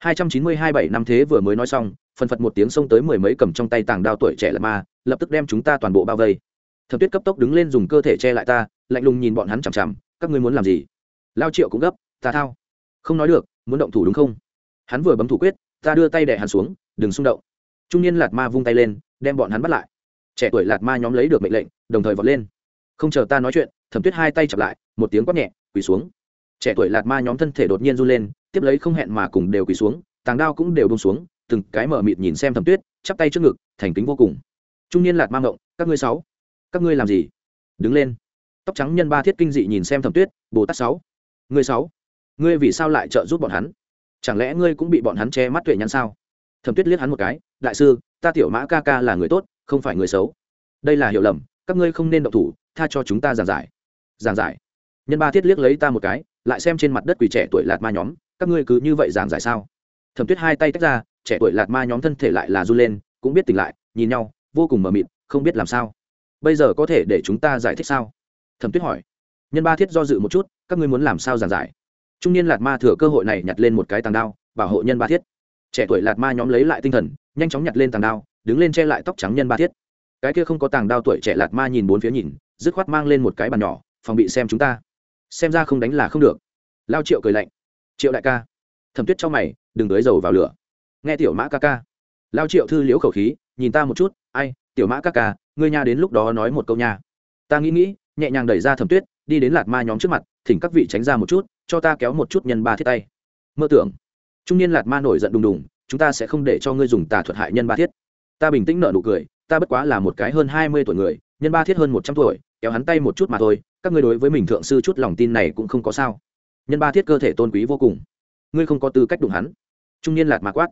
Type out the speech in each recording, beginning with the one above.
hai trăm chín mươi hai bảy năm thế vừa mới nói xong, phần phật một tiếng xông tới mười mấy cầm trong tay tàng đao tuổi trẻ là ma, lập tức đem chúng ta toàn bộ bao vây. Thẩm tuyết cấp tốc đứng lên dùng cơ thể che lại ta, lạnh lùng nhìn bọn hắn chằm chằm, các ngươi muốn làm gì? Lao triệu cũng gấp, ta thao. Không nói được, muốn động thủ đúng không? Hắn vừa bấm thủ quyết, ta đưa tay đẻ hắn xuống, đừng xung động. Trung niên lạt ma vung tay lên, đem bọn hắn bắt lại. Trẻ tuổi lạt ma nhóm lấy được mệnh lệnh, đồng thời vọt lên. Không chờ ta nói chuyện, thẩm tuyết hai tay chặp lại, một tiếng quát nhẹ, quỳ xuống trẻ tuổi lạt ma nhóm thân thể đột nhiên run lên, tiếp lấy không hẹn mà cùng đều quỳ xuống, tàng đao cũng đều bông xuống, từng cái mở mịt nhìn xem thẩm tuyết, chắp tay trước ngực, thành kính vô cùng. Trung niên lạt ma ngộng, các ngươi sáu, các ngươi làm gì? Đứng lên. Tóc trắng nhân ba thiết kinh dị nhìn xem thẩm tuyết, bồ tát sáu, ngươi sáu, ngươi vì sao lại trợ giúp bọn hắn? Chẳng lẽ ngươi cũng bị bọn hắn che mắt tuệ nhắn sao? Thẩm tuyết liếc hắn một cái, đại sư, ta tiểu mã ca ca là người tốt, không phải người xấu. Đây là hiểu lầm, các ngươi không nên động thủ, tha cho chúng ta giảng giải. Giảng giải nhân ba thiết liếc lấy ta một cái, lại xem trên mặt đất quỷ trẻ tuổi lạt ma nhóm, các ngươi cứ như vậy giảng giải sao? Thẩm tuyết hai tay tách ra, trẻ tuổi lạt ma nhóm thân thể lại là run lên, cũng biết tỉnh lại, nhìn nhau, vô cùng mờ mịt, không biết làm sao. Bây giờ có thể để chúng ta giải thích sao? Thẩm tuyết hỏi. Nhân ba thiết do dự một chút, các ngươi muốn làm sao giảng giải? Trung niên lạt ma thừa cơ hội này nhặt lên một cái tàng đao, bảo hộ nhân ba thiết. Trẻ tuổi lạt ma nhóm lấy lại tinh thần, nhanh chóng nhặt lên tàng đao, đứng lên che lại tóc trắng nhân ba thiết. Cái kia không có tàng đao tuổi trẻ lạt ma nhìn bốn phía nhìn, dứt khoát mang lên một cái bàn nhỏ, phòng bị xem chúng ta xem ra không đánh là không được. Lao triệu cười lạnh. Triệu đại ca, thẩm tuyết cho mày, đừng tới dầu vào lửa. Nghe tiểu mã ca ca. Lao triệu thư liễu khẩu khí, nhìn ta một chút, ai, tiểu mã ca ca, ngươi nha đến lúc đó nói một câu nha. Ta nghĩ nghĩ, nhẹ nhàng đẩy ra thẩm tuyết, đi đến lạt ma nhóm trước mặt, thỉnh các vị tránh ra một chút, cho ta kéo một chút nhân ba thiết tay. Mơ tưởng, trung niên lạt ma nổi giận đùng đùng, chúng ta sẽ không để cho ngươi dùng tà thuật hại nhân ba thiết. Ta bình tĩnh nợ nụ cười, ta bất quá là một cái hơn hai mươi tuổi người, nhân ba thiết hơn một trăm tuổi, kéo hắn tay một chút mà thôi các ngươi đối với mình thượng sư chút lòng tin này cũng không có sao. Nhân ba thiết cơ thể tôn quý vô cùng. Ngươi không có tư cách đụng hắn. Trung niên lạt ma quát.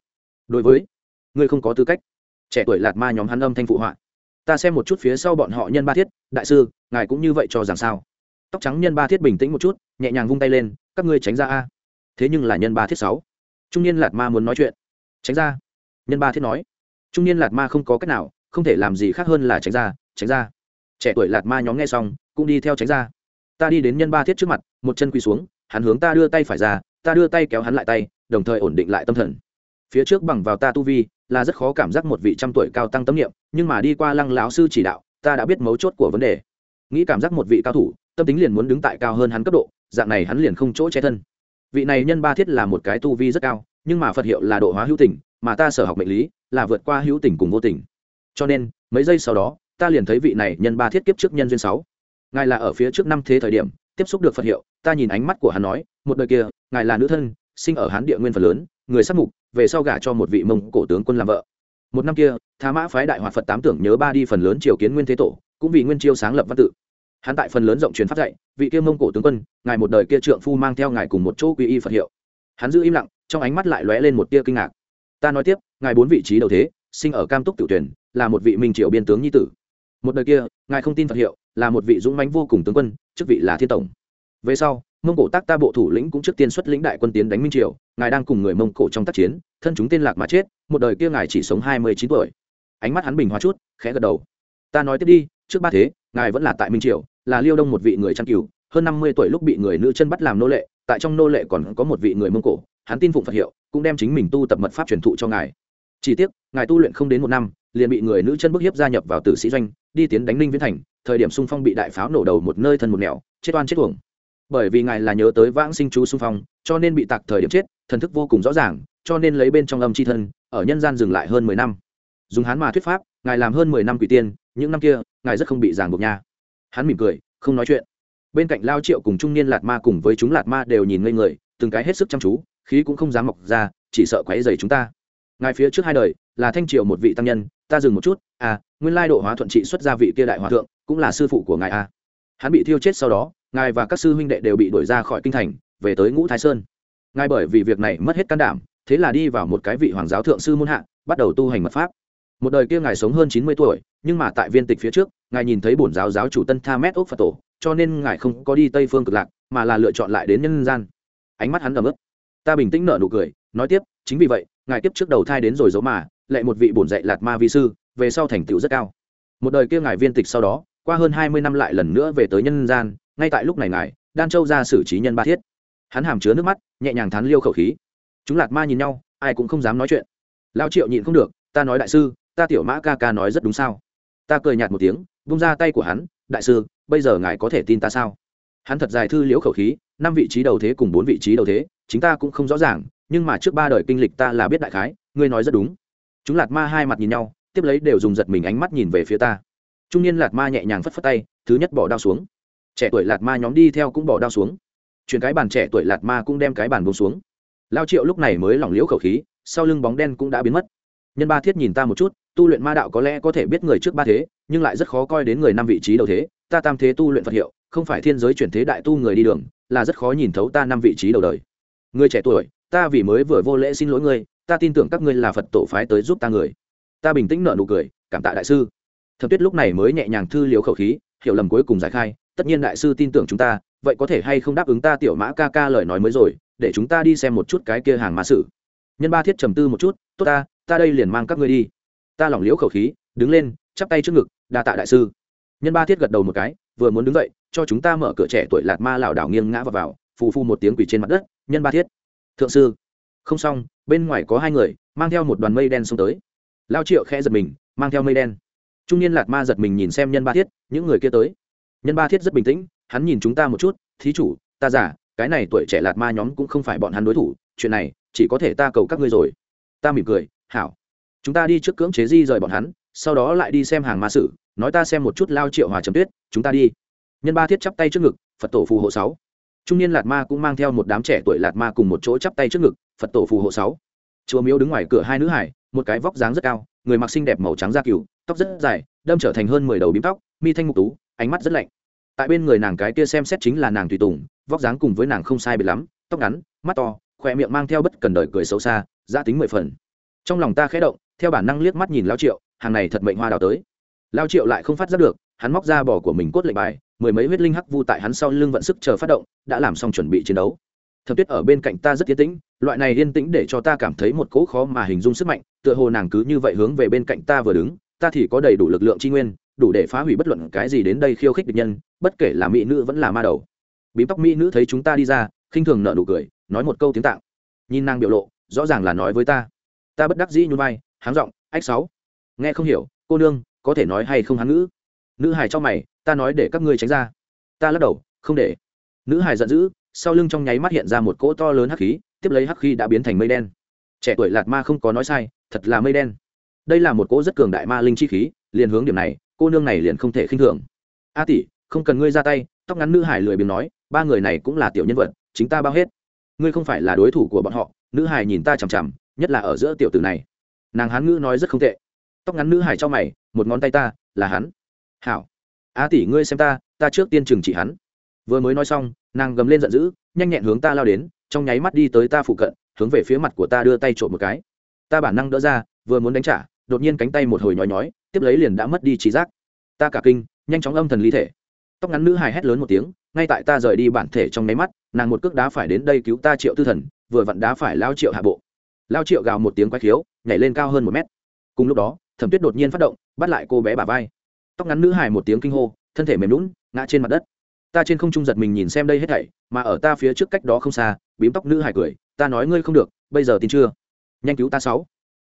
Đối với, ngươi không có tư cách. Trẻ tuổi lạt ma nhóm hắn âm thanh phụ họa. Ta xem một chút phía sau bọn họ nhân ba thiết, đại sư, ngài cũng như vậy cho rằng sao? Tóc trắng nhân ba thiết bình tĩnh một chút, nhẹ nhàng vung tay lên, các ngươi tránh ra a. Thế nhưng là nhân ba thiết sáu. Trung niên lạt ma muốn nói chuyện. Tránh ra. Nhân ba thiết nói. Trung niên lạt ma không có cách nào, không thể làm gì khác hơn là tránh ra tránh ra. Trẻ tuổi lạt ma nhóm nghe xong cũng đi theo tránh ra. Ta đi đến nhân ba thiết trước mặt, một chân quỳ xuống, hắn hướng ta đưa tay phải ra, ta đưa tay kéo hắn lại tay, đồng thời ổn định lại tâm thần. Phía trước bằng vào ta tu vi, là rất khó cảm giác một vị trăm tuổi cao tăng tâm niệm, nhưng mà đi qua lăng lão sư chỉ đạo, ta đã biết mấu chốt của vấn đề. Nghĩ cảm giác một vị cao thủ, tâm tính liền muốn đứng tại cao hơn hắn cấp độ, dạng này hắn liền không chỗ che thân. Vị này nhân ba thiết là một cái tu vi rất cao, nhưng mà phật hiệu là độ hóa hữu tình, mà ta sở học mệnh lý, là vượt qua hữu tình cùng vô tình. Cho nên, mấy giây sau đó, ta liền thấy vị này nhân ba thiết kiếp trước nhân duyên sáu ngài là ở phía trước năm thế thời điểm, tiếp xúc được phật hiệu, ta nhìn ánh mắt của hắn nói, một đời kia, ngài là nữ thân, sinh ở hán địa nguyên phần lớn, người sắc mục, về sau gả cho một vị mông cổ tướng quân làm vợ. Một năm kia, tha mã phái đại hòa phật tám tưởng nhớ ba đi phần lớn triều kiến nguyên thế tổ, cũng vì nguyên chiêu sáng lập văn tự. Hắn tại phần lớn rộng truyền phát dạy, vị kia mông cổ tướng quân, ngài một đời kia trượng phu mang theo ngài cùng một chỗ quy y phật hiệu. Hắn giữ im lặng, trong ánh mắt lại lóe lên một tia kinh ngạc. Ta nói tiếp, ngài bốn vị trí đầu thế, sinh ở cam túc tiểu tuyển là một vị minh triều biên tướng nhi tử. Một đời kia, ngài không tin phật hiệu là một vị dũng mãnh vô cùng tướng quân, chức vị là thiên tổng. Về sau, mông cổ tác ta bộ thủ lĩnh cũng trước tiên xuất lĩnh đại quân tiến đánh minh triều, ngài đang cùng người mông cổ trong tác chiến, thân chúng tên lạc mà chết, một đời kia ngài chỉ sống hai mươi chín tuổi. Ánh mắt hắn bình hóa chút, khẽ gật đầu. Ta nói tiếp đi, trước ba thế, ngài vẫn là tại minh triều, là liêu đông một vị người trang cừu, hơn năm mươi tuổi lúc bị người nữ chân bắt làm nô lệ, tại trong nô lệ còn có một vị người mông cổ, hắn tin phụng phật hiệu, cũng đem chính mình tu tập mật pháp truyền thụ cho ngài. Chỉ tiếc, ngài tu luyện không đến một năm liền bị người nữ chân bức hiếp gia nhập vào tử sĩ doanh, đi tiến đánh ninh viễn thành, thời điểm xung phong bị đại pháo nổ đầu một nơi thân một nẻo, chết oan chết tuồng bởi vì ngài là nhớ tới vãng sinh chú xung phong, cho nên bị tạc thời điểm chết, thần thức vô cùng rõ ràng, cho nên lấy bên trong âm c h i thân, ở nhân gian dừng lại hơn mười năm. Dùng hắn mà thuyết pháp, ngài làm hơn mười năm quỷ tiên, những năm kia, ngài rất không bị ràng buộc nha. Hắn mỉm cười, không nói chuyện. Bên cạnh lao triệu cùng trung niên lạt ma cùng với chúng lạt ma đều nhìn ngây người, từng cái hết sức chăm chú, khí cũng không dám mọc ra, chỉ sợ quáy dày chúng ta. Ngài phía trước hai đời, là thanh triệu một vị tăng nhân ta dừng một chút à nguyên lai độ hóa thuận trị xuất gia vị kia đại hòa thượng, cũng là sư phụ của ngài à. hắn bị thiêu chết sau đó, ngài và các sư huynh đệ đều bị đuổi ra khỏi kinh thành, về tới ngũ thái sơn. Ngài bởi vì việc này mất hết can đảm, thế là đi vào một cái vị hoàng giáo thượng sư môn hạ, bắt đầu tu hành mật pháp. Một đời kia ngài sống hơn chín mươi tuổi, nhưng mà tại viên tịch phía trước, ngài nhìn thấy bổn giáo giáo chủ tân tha mét ốc phật tổ, cho nên ngài không có đi tây phương cực lạc, mà là lựa chọn lại đến nhân gian. Ánh mắt hắn ấm. Ức ta bình tĩnh nở nụ cười, nói tiếp, chính vì vậy ngài tiếp trước đầu thai đến rồi giấu mà, lại một vị bổn dạy lạt ma vi sư, về sau thành tựu rất cao. Một đời kia ngài viên tịch sau đó, qua hơn hai mươi năm lại lần nữa về tới nhân gian, ngay tại lúc này ngài, đan châu ra xử trí nhân ba thiết. Hắn hàm chứa nước mắt, nhẹ nhàng thán liêu khẩu khí. Chúng lạt ma nhìn nhau, ai cũng không dám nói chuyện. Lao triệu nhịn không được, ta nói đại sư, ta tiểu mã ca ca nói rất đúng sao? Ta cười nhạt một tiếng bung ra tay của hắn, đại sư, bây giờ ngài có thể tin ta sao? Hắn thật dài thư liễu khẩu khí, năm vị trí đầu thế cùng bốn vị trí đầu thế, chính ta cũng không rõ ràng nhưng mà trước ba đời kinh lịch ta là biết đại khái, ngươi nói rất đúng. Chúng lạt ma hai mặt nhìn nhau, tiếp lấy đều dùng giật mình ánh mắt nhìn về phía ta. Trung niên lạt ma nhẹ nhàng phất phất tay, thứ nhất bỏ đao xuống. Trẻ tuổi lạt ma nhóm đi theo cũng bỏ đao xuống. Chuyển cái bàn trẻ tuổi lạt ma cũng đem cái bàn bông xuống. Lao triệu lúc này mới lỏng liễu khẩu khí, sau lưng bóng đen cũng đã biến mất. Nhân ba thiết nhìn ta một chút, tu luyện ma đạo có lẽ có thể biết người trước ba thế, nhưng lại rất khó coi đến người năm vị trí đầu thế. Ta tam thế tu luyện phật hiệu, không phải thiên giới chuyển thế đại tu người đi đường, là rất khó nhìn thấu ta năm vị trí đầu đời. Người trẻ tuổi ta vì mới vừa vô lễ xin lỗi ngươi ta tin tưởng các ngươi là phật tổ phái tới giúp ta người. Ta bình tĩnh nợ nụ cười cảm tạ đại sư. Thập tuyết lúc này mới nhẹ nhàng thư liều khẩu khí hiểu lầm cuối cùng giải khai tất nhiên đại sư tin tưởng chúng ta vậy có thể hay không đáp ứng ta tiểu mã ca ca lời nói mới rồi để chúng ta đi xem một chút cái kia hàng mã sử. Nhân ba thiết trầm tư một chút tốt ta ta đây liền mang các ngươi đi. Ta lỏng liễu khẩu khí đứng lên chắp tay trước ngực đa tạ đại sư. Nhân ba thiết gật đầu một cái vừa muốn đứng dậy cho chúng ta mở cửa trẻ tuổi lạt ma lảo đảo nghiêng ngã vào, vào phù phu một tiếng quỳ trên mặt đất nhân ba thiết thượng sư. Không xong, bên ngoài có hai người, mang theo một đoàn mây đen xông tới. Lao triệu khẽ giật mình, mang theo mây đen. Trung niên lạt ma giật mình nhìn xem nhân ba thiết, những người kia tới. Nhân ba thiết rất bình tĩnh, hắn nhìn chúng ta một chút, thí chủ, ta giả cái này tuổi trẻ lạt ma nhóm cũng không phải bọn hắn đối thủ, chuyện này, chỉ có thể ta cầu các ngươi rồi. Ta mỉm cười, hảo. Chúng ta đi trước cưỡng chế di rời bọn hắn, sau đó lại đi xem hàng ma sử, nói ta xem một chút lao triệu hòa trầm tuyết, chúng ta đi. Nhân ba thiết chắp tay trước ngực, phật tổ phù hộ sáu trung niên lạt ma cũng mang theo một đám trẻ tuổi lạt ma cùng một chỗ chắp tay trước ngực, phật tổ phù hộ sáu. Chùa miếu đứng ngoài cửa hai nữ hải, một cái vóc dáng rất cao, người mặc xinh đẹp màu trắng da cừu, tóc rất dài, đâm trở thành hơn mười đầu bím tóc, mi thanh mục tú, ánh mắt rất lạnh. Tại bên người nàng cái kia xem xét chính là nàng tùy tùng, vóc dáng cùng với nàng không sai biệt lắm, tóc ngắn, mắt to khỏe miệng mang theo bất cần đời cười xấu xa giã tính mười phần. Trong lòng ta khẽ động, theo bản năng liếc mắt nhìn lao triệu, hàng này thật mệnh hoa đào tới. Lao triệu lại không phát giác được, hắn móc ra bỏ của mình cốt lệnh bài mười mấy huyết linh hắc vu tại hắn sau lưng vận sức chờ phát động, đã làm xong chuẩn bị chiến đấu. Thập tuyết ở bên cạnh ta rất yên tĩnh, loại này yên tĩnh để cho ta cảm thấy một cỗ khó mà hình dung sức mạnh, tựa hồ nàng cứ như vậy hướng về bên cạnh ta vừa đứng, ta thì có đầy đủ lực lượng tri nguyên, đủ để phá hủy bất luận cái gì đến đây khiêu khích địch nhân, bất kể là mỹ nữ vẫn là ma đầu. Bí tóc mỹ nữ thấy chúng ta đi ra, khinh thường nợ nụ cười, nói một câu tiếng tạng. Nhìn nàng biểu lộ, rõ ràng là nói với ta. Ta bất đắc dĩ nhún vai, háng giọng, ách sáu. Nghe không hiểu, cô nương, có thể nói hay không hán ngữ? Nữ hài cho mày ta nói để các ngươi tránh ra. Ta lắc đầu, không để. Nữ hài giận dữ, sau lưng trong nháy mắt hiện ra một cỗ to lớn hắc khí, tiếp lấy hắc khí đã biến thành mây đen. Trẻ tuổi lạt ma không có nói sai, thật là mây đen. Đây là một cỗ rất cường đại ma linh chi khí, liền hướng điểm này, cô nương này liền không thể khinh thường. A tỷ, không cần ngươi ra tay, tóc ngắn nữ hải lười biếng nói, ba người này cũng là tiểu nhân vật, chính ta bao hết. Ngươi không phải là đối thủ của bọn họ, nữ hải nhìn ta chằm chằm, nhất là ở giữa tiểu tử này. Nàng hán ngữ nói rất không tệ. Tóc ngắn nữ hải cho mày, một ngón tay ta, là hắn. Hảo a tỷ ngươi xem ta ta trước tiên trừng trị hắn. Vừa mới nói xong, nàng gầm lên giận dữ, nhanh nhẹn hướng ta lao đến, trong nháy mắt đi tới ta phụ cận, hướng về phía mặt của ta đưa tay trộm một cái. Ta bản năng đỡ ra, vừa muốn đánh trả, đột nhiên cánh tay một hồi nhói nhói, tiếp lấy liền đã mất đi trí giác. Ta cả kinh, nhanh chóng âm thần ly thể. Tóc ngắn nữ hài hét lớn một tiếng, ngay tại ta rời đi bản thể trong nháy mắt, nàng một cước đá phải đến đây cứu ta triệu tư thần, vừa vặn đá phải lao triệu hạ bộ. Lao triệu gào một tiếng quái khiếu, nhảy lên cao hơn một mét. Cùng lúc đó, thẩm tuyết đột nhiên phát động, bắt lại cô bé bà vai tóc ngắn nữ hải một tiếng kinh hô, thân thể mềm lún ngã trên mặt đất. Ta trên không trung giật mình nhìn xem đây hết thảy, mà ở ta phía trước cách đó không xa, bím tóc nữ hải cười, ta nói ngươi không được, bây giờ tin chưa? Nhanh cứu ta sáu.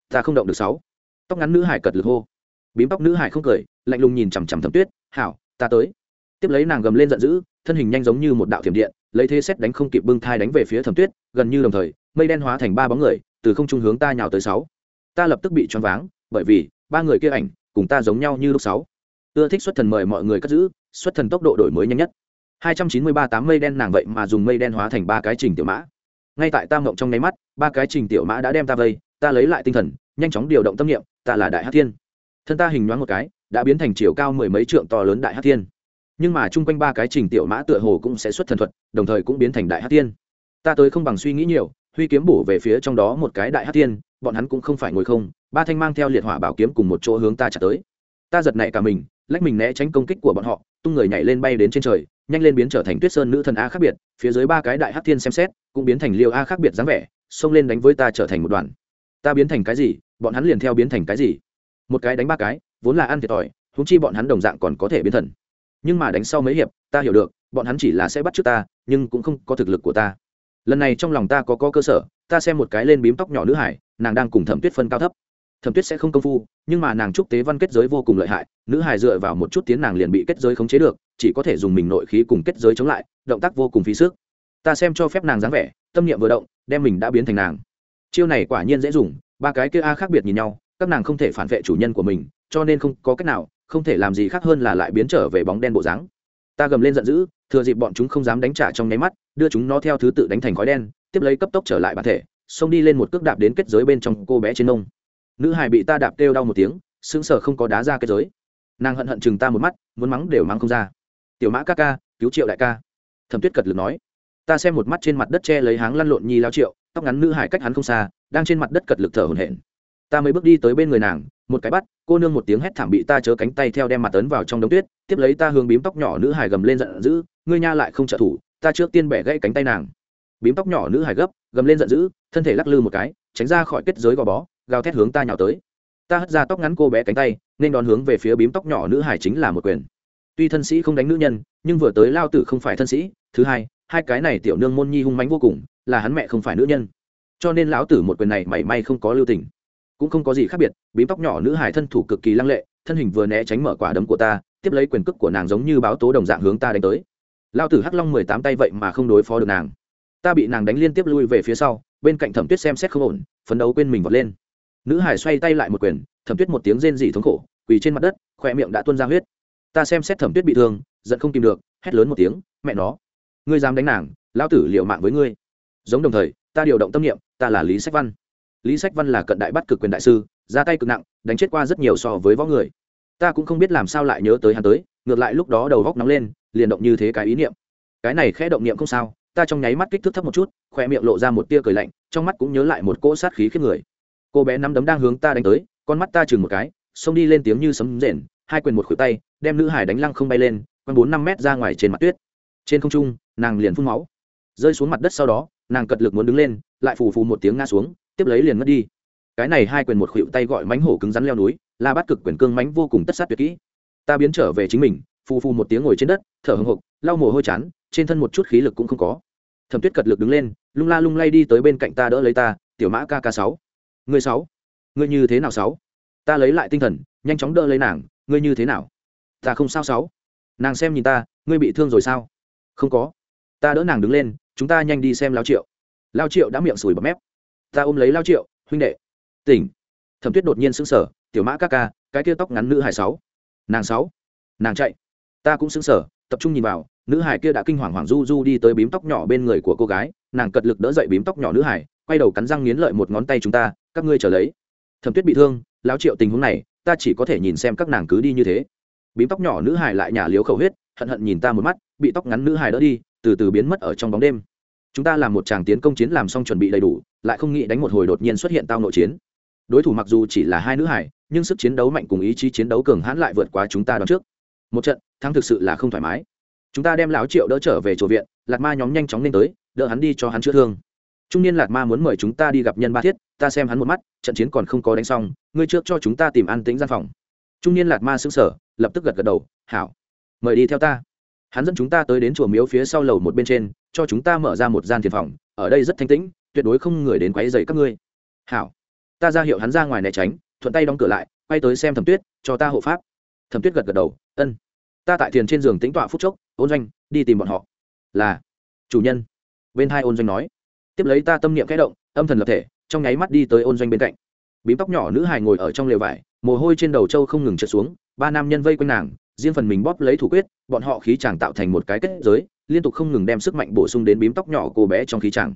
Ta không động được sáu. Tóc ngắn nữ hải cật lực hô. Bím tóc nữ hải không cười, lạnh lùng nhìn chằm chằm thẩm tuyết, hảo, ta tới. Tiếp lấy nàng gầm lên giận dữ, thân hình nhanh giống như một đạo thiểm điện, lấy thế xét đánh không kịp bưng thai đánh về phía thẩm tuyết, gần như đồng thời, mây đen hóa thành ba bóng người, từ không trung hướng ta nhào tới sáu. Ta lập tức bị choáng váng, bởi vì ba người kia ảnh, cùng ta giống nhau như lúc sáu ưa thích xuất thần mời mọi người cất giữ, xuất thần tốc độ đổi mới nhanh nhất. 293 tám mây đen nàng vậy mà dùng mây đen hóa thành ba cái trình tiểu mã. Ngay tại ta mộng trong nháy mắt, ba cái trình tiểu mã đã đem ta vây, ta lấy lại tinh thần, nhanh chóng điều động tâm niệm, ta là đại hát thiên. Thân ta hình nhoáng một cái, đã biến thành chiều cao mười mấy trượng to lớn đại hát thiên. Nhưng mà chung quanh ba cái trình tiểu mã tựa hồ cũng sẽ xuất thần thuật, đồng thời cũng biến thành đại hát thiên. Ta tới không bằng suy nghĩ nhiều, huy kiếm bổ về phía trong đó một cái đại hát thiên, bọn hắn cũng không phải ngồi không, ba thanh mang theo liệt hỏa bảo kiếm cùng một chỗ hướng ta trả tới. Ta giật nảy cả mình lách mình né tránh công kích của bọn họ, tung người nhảy lên bay đến trên trời, nhanh lên biến trở thành tuyết sơn nữ thần a khác biệt, phía dưới ba cái đại hát thiên xem xét, cũng biến thành liêu a khác biệt dáng vẻ, xông lên đánh với ta trở thành một đoàn. Ta biến thành cái gì, bọn hắn liền theo biến thành cái gì? Một cái đánh ba cái, vốn là ăn thiệt thòi húng chi bọn hắn đồng dạng còn có thể biến thần. Nhưng mà đánh sau mấy hiệp, ta hiểu được, bọn hắn chỉ là sẽ bắt trước ta, nhưng cũng không có thực lực của ta. Lần này trong lòng ta có có cơ sở, ta xem một cái lên bím tóc nhỏ nữ hải, nàng đang cùng thẩm tuyết phân cao thấp thẩm tuyết sẽ không công phu, nhưng mà nàng trúc tế văn kết giới vô cùng lợi hại, nữ hài dựa vào một chút tiếng nàng liền bị kết giới khống chế được, chỉ có thể dùng mình nội khí cùng kết giới chống lại, động tác vô cùng phí sức. Ta xem cho phép nàng dáng vẻ, tâm niệm vừa động, đem mình đã biến thành nàng. Chiêu này quả nhiên dễ dùng, ba cái kia a khác biệt nhìn nhau, các nàng không thể phản vệ chủ nhân của mình, cho nên không có cách nào, không thể làm gì khác hơn là lại biến trở về bóng đen bộ dáng. Ta gầm lên giận dữ, thừa dịp bọn chúng không dám đánh trả trong nháy mắt, đưa chúng nó theo thứ tự đánh thành khói đen, tiếp lấy cấp tốc trở lại bản thể, xông đi lên một cước đạp đến kết giới bên trong cô bé trên nông nữ hải bị ta đạp kêu đau một tiếng, sững sờ không có đá ra kết giới. Nàng hận hận chừng ta một mắt, muốn mắng đều mắng không ra. Tiểu mã ca ca, cứu triệu đại ca. Thẩm tuyết cật lực nói. Ta xem một mắt trên mặt đất che lấy háng lăn lộn nhi lao triệu, tóc ngắn nữ hải cách hắn không xa, đang trên mặt đất cật lực thở hổn hển. Ta mới bước đi tới bên người nàng, một cái bắt, cô nương một tiếng hét thảm bị ta chớ cánh tay theo đem mặt tấn vào trong đống tuyết, tiếp lấy ta hướng bím tóc nhỏ nữ hải gầm lên giận dữ, ngươi nha lại không trợ thủ, ta trước tiên bẻ gãy cánh tay nàng. Bím tóc nhỏ nữ hải gấp, gầm lên giận dữ, thân thể lắc lư một cái, tránh ra khỏi kết giới gò bó gào thét hướng ta nhào tới. Ta hất ra tóc ngắn cô bé cánh tay, nên đón hướng về phía bím tóc nhỏ nữ hải chính là một quyền. Tuy thân sĩ không đánh nữ nhân, nhưng vừa tới lao tử không phải thân sĩ. Thứ hai hai cái này tiểu nương môn nhi hung mánh vô cùng, là hắn mẹ không phải nữ nhân. Cho nên lão tử một quyền này mảy may không có lưu tình. Cũng không có gì khác biệt, bím tóc nhỏ nữ hải thân thủ cực kỳ lăng lệ, thân hình vừa né tránh mở quả đấm của ta, tiếp lấy quyền cước của nàng giống như báo tố đồng dạng hướng ta đánh tới. Lao tử hắc long mười tám tay vậy mà không đối phó được nàng. Ta bị nàng đánh liên tiếp lui về phía sau, bên cạnh thẩm tuyết xem xét không ổn, phấn đấu quên mình vọt lên nữ hải xoay tay lại một quyền, thẩm tuyết một tiếng rên dị thống khổ, quỳ trên mặt đất khoe miệng đã tuôn ra huyết. Ta xem xét thẩm tuyết bị thương, giận không tìm được, hét lớn một tiếng, mẹ nó, ngươi dám đánh nàng, lão tử liệu mạng với ngươi. Giống đồng thời, ta điều động tâm niệm, ta là lý sách văn. Lý sách văn là cận đại bắt cực quyền đại sư, ra tay cực nặng, đánh chết qua rất nhiều so với võ người. Ta cũng không biết làm sao lại nhớ tới hắn tới, ngược lại lúc đó đầu góc nóng lên, liền động như thế cái ý niệm. Cái này khẽ động niệm không sao, ta trong nháy mắt kích thước thấp một chút khoe miệng lộ ra một tia cười lạnh, trong mắt cũng nhớ lại một cỗ sát khí khiếp người cô bé nắm đấm đang hướng ta đánh tới, con mắt ta chừng một cái, xông đi lên tiếng như sấm rền, hai quyền một khuỷu tay, đem nữ hải đánh lăng không bay lên quanh bốn năm mét ra ngoài trên mặt tuyết. Trên không trung, nàng liền phun máu. Rơi xuống mặt đất sau đó, nàng cật lực muốn đứng lên, lại phù phù một tiếng ngã xuống, tiếp lấy liền ngất đi. Cái này hai quyền một khuỷu tay gọi mánh hổ cứng rắn leo núi La bắt cực quyền cương mánh vô cùng tất sát tuyệt kỹ. Ta biến trở về chính mình, phù phù một tiếng ngồi trên đất, thở hồng hộc, lau mồ hôi chán, trên thân một chút khí lực cũng không có. Thẩm tuyết cật lực đứng lên, lung la lung lay đi tới bên cạnh ta đỡ lấy ta, tiểu mã kk sáu ngươi sáu. Ngươi như thế nào sáu? Ta lấy lại tinh thần, nhanh chóng đỡ lấy nàng. Ngươi như thế nào? Ta không sao sáu. Nàng xem nhìn ta, ngươi bị thương rồi sao? Không có. Ta đỡ nàng đứng lên, chúng ta nhanh đi xem lao triệu. Lao triệu đã miệng sùi bọt mép. Ta ôm lấy lao triệu, huynh đệ. Tỉnh. Thẩm tuyết đột nhiên sững sờ, tiểu mã các ca, cái kia tóc ngắn nữ hải sáu. Nàng sáu. Nàng chạy. Ta cũng sững sờ, tập trung nhìn vào, nữ hải kia đã kinh hoàng hoàng du du đi tới bím tóc nhỏ bên người của cô gái. Nàng cật lực đỡ dậy bím tóc nhỏ nữ hải quay đầu cắn răng nghiến lợi một ngón tay chúng ta, các ngươi trở lấy. Thẩm tuyết bị thương, lão triệu tình huống này, ta chỉ có thể nhìn xem các nàng cứ đi như thế. Bím tóc nhỏ nữ hải lại nhả liếu khẩu huyết, hận hận nhìn ta một mắt, bị tóc ngắn nữ hải đỡ đi, từ từ biến mất ở trong bóng đêm. Chúng ta làm một tràng tiến công chiến làm xong chuẩn bị đầy đủ, lại không nghĩ đánh một hồi đột nhiên xuất hiện tao nội chiến. Đối thủ mặc dù chỉ là hai nữ hải nhưng sức chiến đấu mạnh cùng ý chí chiến đấu cường hãn lại vượt quá chúng ta đón trước. Một trận, thắng thực sự là không thoải mái. Chúng ta đem lão triệu đỡ trở về chùa viện lạt ma nhóm nhanh chóng lên tới, đỡ hắn đi cho hắn chữa thương trung niên lạt ma muốn mời chúng ta đi gặp nhân ba thiết, ta xem hắn một mắt, trận chiến còn không có đánh xong, ngươi trước cho chúng ta tìm an tính gian phòng. Trung niên lạt ma xứng sở lập tức gật gật đầu, hảo, mời đi theo ta. Hắn dẫn chúng ta tới đến chùa miếu phía sau lầu một bên trên, cho chúng ta mở ra một gian thiền phòng, ở đây rất thanh tĩnh, tuyệt đối không người đến quấy dày các ngươi. Hảo. Ta ra hiệu hắn ra ngoài né tránh, thuận tay đóng cửa lại, quay tới xem thẩm tuyết, cho ta hộ pháp. Thẩm tuyết gật gật đầu, ân. Ta tại thiền trên giường tính tọa phút chốc, ôn doanh, đi tìm bọn họ. Là, chủ nhân. Bên hai ôn doanh nói tiếp lấy ta tâm niệm kẽ động, âm thần lập thể, trong nháy mắt đi tới ôn doanh bên cạnh. Bím tóc nhỏ nữ hài ngồi ở trong lều vải, mồ hôi trên đầu trâu không ngừng trượt xuống, ba nam nhân vây quanh nàng, riêng phần mình bóp lấy thủ quyết, bọn họ khí chàng tạo thành một cái kết giới, liên tục không ngừng đem sức mạnh bổ sung đến bím tóc nhỏ cô bé trong khí chàng.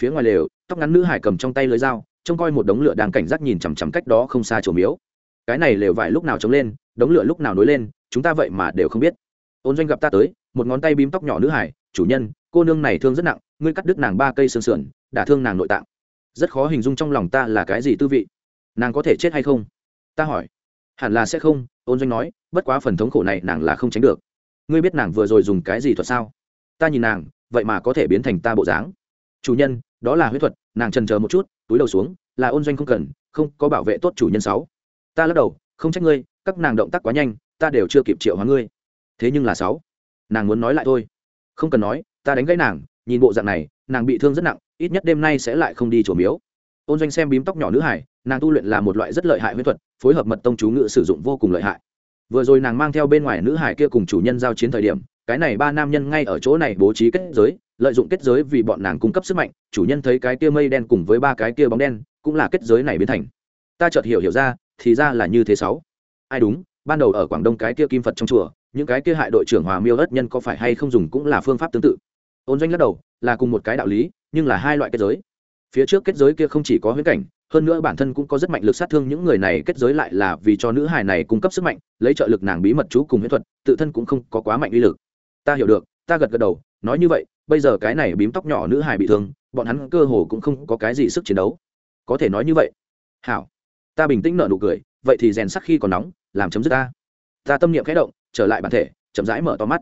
Phía ngoài lều, tóc ngắn nữ hải cầm trong tay lưới dao, trông coi một đống lửa đang cảnh giác nhìn chằm chằm cách đó không xa chỗ miếu. Cái này lều vải lúc nào trống lên, đống lửa lúc nào nối lên, chúng ta vậy mà đều không biết. Ôn doanh gặp ta tới, một ngón tay bím tóc nhỏ nữ hải chủ nhân, cô nương này thương rất nặng ngươi cắt đứt nàng ba cây xương sườn, đả thương nàng nội tạng. Rất khó hình dung trong lòng ta là cái gì tư vị. Nàng có thể chết hay không? Ta hỏi. Hẳn là sẽ không, ôn doanh nói, bất quá phần thống khổ này nàng là không tránh được. Ngươi biết nàng vừa rồi dùng cái gì thuật sao? Ta nhìn nàng, vậy mà có thể biến thành ta bộ dáng. Chủ nhân, đó là huyết thuật, nàng trần chờ một chút, túi đầu xuống, là ôn doanh không cần, không có bảo vệ tốt chủ nhân sáu. Ta lắc đầu, không trách ngươi, các nàng động tác quá nhanh, ta đều chưa kịp triệu hóa ngươi. Thế nhưng là sáu, nàng muốn nói lại thôi. Không cần nói, ta đánh gãy nàng nhìn bộ dạng này, nàng bị thương rất nặng, ít nhất đêm nay sẽ lại không đi chùa miếu. Ôn doanh xem bím tóc nhỏ nữ hải, nàng tu luyện là một loại rất lợi hại huyết thuật, phối hợp mật tông chú ngự sử dụng vô cùng lợi hại. Vừa rồi nàng mang theo bên ngoài nữ hải kia cùng chủ nhân giao chiến thời điểm, cái này ba nam nhân ngay ở chỗ này bố trí kết giới, lợi dụng kết giới vì bọn nàng cung cấp sức mạnh, chủ nhân thấy cái kia mây đen cùng với ba cái kia bóng đen, cũng là kết giới này biến thành. Ta chợt hiểu hiểu ra, thì ra là như thế sáu. Ai đúng, ban đầu ở quảng đông cái kia kim phật trong chùa, những cái kia hại đội trưởng hòa miêu ất nhân có phải hay không dùng cũng là phương pháp tương tự ôn doanh lắc đầu, là cùng một cái đạo lý, nhưng là hai loại kết giới. Phía trước kết giới kia không chỉ có huyễn cảnh, hơn nữa bản thân cũng có rất mạnh lực sát thương, những người này kết giới lại là vì cho nữ hài này cung cấp sức mạnh, lấy trợ lực nàng bí mật chú cùng huyễn thuật, tự thân cũng không có quá mạnh uy lực. Ta hiểu được, ta gật gật đầu, nói như vậy, bây giờ cái này bím tóc nhỏ nữ hài bị thương, bọn hắn cơ hồ cũng không có cái gì sức chiến đấu. Có thể nói như vậy. Hảo. Ta bình tĩnh nở nụ cười, vậy thì rèn sắc khi còn nóng, làm chấm dứt ta. Ta tâm niệm khẽ động, trở lại bản thể, chậm rãi mở to mắt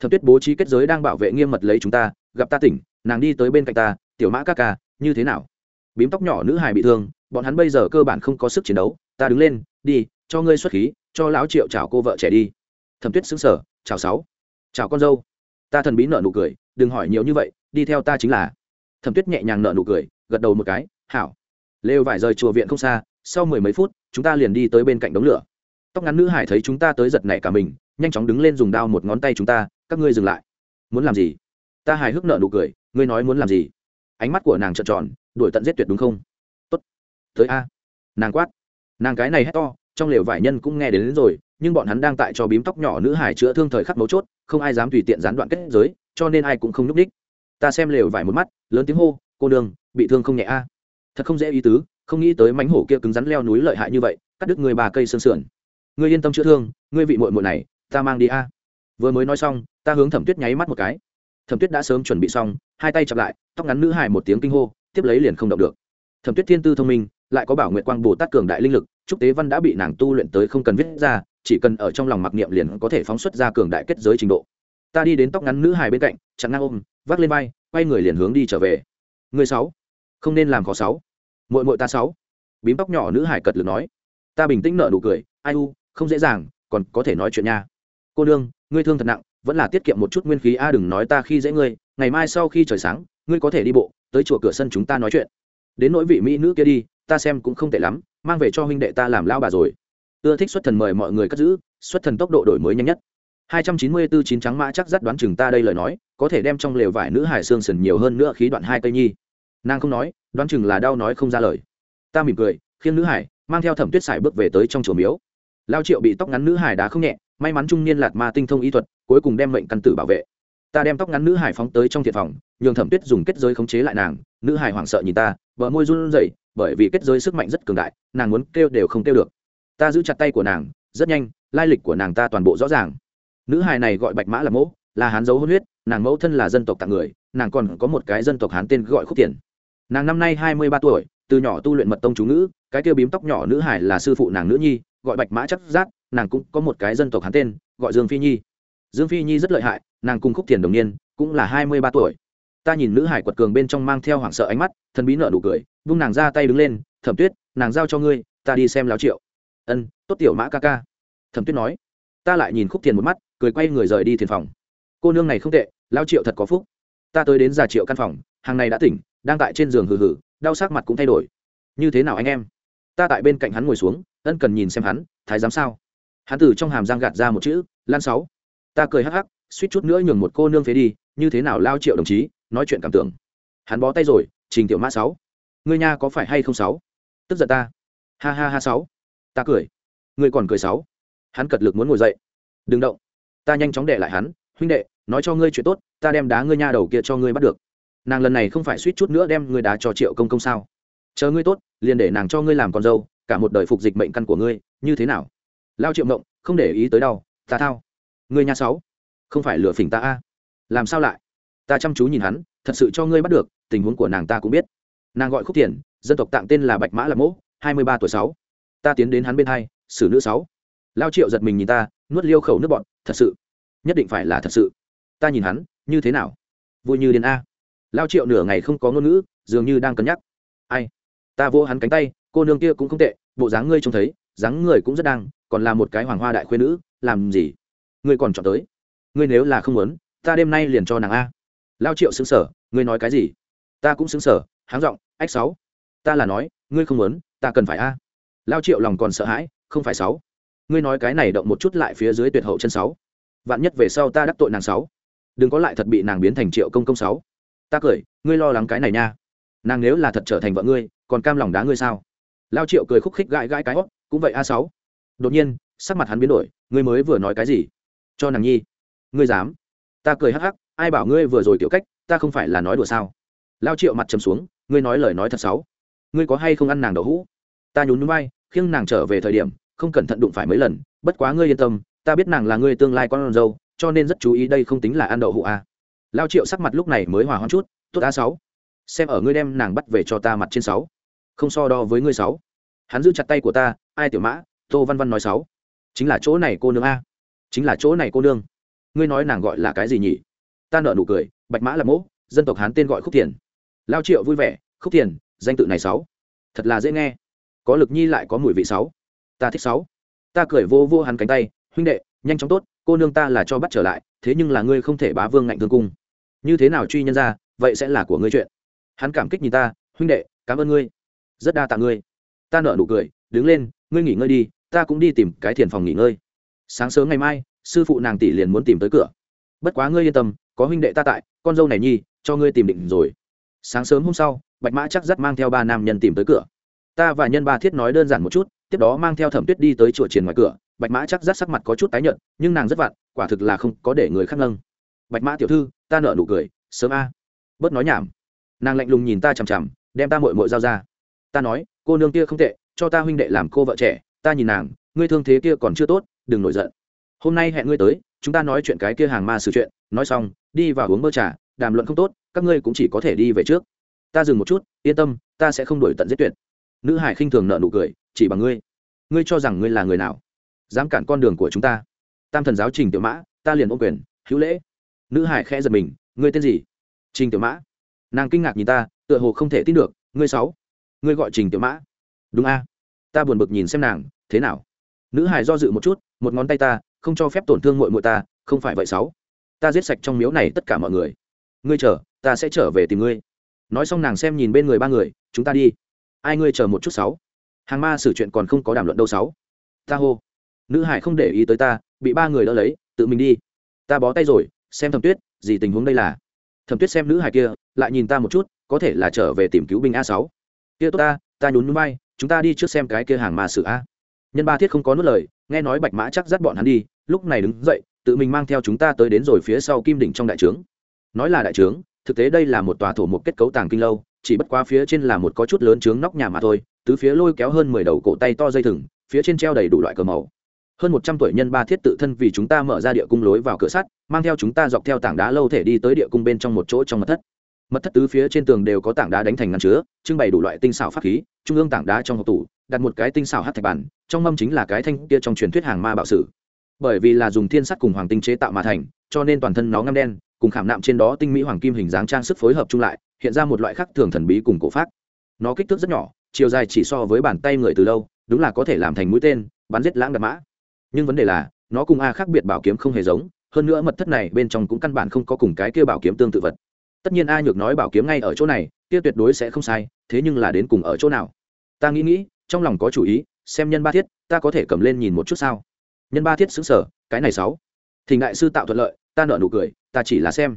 thập tuyết bố trí kết giới đang bảo vệ nghiêm mật lấy chúng ta, gặp ta tỉnh, nàng đi tới bên cạnh ta, tiểu mã ca ca, như thế nào? Bím tóc nhỏ nữ hài bị thương, bọn hắn bây giờ cơ bản không có sức chiến đấu, ta đứng lên, đi, cho ngươi xuất khí, cho lão triệu chào cô vợ trẻ đi. Thẩm tuyết xứng sở chào sáu, chào con dâu. Ta thần bí nợ nụ cười, đừng hỏi nhiều như vậy, đi theo ta chính là. Thẩm tuyết nhẹ nhàng nợ nụ cười, gật đầu một cái, hảo. Lêu vải rời chùa viện không xa, sau mười mấy phút, chúng ta liền đi tới bên cạnh đống lửa. Tóc ngắn nữ hải thấy chúng ta tới giật nảy cả mình, nhanh chóng đứng lên dùng đao một ngón tay chúng ta các ngươi dừng lại. Muốn làm gì? Ta hài hước nợ nụ cười ngươi nói muốn làm gì? Ánh mắt của nàng trợn tròn đuổi tận giết tuyệt đúng không? Tốt. Tới a. Nàng quát. Nàng cái này hét to trong lều vải nhân cũng nghe đến, đến rồi nhưng bọn hắn đang tại cho bím tóc nhỏ nữ hải chữa thương thời khắc mấu chốt không ai dám tùy tiện gián đoạn kết giới cho nên ai cũng không núp đích ta xem lều vải một mắt lớn tiếng hô cô đường bị thương không nhẹ a? Thật không dễ ý tứ không nghĩ tới mánh hổ kia cứng rắn leo núi lợi hại như vậy cắt đứt người bà cây sơn sườn. Ngươi yên tâm chữa thương ngươi vị muội muội này ta mang đi a vừa mới nói xong, ta hướng thẩm tuyết nháy mắt một cái. Thẩm tuyết đã sớm chuẩn bị xong, hai tay chặp lại, tóc ngắn nữ hài một tiếng kinh hô, tiếp lấy liền không động được. Thẩm tuyết thiên tư thông minh, lại có bảo nguyện quang bồ tát cường đại linh lực, trúc tế văn đã bị nàng tu luyện tới không cần viết ra, chỉ cần ở trong lòng mặc niệm liền có thể phóng xuất ra cường đại kết giới trình độ. Ta đi đến tóc ngắn nữ hài bên cạnh, chặn ngang ôm, vác lên vai, quay người liền hướng đi trở về. Người sáu, không nên làm khó sáu. Muội muội ta sáu. Bím tóc nhỏ nữ hải cật lực nói. Ta bình tĩnh nở nụ cười, ai u, không dễ dàng, còn có thể nói chuyện nha. Cô nương ngươi thương thật nặng, vẫn là tiết kiệm một chút nguyên khí. A, đừng nói ta khi dễ ngươi, ngày mai sau khi trời sáng, ngươi có thể đi bộ, tới chùa cửa sân chúng ta nói chuyện. Đến nỗi vị mỹ nữ kia đi, ta xem cũng không tệ lắm, mang về cho huynh đệ ta làm lao bà rồi. Ưa thích xuất thần mời mọi người cất giữ, xuất thần tốc độ đổi mới nhanh nhất. 294 chín trắng mã chắc dắt đoán chừng ta đây lời nói, có thể đem trong lều vải nữ hải xương sần nhiều hơn nữa khí đoạn hai cây nhi. Nàng không nói, đoán chừng là đau nói không ra lời. Ta mỉm cười khiến nữ hải mang theo thẩm tuyết sải bước về tới trong chùa miếu. Lao triệu bị tóc ngắn nữ hải đá không nhẹ may mắn trung niên lạt ma tinh thông y thuật, cuối cùng đem mệnh căn tử bảo vệ. Ta đem tóc ngắn nữ hải phóng tới trong thiệt phòng, nhường thẩm tuyết dùng kết giới khống chế lại nàng. Nữ hải hoảng sợ nhìn ta, vợ môi run rẩy, bởi vì kết giới sức mạnh rất cường đại, nàng muốn kêu đều không kêu được. Ta giữ chặt tay của nàng, rất nhanh, lai lịch của nàng ta toàn bộ rõ ràng. Nữ hải này gọi bạch mã là mẫu, là hán dấu hôn huyết, nàng mẫu thân là dân tộc tặng người, nàng còn có một cái dân tộc hán tên gọi khúc tiền nàng năm nay hai mươi ba tuổi, từ nhỏ tu luyện mật tông chú ngữ, cái kêu bím tóc nhỏ nữ hải là sư phụ nàng nữ nhi, gọi bạch mã chắc giác nàng cũng có một cái dân tộc hắn tên, gọi dương phi nhi. Dương phi nhi rất lợi hại, nàng cùng khúc Thiền đồng niên cũng là hai mươi ba tuổi. Ta nhìn nữ hải quật cường bên trong mang theo hoảng sợ ánh mắt thân bí nợ nụ cười, vung nàng ra tay đứng lên, thẩm tuyết, nàng giao cho ngươi, ta đi xem láo triệu. Ân, tốt tiểu mã ca ca. Thẩm tuyết nói. Ta lại nhìn khúc Thiền một mắt, cười quay người rời đi thiền phòng. Cô nương này không tệ lao triệu thật có phúc. Ta tới đến già triệu căn phòng, hàng này đã tỉnh, đang tại trên giường hừ hừ, đau sắc mặt cũng thay đổi. Như thế nào anh em? Ta tại bên cạnh hắn ngồi xuống, ân cần nhìn xem hắn, thái giám sao? Hắn từ trong hàm giang gạt ra một chữ, lan sáu. Ta cười hắc hắc, suýt chút nữa nhường một cô nương phế đi, như thế nào lao triệu đồng chí, nói chuyện cảm tưởng. Hắn bó tay rồi, trình tiểu mã sáu, ngươi nha có phải hay không sáu? Tức giận ta. Ha ha ha sáu. Ta cười. Ngươi còn cười sáu? Hắn cật lực muốn ngồi dậy. Đừng động. Ta nhanh chóng để lại hắn, huynh đệ, nói cho ngươi chuyện tốt, ta đem đá ngươi nha đầu kia cho ngươi bắt được. Nàng lần này không phải suýt chút nữa đem ngươi đá cho triệu công công sao? Chờ ngươi tốt, liền để nàng cho ngươi làm con dâu, cả một đời phục dịch mệnh căn của ngươi, như thế nào? Lao triệu mộng không để ý tới đau, ta thao. Người nhà sáu. Không phải lừa phỉnh ta a. Làm sao lại? Ta chăm chú nhìn hắn, thật sự cho ngươi bắt được, tình huống của nàng ta cũng biết. Nàng gọi khúc tiền dân tộc tạng tên là bạch mã là mỗ, hai mươi ba tuổi sáu. Ta tiến đến hắn bên hai, xử nữ sáu. Lao triệu giật mình nhìn ta, nuốt liêu khẩu nước bọn thật sự? Nhất định phải là thật sự. Ta nhìn hắn, như thế nào? Vui như đến a. Lao triệu nửa ngày không có ngôn ngữ, dường như đang cân nhắc. Ai? Ta vô hắn cánh tay, cô nương kia cũng không tệ, bộ dáng ngươi trông thấy, dáng người cũng rất đang còn là một cái hoàng hoa đại khuyên nữ, làm gì? Ngươi còn chọn tới. Ngươi nếu là không muốn, ta đêm nay liền cho nàng a. Lao triệu xứng sở ngươi nói cái gì? Ta cũng xứng sở háng giọng, ách sáu, ta là nói, ngươi không muốn, ta cần phải a. Lao triệu lòng còn sợ hãi, không phải sáu, ngươi nói cái này động một chút lại phía dưới tuyệt hậu chân sáu. Vạn nhất về sau ta đắc tội nàng sáu. Đừng có lại thật bị nàng biến thành triệu công công sáu. Ta cười, ngươi lo lắng cái này nha. Nàng nếu là thật trở thành vợ ngươi, còn cam lòng đá ngươi sao? Lao triệu cười khúc khích gãi gãi cái hót cũng vậy a sáu đột nhiên, sắc mặt hắn biến đổi, ngươi mới vừa nói cái gì? Cho nàng nhi. Ngươi dám? Ta cười hắc hắc, ai bảo ngươi vừa rồi kiểu cách, ta không phải là nói đùa sao? Lao triệu mặt trầm xuống, ngươi nói lời nói thật xấu. ngươi có hay không ăn nàng đậu hũ? Ta nhún núi bay, khiêng nàng trở về thời điểm, không cẩn thận đụng phải mấy lần, bất quá ngươi yên tâm, ta biết nàng là ngươi tương lai con dâu, cho nên rất chú ý đây không tính là ăn đậu hũ à? lao triệu sắc mặt lúc này mới hòa hoãn chút, tốt a sáu, xem ở ngươi đem nàng bắt về cho ta mặt trên sáu, không so đo với ngươi sáu. Hắn giữ chặt tay của ta, ai tiểu mã tô văn văn nói sáu. Chính là chỗ này cô nương a. Chính là chỗ này cô nương. Ngươi nói nàng gọi là cái gì nhỉ? Ta nợ nụ cười, bạch mã là mỗ, dân tộc hán tên gọi khúc tiền lao triệu vui vẻ, khúc tiền danh tự này sáu. Thật là dễ nghe. Có lực nhi lại có mùi vị sáu. Ta thích sáu. Ta cười vô vô hắn cánh tay, huynh đệ, nhanh chóng tốt, cô nương ta là cho bắt trở lại, thế nhưng là ngươi không thể bá vương ngạnh thương cung. Như thế nào truy nhân ra, vậy sẽ là của ngươi chuyện. Hắn cảm kích nhìn ta, huynh đệ, cảm ơn ngươi. Rất đa tạ ngươi. Ta nợ nụ cười, đứng lên ngươi nghỉ ngơi đi, ta cũng đi tìm cái thiền phòng nghỉ ngơi. Sáng sớm ngày mai, sư phụ nàng tỷ liền muốn tìm tới cửa. Bất quá ngươi yên tâm, có huynh đệ ta tại, con dâu này nhi, cho ngươi tìm định rồi. Sáng sớm hôm sau, bạch mã chắc dắt mang theo ba nam nhân tìm tới cửa. Ta và nhân ba thiết nói đơn giản một chút, tiếp đó mang theo thẩm tuyết đi tới chùa triển ngoài cửa. Bạch mã chắc dắt sắc mặt có chút tái nhợt, nhưng nàng rất vặn, quả thực là không có để người khác nâng bạch mã tiểu thư, ta nợ nụ cười, sớm a. Bớt nói nhảm. Nàng lạnh lùng nhìn ta chằm chằm, đem ta mội mội giao ra. Ta nói, cô nương kia không tệ cho ta huynh đệ làm cô vợ trẻ, ta nhìn nàng, ngươi thương thế kia còn chưa tốt, đừng nổi giận. Hôm nay hẹn ngươi tới, chúng ta nói chuyện cái kia hàng ma sự chuyện, nói xong, đi vào uống bơ trà, đàm luận không tốt, các ngươi cũng chỉ có thể đi về trước. Ta dừng một chút, yên tâm, ta sẽ không đổi tận giết tuyệt. Nữ hải khinh thường nợ nụ cười, chỉ bằng ngươi. Ngươi cho rằng ngươi là người nào? Dám cản con đường của chúng ta. Tam thần giáo trình tiểu mã, ta liền ôm quyền, hữu lễ. Nữ hải khẽ giật mình, ngươi tên gì? Trình tiểu mã. Nàng kinh ngạc nhìn ta, tựa hồ không thể tin được, ngươi sáu. Ngươi gọi trình tiểu mã đúng a. Ta buồn bực nhìn xem nàng, thế nào? Nữ hải do dự một chút, một ngón tay ta, không cho phép tổn thương mội mội ta, không phải vậy sáu. Ta giết sạch trong miếu này tất cả mọi người. Ngươi chờ, ta sẽ trở về tìm ngươi. Nói xong nàng xem nhìn bên người ba người, chúng ta đi. Ai ngươi chờ một chút sáu? Hàng ma xử chuyện còn không có đàm luận đâu sáu. Ta hô. Nữ hải không để ý tới ta, bị ba người đỡ lấy, tự mình đi. Ta bó tay rồi, xem thẩm tuyết, gì tình huống đây là. Thẩm tuyết xem nữ hải kia, lại nhìn ta một chút, có thể là trở về tìm cứu binh a sáu. Kia tốt ta ta nhún núi bay chúng ta đi trước xem cái kia hàng ma sử a. Nhân ba thiết không có nuốt lời, nghe nói bạch mã chắc dắt bọn hắn đi, lúc này đứng dậy, tự mình mang theo chúng ta tới đến rồi phía sau kim đỉnh trong đại trướng. Nói là đại trướng, thực tế đây là một tòa thổ một kết cấu tàng kinh lâu, chỉ bất qua phía trên là một có chút lớn trướng nóc nhà mà thôi, tứ phía lôi kéo hơn mười đầu cổ tay to dây thừng, phía trên treo đầy đủ loại cờ màu. Hơn một trăm tuổi nhân ba thiết tự thân vì chúng ta mở ra địa cung lối vào cửa sắt, mang theo chúng ta dọc theo tảng đá lâu thể đi tới địa cung bên trong một chỗ trong mật thất mật thất tứ phía trên tường đều có tảng đá đánh thành ngăn chứa, trưng bày đủ loại tinh xảo pháp khí, trung ương tảng đá trong hộp tủ, đặt một cái tinh xảo hát thạch bản trong mâm chính là cái thanh kia trong truyền thuyết hàng ma bạo sử. Bởi vì là dùng thiên sắt cùng hoàng tinh chế tạo mà thành, cho nên toàn thân nó ngăm đen, cùng khảm nạm trên đó tinh mỹ hoàng kim hình dáng trang sức phối hợp chung lại, hiện ra một loại khác thường thần bí cùng cổ pháp. Nó kích thước rất nhỏ, chiều dài chỉ so với bàn tay người từ lâu, đúng là có thể làm thành mũi tên, bắn giết lãng đạp mã. Nhưng vấn đề là, nó cùng a khác biệt bảo kiếm không hề giống, hơn nữa mật thất này bên trong cũng căn bản không có cùng cái kia bảo kiếm tương tự vật tất nhiên a nhược nói bảo kiếm ngay ở chỗ này, kia tuyệt đối sẽ không sai, thế nhưng là đến cùng ở chỗ nào? Ta nghĩ nghĩ, trong lòng có chủ ý, xem nhân ba thiết, ta có thể cầm lên nhìn một chút sao? Nhân ba thiết xứng sở cái này sáu. Thỉnh đại sư tạo thuận lợi, ta nợ nụ cười, ta chỉ là xem.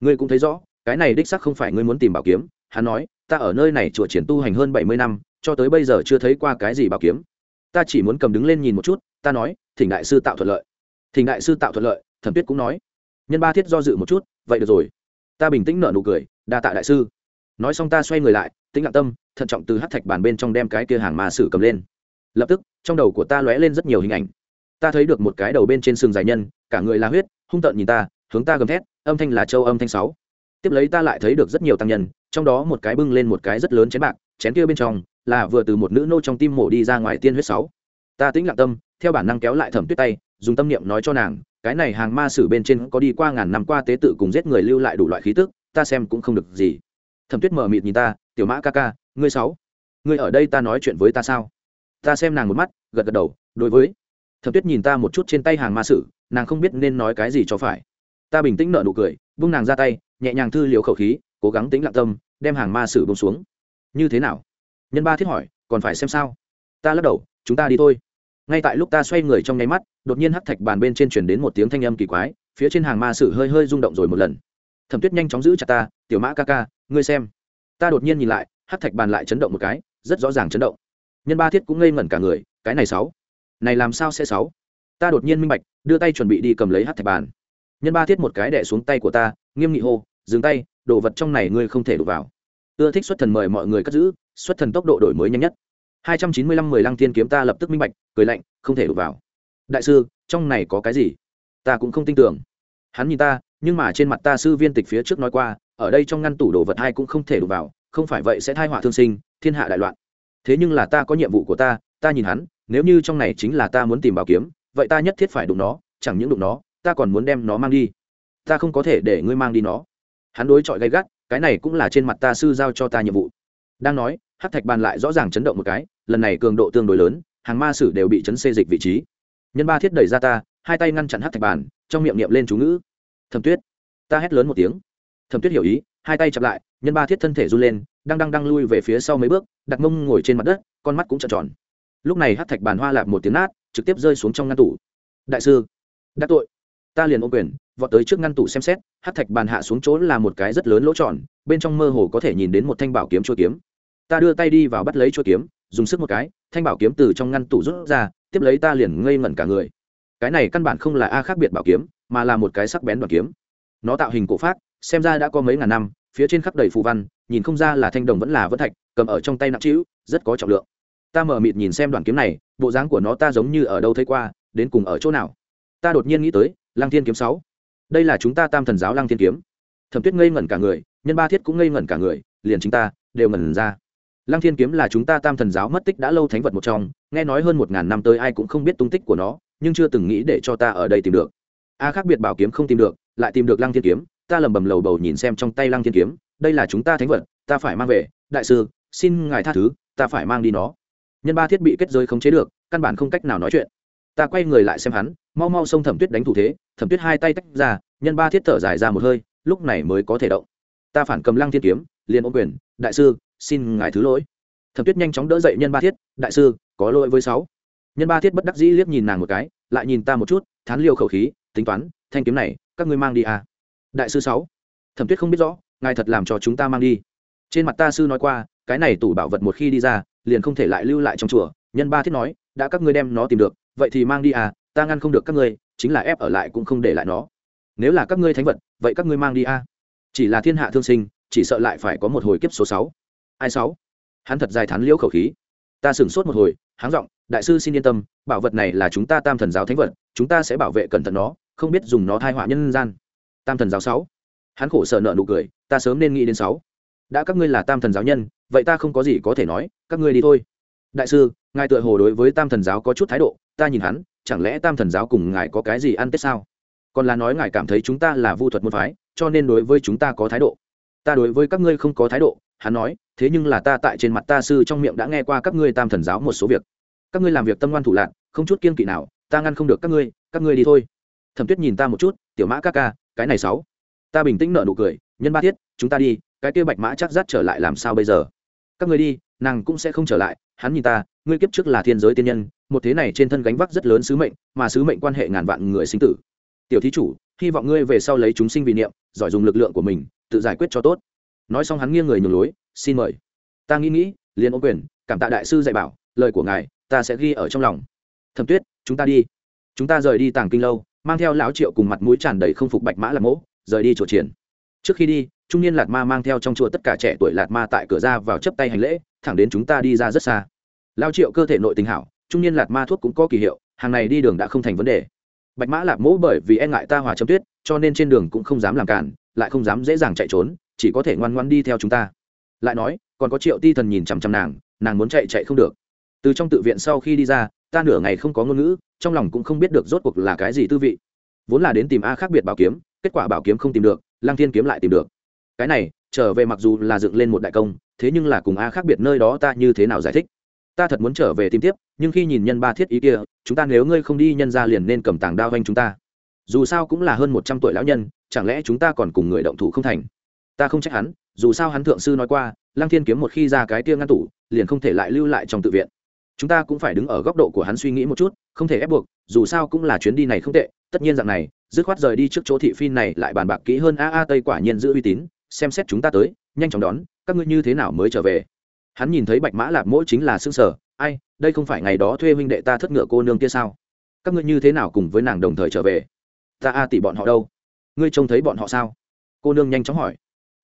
Ngươi cũng thấy rõ, cái này đích sắc không phải ngươi muốn tìm bảo kiếm, hắn nói, ta ở nơi này chùa triển tu hành hơn bảy mươi năm, cho tới bây giờ chưa thấy qua cái gì bảo kiếm. Ta chỉ muốn cầm đứng lên nhìn một chút, ta nói, thỉnh đại sư tạo thuận lợi. Thỉnh đại sư tạo thuận lợi, thẩm tuyết cũng nói. Nhân ba thiết do dự một chút, vậy được rồi ta bình tĩnh nở nụ cười, đa tạ đại sư. Nói xong ta xoay người lại, tĩnh lặng tâm, thận trọng từ hát thạch bàn bên trong đem cái kia hàng mà sử cầm lên. Lập tức, trong đầu của ta lóe lên rất nhiều hình ảnh. Ta thấy được một cái đầu bên trên sừng dài nhân, cả người là huyết, hung tợn nhìn ta, hướng ta gầm thét, âm thanh là châu âm thanh sáu. Tiếp lấy ta lại thấy được rất nhiều tăng nhân, trong đó một cái bưng lên một cái rất lớn chén bạc, chén kia bên trong là vừa từ một nữ nô trong tim mổ đi ra ngoài tiên huyết sáu. Ta tĩnh lặng tâm, theo bản năng kéo lại thẩm tuyết tay, dùng tâm niệm nói cho nàng cái này hàng ma sử bên trên có đi qua ngàn năm qua tế tự cùng giết người lưu lại đủ loại khí tức, ta xem cũng không được gì. Thẩm tuyết mờ mịt nhìn ta, tiểu mã ca ca, ngươi sáu, ngươi ở đây ta nói chuyện với ta sao? Ta xem nàng một mắt, gật gật đầu, đối với. Thẩm tuyết nhìn ta một chút trên tay hàng ma sử, nàng không biết nên nói cái gì cho phải. Ta bình tĩnh nợ nụ cười, buông nàng ra tay, nhẹ nhàng thư liều khẩu khí, cố gắng tính lặng tâm, đem hàng ma sử bông xuống. Như thế nào? Nhân ba thiết hỏi, còn phải xem sao? Ta lắc đầu, chúng ta đi thôi ngay tại lúc ta xoay người trong nháy mắt, đột nhiên hắc thạch bàn bên trên chuyển đến một tiếng thanh âm kỳ quái, phía trên hàng ma sử hơi hơi rung động rồi một lần. Thẩm tuyết nhanh chóng giữ chặt ta, tiểu mã ca ca, ngươi xem. Ta đột nhiên nhìn lại, hắc thạch bàn lại chấn động một cái, rất rõ ràng chấn động. Nhân ba thiết cũng ngây ngẩn cả người, cái này sáu, này làm sao sẽ sáu? Ta đột nhiên minh bạch, đưa tay chuẩn bị đi cầm lấy hắc thạch bàn. Nhân ba thiết một cái đẻ xuống tay của ta, nghiêm nghị hô, dừng tay, đồ vật trong này ngươi không thể đụng vào. Ưa thích xuất thần mời mọi người cất giữ, xuất thần tốc độ đổi mới nhanh nhất hai trăm chín mươi lăm mười lăng thiên kiếm ta lập tức minh bạch, cười lạnh, không thể đụng vào. Đại sư, trong này có cái gì? Ta cũng không tin tưởng. Hắn nhìn ta, nhưng mà trên mặt ta sư viên tịch phía trước nói qua, ở đây trong ngăn tủ đồ vật hai cũng không thể đụng vào, không phải vậy sẽ thai họa thương sinh, thiên hạ đại loạn. Thế nhưng là ta có nhiệm vụ của ta ta nhìn hắn, nếu như trong này chính là ta muốn tìm bảo kiếm, vậy ta nhất thiết phải đụng nó, chẳng những đụng nó, ta còn muốn đem nó mang đi. Ta không có thể để ngươi mang đi nó. Hắn đối chọi gay gắt, cái này cũng là trên mặt ta sư giao cho ta nhiệm vụ. Đang nói hát thạch bàn lại rõ ràng chấn động một cái, lần này cường độ tương đối lớn, hàng ma sử đều bị chấn xê dịch vị trí. Nhân ba thiết đẩy ra ta, hai tay ngăn chặn hát thạch bàn, trong miệng niệm lên chú ngữ. Thẩm tuyết. Ta hét lớn một tiếng. Thẩm tuyết hiểu ý, hai tay chặp lại, nhân ba thiết thân thể run lên, đang đang đang lui về phía sau mấy bước, đặt mông ngồi trên mặt đất, con mắt cũng trợn tròn. Lúc này hát thạch bàn hoa lạp một tiếng nát, trực tiếp rơi xuống trong ngăn tủ. Đại sư đắc tội. Ta liền ô quyền, vọt tới trước ngăn tủ xem xét, hát thạch bàn hạ xuống chỗ là một cái rất lớn lỗ tròn, bên trong mơ hồ có thể nhìn đến một thanh bảo kiếm chua kiếm ta đưa tay đi vào bắt lấy chuôi kiếm, dùng sức một cái, thanh bảo kiếm từ trong ngăn tủ rút ra, tiếp lấy ta liền ngây ngẩn cả người. Cái này căn bản không là a khác biệt bảo kiếm, mà là một cái sắc bén đoàn kiếm. Nó tạo hình cổ phát xem ra đã có mấy ngàn năm, phía trên khắp đầy phù văn, nhìn không ra là thanh đồng vẫn là vẫn thạch, cầm ở trong tay nặng trĩu, rất có trọng lượng. Ta mở mịt nhìn xem đoàn kiếm này, bộ dáng của nó ta giống như ở đâu thấy qua, đến cùng ở chỗ nào? Ta đột nhiên nghĩ tới, lăng thiên kiếm sáu. Đây là chúng ta tam thần giáo lăng thiên kiếm. Thẩm tuyết ngây ngẩn cả người, nhân ba thiết cũng ngây ngẩn cả người, liền chính ta, đều ngẩn ra lăng thiên kiếm là chúng ta tam thần giáo mất tích đã lâu thánh vật một trong, nghe nói hơn một ngàn năm tới ai cũng không biết tung tích của nó, nhưng chưa từng nghĩ để cho ta ở đây tìm được. A khác biệt bảo kiếm không tìm được, lại tìm được lăng thiên kiếm, ta lầm bầm lầu bầu nhìn xem trong tay lăng thiên kiếm, đây là chúng ta thánh vật, ta phải mang về, đại sư, xin ngài tha thứ, ta phải mang đi nó. Nhân ba thiết bị kết giới không chế được, căn bản không cách nào nói chuyện. Ta quay người lại xem hắn, mau mau xông thẩm tuyết đánh thủ thế, thẩm tuyết hai tay tách ra, nhân ba thiết thở dài ra một hơi, lúc này mới có thể động. Ta phản cầm lăng thiên kiếm, liền ô quyền, đại sư xin ngài thứ lỗi. Thẩm tuyết nhanh chóng đỡ dậy nhân ba thiết, đại sư, có lỗi với sáu. Nhân ba thiết bất đắc dĩ liếc nhìn nàng một cái, lại nhìn ta một chút, thán liêu khẩu khí, tính toán, thanh kiếm này, các ngươi mang đi à. Đại sư sáu. Thẩm tuyết không biết rõ, ngài thật làm cho chúng ta mang đi. Trên mặt ta sư nói qua, cái này tủ bảo vật một khi đi ra, liền không thể lại lưu lại trong chùa. Nhân ba thiết nói, đã các ngươi đem nó tìm được, vậy thì mang đi à ta ngăn không được các ngươi, chính là ép ở lại cũng không để lại nó. Nếu là các ngươi thánh vật, vậy các ngươi mang đi à. Chỉ là thiên hạ thương sinh, chỉ sợ lại phải có một hồi kiếp số sáu ai sáu? Hắn thật dài thán liễu khẩu khí. Ta sửng sốt một hồi, háng giọng, đại sư xin yên tâm, bảo vật này là chúng ta tam thần giáo thánh vật, chúng ta sẽ bảo vệ cẩn thận nó, không biết dùng nó thai họa nhân gian. Tam thần giáo sáu. Hắn khổ sở nợ nụ cười, ta sớm nên nghĩ đến sáu. Đã các ngươi là tam thần giáo nhân, vậy ta không có gì có thể nói, các ngươi đi thôi. Đại sư, ngài tựa hồ đối với tam thần giáo có chút thái độ, ta nhìn hắn, chẳng lẽ tam thần giáo cùng ngài có cái gì ăn tết sao? Còn là nói ngài cảm thấy chúng ta là vu thuật môn phái, cho nên đối với chúng ta có thái độ. Ta đối với các ngươi không có thái độ hắn nói, thế nhưng là ta tại trên mặt ta sư trong miệng đã nghe qua các ngươi tam thần giáo một số việc. Các ngươi làm việc tâm ngoan thủ lạc không chút kiên kỵ nào, ta ngăn không được các ngươi các ngươi đi thôi. Thẩm tuyết nhìn ta một chút, tiểu mã ca ca, cái này sáu. Ta bình tĩnh nợ nụ cười, nhân ba thiết, chúng ta đi, cái kia bạch mã chắc dắt trở lại làm sao bây giờ? Các ngươi đi, nàng cũng sẽ không trở lại. Hắn nhìn ta, ngươi kiếp trước là thiên giới tiên nhân, một thế này trên thân gánh vác rất lớn sứ mệnh, mà sứ mệnh quan hệ ngàn vạn người sinh tử. Tiểu thí chủ, hy vọng ngươi về sau lấy chúng sinh vì niệm, giỏi dùng lực lượng của mình, tự giải quyết cho tốt nói xong hắn nghiêng người nhường lối, xin mời. Ta nghĩ nghĩ, liền ô quyền, cảm tạ đại sư dạy bảo, lời của ngài, ta sẽ ghi ở trong lòng. Thẩm tuyết, chúng ta đi. Chúng ta rời đi tàng kinh lâu, mang theo lão triệu cùng mặt mũi tràn đầy không phục bạch mã lạc mỗ, rời đi chùa triển trước khi đi, trung niên lạt ma mang theo trong chùa tất cả trẻ tuổi lạt ma tại cửa ra vào chấp tay hành lễ, thẳng đến chúng ta đi ra rất xa. Lao triệu cơ thể nội tình hảo, trung niên lạt ma thuốc cũng có kỳ hiệu, hàng này đi đường đã không thành vấn đề. Bạch mã lạp mỗ bởi vì e ngại ta hòa chấm tuyết, cho nên trên đường cũng không dám làm cản, lại không dám dễ dàng chạy trốn chỉ có thể ngoan ngoan đi theo chúng ta. Lại nói, còn có triệu ti thần nhìn chằm chằm nàng nàng muốn chạy chạy không được. Từ trong tự viện sau khi đi ra, ta nửa ngày không có ngôn ngữ, trong lòng cũng không biết được rốt cuộc là cái gì tư vị. Vốn là đến tìm a khác biệt bảo kiếm, kết quả bảo kiếm không tìm được lang thiên kiếm lại tìm được. Cái này, trở về mặc dù là dựng lên một đại công, thế nhưng là cùng a khác biệt nơi đó ta như thế nào giải thích? Ta thật muốn trở về tìm tiếp, nhưng khi nhìn nhân ba thiết ý kia, chúng ta nếu ngươi không đi nhân ra liền nên cầm tàng đao vanh chúng ta. Dù sao cũng là hơn một trăm tuổi lão nhân, chẳng lẽ chúng ta còn cùng người động thủ không thành? Ta không trách hắn, dù sao hắn thượng sư nói qua, lăng thiên kiếm một khi ra cái kia ngăn tủ, liền không thể lại lưu lại trong tự viện. Chúng ta cũng phải đứng ở góc độ của hắn suy nghĩ một chút, không thể ép buộc, dù sao cũng là chuyến đi này không tệ, tất nhiên dạng này, dứt khoát rời đi trước chỗ thị phi này lại bàn bạc kỹ hơn a a tây quả nhiên giữ uy tín, xem xét chúng ta tới, nhanh chóng đón, các ngươi như thế nào mới trở về. Hắn nhìn thấy bạch mã lạp mỗi chính là xương sở ai, đây không phải ngày đó thuê huynh đệ ta thất ngựa cô nương kia sao? Các ngươi như thế nào cùng với nàng đồng thời trở về? Ta a tỷ bọn họ đâu? Ngươi trông thấy bọn họ sao? Cô nương nhanh chóng hỏi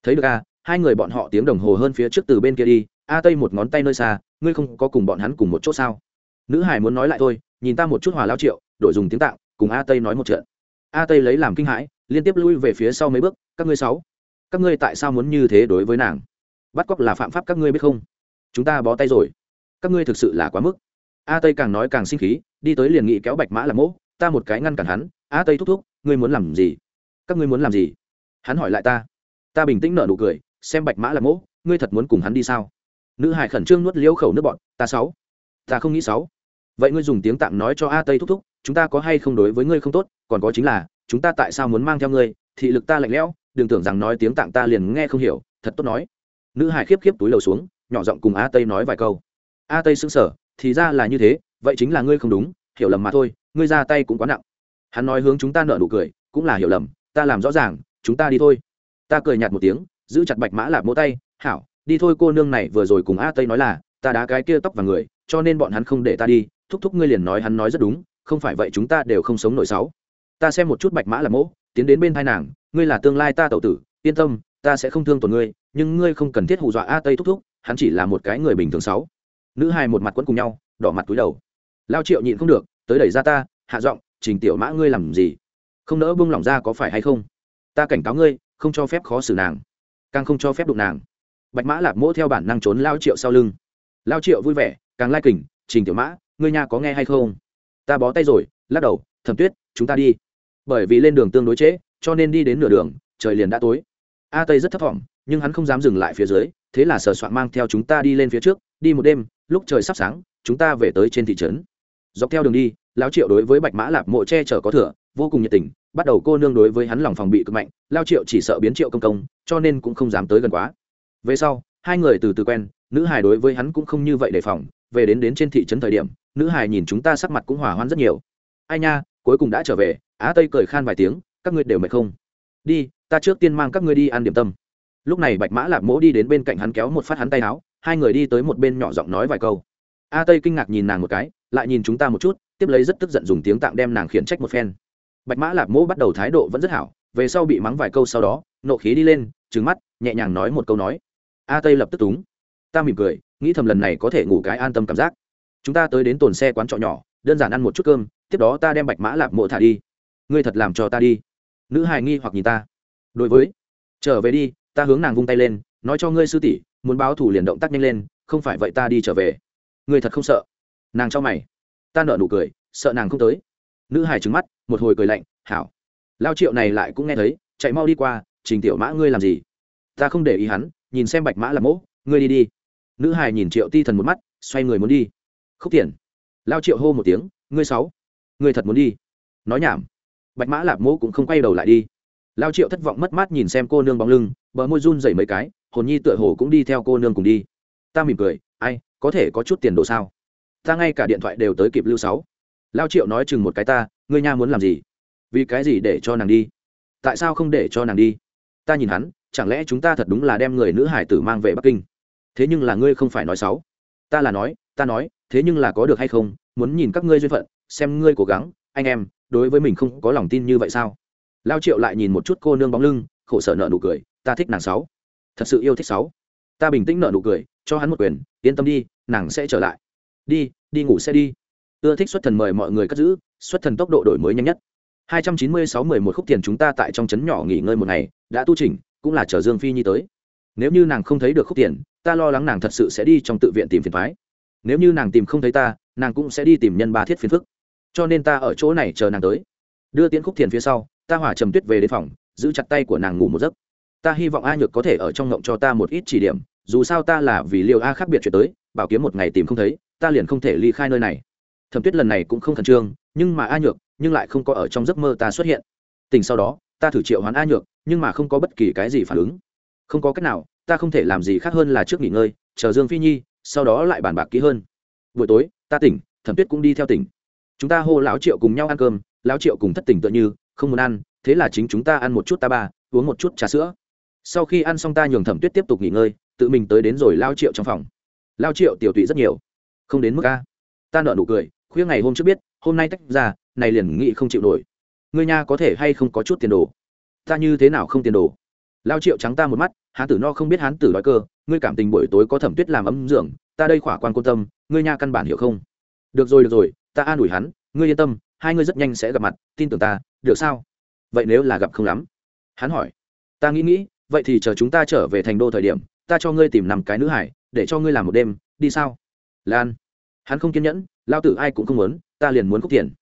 thấy được a, hai người bọn họ tiếng đồng hồ hơn phía trước từ bên kia đi, a tây một ngón tay nơi xa, ngươi không có cùng bọn hắn cùng một chỗ sao? Nữ hải muốn nói lại thôi, nhìn ta một chút hòa lao triệu, đổi dùng tiếng tạng, cùng a tây nói một trận. A tây lấy làm kinh hãi, liên tiếp lui về phía sau mấy bước, các ngươi sáu, các ngươi tại sao muốn như thế đối với nàng? Bắt cóc là phạm pháp các ngươi biết không? Chúng ta bó tay rồi. Các ngươi thực sự là quá mức. A tây càng nói càng sinh khí, đi tới liền nghị kéo bạch mã làm mỗ, ta một cái ngăn cản hắn, a tây thúc thúc, ngươi muốn làm gì? Các ngươi muốn làm gì? Hắn hỏi lại ta ta bình tĩnh nở nụ cười, xem bạch mã là mỗ, ngươi thật muốn cùng hắn đi sao? Nữ hải khẩn trương nuốt liễu khẩu nước bọn ta sáu. Ta không nghĩ sáu. Vậy ngươi dùng tiếng tạng nói cho a tây thúc thúc, chúng ta có hay không đối với ngươi không tốt? Còn có chính là, chúng ta tại sao muốn mang theo ngươi? Thị lực ta lạnh lẽo, đừng tưởng rằng nói tiếng tạng ta liền nghe không hiểu, thật tốt nói. Nữ hải khiếp khiếp túi lầu xuống, nhỏ giọng cùng a tây nói vài câu. A tây sững sờ, thì ra là như thế, vậy chính là ngươi không đúng, hiểu lầm mà thôi, ngươi ra tay cũng quá nặng. Hắn nói hướng chúng ta nợ nụ cười, cũng là hiểu lầm, ta làm rõ ràng, chúng ta đi thôi ta cười nhạt một tiếng, giữ chặt bạch mã lạp mỗ tay, hảo, đi thôi, cô nương này vừa rồi cùng a tây nói là, ta đá cái kia tóc vào người, cho nên bọn hắn không để ta đi, thúc thúc ngươi liền nói hắn nói rất đúng, không phải vậy chúng ta đều không sống nổi sáu. Ta xem một chút bạch mã lạp mỗ, tiến đến bên hai nàng, ngươi là tương lai ta tậu tử, yên tâm, ta sẽ không thương tổn ngươi, nhưng ngươi không cần thiết hù dọa a tây thúc thúc, hắn chỉ là một cái người bình thường sáu. Nữ hai một mặt quấn cùng nhau, đỏ mặt túi đầu. Lao triệu nhịn không được, tới đẩy ra ta, hạ giọng, trình tiểu mã ngươi làm gì? Không nỡ buông lỏng ra có phải hay không? Ta cảnh cáo ngươi không cho phép khó xử nàng, càng không cho phép đụng nàng. Bạch mã lạp mỗ theo bản năng trốn lao triệu sau lưng. Lao triệu vui vẻ, càng lai kình, trình tiểu mã, ngươi nhà có nghe hay không? Ta bó tay rồi, lắc đầu, thẩm tuyết, chúng ta đi. Bởi vì lên đường tương đối trễ, cho nên đi đến nửa đường, trời liền đã tối. A tây rất thấp thỏm, nhưng hắn không dám dừng lại phía dưới, thế là sờ soạn mang theo chúng ta đi lên phía trước, đi một đêm, lúc trời sắp sáng, chúng ta về tới trên thị trấn. Dọc theo đường đi lão triệu đối với bạch mã lạp mộ che chở có thừa, vô cùng nhiệt tình bắt đầu cô nương đối với hắn lòng phòng bị cực mạnh, lao triệu chỉ sợ biến triệu công công, cho nên cũng không dám tới gần quá. Về sau, hai người từ từ quen, nữ hài đối với hắn cũng không như vậy đề phòng, về đến đến trên thị trấn thời điểm, nữ hài nhìn chúng ta sắc mặt cũng hỏa hoạn rất nhiều. Ai nha, cuối cùng đã trở về, á tây cười khan vài tiếng, các ngươi đều mệt không? Đi, ta trước tiên mang các ngươi đi ăn điểm tâm. Lúc này bạch mã lạp mỗ đi đến bên cạnh hắn kéo một phát hắn tay áo, hai người đi tới một bên nhỏ giọng nói vài câu. A tây kinh ngạc nhìn nàng một cái, lại nhìn chúng ta một chút, tiếp lấy rất tức giận dùng tiếng tạng đem nàng khiển trách một phen bạch mã lạp mỗ bắt đầu thái độ vẫn rất hảo, về sau bị mắng vài câu sau đó, nộ khí đi lên trứng mắt, nhẹ nhàng nói một câu nói. A tây lập tức túng. Ta mỉm cười, nghĩ thầm lần này có thể ngủ cái an tâm cảm giác. Chúng ta tới đến tồn xe quán trọ nhỏ, đơn giản ăn một chút cơm, tiếp đó ta đem bạch mã lạp mộ thả đi. Ngươi thật làm cho ta đi. Nữ hài nghi hoặc nhìn ta. Đối với, trở về đi, ta hướng nàng vung tay lên, nói cho ngươi sư tỷ, muốn báo thủ liền động tác nhanh lên, không phải vậy ta đi trở về. Ngươi thật không sợ? Nàng cho mày. Ta nợ nụ cười, sợ nàng không tới. Nữ hải trứng mắt một hồi cười lạnh, hảo. Lao triệu này lại cũng nghe thấy, chạy mau đi qua, trình tiểu mã ngươi làm gì? Ta không để ý hắn, nhìn xem bạch mã là mỗ, ngươi đi đi. Nữ hải nhìn triệu ti thần một mắt, xoay người muốn đi. Khúc tiền lao triệu hô một tiếng, ngươi sáu, ngươi thật muốn đi. Nói nhảm. Bạch mã lạp mỗ cũng không quay đầu lại đi. Lao triệu thất vọng mất mát nhìn xem cô nương bóng lưng, bờ môi run dày mấy cái, hồn nhi tựa hồ cũng đi theo cô nương cùng đi. Ta mỉm cười, ai, có thể có chút tiền đồ sao? Ta ngay cả điện thoại đều tới kịp lưu sáu. Lao triệu nói chừng một cái ta ngươi nha muốn làm gì? Vì cái gì để cho nàng đi? Tại sao không để cho nàng đi? Ta nhìn hắn chẳng lẽ chúng ta thật đúng là đem người nữ hải tử mang về bắc kinh? Thế nhưng là ngươi không phải nói xấu, ta là nói ta nói thế nhưng là có được hay không? Muốn nhìn các ngươi duyên phận xem ngươi cố gắng. Anh em đối với mình không có lòng tin như vậy sao? Lao triệu lại nhìn một chút cô nương bóng lưng khổ sở nợ nụ cười. Ta thích nàng sáu. Thật sự yêu thích sáu. Ta bình tĩnh nợ nụ cười cho hắn một quyền. Yên tâm đi nàng sẽ trở lại. Đi đi ngủ sẽ đi. Ưa thích xuất thần mời mọi người cất giữ xuất thần tốc độ đổi mới nhanh nhất. 296 11 khúc tiền chúng ta tại trong trấn nhỏ nghỉ ngơi một ngày, đã tu chỉnh, cũng là chờ dương phi nhi tới. Nếu như nàng không thấy được khúc tiền, ta lo lắng nàng thật sự sẽ đi trong tự viện tìm phiền phái. nếu như nàng tìm không thấy ta, nàng cũng sẽ đi tìm nhân ba thiết phiền phức. Cho nên ta ở chỗ này chờ nàng tới. Đưa tiễn khúc tiền phía sau, ta hỏa trầm tuyết về đến phòng, giữ chặt tay của nàng ngủ một giấc. Ta hy vọng a nhược có thể ở trong ngộng cho ta một ít chỉ điểm, dù sao ta là vì liều a khác biệt chuyện tới, bảo kiếm một ngày tìm không thấy, ta liền không thể ly khai nơi này. Thẩm tuyết lần này cũng không khẩn trương nhưng mà a nhược, nhưng lại không có ở trong giấc mơ ta xuất hiện. Tình sau đó, ta thử triệu hoán a nhược, nhưng mà không có bất kỳ cái gì phản ứng. Không có cách nào, ta không thể làm gì khác hơn là trước nghỉ ngơi, chờ dương phi nhi, sau đó lại bàn bạc kỹ hơn. Buổi tối, ta tỉnh, thẩm tuyết cũng đi theo tỉnh. Chúng ta hô lão triệu cùng nhau ăn cơm, lão triệu cùng thất tỉnh tựa như, không muốn ăn, thế là chính chúng ta ăn một chút ta ba, uống một chút trà sữa. Sau khi ăn xong ta nhường thẩm tuyết tiếp tục nghỉ ngơi, tự mình tới đến rồi lao triệu trong phòng. Lao triệu tiểu tụy rất nhiều. Không đến mức ca ta nợ nụ cười khuya ngày hôm trước biết, hôm nay tách ra, này liền nghị không chịu nổi. Ngươi nha có thể hay không có chút tiền đồ? Ta như thế nào không tiền đồ? Lao triệu trắng ta một mắt, hán tử no không biết hán tử đói cơ, ngươi cảm tình buổi tối có thẩm tuyết làm ấm dưỡng, ta đây khỏa quan quan tâm, ngươi nha căn bản hiểu không? Được rồi được rồi, ta an ủi hắn, ngươi yên tâm, hai ngươi rất nhanh sẽ gặp mặt, tin tưởng ta, được sao? Vậy nếu là gặp không lắm? Hắn hỏi. Ta nghĩ nghĩ, vậy thì chờ chúng ta trở về thành đô thời điểm, ta cho ngươi tìm nằm cái nữ hải, để cho ngươi làm một đêm, đi sao? Lan hắn không kiên nhẫn, lao tử ai cũng không muốn, ta liền muốn khúc tiền.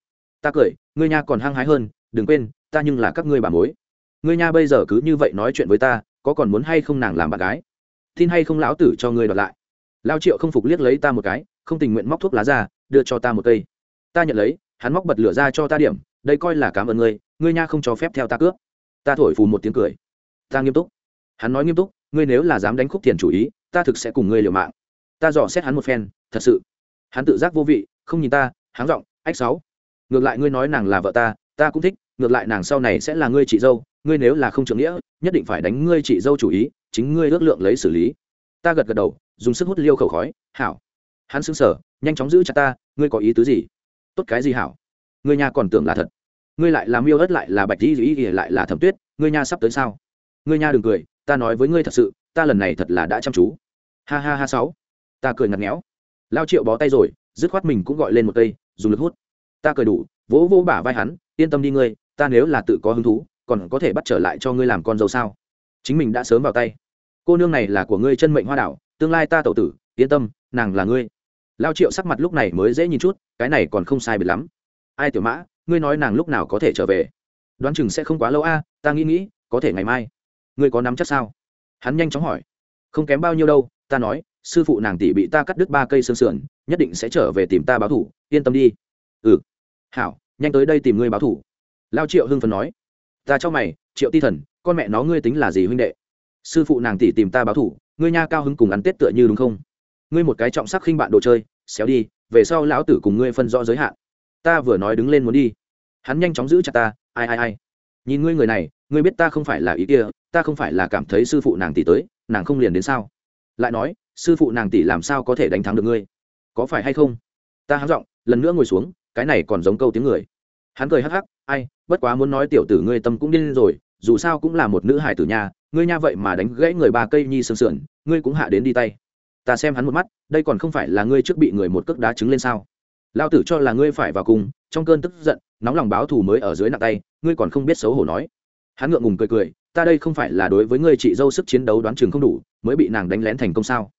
Ta cười, ngươi nha còn hăng hái hơn, đừng quên, ta nhưng là các ngươi bà mối. Ngươi nha bây giờ cứ như vậy nói chuyện với ta, có còn muốn hay không nàng làm bạn gái? Tin hay không lão tử cho ngươi đoạt lại? Lao triệu không phục liếc lấy ta một cái, không tình nguyện móc thuốc lá ra, đưa cho ta một cây. Ta nhận lấy, hắn móc bật lửa ra cho ta điểm, đây coi là cảm ơn ngươi ngươi nha không cho phép theo ta cướp. Ta thổi phù một tiếng cười. Ta nghiêm túc. Hắn nói nghiêm túc, ngươi nếu là dám đánh khúc tiền chủ ý, ta thực sẽ cùng ngươi liều mạng. Ta dò xét hắn một phen, thật sự hắn tự giác vô vị, không nhìn ta, háng r ộ n g ách sáu, ngược lại ngươi nói nàng là vợ ta ta cũng thích, ngược lại nàng sau này sẽ là ngươi chị dâu, ngươi nếu là không trưởng nghĩa, nhất định phải đánh ngươi chị dâu chủ ý, chính ngươi ước lượng lấy xử lý. Ta gật gật đầu, dùng sức hút liêu khẩu khói, hảo. Hắn xứng sở nhanh chóng giữ chặt ta, ngươi có ý tứ gì? Tốt cái gì hảo? Ngươi nhà còn tưởng là thật. Ngươi lại làm yêu ớt lại là bạch di dĩ lại là thẩm tuyết, ngươi nha sắp tới sao? Ngươi nha đừng cười, ta nói với ngươi thật sự, ta lần này thật là đã chăm chú. Ha ha ha sáu. Ta cười ngặt nghẽo lao triệu bó tay rồi, dứt khoát mình cũng gọi lên một cây, dùng lực hút. Ta cười đủ, vỗ vỗ bả vai hắn, yên tâm đi ngươi, ta nếu là tự có hứng thú, còn có thể bắt trở lại cho ngươi làm con dâu sao? Chính mình đã sớm vào tay. Cô nương này là của ngươi chân mệnh hoa đảo, tương lai ta tẩu tử, yên tâm, nàng là ngươi. Lao triệu sắc mặt lúc này mới dễ nhìn chút, cái này còn không sai biệt lắm. Ai tiểu mã, ngươi nói nàng lúc nào có thể trở về? Đoán chừng sẽ không quá lâu a, ta nghĩ nghĩ, có thể ngày mai. Ngươi có nắm chắc sao? Hắn nhanh chóng hỏi. Không kém bao nhiêu đâu, ta nói sư phụ nàng tỷ bị ta cắt đứt ba cây xương sườn, nhất định sẽ trở về tìm ta báo thủ, yên tâm đi. Ừ. Hảo, nhanh tới đây tìm ngươi báo thủ. Lao triệu hưng phần nói. Ta cho mày, triệu ti thần, con mẹ nó ngươi tính là gì huynh đệ? Sư phụ nàng tỷ tìm ta báo thủ, ngươi nha cao hứng cùng ăn tết tựa như đúng không? Ngươi một cái trọng sắc khinh bạn đồ chơi, xéo đi, về sau lão tử cùng ngươi phân rõ giới hạn. Ta vừa nói đứng lên muốn đi. Hắn nhanh chóng giữ chặt ta, ai ai ai. Nhìn ngươi người này, ngươi biết ta không phải là ý kia, ta không phải là cảm thấy sư phụ nàng tỷ tới, nàng không liền đến sao? Lại nói sư phụ nàng tỷ làm sao có thể đánh thắng được ngươi? Có phải hay không? Ta hắng giọng, lần nữa ngồi xuống, cái này còn giống câu tiếng người. Hắn cười hắc hắc, ai, bất quá muốn nói tiểu tử ngươi tâm cũng điên rồi, dù sao cũng là một nữ hải tử nhà ngươi nha vậy mà đánh gãy người ba cây nhi sương sườn, ngươi cũng hạ đến đi tay. Ta xem hắn một mắt, đây còn không phải là ngươi trước bị người một cước đá trứng lên sao? Lao tử cho là ngươi phải vào cùng, trong cơn tức giận, nóng lòng báo thù mới ở dưới nặng tay, ngươi còn không biết xấu hổ nói. Hắn ngượng ngùng cười cười, ta đây không phải là đối với ngươi chị dâu sức chiến đấu đoán chừng không đủ, mới bị nàng đánh lén thành công sao?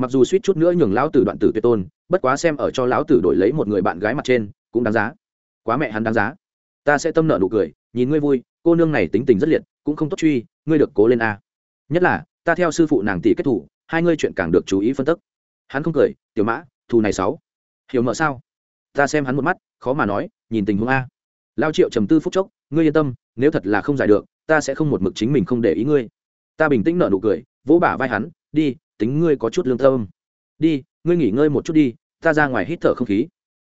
Mặc dù suýt chút nữa nhường lão tử đoạn tử tuyệt tôn, bất quá xem ở cho lão tử đổi lấy một người bạn gái mặt trên, cũng đáng giá. Quá mẹ hắn đáng giá. Ta sẽ tâm nợ nụ cười, nhìn ngươi vui, cô nương này tính tình rất liệt, cũng không tốt truy, ngươi được cố lên a. Nhất là, ta theo sư phụ nàng tỷ kết thủ, hai ngươi chuyện càng được chú ý phân tích hắn không cười, tiểu mã, thù này sáu. Hiểu mở sao? Ta xem hắn một mắt, khó mà nói, nhìn tình huống a. Lao triệu trầm tư phúc chốc, ngươi yên tâm, nếu thật là không giải được, ta sẽ không một mực chính mình không để ý ngươi. Ta bình tĩnh nợ nụ cười, vỗ bả vai hắn, đi tính ngươi có chút lương tâm. Đi, ngươi nghỉ ngơi một chút đi, ta ra ngoài hít thở không khí.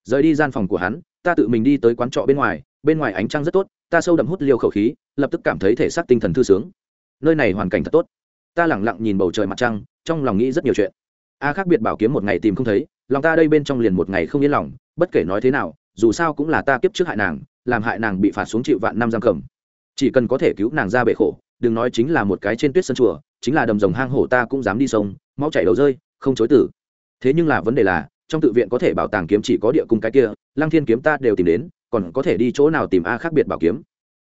Rời đi gian phòng của hắn, ta tự mình đi tới quán trọ bên ngoài bên ngoài ánh trăng rất tốt, ta sâu đậm hút liều khẩu khí, lập tức cảm thấy thể xác tinh thần thư sướng. Nơi này hoàn cảnh thật tốt. Ta lẳng lặng nhìn bầu trời mặt trăng, trong lòng nghĩ rất nhiều chuyện. A khác biệt bảo kiếm một ngày tìm không thấy, lòng ta đây bên trong liền một ngày không yên lòng, bất kể nói thế nào, dù sao cũng là ta kiếp trước hại nàng, làm hại nàng bị phạt xuống chịu vạn năm giam cầm. Chỉ cần có thể cứu nàng ra bể khổ đừng nói chính là một cái trên tuyết sân chùa, chính là đầm rồng hang hổ ta cũng dám đi sông máu chảy đầu rơi, không chối tử. Thế nhưng là vấn đề là, trong tự viện có thể bảo tàng kiếm chỉ có địa cung cái kia, lăng thiên kiếm ta đều tìm đến, còn có thể đi chỗ nào tìm a khác biệt bảo kiếm?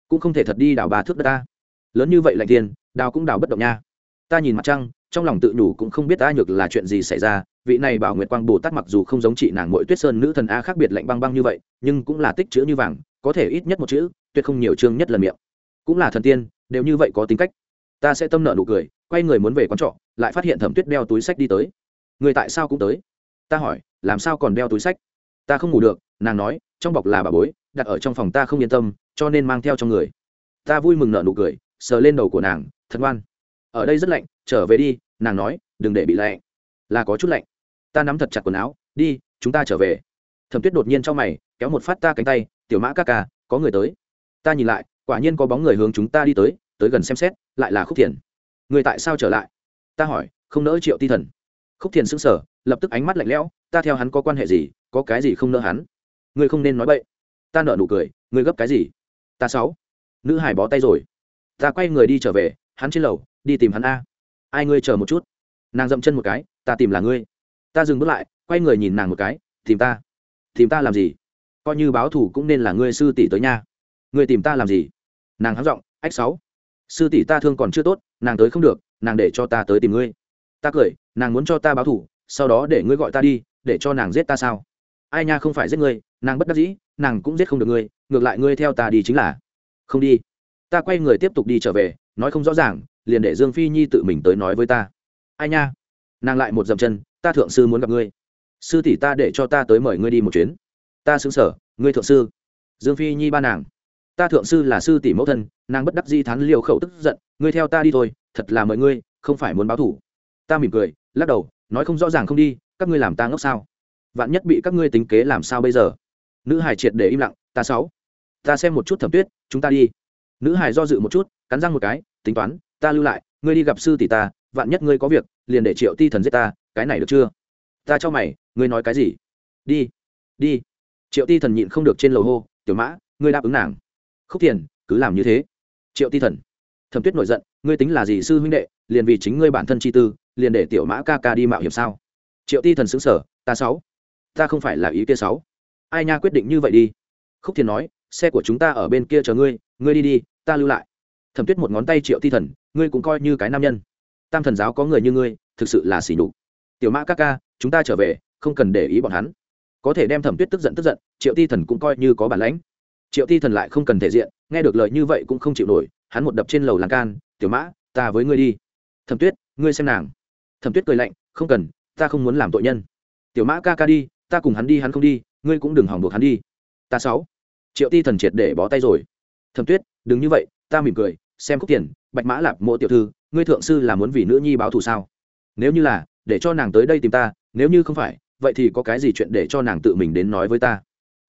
Cũng không thể thật đi đào ba thước đất ta. Lớn như vậy lạnh thiên, đào cũng đào bất động nha. Ta nhìn mặt trăng, trong lòng tự nhủ cũng không biết ta nhược là chuyện gì xảy ra, vị này bảo nguyệt quang bồ tát mặc dù không giống chị nàng mỗi tuyết sơn nữ thần a khác biệt lạnh băng băng như vậy, nhưng cũng là tích chữ như vàng, có thể ít nhất một chữ, tuyệt không nhiều chương nhất lần miệng. Cũng là thần tiên đều như vậy có tính cách. Ta sẽ tâm nợ nụ cười, quay người muốn về quán trọ, lại phát hiện thẩm tuyết đeo túi sách đi tới. Người tại sao cũng tới? Ta hỏi, làm sao còn đeo túi sách? Ta không ngủ được, nàng nói, trong bọc là bà bối, đặt ở trong phòng ta không yên tâm, cho nên mang theo trong người. Ta vui mừng nợ nụ cười, sờ lên đầu của nàng, thật ngoan. Ở đây rất lạnh, trở về đi, nàng nói, đừng để bị lạnh. Là có chút lạnh. Ta nắm thật chặt quần áo, đi, chúng ta trở về. Thẩm tuyết đột nhiên trong mày, kéo một phát ta cánh tay, tiểu mã các ca, có người tới. Ta nhìn lại, quả nhiên có bóng người hướng chúng ta đi tới tới gần xem xét, lại là khúc thiền. Người tại sao trở lại? Ta hỏi, không nỡ triệu ti thần. Khúc thiền sững sờ, lập tức ánh mắt lạnh lẽo, ta theo hắn có quan hệ gì, có cái gì không nỡ hắn? Ngươi không nên nói bậy. Ta nợ nụ cười ngươi gấp cái gì? Ta sáu. Nữ hải bó tay rồi. Ta quay người đi trở về, hắn trên lầu, đi tìm hắn a. Ai ngươi chờ một chút? Nàng dậm chân một cái, ta tìm là ngươi. Ta dừng bước lại, quay người nhìn nàng một cái, tìm ta. Tìm ta làm gì? Coi như báo thủ cũng nên là ngươi sư tỷ tới nha. Ngươi tìm ta làm gì? Nàng hắn giọng, ách sáu sư tỷ ta thương còn chưa tốt, nàng tới không được, nàng để cho ta tới tìm ngươi. Ta cười, nàng muốn cho ta báo thủ, sau đó để ngươi gọi ta đi, để cho nàng giết ta sao? Ai nha không phải giết ngươi, nàng bất đắc dĩ, nàng cũng giết không được ngươi, ngược lại ngươi theo ta đi chính là. Không đi. Ta quay người tiếp tục đi trở về, nói không rõ ràng, liền để dương phi nhi tự mình tới nói với ta. Ai nha? Nàng lại một dậm chân, ta thượng sư muốn gặp ngươi. Sư tỷ ta để cho ta tới mời ngươi đi một chuyến. Ta xứng sở, ngươi thượng sư. Dương phi nhi ba nàng ta thượng sư là sư tỷ mẫu thân, nàng bất đắc di thắn liều khẩu tức giận, ngươi theo ta đi thôi, thật là mời ngươi, không phải muốn báo thủ ta mỉm cười, lắc đầu, nói không rõ ràng không đi, các ngươi làm ta ngốc sao? Vạn nhất bị các ngươi tính kế làm sao bây giờ? Nữ hải triệt để im lặng, ta sáu. Ta xem một chút thẩm tuyết, chúng ta đi. Nữ hải do dự một chút, cắn răng một cái, tính toán, ta lưu lại, ngươi đi gặp sư tỷ ta, vạn nhất ngươi có việc, liền để triệu ti thần giết ta, cái này được chưa? Ta cho mày, ngươi nói cái gì? Đi đi. Triệu ti thần nhịn không được trên lầu hô, tiểu mã, ngươi đáp ứng nàng khúc Thiền cứ làm như thế. Triệu ti thần, thẩm tuyết nổi giận, ngươi tính là gì sư huynh đệ, liền vì chính ngươi bản thân chi tư, liền để tiểu mã ca ca đi mạo hiểm sao? Triệu ti thần xứng sở ta sáu, ta không phải là ý kia sáu. Ai nha quyết định như vậy đi. Khúc thiền nói, xe của chúng ta ở bên kia chờ ngươi ngươi đi đi, ta lưu lại. Thẩm tuyết một ngón tay triệu ti thần, ngươi cũng coi như cái nam nhân. Tam thần giáo có người như ngươi, thực sự là xỉ nhục. Tiểu mã ca ca, chúng ta trở về, không cần để ý bọn hắn. Có thể đem thẩm tuyết tức giận tức giận, triệu ti thần cũng coi như có bản lãnh triệu ti thần lại không cần thể diện, nghe được lời như vậy cũng không chịu nổi, hắn một đập trên lầu làn can, tiểu mã, ta với ngươi đi. Thẩm tuyết, ngươi xem nàng. Thẩm tuyết cười lạnh, không cần, ta không muốn làm tội nhân. Tiểu mã ca ca đi, ta cùng hắn đi, hắn không đi, ngươi cũng đừng hỏng buộc hắn đi. Ta sáu. Triệu ti thần triệt để bó tay rồi. Thẩm tuyết, đừng như vậy, ta mỉm cười, xem Cúc tiền, bạch mã lạp mộ tiểu thư, ngươi thượng sư là muốn vì nữ nhi báo thù sao? Nếu như là, để cho nàng tới đây tìm ta, nếu như không phải, vậy thì có cái gì chuyện để cho nàng tự mình đến nói với ta?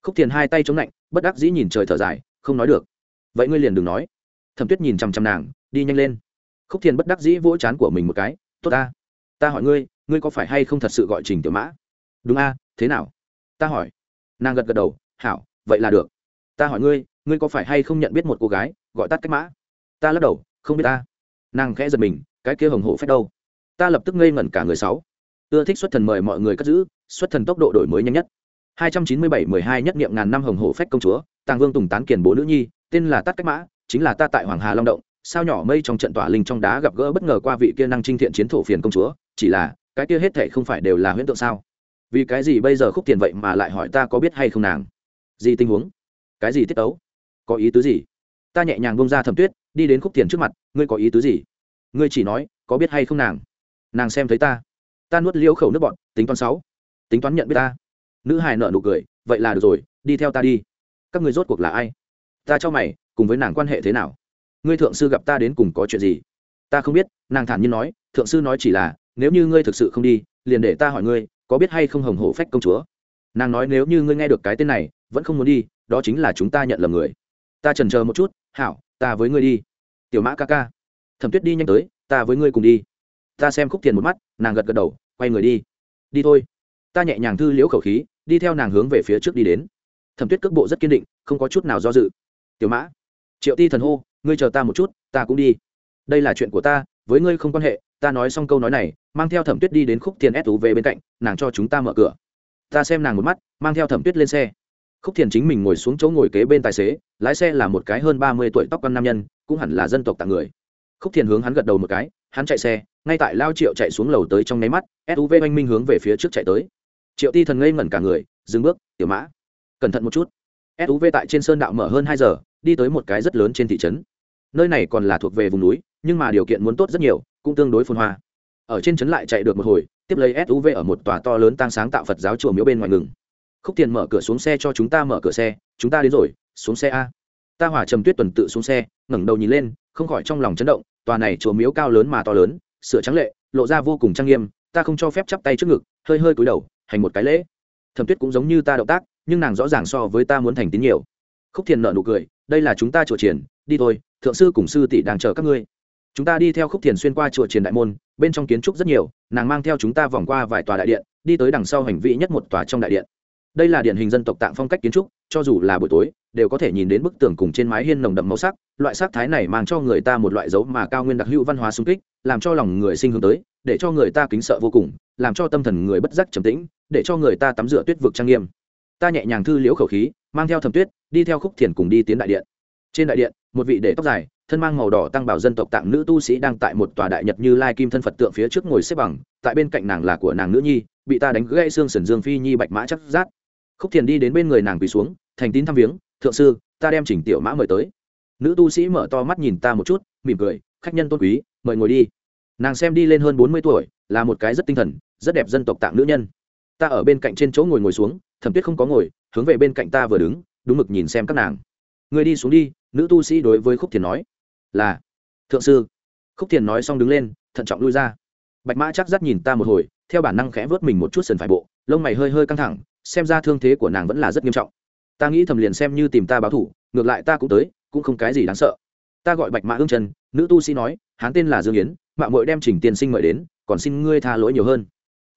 Khúc tiền hai tay chống lạnh bất đắc dĩ nhìn trời thở dài, không nói được. Vậy ngươi liền đừng nói. Thẩm tuyết nhìn chằm chằm nàng, đi nhanh lên. Khúc thiền bất đắc dĩ vỗ chán của mình một cái, tốt ta. Ta hỏi ngươi ngươi có phải hay không thật sự gọi trình tiểu mã? Đúng a, thế nào? Ta hỏi. Nàng gật gật đầu, hảo, vậy là được. Ta hỏi ngươi ngươi có phải hay không nhận biết một cô gái, gọi tắt cách mã? Ta lắc đầu, không biết ta. Nàng khẽ giật mình, cái kia hồng hộ phép đâu? Ta lập tức ngây ngẩn cả người sáu. Ưa thích xuất thần mời mọi người cất giữ, xuất thần tốc độ đổi mới nhanh nhất. 297-12 nhất niệm ngàn năm hồng hổ phách công chúa, tàng vương tùng tán kiền bố nữ nhi, tên là tát cách mã, chính là ta tại hoàng hà long động, sao nhỏ mây trong trận tỏa linh trong đá gặp gỡ bất ngờ qua vị kia năng trinh thiện chiến thổ phiền công chúa, chỉ là, cái kia hết thệ không phải đều là huyễn tượng sao? Vì cái gì bây giờ khúc tiền vậy mà lại hỏi ta có biết hay không nàng? Gì tình huống? Cái gì tiết tấu? Có ý tứ gì? Ta nhẹ nhàng bông ra thẩm tuyết, đi đến khúc tiền trước mặt, ngươi có ý tứ gì? Ngươi chỉ nói, có biết hay không nàng? Nàng xem thấy ta. Ta nuốt liêu khẩu nước bọn tính toán sáu. Tính toán nhận biết ta nữ hài nợ nụ cười, vậy là được rồi, đi theo ta đi. Các người rốt cuộc là ai? Ta cho mày, cùng với nàng quan hệ thế nào? Ngươi thượng sư gặp ta đến cùng có chuyện gì? Ta không biết, nàng thản nhiên nói, thượng sư nói chỉ là, nếu như ngươi thực sự không đi, liền để ta hỏi ngươi, có biết hay không hồng hổ phách công chúa? Nàng nói, nếu như ngươi nghe được cái tên này, vẫn không muốn đi, đó chính là chúng ta nhận lầm người. Ta trần chờ một chút, hảo, ta với ngươi đi. Tiểu mã ca ca. Thẩm tuyết đi nhanh tới, ta với ngươi cùng đi. Ta xem khúc tiền một mắt, nàng gật gật đầu, quay người đi. Đi thôi. Ta nhẹ nhàng thư liễu khẩu khí đi theo nàng hướng về phía trước đi đến. Thẩm tuyết cước bộ rất kiên định, không có chút nào do dự. Tiểu mã, triệu ti thần hô, ngươi chờ ta một chút, ta cũng đi. Đây là chuyện của ta, với ngươi không quan hệ, ta nói xong câu nói này, mang theo thẩm tuyết đi đến khúc thiền ép về bên cạnh, nàng cho chúng ta mở cửa. Ta xem nàng một mắt, mang theo thẩm tuyết lên xe. Khúc thiền chính mình ngồi xuống chỗ ngồi kế bên tài xế, lái xe là một cái hơn ba mươi tuổi tóc con nam nhân, cũng hẳn là dân tộc tạng người. Khúc thiền hướng hắn gật đầu một cái, hắn chạy xe, ngay tại lao triệu chạy xuống lầu tới trong nháy mắt suv oanh minh hướng về phía trước chạy tới triệu ti thần ngây ngẩn cả người, dừng bước, tiểu mã, cẩn thận một chút. Suv tại trên sơn đạo mở hơn hai giờ, đi tới một cái rất lớn trên thị trấn. Nơi này còn là thuộc về vùng núi, nhưng mà điều kiện muốn tốt rất nhiều, cũng tương đối phồn hoa. Ở trên trấn lại chạy được một hồi, tiếp lấy suv ở một tòa to lớn tăng sáng tạo phật giáo chùa miếu bên ngoài ngừng. Khúc tiền mở cửa xuống xe cho chúng ta mở cửa xe, chúng ta đến rồi, xuống xe a. Ta hỏa trầm tuyết tuần tự xuống xe, ngẩng đầu nhìn lên, không khỏi trong lòng chấn động, tòa này chùa miếu cao lớn mà to lớn, sửa trắng lệ, lộ ra vô cùng trang nghiêm, ta không cho phép chắp tay trước ngực, hơi hơi cúi đầu hành một cái lễ. Thẩm tuyết cũng giống như ta động tác, nhưng nàng rõ ràng so với ta muốn thành tín nhiều. Khúc thiền nợ nụ cười, đây là chúng ta chùa triển, đi thôi, thượng sư cùng sư tỷ đang chờ các ngươi. Chúng ta đi theo khúc thiền xuyên qua chùa triển đại môn, bên trong kiến trúc rất nhiều, nàng mang theo chúng ta vòng qua vài tòa đại điện, đi tới đằng sau hành vị nhất một tòa trong đại điện. Đây là điển hình dân tộc tạng phong cách kiến trúc, cho dù là buổi tối, đều có thể nhìn đến bức tường cùng trên mái hiên nồng đậm màu sắc, loại sắc thái này mang cho người ta một loại dấu mà cao nguyên đặc hữu văn hóa xung kích làm cho lòng người sinh hướng tới, để cho người ta kính sợ vô cùng, làm cho tâm thần người bất giác trầm tĩnh, để cho người ta tắm rửa tuyết vực trang nghiêm. Ta nhẹ nhàng thư liễu khẩu khí, mang theo thầm tuyết, đi theo khúc thiền cùng đi tiến đại điện. Trên đại điện, một vị để tóc dài, thân mang màu đỏ tăng bảo dân tộc tạng nữ tu sĩ đang tại một tòa đại nhật như lai kim thân phật tượng phía trước ngồi xếp bằng, tại bên cạnh nàng là của nàng nữ nhi, bị ta đánh gãy xương sườn dương phi nhi bạch mã chắc rát. Khúc thiền đi đến bên người nàng quỳ xuống, thành tín thăm viếng, thượng sư, ta đem chỉnh tiểu mã mời tới. Nữ tu sĩ mở to mắt nhìn ta một chút, mỉm cười khách nhân tôn quý, mời ngồi đi. Nàng xem đi lên hơn bốn mươi tuổi, là một cái rất tinh thần, rất đẹp dân tộc tạng nữ nhân. Ta ở bên cạnh trên chỗ ngồi ngồi xuống, thẩm tuyết không có ngồi, hướng về bên cạnh ta vừa đứng, đúng mực nhìn xem các nàng. Người đi xuống đi, nữ tu sĩ đối với khúc thiền nói. Là, thượng sư. Khúc thiền nói xong đứng lên, thận trọng lui ra. Bạch mã chắc dắt nhìn ta một hồi, theo bản năng khẽ vớt mình một chút sần phải bộ, lông mày hơi hơi căng thẳng, xem ra thương thế của nàng vẫn là rất nghiêm trọng. Ta nghĩ thầm liền xem như tìm ta báo thủ, ngược lại ta cũng tới, cũng không cái gì đáng sợ ta gọi bạch mã ương trần nữ tu sĩ nói, hắn tên là dương yến mạng mội đem trình tiên sinh mời đến, còn xin ngươi tha lỗi nhiều hơn.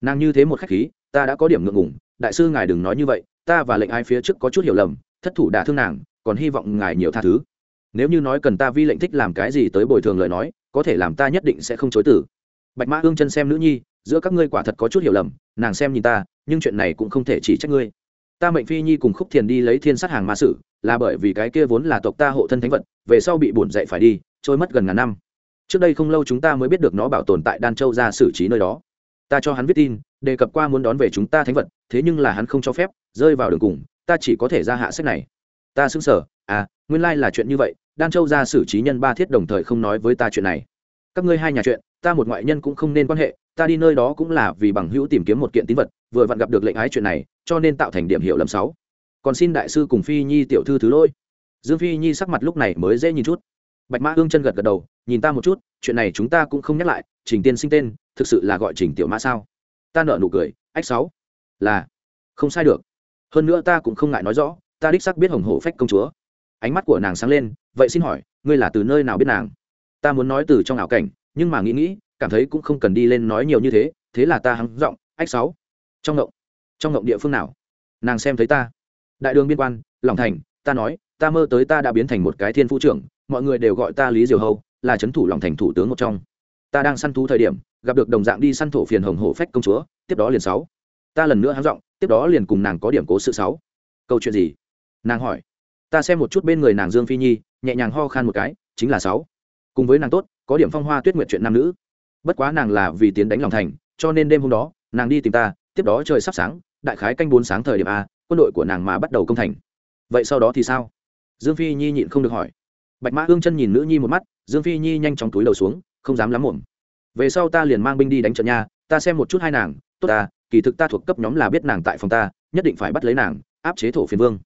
Nàng như thế một khách khí, ta đã có điểm ngượng ngủng đại sư ngài đừng nói như vậy, ta và lệnh ai phía trước có chút hiểu lầm, thất thủ đả thương nàng, còn hy vọng ngài nhiều tha thứ. Nếu như nói cần ta vi lệnh thích làm cái gì tới bồi thường lời nói, có thể làm ta nhất định sẽ không chối tử bạch mã ương chân xem nữ nhi, giữa các ngươi quả thật có chút hiểu lầm, nàng xem nhìn ta, nhưng chuyện này cũng không thể chỉ trách ngươi ta mệnh phi nhi cùng khúc thiền đi lấy thiên sát hàng ma sử, là bởi vì cái kia vốn là tộc ta hộ thân thánh vật, về sau bị bổn dậy phải đi, trôi mất gần ngàn năm. Trước đây không lâu chúng ta mới biết được nó bảo tồn tại đan châu ra xử trí nơi đó. Ta cho hắn viết tin, đề cập qua muốn đón về chúng ta thánh vật, thế nhưng là hắn không cho phép, rơi vào đường cùng, ta chỉ có thể ra hạ sách này. Ta xứng sở à nguyên lai là chuyện như vậy, đan châu ra xử trí nhân ba thiết đồng thời không nói với ta chuyện này. Các ngươi hai nhà chuyện, ta một ngoại nhân cũng không nên quan hệ, ta đi nơi đó cũng là vì bằng hữu tìm kiếm một kiện tín vật, vừa vặn gặp được lệnh ái chuyện này cho nên tạo thành điểm hiệu lầm sáu. Còn xin đại sư cùng phi nhi tiểu thư thứ lỗi. Dương phi nhi sắc mặt lúc này mới dễ nhìn chút. Bạch mã ương chân gật gật đầu, nhìn ta một chút, chuyện này chúng ta cũng không nhắc lại, trình tiên sinh tên, thực sự là gọi trình tiểu mã sao? Ta nợ nụ cười, ách sáu. Là, không sai được. Hơn nữa ta cũng không ngại nói rõ, ta đích sắc biết hồng hổ phách công chúa. Ánh mắt của nàng sáng lên, vậy xin hỏi, ngươi là từ nơi nào biết nàng? Ta muốn nói từ trong ảo cảnh, nhưng mà nghĩ nghĩ, cảm thấy cũng không cần đi lên nói nhiều như thế thế là ta hắng giọng, ách sáu. Trong ngộng trong ngộng địa phương nào? Nàng xem thấy ta. Đại đường biên quan lòng thành, ta nói, ta mơ tới ta đã biến thành một cái thiên phu trưởng, mọi người đều gọi ta lý diều hầu là c h ấ n thủ lòng thành thủ tướng một trong. Ta đang săn thú thời điểm, gặp được đồng dạng đi săn thổ phiền hồng hổ phách công chúa, tiếp đó liền sáu. Ta lần nữa hám giọng, tiếp đó liền cùng nàng có điểm cố sự sáu. Câu chuyện gì? Nàng hỏi. Ta xem một chút bên người nàng dương phi nhi, nhẹ nhàng ho khan một cái, chính là sáu. Cùng với nàng tốt, có điểm phong hoa tuyết nguyện chuyện nam nữ. Bất quá nàng là vì tiến đánh lòng thành, cho nên đêm hôm đó, nàng đi tìm ta tiếp đó trời sắp sáng, đại khái canh bốn sáng thời điểm a, quân đội của nàng mà bắt đầu công thành. Vậy sau đó thì sao? Dương phi nhi nhịn không được hỏi. Bạch mã ương chân nhìn nữ nhi một mắt, dương phi nhi nhanh chóng túi đầu xuống, không dám lắm mồm về sau ta liền mang binh đi đánh trận nha, ta xem một chút hai nàng, tốt ta, kỳ thực ta thuộc cấp nhóm là biết nàng tại phòng ta, nhất định phải bắt lấy nàng, áp chế thổ phiền vương.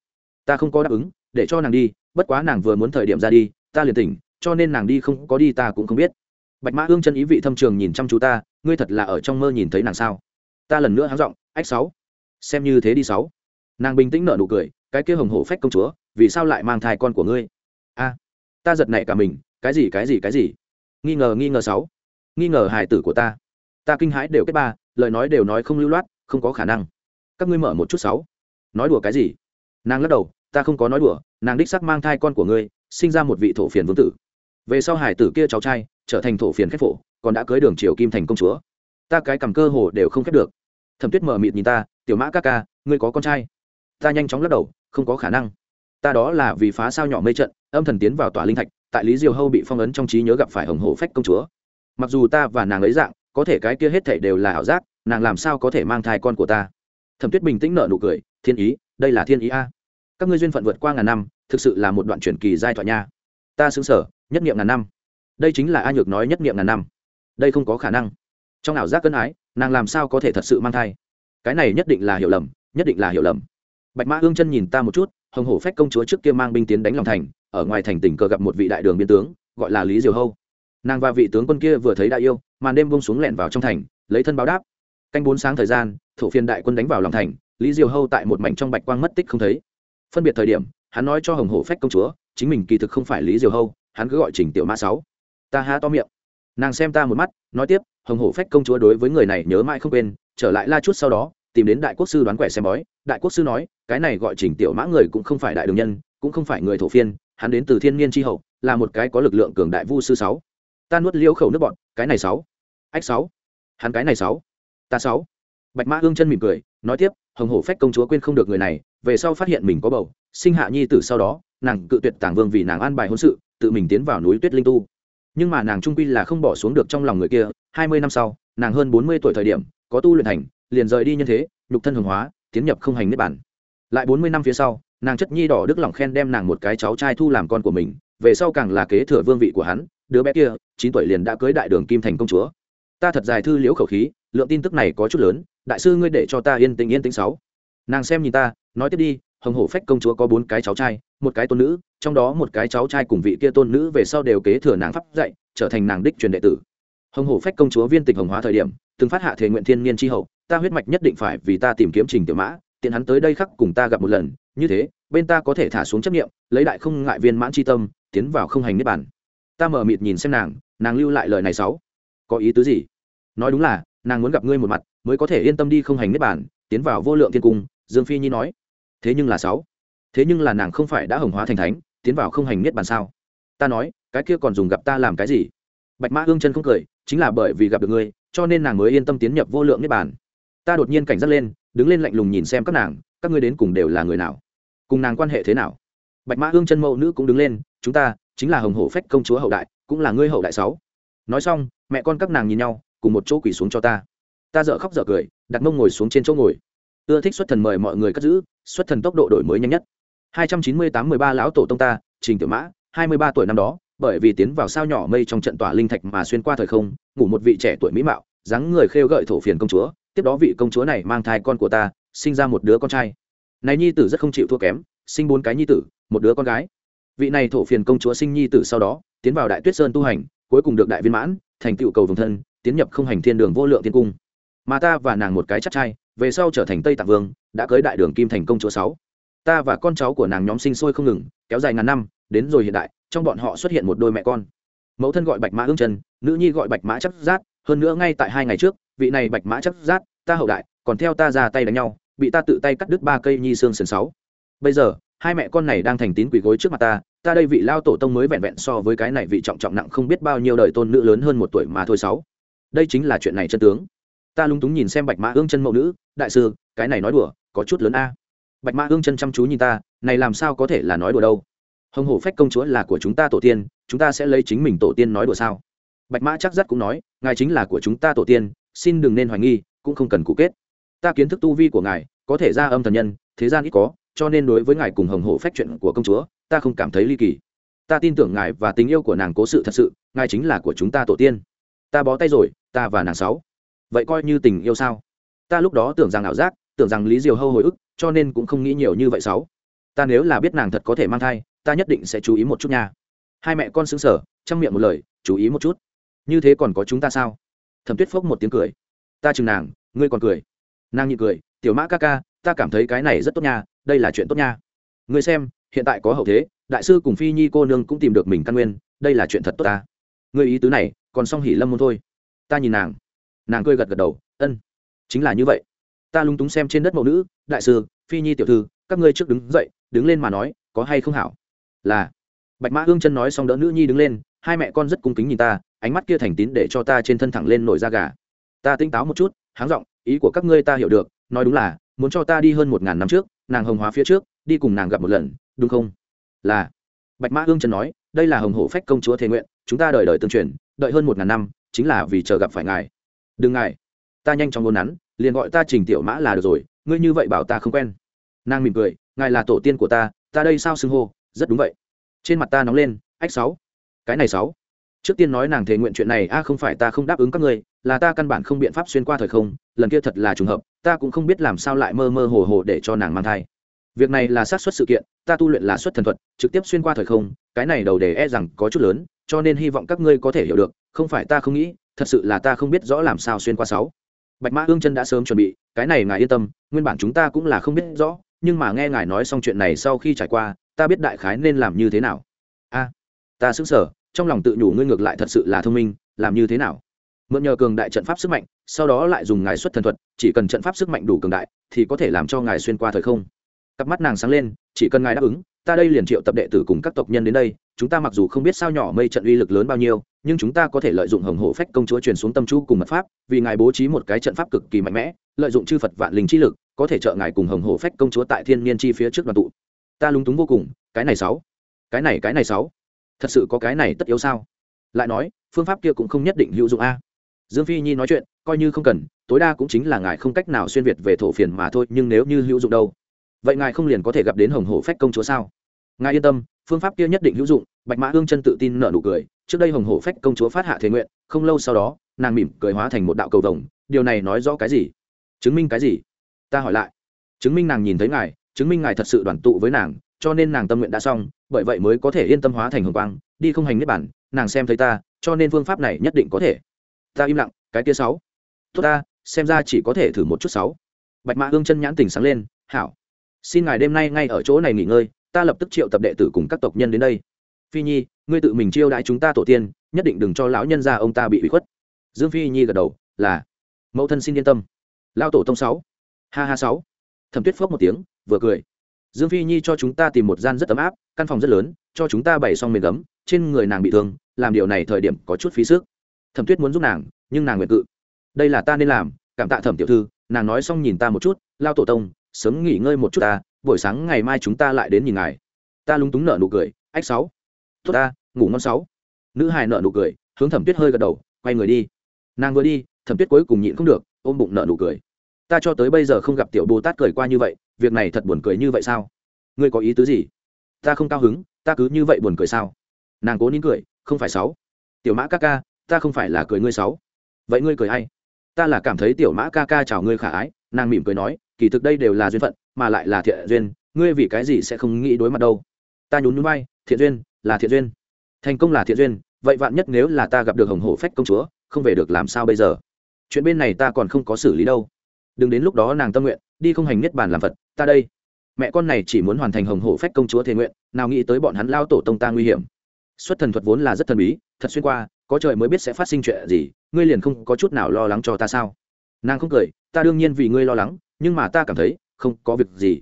Ta không có đáp ứng, để cho nàng đi, bất quá nàng vừa muốn thời điểm ra đi, ta liền tỉnh, cho nên nàng đi không có đi ta cũng không biết. Bạch mã ương chân ý vị thâm trường nhìn chăm chú ta, ngươi thật là ở trong mơ nhìn thấy nàng sao? Ta lần nữa háng giọng, ách sáu, xem như thế đi sáu. Nàng bình tĩnh nở nụ cười, cái kia hồng hổ phách công chúa, vì sao lại mang thai con của ngươi? A, ta giật nảy cả mình, cái gì cái gì cái gì? Nghi ngờ nghi ngờ sáu, nghi ngờ hài tử của ta. Ta kinh hãi đều kết ba, lời nói đều nói không lưu loát, không có khả năng. Các ngươi mở một chút sáu. Nói đùa cái gì? Nàng lắc đầu, ta không có nói đùa, nàng đích sắc mang thai con của ngươi, sinh ra một vị thổ phiền vương tử. Về sau hải tử kia cháu trai, trở thành thổ phiền khách phổ, còn đã cưới đường triều kim thành công chúa. Ta cái cầm cơ hồ đều không khép được thẩm tuyết mờ mịt nhìn ta, tiểu mã ca ca, ngươi có con trai? Ta nhanh chóng lắc đầu, không có khả năng. Ta đó là vì phá sao nhỏ mây trận, âm thần tiến vào tòa linh thạch, tại lý diều hâu bị phong ấn trong trí nhớ gặp phải hồng hổ phách công chúa. Mặc dù ta và nàng ấy dạng, có thể cái kia hết thảy đều là ảo giác, nàng làm sao có thể mang thai con của ta? Thẩm tuyết bình tĩnh nợ nụ cười, thiên ý, đây là thiên ý a. Các ngươi duyên phận vượt qua ngàn năm, thực sự là một đoạn truyền kỳ giai thoại nha. Ta xứng sở, nhất nghiệm ngàn năm. Đây chính là a nhược nói nhất nghiệm ngàn năm. Đây không có khả năng. Trong ảo giác cân ái nàng làm sao có thể thật sự mang thai? Cái này nhất định là hiểu lầm, nhất định là hiểu lầm. Bạch mã hương chân nhìn ta một chút, hồng hổ phách công chúa trước kia mang binh tiến đánh lòng thành, ở ngoài thành tỉnh cờ gặp một vị đại đường biên tướng, gọi là lý diều hâu. Nàng và vị tướng quân kia vừa thấy đại yêu, màn đêm bông xuống lẹn vào trong thành, lấy thân báo đáp. Canh bốn sáng thời gian, thổ phiên đại quân đánh vào lòng thành, lý diều hâu tại một mảnh trong bạch quang mất tích không thấy. Phân biệt thời điểm, hắn nói cho hồng hổ phách công chúa, chính mình kỳ thực không phải lý diều hâu, hắn cứ gọi trình tiểu mã sáu. Ta há to miệng. Nàng xem ta một mắt, nói tiếp hồng hổ phách công chúa đối với người này nhớ mãi không quên, trở lại la chút sau đó, tìm đến đại quốc sư đoán quẻ xem bói. Đại quốc sư nói, cái này gọi chỉnh tiểu mã người cũng không phải đại đường nhân, cũng không phải người thổ phiên, hắn đến từ thiên nhiên tri hậu, là một cái có lực lượng cường đại vu sư sáu. Ta nuốt liễu khẩu nước bọn, cái này sáu. Ách sáu. Hắn cái này sáu. Ta sáu. Bạch mã hương chân mỉm cười, nói tiếp, hồng hổ phách công chúa quên không được người này, về sau phát hiện mình có bầu, sinh hạ nhi tử sau đó, nàng cự tuyệt tàng vương vì nàng an bài hôn sự, tự mình tiến vào núi tuyết linh tu nhưng mà nàng trung quy là không bỏ xuống được trong lòng người kia, hai mươi năm sau, nàng hơn bốn mươi tuổi thời điểm, có tu luyện thành, liền rời đi nhân thế, nhục thân hưởng hóa, tiến nhập không hành niết bản lại bốn mươi năm phía sau, nàng chất nhi đỏ đức lòng khen đem nàng một cái cháu trai thu làm con của mình, về sau càng là kế thừa vương vị của hắn, đứa bé kia, chín tuổi liền đã cưới đại đường kim thành công chúa. Ta thật dài thư liễu khẩu khí, lượng tin tức này có chút lớn, đại sư ngươi để cho ta yên tĩnh yên tĩnh sáu. Nàng xem nhìn ta, nói tiếp đi, hồng hổ phách công chúa có bốn cái cháu trai một cái tôn nữ, trong đó một cái cháu trai cùng vị kia tôn nữ về sau đều kế thừa nàng pháp dạy, trở thành nàng đích truyền đệ tử. Hồng hổ phách công chúa viên tịch hồng hóa thời điểm, từng phát hạ thể nguyện thiên niên tri hậu, ta huyết mạch nhất định phải vì ta tìm kiếm trình tiểu mã, tiện hắn tới đây khắc cùng ta gặp một lần, như thế, bên ta có thể thả xuống chấp nghiệm lấy đại không ngại viên mãn tri tâm, tiến vào không hành nếp bản ta mở mịt nhìn xem nàng nàng lưu lại lời này sáu. Có ý tứ gì? Nói đúng là, nàng muốn gặp ngươi một mặt, mới có thể yên tâm đi không hành nếp bản tiến vào vô lượng thiên cung, dương phi nhi nói. Thế nhưng là sáu thế nhưng là nàng không phải đã hồng hóa thành thánh, tiến vào không hành niết bàn sao? Ta nói, cái kia còn dùng gặp ta làm cái gì? Bạch mã hương chân không cười, chính là bởi vì gặp được ngươi, cho nên nàng mới yên tâm tiến nhập vô lượng niết bàn. Ta đột nhiên cảnh giác lên, đứng lên lạnh lùng nhìn xem các nàng, các ngươi đến cùng đều là người nào? Cùng nàng quan hệ thế nào? Bạch mã hương chân mẫu nữ cũng đứng lên, chúng ta chính là hồng hổ phách công chúa hậu đại, cũng là ngươi hậu đại sáu. Nói xong, mẹ con các nàng nhìn nhau, cùng một chỗ quỳ xuống cho ta. Ta dợ khóc dợ cười, đặt mông ngồi xuống trên chỗ ngồi. Ưa thích xuất thần mời mọi người cất giữ, xuất thần tốc độ đổi mới nhanh nhất. 298 13 lão tổ tông ta, trình tiểu mã 23 tuổi năm đó, bởi vì tiến vào sao nhỏ mây trong trận tỏa linh thạch mà xuyên qua thời không, ngủ một vị trẻ tuổi mỹ mạo, dáng người khêu gợi thổ phiền công chúa, tiếp đó vị công chúa này mang thai con của ta, sinh ra một đứa con trai. Này nhi tử rất không chịu thua kém, sinh bốn cái nhi tử, một đứa con gái. Vị này thổ phiền công chúa sinh nhi tử sau đó, tiến vào đại tuyết sơn tu hành, cuối cùng được đại viên mãn, thành tựu cầu vùng thân, tiến nhập không hành thiên đường vô lượng thiên cung. Mà ta và nàng một cái chắc trai, về sau trở thành tây tạng vương, đã cưới đại đường kim thành công chúa sáu ta và con cháu của nàng nhóm sinh sôi không ngừng, kéo dài ngàn năm, đến rồi hiện đại, trong bọn họ xuất hiện một đôi mẹ con. Mẫu thân gọi bạch mã ương chân nữ nhi gọi bạch mã chắc giác hơn nữa ngay tại hai ngày trước, vị này bạch mã chắc giác ta hậu đại, còn theo ta ra tay đánh nhau, bị ta tự tay cắt đứt ba cây nhi xương sườn sáu. Bây giờ, hai mẹ con này đang thành tín quỷ gối trước mặt ta ta đây vị lao tổ tông mới vẹn vẹn so với cái này vị trọng trọng nặng không biết bao nhiêu đời tôn nữ lớn hơn một tuổi mà thôi sáu. Đây chính là chuyện này chân tướng. Ta lúng túng nhìn xem bạch mã ương chân mẫu nữ, đại sư, cái này nói đùa, có chút lớn a bạch mã ương chân chăm chú nhìn ta, này làm sao có thể là nói đùa đâu? Hồng hổ phách công chúa là của chúng ta tổ tiên, chúng ta sẽ lấy chính mình tổ tiên nói đùa sao? Bạch mã chắc rất cũng nói, ngài chính là của chúng ta tổ tiên, xin đừng nên hoài nghi, cũng không cần cụ kết. Ta kiến thức tu vi của ngài, có thể ra âm thần nhân, thế gian ít có, cho nên đối với ngài cùng hồng hổ phách chuyện của công chúa, ta không cảm thấy ly kỳ. Ta tin tưởng ngài và tình yêu của nàng cố sự thật sự, ngài chính là của chúng ta tổ tiên. Ta bó tay rồi, ta và nàng sáu. Vậy coi như tình yêu sao? Ta lúc đó tưởng rằng ảo giác tưởng rằng lý diều hâu hồi ức, cho nên cũng không nghĩ nhiều như vậy sáu. Ta nếu là biết nàng thật có thể mang thai, ta nhất định sẽ chú ý một chút nha. Hai mẹ con xứng sở chăm miệng một lời, chú ý một chút. Như thế còn có chúng ta sao? Thẩm tuyết phốc một tiếng cười. Ta chừng nàng, ngươi còn cười. Nàng nhị cười, tiểu mã ca ca, ta cảm thấy cái này rất tốt nha, đây là chuyện tốt nha. Ngươi xem, hiện tại có hậu thế, đại sư cùng phi nhi cô nương cũng tìm được mình căn nguyên, đây là chuyện thật tốt ta. Ngươi ý tứ này, còn xong hỉ lâm môn thôi. Ta nhìn nàng. Nàng cười gật gật đầu, ân, chính là như vậy ta lung túng xem trên đất mẫu nữ, đại sư, phi nhi tiểu thư, các ngươi trước đứng dậy, đứng lên mà nói, có hay không hảo? Là. Bạch mã hương chân nói xong đỡ nữ nhi đứng lên, hai mẹ con rất cung kính nhìn ta, ánh mắt kia thành tín để cho ta trên thân thẳng lên nổi da gà. Ta tinh táo một chút, háng r ộ n g ý của các ngươi ta hiểu được, nói đúng là, muốn cho ta đi hơn một ngàn năm trước, nàng hồng hóa phía trước, đi cùng nàng gặp một lần, đúng không? Là. Bạch mã hương trần nói, đây là hồng hổ phách công chúa thế nguyện, chúng ta đợi đợi tương truyền, đợi hơn một ngàn năm, chính là vì chờ gặp phải ngài. Đừng ngài ta nhanh chóng ngôn nắn liền gọi ta trình tiểu mã là được rồi, ngươi như vậy bảo ta không quen. Nàng mỉm cười, ngài là tổ tiên của ta ta đây sao xưng hô, rất đúng vậy. Trên mặt ta nóng lên, ách sáu. Cái này sáu. Trước tiên nói nàng thề nguyện chuyện này, a, không phải ta không đáp ứng các ngươi, là ta căn bản không biện pháp xuyên qua thời không, lần kia thật là trùng hợp, ta cũng không biết làm sao lại mơ mơ hồ hồ để cho nàng mang thai. Việc này là sát xuất sự kiện, ta tu luyện là xuất thần thuật, trực tiếp xuyên qua thời không, cái này đầu đề e rằng có chút lớn, cho nên hy vọng các ngươi có thể hiểu được, không phải ta không nghĩ, thật sự là ta không biết rõ làm sao xuyên qua sáu bạch mã ương chân đã sớm chuẩn bị, cái này ngài yên tâm, nguyên bản chúng ta cũng là không biết rõ, nhưng mà nghe ngài nói xong chuyện này sau khi trải qua, ta biết đại khái nên làm như thế nào. A, ta xứng sở trong lòng tự nhủ ngươi ngược lại thật sự là thông minh, làm như thế nào? Mượn nhờ cường đại trận pháp sức mạnh, sau đó lại dùng ngài xuất thần thuật, chỉ cần trận pháp sức mạnh đủ cường đại, thì có thể làm cho ngài xuyên qua thời không. Cặp mắt nàng sáng lên, chỉ cần ngài đáp ứng ta đây liền triệu tập đệ tử cùng các tộc nhân đến đây, chúng ta mặc dù không biết sao nhỏ mây trận uy lực lớn bao nhiêu, nhưng chúng ta có thể lợi dụng hồng hộ phách công chúa truyền xuống tâm chú cùng mật pháp, vì ngài bố trí một cái trận pháp cực kỳ mạnh mẽ, lợi dụng chư phật vạn linh chi lực, có thể trợ ngài cùng hồng hộ phách công chúa tại thiên niên chi phía trước đoàn tụ. Ta lúng túng vô cùng, cái này sáu, cái này cái này sáu, thật sự có cái này tất yếu sao? Lại nói, phương pháp kia cũng không nhất định hữu dụng a. Dương phi nhi nói chuyện, coi như không cần, tối đa cũng chính là ngài không cách nào xuyên việt về thổ phiền mà thôi, nhưng nếu như hữu dụng đâu? Vậy ngài không liền có thể gặp đến hồng hổ phách công chúa sao? Ngài yên tâm, phương pháp kia nhất định hữu dụng, bạch mã hương chân tự tin nở nụ cười, trước đây hồng hổ phách công chúa phát hạ thế nguyện, không lâu sau đó, nàng mỉm cười hóa thành một đạo cầu vồng, điều này nói rõ cái gì? Chứng minh cái gì? Ta hỏi lại. Chứng minh nàng nhìn thấy ngài, chứng minh ngài thật sự đoàn tụ với nàng, cho nên nàng tâm nguyện đã xong, bởi vậy mới có thể yên tâm hóa thành hồng quang, đi không hành nếp bản nàng xem thấy ta, cho nên phương pháp này nhất định có thể. Ta im lặng, cái kia sáu. Tốt ta, xem ra chỉ có thể thử một chút sáu. Bạch mã hương chân nhãn tình sáng lên, hảo xin ngài đêm nay ngay ở chỗ này nghỉ ngơi, ta lập tức triệu tập đệ tử cùng các tộc nhân đến đây. Phi nhi, ngươi tự mình chiêu đãi chúng ta tổ tiên, nhất định đừng cho lão nhân ra ông ta bị ủy khuất. Dương phi nhi gật đầu, là. Mẫu thân xin yên tâm. Lao tổ tông sáu. Ha ha sáu. Thẩm tuyết phước một tiếng, vừa cười. Dương phi nhi cho chúng ta tìm một gian rất ấm áp, căn phòng rất lớn, cho chúng ta bày xong miền gấm trên người nàng bị thương, làm điều này thời điểm có chút phí sức. Thẩm tuyết muốn giúp nàng, nhưng nàng nguyện cự. Đây là ta nên làm, cảm tạ thẩm tiểu thư, nàng nói xong nhìn ta một chút lao tổ tông sớm nghỉ ngơi một chút ta, buổi sáng ngày mai chúng ta lại đến nhìn ngài. Ta lúng túng nợ nụ cười, ách sáu, tốt ta, ngủ ngon sáu. Nữ hài nợ nụ cười, hướng thẩm tuyết hơi gật đầu, quay người đi. Nàng vừa đi, thẩm tuyết cuối cùng nhịn không được, ôm bụng nợ nụ cười. Ta cho tới bây giờ không gặp tiểu bồ tát cười qua như vậy, việc này thật buồn cười như vậy sao? Ngươi có ý tứ gì? Ta không cao hứng, ta cứ như vậy buồn cười sao? Nàng cố nín cười, không phải sáu. Tiểu mã ca ca, ta không phải là cười ngươi sáu. Vậy ngươi cười hay ta là cảm thấy tiểu mã ca ca chào ngươi khả ái nàng mỉm cười nói, kỳ thực đây đều là duyên phận, mà lại là thiện duyên, ngươi vì cái gì sẽ không nghĩ đối mặt đâu? Ta nhún nhún vai, thiện duyên là thiện duyên. Thành công là thiện duyên, vậy vạn nhất nếu là ta gặp được hồng hổ phách công chúa, không về được làm sao bây giờ? Chuyện bên này ta còn không có xử lý đâu. Đừng đến lúc đó nàng tâm nguyện, đi không hành niết bàn làm phật, ta đây. Mẹ con này chỉ muốn hoàn thành hồng hổ phách công chúa thề nguyện, nào nghĩ tới bọn hắn lao tổ tông ta nguy hiểm. Xuất thần thuật vốn là rất thần bí, thật xuyên qua, có trời mới biết sẽ phát sinh chuyện gì, ngươi liền không có chút nào lo lắng cho ta sao? Nàng không cười ta đương nhiên vì ngươi lo lắng, nhưng mà ta cảm thấy, không có việc gì.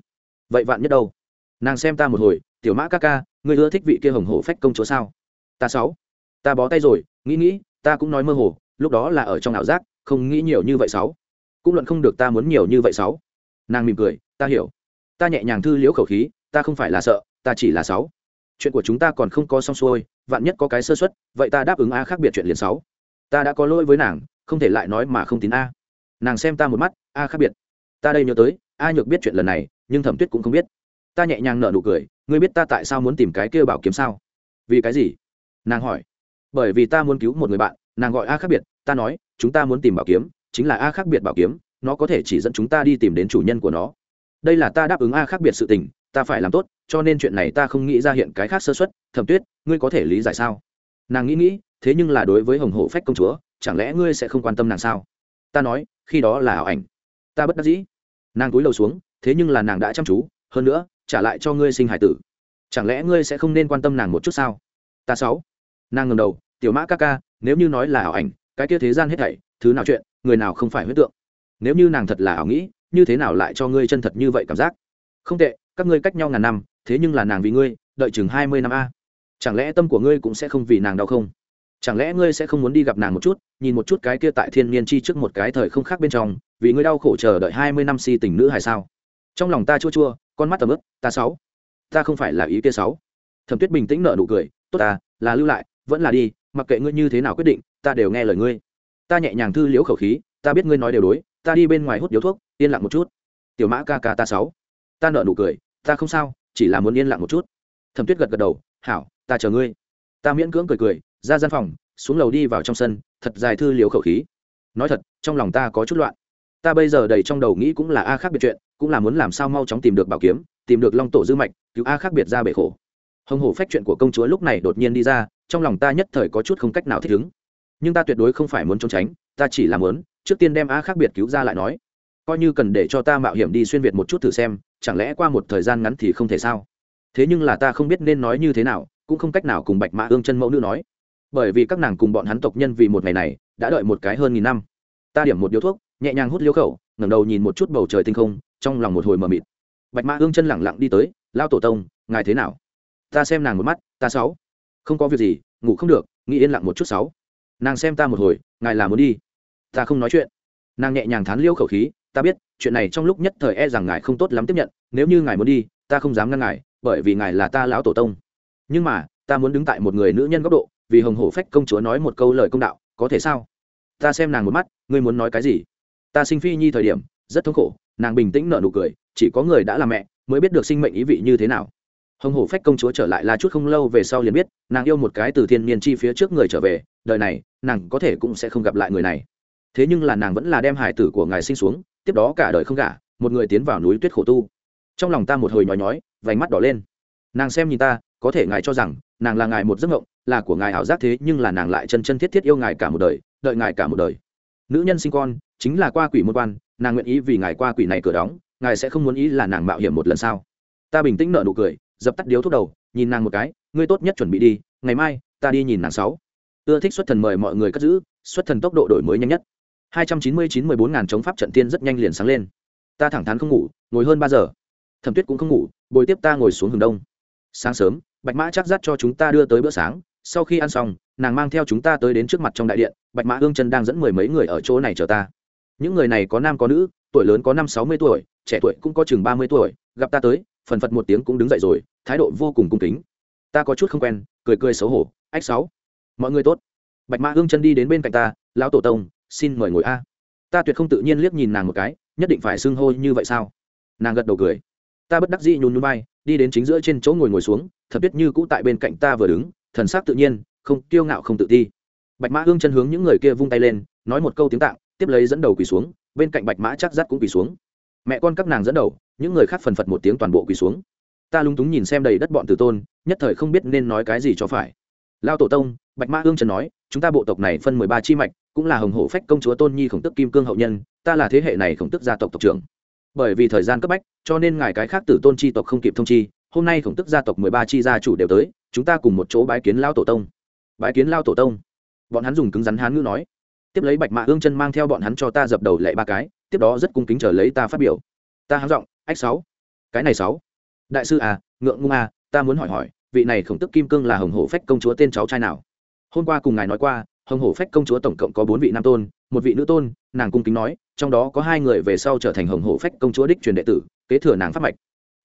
Vậy vạn nhất đâu? Nàng xem ta một hồi, tiểu mã ca ca, ngươi ưa thích vị kia hồng hổ phách công chúa sao? Ta sáu. Ta bó tay rồi, nghĩ nghĩ, ta cũng nói mơ hồ, lúc đó là ở trong ảo giác, không nghĩ nhiều như vậy sáu. Cũng luận không được ta muốn nhiều như vậy sáu. Nàng mỉm cười, ta hiểu. Ta nhẹ nhàng thư liễu khẩu khí, ta không phải là sợ, ta chỉ là sáu. Chuyện của chúng ta còn không có xong xuôi, vạn nhất có cái sơ xuất vậy ta đáp ứng a khác biệt chuyện liền sáu. Ta đã có lỗi với nàng, không thể lại nói mà không tín a nàng xem ta một mắt, a khác biệt. Ta đây nhớ tới, a nhược biết chuyện lần này, nhưng thẩm tuyết cũng không biết. Ta nhẹ nhàng nở nụ cười, ngươi biết ta tại sao muốn tìm cái kia bảo kiếm sao? Vì cái gì? Nàng hỏi. Bởi vì ta muốn cứu một người bạn, nàng gọi a khác biệt, ta nói, chúng ta muốn tìm bảo kiếm, chính là a khác biệt bảo kiếm, nó có thể chỉ dẫn chúng ta đi tìm đến chủ nhân của nó. Đây là ta đáp ứng a khác biệt sự tình, ta phải làm tốt, cho nên chuyện này ta không nghĩ ra hiện cái khác sơ xuất thẩm tuyết, ngươi có thể lý giải sao? Nàng nghĩ nghĩ, thế nhưng là đối với hồng hộ phách công chúa, chẳng lẽ ngươi sẽ không quan tâm nàng sao? Ta nói, khi đó là ảo ảnh. Ta bất đắc dĩ. Nàng cúi đầu xuống, thế nhưng là nàng đã chăm chú, hơn nữa, trả lại cho ngươi sinh hải tử. Chẳng lẽ ngươi sẽ không nên quan tâm nàng một chút sao? Ta sáu. Nàng ngầm đầu, tiểu mã ca ca, nếu như nói là ảo ảnh, cái kia thế gian hết thảy, thứ nào chuyện, người nào không phải huyết tượng? Nếu như nàng thật là ảo nghĩ, như thế nào lại cho ngươi chân thật như vậy cảm giác? Không tệ, các ngươi cách nhau ngàn năm, thế nhưng là nàng vì ngươi, đợi chừng hai mươi năm a. Chẳng lẽ tâm của ngươi cũng sẽ không vì nàng đau không? Chẳng lẽ ngươi sẽ không muốn đi gặp nàng một chút, nhìn một chút cái kia tại thiên niên chi trước một cái thời không khác bên trong, vì ngươi đau khổ chờ đợi hai mươi năm si tình nữ hay sao? Trong lòng ta chua chua, con mắt tầm ướp ta sáu. Ta không phải là ý kia sáu. Thẩm tuyết bình tĩnh nở nụ cười, tốt ta, là lưu lại, vẫn là đi, mặc kệ ngươi như thế nào quyết định, ta đều nghe lời ngươi. Ta nhẹ nhàng thư liễu khẩu khí, ta biết ngươi nói đều đối, ta đi bên ngoài hút điếu thuốc, yên lặng một chút. Tiểu mã ca ca ta sáu. Ta nợ nụ cười, ta không sao, chỉ là muốn yên lặng một chút. Thẩm tuyết gật gật đầu, hảo, ta chờ ngươi. Ta miễn cưỡng cười cười ra gian phòng, xuống lầu đi vào trong sân, thật dài thư liếu khẩu khí. Nói thật, trong lòng ta có chút loạn. Ta bây giờ đầy trong đầu nghĩ cũng là a khác biệt chuyện, cũng là muốn làm sao mau chóng tìm được bảo kiếm, tìm được long tổ dư mạch, cứu a khác biệt ra bể khổ. Hồng hổ phách chuyện của công chúa lúc này đột nhiên đi ra, trong lòng ta nhất thời có chút không cách nào thích ứng. Nhưng ta tuyệt đối không phải muốn trốn tránh, ta chỉ là muốn, trước tiên đem a khác biệt cứu ra lại nói. Coi như cần để cho ta mạo hiểm đi xuyên việt một chút thử xem, chẳng lẽ qua một thời gian ngắn thì không thể sao? Thế nhưng là ta không biết nên nói như thế nào, cũng không cách nào cùng bạch mã ương chân mẫu nữ nói bởi vì các nàng cùng bọn hắn tộc nhân vì một ngày này đã đợi một cái hơn nghìn năm. Ta điểm một điếu thuốc, nhẹ nhàng hút liếu khẩu, ngẩng đầu nhìn một chút bầu trời tinh không, trong lòng một hồi mờ mịt. Bạch mã hương chân lẳng lặng đi tới, lao tổ tông, ngài thế nào? Ta xem nàng một mắt, ta sáu. Không có việc gì, ngủ không được, nghĩ yên lặng một chút sáu. Nàng xem ta một hồi, ngài là muốn đi. Ta không nói chuyện. Nàng nhẹ nhàng thán liêu khẩu khí, ta biết, chuyện này trong lúc nhất thời e rằng ngài không tốt lắm tiếp nhận, nếu như ngài muốn đi, ta không dám ngăn ngài, bởi vì ngài là ta lão tổ tông. Nhưng mà, ta muốn đứng tại một người nữ nhân góc độ vì hồng hổ phách công chúa nói một câu lời công đạo, có thể sao? Ta xem nàng một mắt, ngươi muốn nói cái gì? Ta sinh phi nhi thời điểm, rất thống khổ, nàng bình tĩnh nở nụ cười, chỉ có người đã là mẹ, mới biết được sinh mệnh ý vị như thế nào. Hồng hổ phách công chúa trở lại là chút không lâu về sau liền biết, nàng yêu một cái từ thiên niên chi phía trước người trở về, đời này, nàng có thể cũng sẽ không gặp lại người này. Thế nhưng là nàng vẫn là đem hải tử của ngài sinh xuống, tiếp đó cả đời không gả, một người tiến vào núi tuyết khổ tu. Trong lòng ta một hồi nhói nhói, vành mắt đỏ lên. Nàng xem nhìn ta có thể ngài cho rằng nàng là ngài một giấc mộng, là của ngài ảo giác thế nhưng là nàng lại chân chân thiết thiết yêu ngài cả một đời, đợi ngài cả một đời. Nữ nhân sinh con, chính là qua quỷ môn quan, nàng nguyện ý vì ngài qua quỷ này cửa đóng, ngài sẽ không muốn ý là nàng mạo hiểm một lần sao ta bình tĩnh nở nụ cười, dập tắt điếu thuốc đầu, nhìn nàng một cái, ngươi tốt nhất chuẩn bị đi, ngày mai, ta đi nhìn nàng sáu. Ưa thích xuất thần mời mọi người cất giữ, xuất thần tốc độ đổi mới nhanh nhất. Hai trăm chín mươi chín mười bốn ngàn chống pháp trận tiên rất nhanh liền sáng lên. Ta thẳng thắn không ngủ, ngồi hơn ba giờ. Thẩm tuyết cũng không ngủ, bồi tiếp ta ngồi xuống hướng đông. Sáng sớm bạch mã chắc dắt cho chúng ta đưa tới bữa sáng, sau khi ăn xong, nàng mang theo chúng ta tới đến trước mặt trong đại điện, bạch mã hương chân đang dẫn mười mấy người ở chỗ này chờ ta. Những người này có nam có nữ, tuổi lớn có năm sáu mươi tuổi, trẻ tuổi cũng có chừng ba mươi tuổi, gặp ta tới, phần phật một tiếng cũng đứng dậy rồi, thái độ vô cùng cung kính. Ta có chút không quen, cười cười xấu hổ, ách sáu, mọi người tốt. Bạch mã hương chân đi đến bên cạnh ta, lão tổ tông, xin mời ngồi a. Ta tuyệt không tự nhiên liếc nhìn nàng một cái, nhất định phải xưng hô như vậy sao? Nàng gật đầu cười. Ta bất đắc dĩ nhún nhún vai, đi đến chính giữa trên chỗ ngồi ngồi xuống thật biết như cũ tại bên cạnh ta vừa đứng, thần sắc tự nhiên, không kiêu ngạo không tự ti. Bạch mã hương chân hướng những người kia vung tay lên, nói một câu tiếng tạng, tiếp lấy dẫn đầu quỳ xuống, bên cạnh bạch mã chắc rắt cũng quỳ xuống. Mẹ con các nàng dẫn đầu, những người khác phần phật một tiếng toàn bộ quỳ xuống. Ta lung túng nhìn xem đầy đất bọn tử tôn, nhất thời không biết nên nói cái gì cho phải. Lao tổ tông, bạch mã hương trần nói, chúng ta bộ tộc này phân mười ba chi mạch, cũng là hồng hổ phách công chúa tôn nhi khổng tức kim cương hậu nhân, ta là thế hệ này khổng tức gia tộc tộc trưởng. Bởi vì thời gian cấp bách, cho nên ngài cái khác tử tôn chi tộc không kịp thông chi hôm nay khổng tức gia tộc mười ba chi gia chủ đều tới, chúng ta cùng một chỗ bái kiến lao tổ tông. Bái kiến lao tổ tông. Bọn hắn dùng cứng rắn hán ngữ nói. Tiếp lấy bạch mạ hương chân mang theo bọn hắn cho ta dập đầu lệ ba cái, tiếp đó rất cung kính chờ lấy ta phát biểu. Ta hán giọng, ách sáu, cái này sáu. Đại sư à ngượng ngung à ta muốn hỏi hỏi, vị này khổng tức kim cương là hồng hổ phách công chúa tên cháu trai nào? Hôm qua cùng ngài nói qua, hồng hổ phách công chúa tổng cộng có bốn vị nam tôn, một vị nữ tôn, nàng cung kính nói, trong đó có hai người về sau trở thành hồng hổ phách công chúa đích truyền đệ tử, kế thừa nàng pháp mạch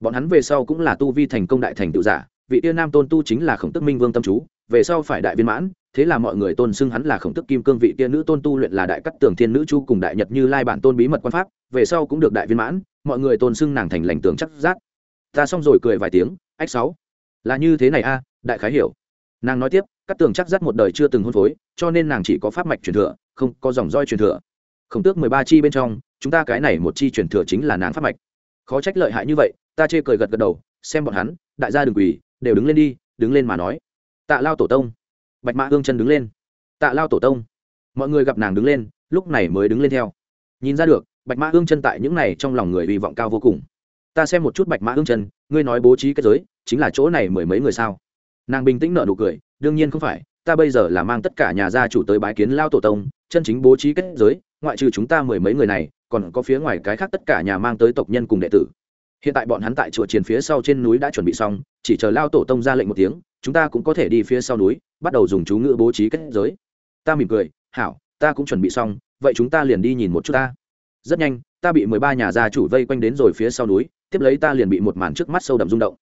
bọn hắn về sau cũng là tu vi thành công đại thành tự giả, vị tiên nam tôn tu chính là khổng tức minh vương tâm chú, về sau phải đại viên mãn, thế là mọi người tôn xưng hắn là khổng tức kim cương, vị tiên nữ tôn tu luyện là đại cắt tường thiên nữ chu cùng đại nhật như lai bản tôn bí mật quan pháp, về sau cũng được đại viên mãn, mọi người tôn xưng nàng thành lành tường chắc giác. Ta xong rồi cười vài tiếng, ách sáu, là như thế này a, đại khái hiểu. Nàng nói tiếp các tường chắc giác một đời chưa từng hôn phối, cho nên nàng chỉ có pháp mạch truyền thừa, không có dòng roi truyền thừa. Khổng tước mười ba chi bên trong, chúng ta cái này một chi truyền thừa chính là nàng pháp mạch. Khó trách lợi hại như vậy ta chê cười gật gật đầu, xem bọn hắn, đại gia đừng quỳ, đều đứng lên đi, đứng lên mà nói. Tạ lao tổ tông. Bạch mã hương chân đứng lên. Tạ lao tổ tông. Mọi người gặp nàng đứng lên, lúc này mới đứng lên theo. Nhìn ra được, bạch mã hương chân tại những này trong lòng người hy vọng cao vô cùng. Ta xem một chút bạch mã hương chân ngươi nói bố trí kết giới, chính là chỗ này mười mấy người sao? Nàng bình tĩnh nợ nụ cười, đương nhiên không phải, ta bây giờ là mang tất cả nhà gia chủ tới bái kiến lao tổ tông, chân chính bố trí kết giới, ngoại trừ chúng ta mười mấy người này, còn có phía ngoài cái khác tất cả nhà mang tới tộc nhân cùng đệ tử hiện tại bọn hắn tại chùa chiến phía sau trên núi đã chuẩn bị xong, chỉ chờ lao tổ tông ra lệnh một tiếng, chúng ta cũng có thể đi phía sau núi, bắt đầu dùng chú ngữ bố trí kết giới. Ta mỉm cười, hảo, ta cũng chuẩn bị xong, vậy chúng ta liền đi nhìn một chút ta. Rất nhanh, ta bị mười ba nhà gia chủ vây quanh đến rồi phía sau núi, tiếp lấy ta liền bị một màn trước mắt sâu đậm rung động.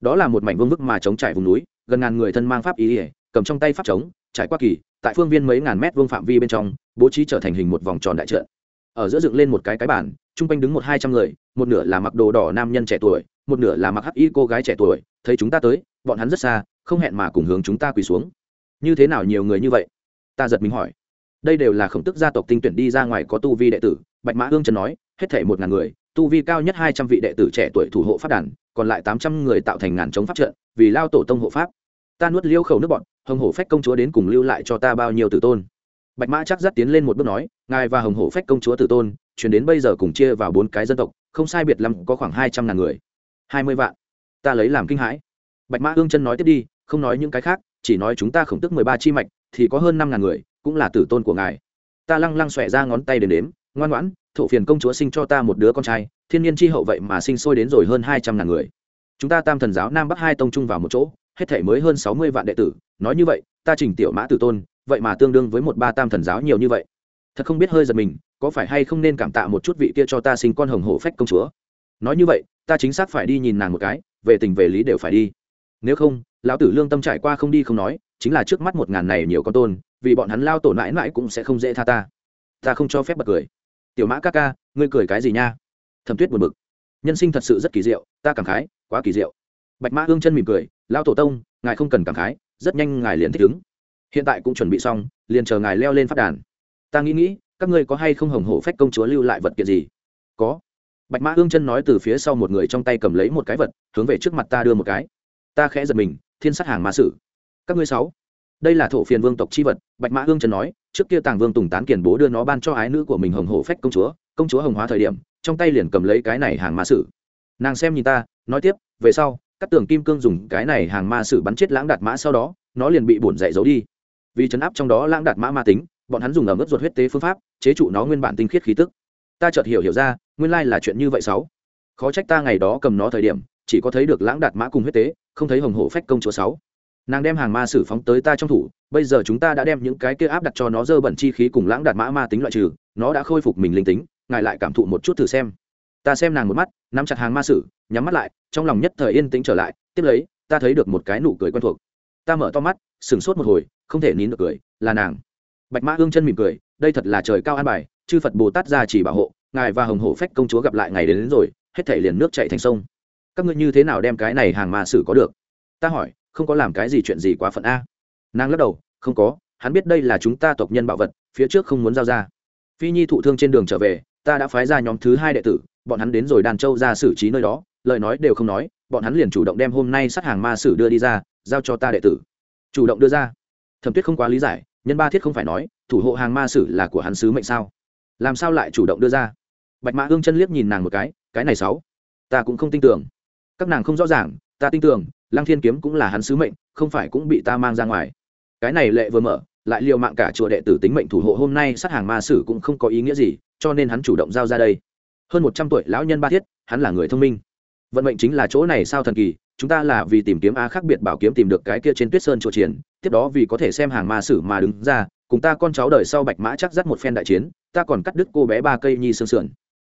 Đó là một mảnh vương vức mà chống trải vùng núi, gần ngàn người thân mang pháp ý ỉa cầm trong tay pháp trống, trải qua kỳ, tại phương viên mấy ngàn mét vương phạm vi bên trong, bố trí trở thành hình một vòng tròn đại trận. Ở giữa dựng lên một cái cái bản chung quanh đứng một hai trăm người, một nửa là mặc đồ đỏ nam nhân trẻ tuổi, một nửa là mặc hắc y cô gái trẻ tuổi. Thấy chúng ta tới, bọn hắn rất xa, không hẹn mà cùng hướng chúng ta quỳ xuống. Như thế nào nhiều người như vậy? Ta giật mình hỏi. Đây đều là khổng tức gia tộc tinh tuyển đi ra ngoài có tu vi đệ tử, bạch mã hương trần nói, hết thể một ngàn người, tu vi cao nhất hai trăm vị đệ tử trẻ tuổi thủ hộ pháp đàn, còn lại tám trăm người tạo thành ngàn chống pháp trận, vì lao tổ tông hộ pháp. Ta nuốt liêu khẩu nước bọn, hồng hổ phách công chúa đến cùng lưu lại cho ta bao nhiêu tử tôn? Bạch mã chắc dắt tiến lên một bước nói, ngài và hồng hổ phách công chúa tử tôn chuyển đến bây giờ cùng chia vào bốn cái dân tộc, không sai biệt lắm có khoảng hai trăm ngàn người. Hai mươi vạn. Ta lấy làm kinh hãi. Bạch mã ương chân nói tiếp đi, không nói những cái khác, chỉ nói chúng ta khổng tức mười ba chi mạch, thì có hơn năm ngàn người, cũng là tử tôn của ngài. Ta lăng lăng xòe ra ngón tay đến đếm ngoan ngoãn, thổ phiền công chúa sinh cho ta một đứa con trai, thiên nhiên chi hậu vậy mà sinh sôi đến rồi hơn hai trăm ngàn người. Chúng ta tam thần giáo nam bắc hai tông trung vào một chỗ, hết thể mới hơn sáu mươi vạn đệ tử, nói như vậy, ta trình tiểu mã tử tôn, vậy mà tương đương với một ba tam thần giáo nhiều như vậy. Thật không biết hơi giật mình có phải hay không nên cảm tạ một chút vị kia cho ta sinh con hồng hổ phách công chúa? Nói như vậy, ta chính xác phải đi nhìn nàng một cái, về tình về lý đều phải đi. Nếu không, lão tử lương tâm trải qua không đi không nói, chính là trước mắt một ngàn này nhiều con tôn, vì bọn hắn lao tổ mãi mãi cũng sẽ không dễ tha ta. Ta không cho phép bật cười. Tiểu mã ca ca, ngươi cười cái gì nha? Thẩm tuyết buồn bực. Nhân sinh thật sự rất kỳ diệu, ta cảm khái, quá kỳ diệu. Bạch mã hương chân mỉm cười lao tổ tông, ngài không cần cảm khái, rất nhanh ngài liền thích ứng. Hiện tại cũng chuẩn bị xong, liền chờ ngài leo lên phát đàn. Ta nghĩ nghĩ các ngươi có hay không hồng hổ phách công chúa lưu lại vật kiện gì? Có. Bạch mã hương chân nói từ phía sau một người trong tay cầm lấy một cái vật, hướng về trước mặt ta đưa một cái. Ta khẽ giật mình, thiên sát hàng ma sử. Các ngươi sáu. Đây là thổ phiền vương tộc chi vật, bạch mã hương chân nói, trước kia tàng vương tùng tán kiền bố đưa nó ban cho ái nữ của mình hồng hổ phách công chúa công chúa hồng hóa thời điểm, trong tay liền cầm lấy cái này hàng ma sử. Nàng xem nhìn ta, nói tiếp, về sau, các tường kim cương dùng cái này hàng ma sử bắn chết lãng đạt mã sau đó, nó liền bị bổn dạy giấu đi. Vì chấn áp trong đó lãng đạt mã ma tính bọn hắn dùng ở mức ruột huyết tế phương pháp, chế trụ nó nguyên bản tinh khiết khí tức. Ta chợt hiểu hiểu ra, nguyên lai là chuyện như vậy sáu. Khó trách ta ngày đó cầm nó thời điểm, chỉ có thấy được lãng đạt mã cùng huyết tế, không thấy hồng hổ phách công chúa sáu. Nàng đem hàng ma sử phóng tới ta trong thủ, bây giờ chúng ta đã đem những cái kia áp đặt cho nó dơ bẩn chi khí cùng lãng đạt mã ma tính loại trừ, nó đã khôi phục mình linh tính, ngài lại cảm thụ một chút thử xem. Ta xem nàng một mắt, nắm chặt hàng ma sử, nhắm mắt lại, trong lòng nhất thời yên tĩnh trở lại, tiếp lấy, ta thấy được một cái nụ cười quen thuộc. Ta mở to mắt, sửng sốt một hồi, không thể nín được cười, là nàng bạch mã hương chân mỉm cười đây thật là trời cao an bài chư phật bồ tát ra chỉ bảo hộ ngài và hồng hổ phách công chúa gặp lại ngày đến, đến rồi hết thể liền nước chạy thành sông. Các ngươi như thế nào đem cái này hàng ma sử có được? Ta hỏi không có làm cái gì chuyện gì quá phận a? Nàng lắc đầu không có hắn biết đây là chúng ta tộc nhân bảo vật phía trước không muốn giao ra. Phi nhi thụ thương trên đường trở về ta đã phái ra nhóm thứ hai đệ tử bọn hắn đến rồi đàn châu ra xử trí nơi đó lời nói đều không nói bọn hắn liền chủ động đem hôm nay sát hàng ma sử đưa đi ra giao cho ta đệ tử. Chủ động đưa ra. Thẩm tuyết không quá lý giải nhân ba thiết không phải nói, thủ hộ hàng ma sử là của hắn sứ mệnh sao? Làm sao lại chủ động đưa ra? Bạch mã hương chân liếc nhìn nàng một cái cái này sáu, ta cũng không tin tưởng. Các nàng không rõ ràng, ta tin tưởng, lăng thiên kiếm cũng là hắn sứ mệnh, không phải cũng bị ta mang ra ngoài. Cái này lệ vừa mở, lại liều mạng cả chùa đệ tử tính mệnh thủ hộ hôm nay sát hàng ma sử cũng không có ý nghĩa gì, cho nên hắn chủ động giao ra đây. Hơn một trăm tuổi lão nhân ba thiết, hắn là người thông minh. Vận mệnh chính là chỗ này sao thần kỳ chúng ta là vì tìm kiếm a khác biệt bảo kiếm tìm được cái kia trên tuyết sơn chùa triển tiếp đó vì có thể xem hàng ma sử mà đứng ra, cùng ta con cháu đời sau bạch mã chắc dắt một phen đại chiến, ta còn cắt đứt cô bé ba cây nhi sương sườn.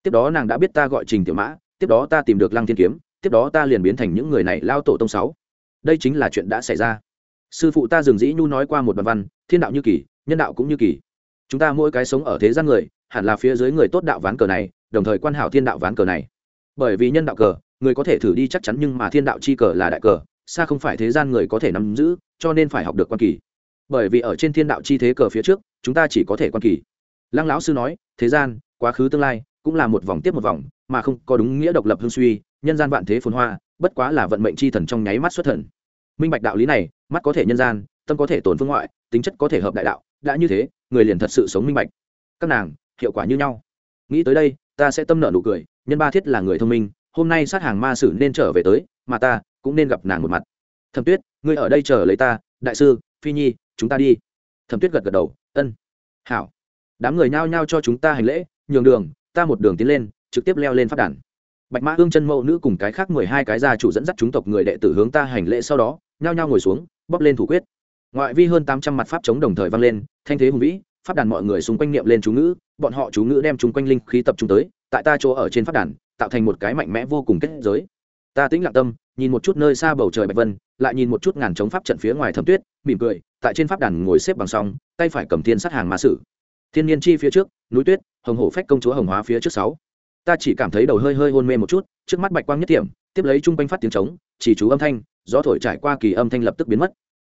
Tiếp đó nàng đã biết ta gọi trình tiểu mã, tiếp đó ta tìm được lăng thiên kiếm, tiếp đó ta liền biến thành những người này lao tổ tông sáu. Đây chính là chuyện đã xảy ra. Sư phụ ta dường dĩ nhu nói qua một đoạn văn, thiên đạo như kỳ, nhân đạo cũng như kỳ. Chúng ta mỗi cái sống ở thế gian người, hẳn là phía dưới người tốt đạo ván cờ này, đồng thời quan hảo thiên đạo ván cờ này. Bởi vì nhân đạo cờ người có thể thử đi chắc chắn nhưng mà thiên đạo chi cờ là đại cờ, xa không phải thế gian người có thể nắm giữ, cho nên phải học được quan kỳ. Bởi vì ở trên thiên đạo chi thế cờ phía trước, chúng ta chỉ có thể quan kỳ. Lăng lão sư nói, thế gian, quá khứ tương lai, cũng là một vòng tiếp một vòng, mà không có đúng nghĩa độc lập hương suy, nhân gian vạn thế phồn hoa, bất quá là vận mệnh chi thần trong nháy mắt xuất thần. Minh bạch đạo lý này, mắt có thể nhân gian, tâm có thể tồn phương ngoại, tính chất có thể hợp đại đạo, đã như thế, người liền thật sự sống minh bạch. Các nàng, hiệu quả như nhau. Nghĩ tới đây, ta sẽ tâm nợ nụ cười, nhân ba thiết là người thông minh hôm nay sát hàng ma sử nên trở về tới, mà ta cũng nên gặp nàng một mặt. Thẩm tuyết, ngươi ở đây chờ lấy ta, đại sư, phi nhi, chúng ta đi. Thẩm tuyết gật gật đầu, ân. Hảo. Đám người nhao nhao cho chúng ta hành lễ, nhường đường, ta một đường tiến lên, trực tiếp leo lên phát đàn. Bạch mã hương chân mẫu nữ cùng cái khác mười hai cái gia chủ dẫn dắt chúng tộc người đệ tử hướng ta hành lễ sau đó, nhao nhao ngồi xuống, bóp lên thủ quyết. Ngoại vi hơn tám trăm mặt pháp chống đồng thời vang lên, thanh thế hùng vĩ pháp đàn mọi người xung quanh niệm lên chú ngữ, bọn họ chú ngữ đem chúng quanh linh khí tập trung tới, tại ta chỗ ở trên pháp đàn, tạo thành một cái mạnh mẽ vô cùng kết giới. Ta tĩnh lặng tâm, nhìn một chút nơi xa bầu trời bạch vân, lại nhìn một chút ngàn chống pháp trận phía ngoài thâm tuyết, mỉm cười, tại trên pháp đàn ngồi xếp bằng song, tay phải cầm thiên sát hàng ma sử. Thiên nhiên chi phía trước, núi tuyết, hồng hổ phách công chúa hồng hóa phía trước sáu. Ta chỉ cảm thấy đầu hơi hơi hôn mê một chút, trước mắt bạch quang nhất điểm tiếp lấy chung quanh phát tiếng trống, chỉ chú âm thanh, gió thổi trải qua kỳ âm thanh lập tức biến mất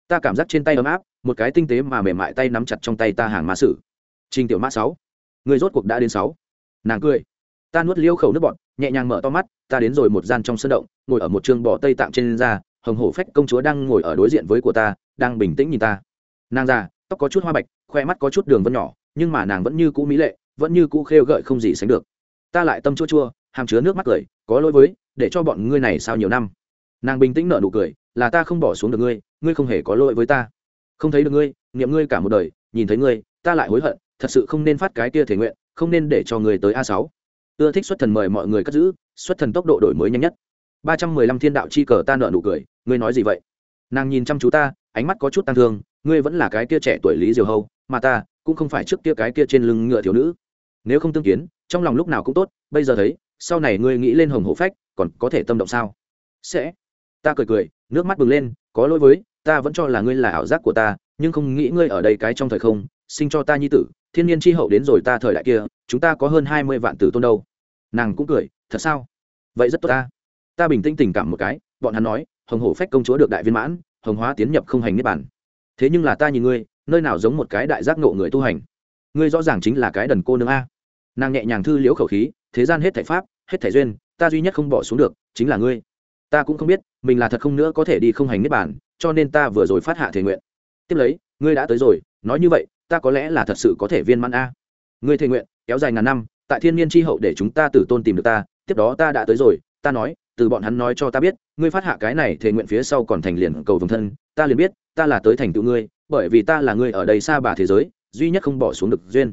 ta cảm giác trên tay ấm áp, một cái tinh tế mà mềm mại tay nắm chặt trong tay ta hàng ma sử. Trình tiểu mã sáu. Người rốt cuộc đã đến sáu. Nàng cười. Ta nuốt liêu khẩu nước bọt, nhẹ nhàng mở to mắt, ta đến rồi một gian trong sân động, ngồi ở một trường bò tây tạm trên da, hồng hổ phách công chúa đang ngồi ở đối diện với của ta, đang bình tĩnh nhìn ta. Nàng già, tóc có chút hoa bạch, khoe mắt có chút đường vân nhỏ, nhưng mà nàng vẫn như cũ mỹ lệ, vẫn như cũ khêu gợi không gì sánh được. Ta lại tâm chua chua, hàm chứa nước mắt cười, có lỗi với, để cho bọn ngươi này sao nhiều năm. Nàng bình tĩnh nở nụ cười là ta không bỏ xuống được ngươi ngươi không hề có lỗi với ta. Không thấy được ngươi, niệm ngươi cả một đời, nhìn thấy ngươi, ta lại hối hận, thật sự không nên phát cái kia thể nguyện, không nên để cho người tới a sáu. Ưa thích xuất thần mời mọi người cất giữ, xuất thần tốc độ đổi mới nhanh nhất. Ba trăm mười lăm thiên đạo chi cờ ta nợ nụ cười, ngươi nói gì vậy? Nàng nhìn chăm chú ta, ánh mắt có chút tăng thương, ngươi vẫn là cái kia trẻ tuổi lý diều hâu, mà ta cũng không phải trước kia cái kia trên lưng ngựa thiếu nữ. Nếu không tương kiến, trong lòng lúc nào cũng tốt, bây giờ thấy, sau này ngươi nghĩ lên hồng hộ phách, còn có thể tâm động sao? Sẽ ta cười cười, nước mắt bừng lên, có lỗi với, ta vẫn cho là ngươi là ảo giác của ta, nhưng không nghĩ ngươi ở đây cái trong thời không, sinh cho ta nhi tử, thiên nhiên tri hậu đến rồi ta thời đại kia, chúng ta có hơn hai mươi vạn tử tôn đâu. Nàng cũng cười, thật sao? Vậy rất tốt ta. Ta bình tĩnh tình cảm một cái, bọn hắn nói, hồng hổ phách công chúa được đại viên mãn, hồng hóa tiến nhập không hành niết bản thế nhưng là ta nhìn ngươi, nơi nào giống một cái đại giác ngộ người tu hành. Ngươi rõ ràng chính là cái đần cô nương a. Nàng nhẹ nhàng thư liễu khẩu khí, thế gian hết thảy pháp, hết thảy duyên, ta duy nhất không bỏ xuống được, chính là ngươi ta cũng không biết mình là thật không nữa có thể đi không hành niết bàn, cho nên ta vừa rồi phát hạ thể nguyện. Tiếp lấy ngươi đã tới rồi nói như vậy ta có lẽ là thật sự có thể viên mãn a. Ngươi thể nguyện kéo dài ngàn năm tại thiên niên tri hậu để chúng ta tử tôn tìm được ta tiếp đó ta đã tới rồi ta nói từ bọn hắn nói cho ta biết ngươi phát hạ cái này thể nguyện phía sau còn thành liền cầu vồng thân ta liền biết ta là tới thành tựu ngươi bởi vì ta là ngươi ở đây xa bà thế giới duy nhất không bỏ xuống được duyên.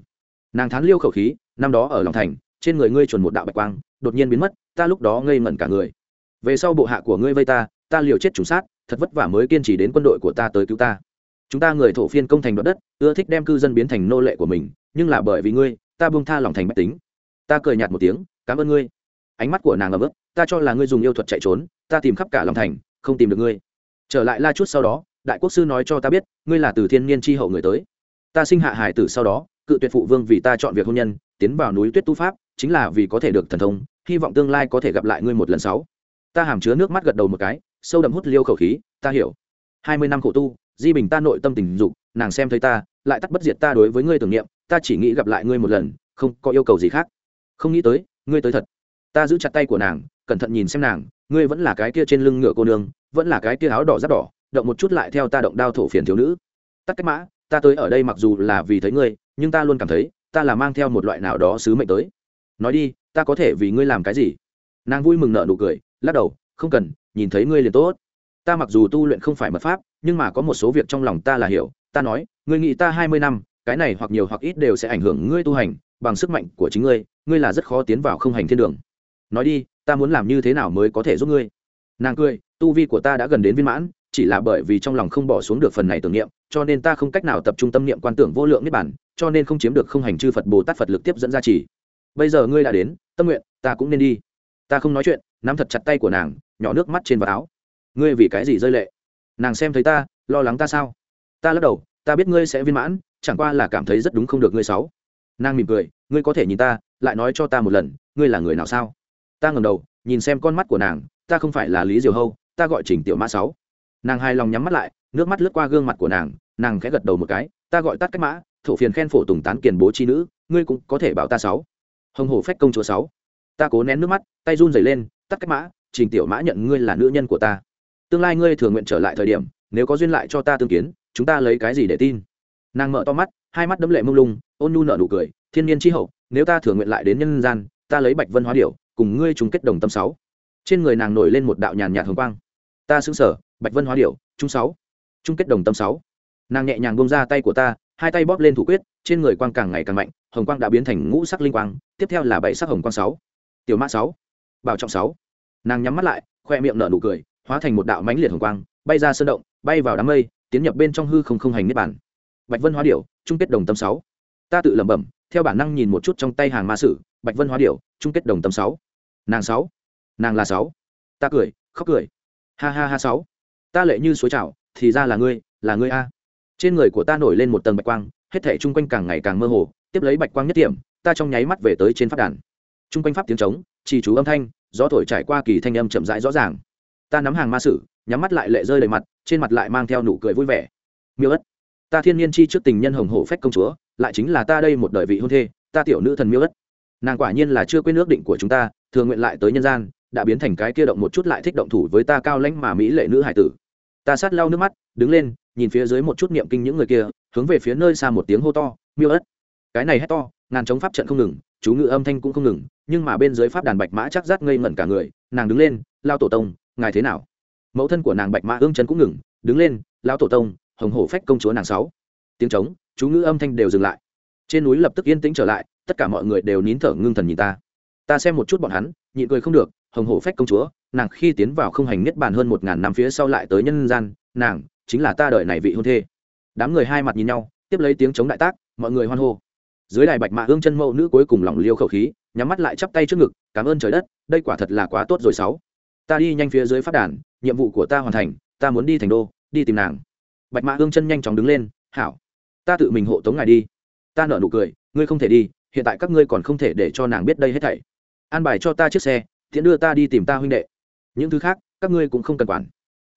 Nàng thán liêu khẩu khí năm đó ở lòng thành trên người ngươi chuẩn một đạo bạch quang đột nhiên biến mất ta lúc đó ngây ngẩn cả người về sau bộ hạ của ngươi vây ta ta liều chết trùng sát, thật vất vả mới kiên trì đến quân đội của ta tới cứu ta. Chúng ta người thổ phiên công thành đoạt đất, ưa thích đem cư dân biến thành nô lệ của mình, nhưng là bởi vì ngươi, ta buông tha lòng thành bách tính. Ta cười nhạt một tiếng, cảm ơn ngươi. Ánh mắt của nàng ấm ức, ta cho là ngươi dùng yêu thuật chạy trốn, ta tìm khắp cả lòng thành, không tìm được ngươi. Trở lại la chút sau đó, đại quốc sư nói cho ta biết, ngươi là từ thiên niên tri hậu người tới. Ta sinh hạ hải tử sau đó, cự tuyệt phụ vương vì ta chọn việc hôn nhân, tiến vào núi tuyết tu pháp, chính là vì có thể được thần thông, hy vọng tương lai có thể gặp lại ngươi một lần sáu ta hàm chứa nước mắt gật đầu một cái, sâu đậm hút liêu khẩu khí, ta hiểu. Hai mươi năm khổ tu, di bình ta nội tâm tình dục, nàng xem thấy ta, lại tắt bất diệt ta đối với ngươi tưởng niệm, ta chỉ nghĩ gặp lại ngươi một lần, không có yêu cầu gì khác. Không nghĩ tới, ngươi tới thật. Ta giữ chặt tay của nàng, cẩn thận nhìn xem nàng, ngươi vẫn là cái kia trên lưng ngựa cô nương, vẫn là cái kia áo đỏ giáp đỏ, động một chút lại theo ta động đao thổ phiền thiếu nữ. Tắt cách mã, ta tới ở đây mặc dù là vì thấy ngươi, nhưng ta luôn cảm thấy, ta là mang theo một loại nào đó sứ mệnh tới. Nói đi, ta có thể vì ngươi làm cái gì? Nàng vui mừng nợ nụ cười lắc đầu, không cần, nhìn thấy ngươi liền tốt. Ta mặc dù tu luyện không phải mật pháp, nhưng mà có một số việc trong lòng ta là hiểu. Ta nói, ngươi nghĩ ta hai mươi năm, cái này hoặc nhiều hoặc ít đều sẽ ảnh hưởng ngươi tu hành, bằng sức mạnh của chính ngươi ngươi là rất khó tiến vào không hành thiên đường. Nói đi, ta muốn làm như thế nào mới có thể giúp ngươi? Nàng cười, tu vi của ta đã gần đến viên mãn, chỉ là bởi vì trong lòng không bỏ xuống được phần này tưởng niệm, cho nên ta không cách nào tập trung tâm niệm quan tưởng vô lượng niết bản cho nên không chiếm được không hành chư phật bồ tát phật lực tiếp dẫn ra chỉ bây giờ ngươi đã đến, tâm nguyện, ta cũng nên đi ta không nói chuyện, nắm thật chặt tay của nàng, nhỏ nước mắt trên vạt áo. Ngươi vì cái gì rơi lệ? Nàng xem thấy ta, lo lắng ta sao? Ta lắc đầu, ta biết ngươi sẽ viên mãn, chẳng qua là cảm thấy rất đúng không được ngươi sáu. Nàng mỉm cười, ngươi có thể nhìn ta, lại nói cho ta một lần, ngươi là người nào sao? Ta ngầm đầu, nhìn xem con mắt của nàng, ta không phải là lý diều hâu, ta gọi trình tiểu mã sáu. Nàng hài lòng nhắm mắt lại, nước mắt lướt qua gương mặt của nàng nàng khẽ gật đầu một cái, ta gọi tắt cách mã, thổ phiền khen phổ tùng tán kiền bố chi nữ, ngươi cũng có thể bảo ta sáu. Hồng hổ phách công chúa sáu ta cố nén nước mắt, tay run rẩy lên, tắt cách mã, trình tiểu mã nhận ngươi là nữ nhân của ta. Tương lai ngươi thường nguyện trở lại thời điểm, nếu có duyên lại cho ta tương kiến, chúng ta lấy cái gì để tin? Nàng mở to mắt, hai mắt đấm lệ mông lung, ôn nhu nở nụ cười, thiên nhiên tri hậu, nếu ta thường nguyện lại đến nhân gian, ta lấy bạch vân hóa điệu cùng ngươi chung kết đồng tâm sáu. Trên người nàng nổi lên một đạo nhàn nhạt hồng quang. Ta xứng sở, bạch vân hóa điệu chung sáu. Chung kết đồng tâm sáu. Nàng nhẹ nhàng bông ra tay của ta, hai tay bóp lên thủ quyết, trên người quang càng ngày càng mạnh, hồng quang đã biến thành ngũ sắc linh quang, tiếp theo là bảy sắc hồng quang sáu tiểu mã sáu, bảo trọng sáu. Nàng nhắm mắt lại, khoe miệng nở nụ cười, hóa thành một đạo mánh liệt hồng quang, bay ra sơn động, bay vào đám mây, tiến nhập bên trong hư không không hành niết bản bạch vân hóa điệu chung kết đồng tâm sáu. Ta tự lẩm bẩm, theo bản năng nhìn một chút trong tay hàng ma sử, bạch vân hóa điệu chung kết đồng tâm sáu. Nàng sáu, nàng là sáu. Ta cười, khóc cười. Ha ha ha sáu. Ta lệ như suối trào thì ra là ngươi là ngươi a. Trên người của ta nổi lên một tầng bạch quang, hết thể chung quanh càng ngày càng mơ hồ, tiếp lấy bạch quang nhất điểm ta trong nháy mắt về tới trên phát đàn chung quanh pháp tiếng trống, chỉ chú âm thanh, gió thổi trải qua kỳ thanh âm chậm rãi rõ ràng. Ta nắm hàng ma sử, nhắm mắt lại lệ rơi đầy mặt, trên mặt lại mang theo nụ cười vui vẻ. Miêu ất, ta thiên nhiên chi trước tình nhân hồng hổ phách công chúa, lại chính là ta đây một đời vị hôn thê, ta tiểu nữ thần miêu ất. Nàng quả nhiên là chưa quên ước định của chúng ta thường nguyện lại tới nhân gian, đã biến thành cái kia động một chút lại thích động thủ với ta cao lãnh mà mỹ lệ nữ hải tử. Ta sát lau nước mắt, đứng lên, nhìn phía dưới một chút niệm kinh những người kia, hướng về phía nơi xa một tiếng hô to, miêu ất. Cái này hét to ngàn chống pháp trận không ngừng, chú ngự âm thanh cũng không ngừng, nhưng mà bên dưới pháp đàn bạch mã chắc rát ngây ngẩn cả người, nàng đứng lên lao tổ tông, ngài thế nào? Mẫu thân của nàng bạch mã ương chân cũng ngừng, đứng lên lao tổ tông, hồng hổ phách công chúa nàng sáu. Tiếng trống, chú ngữ âm thanh đều dừng lại. Trên núi lập tức yên tĩnh trở lại, tất cả mọi người đều nín thở ngưng thần nhìn ta. Ta xem một chút bọn hắn, nhịn cười không được, hồng hổ phách công chúa, nàng khi tiến vào không hành niết bàn hơn một ngàn năm phía sau lại tới nhân gian, nàng chính là ta đợi này vị hôn thê. Đám người hai mặt nhìn nhau, tiếp lấy tiếng chống đại tác, mọi người hoan hô dưới đài bạch mạ hương chân mẫu nữ cuối cùng lỏng liêu khẩu khí, nhắm mắt lại chắp tay trước ngực, cảm ơn trời đất, đây quả thật là quá tốt rồi sáu. Ta đi nhanh phía dưới phát đàn, nhiệm vụ của ta hoàn thành, ta muốn đi thành đô, đi tìm nàng. Bạch mạ hương chân nhanh chóng đứng lên, hảo, ta tự mình hộ tống ngài đi. Ta nở nụ cười, ngươi không thể đi, hiện tại các ngươi còn không thể để cho nàng biết đây hết thảy. An bài cho ta chiếc xe thiện đưa ta đi tìm ta huynh đệ. Những thứ khác, các ngươi cũng không cần quản.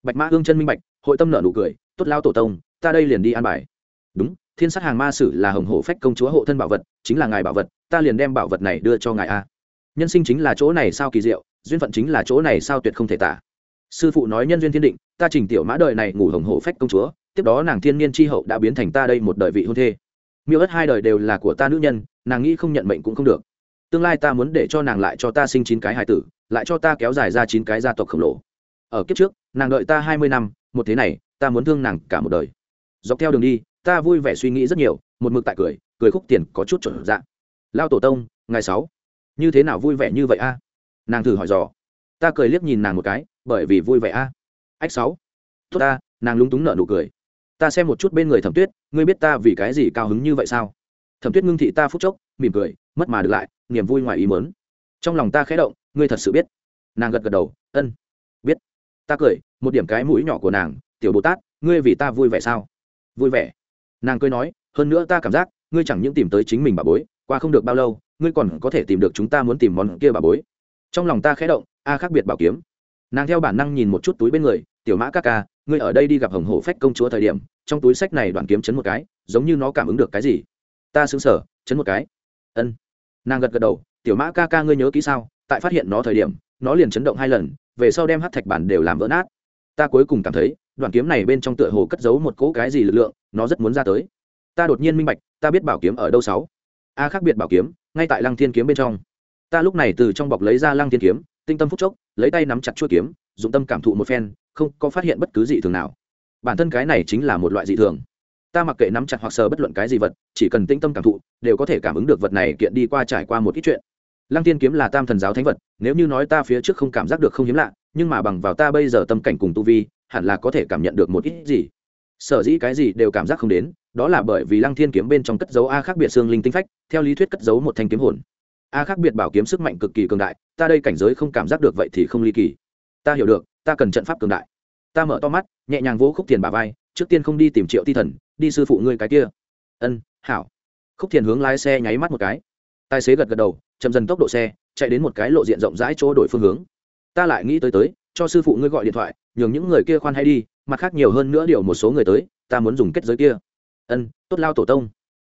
Bạch mã hương chân minh bạch, hội tâm nở nụ cười, tốt lao tổ tông, ta đây liền đi an bài. Đúng thiên sát hàng ma sử là hồng hổ phách công chúa hộ thân bảo vật, chính là ngài bảo vật, ta liền đem bảo vật này đưa cho ngài a. Nhân sinh chính là chỗ này sao kỳ diệu, duyên phận chính là chỗ này sao tuyệt không thể tả. Sư phụ nói nhân duyên thiên định, ta trình tiểu mã đời này ngủ hồng hổ phách công chúa, tiếp đó nàng thiên niên tri hậu đã biến thành ta đây một đời vị hôn thê. Miêu ất hai đời đều là của ta nữ nhân, nàng nghĩ không nhận mệnh cũng không được. Tương lai ta muốn để cho nàng lại cho ta sinh chín cái hài tử, lại cho ta kéo dài ra chín cái gia tộc khổng lồ. Ở kiếp trước, nàng đợi ta hai mươi năm, một thế này, ta muốn thương nàng cả một đời. Dọc theo đường đi ta vui vẻ suy nghĩ rất nhiều, một mực tại cười cười khúc tiền có chút chuẩn dạng lao tổ tông ngày sáu, như thế nào vui vẻ như vậy a? Nàng thử hỏi dò. Ta cười liếc nhìn nàng một cái, bởi vì vui vẻ a. Ách sáu. Tốt ta, nàng lúng túng nở nụ cười. Ta xem một chút bên người thẩm tuyết, ngươi biết ta vì cái gì cao hứng như vậy sao? Thẩm tuyết ngưng thị ta phút chốc, mỉm cười, mất mà được lại, niềm vui ngoài ý mớn trong lòng ta khẽ động, ngươi thật sự biết. Nàng gật gật đầu, ân, biết. Ta cười, một điểm cái mũi nhỏ của nàng, tiểu bồ tát, ngươi vì ta vui vẻ sao? Vui vẻ nàng cười nói, hơn nữa ta cảm giác, ngươi chẳng những tìm tới chính mình bà bối, qua không được bao lâu, ngươi còn có thể tìm được chúng ta muốn tìm món kia bà bối. Trong lòng ta khẽ động, a khác biệt bảo kiếm. Nàng theo bản năng nhìn một chút túi bên người, tiểu mã các ca, ngươi ở đây đi gặp hồng hổ phách công chúa thời điểm, trong túi sách này đoàn kiếm chấn một cái, giống như nó cảm ứng được cái gì? Ta xứng sở, chấn một cái. Ân. Nàng gật gật đầu, tiểu mã ca ca ngươi nhớ kỹ sao, tại phát hiện nó thời điểm, nó liền chấn động hai lần, về sau đem hát thạch bản đều làm vỡ nát. Ta cuối cùng cảm thấy đoạn kiếm này bên trong tựa hồ cất giấu một cỗ cái gì lực lượng, nó rất muốn ra tới. Ta đột nhiên minh bạch, ta biết bảo kiếm ở đâu sáu. A khác biệt bảo kiếm, ngay tại lăng thiên kiếm bên trong. Ta lúc này từ trong bọc lấy ra lăng thiên kiếm, tinh tâm phúc chốc, lấy tay nắm chặt chuôi kiếm, dụng tâm cảm thụ một phen, không có phát hiện bất cứ gì thường nào. Bản thân cái này chính là một loại dị thường. Ta mặc kệ nắm chặt hoặc sờ bất luận cái gì vật, chỉ cần tinh tâm cảm thụ, đều có thể cảm ứng được vật này kiện đi qua trải qua một ít chuyện. Lăng tiên kiếm là tam thần giáo thánh vật, nếu như nói ta phía trước không cảm giác được không hiếm lạ, nhưng mà bằng vào ta bây giờ tâm cảnh cùng tu vi hẳn là có thể cảm nhận được một ít gì. Sở dĩ cái gì đều cảm giác không đến, đó là bởi vì lăng thiên kiếm bên trong cất dấu a khác biệt xương linh tinh phách, theo lý thuyết cất dấu một thanh kiếm hồn. A khác biệt bảo kiếm sức mạnh cực kỳ cường đại, ta đây cảnh giới không cảm giác được vậy thì không ly kỳ. Ta hiểu được, ta cần trận pháp cường đại. Ta mở to mắt, nhẹ nhàng vỗ khúc tiền bà vai, trước tiên không đi tìm triệu ti thần, đi sư phụ ngươi cái kia. Ân, hảo. Khúc thiền hướng lái xe nháy mắt một cái. Tài xế gật gật đầu, chậm dần tốc độ xe, chạy đến một cái lộ diện rộng rãi chỗ đổi phương hướng. Ta lại nghĩ tới tới, cho sư phụ ngươi gọi điện thoại nhường những người kia khoan hay đi, mặt khác nhiều hơn nữa điều một số người tới, ta muốn dùng kết giới kia. Ân, tốt lao tổ tông.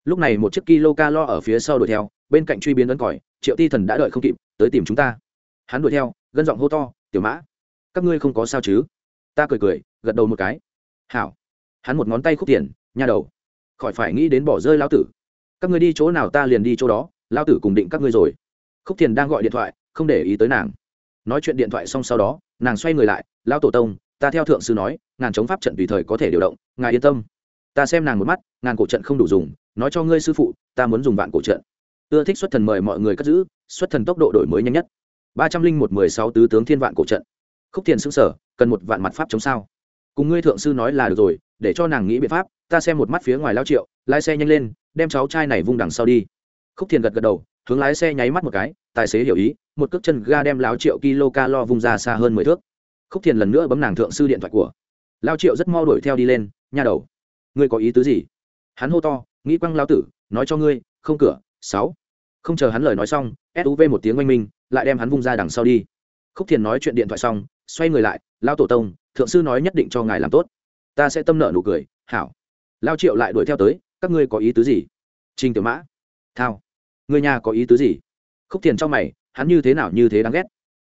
Lúc này một chiếc kilo ca lo ở phía sau đuổi theo, bên cạnh truy biến ấn còi, triệu ti thần đã đợi không kịp, tới tìm chúng ta. Hắn đuổi theo, gân giọng hô to, tiểu mã, các ngươi không có sao chứ? Ta cười cười, gật đầu một cái. Hảo. Hắn một ngón tay khúc tiền, nha đầu, khỏi phải nghĩ đến bỏ rơi lao tử. Các ngươi đi chỗ nào ta liền đi chỗ đó lao tử cùng định các ngươi rồi. Khúc tiền đang gọi điện thoại, không để ý tới nàng nói chuyện điện thoại xong sau đó, nàng xoay người lại lao tổ tông, ta theo thượng sư nói, ngàn chống pháp trận tùy thời có thể điều động, ngài yên tâm. Ta xem nàng một mắt, ngàn cổ trận không đủ dùng, nói cho ngươi sư phụ, ta muốn dùng vạn cổ trận. Ưa thích xuất thần mời mọi người cất giữ, xuất thần tốc độ đổi mới nhanh nhất. Ba trăm linh một mười sáu tứ tướng thiên vạn cổ trận. Khúc thiền xứng sở cần một vạn mặt pháp chống sao? Cùng ngươi thượng sư nói là được rồi, để cho nàng nghĩ biện pháp, ta xem một mắt phía ngoài lao triệu, lái xe nhanh lên, đem cháu trai này vung đằng sau đi. Khúc thiền gật gật đầu hướng lái xe nháy mắt một cái, tài xế hiểu ý, một cước chân ga đem láo triệu kilo calo vung ra xa hơn mười thước. Khúc thiền lần nữa bấm nàng thượng sư điện thoại của. Lao triệu rất mau đuổi theo đi lên nhà đầu, ngươi có ý tứ gì? Hắn hô to, nghĩ quăng lao tử, nói cho ngươi, không cửa, sáu. Không chờ hắn lời nói xong suv một tiếng oanh minh, lại đem hắn vung ra đằng sau đi. Khúc thiền nói chuyện điện thoại xong, xoay người lại lao tổ tông, thượng sư nói nhất định cho ngài làm tốt. Ta sẽ tâm nợ nụ cười, hảo. Lao triệu lại đuổi theo tới, các ngươi có ý tứ gì? Trình tiểu mã. Thao người nhà có ý tứ gì? Khúc thiền cho mày, hắn như thế nào như thế đáng ghét.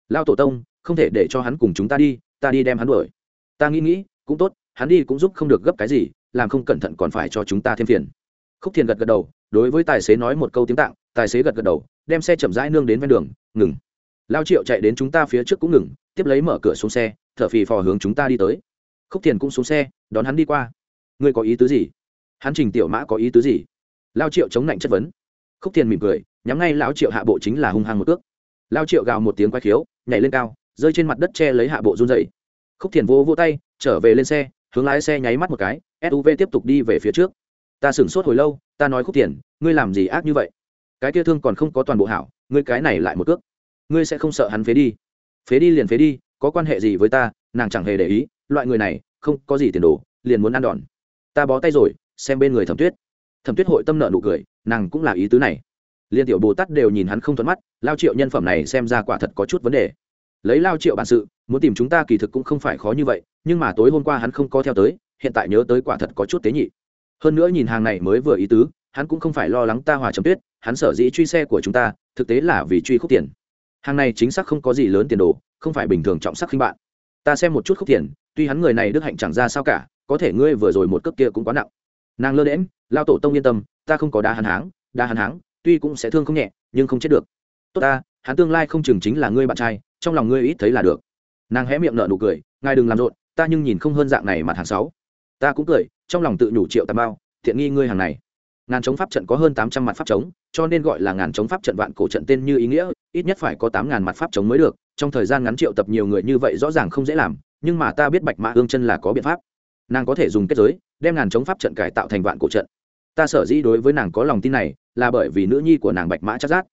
Lao tổ tông, không thể để cho hắn cùng chúng ta đi ta đi đem hắn đuổi. Ta nghĩ nghĩ, cũng tốt, hắn đi cũng giúp không được gấp cái gì, làm không cẩn thận còn phải cho chúng ta thêm phiền. Khúc thiền gật gật đầu, đối với tài xế nói một câu tiếng tạng, tài xế gật gật đầu, đem xe chậm rãi nương đến ven đường, ngừng. Lao triệu chạy đến chúng ta phía trước cũng ngừng, tiếp lấy mở cửa xuống xe, thở phì phò hướng chúng ta đi tới. Khúc thiền cũng xuống xe, đón hắn đi qua. Ngươi có ý tứ gì? Hắn trình tiểu mã có ý tứ gì? Lao triệu chống lạnh chất vấn khúc thiền mỉm cười nhắm ngay lão triệu hạ bộ chính là hung hăng một cước. Lao triệu gào một tiếng quay khiếu nhảy lên cao rơi trên mặt đất che lấy hạ bộ run dậy khúc thiền vô vô tay trở về lên xe hướng lái xe nháy mắt một cái suv tiếp tục đi về phía trước. Ta sửng sốt hồi lâu ta nói khúc Thiền, ngươi làm gì ác như vậy? Cái kia thương còn không có toàn bộ hảo ngươi cái này lại một cước. Ngươi sẽ không sợ hắn phế đi. Phế đi liền phế đi có quan hệ gì với ta nàng chẳng hề để ý loại người này không có gì tiền đồ liền muốn ăn đòn. Ta bó tay rồi xem bên người thẩm tuyết. Thẩm tuyết hội tâm nợ nụ cười nàng cũng là ý tứ này. Liên tiểu bồ tát đều nhìn hắn không thuận mắt, lao triệu nhân phẩm này xem ra quả thật có chút vấn đề. Lấy lao triệu bản sự, muốn tìm chúng ta kỳ thực cũng không phải khó như vậy, nhưng mà tối hôm qua hắn không có theo tới, hiện tại nhớ tới quả thật có chút tế nhị. Hơn nữa nhìn hàng này mới vừa ý tứ, hắn cũng không phải lo lắng ta hòa trầm tuyết, hắn sở dĩ truy xe của chúng ta, thực tế là vì truy khúc tiền. Hàng này chính xác không có gì lớn tiền đồ, không phải bình thường trọng sắc khinh bạn. Ta xem một chút khúc tiền, tuy hắn người này đức hạnh chẳng ra sao cả, có thể ngươi vừa rồi một cước kia cũng quá nặng. Nàng lơ đễm lao tổ tông yên tâm ta không có đá hắn háng, đá hắn háng, tuy cũng sẽ thương không nhẹ, nhưng không chết được. Tốt ta, hắn tương lai không chừng chính là ngươi bạn trai, trong lòng ngươi ít thấy là được. Nàng hé miệng nợ nụ cười, ngài đừng làm rộn, ta nhưng nhìn không hơn dạng này mặt hàng sáu. Ta cũng cười, trong lòng tự nhủ triệu tạm bao, thiện nghi ngươi hàng này. Ngàn chống pháp trận có hơn tám trăm mặt pháp chống, cho nên gọi là ngàn chống pháp trận vạn cổ trận tên như ý nghĩa, ít nhất phải có tám ngàn mặt pháp chống mới được, trong thời gian ngắn triệu tập nhiều người như vậy rõ ràng không dễ làm, nhưng mà ta biết bạch mã ương chân là có biện pháp. Nàng có thể dùng kết giới, đem ngàn chống pháp trận cải tạo thành vạn cổ trận ta sở dĩ đối với nàng có lòng tin này, là bởi vì nữ nhi của nàng bạch mã chắc giác.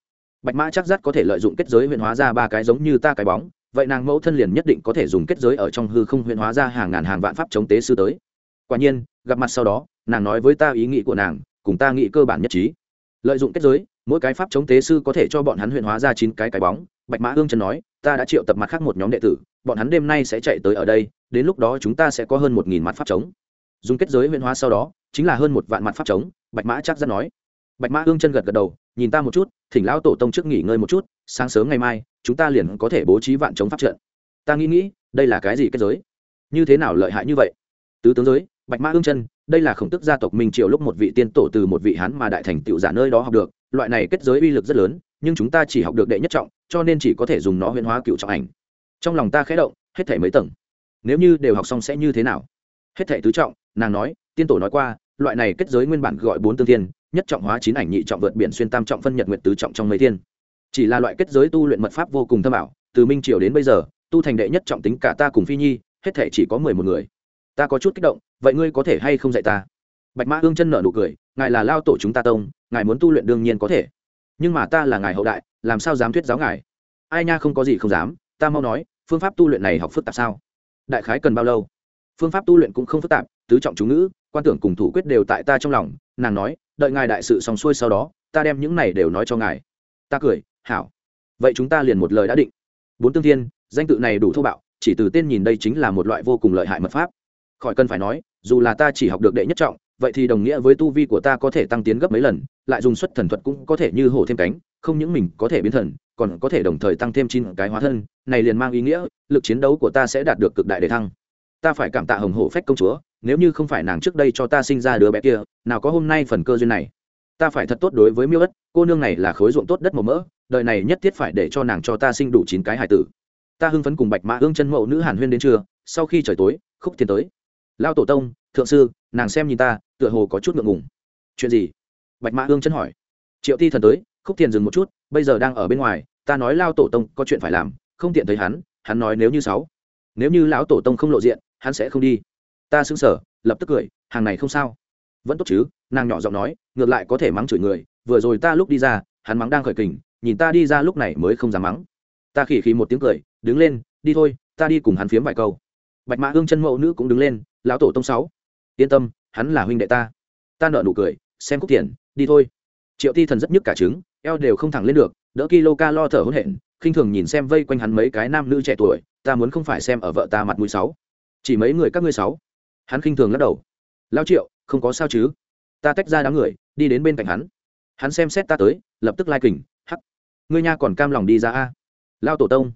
Bạch mã chắc giác có thể lợi dụng kết giới huyện hóa ra ba cái giống như ta cái bóng, vậy nàng mẫu thân liền nhất định có thể dùng kết giới ở trong hư không huyện hóa ra hàng ngàn hàng vạn pháp chống tế sư tới. Quả nhiên, gặp mặt sau đó, nàng nói với ta ý nghĩ của nàng, cùng ta nghĩ cơ bản nhất trí. Lợi dụng kết giới, mỗi cái pháp chống tế sư có thể cho bọn hắn huyện hóa ra chín cái cái bóng. Bạch mã hương trần nói, ta đã triệu tập mặt khác một nhóm đệ tử, bọn hắn đêm nay sẽ chạy tới ở đây, đến lúc đó chúng ta sẽ có hơn một nghìn mặt pháp chống. Dùng kết giới huyện hóa sau đó chính là hơn một vạn mặt pháp chống bạch mã chắc ra nói. Bạch mã ương chân gật gật đầu, nhìn ta một chút, thỉnh lão tổ tông trước nghỉ ngơi một chút, sáng sớm ngày mai, chúng ta liền có thể bố trí vạn chống pháp trận. Ta nghĩ nghĩ, đây là cái gì kết giới? Như thế nào lợi hại như vậy? Tứ tướng giới, bạch mã ương chân, đây là khổng tức gia tộc minh triều lúc một vị tiên tổ từ một vị hán mà đại thành tựu giả nơi đó học được, loại này kết giới uy lực rất lớn, nhưng chúng ta chỉ học được đệ nhất trọng, cho nên chỉ có thể dùng nó huyễn hóa cựu trọng ảnh. Trong lòng ta khẽ động, hết thể mấy tầng. Nếu như đều học xong sẽ như thế nào? Hết thể tứ trọng, nàng nói, tiên tổ nói qua loại này kết giới nguyên bản gọi bốn tương thiên, nhất trọng hóa chín ảnh nhị trọng vượt biển xuyên tam trọng phân nhật nguyệt tứ trọng trong mấy thiên. Chỉ là loại kết giới tu luyện mật pháp vô cùng thâm ảo, từ minh triều đến bây giờ, tu thành đệ nhất trọng tính cả ta cùng phi nhi, hết thể chỉ có mười một người. Ta có chút kích động, vậy ngươi có thể hay không dạy ta? Bạch mã ương chân nở nụ cười, ngài là lao tổ chúng ta tông, ngài muốn tu luyện đương nhiên có thể. Nhưng mà ta là ngài hậu đại, làm sao dám thuyết giáo ngài? Ai nha không có gì không dám, ta mau nói, phương pháp tu luyện này học phức tạp sao? Đại khái cần bao lâu? Phương pháp tu luyện cũng không phức tạp, tứ trọng chú ngữ quan tưởng cùng thủ quyết đều tại ta trong lòng, nàng nói, đợi ngài đại sự xong xuôi sau đó, ta đem những này đều nói cho ngài. Ta cười, hảo. Vậy chúng ta liền một lời đã định. Bốn tương thiên, danh tự này đủ thô bạo, chỉ từ tên nhìn đây chính là một loại vô cùng lợi hại mật pháp. Khỏi cần phải nói, dù là ta chỉ học được đệ nhất trọng, vậy thì đồng nghĩa với tu vi của ta có thể tăng tiến gấp mấy lần, lại dùng xuất thần thuật cũng có thể như hổ thêm cánh, không những mình có thể biến thần, còn có thể đồng thời tăng thêm chín cái hóa thân, này liền mang ý nghĩa, lực chiến đấu của ta sẽ đạt được cực đại đề thăng. Ta phải cảm tạ hồng hổ phách công chúa nếu như không phải nàng trước đây cho ta sinh ra đứa bé kia, nào có hôm nay phần cơ duyên này. Ta phải thật tốt đối với miêu ất, cô nương này là khối ruộng tốt đất màu mỡ, đời này nhất thiết phải để cho nàng cho ta sinh đủ chín cái hải tử. Ta hưng phấn cùng bạch mã hương chân mẫu nữ hàn huyên đến trưa, sau khi trời tối, khúc thiền tới. Lao tổ tông, thượng sư, nàng xem nhìn ta, tựa hồ có chút ngượng ngùng. Chuyện gì? Bạch mã hương chân hỏi. Triệu ti thần tới, khúc thiền dừng một chút, bây giờ đang ở bên ngoài, ta nói lao tổ tông có chuyện phải làm, không tiện thấy hắn hắn nói nếu như sáu. Nếu như lão tổ tông không lộ diện, hắn sẽ không đi ta xứng sở, lập tức cười, hàng này không sao. Vẫn tốt chứ, nàng nhỏ giọng nói, ngược lại có thể mắng chửi người, vừa rồi ta lúc đi ra, hắn mắng đang khởi kình, nhìn ta đi ra lúc này mới không dám mắng. Ta khỉ khỉ một tiếng cười, đứng lên, đi thôi, ta đi cùng hắn phiếm vài câu. Bạch mã hương chân mẫu nữ cũng đứng lên, lão tổ tông sáu. Yên tâm, hắn là huynh đệ ta. Ta nợ nụ cười, xem cúc tiền, đi thôi. Triệu ti thần rất nhức cả trứng, eo đều không thẳng lên được, đỡ kilo ca lo thở hôn hển, khinh thường nhìn xem vây quanh hắn mấy cái nam nữ trẻ tuổi, ta muốn không phải xem ở vợ ta mặt mũi sáu. Chỉ mấy người các ngươi sáu hắn khinh thường lắc đầu. Lao triệu, không có sao chứ? Ta tách ra đám người, đi đến bên cạnh hắn. Hắn xem xét ta tới, lập tức lai kình, hắc. Ngươi nha còn cam lòng đi ra a? Lao tổ tông.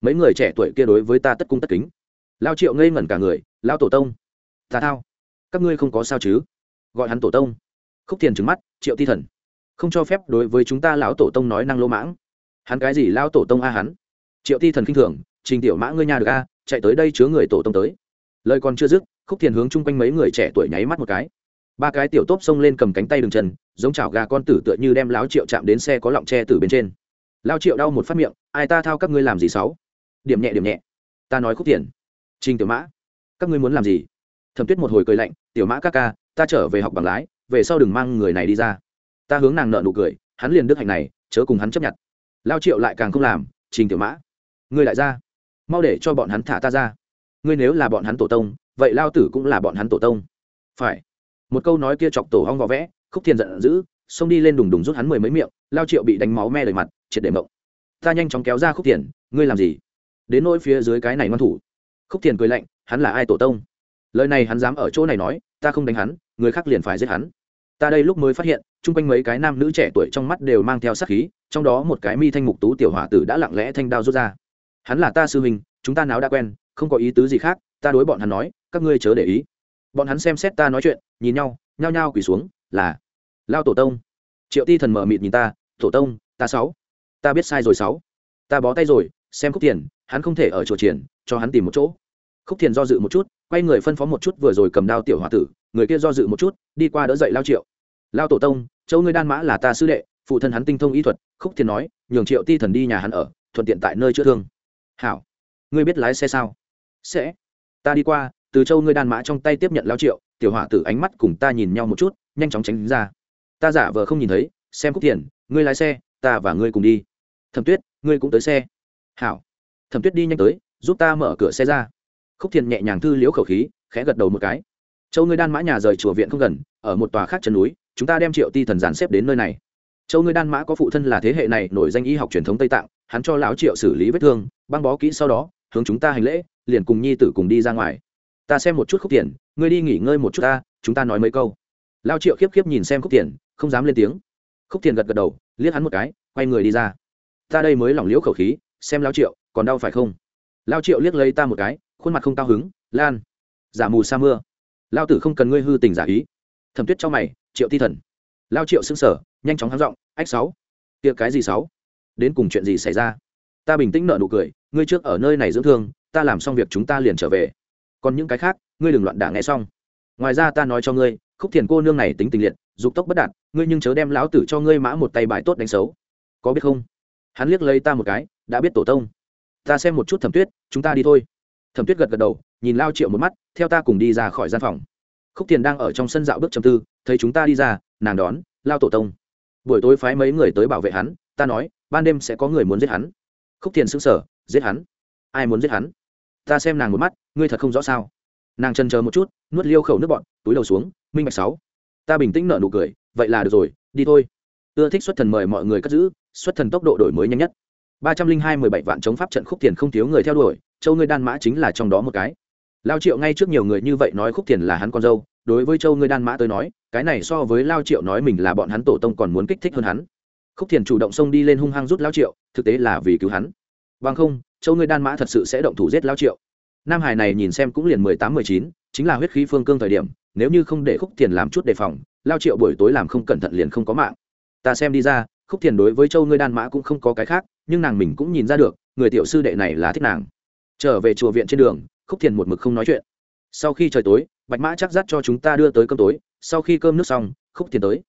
Mấy người trẻ tuổi kia đối với ta tất cung tất kính. Lao triệu ngây ngẩn cả người, lao tổ tông, ta thao. Các ngươi không có sao chứ? Gọi hắn tổ tông. Khúc thiền trứng mắt, triệu ti thần, không cho phép đối với chúng ta lão tổ tông nói năng lô mãng. Hắn cái gì lao tổ tông a hắn? Triệu ti thần k i n h thường, trình tiểu mã ngươi nhà được a, chạy tới đây chứa người tổ tông tới. Lời còn chưa dứt khúc thiền hướng chung quanh mấy người trẻ tuổi nháy mắt một cái. Ba cái tiểu tốp xông lên cầm cánh tay đường trần giống chảo gà con tử tựa như đem láo triệu chạm đến xe có lọng tre từ bên trên. Lao triệu đau một phát miệng ai ta thao các ngươi làm gì sáu? Điểm nhẹ điểm nhẹ. Ta nói khúc Thiền, trình tiểu mã các ngươi muốn làm gì? Thẩm tuyết một hồi cười lạnh tiểu mã các ca ta trở về học bằng lái về sau đừng mang người này đi ra. Ta hướng nàng nợ nụ cười hắn liền đức hạnh này chớ cùng hắn chấp nhận. Lao triệu lại càng không làm trình tiểu mã ngươi lại ra mau để cho bọn hắn thả ta ra. Ngươi nếu là bọn hắn tổ tông vậy lao tử cũng là bọn hắn tổ tông. Phải. Một câu nói kia chọc tổ hong vỏ vẽ, khúc thiên giận dữ, xông đi lên đùng đùng rút hắn mười mấy miệng, lao triệu bị đánh máu me đầy mặt, triệt để mộng. Ta nhanh chóng kéo ra khúc thiền ngươi làm gì? Đến nỗi phía dưới cái này ngoan thủ. Khúc thiền cười lạnh, hắn là ai tổ tông? Lời này hắn dám ở chỗ này nói, ta không đánh hắn, người khác liền phải giết hắn. Ta đây lúc mới phát hiện, chung quanh mấy cái nam nữ trẻ tuổi trong mắt đều mang theo sát khí, trong đó một cái mi thanh mục tú tiểu hỏa tử đã lặng lẽ thanh đao rút ra. Hắn là ta sư huynh, chúng ta náo đã quen, không có ý tứ gì khác ta đối bọn hắn nói, các ngươi chớ để ý. Bọn hắn xem xét ta nói chuyện, nhìn nhau, nhao nhao quỳ xuống, là, lao tổ tông. Triệu ti thần mở mịt nhìn ta, tổ tông, ta sáu. Ta biết sai rồi sáu. Ta bó tay rồi, xem khúc tiền hắn không thể ở chỗ triển, cho hắn tìm một chỗ. Khúc tiền do dự một chút, quay người phân phó một chút vừa rồi cầm đao tiểu h o a tử, người kia do dự một chút, đi qua đỡ dậy lao triệu. Lao tổ tông, châu ngươi đan mã là ta sư đệ, phụ thân hắn tinh thông y thuật, khúc tiền nói, nhường triệu ti thần đi nhà hắn ở, thuận tiện tại nơi chữa thương. Hảo. Ngươi biết lái xe sao? Sẽ ta đi qua, từ châu ngươi đan mã trong tay tiếp nhận lao triệu, tiểu hỏa tử ánh mắt cùng ta nhìn nhau một chút, nhanh chóng tránh ra. Ta giả vờ không nhìn thấy, xem khúc tiền, ngươi lái xe, ta và ngươi cùng đi. Thẩm tuyết, ngươi cũng tới xe. Hảo. Thẩm tuyết đi nhanh tới, giúp ta mở cửa xe ra. Khúc thiền nhẹ nhàng thư liễu khẩu khí, khẽ gật đầu một cái. Châu ngươi đan mã nhà rời chùa viện không gần, ở một tòa khác chân núi, chúng ta đem triệu ti thần giàn xếp đến nơi này. Châu ngươi đan mã có phụ thân là thế hệ này nổi danh y học truyền thống tây tạng, hắn cho lão triệu xử lý vết thương, băng bó kỹ sau đó, hướng chúng ta hành lễ liền cùng nhi tử cùng đi ra ngoài. Ta xem một chút khúc tiền, ngươi đi nghỉ ngơi một chút ta, chúng ta nói mấy câu. Lao triệu khiếp khiếp nhìn xem khúc tiền, không dám lên tiếng. Khúc tiền gật gật đầu, liếc hắn một cái, quay người đi ra. Ta đây mới lỏng liễu khẩu khí, xem lao triệu, còn đau phải không? Lao triệu liếc lấy ta một cái, khuôn mặt không cao hứng, lan. Giả mù sa mưa. Lao tử không cần ngươi hư tình giả ý. Thẩm tuyết cho mày, triệu thi thần. Lao triệu xưng sở nhanh chóng háng giọng, ách sáu tiệc cái gì sáu? Đến cùng chuyện gì xảy ra? Ta bình tĩnh nợ nụ cười, ngươi trước ở nơi này dưỡng thương ta làm xong việc chúng ta liền trở về. Còn những cái khác, ngươi đừng loạn đả nghe xong. Ngoài ra ta nói cho ngươi, khúc thiền cô nương này tính tình liệt, dục tốc bất đạt, ngươi nhưng chớ đem lão tử cho ngươi mã một tay bài tốt đánh xấu. Có biết không? Hắn liếc lấy ta một cái, đã biết tổ tông. Ta xem một chút thẩm tuyết, chúng ta đi thôi. Thẩm tuyết gật gật đầu, nhìn lao triệu một mắt, theo ta cùng đi ra khỏi gian phòng. Khúc thiền đang ở trong sân dạo bước chầm tư, thấy chúng ta đi ra, nàng đón, lao tổ tông. Buổi tối phái mấy người tới bảo vệ hắn, ta nói, ban đêm sẽ có người muốn giết hắn. Khúc thiền xứng sở giết hắn. Ai muốn giết hắn? Ta xem nàng một mắt, ngươi thật không rõ sao? Nàng chân chờ một chút, nuốt liêu khẩu nước bọn, túi đầu xuống, minh bạch sáu. Ta bình tĩnh nở nụ cười, vậy là được rồi, đi thôi. Ưa thích xuất thần mời mọi người cất giữ, xuất thần tốc độ đổi mới nhanh nhất. Ba trăm linh hai mười bảy vạn chống pháp trận khúc tiền không thiếu người theo đuổi, châu ngươi đan mã chính là trong đó một cái. Lao triệu ngay trước nhiều người như vậy nói khúc tiền là hắn con dâu, đối với châu ngươi đan mã tới nói, cái này so với lao triệu nói mình là bọn hắn tổ tông còn muốn kích thích hơn hắn. Khúc tiền chủ động xông đi lên hung hăng rút lao triệu, thực tế là vì cứu hắn. Bằng không châu ngươi đan mã thật sự sẽ động thủ giết lao triệu. Nam hải này nhìn xem cũng liền mười tám, mười chín, chính là huyết khí phương cương thời điểm, nếu như không để khúc tiền làm chút đề phòng, lao triệu buổi tối làm không cẩn thận liền không có mạng. Ta xem đi ra, khúc thiền đối với châu ngươi đan mã cũng không có cái khác, nhưng nàng mình cũng nhìn ra được, người tiểu sư đệ này là thích nàng. Trở về chùa viện trên đường, khúc thiền một mực không nói chuyện. Sau khi trời tối, bạch mã chắc dắt cho chúng ta đưa tới cơm tối, sau khi cơm nước xong, khúc thiền tới.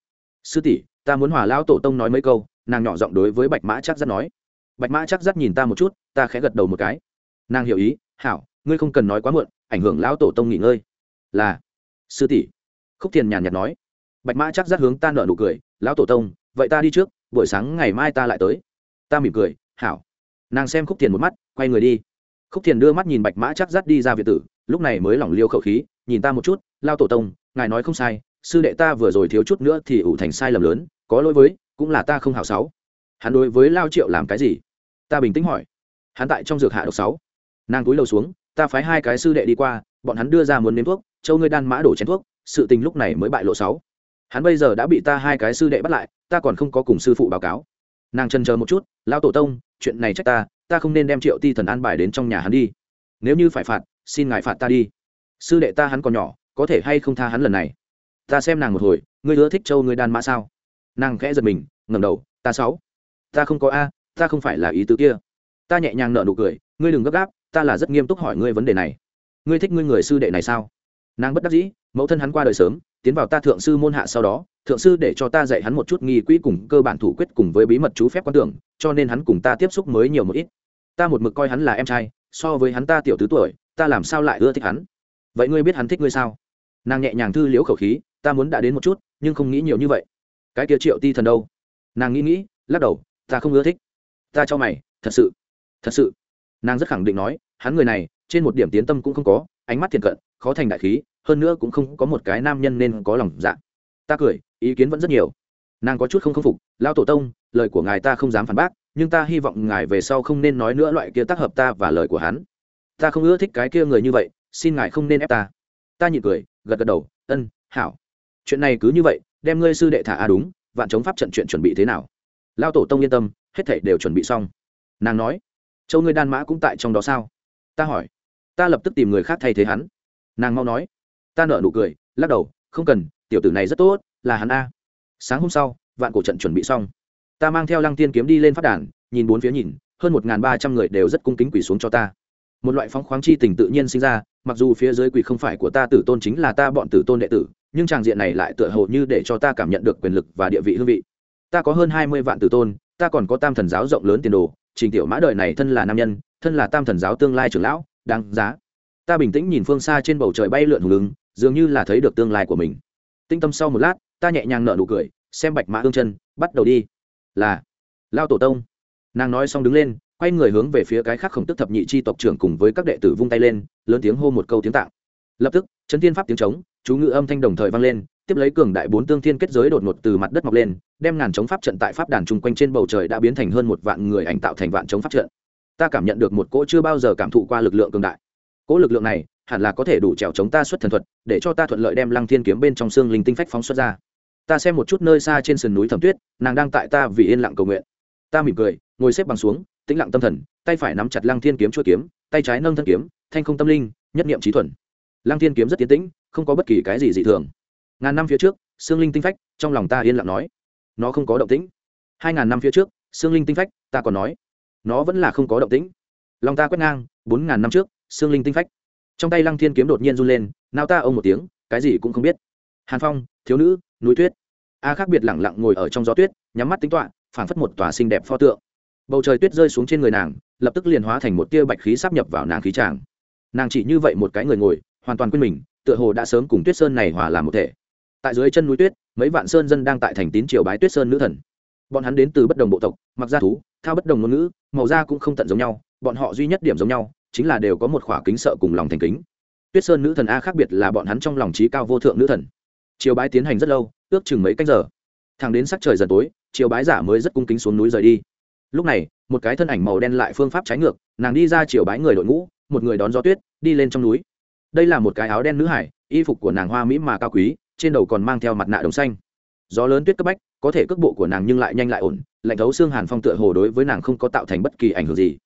Sư tỷ, ta muốn hòa lao tổ tông nói mấy câu, nàng nhỏ giọng đối với bạch mã chắc dắt nói bạch mã chắc dắt nhìn ta một chút, ta khẽ gật đầu một cái. Nàng hiểu ý, hảo, ngươi không cần nói quá muộn, ảnh hưởng lão tổ tông nghỉ ngơi. Là. Sư tỷ. Khúc thiền nhàn nhạt nói. Bạch mã chắc dắt hướng ta nợ nụ cười, lão tổ tông, vậy ta đi trước, buổi sáng ngày mai ta lại tới. Ta mỉm cười, hảo. Nàng xem khúc thiền một mắt, quay người đi. Khúc thiền đưa mắt nhìn bạch mã chắc dắt đi ra việt tử, lúc này mới lỏng liêu khẩu khí, nhìn ta một chút lao tổ tông, ngài nói không sai, sư đệ ta vừa rồi thiếu chút nữa thì ủ thành sai lầm lớn, có lỗi với, cũng là ta không hảo sáu. Hắn đối với lao triệu làm cái gì? Ta bình tĩnh hỏi. Hắn tại trong dược hạ độc sáu. Nàng túi lầu xuống, ta phái hai cái sư đệ đi qua, bọn hắn đưa ra muốn nếm thuốc, châu ngươi đan mã đổ chén thuốc, sự tình lúc này mới bại lộ sáu. Hắn bây giờ đã bị ta hai cái sư đệ bắt lại, ta còn không có cùng sư phụ báo cáo. Nàng trần chờ một chút lao tổ tông, chuyện này trách ta ta không nên đem triệu ti thần an bài đến trong nhà hắn đi. Nếu như phải phạt, xin ngài phạt ta đi. Sư đệ ta hắn còn nhỏ, có thể hay không tha hắn lần này? Ta xem nàng một hồi, ngươi ưa thích châu ngươi đan mã sao? Nàng khẽ giật mình, ngẩng đầu, ta sáu. Ta không có a ta không phải là ý tứ kia. Ta nhẹ nhàng nở nụ cười, ngươi đừng gấp gáp, ta là rất nghiêm túc hỏi ngươi vấn đề này. Ngươi thích ngươi người sư đệ này sao? Nàng bất đắc dĩ, mẫu thân hắn qua đời sớm, tiến vào ta thượng sư môn hạ sau đó, thượng sư để cho ta dạy hắn một chút nghi quỹ cùng cơ bản thủ quyết cùng với bí mật chú phép quan tưởng, cho nên hắn cùng ta tiếp xúc mới nhiều một ít. Ta một mực coi hắn là em trai, so với hắn ta tiểu tứ tuổi, ta làm sao lại ưa thích hắn? Vậy ngươi biết hắn thích ngươi sao? Nàng nhẹ nhàng thư liễu khẩu khí, ta muốn đã đến một chút, nhưng không nghĩ nhiều như vậy. Cái kia triệu ti thần đâu? Nàng nghĩ nghĩ, lắc đầu, ta không ưa thích ta cho mày, thật sự thật sự. Nàng rất khẳng định nói, hắn người này, trên một điểm tiến tâm cũng không có, ánh mắt thiện cận, khó thành đại khí, hơn nữa cũng không có một cái nam nhân nên có lòng dạ. Ta cười, ý kiến vẫn rất nhiều. Nàng có chút không khâm phục lao tổ tông, lời của ngài ta không dám phản bác, nhưng ta hy vọng ngài về sau không nên nói nữa loại kia tác hợp ta và lời của hắn. Ta không ưa thích cái kia người như vậy, xin ngài không nên ép ta. Ta nhịn cười, gật gật đầu, ân, hảo. Chuyện này cứ như vậy, đem ngươi sư đệ thả a đúng, vạn chống pháp trận chuyện chuẩn bị thế nào? Lao tổ tông yên tâm hết thảy đều chuẩn bị xong. Nàng nói, châu ngươi đan mã cũng tại trong đó sao? Ta hỏi. Ta lập tức tìm người khác thay thế hắn. Nàng mau nói. Ta nợ nụ cười, lắc đầu, không cần, tiểu tử này rất tốt, là hắn a. Sáng hôm sau, vạn cổ trận chuẩn bị xong. Ta mang theo lăng tiên kiếm đi lên phát đàn, nhìn bốn phía nhìn, hơn một ba trăm người đều rất cung kính quỳ xuống cho ta. Một loại phóng khoáng chi tình tự nhiên sinh ra, mặc dù phía dưới quỳ không phải của ta tử tôn chính là ta bọn tử tôn đệ tử, nhưng tràng diện này lại tựa hồ như để cho ta cảm nhận được quyền lực và địa vị hương vị. Ta có hơn hai mươi vạn tử tôn ta còn có tam thần giáo rộng lớn tiền đồ, trình tiểu mã đời này thân là nam nhân, thân là tam thần giáo tương lai trưởng lão, đáng giá. Ta bình tĩnh nhìn phương xa trên bầu trời bay lượn hùng ứng, dường như là thấy được tương lai của mình. Tinh tâm sau một lát, ta nhẹ nhàng nở nụ cười, xem bạch mã ương chân, bắt đầu đi. Là, lao tổ tông. Nàng nói xong đứng lên, quay người hướng về phía cái khác khổng tức thập nhị chi tộc trưởng cùng với các đệ tử vung tay lên, lớn tiếng hô một câu tiếng tạng. Lập tức, chấn thiên pháp tiếng trống, chú ngự âm thanh đồng thời vang lên tiếp lấy cường đại bốn tương thiên kết giới đột ngột từ mặt đất mọc lên, đem ngàn chống pháp trận tại pháp đàn chung quanh trên bầu trời đã biến thành hơn một vạn người ảnh tạo thành vạn chống pháp trận. Ta cảm nhận được một cỗ chưa bao giờ cảm thụ qua lực lượng cường đại. Cỗ lực lượng này hẳn là có thể đủ trèo chống ta xuất thần thuật, để cho ta thuận lợi đem lăng thiên kiếm bên trong xương linh tinh phách phóng xuất ra. Ta xem một chút nơi xa trên sườn núi thẩm tuyết, nàng đang tại ta vì yên lặng cầu nguyện. Ta mỉm cười, ngồi xếp bằng xuống, tĩnh lặng tâm thần, tay phải nắm chặt lăng thiên kiếm chuỗi kiếm, tay trái nâng thân kiếm, thanh không tâm linh, nhất niệm trí thuần. Lăng thiên kiếm rất tiến tĩnh, không có bất kỳ cái gì dị thường ngàn năm phía trước xương linh tinh phách, trong lòng ta yên lặng nói, nó không có động tĩnh. Hai ngàn năm phía trước xương linh tinh phách, ta còn nói, nó vẫn là không có động tĩnh. Lòng ta quét ngang, bốn ngàn năm trước xương linh tinh phách. Trong tay lăng thiên kiếm đột nhiên run lên nao ta ông một tiếng, cái gì cũng không biết. Hàn phong, thiếu nữ, núi tuyết. A khác biệt lẳng lặng ngồi ở trong gió tuyết, nhắm mắt tính toạ phảng phất một tòa xinh đẹp pho tượng. Bầu trời tuyết rơi xuống trên người nàng, lập tức liền hóa thành một tia bạch khí sắp nhập vào nàng khí tràng. Nàng chỉ như vậy một cái người ngồi, hoàn toàn quên mình, tựa hồ đã sớm cùng tuyết sơn này hòa làm một thể tại dưới chân núi tuyết, mấy vạn sơn dân đang tại thành tín triều bái tuyết sơn nữ thần. Bọn hắn đến từ bất đồng bộ tộc, mặc ra thú, thao bất đồng ngôn ngữ, màu da cũng không tận giống nhau, bọn họ duy nhất điểm giống nhau, chính là đều có một khỏa kính sợ cùng lòng thành kính. Tuyết sơn nữ thần a khác biệt là bọn hắn trong lòng trí cao vô thượng nữ thần. Chiều bái tiến hành rất lâu, ước chừng mấy canh giờ. Thằng đến sắc trời dần tối chiều bái giả mới rất cung kính xuống núi rời đi. Lúc này, một cái thân ảnh màu đen lại phương pháp trái ngược, nàng đi ra chiều bái người đội ngũ, một người đón gió tuyết, đi lên trong núi. Đây là một cái áo đen nữ hải, y phục của nàng hoa mỹ mà cao quý trên đầu còn mang theo mặt nạ đồng xanh. Gió lớn tuyết cấp bách, có thể cước bộ của nàng nhưng lại nhanh lại ổn, lạnh thấu xương hàn phong tựa hồ đối với nàng không có tạo thành bất kỳ ảnh hưởng gì.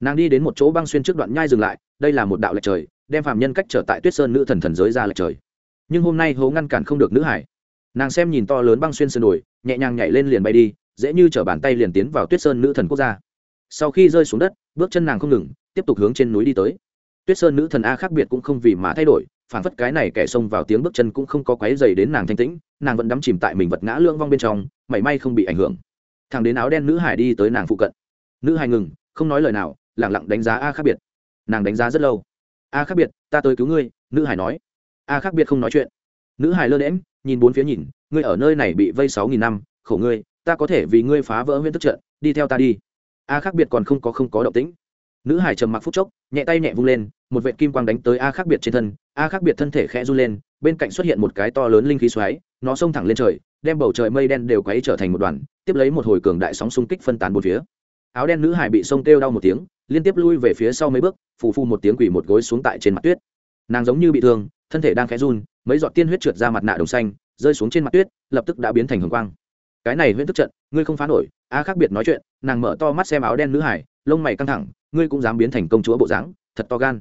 Nàng đi đến một chỗ băng xuyên trước đoạn nhai dừng lại, đây là một đạo lệch trời, đem phạm nhân cách trở tại tuyết sơn nữ thần thần giới ra lệch trời. Nhưng hôm nay hố ngăn cản không được nữ hải. Nàng xem nhìn to lớn băng xuyên sơn đồi, nhẹ nhàng nhảy lên liền bay đi, dễ như t bàn tay liền tiến vào tuyết sơn nữ thần quốc gia. Sau khi rơi xuống đất, bước chân nàng không ngừng, tiếp tục hướng trên núi đi tới. Tuyết sơn nữ thần a khác biệt cũng không vì mà thay đổi phản phất cái này kẻ xông vào tiếng bước chân cũng không có quáy dày đến nàng thanh tĩnh, nàng vẫn đắm chìm tại mình vật ngã lưỡng vong bên trong, mảy may không bị ảnh hưởng. Thằng đến áo đen nữ hải đi tới nàng phụ cận. Nữ hải ngừng, không nói lời nào lẳng lặng đánh giá a khác biệt. Nàng đánh giá rất lâu. A khác biệt, ta tới cứu ngươi, nữ hải nói. A khác biệt không nói chuyện. Nữ hải lơ đễm nhìn bốn phía nhìn, ngươi ở nơi này bị vây sáu nghìn năm, khổ ngươi, ta có thể vì ngươi phá vỡ nguyên tức trận, đi theo ta đi. A khác biệt còn không có không có động tĩnh nữ hải trầm mặc phút chốc, nhẹ tay nhẹ vung lên, một vệ kim quang đánh tới a khác biệt trên thân, a khác biệt thân thể khẽ run lên, bên cạnh xuất hiện một cái to lớn linh khí xoáy, nó xông thẳng lên trời, đem bầu trời mây đen đều quấy trở thành một đoàn, tiếp lấy một hồi cường đại sóng xung kích phân tán bốn phía. Áo đen nữ hải bị sông kêu đau một tiếng, liên tiếp lui về phía sau mấy bước, phù phu một tiếng quỷ một gối xuống tại trên mặt tuyết. Nàng giống như bị thương, thân thể đang khẽ run, mấy giọt tiên huyết trượt ra mặt nạ đồng xanh, rơi xuống trên mặt tuyết, lập tức đã biến thành hồng quang. Cái này huyễn tức trận, ngươi không phá nổi, a khác biệt nói chuyện, nàng mở to mắt xem áo đen nữ hải lông mày căng thẳng, ngươi cũng dám biến thành công chúa bộ dáng, thật to gan.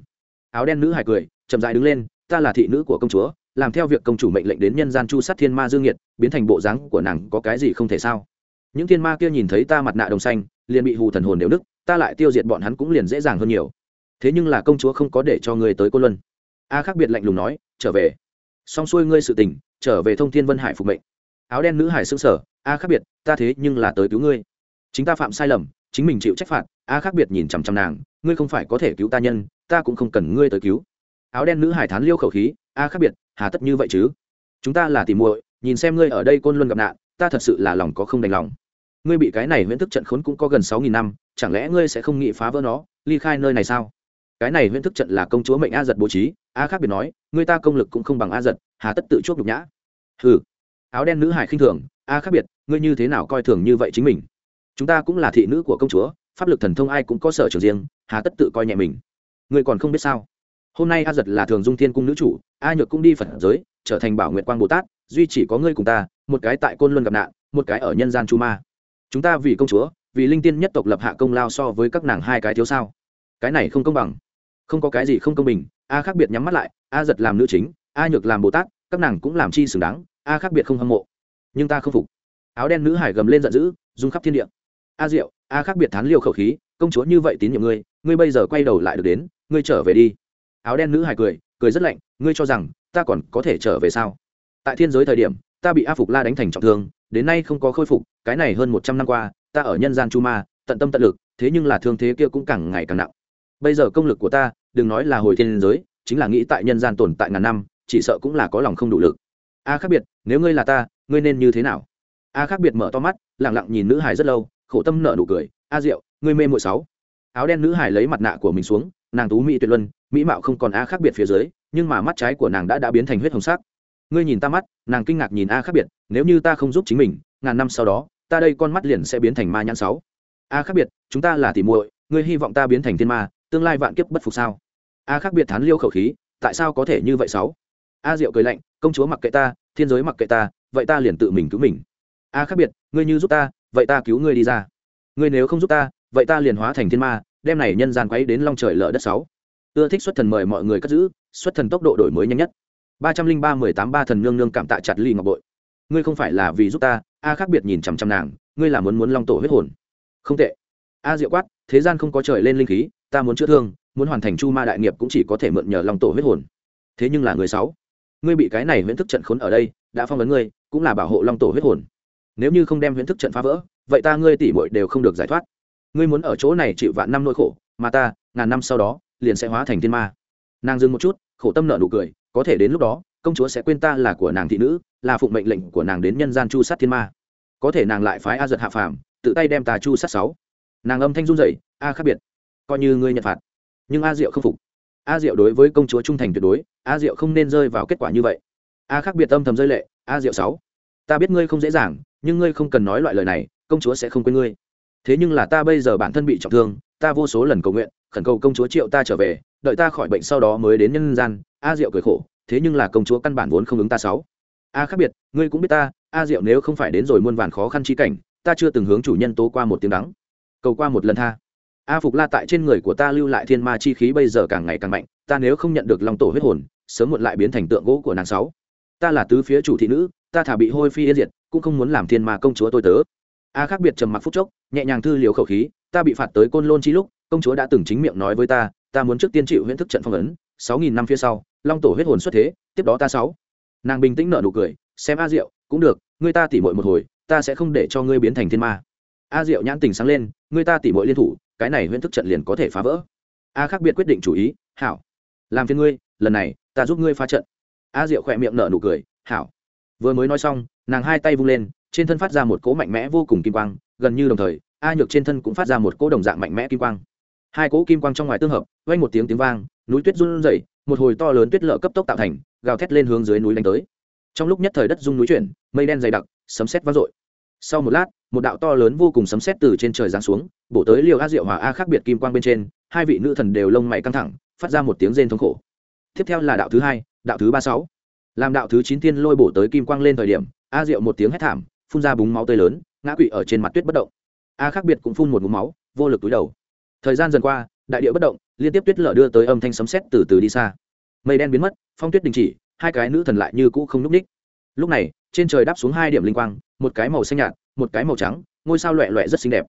Áo đen nữ hài cười, chậm dại đứng lên, ta là thị nữ của công chúa, làm theo việc công chủ mệnh lệnh đến nhân gian chu sát thiên ma dương nhiệt, biến thành bộ dáng của nàng có cái gì không thể sao? Những thiên ma kia nhìn thấy ta mặt nạ đồng xanh, liền bị hù thần hồn đều đức ta lại tiêu diệt bọn hắn cũng liền dễ dàng hơn nhiều. Thế nhưng là công chúa không có để cho ngươi tới cô luân. A khác biệt lạnh lùng nói, trở về. Xong xuôi ngươi sự tình, trở về thông thiên vân hải phục mệnh. Áo đen nữ hải xương sở a khác biệt, ta thế nhưng là tới cứu ngươi. Chính ta phạm sai lầm chính mình chịu trách phạt, a khác biệt nhìn chằm chằm nàng, ngươi không phải có thể cứu ta nhân, ta cũng không cần ngươi tới cứu. Áo đen nữ hải thán liêu khẩu khí, a khác biệt, hà tất như vậy chứ? Chúng ta là tìm muội, nhìn xem ngươi ở đây côn luân gặp nạn, ta thật sự là lòng có không đành lòng. Ngươi bị cái này huyễn thức trận khốn cũng có gần sáu nghìn năm, chẳng lẽ ngươi sẽ không nghĩ phá vỡ nó, ly khai nơi này sao? Cái này huyễn thức trận là công chúa mệnh a giật bố trí, a khác biệt nói người ta công lực cũng không bằng a giật, hà tất tự chuốc nhục nhã. Ừ áo đen nữ hải khinh thường, a khác biệt, ngươi như thế nào coi thường như vậy chính mình? Chúng ta cũng là thị nữ của công chúa, pháp lực thần thông ai cũng có sở trường riêng, hà tất tự coi nhẹ mình. Ngươi còn không biết sao? Hôm nay a giật là thường dung thiên cung nữ chủ, a nhược cũng đi phật giới, trở thành bảo nguyện quang bồ tát, duy chỉ có ngươi cùng ta, một cái tại côn luân gặp nạn, một cái ở nhân gian chu ma. Chúng ta vì công chúa, vì linh tiên nhất tộc lập hạ công lao so với các nàng hai cái thiếu sao? Cái này không công bằng. Không có cái gì không công bình, a khác biệt nhắm mắt lại, a giật làm nữ chính, a nhược làm bồ tát, các nàng cũng làm chi xứng đáng, a khác biệt không hâm mộ. Nhưng ta không phục. Áo đen nữ hải gầm lên giận dữ, rung khắp thiên địa a diệu, a khác biệt thán liều khẩu khí, công chúa như vậy tín nhiệm ngươi ngươi bây giờ quay đầu lại được đến, ngươi trở về đi. Áo đen nữ hài cười cười rất lạnh, ngươi cho rằng, ta còn có thể trở về sao? Tại thiên giới thời điểm, ta bị a phục la đánh thành trọng thương, đến nay không có khôi phục, cái này hơn một trăm năm qua, ta ở nhân gian chu ma, tận tâm tận lực, thế nhưng là thương thế kia cũng càng ngày càng nặng. Bây giờ công lực của ta, đừng nói là hồi thiên giới, chính là nghĩ tại nhân gian tồn tại ngàn năm, chỉ sợ cũng là có lòng không đủ lực. A khác biệt, nếu ngươi là ta, ngươi nên như thế nào? A khác biệt mở to mắt lẳng lặng nhìn nữ hài rất lâu khổ tâm nợ nụ cười, a diệu, ngươi mê mội sáu. Áo đen nữ hải lấy mặt nạ của mình xuống, nàng tú mỹ tuyệt luân, mỹ mạo không còn a khác biệt phía dưới, nhưng mà mắt trái của nàng đã đã biến thành huyết hồng sắc. Ngươi nhìn ta mắt, nàng kinh ngạc nhìn a khác biệt, nếu như ta không giúp chính mình, ngàn năm sau đó, ta đây con mắt liền sẽ biến thành ma nhãn sáu. A khác biệt, chúng ta là tỉ muội, ngươi hy vọng ta biến thành thiên ma, tương lai vạn kiếp bất phục sao? A khác biệt thán liêu khẩu khí, tại sao có thể như vậy sáu? A diệu cười lạnh, công chúa mặc kệ ta, thiên giới mặc kệ ta, vậy ta liền tự mình cứu mình. A khác biệt, ngươi như giúp ta vậy ta cứu ngươi đi ra. Ngươi nếu không giúp ta, vậy ta liền hóa thành thiên ma, đem này nhân gian quấy đến long trời lở đất sáu. Ưa thích xuất thần mời mọi người cất giữ, xuất thần tốc độ đổi mới nhanh nhất. Ba trăm linh ba mười tám ba thần nương nương cảm tạ chặt ly ngọc bội. Ngươi không phải là vì giúp ta, a khác biệt nhìn chằm chằm nàng, ngươi là muốn muốn long tổ huyết hồn. Không tệ. A diệu quát, thế gian không có trời lên linh khí, ta muốn chữa thương, muốn hoàn thành chu ma đại nghiệp cũng chỉ có thể mượn nhờ long tổ huyết hồn. Thế nhưng là người sáu, ngươi bị cái này huyễn thức trận khốn ở đây, đã phong vấn ngươi, cũng là bảo hộ long tổ huyết hồn nếu như không đem huyễn thức trận phá vỡ, vậy ta ngươi tỷ muội đều không được giải thoát. Ngươi muốn ở chỗ này chịu vạn năm nỗi khổ, mà ta, ngàn năm sau đó, liền sẽ hóa thành thiên ma. Nàng dừng một chút, khổ tâm nợ nụ cười, có thể đến lúc đó, công chúa sẽ quên ta là của nàng thị nữ, là phụng mệnh lệnh của nàng đến nhân gian chu sát thiên ma. Có thể nàng lại phái a giật hạ phàm, tự tay đem ta chu sát sáu. Nàng âm thanh run rẩy, a khác biệt, coi như ngươi nhận phạt. Nhưng a diệu không phục. A diệu đối với công chúa trung thành tuyệt đối, a diệu không nên rơi vào kết quả như vậy. A khác biệt âm thầm rơi lệ, a diệu sáu, ta biết ngươi không dễ dàng nhưng ngươi không cần nói loại lời này, công chúa sẽ không quên ngươi. Thế nhưng là ta bây giờ bản thân bị trọng thương, ta vô số lần cầu nguyện, khẩn cầu công chúa triệu ta trở về, đợi ta khỏi bệnh sau đó mới đến nhân gian, a diệu cười khổ, thế nhưng là công chúa căn bản vốn không ứng ta sáu. A khác biệt, ngươi cũng biết ta, a diệu nếu không phải đến rồi muôn vàn khó khăn chi cảnh, ta chưa từng hướng chủ nhân tố qua một tiếng đắng, cầu qua một lần tha. A phục la tại trên người của ta lưu lại thiên ma chi khí bây giờ càng ngày càng mạnh, ta nếu không nhận được lòng tổ huyết hồn, sớm muộn lại biến thành tượng gỗ của nàng sáu. Ta là tứ phía chủ thị nữ, ta thả bị hôi phi yên diệt cũng không muốn làm thiên ma công chúa tôi tớ. A khác biệt trầm mặc phút chốc, nhẹ nhàng thư liều khẩu khí, ta bị phạt tới côn lôn chi lúc, công chúa đã từng chính miệng nói với ta ta muốn trước tiên chịu huyễn thức trận phong ấn, sáu nghìn năm phía sau, long tổ huyết hồn xuất thế, tiếp đó ta sáu. Nàng bình tĩnh nợ nụ cười, xem a diệu, cũng được, người ta tỉ mội một hồi, ta sẽ không để cho ngươi biến thành thiên ma. A diệu nhãn tình sáng lên, người ta tỉ mội liên thủ, cái này huyễn thức trận liền có thể phá vỡ. A khác biệt quyết định chủ ý, hảo, làm phiền ngươi, lần này ta giúp ngươi phá trận. A diệu khỏe miệng nở nụ cười, hảo. Vừa mới nói xong nàng hai tay vung lên, trên thân phát ra một cỗ mạnh mẽ vô cùng kim quang, gần như đồng thời, a nhược trên thân cũng phát ra một cỗ đồng dạng mạnh mẽ kim quang. Hai cỗ kim quang trong ngoài tương hợp, vang một tiếng tiếng vang, núi tuyết run rẩy, một hồi to lớn tuyết lở cấp tốc tạo thành, gào thét lên hướng dưới núi đánh tới. Trong lúc nhất thời đất rung núi chuyển, mây đen dày đặc, sấm sét vang dội. Sau một lát, một đạo to lớn vô cùng sấm sét từ trên trời giáng xuống, bổ tới liều a diệu hòa a khác biệt kim quang bên trên, hai vị nữ thần đều lông mày căng thẳng, phát ra một tiếng rên thống khổ. Tiếp theo là đạo thứ hai, đạo thứ ba sáu. Làm đạo thứ chín tiên lôi bổ tới kim quang lên thời điểm a diệu một tiếng hét thảm, phun ra búng máu tươi lớn, ngã quỵ ở trên mặt tuyết bất động. A khác biệt cũng phun một ngụm máu, vô lực túi đầu. Thời gian dần qua, đại địa bất động, liên tiếp tuyết lở đưa tới âm thanh sấm sét từ từ đi xa. Mây đen biến mất, phong tuyết đình chỉ, hai cái nữ thần lại như cũ không n ú c ních lúc này, trên trời đáp xuống hai điểm linh quang, một cái màu xanh nhạt, một cái màu trắng, ngôi sao loẹ loẹ rất xinh đẹp.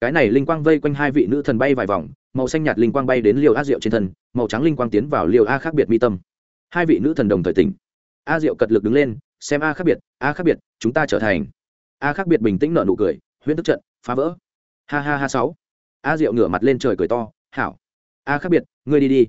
Cái này linh quang vây quanh hai vị nữ thần bay vài vòng, màu xanh nhạt linh quang bay đến liều a diệu trên thân, màu trắng linh quang tiến vào liều a khác biệt mi tâm. Hai vị nữ thần đồng thời tỉnh. A diệu cật lực đứng lên xem a khác biệt, a khác biệt, chúng ta trở thành. A khác biệt bình tĩnh nở nụ cười, huyễn tức trận, phá vỡ. Ha ha ha sáu. A diệu ngửa mặt lên trời cười to, hảo. A khác biệt, ngươi đi đi.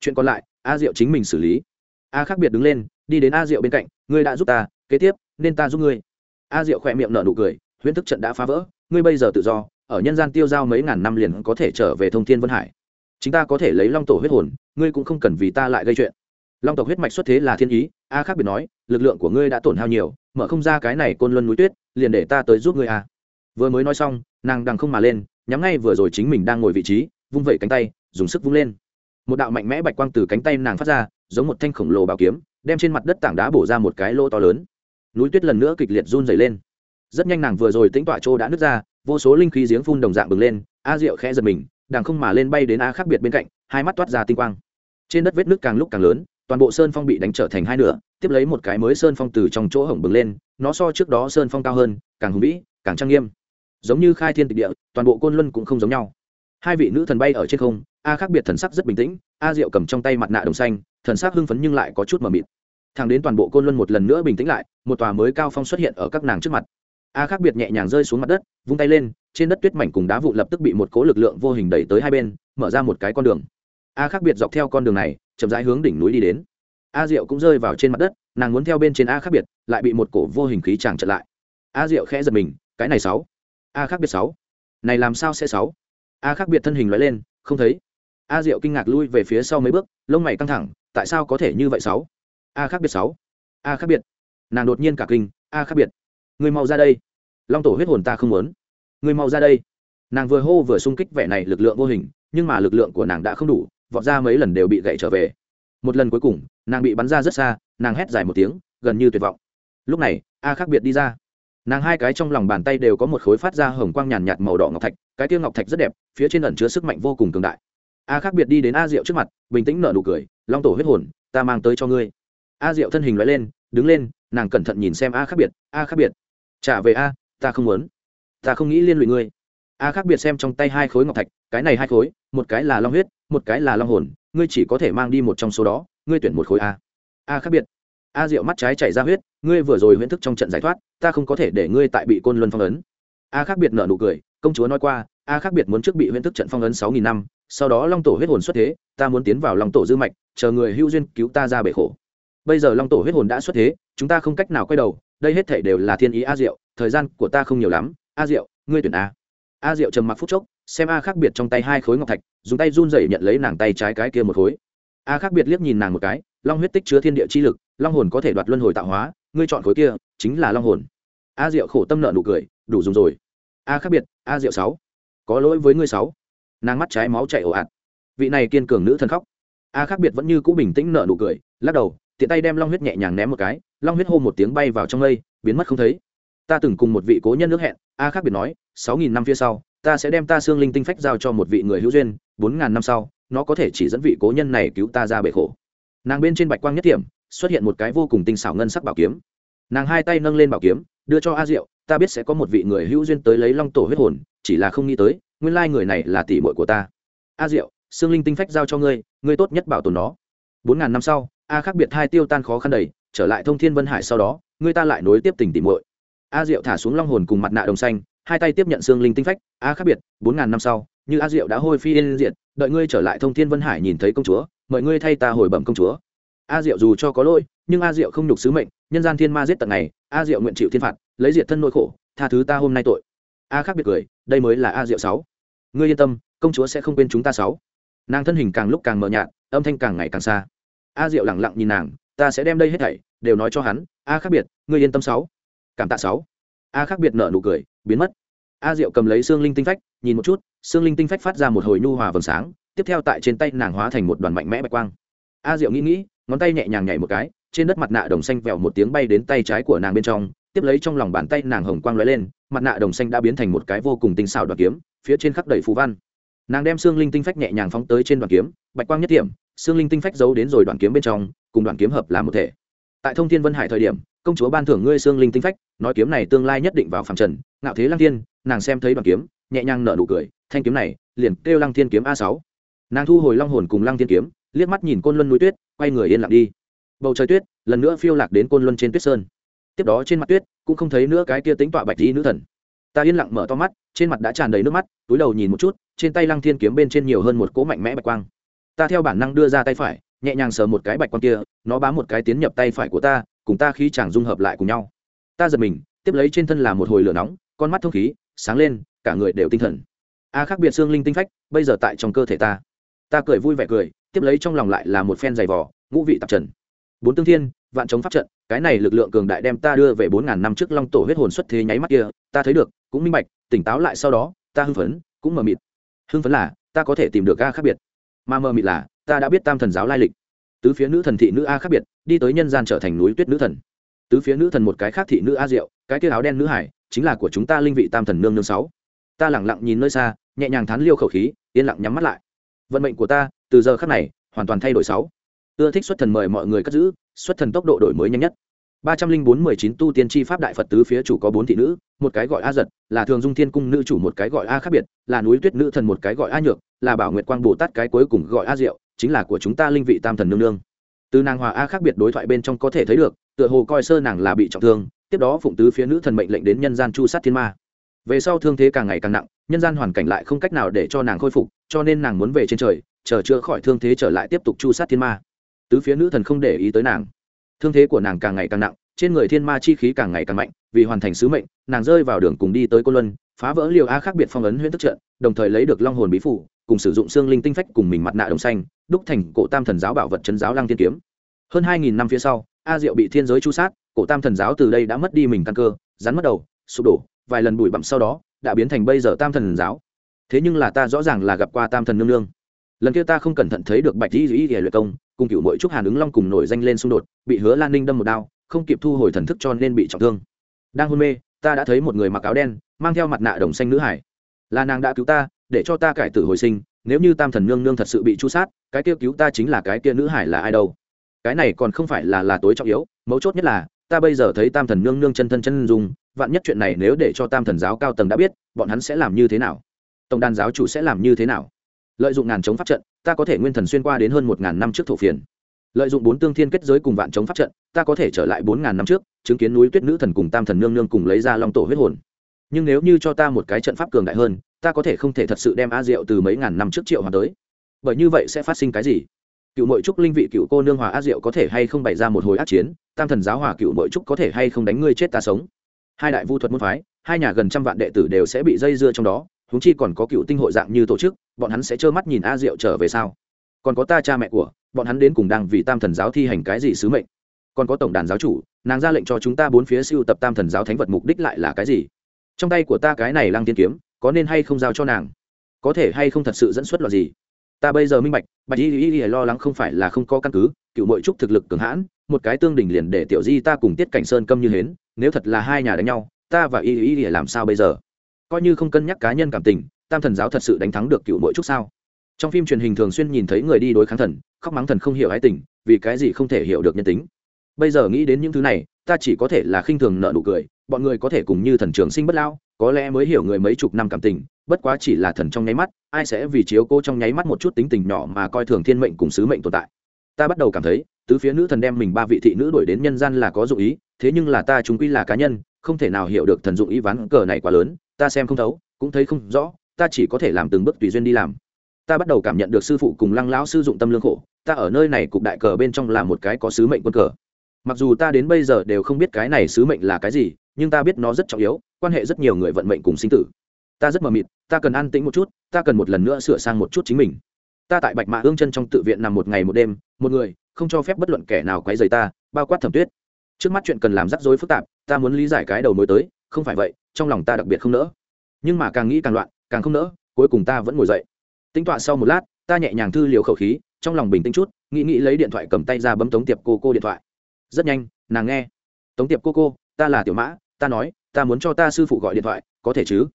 Chuyện còn lại, a diệu chính mình xử lý. A khác biệt đứng lên, đi đến a diệu bên cạnh, ngươi đã giúp ta, kế tiếp, nên ta giúp ngươi. A diệu khỏe miệng nở nụ cười, huyễn thức trận đã phá vỡ, ngươi bây giờ tự do, ở nhân gian tiêu giao mấy ngàn năm liền có thể trở về thông thiên vân hải. Chúng ta có thể lấy long tổ huyết hồn, ngươi cũng không cần vì ta lại gây chuyện. Long tộc huyết mạch xuất thế là thiên ý a khác biệt nói, lực lượng của ngươi đã tổn hao nhiều, mở không ra cái này côn luân núi tuyết, liền để ta tới giúp ngươi a. Vừa mới nói xong, nàng đằng không mà lên, nhắm ngay vừa rồi chính mình đang ngồi vị trí, vung vẩy cánh tay, dùng sức vung lên. Một đạo mạnh mẽ bạch quang từ cánh tay nàng phát ra, giống một thanh khổng lồ bảo kiếm, đem trên mặt đất tảng đá bổ ra một cái lỗ to lớn. Núi tuyết lần nữa kịch liệt run dày lên. Rất nhanh nàng vừa rồi tính tọa chỗ đã nứt ra, vô số linh khí giếng phun đồng dạng bừng lên, a diệu khẽ giật mình, đằng không mà lên bay đến a khác biệt bên cạnh, hai mắt toát ra tinh quang. Trên đất vết nước càng lúc càng lớn toàn bộ sơn phong bị đánh trở thành hai nửa, tiếp lấy một cái mới sơn phong từ trong chỗ hổng bừng lên, nó so trước đó sơn phong cao hơn, càng hùng vĩ, càng trang nghiêm. Giống như khai thiên tịch địa, toàn bộ côn luân cũng không giống nhau. Hai vị nữ thần bay ở trên không, a khác biệt thần sắc rất bình tĩnh, a diệu cầm trong tay mặt nạ đồng xanh, thần sắc hưng phấn nhưng lại có chút mờ mịt. Thẳng đến toàn bộ côn luân một lần nữa bình tĩnh lại, một tòa mới cao phong xuất hiện ở các nàng trước mặt. A khác biệt nhẹ nhàng rơi xuống mặt đất, vung tay lên, trên đất tuyết mảnh cùng đá vụ lập tức bị một cố lực lượng vô hình đẩy tới hai bên, mở ra một cái con đường a khác biệt dọc theo con đường này, chậm rãi hướng đỉnh núi đi đến. A diệu cũng rơi vào trên mặt đất, nàng muốn theo bên trên a khác biệt, lại bị một cổ vô hình khí chàng chặn lại. A diệu khẽ giật mình, cái này sáu. A khác biệt sáu. Này làm sao sẽ sáu? A khác biệt thân hình loại lên, không thấy. A diệu kinh ngạc lui về phía sau mấy bước, lông mày căng thẳng, tại sao có thể như vậy sáu? A khác biệt sáu. A khác biệt. Nàng đột nhiên cả kinh, a khác biệt. Người mau ra đây. Long tổ huyết hồn ta không muốn. Người mau ra đây. Nàng vừa hô vừa xung kích vẻ này lực lượng vô hình, nhưng mà lực lượng của nàng đã không đủ vọt ra mấy lần đều bị gậy trở về. Một lần cuối cùng, nàng bị bắn ra rất xa, nàng hét dài một tiếng, gần như tuyệt vọng. Lúc này, a khác biệt đi ra. Nàng hai cái trong lòng bàn tay đều có một khối phát ra hồng quang nhàn nhạt màu đỏ ngọc thạch, cái tiêu ngọc thạch rất đẹp, phía trên ẩn chứa sức mạnh vô cùng cường đại. A khác biệt đi đến a diệu trước mặt, bình tĩnh nở nụ cười, long tổ huyết hồn, ta mang tới cho ngươi. A diệu thân hình loại lên, đứng lên, nàng cẩn thận nhìn xem a khác biệt, a khác biệt, trả về a, ta không muốn. Ta không nghĩ liên lụy ngươi a khác biệt xem trong tay hai khối ngọc thạch, cái này hai khối, một cái là long huyết, một cái là long hồn, ngươi chỉ có thể mang đi một trong số đó, ngươi tuyển một khối a. A khác biệt. A diệu mắt trái chảy ra huyết, ngươi vừa rồi huyễn thức trong trận giải thoát, ta không có thể để ngươi tại bị côn luân phong ấn. A khác biệt nợ nụ cười, công chúa nói qua, a khác biệt muốn trước bị huyễn thức trận phong ấn sáu nghìn năm, sau đó long tổ huyết hồn xuất thế, ta muốn tiến vào long tổ dư mạch, chờ người hữu duyên cứu ta ra bể khổ. Bây giờ long tổ huyết hồn đã xuất thế, chúng ta không cách nào quay đầu, đây hết thể đều là thiên ý a diệu, thời gian của ta không nhiều lắm. A diệu, ngươi tuyển a a diệu trầm mặc phút chốc, xem a khác biệt trong tay hai khối ngọc thạch, dùng tay run rẩy nhận lấy nàng tay trái cái kia một khối. A khác biệt liếc nhìn nàng một cái, long huyết tích chứa thiên địa chi lực, long hồn có thể đoạt luân hồi tạo hóa, ngươi chọn khối kia, chính là long hồn. A diệu khổ tâm nợ nụ cười, đủ dùng rồi. A khác biệt, a diệu sáu. Có lỗi với ngươi sáu. Nàng mắt trái máu chảy ồ ạt. Vị này kiên cường nữ thân khóc. A khác biệt vẫn như cũ bình tĩnh nợ nụ cười, lắc đầu, tiện tay đem long huyết nhẹ nhàng ném một cái, long huyết hô một tiếng bay vào trong lây biến mất không thấy. Ta từng cùng một vị cố nhân nước hẹn, a khác biệt nói sáu nghìn năm phía sau, ta sẽ đem ta xương linh tinh phách giao cho một vị người hữu duyên, bốn ngàn năm sau, nó có thể chỉ dẫn vị cố nhân này cứu ta ra bể khổ. Nàng bên trên bạch quang nhất điểm xuất hiện một cái vô cùng tinh xảo ngân sắc bảo kiếm. Nàng hai tay nâng lên bảo kiếm, đưa cho a diệu, ta biết sẽ có một vị người hữu duyên tới lấy long tổ huyết hồn, chỉ là không nghĩ tới, nguyên lai người này là tỷ muội của ta. A diệu, xương linh tinh phách giao cho ngươi ngươi tốt nhất bảo tồn nó. bốn ngàn năm sau, a khác biệt hai tiêu tan khó khăn đầy, trở lại thông thiên vân hải sau đó, ngươi ta lại nối tiếp tình tỷ muội. A diệu thả xuống long hồn cùng mặt nạ đồng xanh hai tay tiếp nhận xương linh tinh phách, a khác biệt, bốn ngàn năm sau, như a diệu đã hôi phi yên diện đợi ngươi trở lại thông thiên vân hải nhìn thấy công chúa, mời ngươi thay ta hồi bẩm công chúa. A diệu dù cho có lỗi, nhưng a diệu không nhục sứ mệnh, nhân gian thiên ma giết tận này a diệu nguyện chịu thiên phạt, lấy diệt thân nỗi khổ, tha thứ ta hôm nay tội. A khác biệt cười, đây mới là a diệu sáu. Ngươi yên tâm, công chúa sẽ không quên chúng ta sáu. Nàng thân hình càng lúc càng mờ nhạt, âm thanh càng ngày càng xa. A diệu lẳng lặng nhìn nàng, ta sẽ đem đây hết thảy, đều nói cho hắn, a khác biệt, ngươi yên tâm sáu. Cảm tạ sáu. A khác biệt nở nụ cười, biến mất a diệu cầm lấy xương linh tinh phách, nhìn một chút, xương linh tinh phách phát ra một hồi nhu hòa vầng sáng, tiếp theo tại trên tay nàng hóa thành một đoàn mạnh mẽ bạch quang. A diệu nghĩ nghĩ, ngón tay nhẹ nhàng nhảy một cái, trên đất mặt nạ đồng xanh vẹo một tiếng bay đến tay trái của nàng bên trong, tiếp lấy trong lòng bàn tay nàng hồng quang lóe lên, mặt nạ đồng xanh đã biến thành một cái vô cùng tinh xảo đoạt kiếm, phía trên khắc đầy phù văn. Nàng đem xương linh tinh phách nhẹ nhàng phóng tới trên đoàn kiếm, bạch quang nhất điểm xương linh tinh phách giấu đến rồi đoàn kiếm bên trong, cùng đoàn kiếm hợp làm một thể. Tại thông thiên vân hải thời điểm công chúa ban thưởng ngươi xương linh tinh phách, nói kiếm này tương lai nhất định vào phạm trần, ngạo thế lăng thiên, nàng xem thấy đoàn kiếm, nhẹ nhàng nở nụ cười, thanh kiếm này, liền kêu lăng thiên kiếm a sáu. Nàng thu hồi long hồn cùng lăng thiên kiếm, liếc mắt nhìn côn luân núi tuyết, quay người yên lặng đi. Bầu trời tuyết, lần nữa phiêu lạc đến côn luân trên tuyết sơn. Tiếp đó trên mặt tuyết, cũng không thấy nữa cái kia tính tọa bạch dĩ nữ thần. Ta yên lặng mở to mắt, trên mặt đã tràn đầy nước mắt, túi đầu nhìn một chút, trên tay lăng thiên kiếm bên trên nhiều hơn một cỗ mạnh mẽ bạch quang. Ta theo bản năng đưa ra tay phải, nhẹ nhàng sờ một cái bạch quang kia, nó bám một cái tiến nhập tay phải của ta cùng ta khí chẳng dung hợp lại cùng nhau. Ta giật mình, tiếp lấy trên thân là một hồi lửa nóng, con mắt thông khí, sáng lên, cả người đều tinh thần. A khác biệt xương linh tinh phách, bây giờ tại trong cơ thể ta. Ta cười vui vẻ cười, tiếp lấy trong lòng lại là một phen dày vỏ ngũ vị tạp trần. Bốn tương thiên, vạn chống pháp trận, cái này lực lượng cường đại đem ta đưa về bốn ngàn năm trước long tổ huyết hồn xuất thế nháy mắt kia. Ta thấy được, cũng minh bạch, tỉnh táo lại sau đó, ta hưng phấn, cũng mờ mịt. Hưng phấn là, ta có thể tìm được a khác biệt. Mà mờ mịt là, ta đã biết tam thần giáo lai lịch tứ phía nữ thần thị nữ a khác biệt, đi tới nhân gian trở thành núi tuyết nữ thần. Tứ phía nữ thần một cái khác thị nữ a diệu, cái kia áo đen nữ hải, chính là của chúng ta linh vị tam thần nương nương sáu. Ta lẳng lặng nhìn nơi xa, nhẹ nhàng thán liêu khẩu khí, yên lặng nhắm mắt lại. Vận mệnh của ta, từ giờ khắc này, hoàn toàn thay đổi sáu. Ưa thích xuất thần mời mọi người cất giữ, xuất thần tốc độ đổi mới nhanh nhất. Ba trăm linh bốn mười chín tu tiên tri pháp đại phật tứ phía chủ có bốn thị nữ, một cái gọi a giật, là thường dung thiên cung nữ chủ một cái gọi a khác biệt, là núi tuyết nữ thần một cái gọi a nhược, là bảo nguyệt quang bồ tát cái cuối cùng gọi a diệu chính là của chúng ta linh vị tam thần nương nương. Từ nàng hòa a khác biệt đối thoại bên trong có thể thấy được, tựa hồ coi sơ nàng là bị trọng thương, tiếp đó phụng tứ phía nữ thần mệnh lệnh đến nhân gian chu sát thiên ma. Về sau thương thế càng ngày càng nặng, nhân gian hoàn cảnh lại không cách nào để cho nàng khôi phục, cho nên nàng muốn về trên trời, chờ chữa khỏi thương thế trở lại tiếp tục chu sát thiên ma. Tứ phía nữ thần không để ý tới nàng. Thương thế của nàng càng ngày càng nặng, trên người thiên ma chi khí càng ngày càng mạnh, vì hoàn thành sứ mệnh, nàng rơi vào đường cùng đi tới cô luân phá vỡ liều a khác biệt phong ấn huyễn tức trận, đồng thời lấy được long hồn bí phủ, cùng sử dụng xương linh tinh phách cùng mình mặt nạ đồng xanh, đúc thành cổ tam thần giáo bảo vật chấn giáo lăng thiên kiếm. Hơn hai nghìn năm phía sau, a diệu bị thiên giới chu sát, cổ tam thần giáo từ đây đã mất đi mình căn cơ, rắn mất đầu, sụp đổ, vài lần bụi bặm sau đó, đã biến thành bây giờ tam thần giáo. Thế nhưng là ta rõ ràng là gặp qua tam thần nương nương. Lần kia ta không cẩn thận thấy được bạch di dĩ luyện công, cùng cựu mỗi trúc hàn ứng long cùng nổi danh lên xung đột, bị hứa lan ninh đâm một đao, không kịp thu hồi thần thức cho nên bị trọng thương. Đang hôn mê, ta đã thấy một người mặc áo đen mang theo mặt nạ đồng xanh nữ hải. Là nàng đã cứu ta, để cho ta cải tử hồi sinh, nếu như tam thần nương nương thật sự bị chu sát, cái kia cứu ta chính là cái kia nữ hải là ai đâu? Cái này còn không phải là là tối trọng yếu, mấu chốt nhất là, ta bây giờ thấy tam thần nương nương chân thân chân dùng vạn nhất chuyện này nếu để cho tam thần giáo cao tầng đã biết, bọn hắn sẽ làm như thế nào? Tổng đàn giáo chủ sẽ làm như thế nào? Lợi dụng ngàn chống pháp trận, ta có thể nguyên thần xuyên qua đến hơn một ngàn năm trước thổ phiền. Lợi dụng bốn tương thiên kết giới cùng vạn chống pháp trận, ta có thể trở lại bốn ngàn năm trước, chứng kiến núi tuyết nữ thần cùng tam thần nương nương cùng lấy ra long tổ huyết hồn nhưng nếu như cho ta một cái trận pháp cường đại hơn, ta có thể không thể thật sự đem a diệu từ mấy ngàn năm trước triệu hoàng tới. Bởi như vậy sẽ phát sinh cái gì? Cựu mội trúc linh vị cựu cô nương hòa a diệu có thể hay không bày ra một hồi ác chiến? Tam thần giáo hòa cựu mội trúc có thể hay không đánh ngươi chết ta sống? Hai đại vu thuật môn phái, hai nhà gần trăm vạn đệ tử đều sẽ bị dây dưa trong đó húng chi còn có cựu tinh hội dạng như tổ chức, bọn hắn sẽ trơ mắt nhìn a diệu trở về sau còn có ta cha mẹ của, bọn hắn đến cùng đang vì tam thần giáo thi hành cái gì sứ mệnh? Còn có tổng đàn giáo chủ, nàng ra lệnh cho chúng ta bốn phía siêu tập tam thần giáo thánh vật mục đích lại là cái gì? Trong tay của ta cái này lăng tiên kiếm, có nên hay không giao cho nàng? Có thể hay không thật sự dẫn xuất là gì? Ta bây giờ minh bạch bạch y y y lo lắng không phải là không có căn cứ, cựu mội trúc thực lực cường hãn, một cái tương đỉnh liền để tiểu di ta cùng tiết cảnh sơn câm như hến, nếu thật là hai nhà đánh nhau, ta và y y y làm sao bây giờ? Coi như không cân nhắc cá nhân cảm tình, tam thần giáo thật sự đánh thắng được cựu mội trúc sao? Trong phim truyền hình thường xuyên nhìn thấy người đi đối kháng thần, khóc mắng thần không hiểu ái tình, vì cái gì không thể hiểu được nhân tính? Bây giờ nghĩ đến những thứ này, ta chỉ có thể là khinh thường nợ nụ cười bọn người có thể cùng như thần trường sinh bất lao có lẽ mới hiểu người mấy chục năm cảm tình, bất quá chỉ là thần trong nháy mắt, ai sẽ vì chiếu cô trong nháy mắt một chút tính tình nhỏ mà coi thường thiên mệnh cùng sứ mệnh tồn tại. Ta bắt đầu cảm thấy, tứ phía nữ thần đem mình ba vị thị nữ đuổi đến nhân gian là có dụng ý, thế nhưng là ta chúng quy là cá nhân, không thể nào hiểu được thần dụng ý ván cờ này quá lớn, ta xem không thấu, cũng thấy không rõ, ta chỉ có thể làm từng bước tùy duyên đi làm. Ta bắt đầu cảm nhận được sư phụ cùng lăng lão sư dụng tâm lương khổ, ta ở nơi này cục đại cờ bên trong là một cái có sứ mệnh quân cờ. Mặc dù ta đến bây giờ đều không biết cái này sứ mệnh là cái gì nhưng ta biết nó rất trọng yếu, quan hệ rất nhiều người vận mệnh cùng sinh tử. Ta rất mờ mịt, ta cần an tĩnh một chút, ta cần một lần nữa sửa sang một chút chính mình. Ta tại bạch mạ ương chân trong tự viện nằm một ngày một đêm, một người, không cho phép bất luận kẻ nào quấy rầy ta, bao quát thẩm tuyết. Trước mắt chuyện cần làm rắc rối phức tạp, ta muốn lý giải cái đầu mối tới, không phải vậy, trong lòng ta đặc biệt không nỡ. Nhưng mà càng nghĩ càng loạn, càng không nỡ, cuối cùng ta vẫn ngồi dậy. Tính tọa sau một lát, ta nhẹ nhàng thư liều khẩu khí, trong lòng bình tĩnh chút, nghĩ nghĩ lấy điện thoại cầm tay ra bấm tống tiệp cô cô điện thoại. Rất nhanh, nàng nghe. Tống tiệp cô cô ta là tiểu mã, ta nói, ta muốn cho ta sư phụ gọi điện thoại, có thể chứ?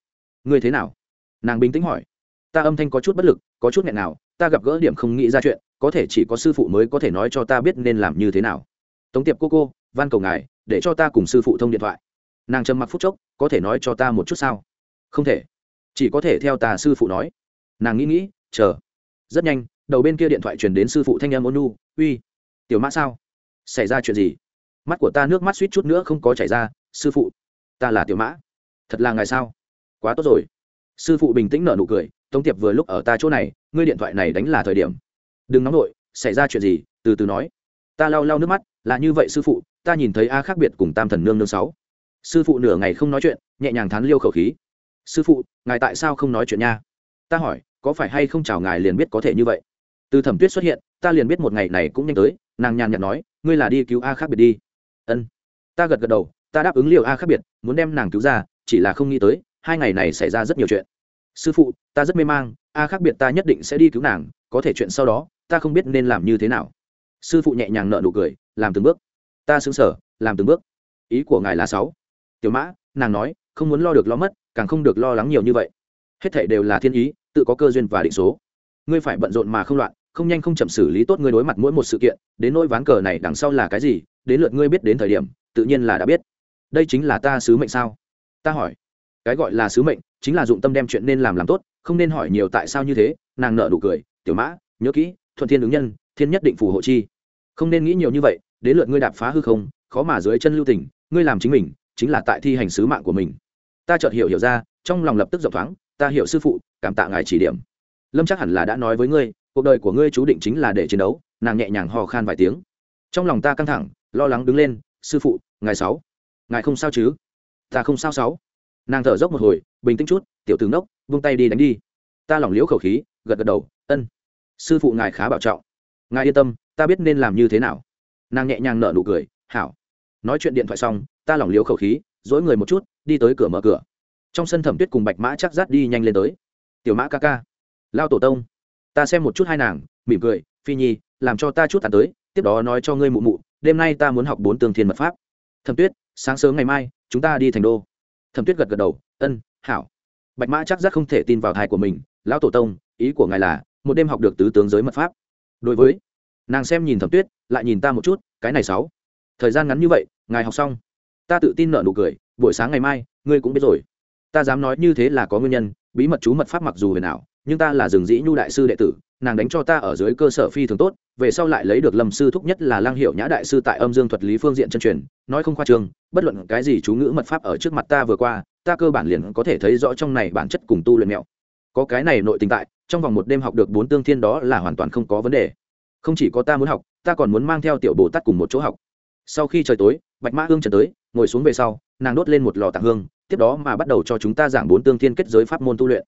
Ngươi thế nào? Nàng bình tĩnh hỏi. Ta âm thanh có chút bất lực, có chút nghẹn nào, ta gặp gỡ điểm không nghĩ ra chuyện, có thể chỉ có sư phụ mới có thể nói cho ta biết nên làm như thế nào. Tống tiệp cô cô, van cầu ngài, để cho ta cùng sư phụ thông điện thoại. Nàng trầm mặc phút chốc, có thể nói cho ta một chút sao? Không thể. Chỉ có thể theo ta sư phụ nói. Nàng nghĩ nghĩ, chờ. Rất nhanh, đầu bên kia điện thoại truyền đến sư phụ thanh em ônu uy, tiểu mã sao? Xảy ra chuyện gì? Mắt của ta nước mắt suýt chút nữa không có chảy ra, sư phụ. Ta là tiểu mã. Thật là ngài sao? Quá tốt rồi. Sư phụ bình tĩnh nở nụ cười, tống tiệp vừa lúc ở ta chỗ này, ngươi điện thoại này đánh là thời điểm. Đừng nóng nổi xảy ra chuyện gì, từ từ nói. Ta lau lau nước mắt, là như vậy sư phụ, ta nhìn thấy a khác biệt cùng tam thần nương nương sáu. Sư phụ nửa ngày không nói chuyện, nhẹ nhàng thán liêu khẩu khí. Sư phụ, ngài tại sao không nói chuyện nha? Ta hỏi, có phải hay không chào ngài liền biết có thể như vậy? Từ thẩm tuyết xuất hiện, ta liền biết một ngày này cũng nhanh tới, nàng nhàn nhạt nói, ngươi là đi cứu a khác biệt đi ân. Ta gật gật đầu, ta đáp ứng liều a khác biệt, muốn đem nàng cứu ra, chỉ là không nghĩ tới, hai ngày này xảy ra rất nhiều chuyện. Sư phụ, ta rất mê mang, a khác biệt ta nhất định sẽ đi cứu nàng, có thể chuyện sau đó, ta không biết nên làm như thế nào. Sư phụ nhẹ nhàng nợ nụ cười, làm từng bước. Ta xứng sở làm từng bước. Ý của ngài là sáu. Tiểu mã, nàng nói, không muốn lo được lo mất, càng không được lo lắng nhiều như vậy. Hết thảy đều là thiên ý, tự có cơ duyên và định số. Ngươi phải bận rộn mà không loạn không nhanh không chậm xử lý tốt ngươi đối mặt mỗi một sự kiện, đến nỗi ván cờ này đằng sau là cái gì, đến lượt ngươi biết đến thời điểm, tự nhiên là đã biết. Đây chính là ta sứ mệnh sao? Ta hỏi. Cái gọi là sứ mệnh, chính là dụng tâm đem chuyện nên làm làm tốt, không nên hỏi nhiều tại sao như thế, nàng nợ đủ cười, tiểu mã, nhớ kỹ, thuận thiên ứng nhân, thiên nhất định phù hộ chi. Không nên nghĩ nhiều như vậy, đến lượt ngươi đạp phá hư không, khó mà dưới chân lưu tình, ngươi làm chính mình, chính là tại thi hành sứ mạng của mình. Ta chợt hiểu hiểu ra, trong lòng lập tức rộng thoáng, ta hiểu sư phụ, cảm tạ ngài chỉ điểm. Lâm chắc hẳn là đã nói với ngươi cuộc đời của ngươi chú định chính là để chiến đấu, nàng nhẹ nhàng hò khan vài tiếng. Trong lòng ta căng thẳng, lo lắng đứng lên, sư phụ, ngài sáu, ngài không sao chứ? Ta không sao sáu. Nàng thở dốc một hồi, bình tĩnh chút, tiểu tướng đốc, vung tay đi đánh đi. Ta lỏng liễu khẩu khí, gật gật đầu, ân, sư phụ ngài khá bảo trọng. Ngài yên tâm, ta biết nên làm như thế nào. Nàng nhẹ nhàng nở nụ cười, hảo. Nói chuyện điện thoại xong, ta lỏng liễu khẩu khí, dỗi người một chút, đi tới cửa mở cửa. Trong sân thẩm tuyết cùng bạch mã chắc rát đi nhanh lên tới. Tiểu mã ca ca, lao tổ tông ta xem một chút hai nàng, mỉm cười, phi nhi, làm cho ta chút tàn tới, tiếp đó nói cho ngươi mụ mụ, đêm nay ta muốn học bốn tương thiên mật pháp. Thẩm tuyết, sáng sớm ngày mai, chúng ta đi thành đô. Thẩm tuyết gật gật đầu, ân, hảo. Bạch mã chắc rát không thể tin vào thai của mình, lão tổ tông, ý của ngài là, một đêm học được tứ tướng giới mật pháp. Đối với, nàng xem nhìn thẩm tuyết, lại nhìn ta một chút, cái này sáu, thời gian ngắn như vậy, ngài học xong. Ta tự tin nợ nụ cười, buổi sáng ngày mai, ngươi cũng biết rồi. Ta dám nói như thế là có nguyên nhân, bí mật chú mật pháp mặc dù huyền ảo nhưng ta là rừng dĩ nhu đại sư đệ tử, nàng đánh cho ta ở dưới cơ sở phi thường tốt, về sau lại lấy được lâm sư thúc nhất là lang hiệu nhã đại sư tại âm dương thuật lý phương diện chân truyền, nói không khoa trương, bất luận cái gì chú ngữ mật pháp ở trước mặt ta vừa qua, ta cơ bản liền có thể thấy rõ trong này bản chất cùng tu luyện mẹo. Có cái này nội tình tại, trong vòng một đêm học được bốn tương thiên đó là hoàn toàn không có vấn đề. Không chỉ có ta muốn học, ta còn muốn mang theo tiểu bồ tát cùng một chỗ học. Sau khi trời tối, bạch mã hương trần tới, ngồi xuống về sau, nàng đốt lên một lò tạng hương, tiếp đó mà bắt đầu cho chúng ta giảng bốn tương thiên kết giới pháp môn tu luyện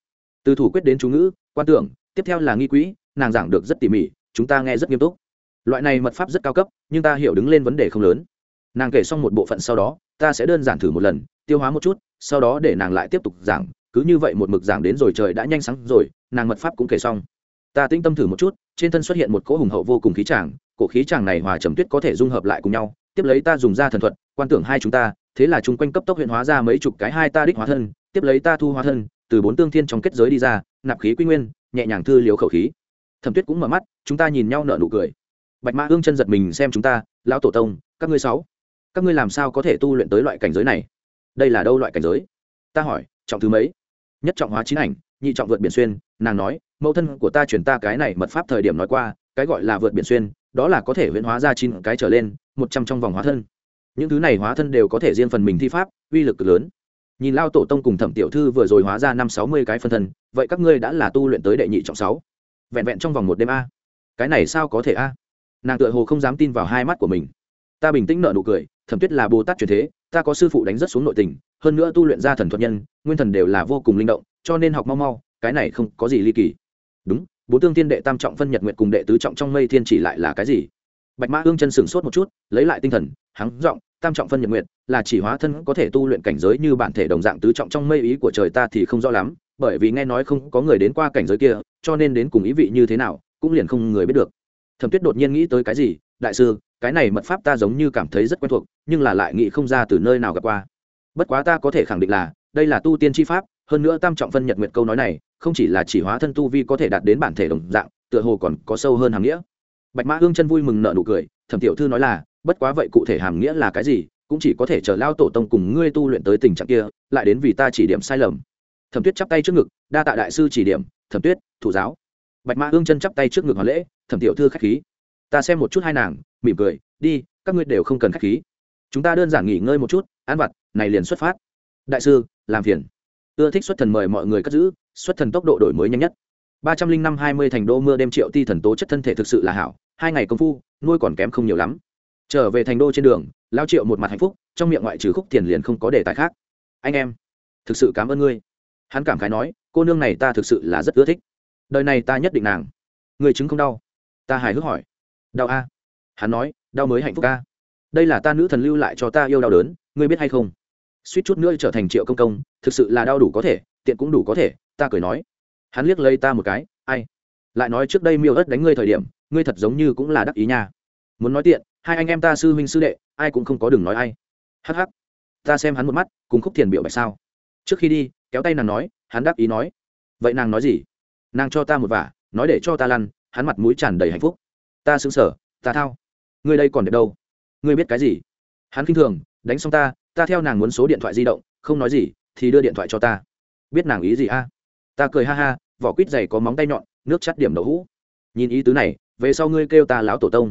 từ thủ quyết đến chú ngữ, quan tưởng, tiếp theo là nghi quỹ, nàng giảng được rất tỉ mỉ, chúng ta nghe rất nghiêm túc. Loại này mật pháp rất cao cấp, nhưng ta hiểu đứng lên vấn đề không lớn. Nàng kể xong một bộ phận sau đó, ta sẽ đơn giản thử một lần, tiêu hóa một chút, sau đó để nàng lại tiếp tục giảng, cứ như vậy một mực giảng đến rồi trời đã nhanh sáng rồi, nàng mật pháp cũng kể xong. Ta tĩnh tâm thử một chút, trên thân xuất hiện một cỗ hùng hậu vô cùng khí tràng, cổ khí tràng này hòa trầm tuyết có thể dung hợp lại cùng nhau, tiếp lấy ta dùng ra thần thuật, quan tưởng hai chúng ta, thế là chung quanh cấp tốc huyện hóa ra mấy chục cái hai ta đích hóa thân, tiếp lấy ta thu hóa thân từ bốn tương thiên trong kết giới đi ra, nạp khí quy nguyên, nhẹ nhàng thư liếu khẩu khí. Thẩm tuyết cũng mở mắt, chúng ta nhìn nhau nở nụ cười. Bạch mã Hương chân giật mình xem chúng ta, lão tổ tông, các ngươi sáu, các ngươi làm sao có thể tu luyện tới loại cảnh giới này? Đây là đâu loại cảnh giới? Ta hỏi, trọng thứ mấy? Nhất trọng hóa chín ảnh, nhị trọng vượt biển xuyên. Nàng nói, mẫu thân của ta chuyển ta cái này mật pháp thời điểm nói qua, cái gọi là vượt biển xuyên, đó là có thể huyễn hóa ra chín cái trở lên, một trăm trong vòng hóa thân. Những thứ này hóa thân đều có thể riêng phần mình thi pháp, uy lực cực lớn nhìn lao tổ tông cùng thẩm tiểu thư vừa rồi hóa ra năm sáu mươi cái phân thân, vậy các ngươi đã là tu luyện tới đệ nhị trọng sáu. Vẹn vẹn trong vòng một đêm a. Cái này sao có thể a? Nàng tựa hồ không dám tin vào hai mắt của mình. Ta bình tĩnh nợ nụ cười, thẩm tuyết là bồ tát truyền thế, ta có sư phụ đánh rất xuống nội tình, hơn nữa tu luyện ra thần thuật nhân, nguyên thần đều là vô cùng linh động, cho nên học mau mau, cái này không có gì ly kỳ. Đúng, bố tương tiên đệ tam trọng phân nhật nguyện cùng đệ tứ trọng trong mây thiên chỉ lại là cái gì? Bạch mã hương chân sửng sốt một chút, lấy lại tinh thần hắng giọng, tam trọng phân nhật nguyện là chỉ hóa thân có thể tu luyện cảnh giới như bản thể đồng dạng tứ trọng trong mây ý của trời ta thì không rõ lắm, bởi vì nghe nói không có người đến qua cảnh giới kia, cho nên đến cùng ý vị như thế nào, cũng liền không người biết được. Thẩm tuyết đột nhiên nghĩ tới cái gì, đại sư, cái này mật pháp ta giống như cảm thấy rất quen thuộc, nhưng là lại nghĩ không ra từ nơi nào gặp qua. Bất quá ta có thể khẳng định là, đây là tu tiên tri pháp, hơn nữa tam trọng phân nhật nguyện câu nói này, không chỉ là chỉ hóa thân tu vi có thể đạt đến bản thể đồng dạng, tựa hồ còn có sâu hơn hàm nghĩa. Bạch mã hương chân vui mừng nợ nụ cười, thẩm tiểu thư nói là bất quá vậy cụ thể hàm nghĩa là cái gì, cũng chỉ có thể chờ lao tổ tông cùng ngươi tu luyện tới tình trạng kia, lại đến vì ta chỉ điểm sai lầm. Thẩm tuyết chắp tay trước ngực, đa tạ đại sư chỉ điểm, thẩm tuyết, thủ giáo. Bạch mã hương chân chắp tay trước ngực hoàn lễ, thẩm tiểu thư khách khí. Ta xem một chút hai nàng, mỉm cười, đi, các ngươi đều không cần khách khí. Chúng ta đơn giản nghỉ ngơi một chút, ăn vặt, này liền xuất phát. Đại sư, làm phiền. Ưa thích xuất thần mời mọi người cất giữ, xuất thần tốc độ đổi mới nhanh nhất. Ba trăm linh năm hai mươi thành đô mưa đêm triệu ti thần tố chất thân thể thực sự là hảo, hai ngày công phu, nuôi còn kém không nhiều lắm trở về thành đô trên đường, lao triệu một mặt hạnh phúc, trong miệng ngoại trừ khúc tiền liền không có đề tài khác. Anh em, thực sự cảm ơn ngươi. Hắn cảm khái nói, cô nương này ta thực sự là rất ưa thích. Đời này ta nhất định nàng. Người chứng không đau. Ta hài hước hỏi. Đau a. Hắn nói, đau mới hạnh phúc a. Đây là ta nữ thần lưu lại cho ta yêu đau đớn, ngươi biết hay không? Suýt chút nữa trở thành triệu công công, thực sự là đau đủ có thể, tiện cũng đủ có thể, ta cười nói. Hắn liếc lấy ta một cái, ai? Lại nói trước đây miêu ớt đánh ngươi thời điểm, ngươi thật giống như cũng là đắc ý nha. Muốn nói tiện hai anh em ta sư huynh sư đệ, ai cũng không có đừng nói ai. Hh ta xem hắn một mắt, cùng khúc thiền biểu bạch sao. Trước khi đi, kéo tay nàng nói, hắn đáp ý nói. Vậy nàng nói gì? Nàng cho ta một vả, nói để cho ta lăn, hắn mặt mũi tràn đầy hạnh phúc. Ta xứng sở, ta thao. Ngươi đây còn đẹp đâu? Ngươi biết cái gì? Hắn k i n h thường, đánh xong ta ta theo nàng muốn số điện thoại di động, không nói gì, thì đưa điện thoại cho ta. Biết nàng ý gì a? Ta cười ha ha, vỏ quýt dày có móng tay nhọn, nước chắt điểm đậu hũ. Nhìn ý tứ này, về sau ngươi kêu ta láo tổ tông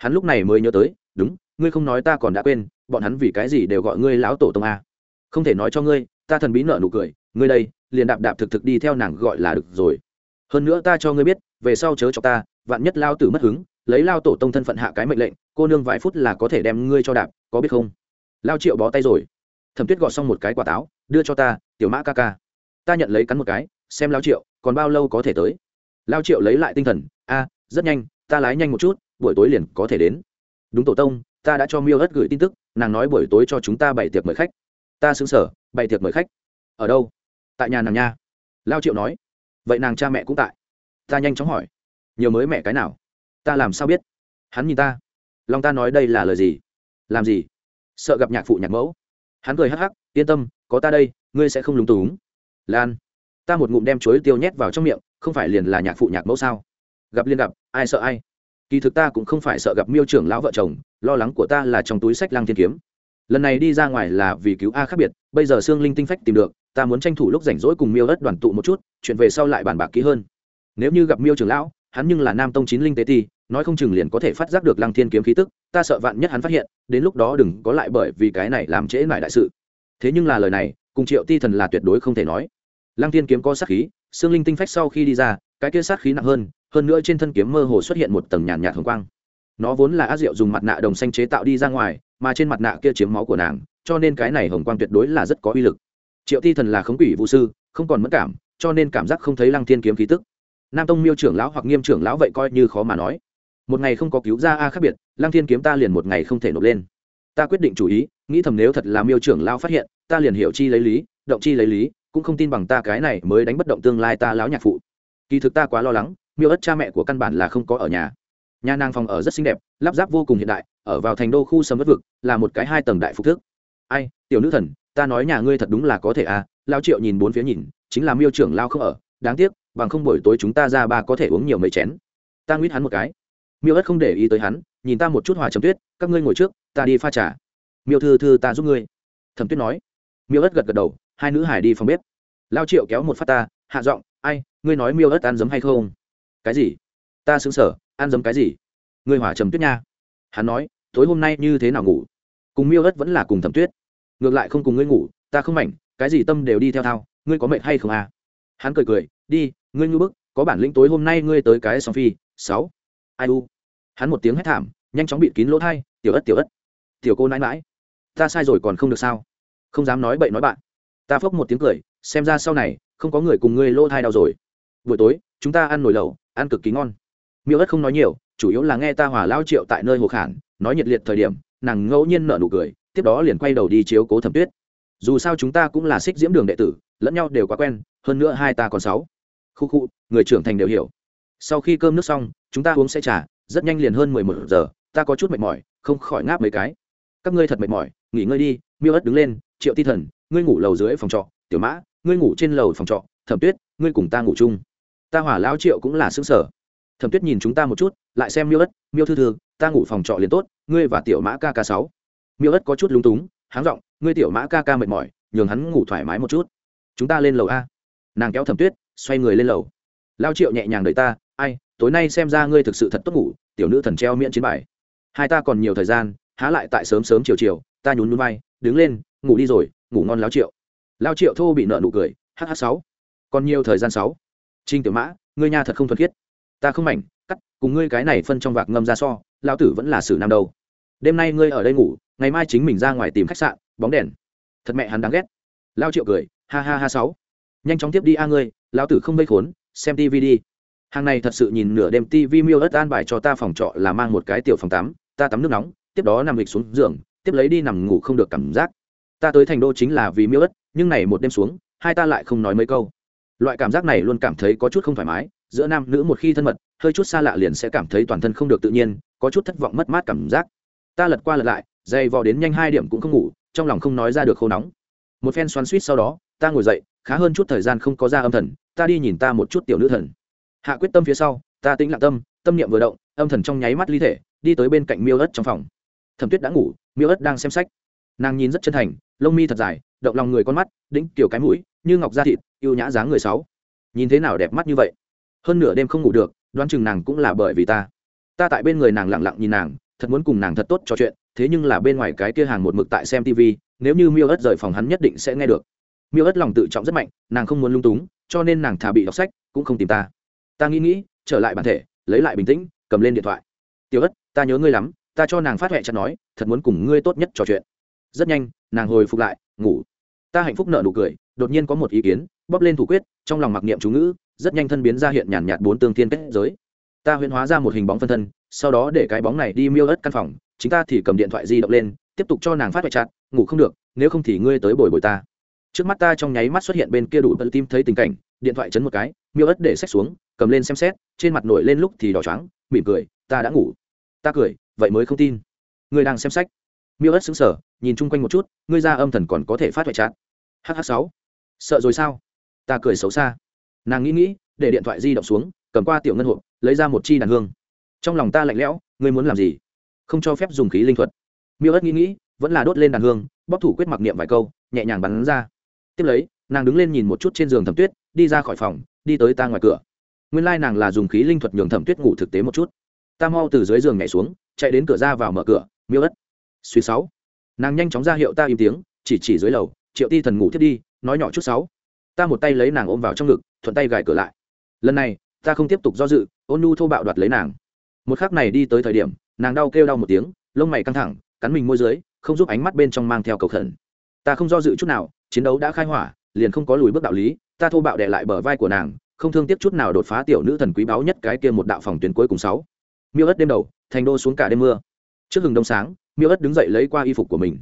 hắn lúc này mới nhớ tới, đúng, ngươi không nói ta còn đã quên, bọn hắn vì cái gì đều gọi ngươi lão tổ tông a. Không thể nói cho ngươi, ta thần bí nợ nụ cười, ngươi đây, liền đạp đạp thực thực đi theo nàng gọi là được rồi. Hơn nữa ta cho ngươi biết, về sau chớ cho ta, vạn nhất lao tử mất hứng, lấy lao tổ tông thân phận hạ cái mệnh lệnh, cô nương vài phút là có thể đem ngươi cho đạp, có biết không? Lao triệu bó tay rồi. Thẩm tuyết gọt xong một cái quả táo, đưa cho ta, tiểu mã ca ca. Ta nhận lấy cắn một cái, xem lao triệu, còn bao lâu có thể tới? Lao triệu lấy lại tinh thần, a, rất nhanh, ta lái nhanh một chút buổi tối liền có thể đến. Đúng tổ tông, ta đã cho miêu ất gửi tin tức, nàng nói buổi tối cho chúng ta bày tiệc mời khách. Ta xứng sở, bày tiệc mời khách. Ở đâu? Tại nhà nàng nha. Lao triệu nói. Vậy nàng cha mẹ cũng tại. Ta nhanh chóng hỏi. Nhiều mới mẹ cái nào? Ta làm sao biết? Hắn nhìn ta. Long ta nói đây là lời gì? Làm gì? Sợ gặp nhạc phụ nhạc mẫu. Hắn cười hắc hắc, yên tâm, có ta đây, ngươi sẽ không lúng túng. Lan. Ta một ngụm đem chuối tiêu nhét vào trong miệng, không phải liền là nhạc phụ nhạc mẫu sao? Gặp liên gặp, ai sợ ai? Kỳ thực ta cũng không phải sợ gặp miêu trưởng lão vợ chồng, lo lắng của ta là trong túi sách lăng thiên kiếm. Lần này đi ra ngoài là vì cứu a khác biệt, bây giờ xương linh tinh phách tìm được, ta muốn tranh thủ lúc rảnh rỗi cùng miêu đất đoàn tụ một chút, chuyện về sau lại bàn bạc kỹ hơn. Nếu như gặp miêu trưởng lão, hắn nhưng là nam tông chín linh tế ti, nói không chừng liền có thể phát giác được lăng thiên kiếm khí tức, ta sợ vạn nhất hắn phát hiện, đến lúc đó đừng có lại bởi vì cái này làm trễ lại đại sự. Thế nhưng là lời này, cùng triệu ti thần là tuyệt đối không thể nói lăng thiên kiếm có sát khí, xương linh tinh phách sau khi đi ra, cái kia sát khí nặng hơn hơn nữa trên thân kiếm mơ hồ xuất hiện một tầng nhàn nhạt hồng quang. Nó vốn là á diệu dùng mặt nạ đồng xanh chế tạo đi ra ngoài, mà trên mặt nạ kia chiếm máu của nàng, cho nên cái này hồng quang tuyệt đối là rất có uy lực. Triệu ti thần là khống quỷ vũ sư, không còn mất cảm, cho nên cảm giác không thấy lăng thiên kiếm khí tức. Nam tông miêu trưởng lão hoặc nghiêm trưởng lão vậy coi như khó mà nói. Một ngày không có cứu ra a khác biệt, lăng thiên kiếm ta liền một ngày không thể nộp lên. Ta quyết định chủ ý, nghĩ thầm nếu thật là miêu trưởng lão phát hiện, ta liền hiểu chi lấy lý, động chi lấy lý cũng không tin bằng ta cái này mới đánh bất động tương lai ta lão nhạc phụ. Kỳ thực ta quá lo lắng, miêu ất cha mẹ của căn bản là không có ở nhà. Nhà nàng phòng ở rất xinh đẹp, lắp ráp vô cùng hiện đại, ở vào thành đô khu sầm vất vực, là một cái hai tầng đại phục thức. Ai, tiểu nữ thần, ta nói nhà ngươi thật đúng là có thể à lao triệu nhìn bốn phía nhìn, chính là miêu trưởng lao không ở, đáng tiếc, bằng không buổi tối chúng ta ra ba có thể uống nhiều mấy chén. Ta nguyết hắn một cái. Miêu ất không để ý tới hắn, nhìn ta một chút hòa trầm tuyết, các ngươi ngồi trước, ta đi pha trà. Miêu thư thư ta giúp ngươi. Thẩm tuyết nói. Miêu ất gật gật đầu hai nữ hải đi phòng bếp. Lao triệu kéo một phát ta, hạ giọng, ai, ngươi nói miêu ớt ăn giấm hay không? Cái gì? Ta xứng sở ăn giấm cái gì? Ngươi hỏa trầm tuyết nha. Hắn nói, tối hôm nay như thế nào ngủ? Cùng miêu ớt vẫn là cùng thẩm tuyết. Ngược lại không cùng ngươi ngủ, ta không mảnh, cái gì tâm đều đi theo thao, ngươi có mệt hay không à? Hắn cười cười, đi, ngươi ngư bức, có bản lĩnh tối hôm nay ngươi tới cái song phi, sáu. Ai u? Hắn một tiếng hét thảm, nhanh chóng bịt kín lỗ thai, tiểu ất tiểu ất, tiểu cô nãi mãi ta sai rồi còn không được sao? Không dám nói bậy nói bạn ta phốc một tiếng cười, xem ra sau này, không có người cùng ngươi lỗ thai đau rồi. Buổi tối, chúng ta ăn nồi lẩu, ăn cực kỳ ngon. Miêu ất không nói nhiều, chủ yếu là nghe ta hòa lao triệu tại nơi hồ khản, nói nhiệt liệt thời điểm, nàng ngẫu nhiên nở nụ cười, tiếp đó liền quay đầu đi chiếu cố thẩm tuyết. Dù sao chúng ta cũng là xích diễm đường đệ tử, lẫn nhau đều quá quen, hơn nữa hai ta còn sáu. Khu khu, người trưởng thành đều hiểu. Sau khi cơm nước xong, chúng ta uống sẽ trà, rất nhanh liền hơn mười một giờ, ta có chút mệt mỏi, không khỏi ngáp mấy cái. Các ngươi thật mệt mỏi, nghỉ ngơi đi, miêu ất đứng lên, triệu ti thần ngươi ngủ lầu dưới phòng trọ, tiểu mã, ngươi ngủ trên lầu phòng trọ, thẩm tuyết, ngươi cùng ta ngủ chung. Ta hỏa lão triệu cũng là xứng sở thẩm tuyết nhìn chúng ta một chút, lại xem miêu ất, miêu thư thư, ta ngủ phòng trọ liền tốt, ngươi và tiểu mã kk sáu. Miêu ất có chút lúng túng, háng r ộ n g ngươi tiểu mã kk mệt mỏi, nhường hắn ngủ thoải mái một chút. Chúng ta lên lầu a. Nàng kéo thẩm tuyết, xoay người lên lầu. Lao triệu nhẹ nhàng đợi ta, ai, tối nay xem ra ngươi thực sự thật tốt ngủ, tiểu nữ thần treo miễn chiến bài. Hai ta còn nhiều thời gian, há lại tại sớm sớm chiều chiều, ta nhún núi bay đứng lên, ngủ đi rồi ngủ ngon lao triệu. Lao triệu thô bị nợ nụ cười hh sáu. Còn nhiều thời gian sáu. Trinh tiểu mã, ngươi nhà thật không thuần khiết. Ta không mảnh, cắt, cùng ngươi cái này phân trong vạc ngâm ra so lao tử vẫn là xử nam đâu đêm nay ngươi ở đây ngủ, ngày mai chính mình ra ngoài tìm khách sạn, bóng đèn. Thật mẹ hắn đáng ghét. Lao triệu cười, ha ha ha sáu. Nhanh chóng tiếp đi a ngươi lao tử không vây khốn, xem tv đi. Hàng này thật sự nhìn nửa đêm tv miêu ớt an bài cho ta phòng trọ là mang một cái tiểu phòng tắm, ta tắm nước nóng, tiếp đó nằm lịch xuống giường, tiếp lấy đi nằm ngủ không được cảm giác ta tới thành đô chính là vì miêu ất, nhưng này một đêm xuống hai ta lại không nói mấy câu. Loại cảm giác này luôn cảm thấy có chút không thoải mái giữa nam nữ một khi thân mật hơi chút xa lạ liền sẽ cảm thấy toàn thân không được tự nhiên có chút thất vọng mất mát cảm giác. Ta lật qua lật lại dày vò đến nhanh hai điểm cũng không ngủ trong lòng không nói ra được khô nóng. Một phen xoắn suýt sau đó ta ngồi dậy khá hơn chút thời gian không có ra âm thần ta đi nhìn ta một chút tiểu nữ thần. Hạ quyết tâm phía sau ta tính lặng tâm tâm niệm vừa động âm thần trong nháy mắt ly thể đi tới bên cạnh miêu ớt trong phòng. Thẩm tuyết đã ngủ miêu ớt đang xem sách. Nàng nhìn rất chân thành lông mi thật dài, động lòng người con mắt, đĩnh kiểu cái mũi, như ngọc da thịt, yêu nhã dáng người sáu. Nhìn thế nào đẹp mắt như vậy? Hơn nửa đêm không ngủ được, đoán chừng nàng cũng là bởi vì ta. Ta tại bên người nàng lặng lặng nhìn nàng, thật muốn cùng nàng thật tốt trò chuyện, thế nhưng là bên ngoài cái kia hàng một mực tại xem tv nếu như miêu ớt rời phòng hắn nhất định sẽ nghe được. Miêu ớt lòng tự trọng rất mạnh, nàng không muốn lung túng, cho nên nàng thà bị đọc sách, cũng không tìm ta. Ta nghĩ nghĩ, trở lại bản thể, lấy lại bình tĩnh, cầm lên điện thoại. Tiểu ất, ta nhớ ngươi lắm, ta cho nàng phát huệ chặt nói, thật muốn cùng ngươi tốt nhất trò chuyện rất nhanh, nàng hồi phục lại, ngủ. Ta hạnh phúc nợ nụ cười, đột nhiên có một ý kiến, bóp lên thủ quyết, trong lòng mặc niệm chú ngữ, rất nhanh thân biến ra hiện nhàn nhạt bốn tương thiên kết giới. Ta huyễn hóa ra một hình bóng phân thân, sau đó để cái bóng này đi miêu ớt căn phòng, chính ta thì cầm điện thoại di động lên, tiếp tục cho nàng phát huệ chặt ngủ không được, nếu không thì ngươi tới bồi bồi ta. Trước mắt ta trong nháy mắt xuất hiện bên kia đủ tự tim thấy tình cảnh, điện thoại chấn một cái, miêu ớt để sách xuống, cầm lên xem xét, trên mặt nổi lên lúc thì đỏ trắng mỉm cười, ta đã ngủ. Ta cười, vậy mới không tin. Ngươi đang xem sách miêu ớt xứng sở, nhìn chung quanh một chút, ngươi ra âm thần còn có thể phát hoại chát hh sáu. Sợ rồi sao? Ta cười xấu xa. Nàng nghĩ nghĩ, để điện thoại di động xuống, cầm qua tiểu ngân hộp, lấy ra một chi đàn hương. Trong lòng ta lạnh lẽo, ngươi muốn làm gì? Không cho phép dùng khí linh thuật. Miêu ớt nghĩ nghĩ, vẫn là đốt lên đàn hương bóc thủ quyết mặc niệm vài câu, nhẹ nhàng bắn ra. Tiếp lấy, nàng đứng lên nhìn một chút trên giường thẩm tuyết, đi ra khỏi phòng, đi tới ta ngoài cửa. Nguyên lai nàng là dùng khí linh thuật nhường thẩm tuyết ngủ thực tế một chút. Ta mau từ dưới giường nhảy xuống, chạy đến cửa ra vào mở cửa, miêu ất suy sáu. Nàng nhanh chóng ra hiệu ta im tiếng, chỉ chỉ dưới lầu, triệu ti thần ngủ thiết đi, nói nhỏ chút sáu. Ta một tay lấy nàng ôm vào trong ngực, thuận tay gài cửa lại. Lần này, ta không tiếp tục do dự, ôn nu thô bạo đoạt lấy nàng. Một khắc này đi tới thời điểm, nàng đau kêu đau một tiếng, lông mày căng thẳng, cắn mình môi dưới, không giúp ánh mắt bên trong mang theo cầu khẩn. Ta không do dự chút nào, chiến đấu đã khai hỏa, liền không có lùi bước đạo lý, ta thô bạo đè lại bờ vai của nàng, không thương tiếc chút nào đột phá tiểu nữ thần quý báu nhất cái kia một đạo phòng tuyến cuối cùng sáu. Miêu ất đêm đầu, thành đô xuống cả đêm mưa. Trước hừng đông sáng miêu ất đứng dậy lấy qua y phục của mình.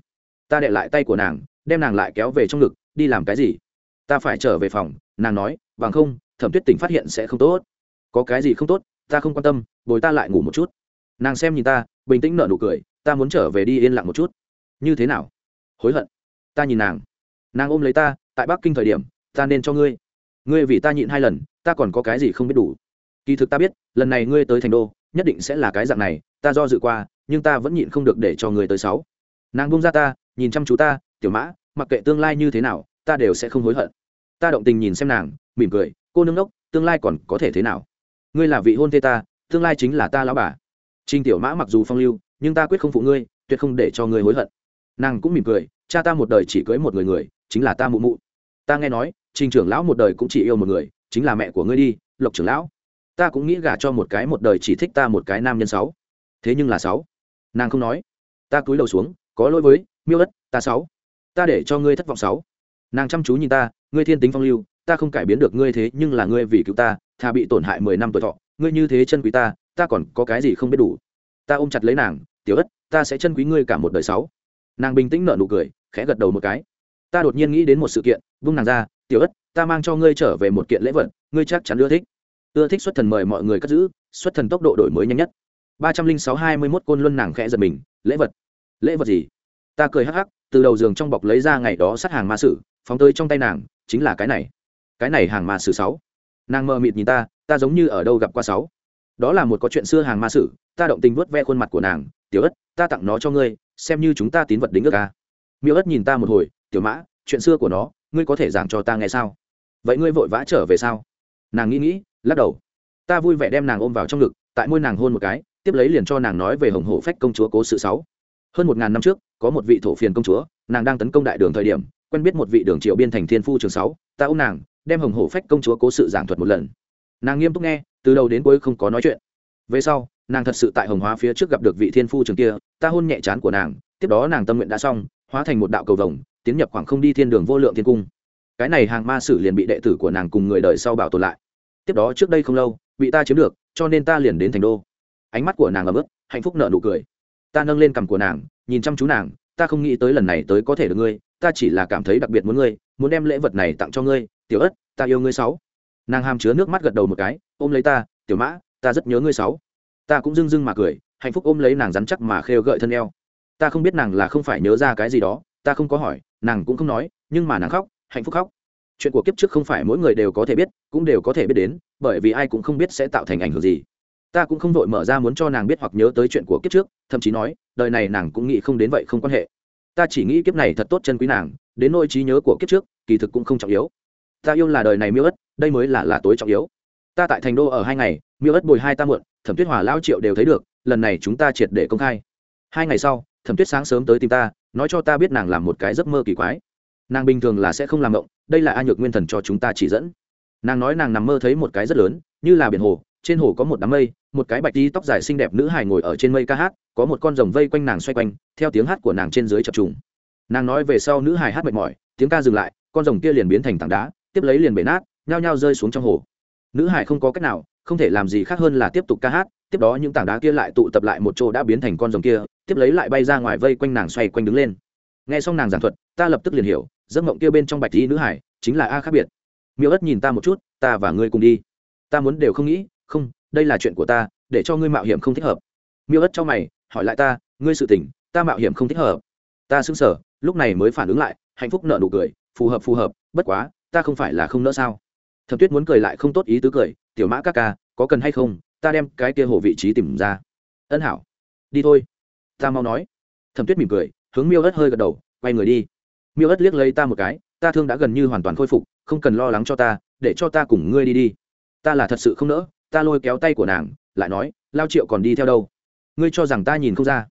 Ta đệ lại tay của nàng, đem nàng lại kéo về trong ngực, đi làm cái gì? Ta phải trở về phòng, nàng nói bằng không, thẩm tuyết tỉnh phát hiện sẽ không tốt. Có cái gì không tốt? Ta không quan tâm, bồi ta lại ngủ một chút. Nàng xem nhìn ta, bình tĩnh nở nụ cười, ta muốn trở về đi yên lặng một chút. Như thế nào? Hối hận. Ta nhìn nàng. Nàng ôm lấy ta, tại bắc kinh thời điểm, ta nên cho ngươi. Ngươi vì ta nhịn hai lần, ta còn có cái gì không biết đủ. Kỳ thực ta biết, lần này ngươi tới thành đô, nhất định sẽ là cái dạng này, ta do dự qua nhưng ta vẫn nhịn không được để cho người tới sáu. Nàng bung ra ta, nhìn chăm chú ta, tiểu mã, mặc kệ tương lai như thế nào, ta đều sẽ không hối hận. Ta động tình nhìn xem nàng, mỉm cười, cô nương đốc, tương lai còn có thể thế nào? Ngươi là vị hôn thê ta, tương lai chính là ta lão bà. Trinh tiểu mã mặc dù phong lưu, nhưng ta quyết không phụ ngươi, tuyệt không để cho ngươi hối hận. Nàng cũng mỉm cười, cha ta một đời chỉ cưới một người người, chính là ta mụ mụ. Ta nghe nói, trình trưởng lão một đời cũng chỉ yêu một người, chính là mẹ của ngươi đi, lộc trưởng lão. Ta cũng nghĩ gả cho một cái một đời chỉ thích ta một cái nam nhân sáu. Thế nhưng là sáu nàng không nói. Ta cúi đầu xuống, có lỗi với, miêu ất ta sáu. Ta để cho ngươi thất vọng sáu. Nàng chăm chú nhìn ta, ngươi thiên tính phong lưu, ta không cải biến được ngươi thế, nhưng là ngươi vì cứu ta, thà bị tổn hại mười năm tuổi thọ. Ngươi như thế chân quý ta ta còn có cái gì không biết đủ? Ta ôm chặt lấy nàng, tiểu ất, ta sẽ chân quý ngươi cả một đời sáu. Nàng bình tĩnh nở nụ cười, khẽ gật đầu một cái. Ta đột nhiên nghĩ đến một sự kiện, vung nàng ra, tiểu ất, ta mang cho ngươi trở về một kiện lễ vật, ngươi chắc chắn ưa thích. Ưa thích xuất thần mời mọi người cất giữ, xuất thần tốc độ đổi mới nhanh nhất ba trăm linh sáu hai mươi mốt côn luân nàng khẽ giật mình, lễ vật? Lễ vật gì? Ta cười hắc hắc, từ đầu giường trong bọc lấy ra ngày đó sát hàng ma sử, phóng tới trong tay nàng, chính là cái này. Cái này hàng ma sử sáu. Nàng mờ mịt nhìn ta ta giống như ở đâu gặp qua sáu? Đó là một có chuyện xưa hàng ma sử, ta động tình vuốt ve khuôn mặt của nàng, tiểu ất, ta tặng nó cho ngươi, xem như chúng ta tín vật đính ước ca miêu ất nhìn ta một hồi, tiểu mã, chuyện xưa của nó, ngươi có thể giảng cho ta nghe sao? Vậy ngươi vội vã trở về sao? Nàng nghĩ nghĩ, lắc đầu. Ta vui vẻ đem nàng ôm vào trong ngực, tại môi nàng hôn một cái tiếp lấy liền cho nàng nói về hồng hổ phách công chúa cố sự sáu. Hơn một ngàn năm trước, có một vị thổ phiền công chúa, nàng đang tấn công đại đường thời điểm, quen biết một vị đường triệu biên thành thiên phu trường sáu, ta ôm nàng, đem hồng hổ phách công chúa cố sự giảng thuật một lần. Nàng nghiêm túc nghe, từ đầu đến cuối không có nói chuyện. Về sau, nàng thật sự tại hồng hóa phía trước gặp được vị thiên phu trường kia, ta hôn nhẹ chán của nàng, tiếp đó nàng tâm nguyện đã xong, hóa thành một đạo cầu vồng, tiến nhập khoảng không đi thiên đường vô lượng thiên cung. Cái này hàng ma sử liền bị đệ tử của nàng cùng người đời sau bảo tồn lại. Tiếp đó trước đây không lâu, bị ta chiếm được, cho nên ta liền đến thành đô ánh mắt của nàng ấm ức, hạnh phúc nợ nụ cười. Ta nâng lên cằm của nàng, nhìn chăm chú nàng, ta không nghĩ tới lần này tới có thể được ngươi, ta chỉ là cảm thấy đặc biệt muốn ngươi, muốn đem lễ vật này tặng cho ngươi. Tiểu ất, ta yêu ngươi sáu. Nàng hàm chứa nước mắt gật đầu một cái, ôm lấy ta, tiểu mã, ta rất nhớ ngươi sáu. Ta cũng dưng dưng mà cười, hạnh phúc ôm lấy nàng rắn chắc mà khêu gợi thân eo. Ta không biết nàng là không phải nhớ ra cái gì đó, ta không có hỏi, nàng cũng không nói, nhưng mà nàng khóc, hạnh phúc khóc. Chuyện của kiếp trước không phải mỗi người đều có thể biết, cũng đều có thể biết đến, bởi vì ai cũng không biết sẽ tạo thành ảnh hưởng gì ta cũng không vội mở ra muốn cho nàng biết hoặc nhớ tới chuyện của kiếp trước, thậm chí nói, đời này nàng cũng nghĩ không đến vậy không quan hệ. Ta chỉ nghĩ kiếp này thật tốt chân quý nàng, đến nỗi trí nhớ của kiếp trước, kỳ thực cũng không trọng yếu. Ta yêu là đời này miêu ất, đây mới là là tối trọng yếu. Ta tại thành đô ở hai ngày, miêu ất bồi hai ta muộn, thẩm tuyết hòa lao triệu đều thấy được, lần này chúng ta triệt để công khai. Hai ngày sau, thẩm tuyết sáng sớm tới tìm ta, nói cho ta biết nàng làm một cái giấc mơ kỳ quái. Nàng bình thường là sẽ không làm động đây là a nhược nguyên thần cho chúng ta chỉ dẫn. Nàng nói nàng nằm mơ thấy một cái rất lớn, như là biển hồ, trên hồ có một đám mây một cái bạch đi tóc dài xinh đẹp nữ hài ngồi ở trên mây ca hát, có một con rồng vây quanh nàng xoay quanh, theo tiếng hát của nàng trên dưới chập trùng. Nàng nói về sau nữ hài hát mệt mỏi, tiếng ca dừng lại, con rồng kia liền biến thành tảng đá, tiếp lấy liền bể nát, nhao nhao rơi xuống trong hồ. Nữ hải không có cách nào, không thể làm gì khác hơn là tiếp tục ca hát, tiếp đó những tảng đá kia lại tụ tập lại một chỗ đã biến thành con rồng kia, tiếp lấy lại bay ra ngoài vây quanh nàng xoay quanh đứng lên. Nghe xong nàng giảng thuật, ta lập tức liền hiểu, giấc mộng kia bên trong bạch tí nữ hải chính là a khác biệt. Miêu ất nhìn ta một chút, ta và ngươi cùng đi. Ta muốn đều không nghĩ, không đây là chuyện của ta, để cho ngươi mạo hiểm không thích hợp. Miêu ất cho mày, hỏi lại ta, ngươi sự tình, ta mạo hiểm không thích hợp. Ta xứng sở lúc này mới phản ứng lại, hạnh phúc nợ nụ cười, phù hợp phù hợp, bất quá, ta không phải là không nỡ sao? Thẩm tuyết muốn cười lại không tốt ý tứ cười, tiểu mã các ca, có cần hay không, ta đem cái kia hồ vị trí tìm ra. Ân hảo, đi thôi. Ta mau nói. Thẩm tuyết mỉm cười, hướng miêu ất hơi gật đầu, quay người đi. Miêu ất liếc lấy ta một cái, ta thương đã gần như hoàn toàn khôi phục, không cần lo lắng cho ta, để cho ta cùng ngươi đi đi. Ta là thật sự không nỡ ta lôi kéo tay của nàng, lại nói, lao triệu còn đi theo đâu? Ngươi cho rằng ta nhìn không ra?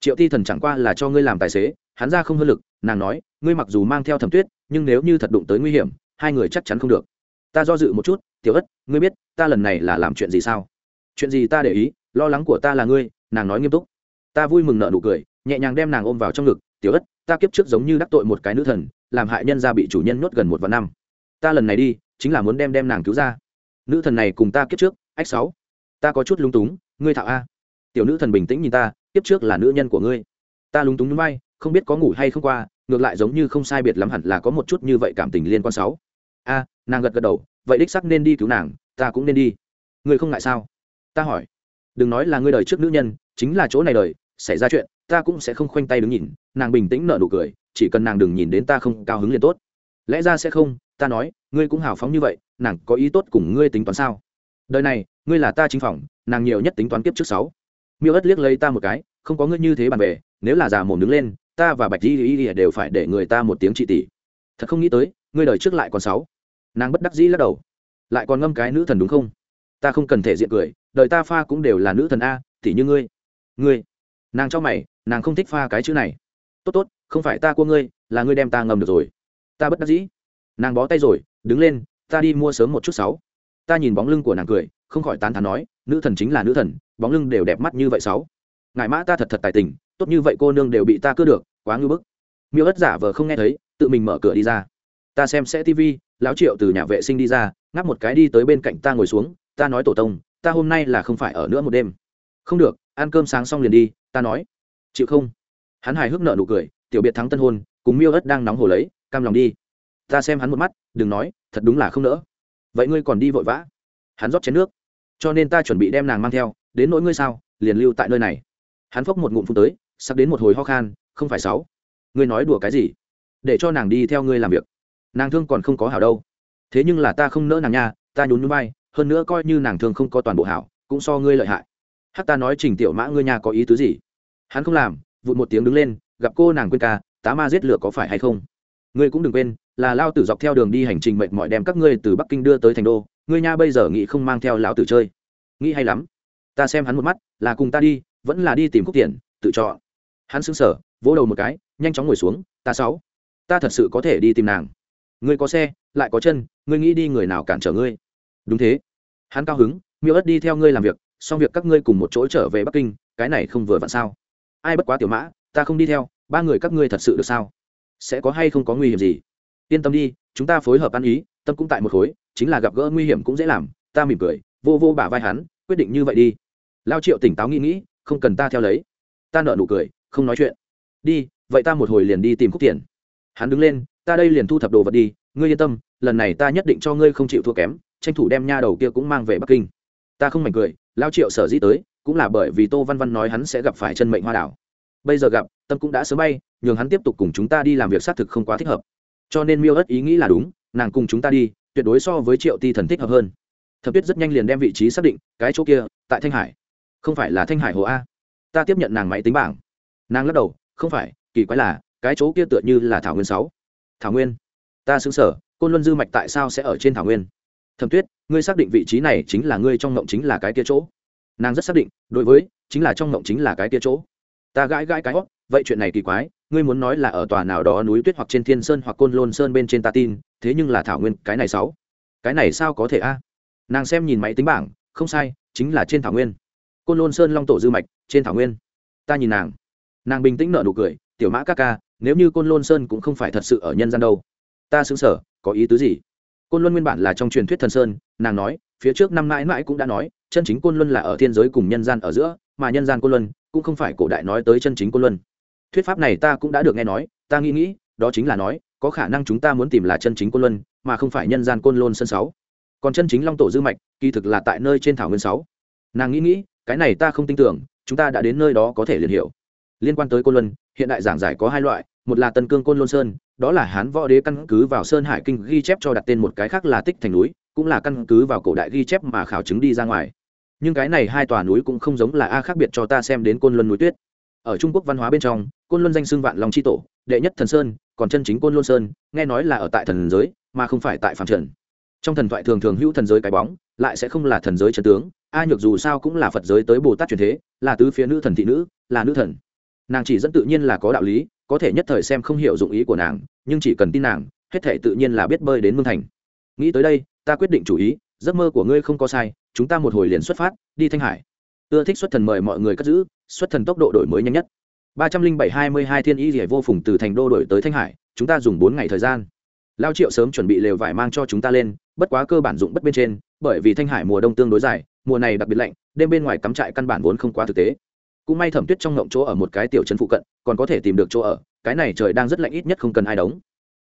Triệu ti thần chẳng qua là cho ngươi làm tài xế, hắn ra không hơn lực, nàng nói, ngươi mặc dù mang theo thẩm tuyết, nhưng nếu như thật đụng tới nguy hiểm, hai người chắc chắn không được. Ta do dự một chút, tiểu ất, ngươi biết, ta lần này là làm chuyện gì sao? Chuyện gì ta để ý, lo lắng của ta là ngươi, nàng nói nghiêm túc. Ta vui mừng nợ nụ cười, nhẹ nhàng đem nàng ôm vào trong ngực, tiểu ất, ta kiếp trước giống như đắc tội một cái nữ thần, làm hại nhân ra bị chủ nhân nhốt gần một vạn năm. Ta lần này đi, chính là muốn đem đem nàng cứu ra. Nữ thần này cùng ta kiếp trước ách sáu, ta có chút lung túng, ngươi thạo a. Tiểu nữ thần bình tĩnh nhìn ta, tiếp trước là nữ nhân của ngươi. Ta lung túng núi bay, không biết có ngủ hay không qua, ngược lại giống như không sai biệt lắm hẳn là có một chút như vậy cảm tình liên quan sáu. A, nàng gật gật đầu, vậy đích sắc nên đi cứu nàng, ta cũng nên đi. Ngươi không ngại sao? Ta hỏi. Đừng nói là ngươi đời trước nữ nhân, chính là chỗ này đời, xảy ra chuyện, ta cũng sẽ không khoanh tay đứng nhìn, nàng bình tĩnh nở nụ cười, chỉ cần nàng đừng nhìn đến ta không cao hứng liền tốt. Lẽ ra sẽ không, ta nói, ngươi cũng hào phóng như vậy, nàng có ý tốt cùng ngươi tính toán sao? Đời này, ngươi là ta chính phòng, nàng nhiều nhất tính toán kiếp trước sáu. Miêu ất liếc lấy ta một cái, không có ngươi như thế bàn về nếu là già mồm đứng lên, ta và bạch di y đều phải để người ta một tiếng trị tỷ. Thật không nghĩ tới, ngươi đời trước lại còn sáu. Nàng bất đắc dĩ lắc đầu. Lại còn ngâm cái nữ thần đúng không? Ta không cần thể diện cười, đời ta pha cũng đều là nữ thần a, tỷ như ngươi. Ngươi. Nàng cho mày, nàng không thích pha cái chữ này. Tốt tốt, không phải ta của ngươi, là ngươi đem ta ngầm được rồi. Ta bất đắc dĩ. Nàng bó tay rồi, đứng lên, ta đi mua sớm một chút sáu ta nhìn bóng lưng của nàng cười không khỏi tán thán nói nữ thần chính là nữ thần bóng lưng đều đẹp mắt như vậy sáu. Ngài mã ta thật thật tài tình tốt như vậy cô nương đều bị ta cưa được quá ngư bức. Miêu ất giả vờ không nghe thấy tự mình mở cửa đi ra. Ta xem sẽ tivi, lão triệu từ nhà vệ sinh đi ra ngáp một cái đi tới bên cạnh ta ngồi xuống ta nói tổ tông ta hôm nay là không phải ở nữa một đêm. Không được ăn cơm sáng xong liền đi ta nói. Chịu không? Hắn hài hước nợ nụ cười tiểu biệt thắng tân hôn cùng miêu ất đang nóng hổ lấy cam lòng đi. Ta xem hắn một mắt đừng nói thật đúng là không nỡ vậy ngươi còn đi vội vã? Hắn rót chén nước. Cho nên ta chuẩn bị đem nàng mang theo, đến nỗi ngươi sao, liền lưu tại nơi này. Hắn phốc một ngụm phun tới, sắp đến một hồi ho khan, không phải sáu. Ngươi nói đùa cái gì? Để cho nàng đi theo ngươi làm việc. Nàng thương còn không có hảo đâu. Thế nhưng là ta không nỡ nàng nha, ta nhún núi bay hơn nữa coi như nàng thương không có toàn bộ hảo, cũng so ngươi lợi hại. Hát ta nói trình tiểu mã ngươi nhà có ý tứ gì? Hắn không làm, vụt một tiếng đứng lên, gặp cô nàng quên ca, tá ma giết lửa có phải hay không? Ngươi cũng đừng quên là lao tử dọc theo đường đi hành trình mệt mỏi đem các ngươi từ bắc kinh đưa tới thành đô, ngươi nha bây giờ nghĩ không mang theo lão tử chơi. Nghĩ hay lắm. Ta xem hắn một mắt, là cùng ta đi, vẫn là đi tìm cúc tiền tự chọn. Hắn xứng sở vỗ đầu một cái, nhanh chóng ngồi xuống, ta sáu, ta thật sự có thể đi tìm nàng. Ngươi có xe, lại có chân, ngươi nghĩ đi người nào cản trở ngươi? Đúng thế. Hắn cao hứng, miêu ất đi theo ngươi làm việc, xong việc các ngươi cùng một chỗ trở về bắc kinh, cái này không vừa vặn sao? Ai bất quá tiểu mã, ta không đi theo, ba người các ngươi thật sự được sao? Sẽ có hay không có nguy hiểm gì? Yên tâm đi, chúng ta phối hợp ăn ý, tâm cũng tại một khối, chính là gặp gỡ nguy hiểm cũng dễ làm, ta mỉm cười, vô vô bả vai hắn, quyết định như vậy đi. Lao triệu tỉnh táo nghĩ nghĩ, không cần ta theo lấy. Ta nợ nụ cười, không nói chuyện. Đi, vậy ta một hồi liền đi tìm khúc tiền hắn đứng lên, ta đây liền thu thập đồ vật đi, ngươi yên tâm, lần này ta nhất định cho ngươi không chịu thua kém, tranh thủ đem nha đầu kia cũng mang về bắc kinh. Ta không mảnh cười, lao triệu sở dĩ tới, cũng là bởi vì tô văn văn nói hắn sẽ gặp phải chân mệnh hoa đảo. Bây giờ gặp, tâm cũng đã sớm bay, nhường hắn tiếp tục cùng chúng ta đi làm việc xác thực không quá thích hợp cho nên miêu ất ý nghĩ là đúng, nàng cùng chúng ta đi, tuyệt đối so với triệu ti thần thích hợp hơn. Thập tuyết rất nhanh liền đem vị trí xác định, cái chỗ kia, tại thanh hải. Không phải là thanh hải hồ a. Ta tiếp nhận nàng máy tính bảng. Nàng lắc đầu, không phải, kỳ quái là, cái chỗ kia tựa như là thảo nguyên sáu. Thảo nguyên? Ta xứng sở côn luân dư mạch tại sao sẽ ở trên thảo nguyên? Thẩm tuyết, ngươi xác định vị trí này chính là ngươi trong ngộng chính là cái kia chỗ. Nàng rất xác định, đối với, chính là trong ngộng chính là cái kia chỗ. Ta gãi gãi cái hót vậy chuyện này kỳ quái ngươi muốn nói là ở tòa nào đó núi tuyết hoặc trên thiên sơn hoặc côn lôn sơn bên trên ta tin, thế nhưng là thảo nguyên, cái này sáu. Cái này sao có thể a? Nàng xem nhìn máy tính bảng, không sai, chính là trên thảo nguyên. Côn lôn sơn long tổ dư mạch, trên thảo nguyên. Ta nhìn nàng. Nàng bình tĩnh nợ nụ cười, tiểu mã ca ca, nếu như côn lôn sơn cũng không phải thật sự ở nhân gian đâu, ta xứng sở, có ý tứ gì? Côn luân nguyên bản là trong truyền thuyết thần sơn, nàng nói, phía trước năm mãi mãi cũng đã nói, chân chính côn luân là ở thiên giới cùng nhân gian ở giữa, mà nhân gian côn luân cũng không phải cổ đại nói tới chân chính côn luân thuyết pháp này ta cũng đã được nghe nói, ta nghĩ nghĩ, đó chính là nói, có khả năng chúng ta muốn tìm là chân chính côn luân, mà không phải nhân gian côn lôn sân sáu. Còn chân chính long tổ dư mạch, kỳ thực là tại nơi trên thảo nguyên sáu. Nàng nghĩ nghĩ, cái này ta không tin tưởng, chúng ta đã đến nơi đó có thể liền hiểu. Liên quan tới côn luân, hiện đại giảng giải có hai loại, một là tân cương côn lôn sơn, đó là hán võ đế căn cứ vào sơn hải kinh ghi chép cho đặt tên một cái khác là tích thành núi, cũng là căn cứ vào cổ đại ghi chép mà khảo chứng đi ra ngoài. Nhưng cái này hai tòa núi cũng không giống là a khác biệt cho ta xem đến côn luân núi tuyết ở trung quốc văn hóa bên trong, côn luân danh xưng vạn long c h i tổ, đệ nhất thần sơn, còn chân chính côn luân sơn, nghe nói là ở tại thần giới, mà không phải tại phạm trần. Trong thần thoại thường thường hữu thần giới cái bóng, lại sẽ không là thần giới trần tướng, a nhược dù sao cũng là phật giới tới bồ tát truyền thế, là tứ phía nữ thần thị nữ, là nữ thần. Nàng chỉ dẫn tự nhiên là có đạo lý, có thể nhất thời xem không hiểu dụng ý của nàng, nhưng chỉ cần tin nàng, hết thể tự nhiên là biết bơi đến mương thành. Nghĩ tới đây, ta quyết định chủ ý, giấc mơ của ngươi không có sai, chúng ta một hồi liền xuất phát, đi thanh hải ưa thích xuất thần mời mọi người cất giữ, xuất thần tốc độ đổi mới nhanh nhất. Ba trăm linh bảy hai mươi hai thiên y rỉa vô phùng từ thành đô đổi tới thanh hải, chúng ta dùng bốn ngày thời gian. Lao triệu sớm chuẩn bị lều vải mang cho chúng ta lên, bất quá cơ bản dụng bất bên trên, bởi vì thanh hải mùa đông tương đối dài, mùa này đặc biệt lạnh, đêm bên ngoài cắm trại căn bản vốn không quá thực tế. Cũng may thẩm tuyết trong ngộng chỗ ở một cái tiểu trấn phụ cận, còn có thể tìm được chỗ ở, cái này trời đang rất lạnh ít nhất không cần ai đóng.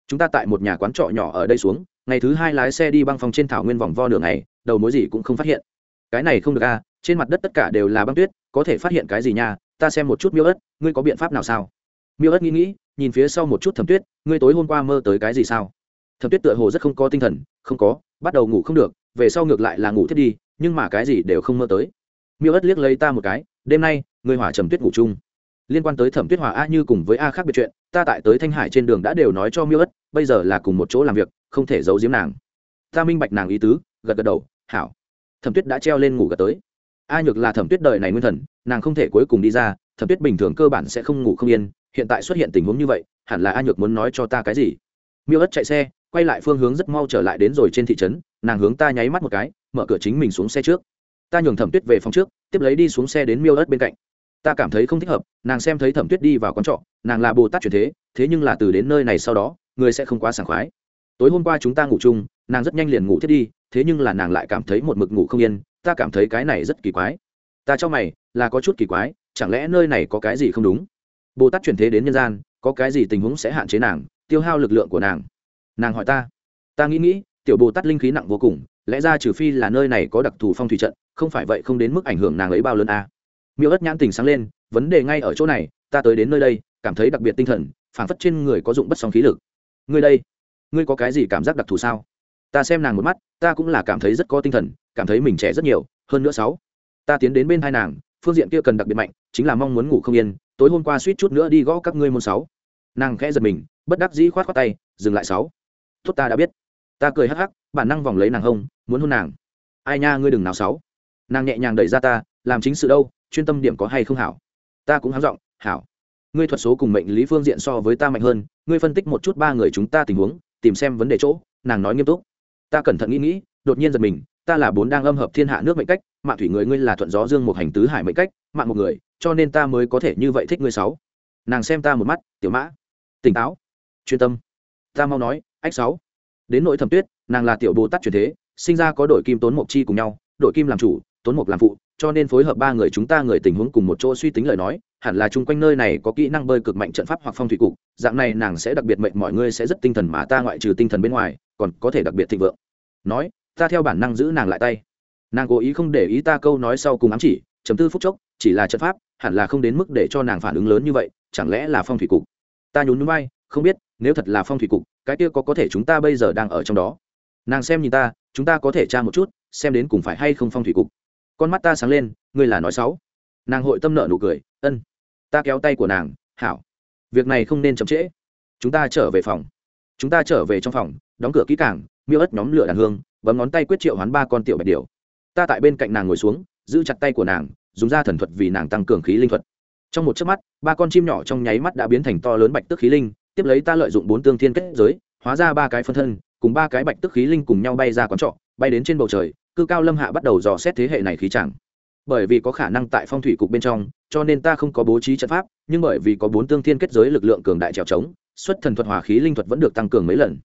Chúng ta tại một nhà quán trọ nhỏ ở đây xuống, ngày thứ hai lái xe đi băng phòng trên thảo nguyên vòng vo đường này đầu mối gì cũng không phát hiện. Cái này không được a trên mặt đất tất cả đều là băng tuyết, có thể phát hiện cái gì nha, ta xem một chút miêu ớt, ngươi có biện pháp nào sao? Miêu ớt nghĩ nghĩ, nhìn phía sau một chút thẩm tuyết, ngươi tối hôm qua mơ tới cái gì sao? Thẩm tuyết tựa hồ rất không có tinh thần, không có, bắt đầu ngủ không được, về sau ngược lại là ngủ thiết đi, nhưng mà cái gì đều không mơ tới. Miêu ớt liếc lấy ta một cái, đêm nay người hỏa trầm tuyết ngủ chung. Liên quan tới thẩm tuyết hòa a như cùng với a khác biệt chuyện, ta tại tới thanh hải trên đường đã đều nói cho miêu ất bây giờ là cùng một chỗ làm việc, không thể giấu giếm nàng. Ta minh bạch nàng ý tứ, gật gật đầu, hảo. Thẩm tuyết đã treo lên ngủ gật tới a nhược là thẩm tuyết đời này nguyên thần, nàng không thể cuối cùng đi ra, thẩm tuyết bình thường cơ bản sẽ không ngủ không yên, hiện tại xuất hiện tình huống như vậy, hẳn là a nhược muốn nói cho ta cái gì? Miêu ất chạy xe, quay lại phương hướng rất mau trở lại đến rồi trên thị trấn, nàng hướng ta nháy mắt một cái, mở cửa chính mình xuống xe trước. Ta nhường thẩm tuyết về phòng trước, tiếp lấy đi xuống xe đến miêu ớt bên cạnh. Ta cảm thấy không thích hợp, nàng xem thấy thẩm tuyết đi vào quán trọ, nàng là bồ tát truyền thế thế nhưng là từ đến nơi này sau đó, người sẽ không quá sảng khoái. Tối hôm qua chúng ta ngủ chung, nàng rất nhanh liền ngủ thiết đi, thế nhưng là nàng lại cảm thấy một mực ngủ không yên ta cảm thấy cái này rất kỳ quái. Ta cho mày, là có chút kỳ quái, chẳng lẽ nơi này có cái gì không đúng? Bồ tát chuyển thế đến nhân gian, có cái gì tình huống sẽ hạn chế nàng, tiêu hao lực lượng của nàng? Nàng hỏi ta. Ta nghĩ nghĩ, tiểu bồ tát linh khí nặng vô cùng, lẽ ra trừ phi là nơi này có đặc thù phong thủy trận, không phải vậy không đến mức ảnh hưởng nàng ấy bao lớn a. À. miêu ất nhãn tình sáng lên, vấn đề ngay ở chỗ này, ta tới đến nơi đây, cảm thấy đặc biệt tinh thần, phảng phất trên người có dụng bất song khí lực. Ngươi đây, ngươi có cái gì cảm giác đặc thù sao? Ta xem nàng một mắt ta cũng là cảm thấy rất có tinh thần, cảm thấy mình trẻ rất nhiều, hơn nữa sáu. Ta tiến đến bên hai nàng, phương diện kia cần đặc biệt mạnh, chính là mong muốn ngủ không yên, tối hôm qua suýt chút nữa đi gõ các ngươi môn sáu. Nàng khẽ giật mình, bất đắc dĩ khoát khoát tay, dừng lại sáu. Tốt ta đã biết. Ta cười hắc hắc, bản năng vòng lấy nàng hông, muốn hôn nàng. Ai nha, ngươi đừng nào sáu. Nàng nhẹ nhàng đẩy ra ta, làm chính sự đâu, chuyên tâm điểm có hay không hảo. Ta cũng hắng giọng, hảo. Ngươi thuật số cùng mệnh lý phương diện so với ta mạnh hơn, ngươi phân tích một chút ba người chúng ta tình huống, tìm xem vấn đề chỗ, nàng nói nghiêm túc ta cẩn thận nghĩ nghĩ, đột nhiên giật mình, ta là bốn đang âm hợp thiên hạ nước mệnh cách, mạng thủy người ngươi là thuận gió dương một hành tứ hải mệnh cách, mạng một người, cho nên ta mới có thể như vậy thích ngươi sáu. Nàng xem ta một mắt, tiểu mã. Tỉnh táo. Chuyên tâm. Ta mau nói, ách sáu. Đến nội thẩm tuyết, nàng là tiểu bồ tát truyền thế, sinh ra có đội kim tốn mộc chi cùng nhau, đội kim làm chủ, tốn mộc làm phụ, cho nên phối hợp ba người chúng ta người tình huống cùng một chỗ suy tính lời nói, hẳn là chung quanh nơi này có kỹ năng bơi cực mạnh trận pháp hoặc phong thủy cục, dạng này nàng sẽ đặc biệt mệnh mọi người sẽ rất tinh thần mà ta ngoại trừ tinh thần bên ngoài còn có thể đặc biệt thịnh vượng. Nói, ta theo bản năng giữ nàng lại tay. Nàng cố ý không để ý ta câu nói sau cùng ám chỉ chấm tư phúc chốc, chỉ là trận pháp, hẳn là không đến mức để cho nàng phản ứng lớn như vậy, chẳng lẽ là phong thủy cục? Ta nhún núi bay không biết, nếu thật là phong thủy cục, cái kia có có thể chúng ta bây giờ đang ở trong đó? Nàng xem nhìn ta, chúng ta có thể tra một chút, xem đến cùng phải hay không phong thủy cục. Con mắt ta sáng lên, ngươi là nói xấu. Nàng hội tâm nợ nụ cười, ân, ta kéo tay của nàng, hảo. Việc này không nên chậm trễ. Chúng ta trở về phòng. Chúng ta trở về trong phòng đóng cửa kỹ càng, miêu ớt nhóm lửa đàn hương, bấm ngón tay quyết triệu hoán ba con tiểu bạch điểu. ta tại bên cạnh nàng ngồi xuống, giữ chặt tay của nàng, dùng ra thần thuật vì nàng tăng cường khí linh thuật. Trong một chớp mắt, ba con chim nhỏ trong nháy mắt đã biến thành to lớn bạch tức khí linh, tiếp lấy ta lợi dụng bốn tương thiên kết giới, hóa ra ba cái phân thân, cùng ba cái bạch tức khí linh cùng nhau bay ra quán trọ, bay đến trên bầu trời, cư cao lâm hạ bắt đầu dò xét thế hệ này khí chẳng. Bởi vì có khả năng tại phong thủy cục bên trong, cho nên ta không có bố trí trận pháp, nhưng bởi vì có bốn tương thiên kết giới lực lượng cường đại trèo trống, xuất thần thuật hòa khí linh thuật vẫn được tăng cường mấy lần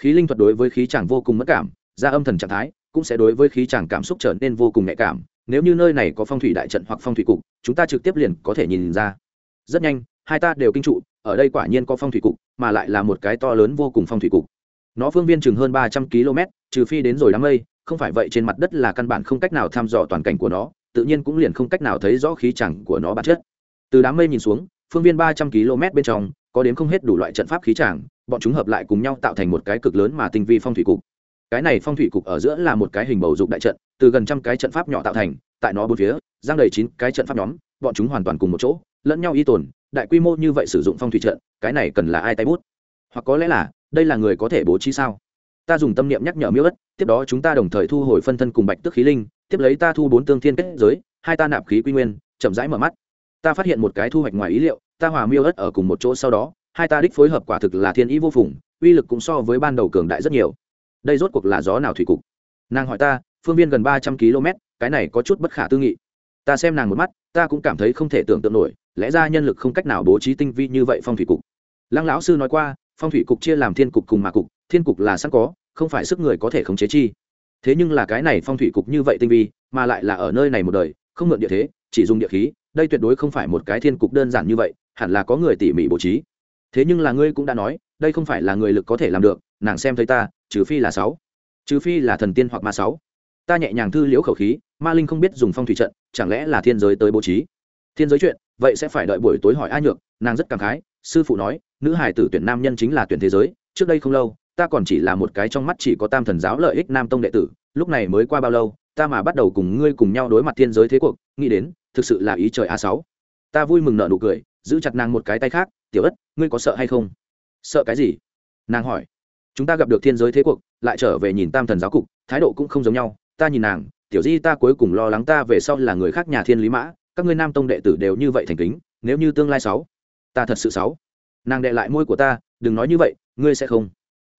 khí linh thuật đối với khí chẳng vô cùng mất cảm, ra âm thần trạng thái, cũng sẽ đối với khí chẳng cảm xúc trở nên vô cùng nhạy cảm. Nếu như nơi này có phong thủy đại trận hoặc phong thủy cục, chúng ta trực tiếp liền có thể nhìn ra. Rất nhanh, hai ta đều kinh trụ, ở đây quả nhiên có phong thủy cục, mà lại là một cái to lớn vô cùng phong thủy cục. Nó phương viên chừng hơn ba trăm km, trừ phi đến rồi đám mây, không phải vậy trên mặt đất là căn bản không cách nào thăm dò toàn cảnh của nó, tự nhiên cũng liền không cách nào thấy rõ khí chẳng của nó bản chất. Từ đám mây nhìn xuống, phương viên ba trăm km bên trong, có đến không hết đủ loại trận pháp khí chẳng bọn chúng hợp lại cùng nhau tạo thành một cái cực lớn mà tinh vi phong thủy cục. Cái này phong thủy cục ở giữa là một cái hình bầu dục đại trận, từ gần trăm cái trận pháp nhỏ tạo thành, tại nó bốn phía, giang đầy chín cái trận pháp nhóm, bọn chúng hoàn toàn cùng một chỗ, lẫn nhau y tồn, đại quy mô như vậy sử dụng phong thủy trận, cái này cần là ai tay bút? Hoặc có lẽ là, đây là người có thể bố trí sao? Ta dùng tâm niệm nhắc nhở miêu ất, tiếp đó chúng ta đồng thời thu hồi phân thân cùng bạch tức khí linh, tiếp lấy ta thu bốn tương thiên kết giới, hai ta nạp khí quy nguyên, chậm rãi mở mắt. Ta phát hiện một cái thu hoạch ngoài ý liệu, ta hòa miêu ất ở cùng một chỗ sau đó hai ta đích phối hợp quả thực là thiên ý vô phùng, uy lực cũng so với ban đầu cường đại rất nhiều. Đây rốt cuộc là gió nào thủy cục? Nàng hỏi ta, phương viên gần ba trăm km cái này có chút bất khả tư nghị. Ta xem nàng một mắt, ta cũng cảm thấy không thể tưởng tượng nổi, lẽ ra nhân lực không cách nào bố trí tinh vi như vậy phong thủy cục. Lăng lão sư nói qua, phong thủy cục chia làm thiên cục cùng mà cục, thiên cục là sẵn có, không phải sức người có thể khống chế chi. Thế nhưng là cái này phong thủy cục như vậy tinh vi, mà lại là ở nơi này một đời, không mượn địa thế, chỉ dùng địa khí, đây tuyệt đối không phải một cái thiên cục đơn giản như vậy, hẳn là có người tỉ mỉ bố trí thế nhưng là ngươi cũng đã nói, đây không phải là người lực có thể làm được, nàng xem thấy ta, trừ phi là sáu. Trừ phi là thần tiên hoặc ma sáu. Ta nhẹ nhàng thư liễu khẩu khí, ma linh không biết dùng phong thủy trận, chẳng lẽ là thiên giới tới bố trí? Thiên giới chuyện, vậy sẽ phải đợi buổi tối hỏi a nhược, nàng rất cảm khái, sư phụ nói, nữ hải tử tuyển nam nhân chính là tuyển thế giới, trước đây không lâu, ta còn chỉ là một cái trong mắt chỉ có tam thần giáo lợi ích nam tông đệ tử, lúc này mới qua bao lâu, ta mà bắt đầu cùng ngươi cùng nhau đối mặt thiên giới thế cuộc, nghĩ đến, thực sự là ý trời a sáu. Ta vui mừng nợ nụ cười, giữ chặt nàng một cái tay khác tiểu ất, ngươi có sợ hay không? Sợ cái gì? Nàng hỏi. Chúng ta gặp được thiên giới thế cuộc, lại trở về nhìn tam thần giáo cục, thái độ cũng không giống nhau. Ta nhìn nàng, tiểu di ta cuối cùng lo lắng ta về sau là người khác nhà thiên lý mã, các ngươi nam tông đệ tử đều như vậy thành kính, nếu như tương lai sáu, ta thật sự sáu. Nàng đệ lại môi của ta, đừng nói như vậy, ngươi sẽ không.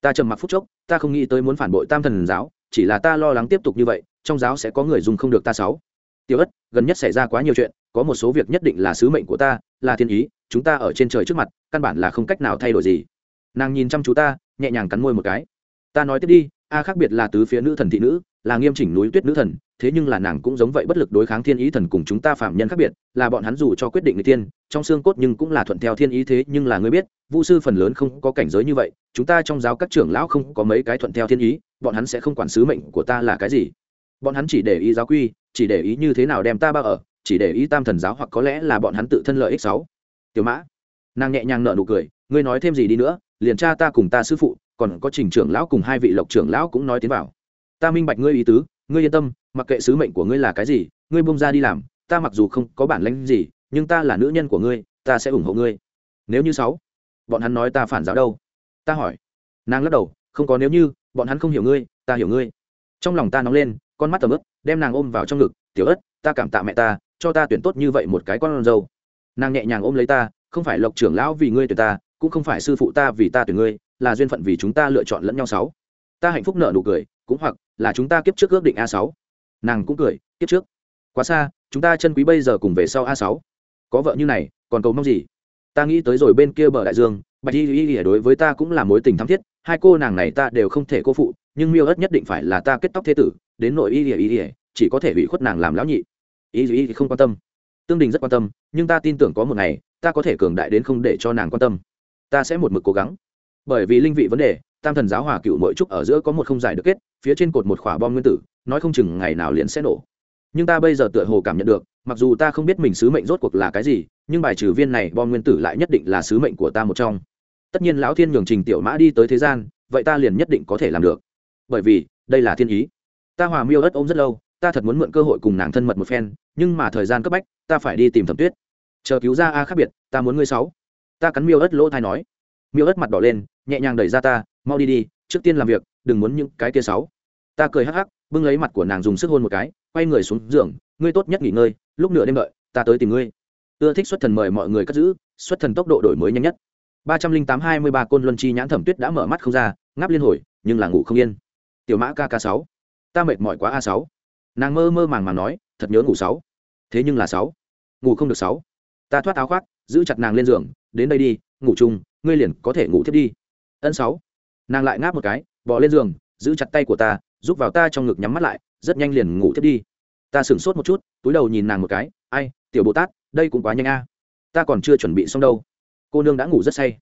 Ta trầm mặc phút chốc, ta không nghĩ tới muốn phản bội tam thần giáo, chỉ là ta lo lắng tiếp tục như vậy, trong giáo sẽ có người dùng không được ta sáu. Tiểu ất, gần nhất xảy ra quá nhiều chuyện, có một số việc nhất định là sứ mệnh của ta, là thiên ý chúng ta ở trên trời trước mặt, căn bản là không cách nào thay đổi gì. Nàng nhìn chăm chú ta, nhẹ nhàng cắn môi một cái. Ta nói tiếp đi, a khác biệt là tứ phía nữ thần thị nữ, là nghiêm chỉnh núi tuyết nữ thần, thế nhưng là nàng cũng giống vậy bất lực đối kháng thiên ý thần cùng chúng ta phạm nhân khác biệt, là bọn hắn dù cho quyết định người tiên, trong xương cốt nhưng cũng là thuận theo thiên ý thế, nhưng là ngươi biết vũ sư phần lớn không có cảnh giới như vậy, chúng ta trong giáo các trưởng lão không có mấy cái thuận theo thiên ý, bọn hắn sẽ không quản sứ mệnh của ta là cái gì. Bọn hắn chỉ để ý giáo quy, chỉ để ý như thế nào đem ta bao ở, chỉ để ý tam thần giáo hoặc có lẽ là bọn hắn tự thân lợi ích sáu tiểu mã. Nàng nhẹ nhàng nợ nụ cười, ngươi nói thêm gì đi nữa, liền cha ta cùng ta sư phụ, còn có trình trưởng lão cùng hai vị lộc trưởng lão cũng nói tiến vào. Ta minh bạch ngươi ý tứ, ngươi yên tâm, mặc kệ sứ mệnh của ngươi là cái gì, ngươi bông ra đi làm, ta mặc dù không có bản lãnh gì, nhưng ta là nữ nhân của ngươi, ta sẽ ủng hộ ngươi. Nếu như sáu, bọn hắn nói ta phản giáo đâu? Ta hỏi. Nàng lắc đầu, không có nếu như, bọn hắn không hiểu ngươi, ta hiểu ngươi. Trong lòng ta nóng lên, con mắt tầm ướp đem nàng ôm vào trong ngực, tiểu ớt ta cảm tạ mẹ ta, cho ta tuyển tốt như vậy một cái con râu nàng nhẹ nhàng ôm lấy ta, không phải lộc trưởng lão vì ngươi tuyển ta, cũng không phải sư phụ ta vì ta tuyển ngươi, là duyên phận vì chúng ta lựa chọn lẫn nhau sáu. Ta hạnh phúc nợ nụ cười, cũng hoặc là chúng ta kiếp trước ước định a sáu. Nàng cũng cười, kiếp trước. Quá xa, chúng ta chân quý bây giờ cùng về sau a sáu. Có vợ như này, còn cầu mong gì? Ta nghĩ tới rồi bên kia bờ đại dương, bạch y y y đối với ta cũng là mối tình thắm thiết, hai cô nàng này ta đều không thể cô phụ, nhưng miêu ớt nhất định phải là ta kết tóc thế tử, đến nội y y y chỉ có thể bị khuất nàng làm lão nhị. Y y không quan tâm tương đình rất quan tâm, nhưng ta tin tưởng có một ngày, ta có thể cường đại đến không để cho nàng quan tâm. Ta sẽ một mực cố gắng. Bởi vì linh vị vấn đề, tam thần giáo hòa cựu mỗi trúc ở giữa có một không giải được kết, phía trên cột một khỏa bom nguyên tử, nói không chừng ngày nào liền sẽ nổ. Nhưng ta bây giờ tựa hồ cảm nhận được, mặc dù ta không biết mình sứ mệnh rốt cuộc là cái gì, nhưng bài trừ viên này bom nguyên tử lại nhất định là sứ mệnh của ta một trong. Tất nhiên lão thiên nhường trình tiểu mã đi tới thế gian, vậy ta liền nhất định có thể làm được. Bởi vì, đây là thiên ý. Ta hòa miêu ất ôm rất lâu ta thật muốn mượn cơ hội cùng nàng thân mật một phen, nhưng mà thời gian cấp bách, ta phải đi tìm thẩm tuyết. Chờ cứu ra a khác biệt, ta muốn ngươi sáu. Ta cắn miêu ớt lỗ thai nói. Miêu ớt mặt đỏ lên, nhẹ nhàng đẩy ra ta, mau đi đi, trước tiên làm việc, đừng muốn những cái kia sáu. Ta cười hắc hắc, bưng lấy mặt của nàng dùng sức hôn một cái, quay người xuống giường, ngươi tốt nhất nghỉ ngơi, lúc nửa đêm đợi, ta tới tìm ngươi. Ưa thích xuất thần mời mọi người cất giữ, xuất thần tốc độ đổi mới nhanh nhất. Ba trăm linh tám hai mươi ba côn luân chi nhãn thẩm tuyết đã mở mắt không ra, ngáp liên hồi, nhưng là ngủ không yên. Tiểu mã kk sáu. Ta mệt mỏi quá a sáu nàng mơ mơ màng màng nói, thật nhớ ngủ sáu. Thế nhưng là sáu. Ngủ không được sáu. Ta thoát áo khoác, giữ chặt nàng lên giường, đến đây đi, ngủ chung, ngươi liền có thể ngủ thiết đi. Ân sáu. Nàng lại ngáp một cái bỏ lên giường, giữ chặt tay của ta, giúp vào ta trong ngực nhắm mắt lại, rất nhanh liền ngủ thiết đi. Ta sửng sốt một chút, túi đầu nhìn nàng một cái, ai, tiểu bồ tát, đây cũng quá nhanh a. Ta còn chưa chuẩn bị xong đâu. Cô nương đã ngủ rất say.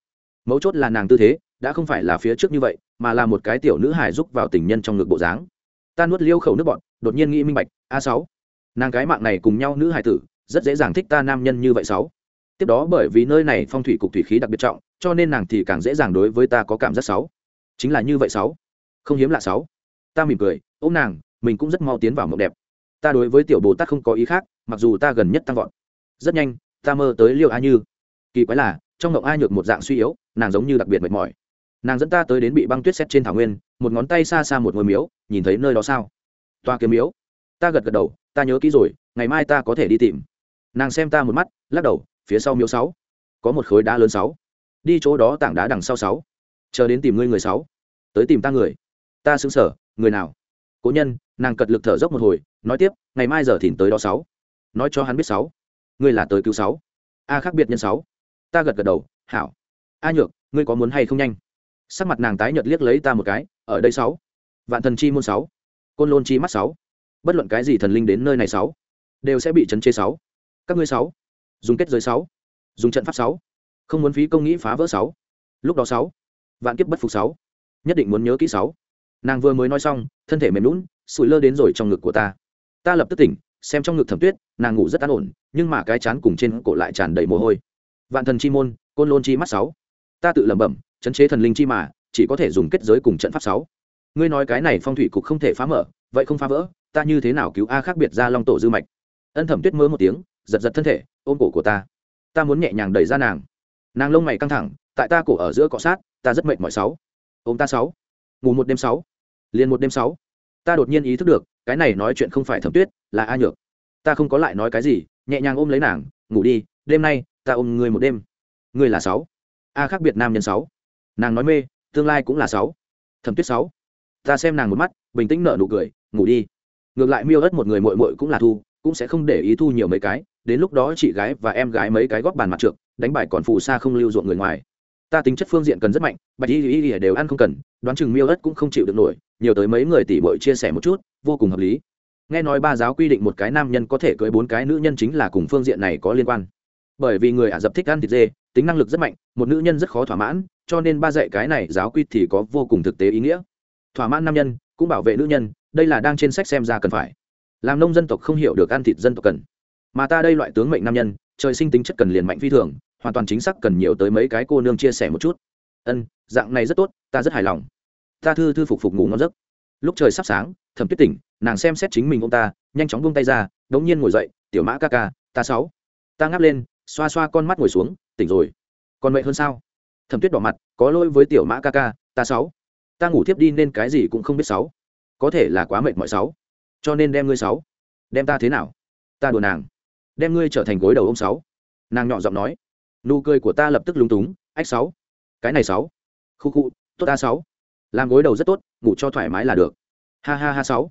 Mấu chốt là nàng tư thế, đã không phải là phía trước như vậy, mà là một cái tiểu nữ hài giúp vào tình nhân trong ngực bộ dáng ta nuốt liêu khẩu nước bọn, đột nhiên nghĩ minh bạch, a sáu. Nàng cái mạng này cùng nhau nữ hài tử, rất dễ dàng thích ta nam nhân như vậy sáu. Tiếp đó bởi vì nơi này phong thủy cục thủy khí đặc biệt trọng, cho nên nàng thì càng dễ dàng đối với ta có cảm giác sáu. Chính là như vậy sáu. Không hiếm lạ sáu. Ta mỉm cười, ôm nàng, mình cũng rất mau tiến vào mộng đẹp. Ta đối với tiểu bồ tát không có ý khác, mặc dù ta gần nhất tăng vọt. Rất nhanh, ta mơ tới liêu a như. Kỳ quái là, trong mộng a nhược một dạng suy yếu, nàng giống như đặc biệt mệt mỏi nàng dẫn ta tới đến bị băng tuyết xét trên thảo nguyên, một ngón tay xa xa một ngôi miếu, nhìn thấy nơi đó sao? Toa kiếm miếu. Ta gật gật đầu, ta nhớ kỹ rồi, ngày mai ta có thể đi tìm. Nàng xem ta một mắt, lắc đầu, phía sau miếu sáu. Có một khối đá lớn sáu. Đi chỗ đó tảng đá đằng sau sáu. Chờ đến tìm ngươi người sáu. Tới tìm ta người. Ta xứng sở, người nào? Cố nhân, nàng cật lực thở dốc một hồi, nói tiếp, ngày mai giờ thìn tới đó sáu. Nói cho hắn biết sáu. Ngươi là tới cứu sáu. A khác biệt nhân sáu. Ta gật gật đầu, hảo. A nhược, ngươi có muốn hay không nhanh? Sắc mặt nàng tái nhợt liếc lấy ta một cái, ở đây sáu. Vạn thần chi môn sáu. Côn lôn chi mắt sáu. Bất luận cái gì thần linh đến nơi này sáu, đều sẽ bị chấn chế sáu. Các ngươi sáu. Dùng kết giới sáu. Dùng trận pháp sáu. Không muốn phí công nghĩ phá vỡ sáu. Lúc đó sáu. Vạn kiếp bất phục sáu. Nhất định muốn nhớ kỹ sáu. Nàng vừa mới nói xong, thân thể mềm lún sụi lơ đến rồi trong ngực của ta. Ta lập tức tỉnh, xem trong ngực thẩm tuyết, nàng ngủ rất an ổn, nhưng mà cái chán cùng trên cổ lại tràn đầy mồ hôi. Vạn thần chi môn, côn lôn chi mắt sáu. Ta tự lẩm bẩm chấn chế thần linh chi mà, chỉ có thể dùng kết giới cùng trận pháp sáu. Ngươi nói cái này phong thủy cục không thể phá mở, vậy không phá vỡ, ta như thế nào cứu a khác biệt ra long tổ dư mạch? Ân thẩm tuyết mơ một tiếng, giật giật thân thể, ôm cổ của ta. Ta muốn nhẹ nhàng đẩy ra nàng. Nàng lông mày căng thẳng, tại ta cổ ở giữa cọ sát, ta rất mệt mỏi sáu. Ôm ta sáu. Ngủ một đêm sáu. Liền một đêm sáu. Ta đột nhiên ý thức được, cái này nói chuyện không phải thẩm tuyết, là a nhược. Ta không có lại nói cái gì, nhẹ nhàng ôm lấy nàng, ngủ đi, đêm nay ta ôm người một đêm. Người là sáu. A khác biệt nam nhân sáu nàng nói mê, tương lai cũng là sáu. Thẩm tuyết sáu. Ta xem nàng một mắt, bình tĩnh nở nụ cười, ngủ đi. Ngược lại miêu ớt một người mội mội cũng là thu, cũng sẽ không để ý thu nhiều mấy cái, đến lúc đó chị gái và em gái mấy cái góp bàn mặt trượt đánh bài còn phù sa không lưu ruộng người ngoài. Ta tính chất phương diện cần rất mạnh, bạch y y y đều ăn không cần, đoán chừng miêu ớt cũng không chịu được nổi, nhiều tới mấy người tỷ bội chia sẻ một chút, vô cùng hợp lý. Nghe nói ba giáo quy định một cái nam nhân có thể cưới bốn cái nữ nhân chính là cùng phương diện này có liên quan. Bởi vì người ả rập thích ăn thịt dê, tính năng lực rất mạnh, một nữ nhân rất khó thỏa mãn cho nên ba dạy cái này giáo quy thì có vô cùng thực tế ý nghĩa. Thỏa mãn nam nhân, cũng bảo vệ nữ nhân, đây là đang trên sách xem ra cần phải. Làm nông dân tộc không hiểu được ăn thịt dân tộc cần. Mà ta đây loại tướng mệnh nam nhân, trời sinh tính chất cần liền mạnh phi thường, hoàn toàn chính xác cần nhiều tới mấy cái cô nương chia sẻ một chút. Ân, dạng này rất tốt, ta rất hài lòng. Ta thư thư phục phục ngủ ngon giấc. Lúc trời sắp sáng, thẩm tuyết tỉnh, nàng xem xét chính mình ông ta, nhanh chóng buông tay ra, đống nhiên ngồi dậy, tiểu mã ca ca, ta sáu. Ta ngáp lên, xoa xoa con mắt ngồi xuống, tỉnh rồi. Còn mệt hơn sao? Thẩm tuyết đỏ mặt, có lỗi với tiểu mã ca ca, ta sáu. Ta ngủ tiếp đi nên cái gì cũng không biết sáu. Có thể là quá mệt mọi sáu. Cho nên đem ngươi sáu. Đem ta thế nào? Ta đùa nàng. Đem ngươi trở thành gối đầu ông sáu. Nàng nhỏ giọng nói. Nụ cười của ta lập tức lúng túng. Ách sáu. Cái này sáu. Khu khu, tốt ta sáu. Làm gối đầu rất tốt, ngủ cho thoải mái là được. Ha ha ha sáu.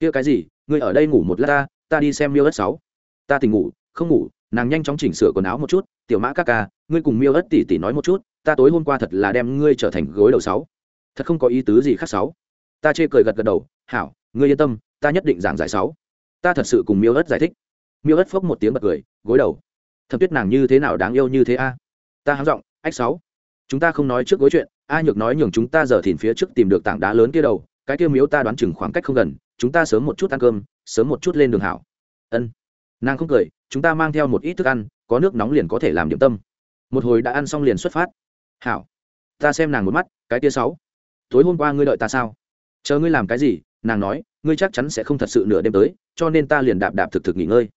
Kia cái gì, ngươi ở đây ngủ một lát ta ta đi xem miêu đất sáu. Ta tỉnh ngủ, không ngủ, nàng nhanh chóng chỉnh sửa quần áo một chút, tiểu mã ca ca ngươi cùng miêu ất tỉ tỉ nói một chút, ta tối hôm qua thật là đem ngươi trở thành gối đầu sáu. Thật không có ý tứ gì khác sáu. Ta chê cười gật gật đầu, hảo, ngươi yên tâm, ta nhất định giảng giải sáu. Ta thật sự cùng miêu ất giải thích. Miêu ất phốc một tiếng bật cười, gối đầu. Thẩm tuyết nàng như thế nào đáng yêu như thế a? À? Ta hám giọng, ách sáu, chúng ta không nói trước gối chuyện, a nhược nói nhường chúng ta giờ thìn phía trước tìm được tảng đá lớn kia đầu, cái kia miếu ta đoán chừng khoảng cách không gần, chúng ta sớm một chút ăn cơm, sớm một chút lên đường hảo. Ân. Nàng không cười, chúng ta mang theo một ít thức ăn, có nước nóng liền có thể làm điểm tâm một hồi đã ăn xong liền xuất phát. Hảo, ta xem nàng một mắt, cái tia sáu. Tối hôm qua ngươi đợi ta sao? Chờ ngươi làm cái gì? Nàng nói, ngươi chắc chắn sẽ không thật sự nửa đêm tới, cho nên ta liền đạp đạp thực thực nghỉ ngơi.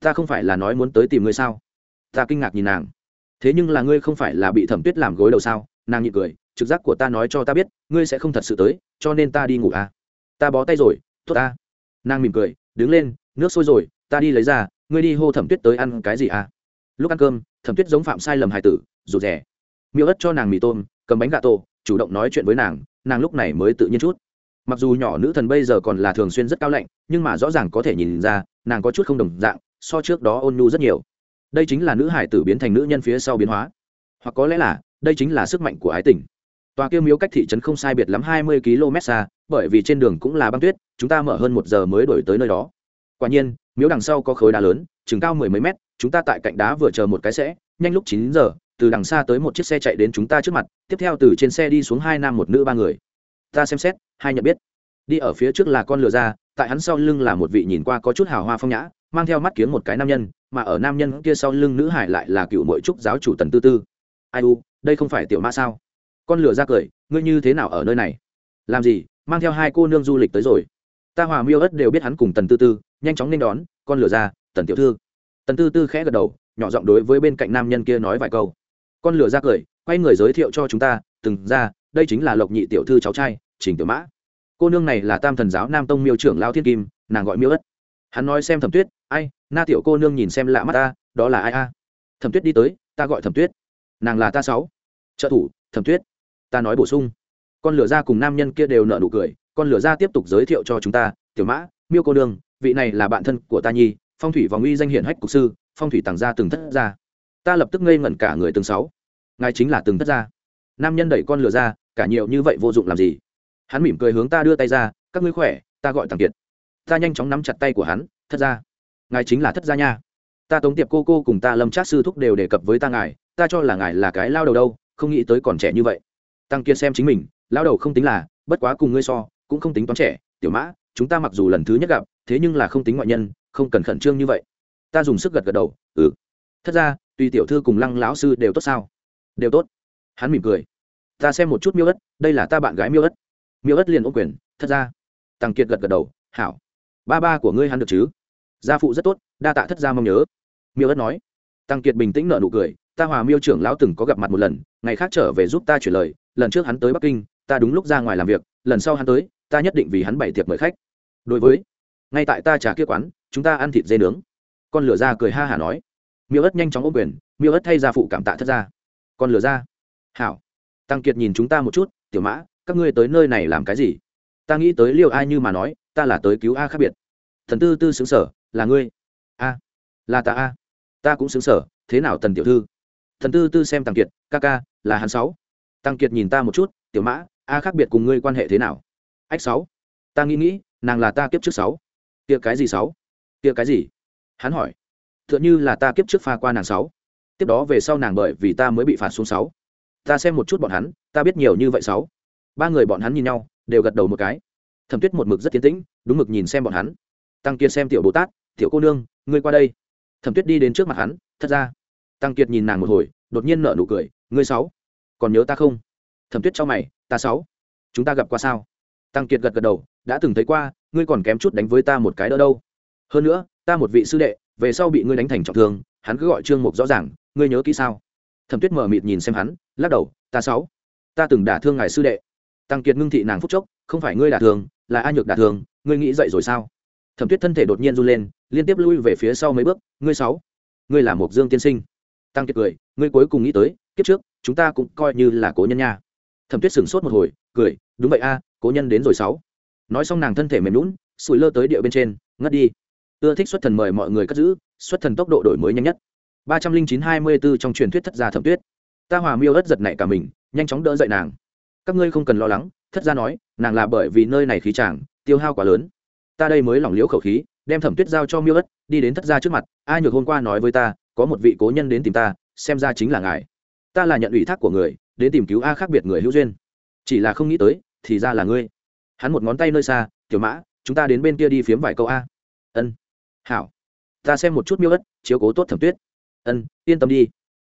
Ta không phải là nói muốn tới tìm ngươi sao? Ta kinh ngạc nhìn nàng. Thế nhưng là ngươi không phải là bị thẩm tuyết làm gối đầu sao? Nàng nhịn cười, trực giác của ta nói cho ta biết, ngươi sẽ không thật sự tới, cho nên ta đi ngủ à? Ta bó tay rồi, tốt ta. Nàng mỉm cười, đứng lên, nước sôi rồi, ta đi lấy ra, ngươi đi hô thẩm tuyết tới ăn cái gì à? Lúc ăn cơm thẩm tuyết giống phạm sai lầm hài tử rụt rè. Miêu ất cho nàng mì tôm cầm bánh gà tổ, chủ động nói chuyện với nàng nàng lúc này mới tự nhiên chút. Mặc dù nhỏ nữ thần bây giờ còn là thường xuyên rất cao lạnh nhưng mà rõ ràng có thể nhìn ra nàng có chút không đồng dạng so trước đó ôn nhu rất nhiều. Đây chính là nữ hải tử biến thành nữ nhân phía sau biến hóa. Hoặc có lẽ là đây chính là sức mạnh của ái tình. Tòa kêu miếu cách thị trấn không sai biệt lắm hai mươi km xa bởi vì trên đường cũng là băng tuyết chúng ta mở hơn một giờ mới đổi tới nơi đó. Quả nhiên miếu đằng sau có khối đá lớn chừng cao mười mấy mét chúng ta tại cạnh đá vừa chờ một cái sẽ, nhanh lúc chín giờ, từ đằng xa tới một chiếc xe chạy đến chúng ta trước mặt, tiếp theo từ trên xe đi xuống hai nam một nữ ba người. Ta xem xét, hai nhận biết. Đi ở phía trước là con lừa ra tại hắn sau lưng là một vị nhìn qua có chút hào hoa phong nhã, mang theo mắt kiếm một cái nam nhân, mà ở nam nhân kia sau lưng nữ hải lại là cựu mội trúc giáo chủ tần tư tư. Ai u, đây không phải tiểu ma sao? Con lừa ra cười, ngươi như thế nào ở nơi này? Làm gì, mang theo hai cô nương du lịch tới rồi? Ta hòa miêu ất đều biết hắn cùng tần tư tư, nhanh chóng nên đón, con lừa ra tần tiểu thư tần tư tư khẽ gật đầu, nhỏ giọng đối với bên cạnh nam nhân kia nói vài câu. Con lửa ra cười, quay người giới thiệu cho chúng ta, từng ra, đây chính là lộc nhị tiểu thư cháu trai, trình tiểu mã. Cô nương này là tam thần giáo nam tông miêu trưởng lao thiên kim, nàng gọi miêu ất. Hắn nói xem thẩm tuyết, ai, na tiểu cô nương nhìn xem lạ mắt ta, đó là ai a? Thẩm tuyết đi tới, ta gọi thẩm tuyết, nàng là ta sáu, trợ thủ, thẩm tuyết, ta nói bổ sung. Con lửa ra cùng nam nhân kia đều nợ nụ cười, con lửa ra tiếp tục giới thiệu cho chúng ta, tiểu mã, miêu cô nương, vị này là bạn thân của ta nhi phong thủy vòng uy danh hiển hách cục sư, phong thủy tàng gia từng thất ra ta lập tức ngây ngẩn cả người từng sáu. Ngài chính là từng thất ra nam nhân đẩy con lừa ra, cả nhiều như vậy vô dụng làm gì? Hắn mỉm cười hướng ta đưa tay ra, các ngươi khỏe, ta gọi tàng kiệt. Ta nhanh chóng nắm chặt tay của hắn, thất ra ngài chính là thất gia nha. Ta tống tiệp cô cô cùng ta lâm trác sư thúc đều đề cập với ta ngài, ta cho là ngài là cái lao đầu đâu, không nghĩ tới còn trẻ như vậy. Tăng kiệt xem chính mình, lao đầu không tính là, bất quá cùng ngươi so, cũng không tính toán trẻ, tiểu mã, chúng ta mặc dù lần thứ nhất gặp, thế nhưng là không tính ngoại nhân không cần khẩn trương như vậy. Ta dùng sức gật gật đầu ừ. Thật ra tuy tiểu thư cùng lăng lão sư đều tốt sao? Đều tốt. Hắn mỉm cười. Ta xem một chút miêu ất, đây là ta bạn gái miêu ất. Miêu ất liền ô quyền, thật ra. Tăng kiệt gật gật đầu, hảo. Ba ba của ngươi hắn được chứ? Gia phụ rất tốt, đa tạ thất gia mong nhớ. Miêu ất nói. Tăng kiệt bình tĩnh nợ nụ cười, ta hòa miêu trưởng lão từng có gặp mặt một lần, ngày khác trở về giúp ta chuyển lời, lần trước hắn tới bắc kinh, ta đúng lúc ra ngoài làm việc, lần sau hắn tới, ta nhất định vì hắn bày tiệc mời khách. Đối với, ngay tại ta trả kia quán chúng ta ăn thịt dê nướng. Con lửa ra cười ha hả nói. Miêu ất nhanh chóng ôm quyền, miêu ất thay ra phụ cảm tạ thất ra. con lửa ra. Hảo. Tăng kiệt nhìn chúng ta một chút, tiểu mã, các ngươi tới nơi này làm cái gì? Ta nghĩ tới liêu ai như mà nói, ta là tới cứu a khác biệt. Thần tư tư xứng sở, là ngươi. A, là ta a. Ta cũng xứng sở, thế nào tần tiểu thư? Thần tư tư xem tăng kiệt, ca ca, là hắn sáu. Tăng kiệt nhìn ta một chút, tiểu mã, a khác biệt cùng ngươi quan hệ thế nào? Ách sáu. Ta nghĩ nghĩ, nàng là ta kiếp trước sáu. Kia cái gì sáu? Kia cái gì? Hắn hỏi. T h ư ợ n h ư là ta kiếp trước pha qua nàng sáu. Tiếp đó về sau nàng bởi vì ta mới bị phạt xuống sáu. Ta xem một chút bọn hắn, ta biết nhiều như vậy sáu. Ba người bọn hắn nhìn nhau, đều gật đầu một cái. Thẩm tuyết một mực rất tiến tĩnh, đúng mực nhìn xem bọn hắn. Tăng kiệt xem tiểu bồ tát, tiểu cô nương, ngươi qua đây. Thẩm tuyết đi đến trước mặt hắn, thật ra. Tăng kiệt nhìn nàng một hồi, đột nhiên nợ nụ cười, ngươi sáu, còn nhớ ta không? Thẩm tuyết cho mày, ta sáu, chúng ta gặp qua sao? Tăng kiệt gật gật đầu, đã từng thấy qua, ngươi còn kém chút đánh với ta một cái đỡ đâu hơn nữa, ta một vị sư đệ, về sau bị ngươi đánh thành trọng thương, hắn cứ gọi trương mục rõ ràng, ngươi nhớ kỹ sao? Thẩm tuyết mở mịt nhìn xem hắn, lắc đầu, ta sáu, ta từng đả thương ngài sư đệ. Tăng kiệt ngưng thị nàng phúc chốc, không phải ngươi đả thương, là a nhược đả thương, ngươi nghĩ dậy rồi sao? Thẩm tuyết thân thể đột nhiên run lên, liên tiếp lui về phía sau mấy bước, ngươi sáu, ngươi là một dương tiên sinh. Tăng kiệt cười, ngươi cuối cùng nghĩ tới, kiếp trước, chúng ta cũng coi như là cố nhân nha. Thẩm tuyết sửng sốt một hồi, cười, đúng vậy a, cố nhân đến rồi sáu. Nói xong nàng thân thể mềm lún sủi lơ tới địa bên trên, ngất đi ưa thích xuất thần mời mọi người cất giữ, xuất thần tốc độ đổi mới nhanh nhất. Ba trăm linh chín hai mươi b ố trong truyền thuyết thất gia thẩm tuyết. Ta hòa miêu ất giật nảy cả mình, nhanh chóng đỡ dậy nàng. Các ngươi không cần lo lắng, thất gia nói, nàng là bởi vì nơi này khí chàng, tiêu hao quá lớn. Ta đây mới lỏng liễu khẩu khí, đem thẩm tuyết giao cho miêu ất đi đến thất gia trước mặt, ai nhược hôm qua nói với ta, có một vị cố nhân đến tìm ta, xem ra chính là ngài. Ta là nhận ủy thác của người, đến tìm cứu a khác biệt người hữu duyên. Chỉ là không nghĩ tới, thì ra là ngươi. Hắn một ngón tay nơi xa, tiểu mã, chúng ta đến bên kia đi phiếm vài câu a. Ân hảo, ta xem một chút miêu ất, chiếu cố tốt thẩm tuyết. Ân, yên tâm đi.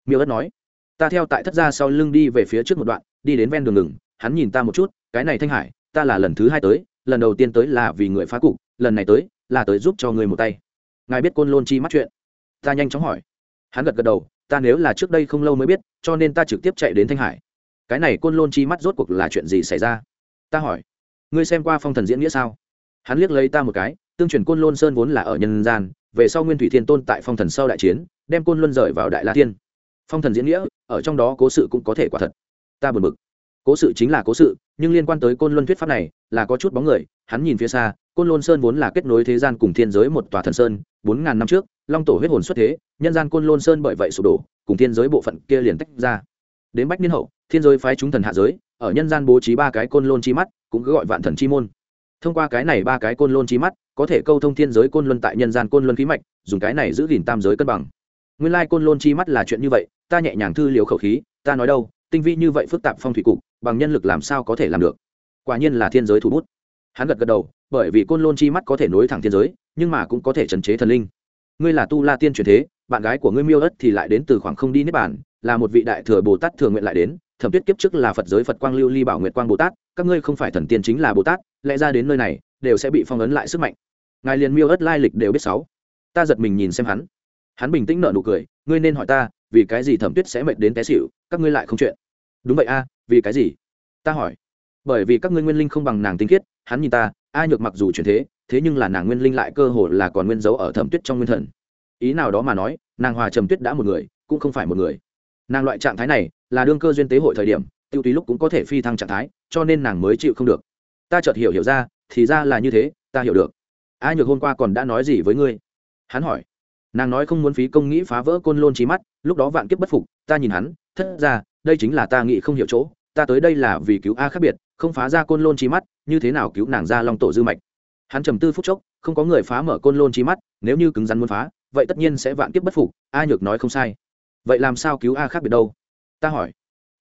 Miêu ất nói. Ta theo tại thất gia sau lưng đi về phía trước một đoạn, đi đến ven đường ngừng, hắn nhìn ta một chút, cái này thanh hải, ta là lần thứ hai tới, lần đầu tiên tới là vì người phá cục, lần này tới, là tới giúp cho người một tay. Ngài biết côn lôn chi mắt chuyện? Ta nhanh chóng hỏi. Hắn gật gật đầu, ta nếu là trước đây không lâu mới biết, cho nên ta trực tiếp chạy đến thanh hải. Cái này côn lôn chi mắt rốt cuộc là chuyện gì xảy ra? Ta hỏi. Ngươi xem qua phong thần diễn nghĩa sao? Hắn liếc lấy ta một cái tương truyền côn lôn sơn vốn là ở nhân gian, về sau nguyên thủy thiên tôn tại phong thần sau đại chiến, đem côn luân rời vào đại la thiên. Phong thần diễn nghĩa, ở trong đó cố sự cũng có thể quả thật. Ta buồn bực. Cố sự chính là cố sự, nhưng liên quan tới côn luân thuyết pháp này, là có chút bóng người, hắn nhìn phía xa, côn lôn sơn vốn là kết nối thế gian cùng thiên giới một tòa thần sơn, bốn ngàn năm trước, long tổ huyết hồn xuất thế, nhân gian côn lôn sơn bởi vậy sụp đổ, cùng thiên giới bộ phận kia liền tách ra. Đến bách niên hậu, thiên giới phái chúng thần hạ giới, ở nhân gian bố trí ba cái côn lôn chi mắt, cũng cứ gọi vạn thần chi môn thông qua cái này ba cái côn lôn chi mắt, có thể câu thông thiên giới côn luân tại nhân gian côn luân khí mạch, dùng cái này giữ gìn tam giới cân bằng. Nguyên lai côn lôn chi mắt là chuyện như vậy, ta nhẹ nhàng thư liều khẩu khí, ta nói đâu, tinh vi như vậy phức tạp phong thủy cục, bằng nhân lực làm sao có thể làm được? Quả nhiên là thiên giới thủ bút. Hắn gật gật đầu, bởi vì côn lôn chi mắt có thể nối thẳng thiên giới, nhưng mà cũng có thể trần chế thần linh. Ngươi là tu la tiên truyền thế, bạn gái của ngươi miêu ất thì lại đến từ khoảng không đi nếp bản là một vị đại thừa bồ tát thường nguyện lại đến thẩm tuyết kiếp trước là phật giới phật quang lưu ly bảo Nguyệt quang bồ tát các ngươi không phải thần tiên chính là bồ tát lẽ ra đến nơi này đều sẽ bị phong ấn lại sức mạnh ngài liền miêu ớt lai lịch đều biết sáu ta giật mình nhìn xem hắn hắn bình tĩnh nở nụ cười ngươi nên hỏi ta vì cái gì thẩm tuyết sẽ mệt đến té xỉu các ngươi lại không chuyện đúng vậy a vì cái gì ta hỏi bởi vì các ngươi nguyên linh không bằng nàng tinh khiết hắn nhìn ta a nhược mặc dù chuyển thế thế nhưng là nàng nguyên linh lại cơ hồ là còn nguyên dấu ở thẩm tuyết trong nguyên thần ý nào đó mà nói nàng hòa trầm tuyết đã một người cũng không phải một người nàng loại trạng thái này là đương cơ duyên tế hội thời điểm, tiêu tùy lúc cũng có thể phi thăng trạng thái, cho nên nàng mới chịu không được. Ta chợt hiểu hiểu ra, thì ra là như thế, ta hiểu được. A nhược hôm qua còn đã nói gì với ngươi? Hắn hỏi. Nàng nói không muốn phí công nghĩ phá vỡ côn lôn trí mắt, lúc đó vạn kiếp bất phục, ta nhìn hắn, thất ra, đây chính là ta nghĩ không hiểu chỗ, ta tới đây là vì cứu a khác biệt, không phá ra côn lôn trí mắt, như thế nào cứu nàng ra long tổ dư mạch? Hắn trầm tư phút chốc, không có người phá mở côn lôn trí mắt, nếu như cứng rắn muốn phá, vậy tất nhiên sẽ vạn kiếp bất phục, a nhược nói không sai. Vậy làm sao cứu a khác biệt đâu? Ta hỏi.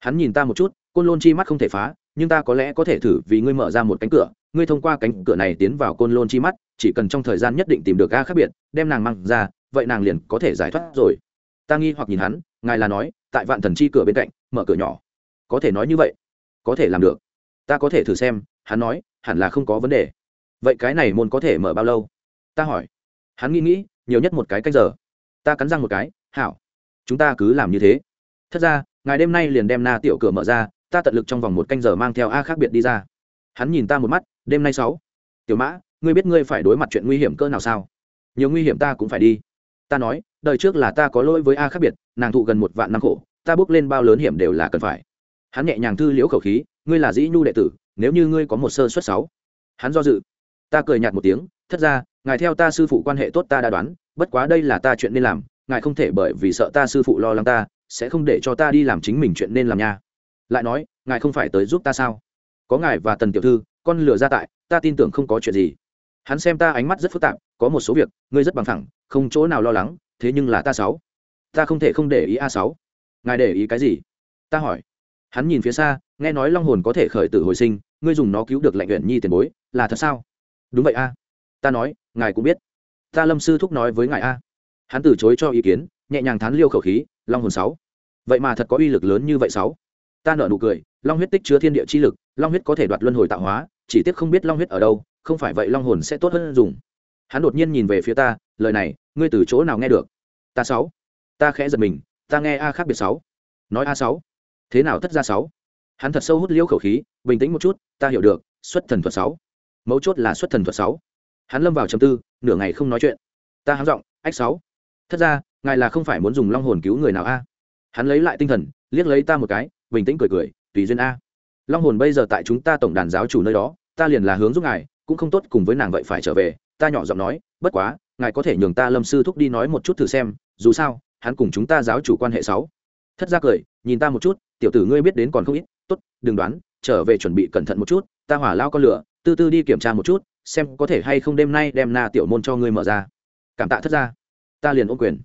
Hắn nhìn ta một chút, côn lôn chi mắt không thể phá, nhưng ta có lẽ có thể thử vì ngươi mở ra một cánh cửa. Ngươi thông qua cánh cửa này tiến vào côn lôn chi mắt, chỉ cần trong thời gian nhất định tìm được ga khác biệt, đem nàng mang ra, vậy nàng liền có thể giải thoát rồi. Ta nghi hoặc nhìn hắn, ngài là nói, tại vạn thần chi cửa bên cạnh, mở cửa nhỏ. Có thể nói như vậy. Có thể làm được. Ta có thể thử xem, hắn nói, hẳn là không có vấn đề. Vậy cái này môn có thể mở bao lâu? Ta hỏi. Hắn nghĩ nghĩ, nhiều nhất một cái canh giờ. Ta cắn răng một cái, hảo, chúng ta cứ làm như thế. Thật ra ngài đêm nay liền đem na tiểu cửa mở ra, ta tận lực trong vòng một canh giờ mang theo a khác biệt đi ra. Hắn nhìn ta một mắt, đêm nay sáu. Tiểu mã, ngươi biết ngươi phải đối mặt chuyện nguy hiểm cỡ nào sao? Nhiều nguy hiểm ta cũng phải đi. Ta nói, đời trước là ta có lỗi với a khác biệt, nàng thụ gần một vạn năm khổ, ta bước lên bao lớn hiểm đều là cần phải. Hắn nhẹ nhàng thư liễu khẩu khí, ngươi là dĩ nhu đệ tử, nếu như ngươi có một sơ suất sáu. Hắn do dự. Ta cười nhạt một tiếng, thất ra, ngài theo ta sư phụ quan hệ tốt ta đã đoán, bất quá đây là ta chuyện nên làm, ngài không thể bởi vì sợ ta sư phụ lo lắng ta sẽ không để cho ta đi làm chính mình chuyện nên làm nha. Lại nói, ngài không phải tới giúp ta sao? Có ngài và tần tiểu thư, con lừa ra tại, ta tin tưởng không có chuyện gì. Hắn xem ta ánh mắt rất phức tạp, có một số việc, ngươi rất bằng thẳng, không chỗ nào lo lắng, thế nhưng là ta sáu. Ta không thể không để ý a sáu. Ngài để ý cái gì? Ta hỏi. Hắn nhìn phía xa, nghe nói long hồn có thể khởi tử hồi sinh, ngươi dùng nó cứu được lệnh uyển nhi tiền bối, là thật sao? Đúng vậy a. Ta nói, ngài cũng biết. Ta lâm sư thúc nói với ngài a. Hắn từ chối cho ý kiến nhẹ nhàng thán liêu khẩu khí, long hồn sáu. Vậy mà thật có uy lực lớn như vậy sáu. Ta nợ nụ cười, long huyết tích chứa thiên địa chi lực, long huyết có thể đoạt luân hồi tạo hóa, chỉ tiếc không biết long huyết ở đâu, không phải vậy long hồn sẽ tốt hơn dùng. Hắn đột nhiên nhìn về phía ta, lời này, ngươi từ chỗ nào nghe được? Ta sáu. Ta khẽ giật mình, ta nghe a khác biệt sáu. Nói a sáu. Thế nào thất ra sáu? Hắn thật sâu hút liêu khẩu khí, bình tĩnh một chút, ta hiểu được, xuất thần thuật sáu. Mấu chốt là xuất thần thuật sáu. Hắn lâm vào chầm tư, nửa ngày không nói chuyện. Ta háng giọng, ách sáu. Thất ra ngài là không phải muốn dùng long hồn cứu người nào a? Hắn lấy lại tinh thần, liếc lấy ta một cái, bình tĩnh cười cười, tùy duyên a. Long hồn bây giờ tại chúng ta tổng đàn giáo chủ nơi đó, ta liền là hướng giúp ngài, cũng không tốt cùng với nàng vậy phải trở về. Ta nhỏ giọng nói, bất quá, ngài có thể nhường ta lâm sư thúc đi nói một chút thử xem, dù sao, hắn cùng chúng ta giáo chủ quan hệ sáu. Thất ra cười, nhìn ta một chút, tiểu tử ngươi biết đến còn không ít, tốt, đừng đoán, trở về chuẩn bị cẩn thận một chút, ta hỏa lao con lửa, tư tư đi kiểm tra một chút, xem có thể hay không đêm nay đem na tiểu môn cho ngươi mở ra. Cảm tạ thất ra ta liền ôm quyền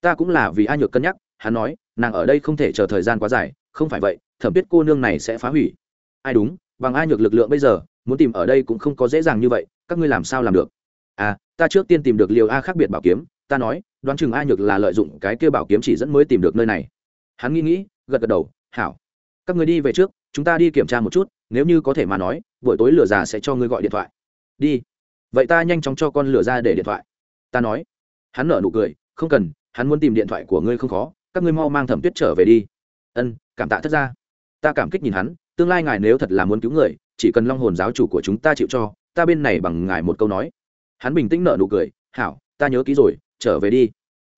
ta cũng là vì a nhược cân nhắc, hắn nói, nàng ở đây không thể chờ thời gian quá dài, không phải vậy, thẩm biết cô nương này sẽ phá hủy. Ai đúng, bằng a nhược lực lượng bây giờ, muốn tìm ở đây cũng không có dễ dàng như vậy, các ngươi làm sao làm được? À ta trước tiên tìm được liều a khác biệt bảo kiếm, ta nói, đoán chừng a nhược là lợi dụng cái kia bảo kiếm chỉ dẫn mới tìm được nơi này. Hắn nghĩ nghĩ, gật gật đầu, hảo, các người đi về trước, chúng ta đi kiểm tra một chút, nếu như có thể mà nói, buổi tối lửa già sẽ cho ngươi gọi điện thoại. Đi. Vậy ta nhanh chóng cho con lửa ra để điện thoại. Ta nói. Hắn nở nụ cười, không cần hắn muốn tìm điện thoại của ngươi không khó, các ngươi mau mang thẩm tuyết trở về đi. Ân, cảm tạ thất ra ta cảm kích nhìn hắn, tương lai ngài nếu thật là muốn cứu người, chỉ cần long hồn giáo chủ của chúng ta chịu cho, ta bên này bằng ngài một câu nói. Hắn bình tĩnh nở nụ cười, hảo, ta nhớ ký rồi, trở về đi.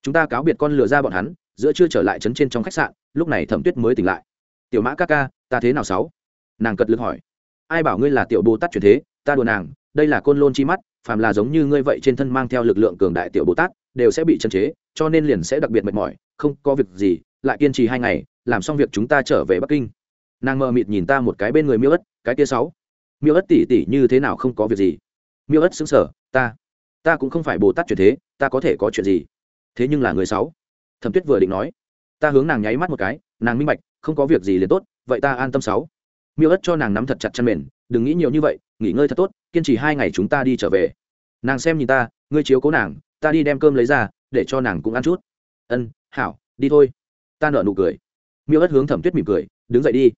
Chúng ta cáo biệt con lừa ra bọn hắn, giữa chưa trở lại trấn trên trong khách sạn, lúc này thẩm tuyết mới tỉnh lại. Tiểu mã ca ca, ta thế nào sáu? Nàng cật lực hỏi. Ai bảo ngươi là tiểu bồ tát chuyển thế, ta đùa nàng, đây là côn lôn chi mắt, phàm là giống như ngươi vậy trên thân mang theo lực lượng cường đại tiểu bồ tát đều sẽ bị chân chế, cho nên liền sẽ đặc biệt mệt mỏi, không có việc gì, lại kiên trì hai ngày, làm xong việc chúng ta trở về bắc kinh. Nàng mờ mịt nhìn ta một cái bên người miêu ất, cái tia sáu. Miêu ất tỉ tỉ như thế nào không có việc gì. Miêu ất xứng sở ta ta cũng không phải bồ tát chuyển thế, ta có thể có chuyện gì? Thế nhưng là người sáu. Thẩm tuyết vừa định nói, ta hướng nàng nháy mắt một cái, nàng minh bạch, không có việc gì liền tốt, vậy ta an tâm sáu. Miêu ất cho nàng nắm thật chặt chăn mền, đừng nghĩ nhiều như vậy, nghỉ ngơi thật tốt, kiên trì hai ngày chúng ta đi trở về. Nàng xem nhìn ta, ngươi chiếu cố nàng ta đi đem cơm lấy ra, để cho nàng cũng ăn chút. Ân, hảo, đi thôi. Ta nợ nụ cười. Miêu ất hướng thẩm tuyết mỉm cười, đứng dậy đi.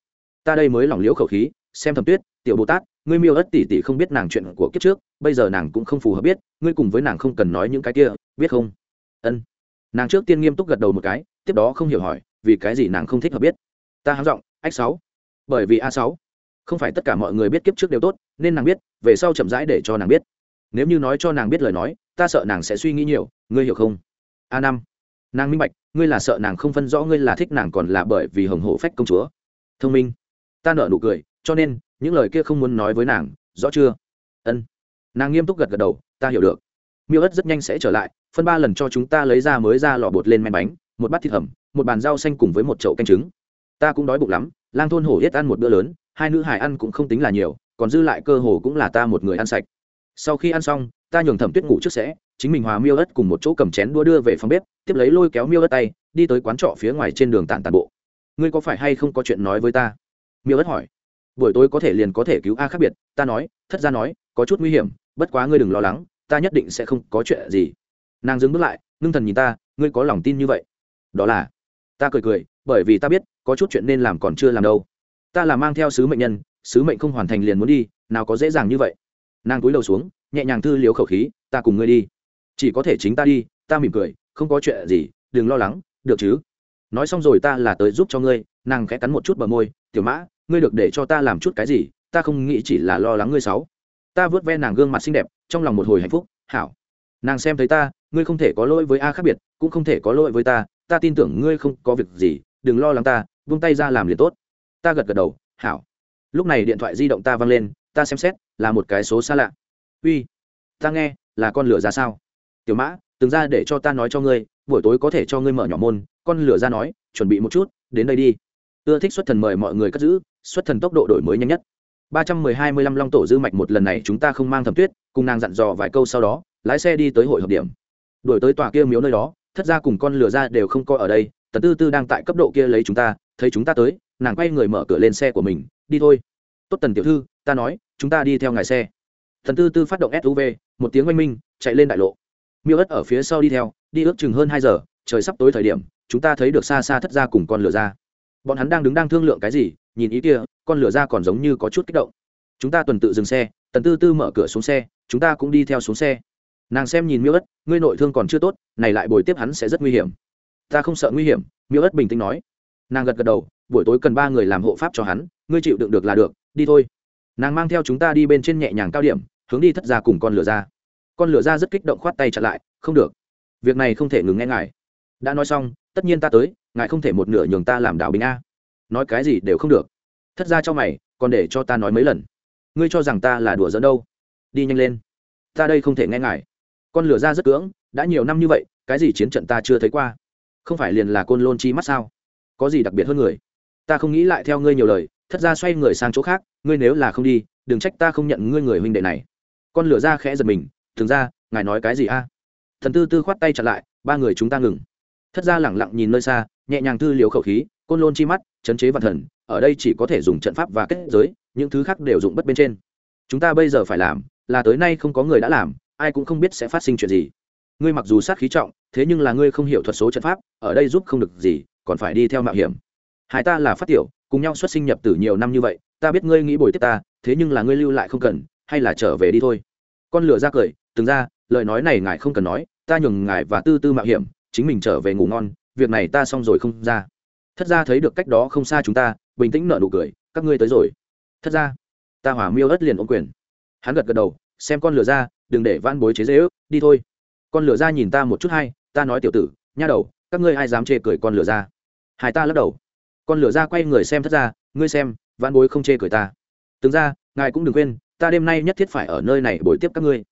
Ta đây mới lỏng liễu khẩu khí, xem thẩm tuyết, tiểu bồ tát, ngươi miêu ất tỉ tỉ không biết nàng chuyện của kiếp trước, bây giờ nàng cũng không phù hợp biết, ngươi cùng với nàng không cần nói những cái kia, biết không? Ân. Nàng trước tiên nghiêm túc gật đầu một cái, tiếp đó không hiểu hỏi, vì cái gì nàng không thích hợp biết? Ta hám giọng, ách sáu. Bởi vì a sáu. Không phải tất cả mọi người biết kiếp trước đều tốt, nên nàng biết, về sau chậm rãi để cho nàng biết nếu như nói cho nàng biết lời nói, ta sợ nàng sẽ suy nghĩ nhiều, ngươi hiểu không? A năm, nàng minh bạch, ngươi là sợ nàng không phân rõ ngươi là thích nàng còn là bởi vì hồng hộ phách công chúa. Thông minh. Ta nợ nụ cười, cho nên, những lời kia không muốn nói với nàng, rõ chưa? Ân. Nàng nghiêm túc gật gật đầu, ta hiểu được. Miêu ất rất nhanh sẽ trở lại, phân ba lần cho chúng ta lấy ra mới ra lò bột lên men bánh, một bát thịt hầm, một bàn rau xanh cùng với một chậu canh trứng. Ta cũng đói bụng lắm, lang thôn hổ yết ăn một bữa lớn, hai nữ hải ăn cũng không tính là nhiều, còn dư lại cơ hồ cũng là ta một người ăn sạch sau khi ăn xong, ta nhường thẩm tuyết ngủ trước sẽ, chính mình hòa miêu ất cùng một chỗ cầm chén đua đưa về phòng bếp, tiếp lấy lôi kéo miêu ất tay, đi tới quán trọ phía ngoài trên đường tản tàn bộ. Ngươi có phải hay không có chuyện nói với ta? Miêu ất hỏi. Buổi tối có thể liền có thể cứu a khác biệt, ta nói, thất ra nói, có chút nguy hiểm, bất quá ngươi đừng lo lắng, ta nhất định sẽ không có chuyện gì. Nàng dừng bước lại, ngưng thần nhìn ta, ngươi có lòng tin như vậy? Đó là, ta cười cười, bởi vì ta biết, có chút chuyện nên làm còn chưa làm đâu. Ta là mang theo sứ mệnh nhân, sứ mệnh không hoàn thành liền muốn đi, nào có dễ dàng như vậy nàng cúi đầu xuống, nhẹ nhàng thư liếu khẩu khí, ta cùng ngươi đi. Chỉ có thể chính ta đi, ta mỉm cười, không có chuyện gì, đừng lo lắng, được chứ? Nói xong rồi ta là tới giúp cho ngươi. Nàng khẽ cắn một chút bờ môi, tiểu mã, ngươi được để cho ta làm chút cái gì, ta không nghĩ chỉ là lo lắng ngươi sáu. Ta vớt ve nàng gương mặt xinh đẹp, trong lòng một hồi hạnh phúc, hảo. Nàng xem thấy ta, ngươi không thể có lỗi với a khác biệt, cũng không thể có lỗi với ta ta tin tưởng ngươi không có việc gì, đừng lo lắng ta vung tay ra làm liền tốt. Ta gật gật đầu, hảo. Lúc này điện thoại di động ta văng lên ta xem xét, là một cái số xa lạ. Uy, ta nghe, là con lửa ra sao? Tiểu mã, từng ra để cho ta nói cho ngươi, buổi tối có thể cho ngươi mở nhỏ môn, con lửa ra nói, chuẩn bị một chút, đến đây đi. Ưa thích xuất thần mời mọi người cất giữ, xuất thần tốc độ đổi mới nhanh nhất. Ba trăm mười hai mươi lăm long tổ dư mạch một lần này chúng ta không mang thẩm tuyết, cùng nàng dặn dò vài câu sau đó, lái xe đi tới hội hợp điểm. Đổi tới tòa kia miếu nơi đó, thất ra cùng con lửa ra đều không coi ở đây, tần tư tư đang tại cấp độ kia lấy chúng ta, thấy chúng ta tới, nàng quay người mở cửa lên xe của mình, đi thôi. Tốt tần tiểu thư ta nói, chúng ta đi theo ngài xe. Thần tư tư phát động suv một tiếng oanh minh, chạy lên đại lộ. Miêu ất ở phía sau đi theo, đi ước chừng hơn hai giờ, trời sắp tối thời điểm, chúng ta thấy được xa xa thất ra cùng con lửa ra. Bọn hắn đang đứng đang thương lượng cái gì, nhìn ý kia, con lửa ra còn giống như có chút kích động. Chúng ta tuần tự dừng xe tần tư tư mở cửa xuống xe, chúng ta cũng đi theo xuống xe. Nàng xem nhìn miêu ất, ngươi nội thương còn chưa tốt, này lại bồi tiếp hắn sẽ rất nguy hiểm. Ta không sợ nguy hiểm, miêu ất bình tĩnh nói. Nàng gật gật đầu, buổi tối cần ba người làm hộ pháp cho hắn, ngươi chịu đựng được là được, đi thôi nàng mang theo chúng ta đi bên trên nhẹ nhàng cao điểm, hướng đi thất ra cùng con lửa ra. Con lửa ra rất kích động khoát tay chặn lại, không được. Việc này không thể ngừng nghe ngài. Đã nói xong, tất nhiên ta tới, ngài không thể một nửa nhường ta làm đạo bình a. Nói cái gì đều không được. Thất ra cho mày, còn để cho ta nói mấy lần. Ngươi cho rằng ta là đùa dẫn đâu? Đi nhanh lên. Ta đây không thể nghe ngài. Con lửa ra rất cưỡng, đã nhiều năm như vậy, cái gì chiến trận ta chưa thấy qua? Không phải liền là côn lôn chi mắt sao? Có gì đặc biệt hơn người? Ta không nghĩ lại theo ngươi nhiều lời thất ra xoay người sang chỗ khác, ngươi nếu là không đi, đừng trách ta không nhận ngươi người huynh đệ này. Con lửa ra khẽ giật mình, thường ra, ngài nói cái gì a? Thần tư tư khoát tay chặt lại, ba người chúng ta ngừng. Thất ra lẳng lặng nhìn nơi xa, nhẹ nhàng thư liều khẩu khí, côn lôn chi mắt, chấn chế vạn thần, ở đây chỉ có thể dùng trận pháp và kết giới, những thứ khác đều dụng bất bên trên. Chúng ta bây giờ phải làm, là tới nay không có người đã làm, ai cũng không biết sẽ phát sinh chuyện gì. Ngươi mặc dù sát khí trọng, thế nhưng là ngươi không hiểu thuật số trận pháp, ở đây giúp không được gì, còn phải đi theo mạo hiểm. Hai ta là phát tiểu cùng nhau xuất sinh nhập từ nhiều năm như vậy, ta biết ngươi nghĩ bồi tiếp ta, thế nhưng là ngươi lưu lại không cần, hay là trở về đi thôi. Con lửa ra cười, từng ra, lời nói này ngài không cần nói, ta nhường ngài và tư tư mạo hiểm, chính mình trở về ngủ ngon, việc này ta xong rồi không ra. Thất ra thấy được cách đó không xa chúng ta, bình tĩnh nợ nụ cười, các ngươi tới rồi. Thất ra ta hỏa miêu ất liền ôm quyền. Hắn gật gật đầu, xem con lửa ra, đừng để van bối chế dễ ước, đi thôi. Con lửa ra nhìn ta một chút hay, ta nói tiểu tử, nha đầu, các ngươi ai dám chê cười con lửa ra? Hai ta lắc đầu con lửa ra quay người xem thất ra, ngươi xem, vãn bối không chê cười ta. Tướng ra, ngài cũng đừng quên, ta đêm nay nhất thiết phải ở nơi này bồi tiếp các ngươi.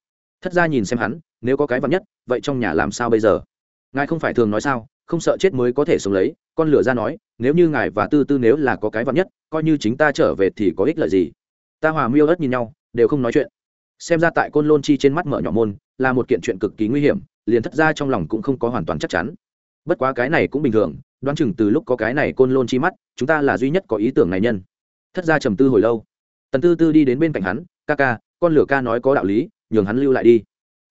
Thất ra nhìn xem hắn, nếu có cái vắn nhất, vậy trong nhà làm sao bây giờ? Ngài không phải thường nói sao, không sợ chết mới có thể sống lấy. Con lửa ra nói, nếu như ngài và tư tư nếu là có cái vắn nhất, coi như chính ta trở về thì có ích lợi gì? Ta hòa miêu ớt nhìn nhau, đều không nói chuyện. Xem ra tại côn lôn chi trên mắt mở nhỏ môn, là một kiện chuyện cực kỳ nguy hiểm, liền thất ra trong lòng cũng không có hoàn toàn chắc chắn bất quá cái này cũng bình thường, đoán chừng từ lúc có cái này côn lôn chi mắt, chúng ta là duy nhất có ý tưởng này nhân. Thất ra trầm tư hồi lâu. Tần tư tư đi đến bên cạnh hắn, ca ca, con lửa ca nói có đạo lý, nhường hắn lưu lại đi.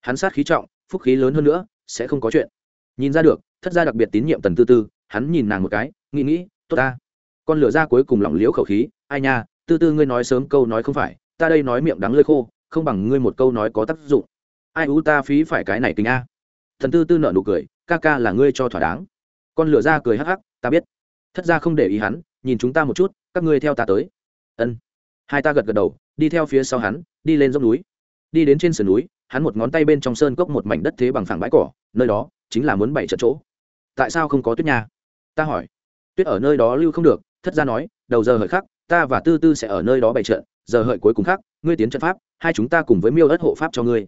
Hắn sát khí trọng, phúc khí lớn hơn nữa, sẽ không có chuyện. Nhìn ra được, thất gia đặc biệt tín nhiệm tần tư tư, hắn nhìn nàng một cái, nghĩ nghĩ, tốt ta, con lửa ra cuối cùng lỏng liễu khẩu khí, ai nha, tư tư ngươi nói sớm câu nói không phải, ta đây nói miệng đắng lơi khô, không bằng ngươi một câu nói có tác dụng. Ai u ta phí phải cái này kính a. Thần tư tư nợ nụ cười ca ca là ngươi cho thỏa đáng. Con lửa ra cười hắc hắc, ta biết. Thất ra không để ý hắn, nhìn chúng ta một chút, các ngươi theo ta tới. Ân. Hai ta gật gật đầu, đi theo phía sau hắn, đi lên dốc núi. Đi đến trên sườn núi, hắn một ngón tay bên trong sơn cốc một mảnh đất thế bằng phẳng bãi cỏ, nơi đó chính là muốn bảy trận chỗ. Tại sao không có tuyết nhà? ta hỏi. Tuyết ở nơi đó lưu không được, thất ra nói, đầu giờ hợi khắc, ta và tư tư sẽ ở nơi đó bày trận, giờ hợi cuối cùng khác, ngươi tiến trận pháp, hai chúng ta cùng với miêu ất hộ pháp cho ngươi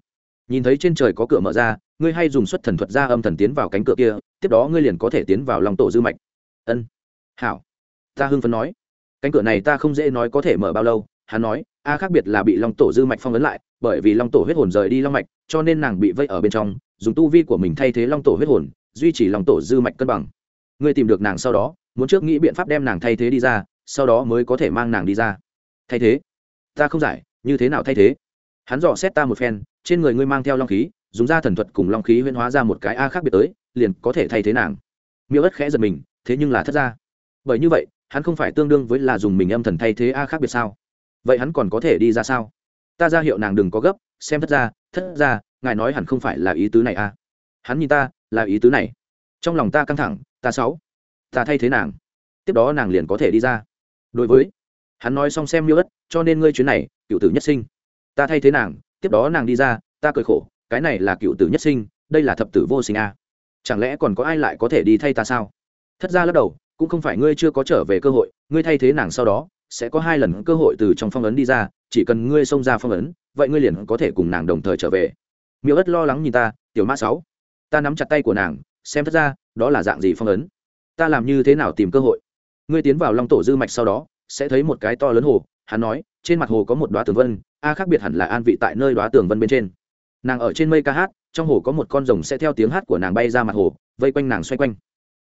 nhìn thấy trên trời có cửa mở ra, ngươi hay dùng xuất thần thuật ra âm thần tiến vào cánh cửa kia, tiếp đó ngươi liền có thể tiến vào lòng tổ dư mạch. Ân. Hảo. Ta hưng phấn nói. Cánh cửa này ta không dễ nói có thể mở bao lâu, hắn nói, a khác biệt là bị long tổ dư mạch phong ấn lại, bởi vì long tổ huyết hồn rời đi long mạch, cho nên nàng bị vây ở bên trong, dùng tu vi của mình thay thế long tổ huyết hồn, duy trì long tổ dư mạch cân bằng. Ngươi tìm được nàng sau đó, muốn trước nghĩ biện pháp đem nàng thay thế đi ra, sau đó mới có thể mang nàng đi ra. Thay thế? Ta không giải, như thế nào thay thế? Hắn dò xét ta một phen trên người ngươi mang theo long khí, dùng ra thần thuật cùng long khí huyễn hóa ra một cái a khác biệt tới, liền có thể thay thế nàng. Miêu ất khẽ giật mình, thế nhưng là thất ra bởi như vậy, hắn không phải tương đương với là dùng mình âm thần thay thế a khác biệt sao? Vậy hắn còn có thể đi ra sao? Ta ra hiệu nàng đừng có gấp, xem thất ra thất ra ngài nói hẳn không phải là ý tứ này a hắn nhìn ta, là ý tứ này. Trong lòng ta căng thẳng, ta sáu ta thay thế nàng. Tiếp đó nàng liền có thể đi ra. Đối với, hắn nói xong xem miêu ất, cho nên ngươi chuyến này, cựu tử nhất sinh. Ta thay thế nàng tiếp đó nàng đi ra, ta cười khổ, cái này là cựu tử nhất sinh, đây là thập tử vô sinh a. Chẳng lẽ còn có ai lại có thể đi thay ta sao? Thất ra lắc đầu, cũng không phải ngươi chưa có trở về cơ hội, ngươi thay thế nàng sau đó, sẽ có hai lần cơ hội từ trong phong ấn đi ra, chỉ cần ngươi xông ra phong ấn, vậy ngươi liền có thể cùng nàng đồng thời trở về. Miêu ất lo lắng nhìn ta, tiểu mã sáu, ta nắm chặt tay của nàng, xem thất ra đó là dạng gì phong ấn? Ta làm như thế nào tìm cơ hội? Ngươi tiến vào long tổ dư mạch sau đó, sẽ thấy một cái to lớn hồ, hắn nói trên mặt hồ có một đoá tường vân, a khác biệt hẳn là an vị tại nơi đoá tường vân bên trên. Nàng ở trên mây ca hát, trong hồ có một con rồng sẽ theo tiếng hát của nàng bay ra mặt hồ, vây quanh nàng xoay quanh.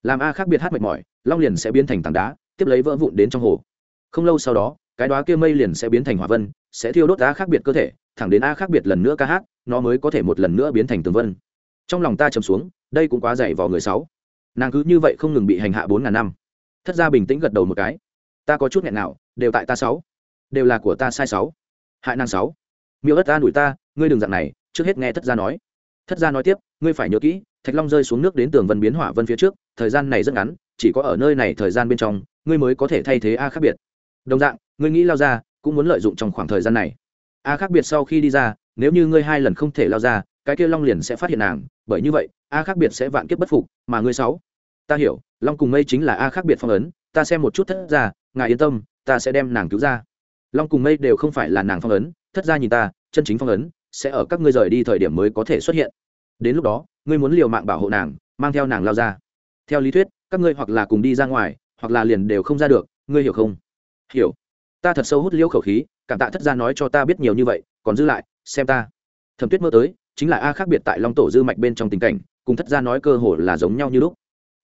Làm a khác biệt hát mệt mỏi, long liền sẽ biến thành tảng đá, tiếp lấy vỡ vụn đến trong hồ. Không lâu sau đó, cái đoá kia mây liền sẽ biến thành hỏa vân, sẽ thiêu đốt a khác biệt cơ thể, thẳng đến a khác biệt lần nữa ca hát, nó mới có thể một lần nữa biến thành tường vân. Trong lòng ta chầm xuống, đây cũng quá dày vào người sáu. Nàng cứ như vậy không ngừng bị hành hạ bốn ngàn năm. Thất ra bình tĩnh gật đầu một cái. Ta có chút nghẹn nào, đều tại ta sáu đều là của ta sai sáu. Hại nàng sáu. Miêu ất an ủi ta, ngươi đừng dạng này, trước hết nghe thất gia nói. Thất gia nói tiếp, ngươi phải nhớ kỹ, thạch long rơi xuống nước đến tường vân biến hỏa vân phía trước, thời gian này rất ngắn, chỉ có ở nơi này thời gian bên trong, ngươi mới có thể thay thế a khác biệt. Đồng dạng, ngươi nghĩ lao ra, cũng muốn lợi dụng trong khoảng thời gian này. A khác biệt sau khi đi ra, nếu như ngươi hai lần không thể lao ra, cái kia long liền sẽ phát hiện nàng, bởi như vậy, a khác biệt sẽ vạn kiếp bất phục, mà ngươi sáu. Ta hiểu, long cùng mây chính là a khác biệt phong ấn, ta xem một chút thất ra ngài yên tâm, ta sẽ đem nàng cứu ra long cùng mây đều không phải là nàng phong ấn, thất ra nhìn ta, chân chính phong ấn, sẽ ở các ngươi rời đi thời điểm mới có thể xuất hiện. Đến lúc đó, ngươi muốn liều mạng bảo hộ nàng, mang theo nàng lao ra. Theo lý thuyết, các ngươi hoặc là cùng đi ra ngoài, hoặc là liền đều không ra được, ngươi hiểu không? Hiểu. Ta thật sâu hút liêu khẩu khí, cảm tạ thất gia nói cho ta biết nhiều như vậy, còn giữ lại, xem ta. Thẩm tuyết mơ tới, chính là a khác biệt tại long tổ dư mạch bên trong tình cảnh, cùng thất gia nói cơ hồ là giống nhau như lúc.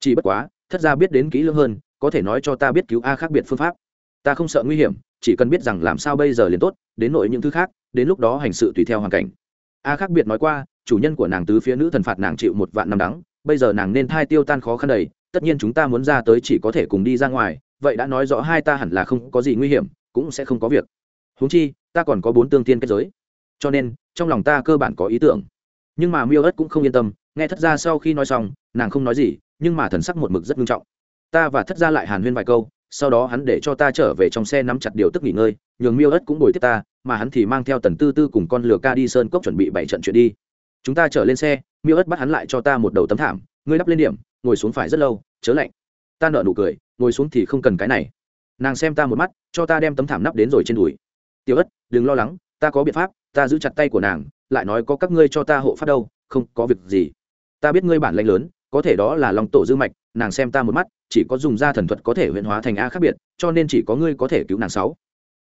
Chỉ bất quá, thất gia biết đến kỹ lưỡng hơn, có thể nói cho ta biết cứu a khác biệt phương pháp. Ta không sợ nguy hiểm chỉ cần biết rằng làm sao bây giờ liền tốt, đến nội những thứ khác, đến lúc đó hành sự tùy theo hoàn cảnh. A khác biệt nói qua, chủ nhân của nàng tứ phía nữ thần phạt nàng chịu một vạn năm đắng, bây giờ nàng nên thai tiêu tan khó khăn đầy, tất nhiên chúng ta muốn ra tới chỉ có thể cùng đi ra ngoài, vậy đã nói rõ hai ta hẳn là không có gì nguy hiểm, cũng sẽ không có việc. Huống chi, ta còn có bốn tương tiên kết giới. Cho nên, trong lòng ta cơ bản có ý tưởng. Nhưng mà miêu ất cũng không yên tâm, nghe thất gia sau khi nói xong, nàng không nói gì, nhưng mà thần sắc một mực rất nghiêm trọng. Ta và thất gia lại hàn huyên vài câu sau đó hắn để cho ta trở về trong xe nắm chặt điều tức nghỉ ngơi, nhường miêu ất cũng bồi tiếp ta, mà hắn thì mang theo tần tư tư cùng con lừa ca đi sơn cốc chuẩn bị bảy trận chuyện đi. Chúng ta trở lên xe, miêu ất bắt hắn lại cho ta một đầu tấm thảm, ngươi đắp lên điểm, ngồi xuống phải rất lâu, chớ lạnh. Ta nợ nụ cười, ngồi xuống thì không cần cái này. Nàng xem ta một mắt, cho ta đem tấm thảm nắp đến rồi trên đùi. Tiểu ất, đừng lo lắng, ta có biện pháp, ta giữ chặt tay của nàng, lại nói có các ngươi cho ta hộ pháp đâu, không có việc gì. Ta biết ngươi bản lãnh lớn có thể đó là lòng tổ dư mạch, nàng xem ta một mắt, chỉ có dùng da thần thuật có thể huyện hóa thành a khác biệt, cho nên chỉ có ngươi có thể cứu nàng sáu.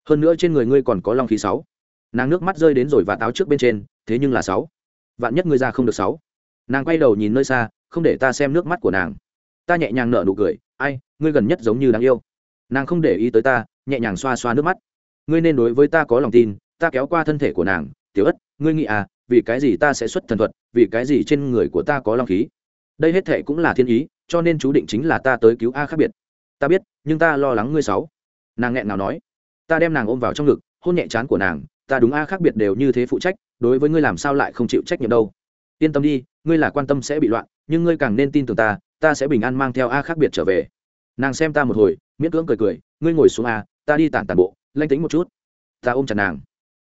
Hơn nữa trên người ngươi còn có long khí sáu. Nàng nước mắt rơi đến rồi và táo trước bên trên, thế nhưng là sáu. Vạn nhất ngươi ra không được sáu. Nàng quay đầu nhìn nơi xa, không để ta xem nước mắt của nàng. Ta nhẹ nhàng nở nụ cười, ai, ngươi gần nhất giống như đáng yêu. Nàng không để ý tới ta, nhẹ nhàng xoa xoa nước mắt. Ngươi nên đối với ta có lòng tin, ta kéo qua thân thể của nàng, tiểu ất, ngươi nghĩ à vì cái gì ta sẽ xuất thần thuật, vì cái gì trên người của ta có long khí? Đây hết thệ cũng là thiên ý, cho nên chú định chính là ta tới cứu a khác biệt. Ta biết, nhưng ta lo lắng ngươi sáu. Nàng nghẹn nào nói. Ta đem nàng ôm vào trong ngực, hôn nhẹ chán của nàng, ta đúng a khác biệt đều như thế phụ trách, đối với ngươi làm sao lại không chịu trách nhiệm đâu. Yên tâm đi, ngươi là quan tâm sẽ bị loạn, nhưng ngươi càng nên tin tưởng ta ta sẽ bình an mang theo a khác biệt trở về. Nàng xem ta một hồi, miễn cưỡng cười cười, ngươi ngồi xuống a, ta đi tản tản bộ, lanh tính một chút. Ta ôm chặt nàng.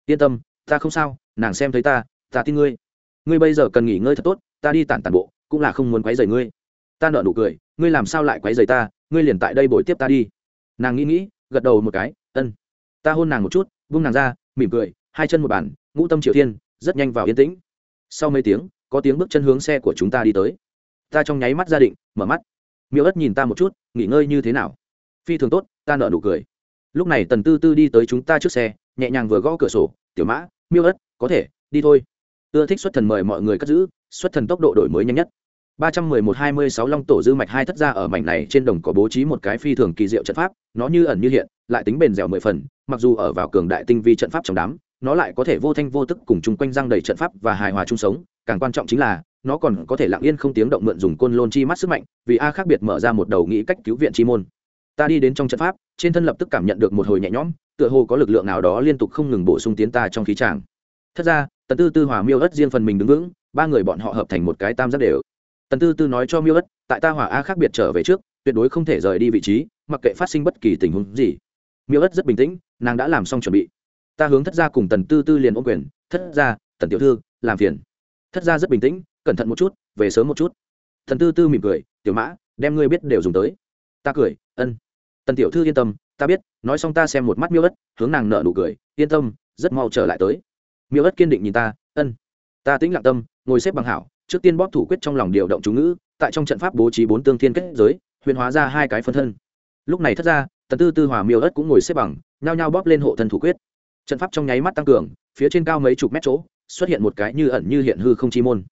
Yên tâm, ta không sao, nàng xem thấy ta ta tin ngươi. Ngươi bây giờ cần nghỉ ngơi thật tốt, ta đi tản tản bộ cũng là không muốn quấy rầy ngươi. Ta nợ nụ cười, ngươi làm sao lại quấy rầy ta, ngươi liền tại đây bồi tiếp ta đi. Nàng nghĩ nghĩ, gật đầu một cái, ân. Ta hôn nàng một chút vung nàng ra, mỉm cười, hai chân một bàn, ngũ tâm triều thiên, rất nhanh vào yên tĩnh. Sau mấy tiếng, có tiếng bước chân hướng xe của chúng ta đi tới. Ta trong nháy mắt gia định, mở mắt. Miêu ất nhìn ta một chút, nghỉ ngơi như thế nào? Phi thường tốt, ta nợ nụ cười. Lúc này tần tư tư đi tới chúng ta trước xe, nhẹ nhàng vừa gõ cửa sổ, tiểu mã, miêu ất, có thể, đi thôi. Ưa thích xuất thần mời mọi người cất giữ, xuất thần tốc độ đổi mới nhanh nhất ba trăm mười một hai mươi sáu long tổ dư mạch hai thất ra ở mảnh này trên đồng có bố trí một cái phi thường kỳ diệu trận pháp, nó như ẩn như hiện, lại tính bền dẻo mười phần, mặc dù ở vào cường đại tinh vi trận pháp trong đám, nó lại có thể vô thanh vô tức cùng chung quanh răng đầy trận pháp và hài hòa chung sống, càng quan trọng chính là, nó còn có thể lặng yên không tiếng động mượn dùng côn lôn chi mắt sức mạnh, vì a khác biệt mở ra một đầu nghĩ cách cứu viện chi môn. Ta đi đến trong trận pháp, trên thân lập tức cảm nhận được một hồi nhẹ nhõm, tựa hồ có lực lượng nào đó liên tục không ngừng bổ sung tiến ta trong khí tràng. Thật ra tần tư tư hòa miêu ất riêng phần mình đứng vững, ba người bọn họ hợp thành một cái tam giác đều tần tư tư nói cho miêu ất, tại ta hỏa a khác biệt trở về trước, tuyệt đối không thể rời đi vị trí, mặc kệ phát sinh bất kỳ tình huống gì. Miêu ất rất bình tĩnh, nàng đã làm xong chuẩn bị. Ta hướng thất gia cùng tần tư tư liền ôm quyền, thất gia, tần tiểu thư, làm phiền. Thất gia rất bình tĩnh, cẩn thận một chút, về sớm một chút. Thần tư tư mỉm cười, tiểu mã, đem ngươi biết đều dùng tới. Ta cười, ân. Tần tiểu thư yên tâm, ta biết, nói xong ta xem một mắt miêu ất, hướng nàng nợ nụ cười, yên tâm, rất mau trở lại tới. Miêu ất kiên định nhìn ta, ân, ta tĩnh lặng tâm, ngồi xếp bằng hảo trước tiên bóp thủ quyết trong lòng điều động chú ngữ, tại trong trận pháp bố trí bốn tương thiên kết giới, huyền hóa ra hai cái phân thân. Lúc này thất ra tần tư tư hòa miêu ất cũng ngồi xếp bằng, nhao nhao bóp lên hộ thân thủ quyết. Trận pháp trong nháy mắt tăng cường, phía trên cao mấy chục mét chỗ, xuất hiện một cái như ẩn như hiện hư không chi môn.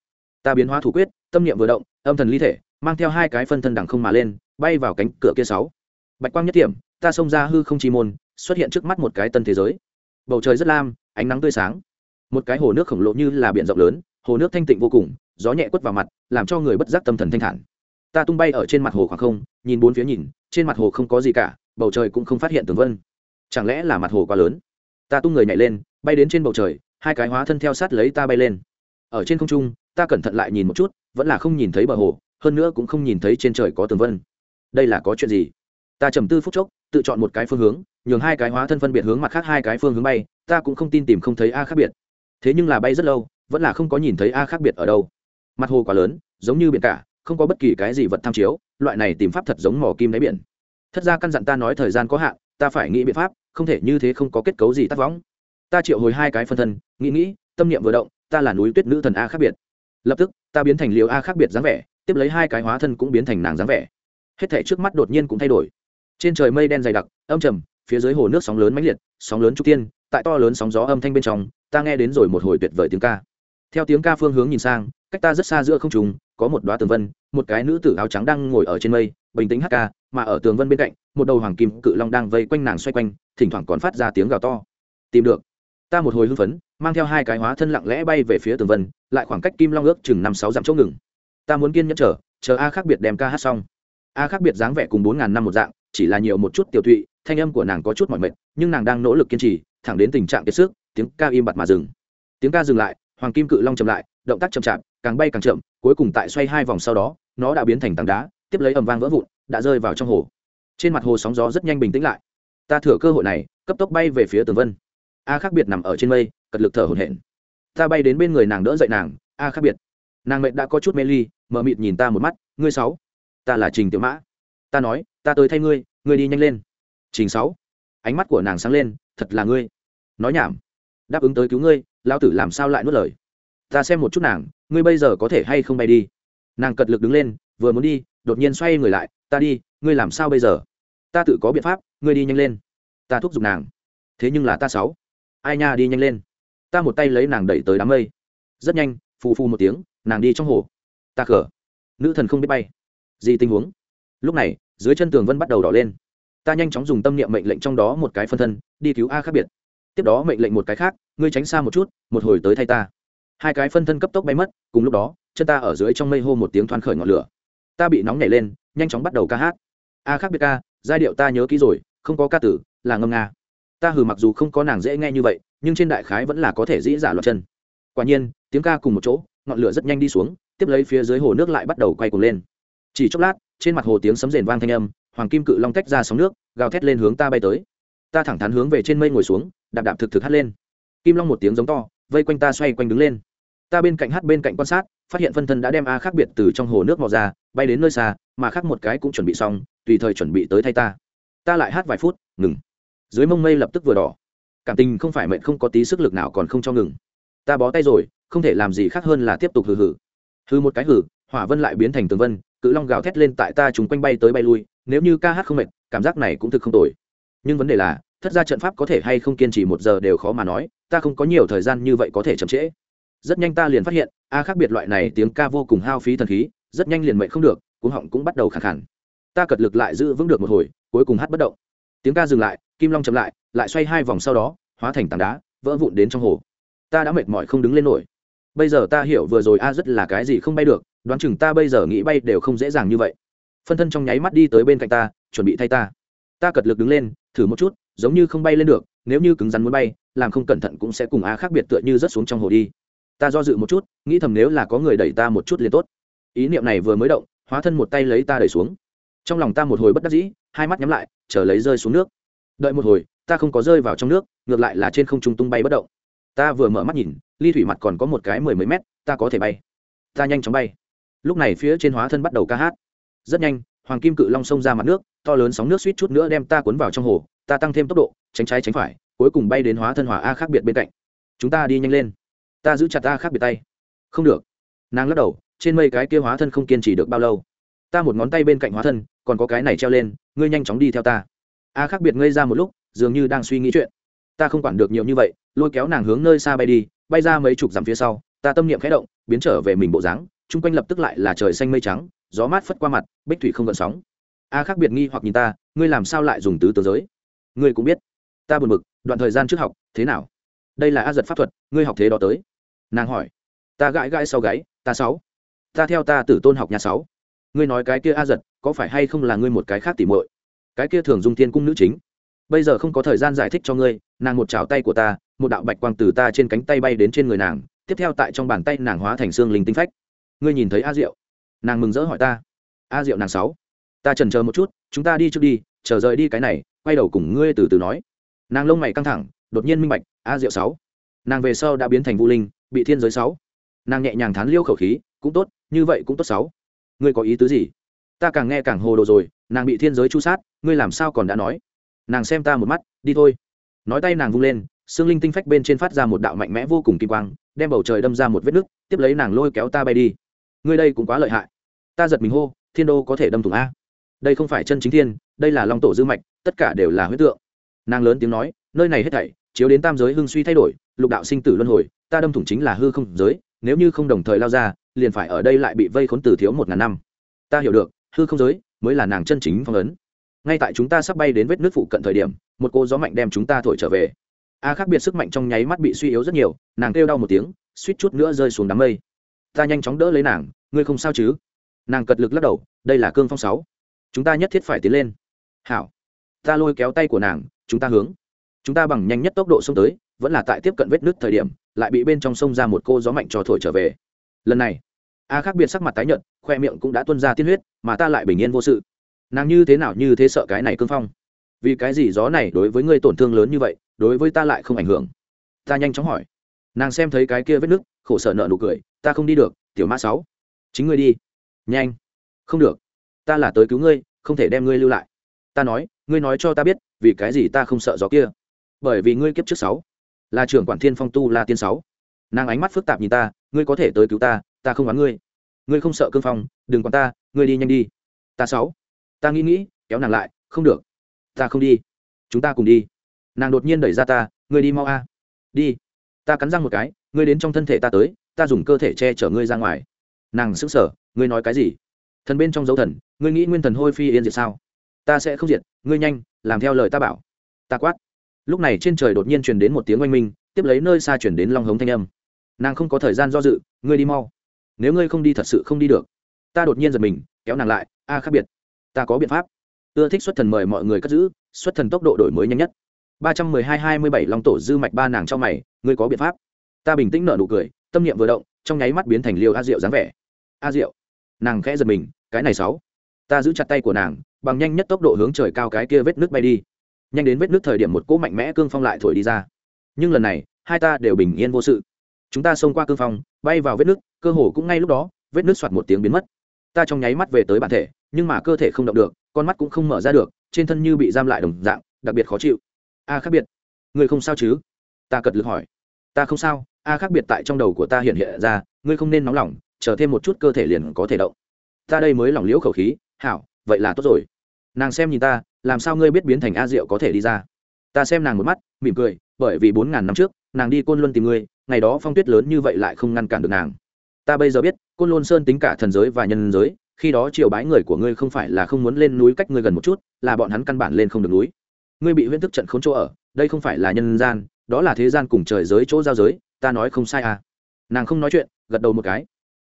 Ta biến hóa thủ quyết, tâm niệm vừa động, âm thần ly thể, mang theo hai cái phân thân đằng không mà lên, bay vào cánh cửa kia sáu. Bạch quang nhất điểm ta xông ra hư không chi môn, xuất hiện trước mắt một cái tân thế giới. Bầu trời rất lam, ánh nắng tươi sáng. Một cái hồ nước khổng lồ như là biển rộng lớn, hồ nước thanh tịnh vô cùng gió nhẹ quất vào mặt, làm cho người bất giác tâm thần thanh thản. Ta tung bay ở trên mặt hồ khoảng không, nhìn bốn phía nhìn, trên mặt hồ không có gì cả, bầu trời cũng không phát hiện tường vân. Chẳng lẽ là mặt hồ quá lớn? Ta tung người nhảy lên, bay đến trên bầu trời, hai cái hóa thân theo sát lấy ta bay lên. Ở trên không trung, ta cẩn thận lại nhìn một chút, vẫn là không nhìn thấy bờ hồ, hơn nữa cũng không nhìn thấy trên trời có tường vân. Đây là có chuyện gì? Ta trầm tư phút chốc, tự chọn một cái phương hướng, nhường hai cái hóa thân phân biệt hướng mặt khác hai cái phương hướng bay, ta cũng không tin tìm không thấy a khác biệt. Thế nhưng là bay rất lâu, vẫn là không có nhìn thấy a khác biệt ở đâu mặt hồ quá lớn, giống như biển cả, không có bất kỳ cái gì vật tham chiếu, loại này tìm pháp thật giống mỏ kim đáy biển. Thất ra căn dặn ta nói thời gian có hạn, ta phải nghĩ biện pháp, không thể như thế không có kết cấu gì tác võng ta triệu hồi hai cái phân thân, nghĩ nghĩ, tâm niệm vừa động, ta là núi tuyết nữ thần a khác biệt. Lập tức, ta biến thành liều a khác biệt dáng vẻ, tiếp lấy hai cái hóa thân cũng biến thành nàng dáng vẻ. Hết thể trước mắt đột nhiên cũng thay đổi. Trên trời mây đen dày đặc, âm trầm, phía dưới hồ nước sóng lớn mãnh liệt, sóng lớn trúc tiên, tại to lớn sóng gió âm thanh bên trong, ta nghe đến rồi một hồi tuyệt vời tiếng ca. Theo tiếng ca phương hướng nhìn sang cách ta rất xa giữa không trùng có một đoá tường vân, một cái nữ tử áo trắng đang ngồi ở trên mây, bình tĩnh hát ca, mà ở tường vân bên cạnh, một đầu hoàng kim cự long đang vây quanh nàng xoay quanh, thỉnh thoảng còn phát ra tiếng gào to. Tìm được. Ta một hồi hưng phấn, mang theo hai cái hóa thân lặng lẽ bay về phía tường vân, lại khoảng cách kim long ước chừng năm sáu dặm chỗ ngừng. Ta muốn kiên nhẫn chờ chờ a khác biệt đem ca hát xong. A khác biệt dáng vẻ cùng bốn ngàn năm một dạng, chỉ là nhiều một chút tiểu thụy thanh âm của nàng có chút mỏi mệt, nhưng nàng đang nỗ lực kiên trì, thẳng đến tình trạng kiệt sức, tiếng ca im bặt mà dừng. Tiếng ca dừng lại, hoàng kim cự long chậm lại động tác chậm chạp, càng bay càng chậm, cuối cùng tại xoay hai vòng sau đó, nó đã biến thành tảng đá, tiếp lấy ầm vang vỡ vụn, đã rơi vào trong hồ. Trên mặt hồ sóng gió rất nhanh bình tĩnh lại. Ta thừa cơ hội này, cấp tốc bay về phía tường vân. A khác biệt nằm ở trên mây, cật lực thở hổn hển. Ta bay đến bên người nàng đỡ dậy nàng, a khác biệt. Nàng mệnh đã có chút mê ly mờ mịt nhìn ta một mắt, ngươi sáu, ta là trình tiểu mã. Ta nói, ta tới thay ngươi ngươi đi nhanh lên. Trình sáu. Ánh mắt của nàng sáng lên, thật là ngươi. Nói nhảm. Đáp ứng tới cứu ngươi lao tử làm sao lại nuốt lời? Ta xem một chút nàng, ngươi bây giờ có thể hay không bay đi? Nàng cật lực đứng lên, vừa muốn đi, đột nhiên xoay người lại, ta đi, ngươi làm sao bây giờ? Ta tự có biện pháp, ngươi đi nhanh lên. Ta thúc giục nàng. Thế nhưng là ta sáu. Ai nha, đi nhanh lên. Ta một tay lấy nàng đẩy tới đám mây. Rất nhanh, phù phù một tiếng, nàng đi trong hồ. Ta khở. Nữ thần không biết bay. Gì tình huống? Lúc này, dưới chân tường vân bắt đầu đỏ lên. Ta nhanh chóng dùng tâm niệm mệnh lệnh trong đó một cái phân thân, đi cứu a khác biệt. Tiếp đó mệnh lệnh một cái khác, ngươi tránh xa một chút, một hồi tới thay ta hai cái phân thân cấp tốc bay mất, cùng lúc đó, chân ta ở dưới trong mây hô một tiếng thoáng khởi ngọn lửa. Ta bị nóng nhảy lên, nhanh chóng bắt đầu ca hát. A khác biệt ca, giai điệu ta nhớ kỹ rồi, không có ca tử, là ngâm nga. Ta hừ mặc dù không có nàng dễ nghe như vậy, nhưng trên đại khái vẫn là có thể dĩ dạ giả loạt chân. Quả nhiên, tiếng ca cùng một chỗ, ngọn lửa rất nhanh đi xuống, tiếp lấy phía dưới hồ nước lại bắt đầu quay cuồng lên. Chỉ chốc lát, trên mặt hồ tiếng sấm rền vang thanh âm, hoàng kim cự long tách ra sóng nước, gào thét lên hướng ta bay tới. Ta thẳng thắn hướng về trên mây ngồi xuống, đạp đạp thực thực hắt lên. Kim long một tiếng giống to vây quanh ta xoay quanh đứng lên. Ta bên cạnh hát bên cạnh quan sát, phát hiện phân thân đã đem a khác biệt từ trong hồ nước mò ra, bay đến nơi xa, mà khác một cái cũng chuẩn bị xong, tùy thời chuẩn bị tới thay ta. Ta lại hát vài phút, ngừng. Dưới mông mây lập tức vừa đỏ. Cảm tình không phải mệnh, không có tí sức lực nào còn không cho ngừng. Ta bó tay rồi, không thể làm gì khác hơn là tiếp tục hừ hừ. Hừ một cái hừ, hỏa vân lại biến thành tường vân, cự long gào thét lên tại ta chúng quanh bay tới bay lui, nếu như ca hát không mệt, cảm giác này cũng thực không tồi nhưng vấn đề là, thất ra trận pháp có thể hay không kiên trì một giờ đều khó mà nói, ta không có nhiều thời gian như vậy có thể chậm trễ. Rất nhanh ta liền phát hiện, a khác biệt loại này tiếng ca vô cùng hao phí thần khí, rất nhanh liền mệnh không được, cuống họng cũng bắt đầu khẳng khẳng ta cật lực lại giữ vững được một hồi, cuối cùng hát bất động. Tiếng ca dừng lại, kim long chậm lại lại xoay hai vòng sau đó, hóa thành tảng đá, vỡ vụn đến trong hồ. Ta đã mệt mỏi không đứng lên nổi. Bây giờ ta hiểu vừa rồi a rất là cái gì không bay được, đoán chừng ta bây giờ nghĩ bay đều không dễ dàng như vậy. Phân thân trong nháy mắt đi tới bên cạnh ta, chuẩn bị thay ta. Ta cật lực đứng lên thử một chút, giống như không bay lên được, nếu như cứng rắn muốn bay, làm không cẩn thận cũng sẽ cùng a khác biệt tựa như rớt xuống trong hồ đi. Ta do dự một chút, nghĩ thầm nếu là có người đẩy ta một chút liền tốt. Ý niệm này vừa mới động, hóa thân một tay lấy ta đẩy xuống. Trong lòng ta một hồi bất đắc dĩ, hai mắt nhắm lại, chờ lấy rơi xuống nước. Đợi một hồi, ta không có rơi vào trong nước, ngược lại là trên không trung tung bay bất động. Ta vừa mở mắt nhìn, ly thủy mặt còn có một cái mười mấy mét, ta có thể bay. Ta nhanh chóng bay. Lúc này phía trên hóa thân bắt đầu ca hát. Rất nhanh hoàng kim cự long xông ra mặt nước, to lớn sóng nước suýt chút nữa đem ta cuốn vào trong hồ, ta tăng thêm tốc độ, tránh trái tránh phải, cuối cùng bay đến hóa thân hỏa a khác biệt bên cạnh. Chúng ta đi nhanh lên. Ta giữ chặt a khác biệt tay. Không được. Nàng lắc đầu, trên mây cái kia hóa thân không kiên trì được bao lâu. Ta một ngón tay bên cạnh hóa thân, còn có cái này treo lên, ngươi nhanh chóng đi theo ta. A khác biệt ngây ra một lúc, dường như đang suy nghĩ chuyện. Ta không quản được nhiều như vậy, lôi kéo nàng hướng nơi xa bay đi, bay ra mấy chục dặm phía sau, ta tâm niệm khẽ động, biến trở về mình bộ dáng, chung quanh lập tức lại là trời xanh mây trắng gió mát phất qua mặt, bích thủy không gợn sóng. A khác biệt nghi hoặc nhìn ta, ngươi làm sao lại dùng tứ tướng giới? Ngươi cũng biết. Ta buồn bực, đoạn thời gian trước học, thế nào? Đây là a giật pháp thuật, ngươi học thế đó tới. Nàng hỏi. Ta gãi gãi sau gáy, ta sáu. Ta theo ta tử tôn học nhà sáu. Ngươi nói cái kia a giật, có phải hay không là ngươi một cái khác tỉ muội? Cái kia thường dung thiên cung nữ chính. Bây giờ không có thời gian giải thích cho ngươi, nàng một chảo tay của ta, một đạo bạch quang từ ta trên cánh tay bay đến trên người nàng, tiếp theo tại trong bàn tay nàng hóa thành xương linh tinh phách. Ngươi nhìn thấy a diệu nàng mừng rỡ hỏi ta. A diệu nàng sáu. Ta trần chờ một chút, chúng ta đi trước đi, chờ rời đi cái này, quay đầu cùng ngươi từ từ nói. Nàng lông mày căng thẳng, đột nhiên minh bạch, a diệu sáu. Nàng về sau đã biến thành vũ linh, bị thiên giới sáu. Nàng nhẹ nhàng thán liêu khẩu khí, cũng tốt, như vậy cũng tốt sáu. Ngươi có ý tứ gì? Ta càng nghe càng hồ đồ rồi, nàng bị thiên giới chu sát, ngươi làm sao còn đã nói? Nàng xem ta một mắt, đi thôi. Nói tay nàng vung lên, xương linh tinh phách bên trên phát ra một đạo mạnh mẽ vô cùng kim quang, đem bầu trời đâm ra một vết nứt, tiếp lấy nàng lôi kéo ta bay đi ngươi đây cũng quá lợi hại. Ta giật mình hô, thiên đô có thể đâm thủng a. Đây không phải chân chính thiên, đây là long tổ dư mạch, tất cả đều là huyết tượng. Nàng lớn tiếng nói, nơi này hết thảy, chiếu đến tam giới hưng suy thay đổi, lục đạo sinh tử luân hồi, ta đâm thủng chính là hư không giới, nếu như không đồng thời lao ra, liền phải ở đây lại bị vây khốn từ thiếu một ngàn năm. Ta hiểu được, hư không giới mới là nàng chân chính phong ấn. Ngay tại chúng ta sắp bay đến vết nước phụ cận thời điểm, một cô gió mạnh đem chúng ta thổi trở về. A khác biệt sức mạnh trong nháy mắt bị suy yếu rất nhiều, nàng kêu đau một tiếng, suýt chút nữa rơi xuống đám mây. Ta nhanh chóng đỡ lấy nàng ngươi không sao chứ? Nàng cật lực lắc đầu, đây là cương phong sáu. Chúng ta nhất thiết phải tiến lên. Hảo. Ta lôi kéo tay của nàng, chúng ta hướng. Chúng ta bằng nhanh nhất tốc độ xông tới, vẫn là tại tiếp cận vết nứt thời điểm, lại bị bên trong sông ra một cô gió mạnh cho thổi trở về. Lần này, a khác biệt sắc mặt tái nhợt, khoe miệng cũng đã tuân ra tiên huyết, mà ta lại bình yên vô sự. Nàng như thế nào như thế sợ cái này cương phong? Vì cái gì gió này đối với ngươi tổn thương lớn như vậy, đối với ta lại không ảnh hưởng? Ta nhanh chóng hỏi. Nàng xem thấy cái kia vết nứt, khổ sở nợ nụ cười, ta không đi được, tiểu mã sáu chính ngươi đi. Nhanh. Không được. Ta là tới cứu ngươi, không thể đem ngươi lưu lại. Ta nói, ngươi nói cho ta biết, vì cái gì ta không sợ gió kia? Bởi vì ngươi kiếp trước sáu, là trưởng quản thiên phong tu la tiên sáu. Nàng ánh mắt phức tạp nhìn ta, ngươi có thể tới cứu ta ta không oán ngươi. Ngươi không sợ cương phong, đừng quản ta, ngươi đi nhanh đi. Ta sáu. Ta nghĩ nghĩ, kéo nàng lại, không được. Ta không đi. Chúng ta cùng đi. Nàng đột nhiên đẩy ra ta, ngươi đi mau a. Đi. Ta cắn răng một cái, ngươi đến trong thân thể ta tới, ta dùng cơ thể che chở ngươi ra ngoài nàng sững sờ, ngươi nói cái gì? Thần bên trong dấu thần, ngươi nghĩ nguyên thần hôi phi yên diệt sao? Ta sẽ không diệt, ngươi nhanh, làm theo lời ta bảo. Ta quát. Lúc này trên trời đột nhiên truyền đến một tiếng oanh minh, tiếp lấy nơi xa chuyển đến long hống thanh âm. Nàng không có thời gian do dự, ngươi đi mau. Nếu ngươi không đi thật sự không đi được. Ta đột nhiên giật mình, kéo nàng lại, a, khác biệt. Ta có biện pháp. Ưa thích xuất thần mời mọi người cất giữ, xuất thần tốc độ đổi mới nhanh nhất. Ba trăm mười hai hai mươi bảy long tổ dư mạch ba nàng trong mày, ngươi có biện pháp. Ta bình tĩnh nở nụ cười, tâm niệm vừa động, trong nháy mắt biến thành liêu a diệu dáng vẻ a diệu. Nàng khẽ giật mình, cái này sáu. Ta giữ chặt tay của nàng, bằng nhanh nhất tốc độ hướng trời cao cái kia vết nước bay đi. Nhanh đến vết nước thời điểm một cỗ mạnh mẽ cương phong lại thổi đi ra. Nhưng lần này, hai ta đều bình yên vô sự. Chúng ta xông qua cương phong, bay vào vết nước, cơ hồ cũng ngay lúc đó, vết nước soạt một tiếng biến mất. Ta trong nháy mắt về tới bản thể, nhưng mà cơ thể không động được, con mắt cũng không mở ra được, trên thân như bị giam lại đồng dạng, đặc biệt khó chịu. A khác biệt. Người không sao chứ? Ta cật lực hỏi. Ta không sao, a khác biệt tại trong đầu của ta hiện hiện ra, ngươi không nên nóng lòng chờ thêm một chút cơ thể liền có thể động. Ta đây mới lỏng liễu khẩu khí, hảo, vậy là tốt rồi. Nàng xem nhìn ta, làm sao ngươi biết biến thành a diệu có thể đi ra? Ta xem nàng một mắt, mỉm cười, bởi vì bốn ngàn năm trước, nàng đi côn luân tìm ngươi, ngày đó phong tuyết lớn như vậy lại không ngăn cản được nàng. Ta bây giờ biết, côn luân sơn tính cả thần giới và nhân giới, khi đó triều bái người của ngươi không phải là không muốn lên núi cách ngươi gần một chút, là bọn hắn căn bản lên không được núi. Ngươi bị huyễn thức trận khốn chỗ ở, đây không phải là nhân gian, đó là thế gian cùng trời giới chỗ giao giới, ta nói không sai à. Nàng không nói chuyện, gật đầu một cái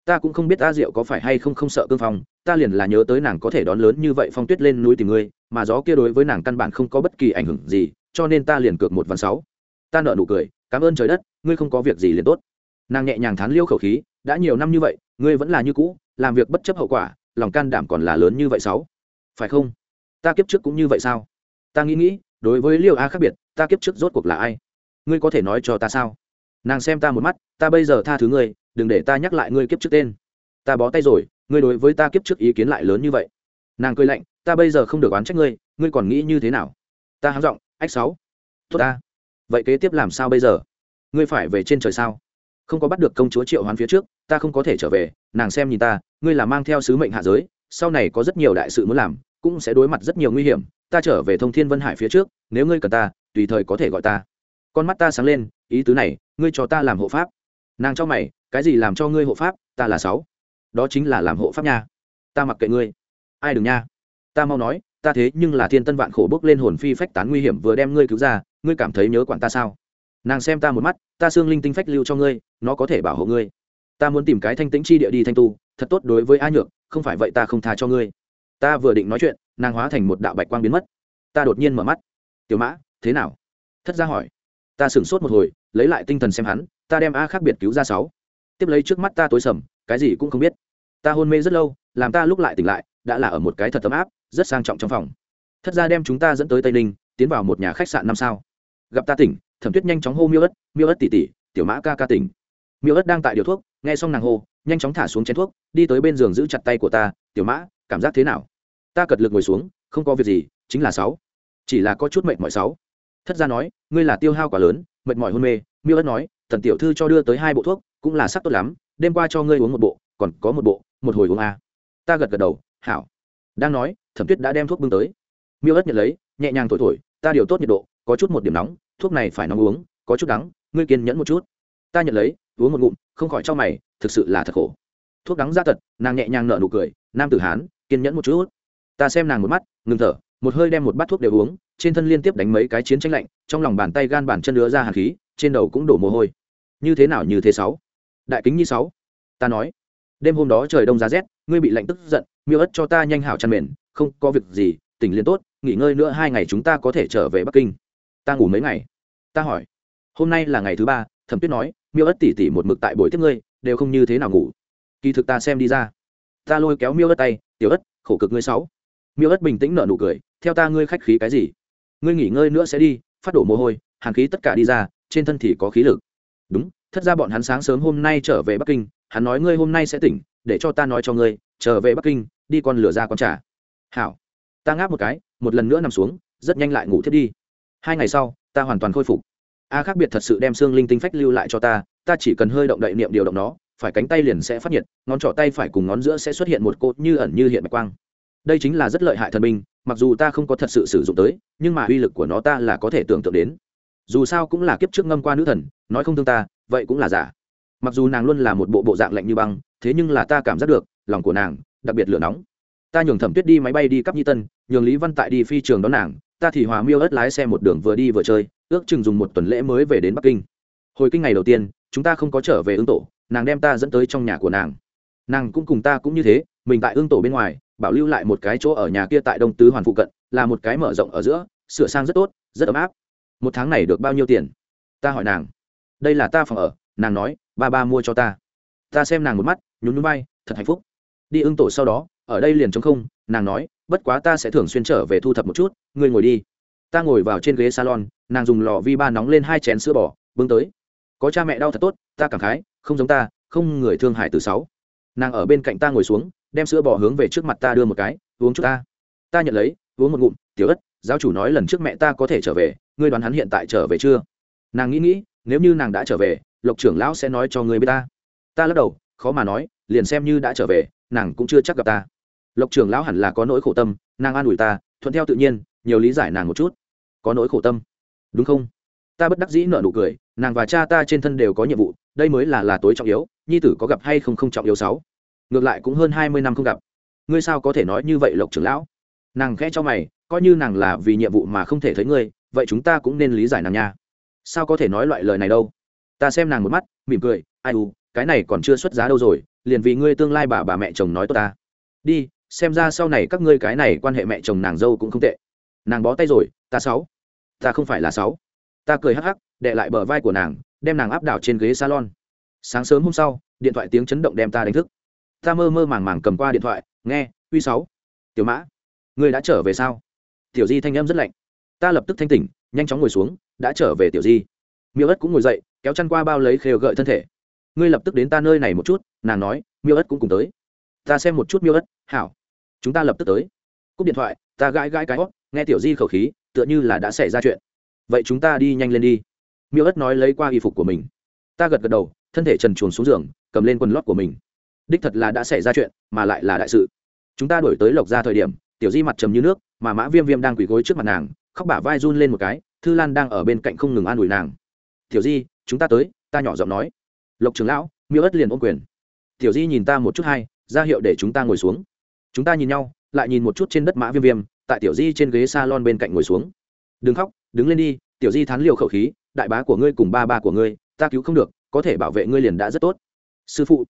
ta cũng không biết a diệu có phải hay không không sợ cương phong, ta liền là nhớ tới nàng có thể đón lớn như vậy phong tuyết lên núi tìm ngươi, mà gió kia đối với nàng căn bản không có bất kỳ ảnh hưởng gì, cho nên ta liền cược một ván sáu. Ta nợ nụ cười, cảm ơn trời đất, ngươi không có việc gì liền tốt. Nàng nhẹ nhàng thán liêu khẩu khí, đã nhiều năm như vậy, ngươi vẫn là như cũ, làm việc bất chấp hậu quả, lòng can đảm còn là lớn như vậy sáu. Phải không? Ta kiếp trước cũng như vậy sao? Ta nghĩ nghĩ, đối với liêu a khác biệt, ta kiếp trước rốt cuộc là ai? Ngươi có thể nói cho ta sao? Nàng xem ta một mắt, ta bây giờ tha thứ ngươi đừng để ta nhắc lại ngươi kiếp trước tên. Ta bó tay rồi, ngươi đối với ta kiếp trước ý kiến lại lớn như vậy. Nàng cười lạnh, ta bây giờ không được oán trách ngươi ngươi còn nghĩ như thế nào? Ta hám giọng, ách sáu, tốt ta. Vậy kế tiếp làm sao bây giờ? Ngươi phải về trên trời sao? Không có bắt được công chúa triệu hoán phía trước, ta không có thể trở về. Nàng xem nhìn ta, ngươi là mang theo sứ mệnh hạ giới, sau này có rất nhiều đại sự muốn làm, cũng sẽ đối mặt rất nhiều nguy hiểm. Ta trở về thông thiên vân hải phía trước, nếu ngươi cần ta, tùy thời có thể gọi ta. Con mắt ta sáng lên, ý tứ này, ngươi cho ta làm hộ pháp. Nàng cho mày cái gì làm cho ngươi hộ pháp, ta là sáu. Đó chính là làm hộ pháp nha. Ta mặc kệ ngươi. Ai đừng nha. Ta mau nói, ta thế nhưng là thiên tân vạn khổ bước lên hồn phi phách tán nguy hiểm vừa đem ngươi cứu ra, ngươi cảm thấy nhớ quản ta sao? Nàng xem ta một mắt, ta xương linh tinh phách lưu cho ngươi, nó có thể bảo hộ ngươi. Ta muốn tìm cái thanh tĩnh chi địa đi thanh tu, thật tốt đối với a nhược, không phải vậy ta không tha cho ngươi. Ta vừa định nói chuyện, nàng hóa thành một đạo bạch quang biến mất. Ta đột nhiên mở mắt. Tiểu mã, thế nào? Thất ra hỏi. Ta sửng sốt một hồi, lấy lại tinh thần xem hắn, ta đem a khác biệt cứu ra sáu tiếp lấy trước mắt ta tối sầm, cái gì cũng không biết. Ta hôn mê rất lâu, làm ta lúc lại tỉnh lại, đã là ở một cái thật ấm áp, rất sang trọng trong phòng. Thất ra đem chúng ta dẫn tới tây ninh, tiến vào một nhà khách sạn năm sao. Gặp ta tỉnh, thẩm tuyết nhanh chóng hô miêu ất miêu ất tỉ tỉ tiểu mã ca ca tỉnh. Miêu ất đang tại điều thuốc, nghe xong nàng hô, nhanh chóng thả xuống chén thuốc, đi tới bên giường giữ chặt tay của ta, tiểu mã, cảm giác thế nào? Ta cật lực ngồi xuống, không có việc gì, chính là sáu. Chỉ là có chút mệt mỏi sáu. Thất gia nói, ngươi là tiêu hao quá lớn, mệt mỏi hôn mê. Miêu ất nói thần tiểu thư cho đưa tới hai bộ thuốc cũng là sắc tốt lắm, đêm qua cho ngươi uống một bộ, còn có một bộ, một hồi uống a. Ta gật gật đầu, hảo. Đang nói, thẩm tuyết đã đem thuốc bưng tới. Miêu ất nhận lấy, nhẹ nhàng thổi thổi, ta điều tốt nhiệt độ, có chút một điểm nóng, thuốc này phải nóng uống, có chút đắng, ngươi kiên nhẫn một chút. Ta nhận lấy, uống một ngụm, không khỏi cho mày, thực sự là thật khổ. Thuốc đắng ra tật nàng nhẹ nhàng nở nụ cười, nam tử hán, kiên nhẫn một chút. Ta xem nàng một mắt, ngừng thở, một hơi đem một bát thuốc đều uống, trên thân liên tiếp đánh mấy cái chiến tranh lạnh, trong lòng bàn tay gan bàn chân lứa ra hàn khí, trên đầu cũng đổ mồ hôi. Như thế nào như thế sáu? Đại kính như sáu. Ta nói, đêm hôm đó trời đông giá rét, ngươi bị lạnh tức giận, miêu ất cho ta nhanh hảo chăn mền, không có việc gì, tỉnh liền tốt, nghỉ ngơi nữa hai ngày chúng ta có thể trở về bắc kinh. Ta ngủ mấy ngày? Ta hỏi. Hôm nay là ngày thứ ba, thẩm tuyết nói, miêu ất tỉ tỉ một mực tại buổi tiếp ngươi, đều không như thế nào ngủ. Kỳ thực ta xem đi ra. Ta lôi kéo miêu ất tay, tiểu ất, khổ cực ngươi sáu. Miêu ất bình tĩnh nở nụ cười, theo ta ngươi khách khí cái gì? Ngươi nghỉ ngơi nữa sẽ đi, phát đổ mồ hôi hàng khí tất cả đi ra, trên thân thì có khí lực. Đúng thất ra bọn hắn sáng sớm hôm nay trở về bắc kinh, hắn nói ngươi hôm nay sẽ tỉnh, để cho ta nói cho ngươi, trở về bắc kinh, đi con lửa ra con trả hảo. Ta ngáp một cái, một lần nữa nằm xuống, rất nhanh lại ngủ thiết đi. Hai ngày sau, ta hoàn toàn khôi phục. A khác biệt thật sự đem xương linh tinh phách lưu lại cho ta ta chỉ cần hơi động đậy niệm điều động nó, phải cánh tay liền sẽ phát nhiệt, ngón trỏ tay phải cùng ngón giữa sẽ xuất hiện một cột như ẩn như hiện bạch quang. Đây chính là rất lợi hại thần binh, mặc dù ta không có thật sự sử dụng tới, nhưng mà uy lực của nó ta là có thể tưởng tượng đến. Dù sao cũng là kiếp trước ngâm qua nữ thần, nói không thương ta vậy cũng là giả. Mặc dù nàng luôn là một bộ bộ dạng lạnh như băng, thế nhưng là ta cảm giác được, lòng của nàng, đặc biệt lửa nóng. Ta nhường thẩm tuyết đi máy bay đi cắp nhi tân, nhường lý văn tại đi phi trường đón nàng, ta thì hòa miêu ớt lái xe một đường vừa đi vừa chơi, ước chừng dùng một tuần lễ mới về đến bắc kinh. Hồi kinh ngày đầu tiên, chúng ta không có trở về ương tổ, nàng đem ta dẫn tới trong nhà của nàng. Nàng cũng cùng ta cũng như thế, mình tại ương tổ bên ngoài, bảo lưu lại một cái chỗ ở nhà kia tại đông tứ hoàn phụ cận, là một cái mở rộng ở giữa, sửa sang rất tốt, rất ấm áp. Một tháng này được bao nhiêu tiền? Ta hỏi nàng đây là ta phòng ở, nàng nói, ba ba mua cho ta. Ta xem nàng một mắt, nhún núi bay thật hạnh phúc. Đi ưng tổ sau đó, ở đây liền chống không, nàng nói, bất quá ta sẽ thường xuyên trở về thu thập một chút, ngươi ngồi đi. Ta ngồi vào trên ghế salon, nàng dùng lò vi ba nóng lên hai chén sữa bò, bưng tới. Có cha mẹ đau thật tốt, ta cảm khái, không giống ta, không người thương hại từ sáu. Nàng ở bên cạnh ta ngồi xuống, đem sữa bò hướng về trước mặt ta đưa một cái, uống chút ta. Ta nhận lấy, uống một ngụm, tiểu ất, giáo chủ nói lần trước mẹ ta có thể trở về, ngươi đoán hắn hiện tại trở về chưa? Nàng nghĩ nghĩ nếu như nàng đã trở về, lộc trưởng lão sẽ nói cho ngươi biết ta. Ta lắc đầu, khó mà nói, liền xem như đã trở về, nàng cũng chưa chắc gặp ta. Lộc trưởng lão hẳn là có nỗi khổ tâm, nàng an ủi ta, thuận theo tự nhiên, nhiều lý giải nàng một chút. Có nỗi khổ tâm. Đúng không? Ta bất đắc dĩ nợ nụ cười, nàng và cha ta trên thân đều có nhiệm vụ, đây mới là là tối trọng yếu, nhi tử có gặp hay không không trọng yếu sáu. Ngược lại cũng hơn hai mươi năm không gặp. Ngươi sao có thể nói như vậy, lộc trưởng lão? Nàng khẽ cho mày, coi như nàng là vì nhiệm vụ mà không thể thấy ngươi, vậy chúng ta cũng nên lý giải nàng nha sao có thể nói loại lời này đâu? Ta xem nàng một mắt, mỉm cười, ai u, cái này còn chưa xuất giá đâu rồi, liền vì ngươi tương lai bà bà mẹ chồng nói tốt ta. Đi, xem ra sau này các ngươi cái này quan hệ mẹ chồng nàng dâu cũng không tệ. Nàng bó tay rồi, ta sáu. Ta không phải là sáu. Ta cười hắc hắc, đệ lại bờ vai của nàng, đem nàng áp đảo trên ghế salon. Sáng sớm hôm sau, điện thoại tiếng chấn động đem ta đánh thức. Ta mơ mơ màng màng cầm qua điện thoại, nghe, uy sáu. Tiểu mã, ngươi đã trở về sao? Tiểu di thanh em rất lạnh. Ta lập tức thanh tỉnh, nhanh chóng ngồi xuống đã trở về tiểu di. Miêu ất cũng ngồi dậy, kéo chăn qua bao lấy khều gợi thân thể. Ngươi lập tức đến ta nơi này một chút, nàng nói, miêu ất cũng cùng tới. Ta xem một chút miêu ất, hảo. Chúng ta lập tức tới. Cúp điện thoại, ta gãi gãi cái hót nghe tiểu di khẩu khí, tựa như là đã xảy ra chuyện. Vậy chúng ta đi nhanh lên đi. Miêu ất nói lấy qua y phục của mình. Ta gật gật đầu, thân thể trần chuồn xuống giường, cầm lên quần lót của mình. Đích thật là đã xảy ra chuyện, mà lại là đại sự. Chúng ta đổi tới lộc ra thời điểm, tiểu di mặt trầm như nước, mà mã viêm viêm đang quỳ gối trước mặt nàng, khóc bả vai run lên một cái thư lan đang ở bên cạnh không ngừng an ủi nàng. Tiểu di chúng ta tới ta nhỏ giọng nói. Lộc trưởng lão miêu ất liền ôm quyền. Tiểu di nhìn ta một chút hay, ra hiệu để chúng ta ngồi xuống. Chúng ta nhìn nhau lại nhìn một chút trên đất mã viêm viêm tại tiểu di trên ghế s a lon bên cạnh ngồi xuống. Đừng khóc đứng lên đi tiểu di thán liều khẩu khí đại bá của ngươi cùng ba ba của ngươi ta cứu không được có thể bảo vệ ngươi liền đã rất tốt. Sư phụ.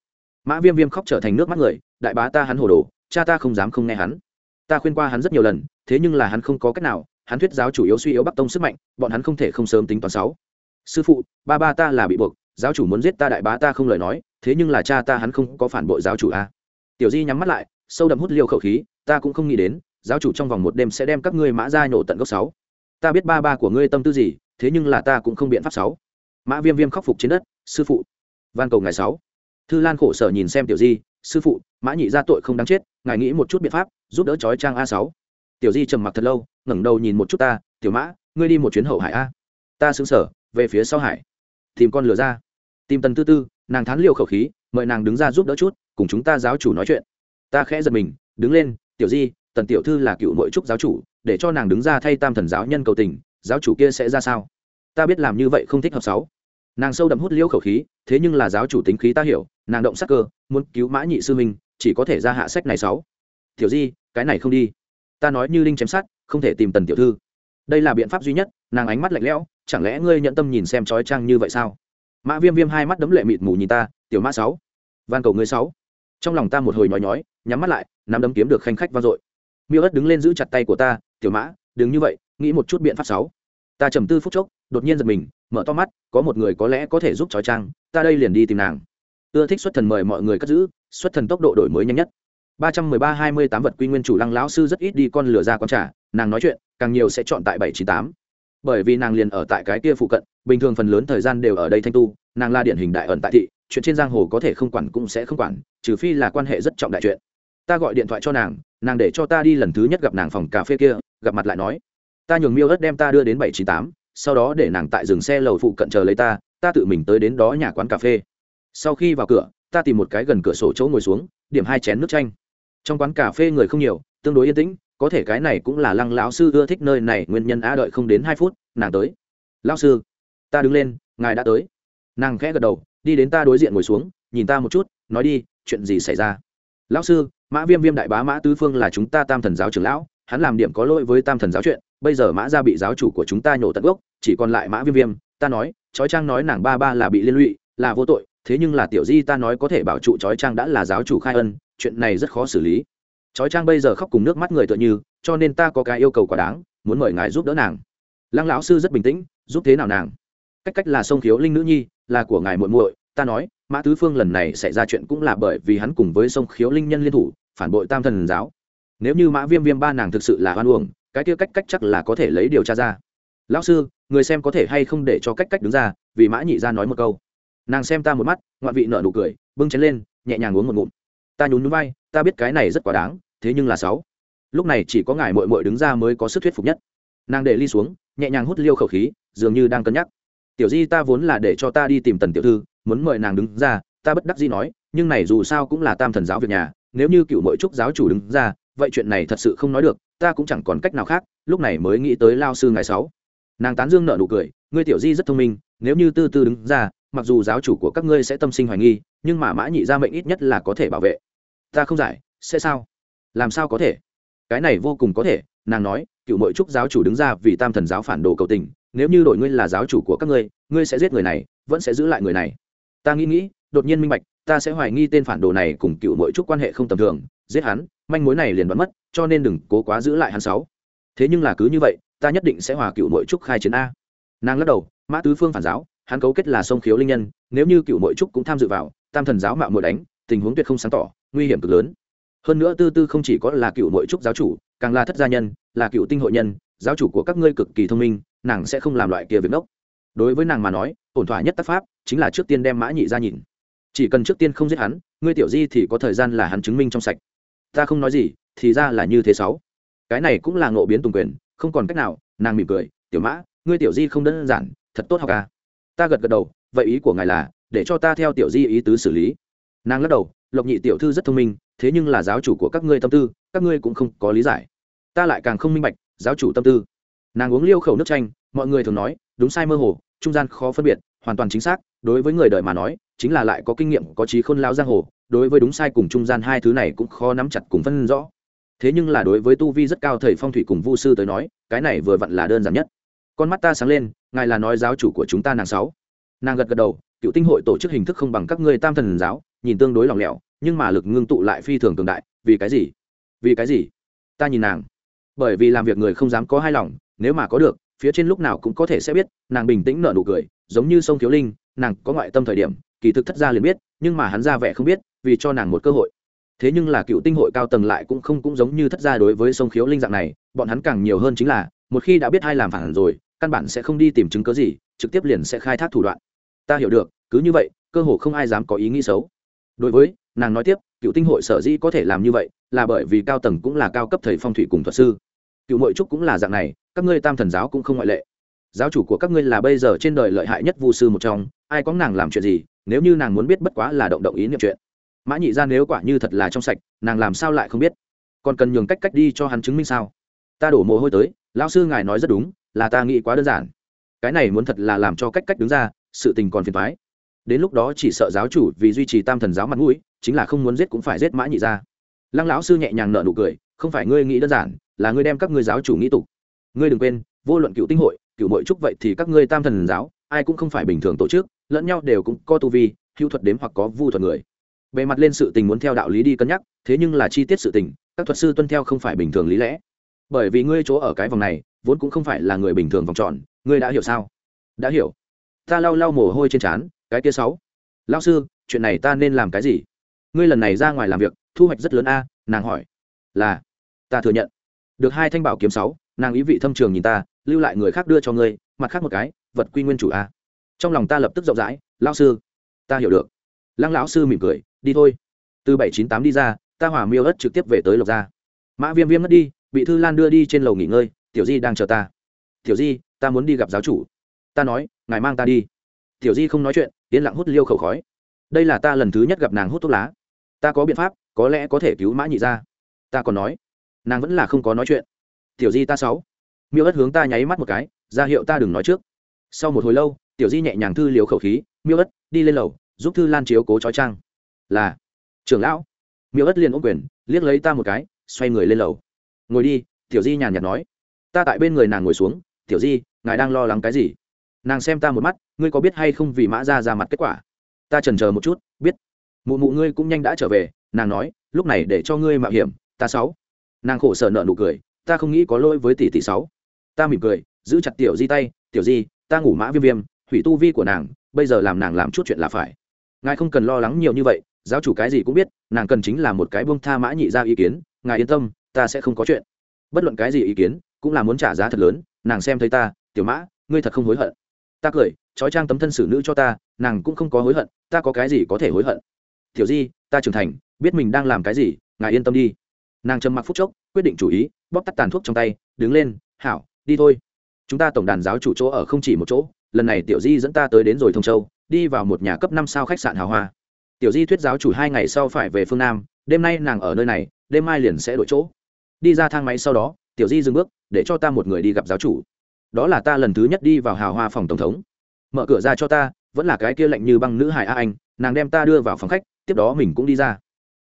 Mã viêm viêm khóc trở thành nước mắt người đại bá ta hắn hồ đồ cha ta không dám không nghe hắn. Ta khuyên qua hắn rất nhiều lần thế nhưng là hắn không có cách nào hắn thuyết giáo chủ yếu suy yếu bắc tông sức mạnh, bọn hắn không thể không sớm tính toán sáu. Sư phụ, ba ba ta là bị buộc, giáo chủ muốn giết ta đại bá ta không lời nói, thế nhưng là cha ta hắn không có phản bội giáo chủ a à. tiểu di nhắm mắt lại, sâu đậm hút liều khẩu khí, ta cũng không nghĩ đến, giáo chủ trong vòng một đêm sẽ đem các ngươi mã ra nhổ tận gốc sáu. Ta biết ba ba của ngươi tâm tư gì, thế nhưng là ta cũng không biện pháp sáu. Mã viêm viêm khắc phục trên đất, sư phụ. Van cầu ngài sáu. Thư lan khổ sở nhìn xem tiểu di, sư phụ, mã nhị ra tội không đáng chết, ngài nghĩ một chút biện pháp, giúp đỡ trói trang a sáu. Tiểu di trầm mặc thật lâu ngẩng đầu nhìn một chút ta, tiểu mã, ngươi đi một chuyến hậu hải a. Ta xứng sở về phía sau hải. Tìm con lửa ra. Tìm tần tư tư, nàng thán liều khẩu khí, mời nàng đứng ra giúp đỡ chút, cùng chúng ta giáo chủ nói chuyện. Ta khẽ giật mình, đứng lên, tiểu di, tần tiểu thư là cựu nội trúc giáo chủ, để cho nàng đứng ra thay tam thần giáo nhân cầu tình, giáo chủ kia sẽ ra sao? Ta biết làm như vậy không thích hợp sáu. Nàng sâu đậm hút liêu khẩu khí, thế nhưng là giáo chủ tính khí ta hiểu, nàng động sắc cơ, muốn cứu mã nhị sư minh, chỉ có thể ra hạ sách này sáu. Tiểu di, cái này không đi. Ta nói như linh chém sát không thể tìm tần tiểu thư. Đây là biện pháp duy nhất, nàng ánh mắt lạnh lẽo, chẳng lẽ ngươi nhận tâm nhìn xem trói trang như vậy sao? Mã viêm viêm hai mắt đấm lệ mịt mù nhìn ta, tiểu mã sáu, van cầu ngươi sáu. Trong lòng ta một hồi nhói nhói, nhắm mắt lại, nắm đấm kiếm được khanh khách vang dội. Miêu ất đứng lên giữ chặt tay của ta, tiểu mã đứng như vậy, nghĩ một chút biện pháp sáu. Ta trầm tư phút chốc, đột nhiên giật mình, mở to mắt, có một người có lẽ có thể giúp trói trang, ta đây liền đi tìm nàng. Ưa thích xuất thần mời mọi người cất giữ, xuất thần tốc độ đổi mới nhanh nhất ba trăm mười ba hai mươi tám vật quy nguyên chủ lăng lão sư rất ít đi con lửa ra con trả nàng nói chuyện, càng nhiều sẽ chọn tại bảy chín tám. Bởi vì nàng liền ở tại cái kia phụ cận, bình thường phần lớn thời gian đều ở đây thanh tu, nàng là điển hình đại ẩn tại thị, chuyện trên giang hồ có thể không quản cũng sẽ không quản, trừ phi là quan hệ rất trọng đại chuyện. Ta gọi điện thoại cho nàng nàng để cho ta đi lần thứ nhất gặp nàng phòng cà phê kia, gặp mặt lại nói, ta nhường miêu đất đem ta đưa đến bảy chín tám, sau đó để nàng tại dừng xe lầu phụ cận chờ lấy ta ta tự mình tới đến đó nhà quán cà phê. Sau khi vào cửa, ta tìm một cái gần cửa sổ chỗ ngồi xuống, điểm hai chén nước chanh trong quán cà phê người không nhiều, tương đối yên tĩnh, có thể cái này cũng là lăng lão sư ưa thích nơi này, nguyên nhân a đợi không đến hai phút, nàng tới. Lão sư, ta đứng lên, ngài đã tới. Nàng khẽ gật đầu, đi đến ta đối diện ngồi xuống, nhìn ta một chút, nói đi, chuyện gì xảy ra? Lão sư, mã viêm viêm đại bá mã tứ phương là chúng ta tam thần giáo trưởng lão, hắn làm điểm có lỗi với tam thần giáo chuyện, bây giờ mã ra bị giáo chủ của chúng ta nhổ tận gốc, chỉ còn lại mã viêm viêm, ta nói, chói trang nói nàng ba ba là bị liên lụy, là vô tội, thế nhưng là tiểu di ta nói có thể bảo trụ chói trang đã là giáo chủ khai ân chuyện này rất khó xử lý. Chói trang bây giờ khóc cùng nước mắt người tựa như, cho nên ta có cái yêu cầu quá đáng, muốn mời ngài giúp đỡ nàng. Lăng lão sư rất bình tĩnh, giúp thế nào nàng? Cách cách là sông khiếu linh nữ nhi, là của ngài muội muội, ta nói, mã tứ phương lần này xảy ra chuyện cũng là bởi vì hắn cùng với sông khiếu linh nhân liên thủ, phản bội tam thần giáo. Nếu như mã viêm viêm ba nàng thực sự là hoan uổng, cái kia cách cách chắc là có thể lấy điều tra ra. Lão sư, người xem có thể hay không để cho cách cách đứng ra, vì mã nhị ra nói một câu. Nàng xem ta một mắt ngoại vị nợ nụ cười, bưng chén lên, nhẹ nhàng uống một ngụm ta nhún nhún vai, ta biết cái này rất quá đáng, thế nhưng là sáu. Lúc này chỉ có ngài mội mội đứng ra mới có sức thuyết phục nhất. Nàng để ly xuống, nhẹ nhàng hút liêu khẩu khí, dường như đang cân nhắc. Tiểu di ta vốn là để cho ta đi tìm tần tiểu thư, muốn mời nàng đứng ra, ta bất đắc di nói, nhưng này dù sao cũng là tam thần giáo việc nhà, nếu như cựu mội trúc giáo chủ đứng ra, vậy chuyện này thật sự không nói được, ta cũng chẳng còn cách nào khác, lúc này mới nghĩ tới lao sư ngài sáu. Nàng tán dương nợ nụ cười, ngươi tiểu di rất thông minh, nếu như tư tư đứng ra mặc dù giáo chủ của các ngươi sẽ tâm sinh hoài nghi, nhưng mà mã nhị ra mệnh ít nhất là có thể bảo vệ. Ta không giải, sẽ sao? Làm sao có thể? Cái này vô cùng có thể, nàng nói, cựu mội trúc giáo chủ đứng ra vì tam thần giáo phản đồ cầu tình, nếu như đội ngươi là giáo chủ của các ngươi ngươi sẽ giết người này, vẫn sẽ giữ lại người này. Ta nghĩ nghĩ, đột nhiên minh bạch, ta sẽ hoài nghi tên phản đồ này cùng cựu mội trúc quan hệ không tầm thường, giết hắn, manh mối này liền bắn mất, cho nên đừng cố quá giữ lại hắn sáu. Thế nhưng là cứ như vậy, ta nhất định sẽ hòa cựu mội trúc khai chiến a. Nàng lắc đầu, mã tứ phương phản giáo hắn cấu kết là sông khiếu linh nhân, nếu như cựu mội trúc cũng tham dự vào, tam thần giáo mạo mội đánh, tình huống tuyệt không sáng tỏ, nguy hiểm cực lớn. Hơn nữa tư tư không chỉ có là cựu mội trúc giáo chủ, càng là thất gia nhân, là cựu tinh hội nhân, giáo chủ của các ngươi cực kỳ thông minh, nàng sẽ không làm loại kia việc ngốc. Đối với nàng mà nói, ổn thỏa nhất tác pháp chính là trước tiên đem mã nhị ra nhìn. Chỉ cần trước tiên không giết hắn, ngươi tiểu di thì có thời gian là hắn chứng minh trong sạch. Ta không nói gì, thì ra là như thế sáu. Cái này cũng là ngộ biến tùng quyền, không còn cách nào, nàng mỉm cười, tiểu mã, ngươi tiểu di không đơn giản, thật tốt học à ta gật gật đầu, vậy ý của ngài là, để cho ta theo tiểu di ý tứ xử lý. Nàng lắc đầu, lộc nhị tiểu thư rất thông minh, thế nhưng là giáo chủ của các ngươi tâm tư, các ngươi cũng không có lý giải. Ta lại càng không minh bạch, giáo chủ tâm tư. Nàng uống liêu khẩu nước chanh, mọi người thường nói, đúng sai mơ hồ, trung gian khó phân biệt, hoàn toàn chính xác, đối với người đời mà nói, chính là lại có kinh nghiệm, có trí khôn lao giang hồ, đối với đúng sai cùng trung gian hai thứ này cũng khó nắm chặt cùng phân rõ. Thế nhưng là đối với tu vi rất cao thầy phong thủy cùng vu sư tới nói, cái này vừa vặn là đơn giản nhất con mắt ta sáng lên, ngài là nói giáo chủ của chúng ta nàng sáu. Nàng gật gật đầu, cựu tinh hội tổ chức hình thức không bằng các ngươi tam thần giáo, nhìn tương đối lỏng lẻo, nhưng mà lực ngưng tụ lại phi thường cường đại, vì cái gì? Vì cái gì? Ta nhìn nàng. Bởi vì làm việc người không dám có hai lòng, nếu mà có được, phía trên lúc nào cũng có thể sẽ biết, nàng bình tĩnh nở nụ cười, giống như sông thiếu linh, nàng có ngoại tâm thời điểm, kỳ thực thất gia liền biết, nhưng mà hắn ra vẻ không biết, vì cho nàng một cơ hội. Thế nhưng là cựu tinh hội cao tầng lại cũng không cũng giống như thất gia đối với sông khiếu linh dạng này, bọn hắn càng nhiều hơn chính là, một khi đã biết hai làm phản rồi căn bản sẽ không đi tìm chứng cớ gì, trực tiếp liền sẽ khai thác thủ đoạn. Ta hiểu được, cứ như vậy, cơ hồ không ai dám có ý nghĩ xấu. Đối với, nàng nói tiếp, cựu tinh hội sở dĩ có thể làm như vậy, là bởi vì cao tầng cũng là cao cấp thầy phong thủy cùng thuật sư. Cựu mội trúc cũng là dạng này, các ngươi tam thần giáo cũng không ngoại lệ. Giáo chủ của các ngươi là bây giờ trên đời lợi hại nhất vu sư một trong, ai có nàng làm chuyện gì, nếu như nàng muốn biết bất quá là động động ý niệm chuyện. Mã nhị ra nếu quả như thật là trong sạch, nàng làm sao lại không biết? Còn cần nhường cách cách đi cho hắn chứng minh sao? Ta đổ mồ hôi tới, lão sư ngài nói rất đúng là ta nghĩ quá đơn giản. Cái này muốn thật là làm cho cách cách đứng ra, sự tình còn phiền thoái đến lúc đó chỉ sợ giáo chủ vì duy trì tam thần giáo mặt mũi, chính là không muốn giết cũng phải giết mã nhị ra lăng lão sư nhẹ nhàng nợ nụ cười, không phải ngươi nghĩ đơn giản, là ngươi đem các ngươi giáo chủ nghĩ tục ngươi đừng quên, vô luận cựu tinh hội, cựu mội trúc vậy thì các ngươi tam thần giáo, ai cũng không phải bình thường tổ chức, lẫn nhau đều cũng có tu vi, hữu thuật đếm hoặc có vu thuật người. Bề mặt lên sự tình muốn theo đạo lý đi cân nhắc, thế nhưng là chi tiết sự tình, các thuật sư tuân theo không phải bình thường lý lẽ. Bởi vì ngươi chỗ ở cái vòng này vốn cũng không phải là người bình thường vòng tròn, ngươi đã hiểu sao? Đã hiểu. Ta lau lau mồ hôi trên trán, cái kia sáu. Lao sư, chuyện này ta nên làm cái gì? Ngươi lần này ra ngoài làm việc, thu hoạch rất lớn a, nàng hỏi. Là, ta thừa nhận. Được hai thanh bảo kiếm sáu, nàng ý vị thâm trường nhìn ta, lưu lại người khác đưa cho ngươi, mặt khác một cái, vật quy nguyên chủ a. Trong lòng ta lập tức rộng rãi lao sư, ta hiểu được. Lăng lão sư mỉm cười, đi thôi. Từ bảy chín tám đi ra, ta hỏa miêu ất trực tiếp về tới lộc gia. Mã viêm viêm mất đi, bị thư lan đưa đi trên lầu nghỉ ngơi tiểu di đang chờ ta. Tiểu di, ta muốn đi gặp giáo chủ. Ta nói, ngài mang ta đi. Tiểu di không nói chuyện, yên lặng hút liêu khẩu khói. Đây là ta lần thứ nhất gặp nàng hút thuốc lá. Ta có biện pháp, có lẽ có thể cứu mã nhị ra ta còn nói, nàng vẫn là không có nói chuyện. Tiểu di ta sáu. Miêu ất hướng ta nháy mắt một cái, ra hiệu ta đừng nói trước. Sau một hồi lâu, tiểu di nhẹ nhàng thư liều khẩu khí, miêu ất, đi lên lầu, giúp thư lan chiếu cố trói trang là. Trưởng lão. Miêu ất liền ôm quyền, liếc lấy ta một cái, xoay người lên lầu. Ngồi đi, tiểu di nhàn nhạt nói ta tại bên người nàng ngồi xuống, tiểu di, ngài đang lo lắng cái gì? Nàng xem ta một mắt, ngươi có biết hay không vì mã ra ra mặt kết quả? Ta trần chờ một chút, biết. Mụ mụ ngươi cũng nhanh đã trở về, nàng nói, lúc này để cho ngươi mạo hiểm, ta sáu. Nàng khổ sở nợ nụ cười, ta không nghĩ có lỗi với tỷ tỷ sáu. Ta mỉm cười, giữ chặt tiểu di tay, tiểu di, ta ngủ mã viêm viêm, hủy tu vi của nàng, bây giờ làm nàng làm chút chuyện là phải. Ngài không cần lo lắng nhiều như vậy, giáo chủ cái gì cũng biết, nàng cần chính là một cái bông tha mã nhị ra ý kiến, ngài yên tâm, ta sẽ không có chuyện. Bất luận cái gì ý kiến cũng là muốn trả giá thật lớn, nàng xem thấy ta, tiểu mã, ngươi thật không hối hận. Ta cười, trói trang tấm thân xử nữ cho ta, nàng cũng không có hối hận, ta có cái gì có thể hối hận? Tiểu di, ta trưởng thành, biết mình đang làm cái gì, ngài yên tâm đi. Nàng trầm mặc phút chốc, quyết định chủ ý, bóp tắt tàn thuốc trong tay, đứng lên, hảo, đi thôi. Chúng ta tổng đàn giáo chủ chỗ ở không chỉ một chỗ, lần này tiểu di dẫn ta tới đến rồi thông châu, đi vào một nhà cấp năm sao khách sạn hào hoa. Tiểu di thuyết giáo chủ hai ngày sau phải về phương nam, đêm nay nàng ở nơi này, đêm mai liền sẽ đổi chỗ. Đi ra thang máy sau đó tiểu di dừng bước, để cho ta một người đi gặp giáo chủ. Đó là ta lần thứ nhất đi vào hào hoa phòng tổng thống. Mở cửa ra cho ta, vẫn là cái kia lạnh như băng nữ hải a anh, nàng đem ta đưa vào phòng khách, tiếp đó mình cũng đi ra.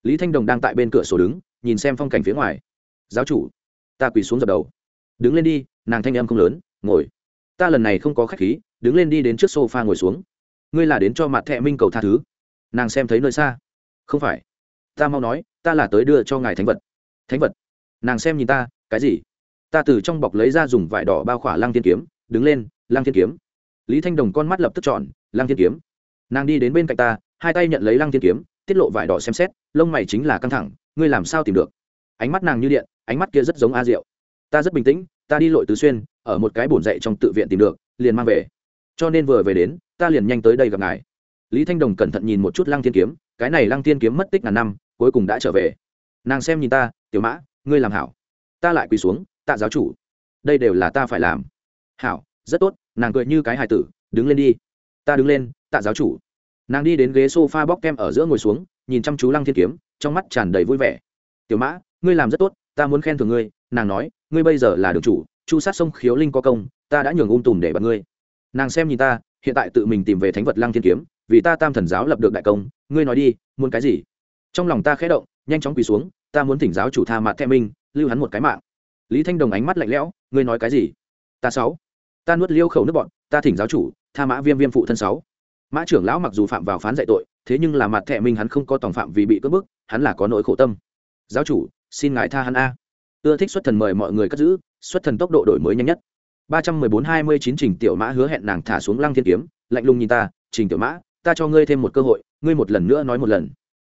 Lý thanh đồng đang tại bên cửa sổ đứng, nhìn xem phong cảnh phía ngoài. Giáo chủ, ta quỳ xuống dập đầu. Đứng lên đi, nàng thanh em không lớn, ngồi. Ta lần này không có khách khí, đứng lên đi đến trước sofa ngồi xuống. Ngươi là đến cho mặt thẹ minh cầu tha thứ. Nàng xem thấy nơi xa. Không phải. Ta mau nói, ta là tới đưa cho ngài thánh vật. Thánh vật. Nàng xem nhìn ta cái gì? Ta từ trong bọc lấy ra dùng vải đỏ bao khỏa lăng thiên kiếm, đứng lên, lăng thiên kiếm. Lý thanh đồng con mắt lập tức chọn lăng thiên kiếm. Nàng đi đến bên cạnh ta, hai tay nhận lấy lăng thiên kiếm, tiết lộ vải đỏ xem xét, lông mày chính là căng thẳng, ngươi làm sao tìm được? Ánh mắt nàng như điện, ánh mắt kia rất giống a diệu. Ta rất bình tĩnh, ta đi lội tứ xuyên, ở một cái bổn dậy trong tự viện tìm được, liền mang về. Cho nên vừa về đến, ta liền nhanh tới đây gặp ngài. Lý thanh đồng cẩn thận nhìn một chút lăng thiên kiếm, cái này lăng thiên kiếm mất tích ngàn năm, cuối cùng đã trở về. Nàng xem nhìn ta, tiểu mã, ngươi làm hảo ta lại quỳ xuống, tạ giáo chủ. Đây đều là ta phải làm. Hảo, rất tốt, nàng cười như cái hài tử, đứng lên đi. Ta đứng lên, tạ giáo chủ. Nàng đi đến ghế s o f a bóc kem ở giữa ngồi xuống, nhìn chăm chú lăng thiên kiếm, trong mắt tràn đầy vui vẻ. Tiểu mã, ngươi làm rất tốt, ta muốn khen thưởng ngươi, nàng nói, ngươi bây giờ là đường chủ, chu sát sông khiếu linh có công, ta đã nhường ung tùm để bật ngươi. Nàng xem nhìn ta, hiện tại tự mình tìm về thánh vật lăng thiên kiếm, vì ta tam thần giáo lập được đại công, ngươi nói đi, muốn cái gì? Trong lòng ta khẽ động, nhanh chóng quỳ xuống, ta muốn thỉnh giáo chủ tha mặt thẹ minh lưu hắn một cái mạng. Lý thanh đồng ánh mắt lạnh lẽo, ngươi nói cái gì? Ta sáu. Ta nuốt liêu khẩu nước bọn, ta thỉnh giáo chủ, tha mã viêm viêm phụ thân sáu. Mã trưởng lão mặc dù phạm vào phán dạy tội, thế nhưng là mặt thẹ minh hắn không có tòng phạm vì bị cướp bức, hắn là có nỗi khổ tâm. Giáo chủ, xin ngài tha hắn a. Ưa thích xuất thần mời mọi người cất giữ, xuất thần tốc độ đổi mới nhanh nhất. Ba trăm mười bốn hai mươi chín trình tiểu mã hứa hẹn nàng thả xuống lăng thiên kiếm, lạnh lùng nhìn ta, trình tiểu mã, ta cho ngươi thêm một cơ hội, ngươi một lần nữa nói một lần.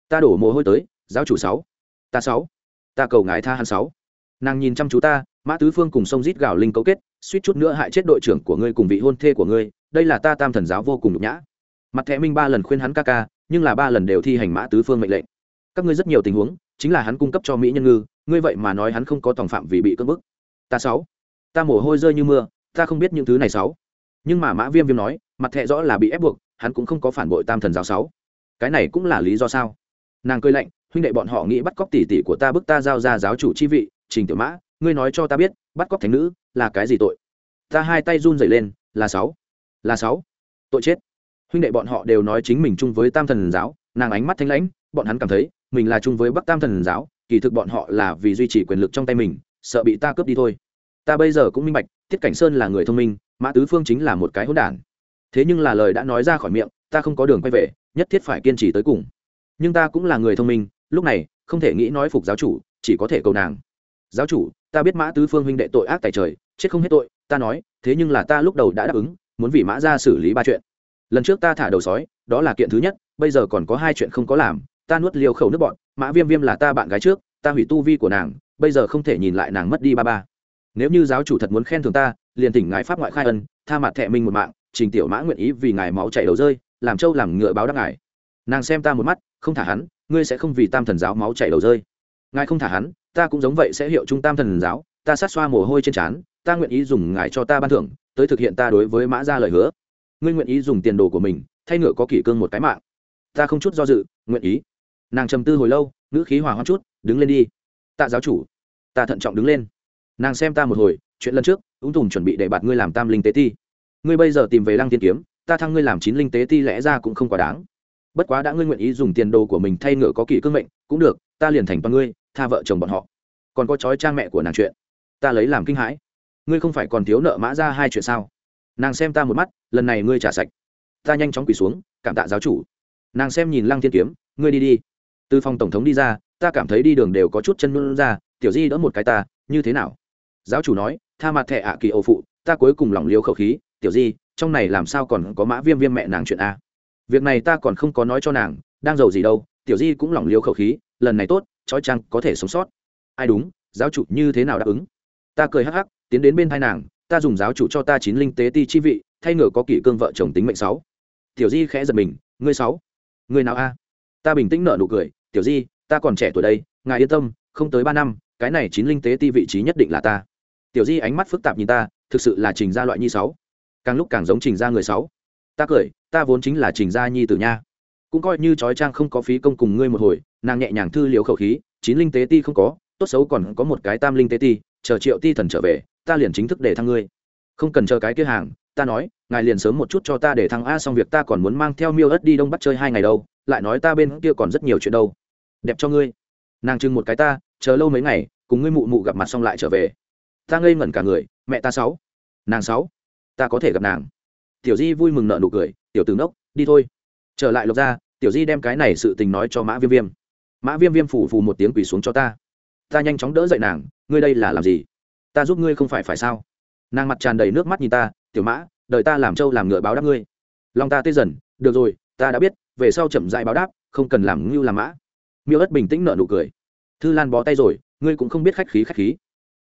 Ta đổ mồ hôi tới, giáo chủ sáu. Ta sáu ta cầu ngài tha hắn sáu. Nàng nhìn chăm chú ta, mã tứ phương cùng sông rít gào linh cấu kết, suýt chút nữa hại chết đội trưởng của ngươi cùng vị hôn thê của ngươi, đây là ta tam thần giáo vô cùng nhục nhã. Mặt thẻ minh ba lần khuyên hắn ca ca, nhưng là ba lần đều thi hành mã tứ phương mệnh lệnh. Các ngươi rất nhiều tình huống, chính là hắn cung cấp cho mỹ nhân ngư, ngươi vậy mà nói hắn không có tòng phạm vì bị cưỡng bức. Ta sáu. Ta mồ hôi rơi như mưa, ta không biết những thứ này sáu. Nhưng mà mã viêm viêm nói, mặt thẹ rõ là bị ép buộc, hắn cũng không có phản bội tam thần giáo sáu. Cái này cũng là lý do sao? Nàng cười lạnh huynh đệ bọn họ nghĩ bắt cóc tỷ tỷ của ta bức ta giao ra giáo chủ chi vị, trình tiểu mã, ngươi nói cho ta biết, bắt cóc thánh nữ là cái gì tội? Ta hai tay run rẩy lên, là sáu là sáu, tội chết. Huynh đệ bọn họ đều nói chính mình chung với tam thần giáo, nàng ánh mắt thanh lãnh, bọn hắn cảm thấy, mình là chung với bắc tam thần giáo, kỳ thực bọn họ là vì duy trì quyền lực trong tay mình, sợ bị ta cướp đi thôi. Ta bây giờ cũng minh bạch tiết cảnh sơn là người thông minh, mã tứ phương chính là một cái hỗn đản. Thế nhưng là lời đã nói ra khỏi miệng, ta không có đường quay về, nhất thiết phải kiên trì tới cùng. Nhưng ta cũng là người thông minh lúc này, không thể nghĩ nói phục giáo chủ, chỉ có thể cầu nàng. Giáo chủ, ta biết mã tứ phương huynh đệ tội ác tại trời, chết không hết tội, ta nói, thế nhưng là ta lúc đầu đã đáp ứng, muốn vì mã ra xử lý ba chuyện. Lần trước ta thả đầu sói, đó là kiện thứ nhất, bây giờ còn có hai chuyện không có làm, ta nuốt liều khẩu nước bọn, mã viêm viêm là ta bạn gái trước, ta hủy tu vi của nàng, bây giờ không thể nhìn lại nàng mất đi ba ba. Nếu như giáo chủ thật muốn khen thường ta, liền tỉnh ngài pháp ngoại khai ân, tha mặt thẹ minh một mạng, trình tiểu mã nguyện ý vì ngài máu chảy đầu rơi, làm trâu làm ngựa báo đắc ngài. Nàng xem ta một mắt, không thả hắn ngươi sẽ không vì tam thần giáo máu chảy đầu rơi. Ngài không thả hắn, ta cũng giống vậy sẽ hiệu trung tam thần giáo, ta sát xoa mồ hôi trên trán, ta nguyện ý dùng ngài cho ta ban thưởng, tới thực hiện ta đối với mã ra lời hứa. Ngươi nguyện ý dùng tiền đồ của mình, thay ngựa có kỷ cương một cái mạng. Ta không chút do dự, nguyện ý. Nàng trầm tư hồi lâu, ngữ khí hòa hoãn chút, đứng lên đi. Tạ giáo chủ, ta thận trọng đứng lên. Nàng xem ta một hồi, chuyện lần trước, ung tùng chuẩn bị để bạt ngươi làm tam linh tế ti. Ngươi bây giờ tìm về lăng tiên kiếm, ta thăng ngươi làm chín linh tế ti lẽ ra cũng không quá đáng bất quá đã ngươi nguyện ý dùng tiền đồ của mình thay ngựa có kỳ cương mệnh, cũng được, ta liền thành toàn ngươi, tha vợ chồng bọn họ. Còn có chói cha mẹ của nàng chuyện, ta lấy làm kinh hãi. Ngươi không phải còn thiếu nợ mã ra hai chuyện sao? Nàng xem ta một mắt, lần này ngươi trả sạch. Ta nhanh chóng quỳ xuống, cảm tạ giáo chủ. Nàng xem nhìn lăng thiên kiếm, ngươi đi đi. Từ phòng tổng thống đi ra, ta cảm thấy đi đường đều có chút chân luôn ra, tiểu di đỡ một cái ta, như thế nào? Giáo chủ nói, tha mặt thẻ ạ kỳ ổ phụ, ta cuối cùng lỏng liêu khẩu khí, tiểu di, trong này làm sao còn có mã viêm viêm mẹ nàng chuyện a? Việc này ta còn không có nói cho nàng, đang giàu gì đâu, tiểu di cũng lỏng liêu khẩu khí, lần này tốt, trói chăng có thể sống sót. Ai đúng, giáo chủ như thế nào đáp ứng? Ta cười hắc hắc, tiến đến bên thai nàng, ta dùng giáo chủ cho ta chín linh tế ti chi vị, thay ngựa có kỷ cương vợ chồng tính mệnh sáu. Tiểu di khẽ giật mình, ngươi sáu. Ngươi nào a? Ta bình tĩnh nợ nụ cười, tiểu di, ta còn trẻ tuổi đây, ngài yên tâm, không tới ba năm, cái này chín linh tế ti vị trí nhất định là ta. Tiểu di ánh mắt phức tạp nhìn ta, thực sự là trình gia loại nhi sáu. Càng lúc càng giống trình gia người sáu ta cười, ta vốn chính là trình gia nhi tử nha. Cũng coi như trói trang không có phí công cùng ngươi một hồi, nàng nhẹ nhàng thư liều khẩu khí, chín linh tế ti không có, tốt xấu còn có một cái tam linh tế ti, chờ triệu ti thần trở về, ta liền chính thức để thăng ngươi. Không cần chờ cái kia hàng, ta nói, ngài liền sớm một chút cho ta để thăng a xong việc ta còn muốn mang theo miêu ớt đi đông bắt chơi hai ngày đâu, lại nói ta bên kia còn rất nhiều chuyện đâu. Đẹp cho ngươi. Nàng trưng một cái ta, chờ lâu mấy ngày, cùng ngươi mụ mụ gặp mặt xong lại trở về. Ta ngây ngẩn cả người, mẹ ta sáu. Nàng sáu. Ta có thể gặp nàng tiểu di vui mừng nợ nụ cười, tiểu tướng đốc đi thôi. Trở lại lộc ra tiểu di đem cái này sự tình nói cho mã viêm viêm. Mã viêm viêm phủ phù một tiếng quỳ xuống cho ta. Ta nhanh chóng đỡ dậy nàng, ngươi đây là làm gì? Ta giúp ngươi không phải phải sao? Nàng mặt tràn đầy nước mắt nhìn ta, tiểu mã, đợi ta làm trâu làm ngựa báo đáp ngươi. Lòng ta tê dần, được rồi, ta đã biết, về sau chậm dại báo đáp, không cần làm ngưu làm mã. Miêu ất bình tĩnh nợ nụ cười. Thư lan bó tay rồi, ngươi cũng không biết khách khí khách khí.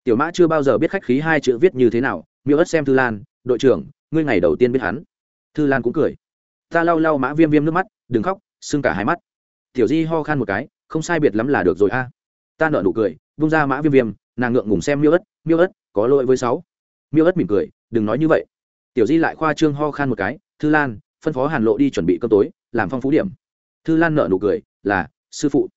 Tiểu mã chưa bao giờ biết khách khí hai chữ viết như thế nào, miêu ất xem thư lan, đội trưởng ngươi ngày đầu tiên biết hắn. Thư lan cũng cười. Ta lau lau mã viêm viêm nước mắt, đừng khóc, sưng cả hai mắt. Tiểu di ho khan một cái, không sai biệt lắm là được rồi a. Ta nợ nụ cười bung ra mã viêm viêm, nàng ngượng ngùng xem miêu ất miêu ất, có lỗi với sáu. Miêu ất mỉm cười, đừng nói như vậy. Tiểu di lại khoa trương ho khan một cái, thư lan, phân phó hàn lộ đi chuẩn bị cơm tối, làm phong phú điểm. Thư lan nợ nụ cười, là, sư phụ.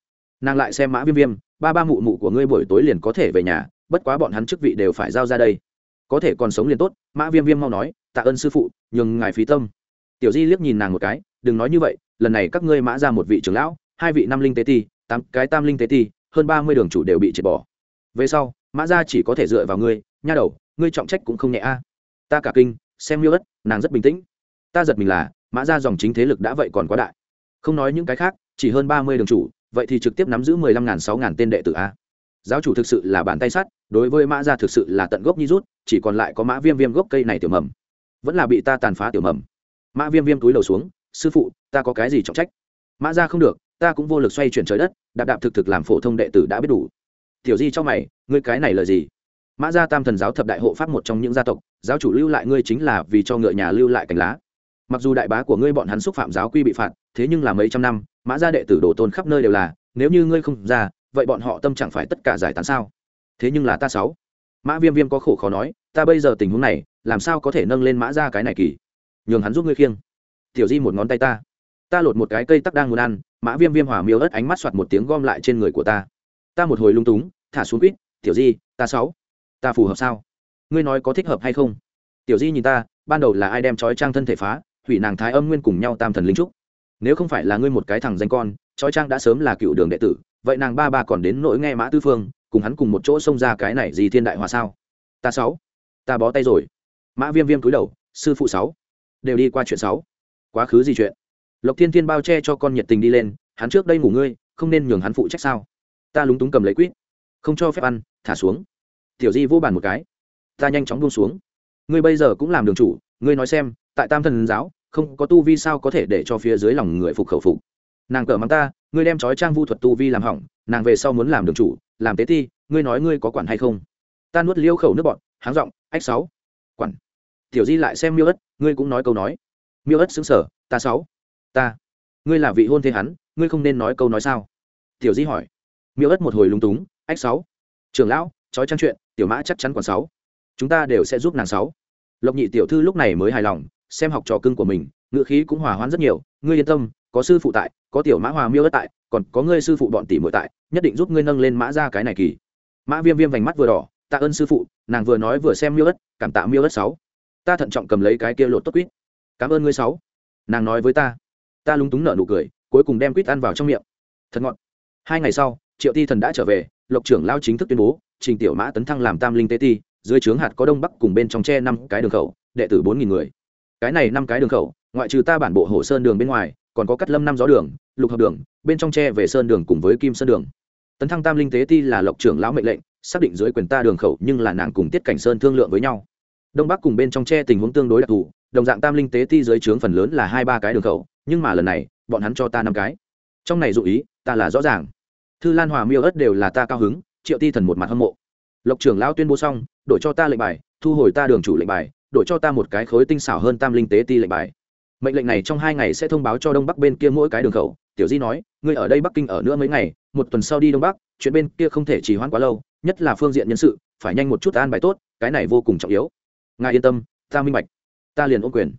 Nàng lại xem mã viêm viêm, ba ba mụ mụ của ngươi buổi tối liền có thể về nhà, bất quá bọn hắn chức vị đều phải giao ra đây. Có thể còn sống liền tốt, mã viêm viêm mau nói tạ ơn sư phụ, nhường ngài phí tâm. Tiểu di liếc nhìn nàng một cái, đừng nói như vậy, lần này các ngươi mã ra một vị trưởng lão, hai vị năm linh tế ti, tám cái tam linh tế ti, hơn ba mươi đường chủ đều bị triệt bỏ. Về sau, mã ra chỉ có thể dựa vào ngươi, nha đầu, ngươi trọng trách cũng không nhẹ a. Ta cả kinh, xem miêu ất, nàng rất bình tĩnh. Ta giật mình là, mã ra dòng chính thế lực đã vậy còn quá đại. Không nói những cái khác, chỉ hơn ba mươi đường chủ, vậy thì trực tiếp nắm giữ mười lăm ngàn sáu ngàn tên đệ tử a. Giáo chủ thực sự là bàn tay sắt, đối với mã gia thực sự là tận gốc nhi rút, chỉ còn lại có mã viêm viêm gốc cây này tiểu mầm vẫn là bị ta tàn phá tiểu mầm. Mã viêm viêm túi đầu xuống, sư phụ, ta có cái gì trọng trách? Mã ra không được, ta cũng vô lực xoay chuyển trời đất, đạp đạp thực thực làm phổ thông đệ tử đã biết đủ. Tiểu di cho mày, ngươi cái này là gì? Mã gia tam thần giáo thập đại hộ pháp một trong những gia tộc, giáo chủ lưu lại ngươi chính là vì cho ngựa nhà lưu lại cành lá. Mặc dù đại bá của ngươi bọn hắn xúc phạm giáo quy bị phạt, thế nhưng là mấy trăm năm, mã gia đệ tử đồ tôn khắp nơi đều là, nếu như ngươi không ra, vậy bọn họ tâm chẳng phải tất cả giải tán sao? Thế nhưng là ta sáu. Mã viêm viêm có khổ khó nói, ta bây giờ tình huống này làm sao có thể nâng lên mã ra cái này kỳ? Nhường hắn giúp ngươi khiêng. Tiểu di một ngón tay ta. Ta lột một cái cây tắc đang muốn ăn, mã viêm viêm hỏa miêu ớt ánh mắt soạt một tiếng gom lại trên người của ta. Ta một hồi lung túng, thả xuống quýt, tiểu di, ta sáu. Ta phù hợp sao? Ngươi nói có thích hợp hay không? Tiểu di nhìn ta, ban đầu là ai đem trói trang thân thể phá, hủy nàng thái âm nguyên cùng nhau tam thần linh trúc. Nếu không phải là ngươi một cái thằng danh con trói trang đã sớm là cựu đường đệ tử, vậy nàng ba ba còn đến nỗi nghe mã tư phương, cùng hắn cùng một chỗ xông ra cái này gì thiên đại hòa sao? Ta sáu. Ta bó tay rồi mã viêm viêm cúi đầu, sư phụ sáu. Đều đi qua chuyện sáu. Quá khứ gì chuyện? Lộc thiên thiên bao che cho con nhiệt tình đi lên, hắn trước đây ngủ ngươi, không nên nhường hắn phụ trách sao? Ta lúng túng cầm lấy quýt. Không cho phép ăn, thả xuống. Tiểu di vô bàn một cái. Ta nhanh chóng buông xuống. Ngươi bây giờ cũng làm đường chủ, ngươi nói xem, tại tam thần giáo, không có tu vi sao có thể để cho phía dưới lòng người phục khẩu phục? Nàng cờ mắng ta, ngươi đem trói trang vu thuật tu vi làm hỏng, nàng về sau muốn làm đường chủ, làm tế ti, ngươi nói ngươi có quản hay không? Ta nuốt liêu khẩu nước bọn háng giọng, ách sáu, quản tiểu di lại xem miêu ất, ngươi cũng nói câu nói. Miêu ất xứng sở ta sáu, ta, ngươi là vị hôn thế hắn, ngươi không nên nói câu nói sao? Tiểu di hỏi. Miêu ất một hồi lúng túng, ách sáu, trưởng lão, trói trang chuyện, tiểu mã chắc chắn còn sáu, chúng ta đều sẽ giúp nàng sáu. Lộc nhị tiểu thư lúc này mới hài lòng, xem học trò cưng của mình ngựa khí cũng hòa hoãn rất nhiều, ngươi yên tâm, có sư phụ tại, có tiểu mã hòa miêu ất tại, còn có ngươi sư phụ bọn tỷ muội tại, nhất định giúp ngươi nâng lên mã ra cái này kỳ. Mã viêm viêm vành mắt vừa đỏ, tạ ơn sư phụ, nàng vừa nói vừa xem miêu ất, cảm tạ miêu ất sáu ta thận trọng cầm lấy cái kia lột tốt quýt. Cảm ơn ngươi sáu. Nàng nói với ta. Ta lúng túng nở nụ cười, cuối cùng đem quýt ăn vào trong miệng. Thật ngọt. Hai ngày sau, triệu ti thần đã trở về, lộc trưởng lao chính thức tuyên bố, trình tiểu mã tấn thăng làm tam linh tế ti, dưới trướng hạt có đông bắc cùng bên trong tre năm cái đường khẩu, đệ tử bốn nghìn người. Cái này năm cái đường khẩu, ngoại trừ ta bản bộ hồ sơn đường bên ngoài, còn có cắt lâm năm gió đường, lục hợp đường, bên trong tre về sơn đường cùng với kim sơn đường. Tấn thăng tam linh tế ti là lộc trưởng lão mệnh lệnh, xác định dưới quyền ta đường khẩu nhưng là nàng cùng tiết cảnh sơn thương lượng với nhau đông bắc cùng bên trong tre tình huống tương đối đặc thù, đồng dạng tam linh tế ti dưới trướng phần lớn là hai ba cái đường khẩu, nhưng mà lần này, bọn hắn cho ta năm cái. Trong này dụ ý, ta là rõ ràng. Thư lan hòa miêu ớt đều là ta cao hứng, triệu ti thần một mặt hâm mộ. Lộc trưởng lão tuyên bố xong, đổi cho ta lệnh bài, thu hồi ta đường chủ lệnh bài, đổi cho ta một cái khối tinh xảo hơn tam linh tế ti lệnh bài. Mệnh lệnh này trong hai ngày sẽ thông báo cho đông bắc bên kia mỗi cái đường khẩu. Tiểu di nói, ngươi ở đây bắc kinh ở nữa mấy ngày, một tuần sau đi đông bắc, chuyện bên kia không thể trì hoãn quá lâu, nhất là phương diện nhân sự, phải nhanh một chút an bài tốt, cái này vô cùng trọng yếu ngài yên tâm, ta minh bạch. Ta liền ôm quyền.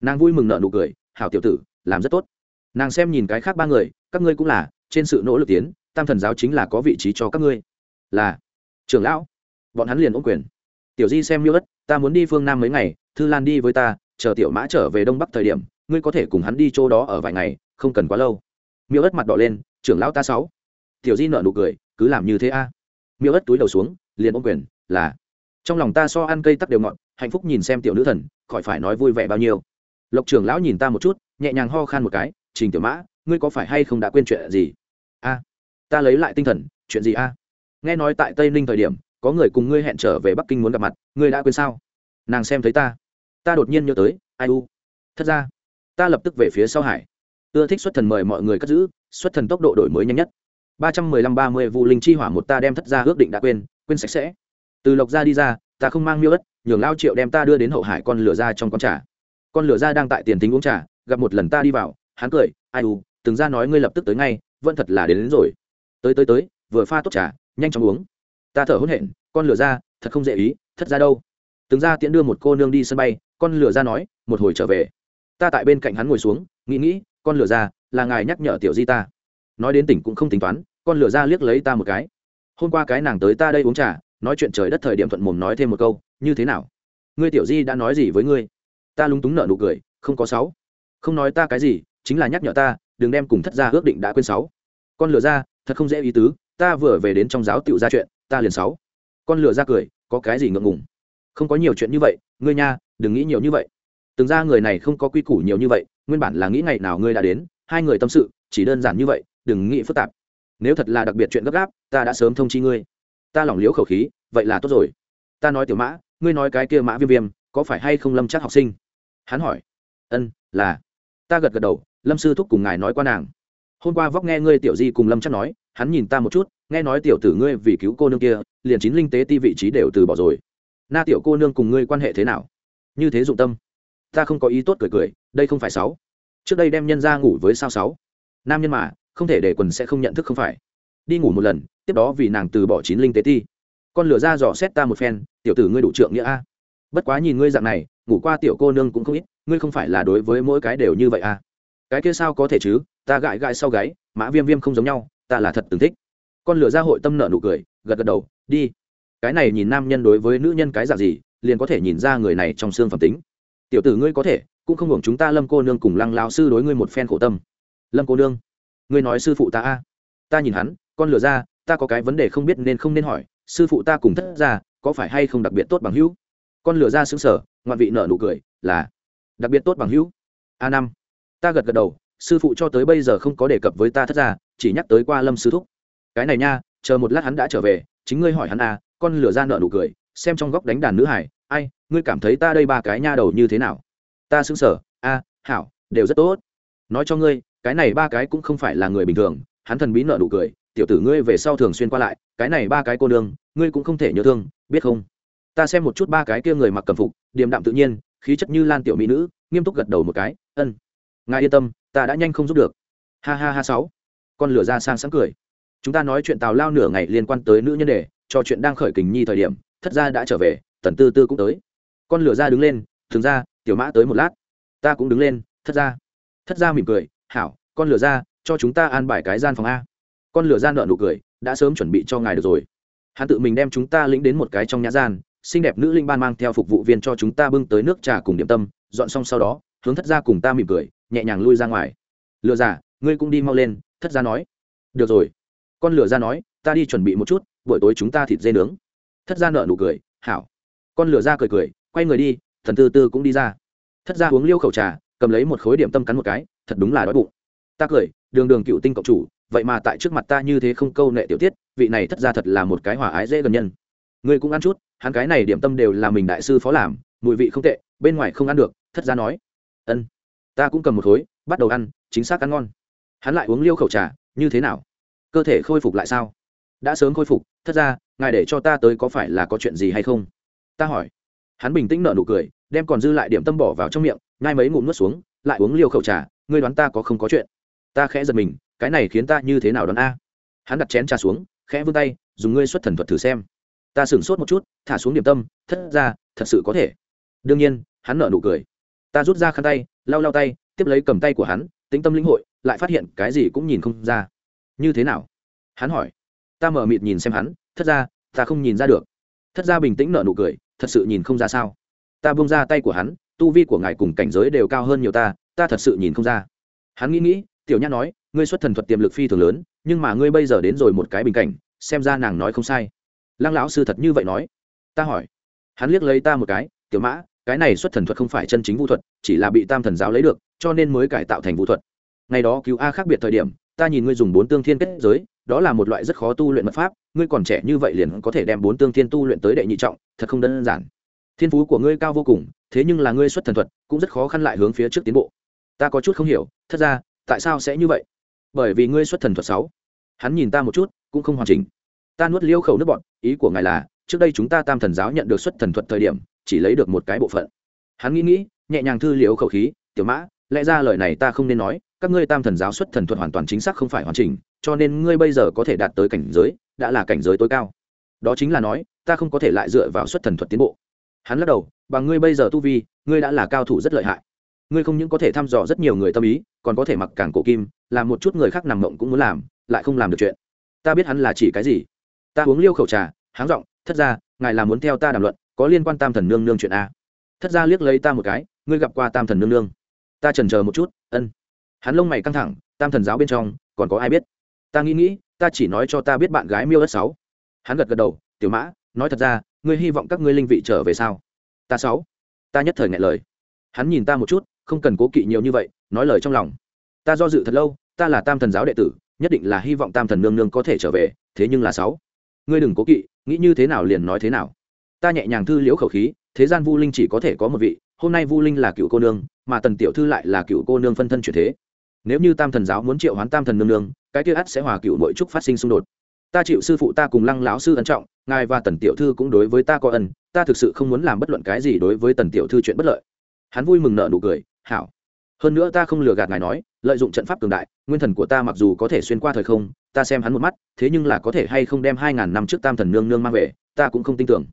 Nàng vui mừng nợ nụ cười, hảo tiểu tử, làm rất tốt. Nàng xem nhìn cái khác ba người, các ngươi cũng là, trên sự nỗ lực tiến, tam thần giáo chính là có vị trí cho các ngươi. Là. Trưởng lão. Bọn hắn liền ôm quyền. Tiểu di xem miêu ất ta muốn đi phương nam mấy ngày, thư lan đi với ta, chờ tiểu mã trở về đông bắc thời điểm, ngươi có thể cùng hắn đi chỗ đó ở vài ngày, không cần quá lâu. Miêu ất mặt đỏ lên, trưởng lão ta sáu. Tiểu di nợ nụ cười, cứ làm như thế a. Miêu ất túi đầu xuống, liền ôm quyền, là. Trong lòng ta so ăn cây tắc đều ngọn hạnh phúc nhìn xem tiểu nữ thần, khỏi phải nói vui vẻ bao nhiêu. Lộc trưởng lão nhìn ta một chút, nhẹ nhàng ho khan một cái, trình tiểu mã, ngươi có phải hay không đã quên chuyện gì? A, ta lấy lại tinh thần, chuyện gì a? Nghe nói tại tây ninh thời điểm, có người cùng ngươi hẹn trở về bắc kinh muốn gặp mặt, ngươi đã quên sao? Nàng xem thấy ta. Ta đột nhiên nhớ tới, ai u, thật ra, ta lập tức về phía sau hải. Ưa thích xuất thần mời mọi người cất giữ, xuất thần tốc độ đổi mới nhanh nhất. Ba trăm mười lăm ba mươi vụ linh chi hỏa một ta đem thất ra ước định đã quên quên sạch sẽ. Từ lộc ra đi ra, ta không mang miêu ất nhường lao triệu đem ta đưa đến hậu hải con lửa ra trong con trà. Con lửa ra đang tại tiền tính uống trà gặp một lần ta đi vào hắn cười ai u từng ra nói ngươi lập tức tới ngay vẫn thật là đến, đến rồi. Tới tới tới vừa pha tốt trà nhanh chóng uống. Ta thở hổn hển con lửa ra thật không dễ ý thất ra đâu. Từng ra tiễn đưa một cô nương đi sân bay con lửa ra nói một hồi trở về. Ta tại bên cạnh hắn ngồi xuống nghĩ nghĩ con lửa ra là ngài nhắc nhở tiểu di ta. Nói đến tỉnh cũng không tính toán con lửa ra liếc lấy ta một cái. Hôm qua cái nàng tới ta đây uống trà nói chuyện trời đất thời điểm thuận mồm nói thêm một câu, như thế nào? Ngươi tiểu di đã nói gì với ngươi? Ta lúng túng nợ nụ cười, không có sáu. Không nói ta cái gì, chính là nhắc nhở ta, đừng đem cùng thất gia ước định đã quên sáu. Con lừa ra, thật không dễ ý tứ, ta vừa về đến trong giáo tiểu ra chuyện, ta liền sáu. Con lừa ra cười, có cái gì ngượng ngùng? Không có nhiều chuyện như vậy, ngươi nha, đừng nghĩ nhiều như vậy. Từng ra người này không có quy củ nhiều như vậy, nguyên bản là nghĩ ngày nào ngươi đã đến, hai người tâm sự, chỉ đơn giản như vậy, đừng nghĩ phức tạp. Nếu thật là đặc biệt chuyện gấp gáp, ta đã sớm thông chi ngươi ta lỏng liễu khẩu khí, vậy là tốt rồi. Ta nói tiểu mã, ngươi nói cái kia mã viêm viêm, có phải hay không lâm chắc học sinh? Hắn hỏi. Ân, là. Ta gật gật đầu, lâm sư thúc cùng ngài nói qua nàng. Hôm qua vóc nghe ngươi tiểu di cùng lâm chắc nói, hắn nhìn ta một chút, nghe nói tiểu tử ngươi vì cứu cô nương kia, liền chín linh tế ti vị trí đều từ bỏ rồi. Na tiểu cô nương cùng ngươi quan hệ thế nào? Như thế dụng tâm. Ta không có ý tốt cười cười, đây không phải sáu. Trước đây đem nhân ra ngủ với sao sáu? Nam nhân mà, không thể để quần sẽ không nhận thức không phải. Đi ngủ một lần tiếp đó vì nàng từ bỏ chín linh tế ti. Con lửa ra dò xét ta một phen, tiểu tử ngươi đủ trượng nghĩa a. Bất quá nhìn ngươi dạng này, ngủ qua tiểu cô nương cũng không ít, ngươi không phải là đối với mỗi cái đều như vậy a cái kia sao có thể chứ, ta gãi gãi sau gáy, mã viêm viêm không giống nhau, ta là thật từng thích. Con lửa ra hội tâm nợ nụ cười, gật gật đầu, đi. Cái này nhìn nam nhân đối với nữ nhân cái dạng gì, liền có thể nhìn ra người này trong xương phẩm tính. Tiểu tử ngươi có thể, cũng không hưởng chúng ta lâm cô nương cùng lăng lao sư đối ngươi một phen khổ tâm. Lâm cô nương, ngươi nói sư phụ ta a. Ta nhìn hắn, con lừa ra ta có cái vấn đề không biết nên không nên hỏi, sư phụ ta cùng thất ra có phải hay không đặc biệt tốt bằng hữu? Con lừa ra xứng sở, ngoạn vị nợ nụ cười, là, đặc biệt tốt bằng hữu. A năm, ta gật gật đầu, sư phụ cho tới bây giờ không có đề cập với ta thất ra chỉ nhắc tới qua lâm sư thúc. Cái này nha, chờ một lát hắn đã trở về, chính ngươi hỏi hắn à con lửa ra nợ nụ cười, xem trong góc đánh đàn nữ hải, ai, ngươi cảm thấy ta đây ba cái nha đầu như thế nào? Ta xứng sở, a, hảo, đều rất tốt. Nói cho ngươi, cái này ba cái cũng không phải là người bình thường, hắn thần bí nợ nụ cười tiểu tử ngươi về sau thường xuyên qua lại, cái này ba cái cô nương, ngươi cũng không thể nhớ thương, biết không? Ta xem một chút ba cái kia người mặc cầm phục, điềm đạm tự nhiên, khí chất như lan tiểu mỹ nữ, nghiêm túc gật đầu một cái, ân, ngài yên tâm, ta đã nhanh không giúp được. Ha ha ha sáu. Con lửa ra sang sáng cười. Chúng ta nói chuyện tào lao nửa ngày liên quan tới nữ nhân đề cho chuyện đang khởi kình nhi thời điểm, thất gia đã trở về, tần tư tư cũng tới. Con lửa ra đứng lên, thường ra, tiểu mã tới một lát. Ta cũng đứng lên, thất gia. Thất gia mỉm cười, hảo, con lửa ra, cho chúng ta an bài cái gian phòng a con lửa ra nợ nụ cười, đã sớm chuẩn bị cho ngài được rồi. Hắn tự mình đem chúng ta lĩnh đến một cái trong nhã gian, xinh đẹp nữ linh ban mang theo phục vụ viên cho chúng ta bưng tới nước trà cùng điểm tâm, dọn xong sau đó, hướng thất gia cùng ta mỉm cười, nhẹ nhàng lui ra ngoài. Lừa giả ngươi cũng đi mau lên, thất gia nói. Được rồi. Con lửa ra nói, ta đi chuẩn bị một chút, buổi tối chúng ta thịt dê nướng. Thất gia nợ nụ cười, hảo. Con lửa ra cười cười, quay người đi, thần tư tư cũng đi ra. Thất gia uống liêu khẩu trà, cầm lấy một khối điểm tâm cắn một cái, thật đúng là đói bụng. Ta cười, đường đường cựu tinh cộng chủ vậy mà tại trước mặt ta như thế không câu nệ tiểu tiết, vị này thất ra thật là một cái hòa ái dễ gần nhân. Ngươi cũng ăn chút, hắn cái này điểm tâm đều là mình đại sư phó làm, mùi vị không tệ, bên ngoài không ăn được, thất ra nói. Ân, ta cũng cầm một khối, bắt đầu ăn, chính xác ăn ngon. Hắn lại uống liêu khẩu trà, như thế nào? Cơ thể khôi phục lại sao? Đã sớm khôi phục, thất ra ngài để cho ta tới có phải là có chuyện gì hay không? Ta hỏi. Hắn bình tĩnh nở nụ cười, đem còn dư lại điểm tâm bỏ vào trong miệng ngay mấy ngụm nuốt xuống, lại uống liều khẩu trà, ngươi đoán ta có không có chuyện? Ta khẽ giật mình, cái này khiến ta như thế nào đoán a? Hắn đặt chén trà xuống, khẽ vươn tay, dùng ngươi xuất thần thuật thử xem. Ta sửng sốt một chút, thả xuống điểm tâm, thất ra, thật sự có thể. Đương nhiên, hắn nở nụ cười. Ta rút ra khăn tay, lau lau tay, tiếp lấy cầm tay của hắn, tĩnh tâm lĩnh hội, lại phát hiện cái gì cũng nhìn không ra. Như thế nào? Hắn hỏi. Ta mở mịt nhìn xem hắn, thất ra, ta không nhìn ra được. Thất ra bình tĩnh nở nụ cười, thật sự nhìn không ra sao? Ta bung ra tay của hắn, tu vi của ngài cùng cảnh giới đều cao hơn nhiều ta ta thật sự nhìn không ra. Hắn nghĩ nghĩ tiểu nhã nói, ngươi xuất thần thuật tiềm lực phi thường lớn, nhưng mà ngươi bây giờ đến rồi một cái bình cảnh, xem ra nàng nói không sai. Lăng lão sư thật như vậy nói. Ta hỏi. Hắn liếc lấy ta một cái, tiểu mã, cái này xuất thần thuật không phải chân chính vũ thuật, chỉ là bị tam thần giáo lấy được, cho nên mới cải tạo thành vũ thuật. Ngày đó cứu a khác biệt thời điểm, ta nhìn ngươi dùng bốn tương thiên kết giới, đó là một loại rất khó tu luyện mật pháp, ngươi còn trẻ như vậy liền có thể đem bốn tương thiên tu luyện tới đệ nhị trọng, thật không đơn giản. Thiên phú của ngươi cao vô cùng, thế nhưng là ngươi xuất thần thuật, cũng rất khó khăn lại hướng phía trước tiến bộ. Ta có chút không hiểu, thật ra tại sao sẽ như vậy? Bởi vì ngươi xuất thần thuật sáu. Hắn nhìn ta một chút, cũng không hoàn chỉnh. Ta nuốt liêu khẩu nước bọn, ý của ngài là, trước đây chúng ta tam thần giáo nhận được xuất thần thuật thời điểm, chỉ lấy được một cái bộ phận. Hắn nghĩ nghĩ, nhẹ nhàng thư liễu khẩu khí, tiểu mã, lẽ ra lời này ta không nên nói, các ngươi tam thần giáo xuất thần thuật hoàn toàn chính xác không phải hoàn chỉnh, cho nên ngươi bây giờ có thể đạt tới cảnh giới, đã là cảnh giới tối cao. Đó chính là nói, ta không có thể lại dựa vào xuất thần thuật tiến bộ. Hắn lắc đầu, bằng ngươi bây giờ tu vi, ngươi đã là cao thủ rất lợi hại ngươi không những có thể thăm dò rất nhiều người tâm ý, còn có thể mặc cảng cổ kim, làm một chút người khác nằm mộng cũng muốn làm, lại không làm được chuyện. Ta biết hắn là chỉ cái gì. Ta uống liêu khẩu trà, háng r ộ n g thất ra ngài là muốn theo ta đàm luận, có liên quan tam thần nương nương chuyện a thất ra liếc lấy ta một cái, ngươi gặp qua tam thần nương nương? Ta trần chờ một chút, ân. Hắn lông mày căng thẳng, tam thần giáo bên trong, còn có ai biết? Ta nghĩ nghĩ, ta chỉ nói cho ta biết bạn gái miêu đất sáu. Hắn gật gật đầu, tiểu mã, nói thật ra, ngươi hy vọng các ngươi linh vị trở về sao? Ta sáu. Ta nhất thời ngại lời. Hắn nhìn ta một chút không cần cố kỵ nhiều như vậy, nói lời trong lòng. Ta do dự thật lâu, ta là tam thần giáo đệ tử, nhất định là hy vọng tam thần nương nương có thể trở về, thế nhưng là sáu. Ngươi đừng cố kỵ, nghĩ như thế nào liền nói thế nào. Ta nhẹ nhàng thư liễu khẩu khí, thế gian vu linh chỉ có thể có một vị, hôm nay vu linh là cựu cô nương, mà tần tiểu thư lại là cựu cô nương phân thân chuyển thế. Nếu như tam thần giáo muốn triệu hoán tam thần nương nương, cái kia ắt sẽ hòa cựu mỗi trúc phát sinh xung đột. Ta chịu sư phụ ta cùng lăng lão sư ân trọng, ngài và tần tiểu thư cũng đối với ta có ân, ta thực sự không muốn làm bất luận cái gì đối với tần tiểu thư chuyện bất lợi. Hắn vui mừng nợ nụ cười hảo. Hơn nữa ta không lừa gạt ngài nói, lợi dụng trận pháp cường đại, nguyên thần của ta mặc dù có thể xuyên qua thời không, ta xem hắn một mắt, thế nhưng là có thể hay không đem hai ngàn năm trước tam thần nương nương mang về, ta cũng không tin tưởng.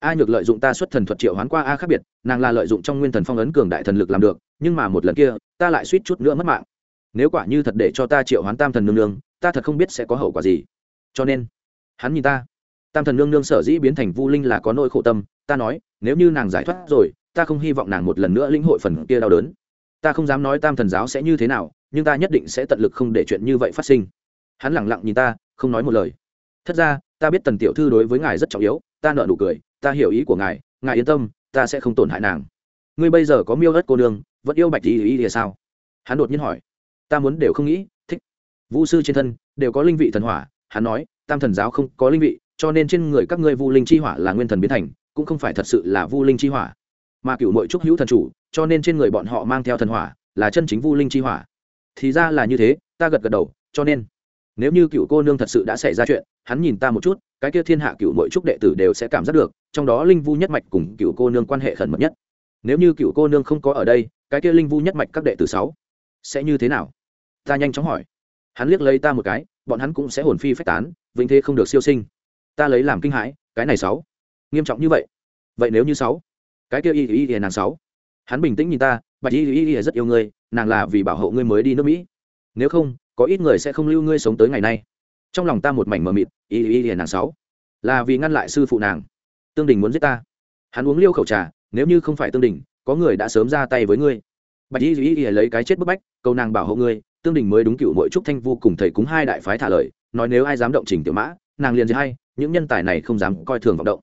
A nhược lợi dụng ta xuất thần thuật triệu hoán qua a khác biệt, nàng là lợi dụng trong nguyên thần phong ấn cường đại thần lực làm được, nhưng mà một lần kia, ta lại suýt chút nữa mất mạng. Nếu quả như thật để cho ta triệu hoán tam thần nương nương, ta thật không biết sẽ có hậu quả gì. Cho nên, hắn nhìn ta. Tam thần nương nương sở dĩ biến thành vu linh là có nỗi khổ tâm, ta nói, nếu như nàng giải thoát rồi ta không hy vọng nàng một lần nữa lĩnh hội phần kia đau đớn. Ta không dám nói tam thần giáo sẽ như thế nào, nhưng ta nhất định sẽ tận lực không để chuyện như vậy phát sinh. Hắn lẳng lặng nhìn ta, không nói một lời. Thật ra, ta biết tần tiểu thư đối với ngài rất trọng yếu, ta nợ nụ cười, ta hiểu ý của ngài ngài yên tâm, ta sẽ không tổn hại nàng. Ngươi bây giờ có miêu ớt cô nương, vẫn yêu bạch tỷ ý thì sao? Hắn đột nhiên hỏi. Ta muốn đều không nghĩ, thích. Vũ sư trên thân, đều có linh vị thần hỏa, hắn nói, tam thần giáo không có linh vị, cho nên trên người các ngươi vu linh chi hỏa là nguyên thần biến thành, cũng không phải thật sự là vu linh chi hỏa mà cựu mội trúc hữu thần chủ, cho nên trên người bọn họ mang theo thần hỏa, là chân chính vu linh chi hỏa. Thì ra là như thế, ta gật gật đầu, cho nên, nếu như cựu cô nương thật sự đã xảy ra chuyện, hắn nhìn ta một chút, cái kia thiên hạ cựu mội trúc đệ tử đều sẽ cảm giác được, trong đó linh vu nhất mạch cùng cựu cô nương quan hệ khẩn mật nhất. Nếu như cựu cô nương không có ở đây, cái kia linh vu nhất mạch các đệ tử sáu sẽ như thế nào? Ta nhanh chóng hỏi. Hắn liếc lấy ta một cái, bọn hắn cũng sẽ hồn phi phách tán, vĩnh thế không được siêu sinh. Ta lấy làm kinh hãi, cái này sáu, nghiêm trọng như vậy. Vậy nếu như sáu cái kia y y y nàng sáu. Hắn bình tĩnh nhìn ta, bạch y y y rất yêu ngươi, nàng là vì bảo hộ ngươi mới đi nước mỹ. Nếu không, có ít người sẽ không lưu ngươi sống tới ngày nay. Trong lòng ta một mảnh mờ mịt, y y y nàng sáu. Là vì ngăn lại sư phụ nàng. Tương đình muốn giết ta. Hắn uống liêu khẩu trà, nếu như không phải tương đình, có người đã sớm ra tay với ngươi. Bạch y y y lấy cái chết bức bách câu nàng bảo hộ ngươi, tương đình mới đúng cựu mỗi trúc thanh vô cùng thầy cúng hai đại phái thả lời, nói nếu ai dám động trình tiểu mã, nàng liền gì hay, những nhân tài này không dám coi thường vọng động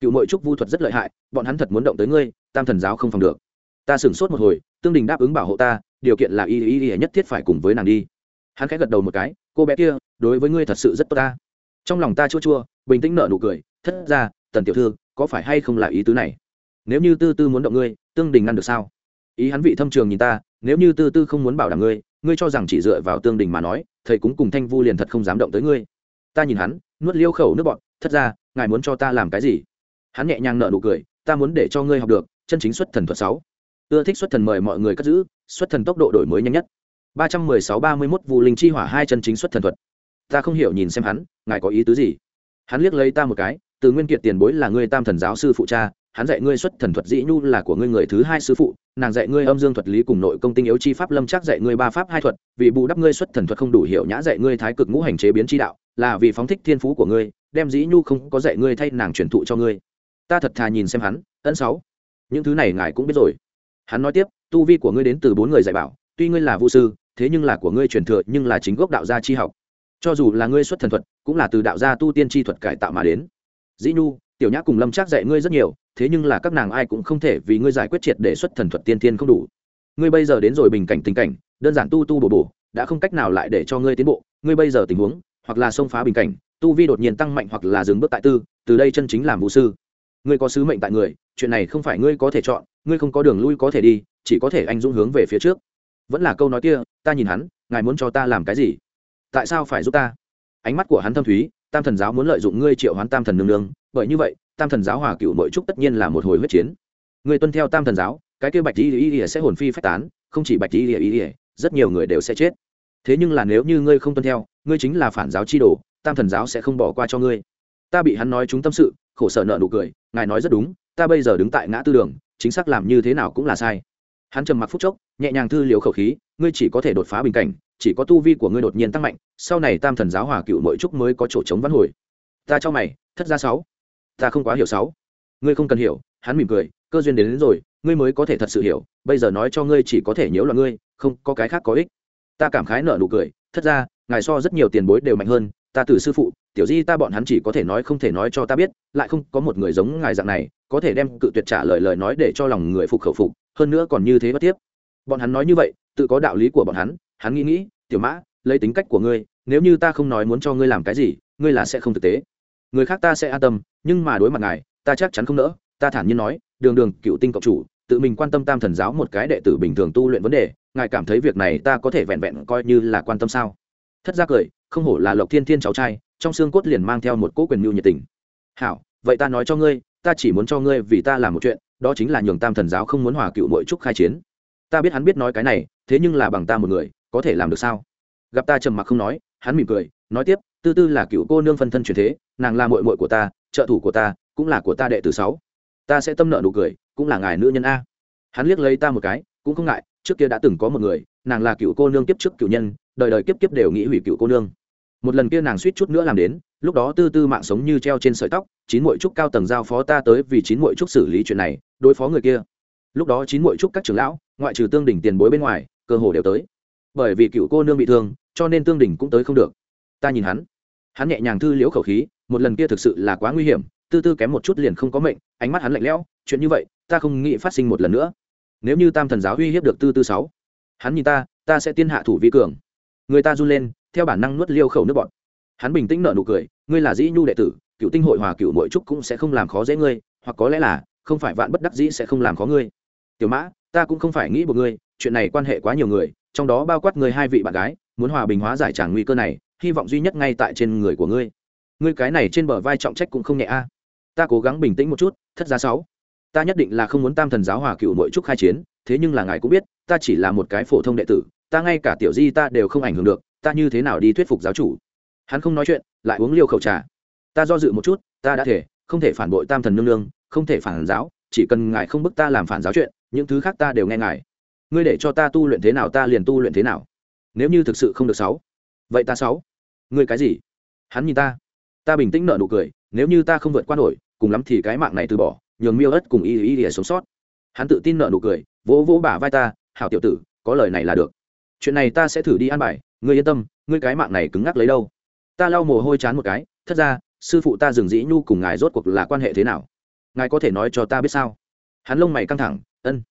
cựu mội trúc vu thuật rất lợi hại, bọn hắn thật muốn động tới ngươi, tam thần giáo không phòng được. Ta sửng sốt một hồi, tương đình đáp ứng bảo hộ ta, điều kiện là y y y nhất thiết phải cùng với nàng đi. Hắn khẽ gật đầu một cái, cô bé kia, đối với ngươi thật sự rất tốt ta. Trong lòng ta chua chua, bình tĩnh nở nụ cười, thất ra tần tiểu thư, có phải hay không là ý tứ này? Nếu như tư tư muốn động ngươi, tương đình ngăn được sao? Ý hắn vị thâm trường nhìn ta, nếu như tư tư không muốn bảo đảm ngươi ngươi cho rằng chỉ dựa vào tương đình mà nói, thầy cũng cùng thanh vu liền thật không dám động tới ngươi. Ta nhìn hắn, nuốt liêu khẩu nước bọn thất ra ngài muốn cho ta làm cái gì? Hắn nhẹ nhàng nở nụ cười, ta muốn để cho ngươi học được, chân chính xuất thần thuật sáu. Ưa thích xuất thần mời mọi người cất giữ, xuất thần tốc độ đổi mới nhanh nhất. Ba trăm mười sáu ba mươi mốt vụ linh chi hỏa hai chân chính xuất thần thuật. Ta không hiểu nhìn xem hắn, ngài có ý tứ gì? Hắn liếc lấy ta một cái, từ nguyên kiệt tiền bối là ngươi tam thần giáo sư phụ cha, hắn dạy ngươi xuất thần thuật dĩ nhu là của ngươi người thứ hai sư phụ, nàng dạy ngươi âm dương thuật lý cùng nội công tinh yếu chi pháp lâm chắc dạy ngươi ba pháp hai thuật, vì bù đắp ngươi xuất thần thuật không đủ hiểu nhã dạy ngươi thái cực ngũ hành chế biến chi đạo, là vì phóng thích thiên phú của ngươi, đem dĩ nhu không có dạy ngươi thay nàng truyền thụ cho ngươi ta thật thà nhìn xem hắn, ân sáu. Những thứ này ngài cũng biết rồi. Hắn nói tiếp, tu vi của ngươi đến từ bốn người dạy bảo, tuy ngươi là vũ sư, thế nhưng là của ngươi truyền thừa nhưng là chính gốc đạo gia chi học. Cho dù là ngươi xuất thần thuật, cũng là từ đạo gia tu tiên chi thuật cải tạo mà đến. Dĩ nhu, tiểu nhã cùng lâm trác dạy ngươi rất nhiều, thế nhưng là các nàng ai cũng không thể vì ngươi giải quyết triệt để xuất thần thuật tiên tiên không đủ. Ngươi bây giờ đến rồi bình cảnh tình cảnh, đơn giản tu tu bổ bổ, đã không cách nào lại để cho ngươi tiến bộ. Ngươi bây giờ tình huống, hoặc là xông phá bình cảnh, tu vi đột nhiên tăng mạnh hoặc là dừng bước tại tư, từ đây chân chính làm vũ sư ngươi có sứ mệnh tại người, chuyện này không phải ngươi có thể chọn, ngươi không có đường lui có thể đi, chỉ có thể anh dũng hướng về phía trước. Vẫn là câu nói kia, ta nhìn hắn, ngài muốn cho ta làm cái gì? Tại sao phải giúp ta? Ánh mắt của hắn thâm thúy, tam thần giáo muốn lợi dụng ngươi triệu hoán tam thần nương nương, bởi như vậy, tam thần giáo hòa cựu nội trúc tất nhiên là một hồi huyết chiến. Ngươi tuân theo tam thần giáo, cái kia bạch y y sẽ hồn phi phách tán, không chỉ bạch y y y, rất nhiều người đều sẽ chết. Thế nhưng là nếu như ngươi không tuân theo, ngươi chính là phản giáo chi đồ, tam thần giáo sẽ không bỏ qua cho ngươi. Ta bị hắn nói chúng tâm sự khổ sở nợ nụ cười ngài nói rất đúng ta bây giờ đứng tại ngã tư đường chính xác làm như thế nào cũng là sai. Hắn trầm mặc phút chốc nhẹ nhàng thư liều khẩu khí ngươi chỉ có thể đột phá bình cảnh chỉ có tu vi của ngươi đột nhiên tăng mạnh sau này tam thần giáo hòa cựu mỗi trúc mới có chỗ chống văn hồi. Ta cho mày thất ra sáu. Ta không quá hiểu sáu. Ngươi không cần hiểu. Hắn mỉm cười cơ duyên đến, đến rồi ngươi mới có thể thật sự hiểu bây giờ nói cho ngươi chỉ có thể nhiễu loạn ngươi không có cái khác có ích. Ta cảm khái nợ nụ cười thất ra ngài so rất nhiều tiền bối đều mạnh hơn ta từ sư phụ, tiểu di ta bọn hắn chỉ có thể nói không thể nói cho ta biết, lại không có một người giống ngài dạng này, có thể đem cự tuyệt trả lời lời nói để cho lòng người phục khẩu phục, hơn nữa còn như thế bất tiếp. Bọn hắn nói như vậy, tự có đạo lý của bọn hắn hắn nghĩ nghĩ, tiểu mã, lấy tính cách của ngươi, nếu như ta không nói muốn cho ngươi làm cái gì, ngươi là sẽ không thực tế. Người khác ta sẽ an tâm, nhưng mà đối mặt ngài, ta chắc chắn không nỡ. Ta thản nhiên nói, đường đường, cựu tinh cộng chủ, tự mình quan tâm tam thần giáo một cái đệ tử bình thường tu luyện vấn đề, ngài cảm thấy việc này ta có thể vẹn vẹn coi như là quan tâm sao? Thất ra cười không hổ là lộc thiên thiên cháu trai, trong xương cốt liền mang theo một cỗ quyền mưu nhiệt tình. Hảo, vậy ta nói cho ngươi, ta chỉ muốn cho ngươi vì ta làm một chuyện, đó chính là nhường tam thần giáo không muốn hòa cựu mỗi trúc khai chiến. Ta biết hắn biết nói cái này, thế nhưng là bằng ta một người, có thể làm được sao? Gặp ta trầm mặc không nói, hắn mỉm cười, nói tiếp, tư tư là cựu cô nương phân thân truyền thế, nàng là mội mội của ta, trợ thủ của ta, cũng là của ta đệ tử sáu. Ta sẽ tâm nợ nụ cười, cũng là ngài nữ nhân a. Hắn liếc lấy ta một cái, cũng không ngại, trước kia đã từng có một người, nàng là cựu cô nương kiếp trước cựu nhân, đời đời kiếp kiếp đều nghĩ hủy cựu cô nương một lần kia nàng suýt chút nữa làm đến, lúc đó tư tư mạng sống như treo trên sợi tóc, chín mội trúc cao tầng giao phó ta tới vì chín mội trúc xử lý chuyện này, đối phó người kia. Lúc đó chín mội trúc các trưởng lão, ngoại trừ tương đỉnh tiền bối bên ngoài, cơ hồ đều tới. Bởi vì cựu cô nương bị thương, cho nên tương đỉnh cũng tới không được. Ta nhìn hắn. Hắn nhẹ nhàng thư liễu khẩu khí, một lần kia thực sự là quá nguy hiểm, tư tư kém một chút liền không có mệnh, ánh mắt hắn lạnh lẽo, chuyện như vậy, ta không nghĩ phát sinh một lần nữa. Nếu như tam thần giáo uy hiếp được tư tư sáu, hắn nhìn ta ta sẽ tiên hạ thủ vi cường người ta run lên, theo bản năng nuốt liêu khẩu nước bọt. Hắn bình tĩnh nở nụ cười, ngươi là dĩ nhu đệ tử, cựu tinh hội hòa cựu mỗi trúc cũng sẽ không làm khó dễ ngươi, hoặc có lẽ là, không phải vạn bất đắc dĩ sẽ không làm khó ngươi. Tiểu mã, ta cũng không phải nghĩ một ngươi, chuyện này quan hệ quá nhiều người, trong đó bao quát người hai vị bạn gái, muốn hòa bình hóa giải tràng nguy cơ này, hy vọng duy nhất ngay tại trên người của ngươi. Ngươi cái này trên bờ vai trọng trách cũng không nhẹ a. À. Ta cố gắng bình tĩnh một chút, thất giá sáu. Ta nhất định là không muốn tam thần giáo hòa cựu nội trúc khai chiến, thế nhưng là ngài cũng biết, ta chỉ là một cái phổ thông đệ tử ta ngay cả tiểu di ta đều không ảnh hưởng được, ta như thế nào đi thuyết phục giáo chủ? Hắn không nói chuyện, lại uống liêu khẩu trà. Ta do dự một chút, ta đã thể, không thể phản bội tam thần nương nương, không thể phản giáo, chỉ cần ngài không bức ta làm phản giáo chuyện, những thứ khác ta đều nghe ngài. Ngươi để cho ta tu luyện thế nào ta liền tu luyện thế nào. Nếu như thực sự không được sáu, vậy ta sáu. Ngươi cái gì? Hắn nhìn ta. Ta bình tĩnh nở nụ cười, nếu như ta không vượt qua nổi, cùng lắm thì cái mạng này từ bỏ, nhường miêu ất cùng y y để sống sót. Hắn tự tin nở nụ cười, vỗ vỗ bả vai ta, hảo tiểu tử, có lời này là được chuyện này ta sẽ thử đi an bài, ngươi yên tâm, ngươi cái mạng này cứng ngắc lấy đâu? Ta lau mồ hôi chán một cái, thất ra, sư phụ ta dừng dĩ nhu cùng ngài rốt cuộc là quan hệ thế nào? Ngài có thể nói cho ta biết sao? Hắn lông mày căng thẳng, ân,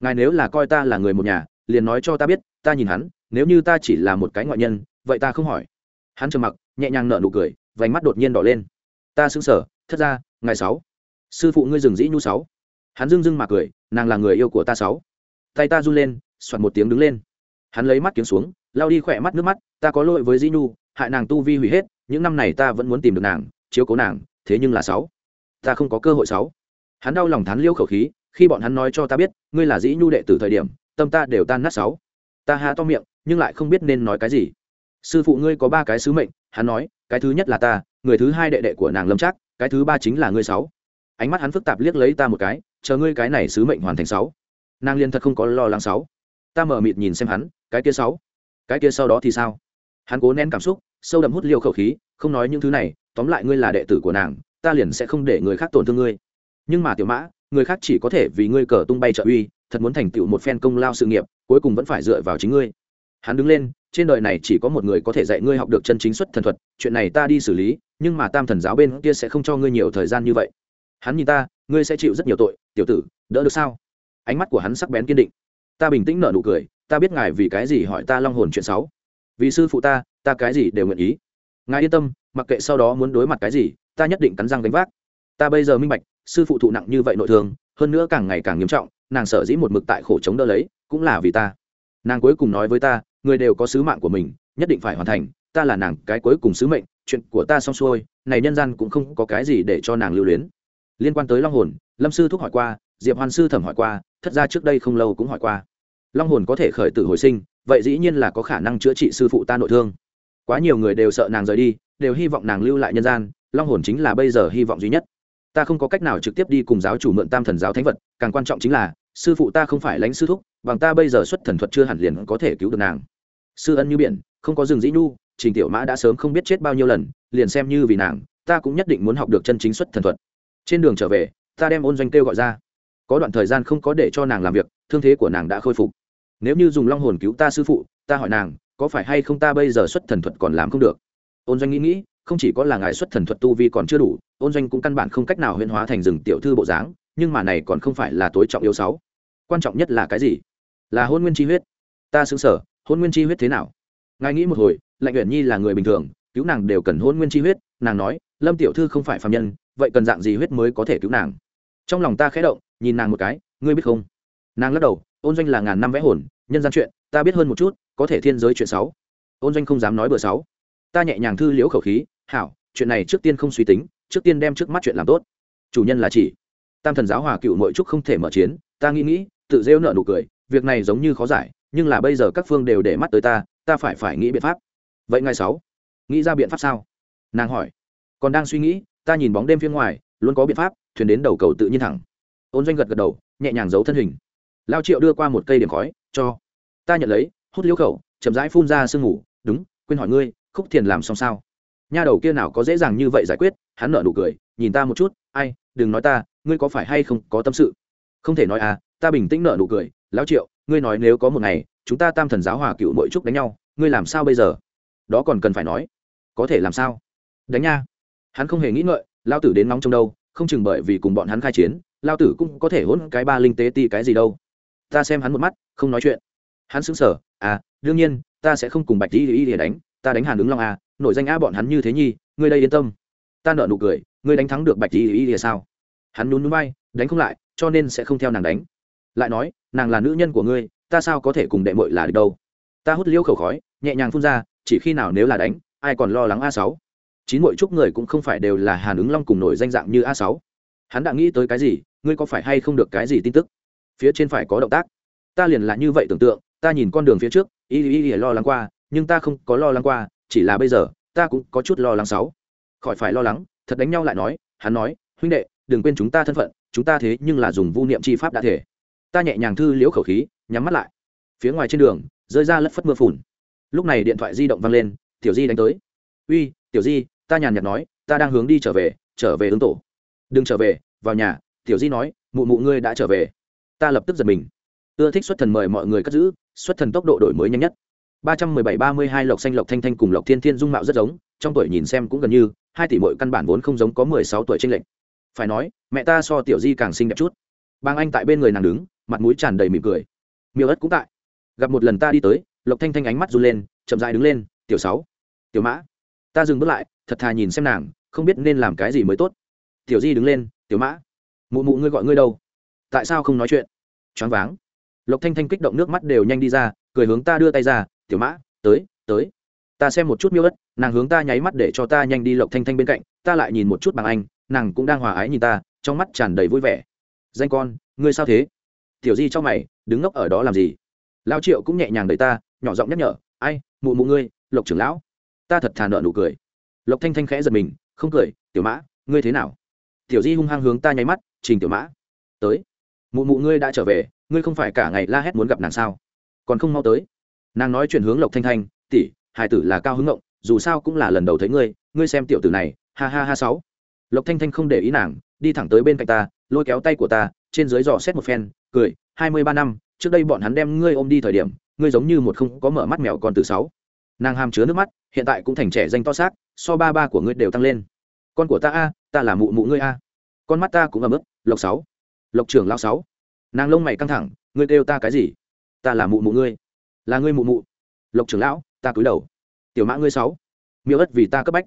ngài nếu là coi ta là người một nhà, liền nói cho ta biết, ta nhìn hắn, nếu như ta chỉ là một cái ngoại nhân, vậy ta không hỏi. Hắn trầm mặc, nhẹ nhàng nở nụ cười, vành mắt đột nhiên đỏ lên. Ta xứng sở, thất ra, ngài sáu. Sư phụ ngươi dừng dĩ nhu sáu. Hắn dưng dưng mà cười, nàng là người yêu của ta sáu. Tay ta run lên, soạt một tiếng đứng lên hắn lấy mắt kiếm xuống lao đi khỏe mắt nước mắt, ta có lỗi với Di nhu hại nàng tu vi hủy hết, những năm này ta vẫn muốn tìm được nàng, chiếu cố nàng, thế nhưng là sáu, ta không có cơ hội sáu. Hắn đau lòng thán liêu khẩu khí, khi bọn hắn nói cho ta biết, ngươi là dĩ nhu đệ từ thời điểm, tâm ta đều tan nát sáu. Ta há to miệng, nhưng lại không biết nên nói cái gì. Sư phụ ngươi có ba cái sứ mệnh, hắn nói, cái thứ nhất là ta, người thứ hai đệ đệ của nàng lâm trác, cái thứ ba chính là ngươi sáu. Ánh mắt hắn phức tạp liếc lấy ta một cái, chờ ngươi cái này sứ mệnh hoàn thành sáu. Nàng liên thật không có lo lắng sáu. Ta mở mịt nhìn xem hắn cái kia sáu, cái kia sau đó thì sao? Hắn cố nén cảm xúc, sâu đậm hút liều khẩu khí, không nói những thứ này, tóm lại ngươi là đệ tử của nàng, ta liền sẽ không để người khác tổn thương ngươi. Nhưng mà tiểu mã, người khác chỉ có thể vì ngươi cờ tung bay trợ uy, thật muốn thành tựu một phen công lao sự nghiệp, cuối cùng vẫn phải dựa vào chính ngươi. Hắn đứng lên, trên đời này chỉ có một người có thể dạy ngươi học được chân chính xuất thần thuật, chuyện này ta đi xử lý, nhưng mà tam thần giáo bên kia sẽ không cho ngươi nhiều thời gian như vậy. Hắn nhìn ta, ngươi sẽ chịu rất nhiều tội, tiểu tử, đỡ được sao? Ánh mắt của hắn sắc bén kiên định. Ta bình tĩnh nở nụ cười ta biết ngài vì cái gì hỏi ta long hồn chuyện xấu vì sư phụ ta ta cái gì đều nguyện ý. Ngài yên tâm, mặc kệ sau đó muốn đối mặt cái gì, ta nhất định cắn răng đánh vác. Ta bây giờ minh bạch, sư phụ thụ nặng như vậy nội thương, hơn nữa càng ngày càng nghiêm trọng, nàng sở dĩ một mực tại khổ chống đỡ lấy, cũng là vì ta. Nàng cuối cùng nói với ta, người đều có sứ mạng của mình, nhất định phải hoàn thành, ta là nàng cái cuối cùng sứ mệnh, chuyện của ta xong xuôi, này nhân gian cũng không có cái gì để cho nàng lưu luyến. Liên quan tới long hồn, lâm sư thúc hỏi qua, diệp hoàn sư thẩm hỏi qua, thất ra trước đây không lâu cũng hỏi qua long hồn có thể khởi tử hồi sinh, vậy dĩ nhiên là có khả năng chữa trị sư phụ ta nội thương. Quá nhiều người đều sợ nàng rời đi, đều hy vọng nàng lưu lại nhân gian, long hồn chính là bây giờ hy vọng duy nhất. Ta không có cách nào trực tiếp đi cùng giáo chủ mượn tam thần giáo thánh vật, càng quan trọng chính là, sư phụ ta không phải lãnh sư thúc, bằng ta bây giờ xuất thần thuật chưa hẳn liền có thể cứu được nàng. Sư ân như biển, không có rừng dĩ nhu, trình tiểu mã đã sớm không biết chết bao nhiêu lần, liền xem như vì nàng, ta cũng nhất định muốn học được chân chính xuất thần thuật. Trên đường trở về, ta đem ôn doanh kêu gọi ra. Có đoạn thời gian không có để cho nàng làm việc, thương thế của nàng đã khôi phục nếu như dùng long hồn cứu ta sư phụ, ta hỏi nàng, có phải hay không ta bây giờ xuất thần thuật còn làm không được? Ôn doanh nghĩ nghĩ, không chỉ có là ngài xuất thần thuật tu vi còn chưa đủ, ôn doanh cũng căn bản không cách nào huyên hóa thành rừng tiểu thư bộ dáng, nhưng mà này còn không phải là tối trọng yếu sáu. Quan trọng nhất là cái gì? Là hôn nguyên chi huyết. Ta xứng sở, hôn nguyên chi huyết thế nào? Ngài nghĩ một hồi, lạnh uyển nhi là người bình thường, cứu nàng đều cần hôn nguyên chi huyết, nàng nói, lâm tiểu thư không phải phạm nhân, vậy cần dạng gì huyết mới có thể cứu nàng? Trong lòng ta khẽ động, nhìn nàng một cái, ngươi biết không? Nàng lắc đầu ôn doanh là ngàn năm vẽ hồn, nhân gian chuyện, ta biết hơn một chút, có thể thiên giới chuyện sáu. Ôn doanh không dám nói bừa sáu. Ta nhẹ nhàng thư liễu khẩu khí, hảo, chuyện này trước tiên không suy tính, trước tiên đem trước mắt chuyện làm tốt. Chủ nhân là chỉ. Tam thần giáo hòa cựu mỗi chúc không thể mở chiến, ta nghĩ nghĩ, tự rêu nợ nụ cười, việc này giống như khó giải, nhưng là bây giờ các phương đều để mắt tới ta ta phải phải nghĩ biện pháp. Vậy ngày sáu, nghĩ ra biện pháp sao? Nàng hỏi. Còn đang suy nghĩ, ta nhìn bóng đêm phía ngoài, luôn có biện pháp, thuyền đến đầu cầu tự nhiên thẳng. Ôn doanh gật gật đầu, nhẹ nhàng giấu thân hình lao triệu đưa qua một cây điểm khói, cho. Ta nhận lấy, hút liễu khẩu, chậm rãi phun ra sương ngủ đúng, quên hỏi ngươi, khúc thiền làm xong sao? Nha đầu kia nào có dễ dàng như vậy giải quyết, hắn nợ nụ cười, nhìn ta một chút, ai, đừng nói ta, ngươi có phải hay không có tâm sự? Không thể nói à ta bình tĩnh nợ nụ cười. Lão triệu, ngươi nói nếu có một ngày, chúng ta tam thần giáo hòa cựu mỗi trúc đánh nhau, ngươi làm sao bây giờ? Đó còn cần phải nói. Có thể làm sao? Đánh nha. Hắn không hề nghĩ ngợi, lao tử đến nóng trong đâu, không chừng bởi vì cùng bọn hắn khai chiến, lao tử cũng có thể hỗn cái ba linh tế ti cái gì đâu ta xem hắn một mắt, không nói chuyện. Hắn xứng sở à đương nhiên, ta sẽ không cùng bạch y y để đánh, ta đánh hàn ứng long à nổi danh a bọn hắn như thế nhi, ngươi đây yên tâm. Ta nợ nụ cười, ngươi đánh thắng được bạch y y thì sao? Hắn nhún núi bay đánh không lại, cho nên sẽ không theo nàng đánh. Lại nói, nàng là nữ nhân của ngươi, ta sao có thể cùng đệ mội là được đâu? Ta hút liễu khẩu khói, nhẹ nhàng phun ra, chỉ khi nào nếu là đánh, ai còn lo lắng a sáu? Chín mội chúc người cũng không phải đều là hàn ứng long cùng nổi danh dạng như a sáu. Hắn đã nghĩ tới cái gì, ngươi có phải hay không được cái gì tin tức? Phía trên phải có động tác. Ta liền là như vậy tưởng tượng, ta nhìn con đường phía trước, y y y lo lắng qua, nhưng ta không có lo lắng qua, chỉ là bây giờ, ta cũng có chút lo lắng sáu. Khỏi phải lo lắng, thật đánh nhau lại nói, hắn nói, huynh đệ, đừng quên chúng ta thân phận, chúng ta thế nhưng là dùng vu niệm chi pháp đã thể. Ta nhẹ nhàng thư liễu khẩu khí, nhắm mắt lại. Phía ngoài trên đường, rơi ra lất phất mưa phùn. Lúc này điện thoại di động vang lên, tiểu di đánh tới. Uy, tiểu di, ta nhàn nhạt nói, ta đang hướng đi trở về trở về ứng tổ. Đừng trở về, vào nhà. Tiểu di nói, mụ mụ ngươi đã trở về ta lập tức giật mình. Ưa thích xuất thần mời mọi người cất giữ, xuất thần tốc độ đổi mới nhanh nhất. Ba trăm mười bảy ba mươi hai lộc xanh, lộc thanh thanh cùng lộc thiên thiên dung mạo rất giống, trong tuổi nhìn xem cũng gần như, hai tỷ mỗi căn bản vốn không giống có mười sáu tuổi trên lệnh phải nói, mẹ ta so tiểu di càng xinh đẹp chút. Bang anh tại bên người nàng đứng, mặt mũi tràn đầy mỉm cười. Miêu ất cũng tại. Gặp một lần ta đi tới, lộc thanh thanh ánh mắt run lên, chậm dại đứng lên, tiểu sáu, tiểu mã, ta dừng bước lại, thật thà nhìn xem nàng, không biết nên làm cái gì mới tốt. Tiểu di đứng lên, tiểu mã, mụ mụ ngươi gọi ngươi đâu? Tại sao không nói chuyện? Choáng váng. Lộc thanh thanh kích động nước mắt đều nhanh đi ra, cười hướng ta đưa tay ra, tiểu mã, tới tới. Ta xem một chút miêu ất, nàng hướng ta nháy mắt để cho ta nhanh đi lộc thanh thanh bên cạnh, ta lại nhìn một chút bằng anh, nàng cũng đang hòa ái nhìn ta, trong mắt tràn đầy vui vẻ. Danh con, ngươi sao thế? Tiểu di cho mày, đứng ngốc ở đó làm gì? Lao triệu cũng nhẹ nhàng đẩy ta, nhỏ giọng nhắc nhở, ai, mụ mụ ngươi, lộc trưởng lão. Ta thật thà nợ nụ cười. Lộc thanh thanh khẽ giật mình, không cười, tiểu mã, ngươi thế nào? Tiểu di hung hăng hướng ta nháy mắt, trình tiểu mã, tới mụ mụ ngươi đã trở về, ngươi không phải cả ngày la hét muốn gặp nàng sao? Còn không mau tới. Nàng nói chuyện hướng lộc thanh thanh, tỷ hải tử là cao hứng ngộng, dù sao cũng là lần đầu thấy ngươi ngươi xem tiểu tử này, ha ha ha sáu. Lộc thanh thanh không để ý nàng, đi thẳng tới bên cạnh ta, lôi kéo tay của ta, trên dưới dò xét một phen, cười, hai mươi ba năm, trước đây bọn hắn đem ngươi ôm đi thời điểm, ngươi giống như một không có mở mắt mèo còn từ sáu. Nàng hàm chứa nước mắt, hiện tại cũng thành trẻ danh to xác, so ba ba của ngươi đều tăng lên. Con của ta a, ta là mụ mụ ngươi a. Con mắt ta cũng ấm ức, lộc sáu lộc trưởng lao sáu, nàng lông mày căng thẳng, ngươi kêu ta cái gì? Ta là mụ mụ ngươi. Là ngươi mụ mụ. Lộc trưởng lão, ta cúi đầu. Tiểu mã ngươi sáu, miêu ất vì ta cấp bách.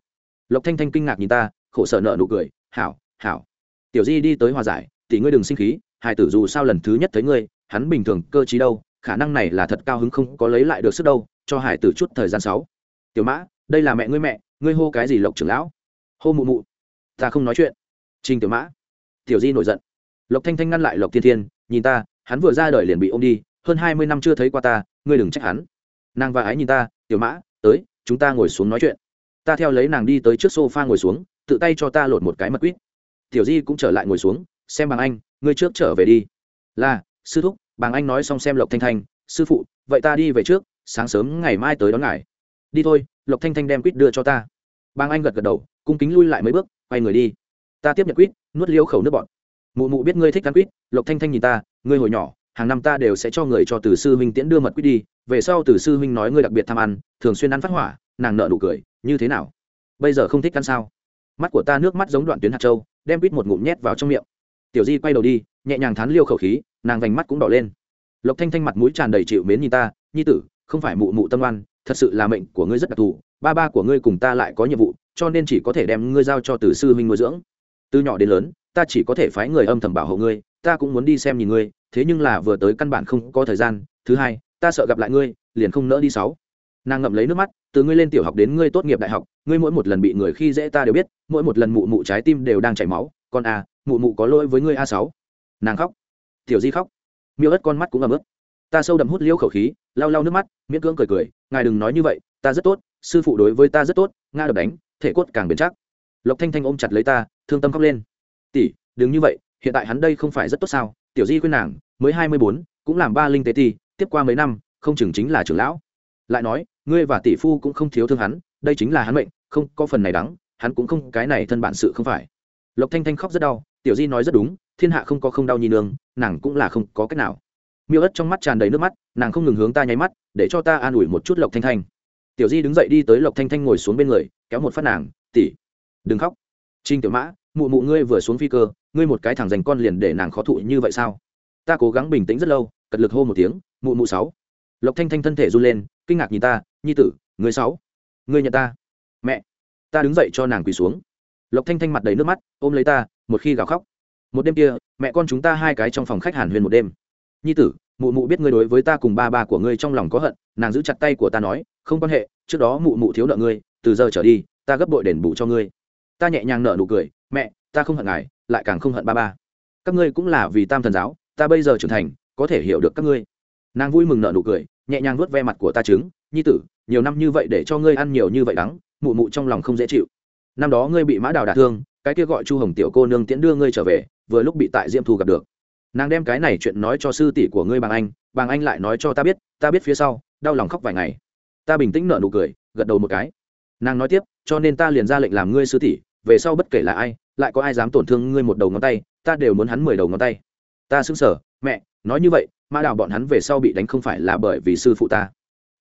Lộc thanh thanh kinh ngạc nhìn ta, khổ sở nợ nụ cười, hảo hảo. Tiểu di đi tới hòa giải, tỷ ngươi đừng sinh khí hải tử dù sao lần thứ nhất thấy ngươi, hắn bình thường cơ t đâu, khả năng này là thật cao hứng không có lấy lại được sức đâu, cho hải tử chút thời gian sáu. Tiểu mã, đây là mẹ ngươi mẹ, ngươi hô cái gì lộc trưởng lão? Hô mụ mụ. Ta không nói chuyện. Trình tiểu mã. Tiểu di nổi giận lộc thanh thanh ngăn lại lộc thiên thiên, nhìn ta, hắn vừa ra đời liền bị ôm đi, hơn hai mươi năm chưa thấy qua ta, ngươi đừng trách hắn. Nàng và ái nhìn ta, tiểu mã, tới, chúng ta ngồi xuống nói chuyện. Ta theo lấy nàng đi tới trước s o f a ngồi xuống, tự tay cho ta lột một cái mật quýt. Tiểu di cũng trở lại ngồi xuống, xem bằng anh, ngươi trước trở về đi. Là, sư thúc bằng anh nói xong xem lộc thanh thanh, sư phụ, vậy ta đi về trước, sáng sớm ngày mai tới đón ngài. Đi thôi, lộc thanh thanh đem quýt đưa cho ta. Bằng anh gật gật đầu, cung kính lui lại mấy bước, quay người đi. Ta tiếp nhận quýt, nuốt liêu khẩu nước bọn mụ mụ biết ngươi thích ăn quýt, lộc thanh thanh nhìn ta, ngươi hồi nhỏ, hàng năm ta đều sẽ cho người cho từ sư huynh tiễn đưa mật quýt đi, về sau từ sư huynh nói ngươi đặc biệt tham ăn, thường xuyên ăn phát hỏa, nàng nợ nụ cười, như thế nào? Bây giờ không thích ăn sao? Mắt của ta nước mắt giống đoạn tuyến hạt châu, đem quýt một ngụm nhét vào trong miệng. Tiểu di quay đầu đi, nhẹ nhàng thán liêu khẩu khí, nàng vành mắt cũng đỏ lên. Lộc thanh thanh mặt mũi tràn đầy chịu mến nhìn ta, nhi tử, không phải mụ mụ tâm oan, thật sự là mệnh của ngươi rất đặc thù, ba ba của ngươi cùng ta lại có nhiệm vụ, cho nên chỉ có thể đem ngươi giao cho từ sư huynh nuôi dưỡng. Từ nhỏ đến lớn ta chỉ có thể phái người âm thầm bảo hộ ngươi, ta cũng muốn đi xem nhìn ngươi, thế nhưng là vừa tới căn bản không có thời gian, thứ hai, ta sợ gặp lại ngươi, liền không nỡ đi sáu. Nàng ngậm lấy nước mắt, từ ngươi lên tiểu học đến ngươi tốt nghiệp đại học, ngươi mỗi một lần bị người khi dễ ta đều biết, mỗi một lần mụ mụ trái tim đều đang chảy máu, con a, mụ mụ có lỗi với ngươi a sáu. Nàng khóc. Tiểu di khóc. Miêu ớt con mắt cũng ấm ướt. Ta sâu đậm hút liêu khẩu khí, lau lau nước mắt, miễn cưỡng cười cười, ngài đừng nói như vậy, ta rất tốt, sư phụ đối với ta rất tốt, nga đập đánh, thể cốt càng bền chắc. Lộc thanh thanh ôm chặt lấy ta, thương tâm khóc lên tỷ, đừng như vậy, hiện tại hắn đây không phải rất tốt sao? Tiểu di khuyên nàng, mới hai mươi bốn, cũng làm ba linh tế ti, tiếp qua mấy năm, không chừng chính là trưởng lão. Lại nói, ngươi và tỷ phu cũng không thiếu thương hắn, đây chính là hắn mệnh, không có phần này đắng, hắn cũng không, cái này thân bản sự không phải. Lộc thanh thanh khóc rất đau, tiểu di nói rất đúng, thiên hạ không có không đau nhi nương, nàng cũng là không có cách nào. Miêu ất trong mắt tràn đầy nước mắt, nàng không ngừng hướng ta nháy mắt, để cho ta an ủi một chút lộc thanh thanh. Tiểu di đứng dậy đi tới lộc thanh thanh ngồi xuống bên người, kéo một phát nàng tỉ đừng khóc. Trinh tiểu mã mụ mụ ngươi vừa xuống phi cơ, ngươi một cái thằng dành con liền để nàng khó thụ như vậy sao? Ta cố gắng bình tĩnh rất lâu, cật lực hô một tiếng, mụ mụ sáu. Lộc thanh thanh thân thể run lên, kinh ngạc nhìn ta, nhi tử, ngươi sáu? Ngươi nhận ta? Mẹ. Ta đứng dậy cho nàng quỳ xuống. Lộc thanh thanh mặt đầy nước mắt, ôm lấy ta, một khi gào khóc. Một đêm kia, mẹ con chúng ta hai cái trong phòng khách hàn huyền một đêm. Nhi tử, mụ mụ biết ngươi đối với ta cùng ba ba của ngươi trong lòng có hận, nàng giữ chặt tay của ta nói, không quan hệ, trước đó mụ mụ thiếu nợ ngươi, từ giờ trở đi, ta gấp bội đền bù cho ngươi ta nhẹ nhàng nở nụ cười, mẹ, ta không hận ngài, lại càng không hận ba ba. Các ngươi cũng là vì tam thần giáo, ta bây giờ trưởng thành, có thể hiểu được các ngươi. Nàng vui mừng nở nụ cười, nhẹ nhàng vuốt ve mặt của ta trứng, nhi tử, nhiều năm như vậy để cho ngươi ăn nhiều như vậy đắng, mụ mụ trong lòng không dễ chịu. Năm đó ngươi bị mã đào đả thương, cái kia gọi chu hồng tiểu cô nương tiễn đưa ngươi trở về, vừa lúc bị tại diêm thu gặp được. Nàng đem cái này chuyện nói cho sư tỷ của ngươi bằng anh bằng anh lại nói cho ta biết ta biết phía sau, đau lòng khóc vài ngày. Ta bình tĩnh nở nụ cười, gật đầu một cái. Nàng nói tiếp, cho nên ta liền ra lệnh làm ngươi sư tỷ về sau bất kể là ai, lại có ai dám tổn thương ngươi một đầu ngón tay, ta đều muốn hắn mười đầu ngón tay. Ta xứng sở, mẹ, nói như vậy mã đào bọn hắn về sau bị đánh không phải là bởi vì sư phụ ta.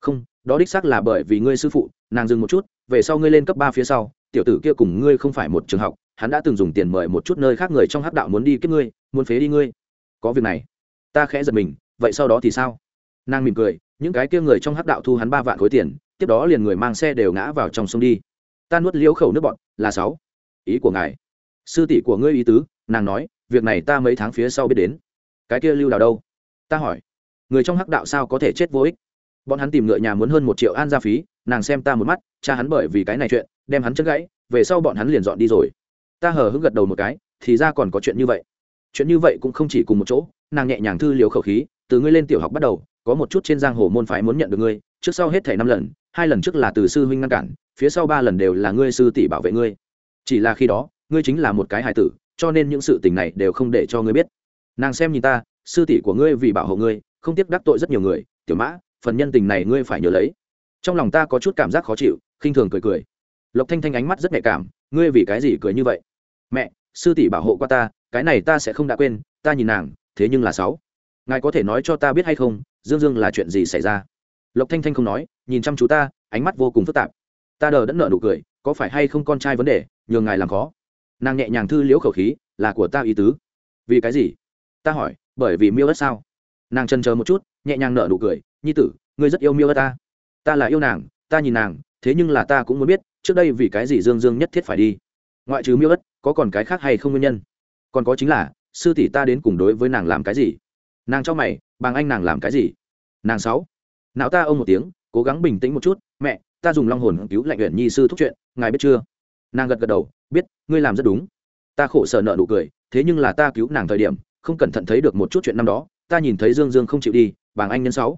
Không, đó đích xác là bởi vì ngươi sư phụ, nàng dừng một chút, về sau ngươi lên cấp ba phía sau, tiểu tử kia cùng ngươi không phải một trường học, hắn đã từng dùng tiền mời một chút nơi khác người trong hắc đạo muốn đi kiếp ngươi, muốn phế đi ngươi. Có việc này. Ta khẽ giật mình, vậy sau đó thì sao? Nàng mỉm cười, những cái kia người trong hắc đạo thu hắn ba vạn khối tiền, tiếp đó liền người mang xe đều ngã vào trong sông đi. Ta nuốt liễu khẩu nước bọn, là sáu ý của ngài. Sư tỷ của ngươi ý tứ, nàng nói, việc này ta mấy tháng phía sau biết đến. Cái kia lưu đào đâu? Ta hỏi. Người trong hắc đạo sao có thể chết vô ích? Bọn hắn tìm ngựa nhà muốn hơn một triệu an gia phí, nàng xem ta một mắt, cha hắn bởi vì cái này chuyện, đem hắn chân gãy, về sau bọn hắn liền dọn đi rồi. Ta hờ hững gật đầu một cái, thì ra còn có chuyện như vậy. Chuyện như vậy cũng không chỉ cùng một chỗ, nàng nhẹ nhàng thư liều khẩu khí, từ ngươi lên tiểu học bắt đầu, có một chút trên giang hồ môn phái muốn nhận được ngươi, trước sau hết thảy năm lần, hai lần trước là từ sư huynh ngăn cản, phía sau ba lần đều là ngươi sư tỷ bảo vệ ngươi chỉ là khi đó, ngươi chính là một cái hài tử, cho nên những sự tình này đều không để cho ngươi biết. Nàng xem nhìn ta, sư tỷ của ngươi vì bảo hộ ngươi, không tiếc đắc tội rất nhiều người, tiểu mã, phần nhân tình này ngươi phải nhớ lấy. Trong lòng ta có chút cảm giác khó chịu, khinh thường cười cười. Lộc thanh thanh ánh mắt rất nhạy cảm, ngươi vì cái gì cười như vậy? Mẹ, sư tỷ bảo hộ qua ta, cái này ta sẽ không đã quên, ta nhìn nàng, thế nhưng là sáu. Ngài có thể nói cho ta biết hay không, dương dương là chuyện gì xảy ra? Lộc thanh thanh không nói, nhìn chăm chú ta, ánh mắt vô cùng phức tạp. Ta đờ đẫn nợ nụ cười, có phải hay không con trai vấn đề nhường ngài làm khó. Nàng nhẹ nhàng thư liễu khẩu khí, là của ta ý tứ. Vì cái gì? Ta hỏi, bởi vì miêu đất sao? Nàng trần chờ một chút, nhẹ nhàng nợ nụ cười, nhi tử, ngươi rất yêu miêu đất ta. Ta là yêu nàng, ta nhìn nàng, thế nhưng là ta cũng muốn biết, trước đây vì cái gì dương dương nhất thiết phải đi? Ngoại trừ miêu đất có còn cái khác hay không nguyên nhân? Còn có chính là, sư tỷ ta đến cùng đối với nàng làm cái gì? Nàng cho mày, bằng anh nàng làm cái gì? Nàng sáu, não ta ông một tiếng, cố gắng bình tĩnh một chút, mẹ, ta dùng long hồn cứu lạnh huyện nhi sư thúc chuyện, ngài biết chưa? Nàng gật gật đầu, biết, ngươi làm rất đúng. Ta khổ sở nợ nụ cười, thế nhưng là ta cứu nàng thời điểm, không cẩn thận thấy được một chút chuyện năm đó, ta nhìn thấy dương dương không chịu đi bằng anh nhân sáu.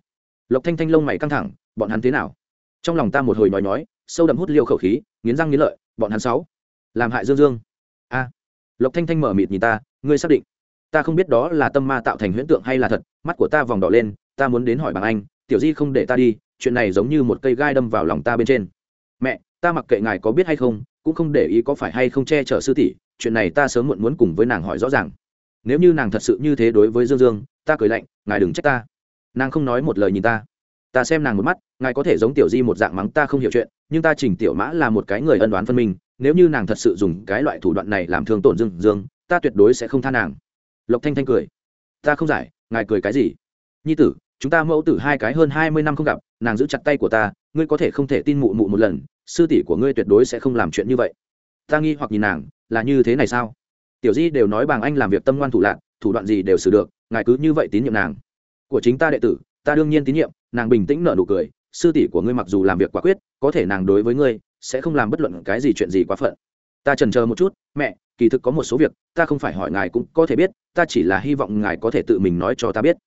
Lộc thanh thanh lông mày căng thẳng, bọn hắn thế nào? Trong lòng ta một hồi nói nói sâu đậm hút liêu khẩu khí, nghiến răng nghiến lợi, bọn hắn sáu, làm hại dương dương. A. Lộc thanh thanh mở mịt nhìn ta, ngươi xác định, ta không biết đó là tâm ma tạo thành huyễn tượng hay là thật, mắt của ta vòng đỏ lên, ta muốn đến hỏi bằng anh, tiểu di không để ta đi, chuyện này giống như một cây gai đâm vào lòng ta bên trên. Mẹ, ta mặc kệ ngài có biết hay không cũng không để ý có phải hay không che chở sư tỷ, chuyện này ta sớm muộn muốn cùng với nàng hỏi rõ ràng. Nếu như nàng thật sự như thế đối với dương dương, ta cười lạnh, ngài đừng trách ta. Nàng không nói một lời nhìn ta. Ta xem nàng một mắt, ngài có thể giống tiểu di một dạng mắng ta không hiểu chuyện, nhưng ta chỉnh tiểu mã là một cái người ân đoán phân minh, nếu như nàng thật sự dùng cái loại thủ đoạn này làm thương tổn dương dương, ta tuyệt đối sẽ không tha nàng. Lộc thanh thanh cười. Ta không giải, ngài cười cái gì? Nhi tử, chúng ta mẫu tử hai cái hơn hai mươi năm không gặp, nàng giữ chặt tay của ta, ngươi có thể không thể tin mụ mụ một lần sư tỷ của ngươi tuyệt đối sẽ không làm chuyện như vậy. Ta nghi hoặc nhìn nàng, là như thế này sao? Tiểu di đều nói bàng anh làm việc tâm ngoan thủ lạc thủ đoạn gì đều xử được, ngài cứ như vậy tín nhiệm nàng. Của chính ta đệ tử, ta đương nhiên tín nhiệm, nàng bình tĩnh nở nụ cười, sư tỷ của ngươi mặc dù làm việc quả quyết, có thể nàng đối với ngươi, sẽ không làm bất luận cái gì chuyện gì quá phận. Ta trần chờ một chút, mẹ, kỳ thực có một số việc, ta không phải hỏi ngài cũng có thể biết, ta chỉ là hy vọng ngài có thể tự mình nói cho ta biết.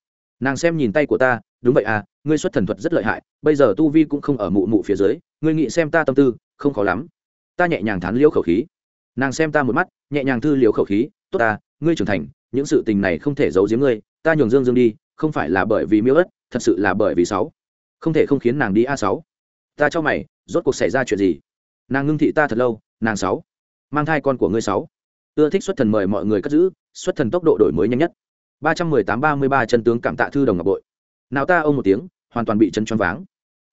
Nàng xem nhìn tay của ta đúng vậy à ngươi xuất thần thuật rất lợi hại, bây giờ tu vi cũng không ở mụ mụ phía dưới, ngươi nghĩ xem ta tâm tư, không khó lắm. Ta nhẹ nhàng thán liễu khẩu khí. Nàng xem ta một mắt, nhẹ nhàng thư liễu khẩu khí, tốt ta, ngươi trưởng thành, những sự tình này không thể giấu giếm ngươi, ta nhường dương dương đi, không phải là bởi vì miêu ớt, thật sự là bởi vì sáu. Không thể không khiến nàng đi a sáu. Ta cho mày, rốt cuộc xảy ra chuyện gì? Nàng ngưng thị ta thật lâu, nàng sáu, mang thai con của ngươi sáu. Ưa thích xuất thần mời mọi người cất giữ, xuất thần tốc độ đổi mới nhanh nhất. Ba trăm mười tám ba mươi ba chân tướng cảm tạ thư đồng ngọc bội nào ta ông một tiếng, hoàn toàn bị chân choáng váng.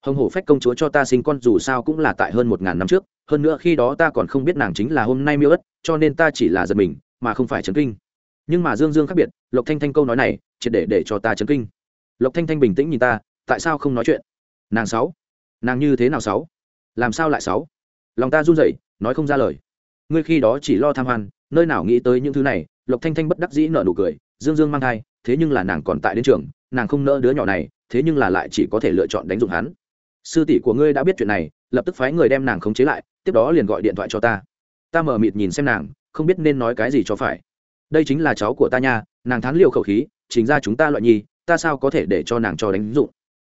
Hồng hổ phách công chúa cho ta sinh con dù sao cũng là tại hơn một ngàn năm trước, hơn nữa khi đó ta còn không biết nàng chính là hôm nay miêu ất, cho nên ta chỉ là giật mình, mà không phải chấn kinh. Nhưng mà dương dương khác biệt, lộc thanh thanh câu nói này, triệt để để cho ta chấn kinh. Lộc thanh thanh bình tĩnh nhìn ta, tại sao không nói chuyện? Nàng sáu. Nàng như thế nào sáu? Làm sao lại sáu? Lòng ta run rẩy, nói không ra lời. Ngươi khi đó chỉ lo tham hoan, nơi nào nghĩ tới những thứ này, lộc thanh thanh bất đắc dĩ nở nụ cười, dương dương mang thai, thế nhưng là nàng còn tại đến trường nàng không nỡ đứa nhỏ này, thế nhưng là lại chỉ có thể lựa chọn đánh dụng hắn. Sư tỷ của ngươi đã biết chuyện này, lập tức phái người đem nàng khống chế lại, tiếp đó liền gọi điện thoại cho ta. Ta mở mịt nhìn xem nàng, không biết nên nói cái gì cho phải. Đây chính là cháu của ta nha, nàng thán liều khẩu khí, chính ra chúng ta loại nhi, ta sao có thể để cho nàng cho đánh dụng?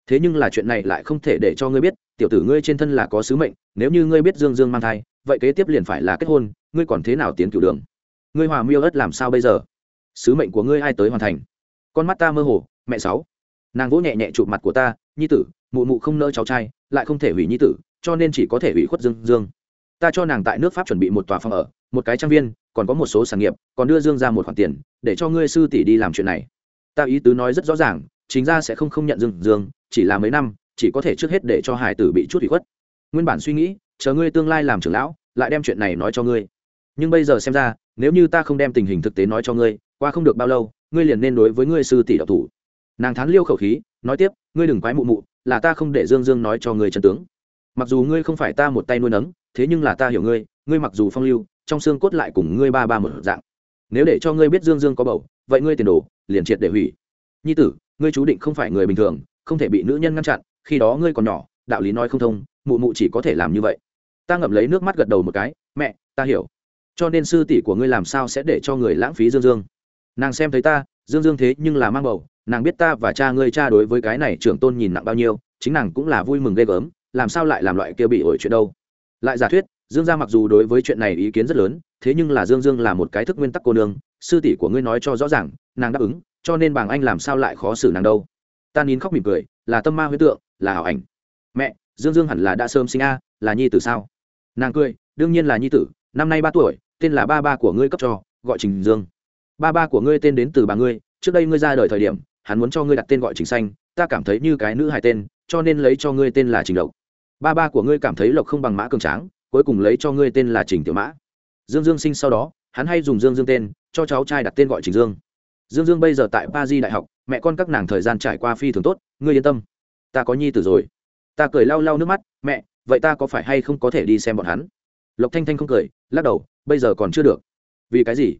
Thế nhưng là chuyện này lại không thể để cho ngươi biết, tiểu tử ngươi trên thân là có sứ mệnh, nếu như ngươi biết dương dương mang thai, vậy kế tiếp liền phải là kết hôn, ngươi còn thế nào tiến cửu đường? Ngươi hòa miêu ất làm sao bây giờ? Sứ mệnh của ngươi ai tới hoàn thành? Con mắt ta mơ hồ mẹ sáu. Nàng vỗ nhẹ nhẹ chụp mặt của ta, nhi tử, mụ mụ không nỡ cháu trai, lại không thể hủy nhi tử, cho nên chỉ có thể hủy khuất dương dương. Ta cho nàng tại nước pháp chuẩn bị một tòa phòng ở, một cái trang viên, còn có một số sản nghiệp, còn đưa dương ra một khoản tiền, để cho ngươi sư tỷ đi làm chuyện này. Ta ý tứ nói rất rõ ràng, chính ra sẽ không không nhận dương dương, chỉ là mấy năm, chỉ có thể trước hết để cho hải tử bị chút hủy khuất. Nguyên bản suy nghĩ, chờ ngươi tương lai làm trưởng lão, lại đem chuyện này nói cho ngươi. Nhưng bây giờ xem ra, nếu như ta không đem tình hình thực tế nói cho ngươi, qua không được bao lâu, ngươi liền nên đối với ngươi sư tỷ đạo thủ nàng thán liêu khẩu khí, nói tiếp, ngươi đừng quái mụ mụ, là ta không để dương dương nói cho ngươi trần tướng. Mặc dù ngươi không phải ta một tay nuôi nấng, thế nhưng là ta hiểu ngươi ngươi mặc dù phong lưu, trong xương cốt lại cùng ngươi ba ba một dạng. Nếu để cho ngươi biết dương dương có bầu, vậy ngươi tiền đồ, liền triệt để hủy. Nhi tử, ngươi chú định không phải người bình thường, không thể bị nữ nhân ngăn chặn, khi đó ngươi còn nhỏ, đạo lý nói không thông, mụ mụ chỉ có thể làm như vậy. Ta ngậm lấy nước mắt gật đầu một cái, mẹ, ta hiểu. Cho nên sư tỷ của ngươi làm sao sẽ để cho người lãng phí dương dương? Nàng xem thấy ta, dương dương thế nhưng là mang bầu nàng biết ta và cha ngươi cha đối với cái này trưởng tôn nhìn nặng bao nhiêu, chính nàng cũng là vui mừng ghê gớm, làm sao lại làm loại kia bị ổi chuyện đâu. Lại giả thuyết, dương gia mặc dù đối với chuyện này ý kiến rất lớn, thế nhưng là dương dương là một cái thức nguyên tắc cô nương, sư tỷ của ngươi nói cho rõ ràng, nàng đáp ứng, cho nên bàng anh làm sao lại khó xử nàng đâu. Ta nín khóc mỉm cười, là tâm ma huyết tượng, là ảo ảnh. Mẹ, dương dương hẳn là đã sớm sinh a, là nhi tử sao? Nàng cười, đương nhiên là nhi tử, năm nay ba tuổi, tên là ba ba của ngươi cấp cho, gọi trình dương. Ba ba của ngươi tên đến từ bà ngươi, trước đây ngươi ra đời thời điểm hắn muốn cho ngươi đặt tên gọi trình xanh, ta cảm thấy như cái nữ hài tên, cho nên lấy cho ngươi tên là trình lộc. Ba ba của ngươi cảm thấy lộc không bằng mã cường tráng, cuối cùng lấy cho ngươi tên là trình tiểu mã. Dương dương sinh sau đó, hắn hay dùng dương dương tên, cho cháu trai đặt tên gọi trình dương. Dương dương bây giờ tại ba di đại học, mẹ con các nàng thời gian trải qua phi thường tốt, ngươi yên tâm. Ta có nhi tử rồi. Ta cười lau lau nước mắt, mẹ, vậy ta có phải hay không có thể đi xem bọn hắn? Lộc thanh thanh không cười, lắc đầu, bây giờ còn chưa được. Vì cái gì?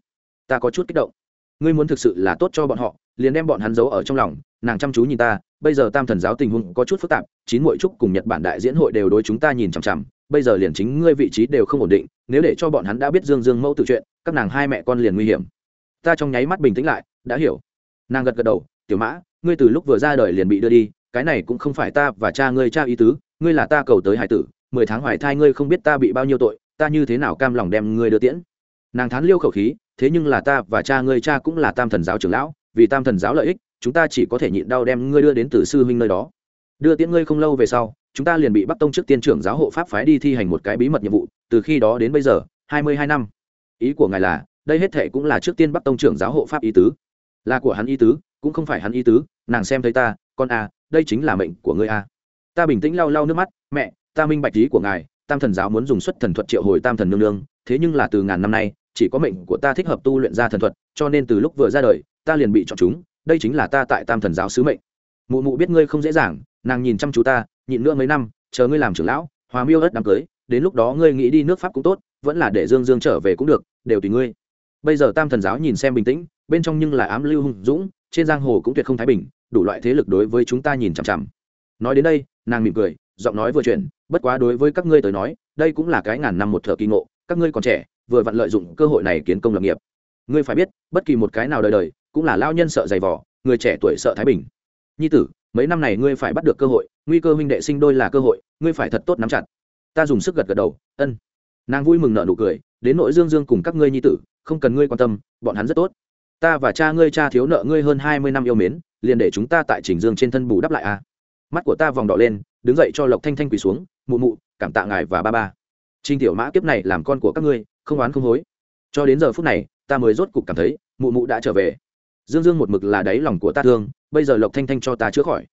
Ta có chút kích động ngươi muốn thực sự là tốt cho bọn họ, liền đem bọn hắn giấu ở trong lòng, nàng chăm chú nhìn ta, bây giờ tam thần giáo tình huống có chút phức tạp, chín mỗi trúc cùng nhật bản đại diễn hội đều đối chúng ta nhìn chằm chằm, bây giờ liền chính ngươi vị trí đều không ổn định, nếu để cho bọn hắn đã biết dương dương mẫu tự chuyện, các nàng hai mẹ con liền nguy hiểm. Ta trong nháy mắt bình tĩnh lại, đã hiểu. Nàng gật gật đầu, tiểu mã, ngươi từ lúc vừa ra đời liền bị đưa đi, cái này cũng không phải ta và cha ngươi cha ý tứ, ngươi là ta cầu tới hải tử, mười tháng hoài thai ngươi không biết ta bị bao nhiêu tội, ta như thế nào cam lòng đem ngươi đưa tiễn? Nàng thán liêu khẩu khí thế nhưng là ta và cha ngươi cha cũng là tam thần giáo trưởng lão vì tam thần giáo lợi ích chúng ta chỉ có thể nhịn đau đem ngươi đưa đến từ sư huynh nơi đó. Đưa tiễn ngươi không lâu về sau chúng ta liền bị bắc tông trước tiên trưởng giáo hộ pháp phái đi thi hành một cái bí mật nhiệm vụ từ khi đó đến bây giờ hai mươi hai năm. Ý của ngài là đây hết thệ cũng là trước tiên bắc tông trưởng giáo hộ pháp ý tứ. Là của hắn ý tứ cũng không phải hắn ý tứ nàng xem thấy ta con a à, đây chính là mệnh của ngươi a. À. ta bình tĩnh lau lau nước mắt mẹ ta minh bạch ý của ngài tam thần giáo muốn dùng xuất thần thuật triệu hồi tam thần nương nương thế nhưng là từ ngàn năm nay chỉ có mệnh của ta thích hợp tu luyện ra thần thuật, cho nên từ lúc vừa ra đời, ta liền bị chọn chúng, đây chính là ta tại tam thần giáo sứ mệnh. Mụ mụ biết ngươi không dễ dàng, nàng nhìn chăm chú ta, nhịn nữa mấy năm, chờ ngươi làm trưởng lão, hòa miêu ớt đám cưới, đến lúc đó ngươi nghĩ đi nước pháp cũng tốt, vẫn là để dương dương trở về cũng được, đều tùy ngươi. Bây giờ tam thần giáo nhìn xem bình tĩnh, bên trong nhưng là ám lưu hùng dũng, trên giang hồ cũng tuyệt không thái bình, đủ loại thế lực đối với chúng ta nhìn chằm chằm. Nói đến đây, nàng mỉm cười, giọng nói vừa chuyển, bất quá đối với các ngươi tới nói, đây cũng là cái ngàn năm một thợ kỳ ngộ, các ngươi còn trẻ vừa vặn lợi dụng cơ hội này kiến công lập nghiệp. Ngươi phải biết, bất kỳ một cái nào đời đời, cũng là lao nhân sợ dày vỏ người trẻ tuổi sợ thái bình. Nhi tử, mấy năm này ngươi phải bắt được cơ hội, nguy cơ huynh đệ sinh đôi là cơ hội, ngươi phải thật tốt nắm chặt. Ta dùng sức gật gật đầu, ân. Nàng vui mừng nợ nụ cười, đến nội dương dương cùng các ngươi nhi tử, không cần ngươi quan tâm, bọn hắn rất tốt. Ta và cha ngươi cha thiếu nợ ngươi hơn hai mươi năm yêu mến, liền để chúng ta tại trình dương trên thân bù đắp lại a. À. mắt của ta vòng đỏ lên, đứng dậy cho lộc thanh thanh quỳ xuống, mụ mụ, cảm tạ ngài và ba ba. Trinh tiểu mã kiếp này làm con của các ngươi không oán không hối. Cho đến giờ phút này, ta mới rốt cục cảm thấy, mụ mụ đã trở về. Dương dương một mực là đáy lòng của ta thương, bây giờ lộc thanh thanh cho ta chữa khỏi.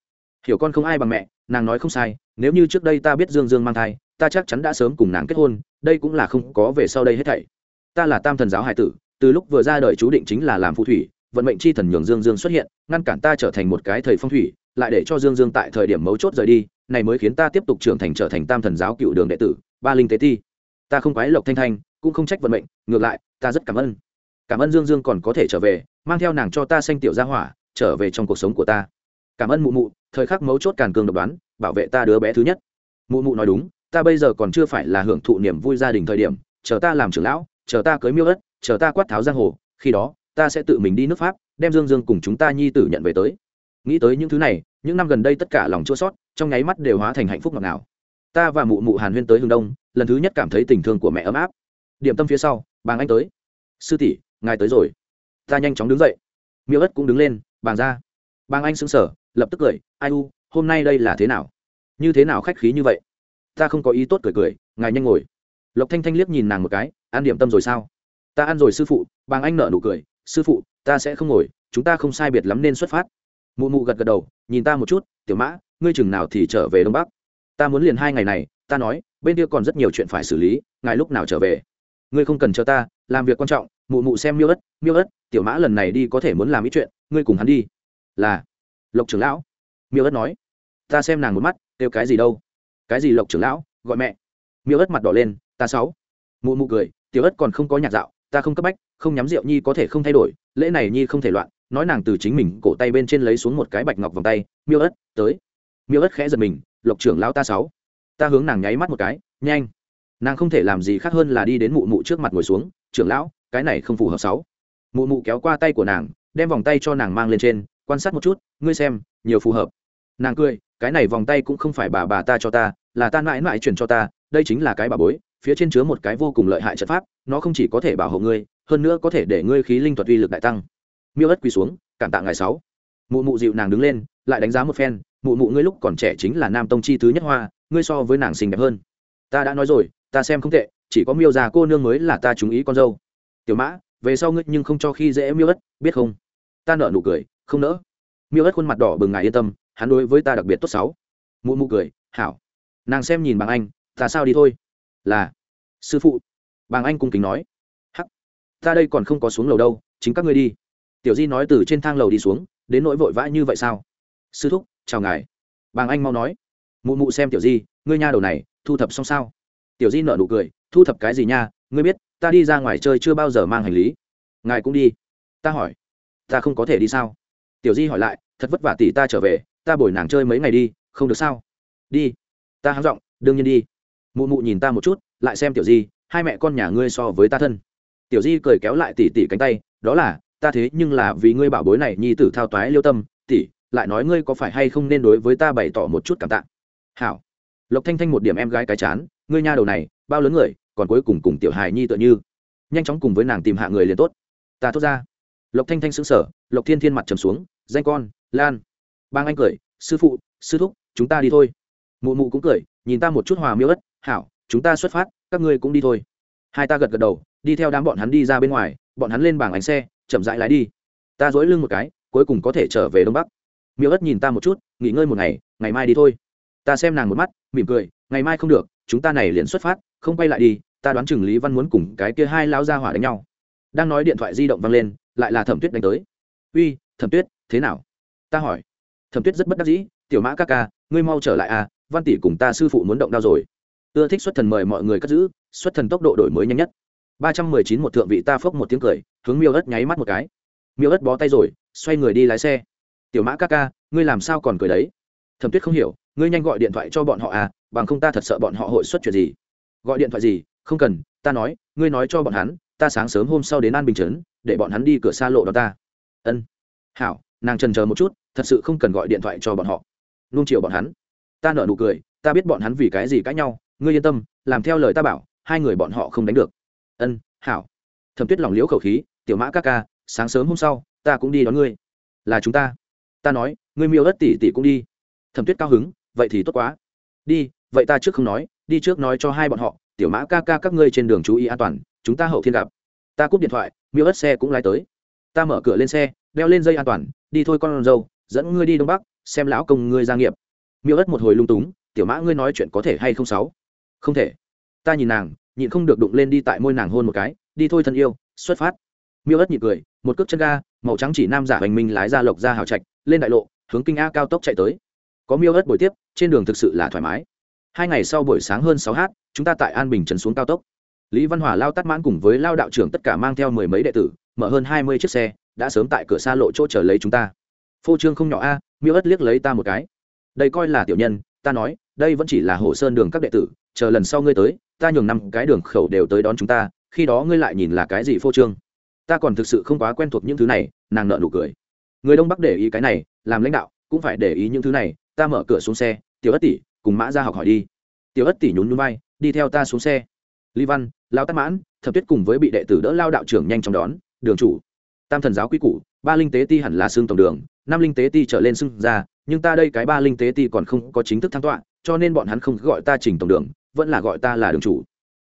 Hiểu con không ai bằng mẹ, nàng nói không sai, nếu như trước đây ta biết dương dương mang thai, ta chắc chắn đã sớm cùng nàng kết hôn, đây cũng là không có về sau đây hết thảy. Ta là tam thần giáo hải tử, từ lúc vừa ra đời chú định chính là làm phù thủy, vận mệnh chi thần nhường dương dương xuất hiện, ngăn cản ta trở thành một cái thầy phong thủy, lại để cho dương dương tại thời điểm mấu chốt rời đi, này mới khiến ta tiếp tục trưởng thành trở thành tam thần giáo cựu đường đệ tử, ba linh tế thi ta không quái lộc thanh thanh cũng không trách vận mệnh, ngược lại, ta rất cảm ơn. Cảm ơn dương dương còn có thể trở về, mang theo nàng cho ta sanh tiểu gia hỏa, trở về trong cuộc sống của ta. Cảm ơn mụ mụ, thời khắc mấu chốt càn cường độc đoán, bảo vệ ta đứa bé thứ nhất. Mụ mụ nói đúng, ta bây giờ còn chưa phải là hưởng thụ niềm vui gia đình thời điểm, chờ ta làm trưởng lão, chờ ta cưới miêu ất, chờ ta quát tháo giang hồ, khi đó, ta sẽ tự mình đi nước pháp, đem dương dương cùng chúng ta nhi tử nhận về tới. Nghĩ tới những thứ này, những năm gần đây tất cả lòng chua sót trong nháy mắt đều hóa thành hạnh phúc ngọt ngào. Ta và mụ mụ hàn huyên tới Hương đông, lần thứ nhất cảm thấy tình thương của mẹ ấm áp điểm tâm phía sau, bàng anh tới. Sư tỷ, ngài tới rồi. Ta nhanh chóng đứng dậy. Miêu ất cũng đứng lên, bàng ra. Bàng anh sững sờ, lập tức cười, ai u, hôm nay đây là thế nào? Như thế nào khách khí như vậy? Ta không có ý tốt cười cười, ngài nhanh ngồi. Lộc thanh thanh liếc nhìn nàng một cái, ăn điểm tâm rồi sao? Ta ăn rồi, sư phụ. Bàng anh nợ nụ cười, sư phụ, ta sẽ không ngồi, chúng ta không sai biệt lắm nên xuất phát. Mụ mụ gật gật đầu, nhìn ta một chút, tiểu mã, ngươi chừng nào thì trở về đông bắc? Ta muốn liền hai ngày này, ta nói, bên kia còn rất nhiều chuyện phải xử lý, ngài lúc nào trở về? Ngươi không cần chờ ta, làm việc quan trọng, mụ mụ xem miêu ất miêu ất, tiểu mã lần này đi có thể muốn làm ít chuyện, ngươi cùng hắn đi. Là, lộc trưởng lão. Miêu ất nói. Ta xem nàng một mắt, kêu cái gì đâu? Cái gì lộc trưởng lão, gọi mẹ. Miêu ất mặt đỏ lên, ta sáu. Mụ mụ cười, tiểu ất còn không có nhạc dạo, ta không cấp bách, không nhắm rượu nhi có thể không thay đổi, lễ này nhi không thể loạn, nói nàng từ chính mình cổ tay bên trên lấy xuống một cái bạch ngọc vòng tay, miêu ất, tới. Miêu ất khẽ giật mình, lộc trưởng lão ta sáu. Ta hướng nàng nháy mắt một cái, nhanh nàng không thể làm gì khác hơn là đi đến mụ mụ trước mặt ngồi xuống, trưởng lão, cái này không phù hợp sáu. Mụ mụ kéo qua tay của nàng, đem vòng tay cho nàng mang lên trên, quan sát một chút, ngươi xem, nhiều phù hợp. Nàng cười, cái này vòng tay cũng không phải bà bà ta cho ta, là ta mãi mãi chuyển cho ta, đây chính là cái bà bối, phía trên chứa một cái vô cùng lợi hại trận pháp, nó không chỉ có thể bảo hộ ngươi, hơn nữa có thể để ngươi khí linh thuật uy lực đại tăng. Miêu ất quỳ xuống, cảm tạ ngày sáu. Mụ mụ dịu nàng đứng lên, lại đánh giá một phen, mụ mụ ngươi lúc còn trẻ chính là nam tông chi thứ nhất hoa, ngươi so với nàng xinh đẹp hơn. Ta đã nói rồi ta xem không tệ, chỉ có miêu già cô nương mới là ta chú ý con dâu. Tiểu mã, về sau ngươi nhưng không cho khi dễ miêu ất, biết không? Ta nợ nụ cười, không nỡ. Miêu ất khuôn mặt đỏ bừng ngài yên tâm, hắn đối với ta đặc biệt tốt sáu mụ mụ cười, hảo. Nàng xem nhìn bằng anh, ta sao đi thôi? Là, sư phụ. Bằng anh cung kính nói. Hắc, ta đây còn không có xuống lầu đâu, chính các ngươi đi. Tiểu di nói từ trên thang lầu đi xuống, đến nỗi vội vã như vậy sao? Sư thúc, chào ngài. Bàng anh mau nói. Mụ mụ xem tiểu di, ngươi nha đầu này, thu thập xong sao? Tiểu di nợ nụ cười, thu thập cái gì nha? Ngươi biết, ta đi ra ngoài chơi chưa bao giờ mang hành lý. Ngài cũng đi. Ta hỏi. Ta không có thể đi sao? Tiểu di hỏi lại, thật vất vả tỷ ta trở về, ta bồi nàng chơi mấy ngày đi, không được sao? Đi. Ta hám giọng, đương nhiên đi. Mụ mụ nhìn ta một chút, lại xem tiểu di, hai mẹ con nhà ngươi so với ta thân. Tiểu di cười kéo lại tỉ tỉ cánh tay, đó là, ta thế nhưng là vì ngươi bảo bối này nhi tử thao toái liêu tâm tỉ lại nói ngươi có phải hay không nên đối với ta bày tỏ một chút cảm tạ? Hảo. Lộc thanh thanh một điểm em gái cái chán ngươi nha đầu này, bao lớn người, còn cuối cùng cùng tiểu hài nhi tựa như. Nhanh chóng cùng với nàng tìm hạ người liền tốt. Ta thốt ra. Lộc thanh thanh xứng sở lộc thiên thiên mặt trầm xuống, danh con, lan. Bang anh cười, sư phụ, sư thúc, chúng ta đi thôi. Mụ mụ cũng cười, nhìn ta một chút hòa miêu ất, hảo, chúng ta xuất phát, các ngươi cũng đi thôi. Hai ta gật gật đầu, đi theo đám bọn hắn đi ra bên ngoài, bọn hắn lên bảng ánh xe, chậm rãi lái đi. Ta dối lưng một cái, cuối cùng có thể trở về đông bắc. Miêu ất nhìn ta một chút, nghỉ ngơi một ngày ngày mai đi thôi. Ta xem nàng một mắt, mỉm cười, ngày mai không được chúng ta này liền xuất phát, không quay lại đi, ta đoán chừng lý văn muốn cùng cái kia hai lao ra hỏa đánh nhau. Đang nói điện thoại di động văng lên, lại là thẩm tuyết đánh tới. Uy, thẩm tuyết, thế nào? Ta hỏi. Thẩm tuyết rất bất đắc dĩ, tiểu mã ca ca, ngươi mau trở lại à văn tỷ cùng ta sư phụ muốn động đao rồi. Ưa thích xuất thần mời mọi người cất giữ, xuất thần tốc độ đổi mới nhanh nhất. Ba trăm mười chín một thượng vị ta phốc một tiếng cười, hướng miêu ớt nháy mắt một cái. Miêu ớt bó tay rồi, xoay người đi lái xe. Tiểu mã ca ca, ngươi làm sao còn cười đấy? Thẩm tuyết không hiểu ngươi nhanh gọi điện thoại cho bọn họ à bằng không ta thật sợ bọn họ hội xuất chuyện gì. Gọi điện thoại gì? Không cần, ta nói, ngươi nói cho bọn hắn, ta sáng sớm hôm sau đến an bình chấn để bọn hắn đi cửa xa lộ đó ta. Ân. Hảo, nàng trần chờ một chút, thật sự không cần gọi điện thoại cho bọn họ. Nung chiều bọn hắn. Ta nợ nụ cười, ta biết bọn hắn vì cái gì cãi nhau, ngươi yên tâm, làm theo lời ta bảo, hai người bọn họ không đánh được. Ân, hảo. Thẩm tuyết lòng liễu khẩu khí, tiểu mã ca ca, sáng sớm hôm sau, ta cũng đi đón ngươi. Là chúng ta. Ta nói, ngươi miêu đất tỷ tỷ cũng đi. Thẩm tuyết cao hứng vậy thì tốt quá. Đi, vậy ta trước không nói, đi trước nói cho hai bọn họ, tiểu mã ca ca các ngươi trên đường chú ý an toàn, chúng ta hậu thiên gặp. Ta cúp điện thoại, miêu ớt xe cũng lái tới. Ta mở cửa lên xe, đeo lên dây an toàn, đi thôi con dâu, dẫn ngươi đi đông bắc, xem lão công ngươi gia nghiệp. Miêu ớt một hồi lung túng, tiểu mã ngươi nói chuyện có thể hay không sáu? Không thể. Ta nhìn nàng, nhịn không được đụng lên đi tại môi nàng hôn một cái, đi thôi thân yêu, xuất phát. Miêu ớt nhịn cười, một cước chân ga, màu trắng chỉ nam giả hành minh lái ra lộc ra hào trạch, lên đại lộ, hướng kinh a cao tốc chạy tới có miêu ớt buổi tiếp, trên đường thực sự là thoải mái. Hai ngày sau buổi sáng hơn sáu h chúng ta tại an bình trần xuống cao tốc. Lý văn hòa lao tắt mãn cùng với lao đạo trưởng tất cả mang theo mười mấy đệ tử, mở hơn hai mươi chiếc xe, đã sớm tại cửa xa lộ chỗ chờ lấy chúng ta. Phô trương không nhỏ a, miêu ớt liếc lấy ta một cái. Đây coi là tiểu nhân, ta nói, đây vẫn chỉ là hồ sơn đường các đệ tử, chờ lần sau ngươi tới, ta nhường năm cái đường khẩu đều tới đón chúng ta, khi đó ngươi lại nhìn là cái gì phô trương. Ta còn thực sự không quá quen thuộc những thứ này, nàng nợ nụ cười. Người đông bắc để ý cái này, làm lãnh đạo cũng phải để ý những thứ này ta mở cửa xuống xe, tiểu ất tỷ, cùng mã ra học hỏi đi. Tiểu ất tỷ nhún nhún vai, đi theo ta xuống xe. Lý văn, lao tắc mãn, thập tuyết cùng với bị đệ tử đỡ lao đạo trưởng nhanh chóng đón. Đường chủ, tam thần giáo quy củ, ba linh tế ti hẳn là xương tổng đường, năm linh tế ti trở lên xưng ra, nhưng ta đây cái ba linh tế ti còn không có chính thức thăng tọa, cho nên bọn hắn không gọi ta trình tổng đường, vẫn là gọi ta là đường chủ.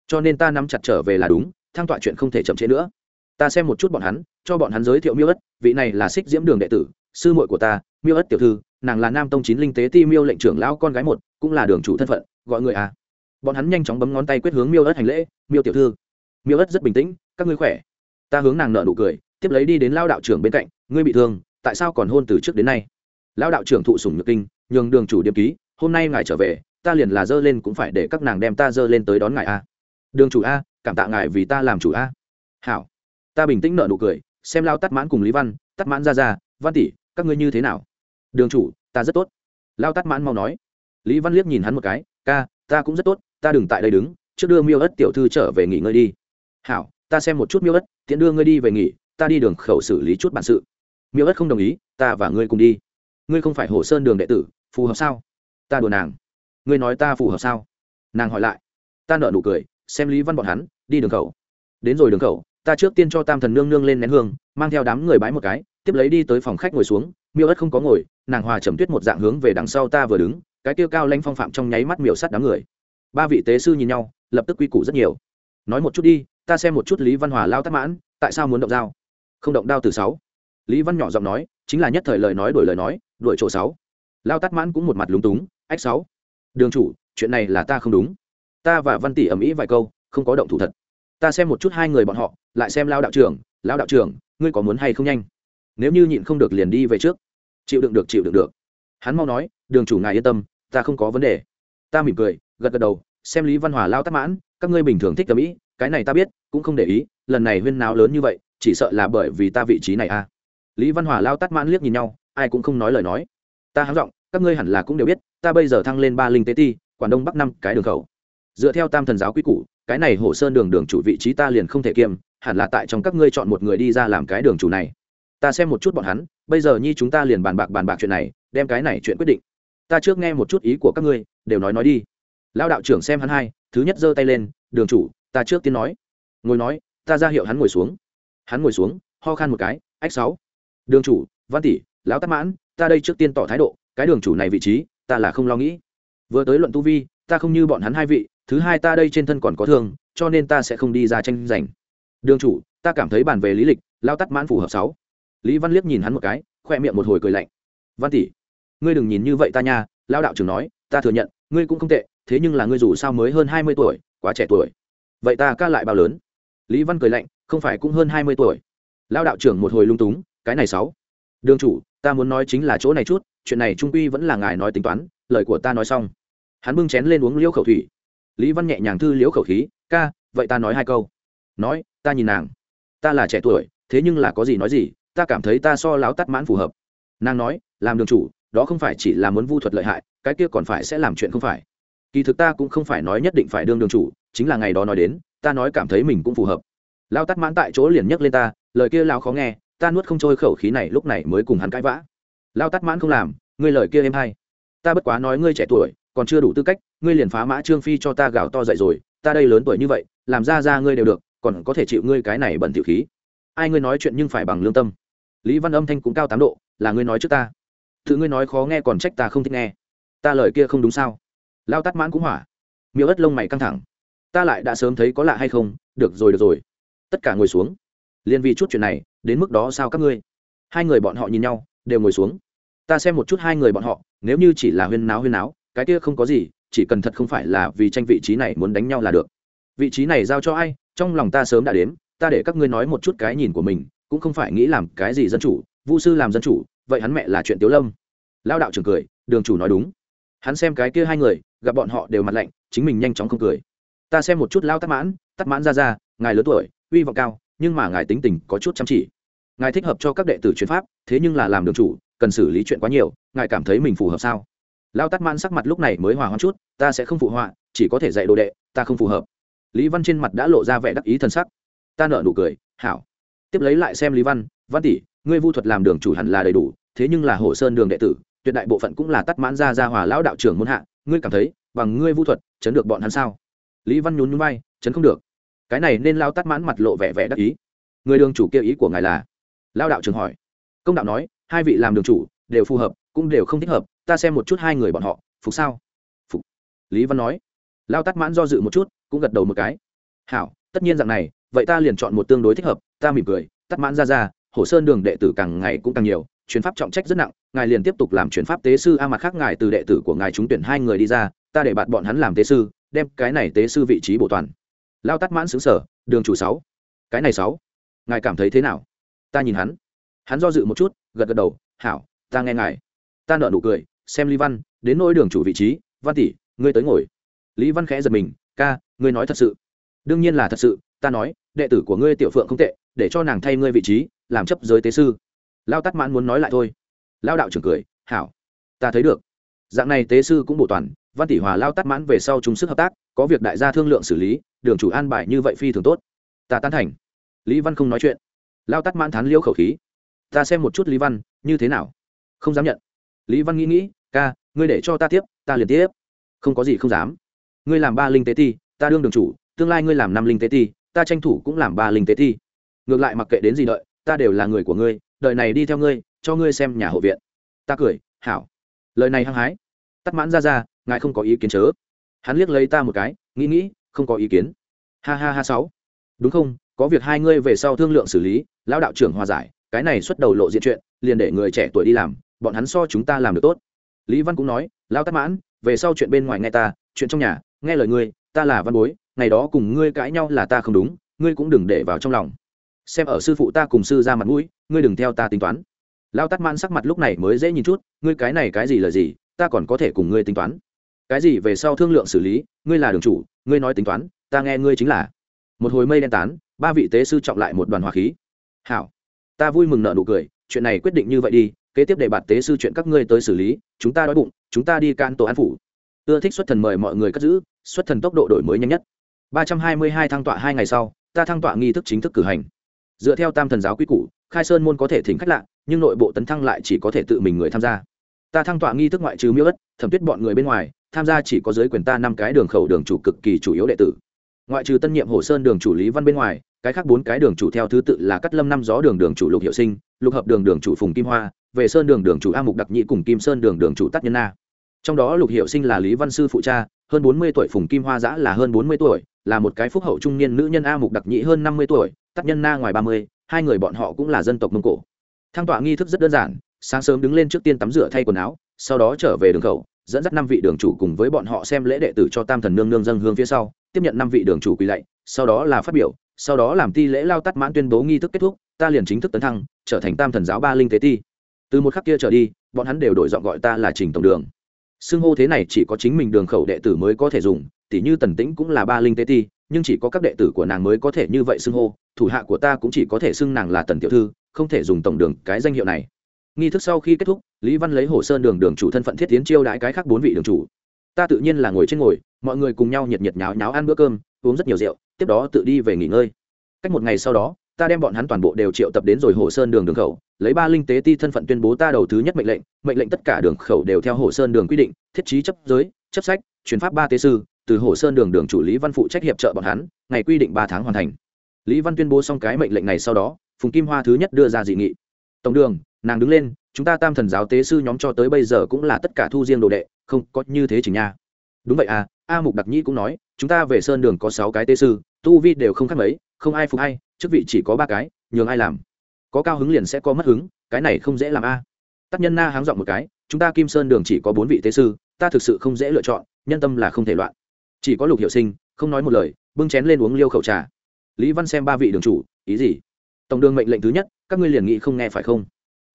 Cho nên ta nắm chặt trở về là đúng, thăng tọa chuyện không thể chậm trễ nữa. Ta xem một chút bọn hắn, cho bọn hắn giới thiệu miêu ất, vị này là xích diễm đường đệ tử, sư muội của ta, miêu ất tiểu thư nàng là nam tông chín linh tế ti miêu lệnh trưởng lão con gái một, cũng là đường chủ thân phận, gọi người à. Bọn hắn nhanh chóng bấm ngón tay quyết hướng miêu ất hành lễ, miêu tiểu thư. Miêu ất rất bình tĩnh, các ngươi khỏe. Ta hướng nàng nợ nụ cười, tiếp lấy đi đến lao đạo trưởng bên cạnh, ngươi bị thương, tại sao còn hôn từ trước đến nay? Lao đạo trưởng thụ sủng nhược kinh, nhường đường chủ điểm ký, hôm nay ngài trở về, ta liền là dơ lên cũng phải để các nàng đem ta dơ lên tới đón ngài a đường chủ a, cảm tạ ngài vì ta làm chủ a. Hảo. Ta bình tĩnh nợ nụ cười, xem lao tắt mãn cùng lý văn tắt mãn ra ra, văn tỷ, các ngươi như thế nào? Đường chủ, ta rất tốt. Lao tắt mãn mau nói. Lý văn liếc nhìn hắn một cái, ca, ta cũng rất tốt, ta đừng tại đây đứng, trước đưa miêu ất tiểu thư trở về nghỉ ngơi đi. Hảo, ta xem một chút miêu ất, tiện đưa ngươi đi về nghỉ, ta đi đường khẩu xử lý chút bản sự. Miêu ất không đồng ý, ta và ngươi cùng đi. Ngươi không phải hồ sơn đường đệ tử, phù hợp sao? Ta đùa nàng. Ngươi nói ta phù hợp sao? Nàng hỏi lại. Ta nợ nụ cười, xem lý văn bọn hắn, đi đường khẩu. Đến rồi đường khẩu, ta trước tiên cho tam thần nương nương lên nén hương, mang theo đám người bái một cái, tiếp lấy đi tới phòng khách ngồi xuống, miêu ất không có ngồi nàng hòa trầm tuyết một dạng hướng về đằng sau ta vừa đứng, cái tiêu cao lanh phong phạm trong nháy mắt miểu sắt đám người. Ba vị tế sư nhìn nhau, lập tức quy củ rất nhiều. Nói một chút đi, ta xem một chút lý văn hòa lao tắc mãn, tại sao muốn động dao? Không động đao từ sáu. Lý văn nhỏ giọng nói, chính là nhất thời lời nói đổi lời nói đổi chỗ sáu. Lao tắc mãn cũng một mặt lúng túng, ách sáu. Đường chủ, chuyện này là ta không đúng. Ta và văn tỷ ầm ĩ vài câu, không có động thủ thật. Ta xem một chút hai người bọn họ, lại xem lao đạo trưởng lao đạo trưởng, ngươi có muốn hay không nhanh? Nếu như nhịn không được liền đi về trước chịu đựng được, chịu đựng được. Hắn mau nói, đường chủ ngài yên tâm, ta không có vấn đề. Ta mỉm cười, gật gật đầu, xem lý văn hòa lao tắc mãn, các ngươi bình thường thích tầm ý, cái này ta biết, cũng không để ý, lần này huyên náo lớn như vậy, chỉ sợ là bởi vì ta vị trí này a à. lý văn hòa lao tắt mãn liếc nhìn nhau, ai cũng không nói lời nói. Ta háng giọng, các ngươi hẳn là cũng đều biết, ta bây giờ thăng lên ba linh tế ti, quản đông bắc năm cái đường khẩu. Dựa theo tam thần giáo quy củ, cái này hồ sơn đường đường chủ vị trí ta liền không thể kiêm, hẳn là tại trong các ngươi chọn một người đi ra làm cái đường chủ này ta xem một chút bọn hắn, bây giờ nhi chúng ta liền bàn bạc bàn bạc chuyện này, đem cái này chuyện quyết định. Ta trước nghe một chút ý của các ngươi, đều nói nói đi. Lao đạo trưởng xem hắn hai, thứ nhất giơ tay lên, đường chủ, ta trước tiên nói. Ngồi nói, ta ra hiệu hắn ngồi xuống. Hắn ngồi xuống, ho khan một cái, ách sáu. Đường chủ, văn tỷ, lão tắc mãn, ta đây trước tiên tỏ thái độ, cái đường chủ này vị trí, ta là không lo nghĩ. Vừa tới luận tu vi, ta không như bọn hắn hai vị, thứ hai ta đây trên thân còn có thương, cho nên ta sẽ không đi ra tranh giành. Đường chủ, ta cảm thấy bàn về lý lịch lao tắc mãn phù hợp sáu lý văn liếc nhìn hắn một cái, khoe miệng một hồi cười lạnh. Văn tỷ, ngươi đừng nhìn như vậy ta nha lao đạo trưởng nói, ta thừa nhận, ngươi cũng không tệ, thế nhưng là ngươi dù sao mới hơn hai mươi tuổi, quá trẻ tuổi. Vậy ta ca lại bao lớn? Lý văn cười lạnh, không phải cũng hơn hai mươi tuổi. Lao đạo trưởng một hồi lung túng, cái này sáu. Đường chủ, ta muốn nói chính là chỗ này chút, chuyện này trung quy vẫn là ngài nói tính toán, lời của ta nói xong. Hắn bưng chén lên uống liễu khẩu thủy. Lý văn nhẹ nhàng thư liễu khẩu khí, ca, vậy ta nói hai câu. Nói, ta nhìn nàng. Ta là trẻ tuổi, thế nhưng là có gì nói gì ta cảm thấy ta so láo tắt mãn phù hợp. Nàng nói, làm đường chủ, đó không phải chỉ là muốn vu thuật lợi hại, cái kia còn phải sẽ làm chuyện không phải. Kỳ thực ta cũng không phải nói nhất định phải đương đường chủ, chính là ngày đó nói đến, ta nói cảm thấy mình cũng phù hợp. Lao tắt mãn tại chỗ liền nhấc lên ta, lời kia lao khó nghe, ta nuốt không trôi khẩu khí này lúc này mới cùng hắn cãi vã. Lao tắt mãn không làm, ngươi lời kia em hay. Ta bất quá nói ngươi trẻ tuổi, còn chưa đủ tư cách, ngươi liền phá mã trương phi cho ta gào to dậy rồi, ta đây lớn tuổi như vậy, làm ra ra ngươi đều được, còn có thể chịu ngươi cái này bẩn tiểu khí ai ngươi nói chuyện nhưng phải bằng lương tâm. Lý văn âm thanh cũng cao tám độ, là ngươi nói trước ta. Tự ngươi nói khó nghe còn trách ta không thích nghe. Ta lời kia không đúng sao? Lao tắt mãn cũng hỏa. Miêu ất lông mày căng thẳng. Ta lại đã sớm thấy có lạ hay không? Được rồi được rồi. Tất cả ngồi xuống. Liên vì chút chuyện này, đến mức đó sao các ngươi? Hai người bọn họ nhìn nhau, đều ngồi xuống. Ta xem một chút hai người bọn họ, nếu như chỉ là huyên náo huyên náo, cái kia không có gì, chỉ cần thật không phải là vì tranh vị trí này muốn đánh nhau là được. Vị trí này giao cho ai? Trong lòng ta sớm đã đến ta để các ngươi nói một chút cái nhìn của mình, cũng không phải nghĩ làm cái gì dân chủ, vu sư làm dân chủ, vậy hắn mẹ là chuyện tiếu lâm. Lao đạo trưởng cười, đường chủ nói đúng. Hắn xem cái kia hai người, gặp bọn họ đều mặt lạnh, chính mình nhanh chóng không cười. Ta xem một chút lao tắc mãn tắc mãn ra ra, ngài lớn tuổi, uy vọng cao, nhưng mà ngài tính tình có chút chăm chỉ. Ngài thích hợp cho các đệ tử chuyên pháp, thế nhưng là làm đường chủ, cần xử lý chuyện quá nhiều, ngài cảm thấy mình phù hợp sao? Lao tắc mãn sắc mặt lúc này mới hòa hoãn chút, ta sẽ không phụ họa, chỉ có thể dạy đồ đệ, ta không phù hợp. Lý văn trên mặt đã lộ ra vẻ đắc ý thân sắc ta nợ nụ cười, hảo. Tiếp lấy lại xem lý văn văn tỷ, ngươi vu thuật làm đường chủ hẳn là đầy đủ, thế nhưng là hồ sơn đường đệ tử, tuyệt đại bộ phận cũng là tắt mãn ra ra hòa lão đạo trưởng muốn hạ, ngươi cảm thấy, bằng ngươi vu thuật, chấn được bọn hắn sao? Lý văn nhún nhún vai, chấn không được. Cái này nên lao tắt mãn mặt lộ vẻ vẻ đắc ý. Người đường chủ kia ý của ngài là? Lao đạo trưởng hỏi. Công đạo nói, hai vị làm đường chủ, đều phù hợp, cũng đều không thích hợp, ta xem một chút hai người bọn họ, phục sao? Phục. Lý văn nói. Lao tắt mãn do dự một chút, cũng gật đầu một cái. Hảo, tất nhiên dạng này vậy ta liền chọn một tương đối thích hợp, ta mỉm cười, tắt mãn ra ra, hồ sơn đường đệ tử càng ngày cũng càng nhiều chuyến pháp trọng trách rất nặng, ngài liền tiếp tục làm chuyến pháp tế sư, a mặt khác ngài từ đệ tử của ngài trúng tuyển hai người đi ra, ta để bạn bọn hắn làm tế sư, đem cái này tế sư vị trí bổ toàn. Lao tắt mãn xứng sở, đường chủ sáu. Cái này sáu. Ngài cảm thấy thế nào? Ta nhìn hắn. Hắn do dự một chút, gật gật đầu, hảo, ta nghe ngài. Ta nợ nụ cười, xem lý văn, đến nỗi đường chủ vị trí, văn tỷ, ngươi tới ngồi. Lý văn khẽ giật mình, ca, ngươi nói thật sự. Đương nhiên là thật sự, ta nói đệ tử của ngươi tiểu phượng không tệ, để cho nàng thay ngươi vị trí, làm chấp giới tế sư. Lao tắt mãn muốn nói lại thôi. Lao đạo trưởng cười, hảo, ta thấy được. Dạng này tế sư cũng bổ toàn, văn tỷ hòa lao tắt mãn về sau chung sức hợp tác, có việc đại gia thương lượng xử lý, đường chủ an bài như vậy phi thường tốt. Ta tán thành. Lý văn không nói chuyện. Lao tắt mãn thán liêu khẩu khí. Ta xem một chút lý văn, như thế nào? Không dám nhận. Lý văn nghĩ nghĩ, ca, ngươi để cho ta tiếp, ta liền tiếp. Không có gì không dám. Ngươi làm ba linh tế ti, ta đương đường chủ, tương lai ngươi làm năm linh tế ti ta tranh thủ cũng làm ba linh tế thi. ngược lại mặc kệ đến gì đợi, ta đều là người của ngươi, đợi này đi theo ngươi, cho ngươi xem nhà hộ viện. Ta cười, hảo. Lời này hăng hái. Tắt mãn ra ra, ngài không có ý kiến chớ. Hắn liếc lấy ta một cái, nghĩ nghĩ, không có ý kiến. Ha ha ha sáu. Đúng không, có việc hai ngươi về sau thương lượng xử lý, lão đạo trưởng hòa giải, cái này xuất đầu lộ diện chuyện, liền để người trẻ tuổi đi làm, bọn hắn so chúng ta làm được tốt. Lý văn cũng nói, lão tắt mãn, về sau chuyện bên ngoài nghe ta, chuyện trong nhà, nghe lời ngươi, ta là văn bối ngày đó cùng ngươi cãi nhau là ta không đúng, ngươi cũng đừng để vào trong lòng. Xem ở sư phụ ta cùng sư ra mặt mũi, ngươi đừng theo ta tính toán. Lao tắt man sắc mặt lúc này mới dễ nhìn chút, ngươi cái này cái gì là gì, ta còn có thể cùng ngươi tính toán. Cái gì về sau thương lượng xử lý, ngươi là đường chủ, ngươi nói tính toán, ta nghe ngươi chính là. Một hồi mây đen tán, ba vị tế sư trọng lại một đoàn hòa khí. Hảo, ta vui mừng nợ nụ cười, chuyện này quyết định như vậy đi, kế tiếp để bạt tế sư chuyện các ngươi tới xử lý, chúng ta đói bụng, chúng ta đi can tổ an phủ. Ưa thích xuất thần mời mọi người cất giữ, xuất thần tốc độ đổi mới nhanh nhất ba trăm hai mươi hai thăng tọa hai ngày sau, ta thăng tọa nghi thức chính thức cử hành. Dựa theo tam thần giáo quy củ, khai sơn môn có thể thỉnh khách lạ, nhưng nội bộ tấn thăng lại chỉ có thể tự mình người tham gia. Ta thăng tọa nghi thức ngoại trừ miêu ất, thẩm tuyết bọn người bên ngoài, tham gia chỉ có giới quyền ta năm cái đường khẩu đường chủ cực kỳ chủ yếu đệ tử. Ngoại trừ tân nhiệm hồ sơn đường chủ lý văn bên ngoài, cái khác bốn cái đường chủ theo thứ tự là cắt lâm năm gió đường đường chủ lục hiệu sinh, lục hợp đường đường chủ phùng kim hoa, về sơn đường đường chủ a mục đặc nhị cùng kim sơn đường đường chủ tắc nhân na. Trong đó lục hiệu sinh là lý văn sư phụ cha, hơn bốn mươi tuổi phùng kim hoa giã là hơn bốn mươi tuổi là một cái phúc hậu trung niên nữ nhân a mục đặc nhị hơn năm mươi tuổi tắc nhân na ngoài ba mươi, hai người bọn họ cũng là dân tộc mông cổ. Thang tọa nghi thức rất đơn giản, sáng sớm đứng lên trước tiên tắm rửa thay quần áo, sau đó trở về đường khẩu, dẫn dắt năm vị đường chủ cùng với bọn họ xem lễ đệ tử cho tam thần nương nương dân hương phía sau, tiếp nhận năm vị đường chủ quỳ lạy, sau đó là phát biểu, sau đó làm ti lễ lao tắt mãn tuyên bố nghi thức kết thúc, ta liền chính thức tấn thăng, trở thành tam thần giáo ba linh tế ti. Từ một khắc kia trở đi, bọn hắn đều đổi dọn gọi ta là trình tổng đường. Xưng hô thế này chỉ có chính mình đường khẩu đệ tử mới có thể dùng tỉ như tần tĩnh cũng là ba linh tế ti, nhưng chỉ có các đệ tử của nàng mới có thể như vậy xưng hô, thủ hạ của ta cũng chỉ có thể xưng nàng là tần tiểu thư, không thể dùng tổng đường cái danh hiệu này. Nghi thức sau khi kết thúc, lý văn lấy hồ sơn đường đường chủ thân phận thiết tiến chiêu đãi cái khác bốn vị đường chủ. Ta tự nhiên là ngồi trên ngồi, mọi người cùng nhau nhiệt nhiệt nháo nháo ăn bữa cơm, uống rất nhiều rượu, tiếp đó tự đi về nghỉ ngơi. Cách một ngày sau đó, ta đem bọn hắn toàn bộ đều triệu tập đến rồi hồ sơn đường đường khẩu, lấy ba linh tế ti thân phận tuyên bố ta đầu thứ nhất mệnh lệnh mệnh lệnh tất cả đường khẩu đều theo hồ sơn đường quy định, thiết trí chấp giới, chấp sách chuyển pháp ba tế sư từ hồ sơn đường đường chủ lý văn phụ trách hiệp trợ bọn hắn, ngày quy định ba tháng hoàn thành. Lý văn tuyên bố xong cái mệnh lệnh này sau đó, phùng kim hoa thứ nhất đưa ra dị nghị. Tổng đường, nàng đứng lên, chúng ta tam thần giáo tế sư nhóm cho tới bây giờ cũng là tất cả thu riêng đồ đệ, không có như thế chỉnh nha. Đúng vậy à a mục đặc nhĩ cũng nói, chúng ta về sơn đường có sáu cái tế sư, tu vi đều không khác mấy, không ai phục hay chức vị chỉ có ba cái, nhường ai làm. Có cao hứng liền sẽ có mất hứng, cái này không dễ làm a. Tác nhân na háng dọn một cái, chúng ta kim sơn đường chỉ có bốn vị tế sư, ta thực sự không dễ lựa chọn, nhân tâm là không thể loạn chỉ có lục hiệu sinh, không nói một lời, bưng chén lên uống liêu khẩu trà. Lý văn xem ba vị đường chủ, ý gì? Tổng đường mệnh lệnh thứ nhất, các ngươi liền nghị không nghe phải không?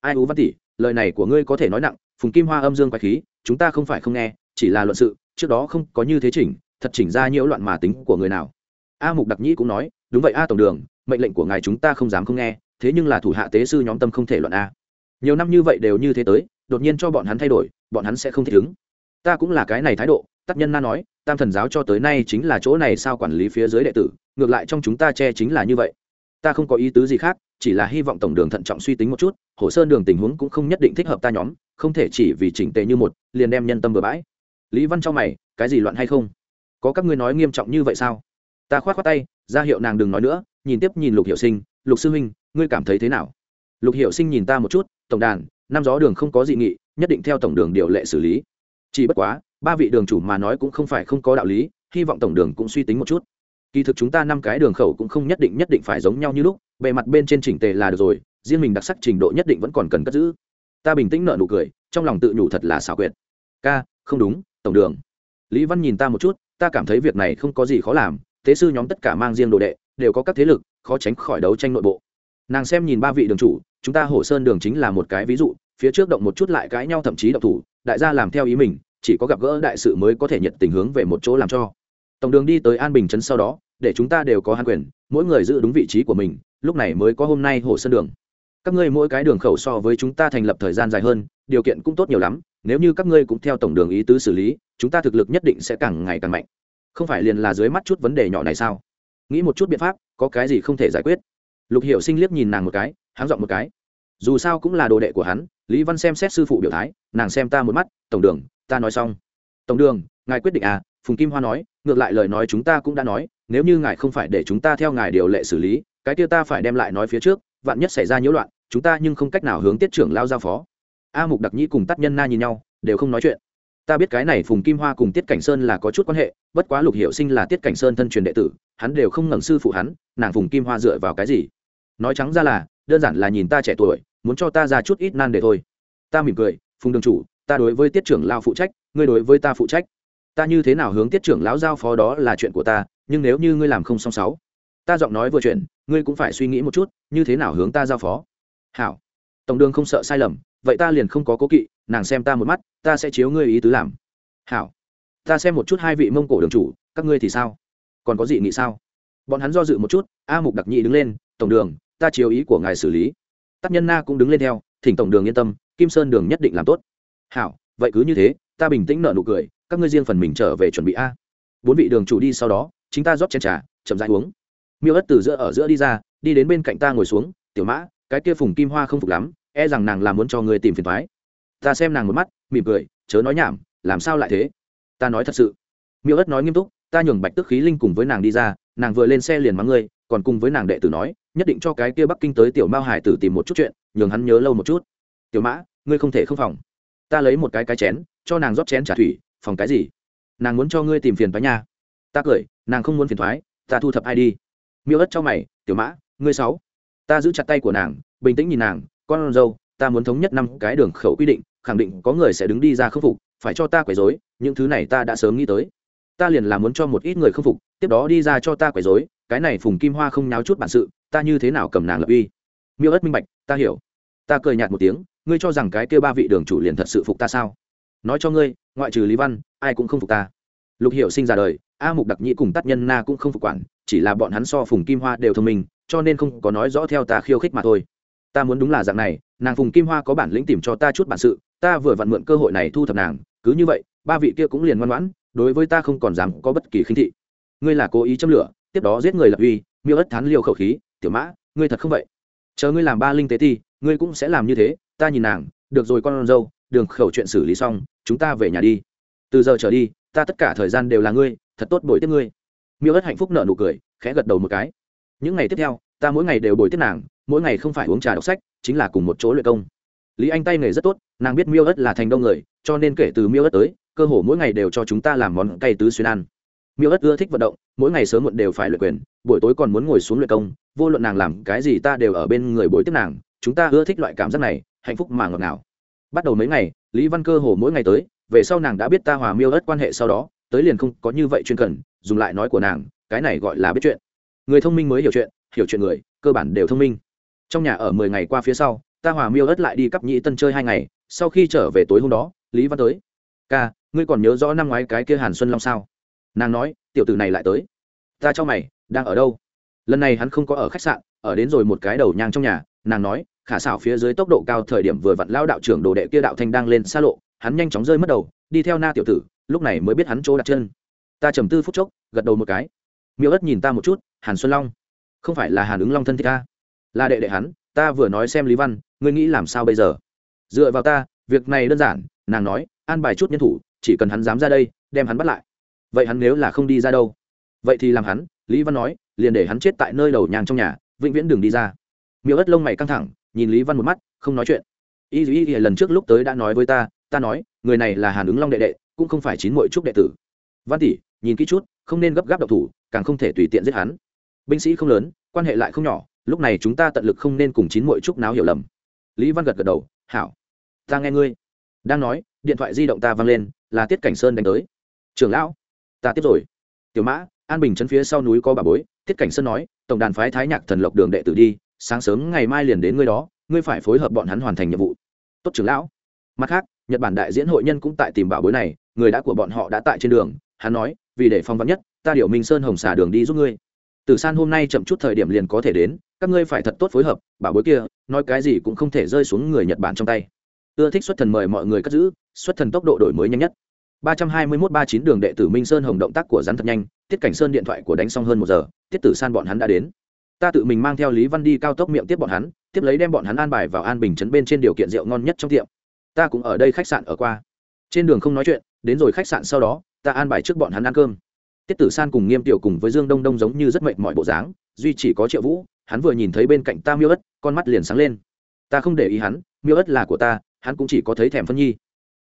Ai ú văn tỷ, lời này của ngươi có thể nói nặng, phùng kim hoa âm dương quái khí, chúng ta không phải không nghe, chỉ là luận sự, trước đó không có như thế chỉnh, thật chỉnh ra nhiễu loạn mà tính của người nào. A mục đặc nhĩ cũng nói, đúng vậy a tổng đường, mệnh lệnh của ngài chúng ta không dám không nghe, thế nhưng là thủ hạ tế sư nhóm tâm không thể loạn a. Nhiều năm như vậy đều như thế tới, đột nhiên cho bọn hắn thay đổi, bọn hắn sẽ không thích ứng. Ta cũng là cái này thái độ tác nhân na nói tam thần giáo cho tới nay chính là chỗ này sao quản lý phía dưới đệ tử, ngược lại trong chúng ta che chính là như vậy. Ta không có ý tứ gì khác, chỉ là hy vọng tổng đường thận trọng suy tính một chút, hồ sơn đường tình huống cũng không nhất định thích hợp ta nhóm, không thể chỉ vì chỉnh tề như một, liền đem nhân tâm bừa bãi. Lý văn cho mày, cái gì loạn hay không? Có các ngươi nói nghiêm trọng như vậy sao? Ta khoát khoát tay, ra hiệu nàng đừng nói nữa, nhìn tiếp nhìn lục hiệu sinh, lục sư huynh, ngươi cảm thấy thế nào? Lục hiệu sinh nhìn ta một chút, tổng đàn, năm gió đường không có dị nghị, nhất định theo tổng đường điều lệ xử lý. Chỉ bất quá ba vị đường chủ mà nói cũng không phải không có đạo lý, hy vọng tổng đường cũng suy tính một chút. Kỳ thực chúng ta năm cái đường khẩu cũng không nhất định nhất định phải giống nhau như lúc, bề mặt bên trên chỉnh tề là được rồi, riêng mình đặc sắc trình độ nhất định vẫn còn cần cất giữ. Ta bình tĩnh nợ nụ cười, trong lòng tự nhủ thật là xảo quyệt. Ca, không đúng, tổng đường. Lý văn nhìn ta một chút, ta cảm thấy việc này không có gì khó làm, thế sư nhóm tất cả mang riêng đồ đệ, đều có các thế lực, khó tránh khỏi đấu tranh nội bộ. Nàng xem nhìn ba vị đường chủ, chúng ta hồ sơn đường chính là một cái ví dụ, phía trước động một chút lại cãi nhau thậm chí động thủ, đại gia làm theo ý mình chỉ có gặp gỡ đại sự mới có thể nhận tình hướng về một chỗ làm cho. Tổng đường đi tới an bình trấn sau đó, để chúng ta đều có hàn quyền, mỗi người giữ đúng vị trí của mình, lúc này mới có hôm nay hồ sơn đường. Các ngươi mỗi cái đường khẩu so với chúng ta thành lập thời gian dài hơn, điều kiện cũng tốt nhiều lắm, nếu như các ngươi cũng theo tổng đường ý tứ xử lý, chúng ta thực lực nhất định sẽ càng ngày càng mạnh. Không phải liền là dưới mắt chút vấn đề nhỏ này sao? Nghĩ một chút biện pháp, có cái gì không thể giải quyết? Lục hiệu sinh liếc nhìn nàng một cái, háng dọn một cái. Dù sao cũng là đồ đệ của hắn, lý văn xem xét sư phụ biểu thái, nàng xem ta một mắt, tổng đường ta nói xong. Tổng đường, ngài quyết định à phùng kim hoa nói, ngược lại lời nói chúng ta cũng đã nói, nếu như ngài không phải để chúng ta theo ngài điều lệ xử lý, cái kia ta phải đem lại nói phía trước, vạn nhất xảy ra nhiễu loạn, chúng ta nhưng không cách nào hướng tiết trưởng lao giao phó. A mục đặc nhĩ cùng tác nhân na nhìn nhau, đều không nói chuyện. Ta biết cái này phùng kim hoa cùng tiết cảnh sơn là có chút quan hệ, bất quá lục hiệu sinh là tiết cảnh sơn thân truyền đệ tử, hắn đều không ngẩng sư phụ hắn, nàng phùng kim hoa dựa vào cái gì? Nói trắng ra là, đơn giản là nhìn ta trẻ tuổi, muốn cho ta ra chút ít nan để thôi. Ta mỉm cười, phùng đường chủ ta đối với tiết trưởng lao phụ trách, ngươi đối với ta phụ trách. Ta như thế nào hướng tiết trưởng lão giao phó đó là chuyện của ta, nhưng nếu như ngươi làm không song sáu, ta giọng nói vừa chuyện ngươi cũng phải suy nghĩ một chút, như thế nào hướng ta giao phó. Hảo. Tổng đường không sợ sai lầm, vậy ta liền không có cố kỵ, nàng xem ta một mắt, ta sẽ chiếu ngươi ý tứ làm. Hảo. Ta xem một chút hai vị mông cổ đường chủ, các ngươi thì sao? Còn có gì nghĩ sao? Bọn hắn do dự một chút, a mục đặc nhị đứng lên, tổng đường, ta chiếu ý của ngài xử lý. Tác nhân na cũng đứng lên theo, thỉnh tổng đường yên tâm, kim sơn đường nhất định làm tốt hảo, vậy cứ như thế, ta bình tĩnh nợ nụ cười, các ngươi riêng phần mình trở về chuẩn bị a. Bốn vị đường chủ đi sau đó, chính ta rót chén trà, chậm rãi uống. Miêu ất từ giữa ở giữa đi ra, đi đến bên cạnh ta ngồi xuống, tiểu mã, cái kia phùng kim hoa không phục lắm e rằng nàng là muốn cho người tìm phiền thoái ta xem nàng một mắt, mỉm cười, chớ nói nhảm, làm sao lại thế? Ta nói thật sự. Miêu ất nói nghiêm túc, ta nhường bạch tức khí linh cùng với nàng đi ra, nàng vừa lên xe liền mắng ngươi, còn cùng với nàng đệ tử nói, nhất định cho cái kia bắc kinh tới tiểu mao hải tử tìm một chút chuyện, nhường hắn nhớ lâu một chút. Tiểu mã, ngươi không thể không phòng ta lấy một cái cái chén, cho nàng rót chén trả thủy, phòng cái gì? Nàng muốn cho ngươi tìm phiền thoái nha. Ta cười, nàng không muốn phiền thoái ta thu thập ai đi? Miêu ất cho mày, tiểu mã, ngươi sáu. Ta giữ chặt tay của nàng, bình tĩnh nhìn nàng, con dâu, ta muốn thống nhất năm cái đường khẩu quy định, khẳng định có người sẽ đứng đi ra khâm phục, phải cho ta quấy dối những thứ này ta đã sớm nghĩ tới. Ta liền là muốn cho một ít người khâm phục, tiếp đó đi ra cho ta quấy dối cái này phùng kim hoa không nháo chút bản sự, ta như thế nào cầm nàng lập uy? Miêu ất minh bạch, ta hiểu. Ta cười nhạt một tiếng ngươi cho rằng cái kia ba vị đường chủ liền thật sự phục ta sao? Nói cho ngươi, ngoại trừ lý văn, ai cũng không phục ta. Lục hiệu sinh ra đời, a mục đặc nhĩ cùng tác nhân na cũng không phục quản, chỉ là bọn hắn so phùng kim hoa đều thông minh, cho nên không có nói rõ theo ta khiêu khích mà thôi. Ta muốn đúng là dạng này, nàng phùng kim hoa có bản lĩnh tìm cho ta chút bản sự, ta vừa vặn mượn cơ hội này thu thập nàng, cứ như vậy, ba vị kia cũng liền ngoan ngoãn, đối với ta không còn dám có bất kỳ khinh thị. Ngươi là cố ý châm lửa, tiếp đó giết người lập uy, miêu ất thán liều khẩu khí, tiểu mã, ngươi thật không vậy? Chờ ngươi làm ba linh tế thi ngươi cũng sẽ làm như thế ta nhìn nàng, được rồi con dâu, đường khẩu chuyện xử lý xong, chúng ta về nhà đi. Từ giờ trở đi, ta tất cả thời gian đều là ngươi, thật tốt bồi tiếp ngươi. Miêu ất hạnh phúc nợ nụ cười, khẽ gật đầu một cái. Những ngày tiếp theo, ta mỗi ngày đều bồi tiếp nàng, mỗi ngày không phải uống trà đọc sách, chính là cùng một chỗ luyện công. Lý anh tay nghề rất tốt, nàng biết miêu ất là thành đông người, cho nên kể từ miêu ất tới, cơ hồ mỗi ngày đều cho chúng ta làm món cay tứ xuyên ăn. Miêu ất ưa thích vận động, mỗi ngày sớm muộn đều phải luyện quyền, buổi tối còn muốn ngồi xuống luyện công, vô luận nàng làm cái gì ta đều ở bên người bồi tiếp nàng, chúng ta ưa thích loại cảm giác này hạnh phúc mà ngọt ngào. Bắt đầu mấy ngày, lý văn cơ hồ mỗi ngày tới, về sau nàng đã biết ta hòa miêu ớt quan hệ sau đó, tới liền không có như vậy chuyên cần, dùng lại nói của nàng, cái này gọi là biết chuyện. Người thông minh mới hiểu chuyện hiểu chuyện người, cơ bản đều thông minh. Trong nhà ở mười ngày qua phía sau, ta hòa miêu ớt lại đi cắp nhĩ tân chơi hai ngày, sau khi trở về tối hôm đó, lý văn tới. Ca, ngươi còn nhớ rõ năm ngoái cái kia hàn xuân long sao? Nàng nói, tiểu tử này lại tới. Ta cho mày, đang ở đâu? Lần này hắn không có ở khách sạn, ở đến rồi một cái đầu nhang trong nhà, nàng nói khả xảo phía dưới tốc độ cao thời điểm vừa vặn lao đạo trưởng đồ đệ kia đạo thanh đang lên xa lộ, hắn nhanh chóng rơi mất đầu, đi theo na tiểu tử, lúc này mới biết hắn chỗ đặt chân. Ta trầm tư phút chốc, gật đầu một cái. Miêu ất nhìn ta một chút, hàn xuân long. Không phải là hàn ứng long thân thích ta. Là đệ đệ hắn, ta vừa nói xem lý văn, ngươi nghĩ làm sao bây giờ? Dựa vào ta, việc này đơn giản, nàng nói, an bài chút nhân thủ, chỉ cần hắn dám ra đây, đem hắn bắt lại. Vậy hắn nếu là không đi ra đâu? Vậy thì làm hắn, lý văn nói, liền để hắn chết tại nơi đầu nhang trong nhà, vĩnh viễn đừng đi ra. Miêu ất lông mày căng thẳng nhìn lý văn một mắt, không nói chuyện. Y y y lần trước lúc tới đã nói với ta ta nói, người này là hàn ứng long đệ đệ, cũng không phải chín mội trúc đệ tử. Văn tỷ, nhìn kỹ chút, không nên gấp gáp độc thủ, càng không thể tùy tiện giết hắn. Binh sĩ không lớn, quan hệ lại không nhỏ, lúc này chúng ta tận lực không nên cùng chín mội trúc náo hiểu lầm. Lý văn gật gật đầu, hảo, ta nghe ngươi. Đang nói, điện thoại di động ta văng lên, là tiết cảnh sơn đánh tới. Trưởng lão, ta tiếp rồi. Tiểu mã, an bình chân phía sau núi có bà bối. Tiết cảnh sơn nói, tổng đàn phái thái nhạc thần lộc đường đệ tử đi sáng sớm ngày mai liền đến ngươi đó, ngươi phải phối hợp bọn hắn hoàn thành nhiệm vụ. Tốt trưởng lão. Mặt khác, nhật bản đại diễn hội nhân cũng tại tìm bảo bối này, người đã của bọn họ đã tại trên đường, hắn nói, vì để phong vắn nhất, ta điều minh sơn hồng xả đường đi giúp ngươi. Từ san hôm nay chậm chút thời điểm liền có thể đến, các ngươi phải thật tốt phối hợp, bảo bối kia, nói cái gì cũng không thể rơi xuống người nhật bản trong tay. Ưa thích xuất thần mời mọi người cất giữ, xuất thần tốc độ đổi mới nhanh nhất. ba trăm hai mươi mốt ba chín đường đệ tử minh sơn hồng động tác của rắn thật nhanh, tiết cảnh sơn điện thoại của đánh xong hơn một giờ, tiết tử san bọn hắn đã đến ta tự mình mang theo lý văn đi cao tốc miệng tiếp bọn hắn, tiếp lấy đem bọn hắn an bài vào an bình chấn bên trên điều kiện rượu ngon nhất trong tiệm. Ta cũng ở đây khách sạn ở qua. Trên đường không nói chuyện, đến rồi khách sạn sau đó, ta an bài trước bọn hắn ăn cơm. Tiết tử san cùng nghiêm tiểu cùng với dương đông đông giống như rất mệt mỏi bộ dáng, duy chỉ có triệu vũ, hắn vừa nhìn thấy bên cạnh ta miêu ất, con mắt liền sáng lên. Ta không để ý hắn, miêu ất là của ta, hắn cũng chỉ có thấy thèm phân nhi.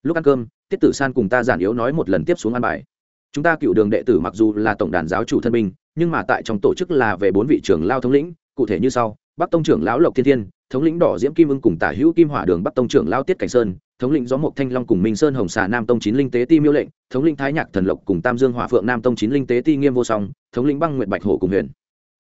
Lúc ăn cơm, tiết tử san cùng ta giản yếu nói một lần tiếp xuống ăn bài. Chúng ta cựu đường đệ tử mặc dù là tổng đàn giáo chủ thân minh nhưng mà tại trong tổ chức là về bốn vị trưởng lao thống lĩnh, cụ thể như sau, bắc tông trưởng lão lộc thiên thiên, thống lĩnh đỏ diễm kim ưng cùng tả hữu kim hỏa đường bắc tông trưởng lao tiết cảnh sơn, thống lĩnh gió mộc thanh long cùng minh sơn hồng xà nam tông chín linh tế ti miêu lệnh, thống lĩnh thái nhạc thần lộc cùng tam dương hỏa phượng nam tông chín linh tế ti nghiêm vô song, thống lĩnh băng nguyệt bạch hổ cùng huyền.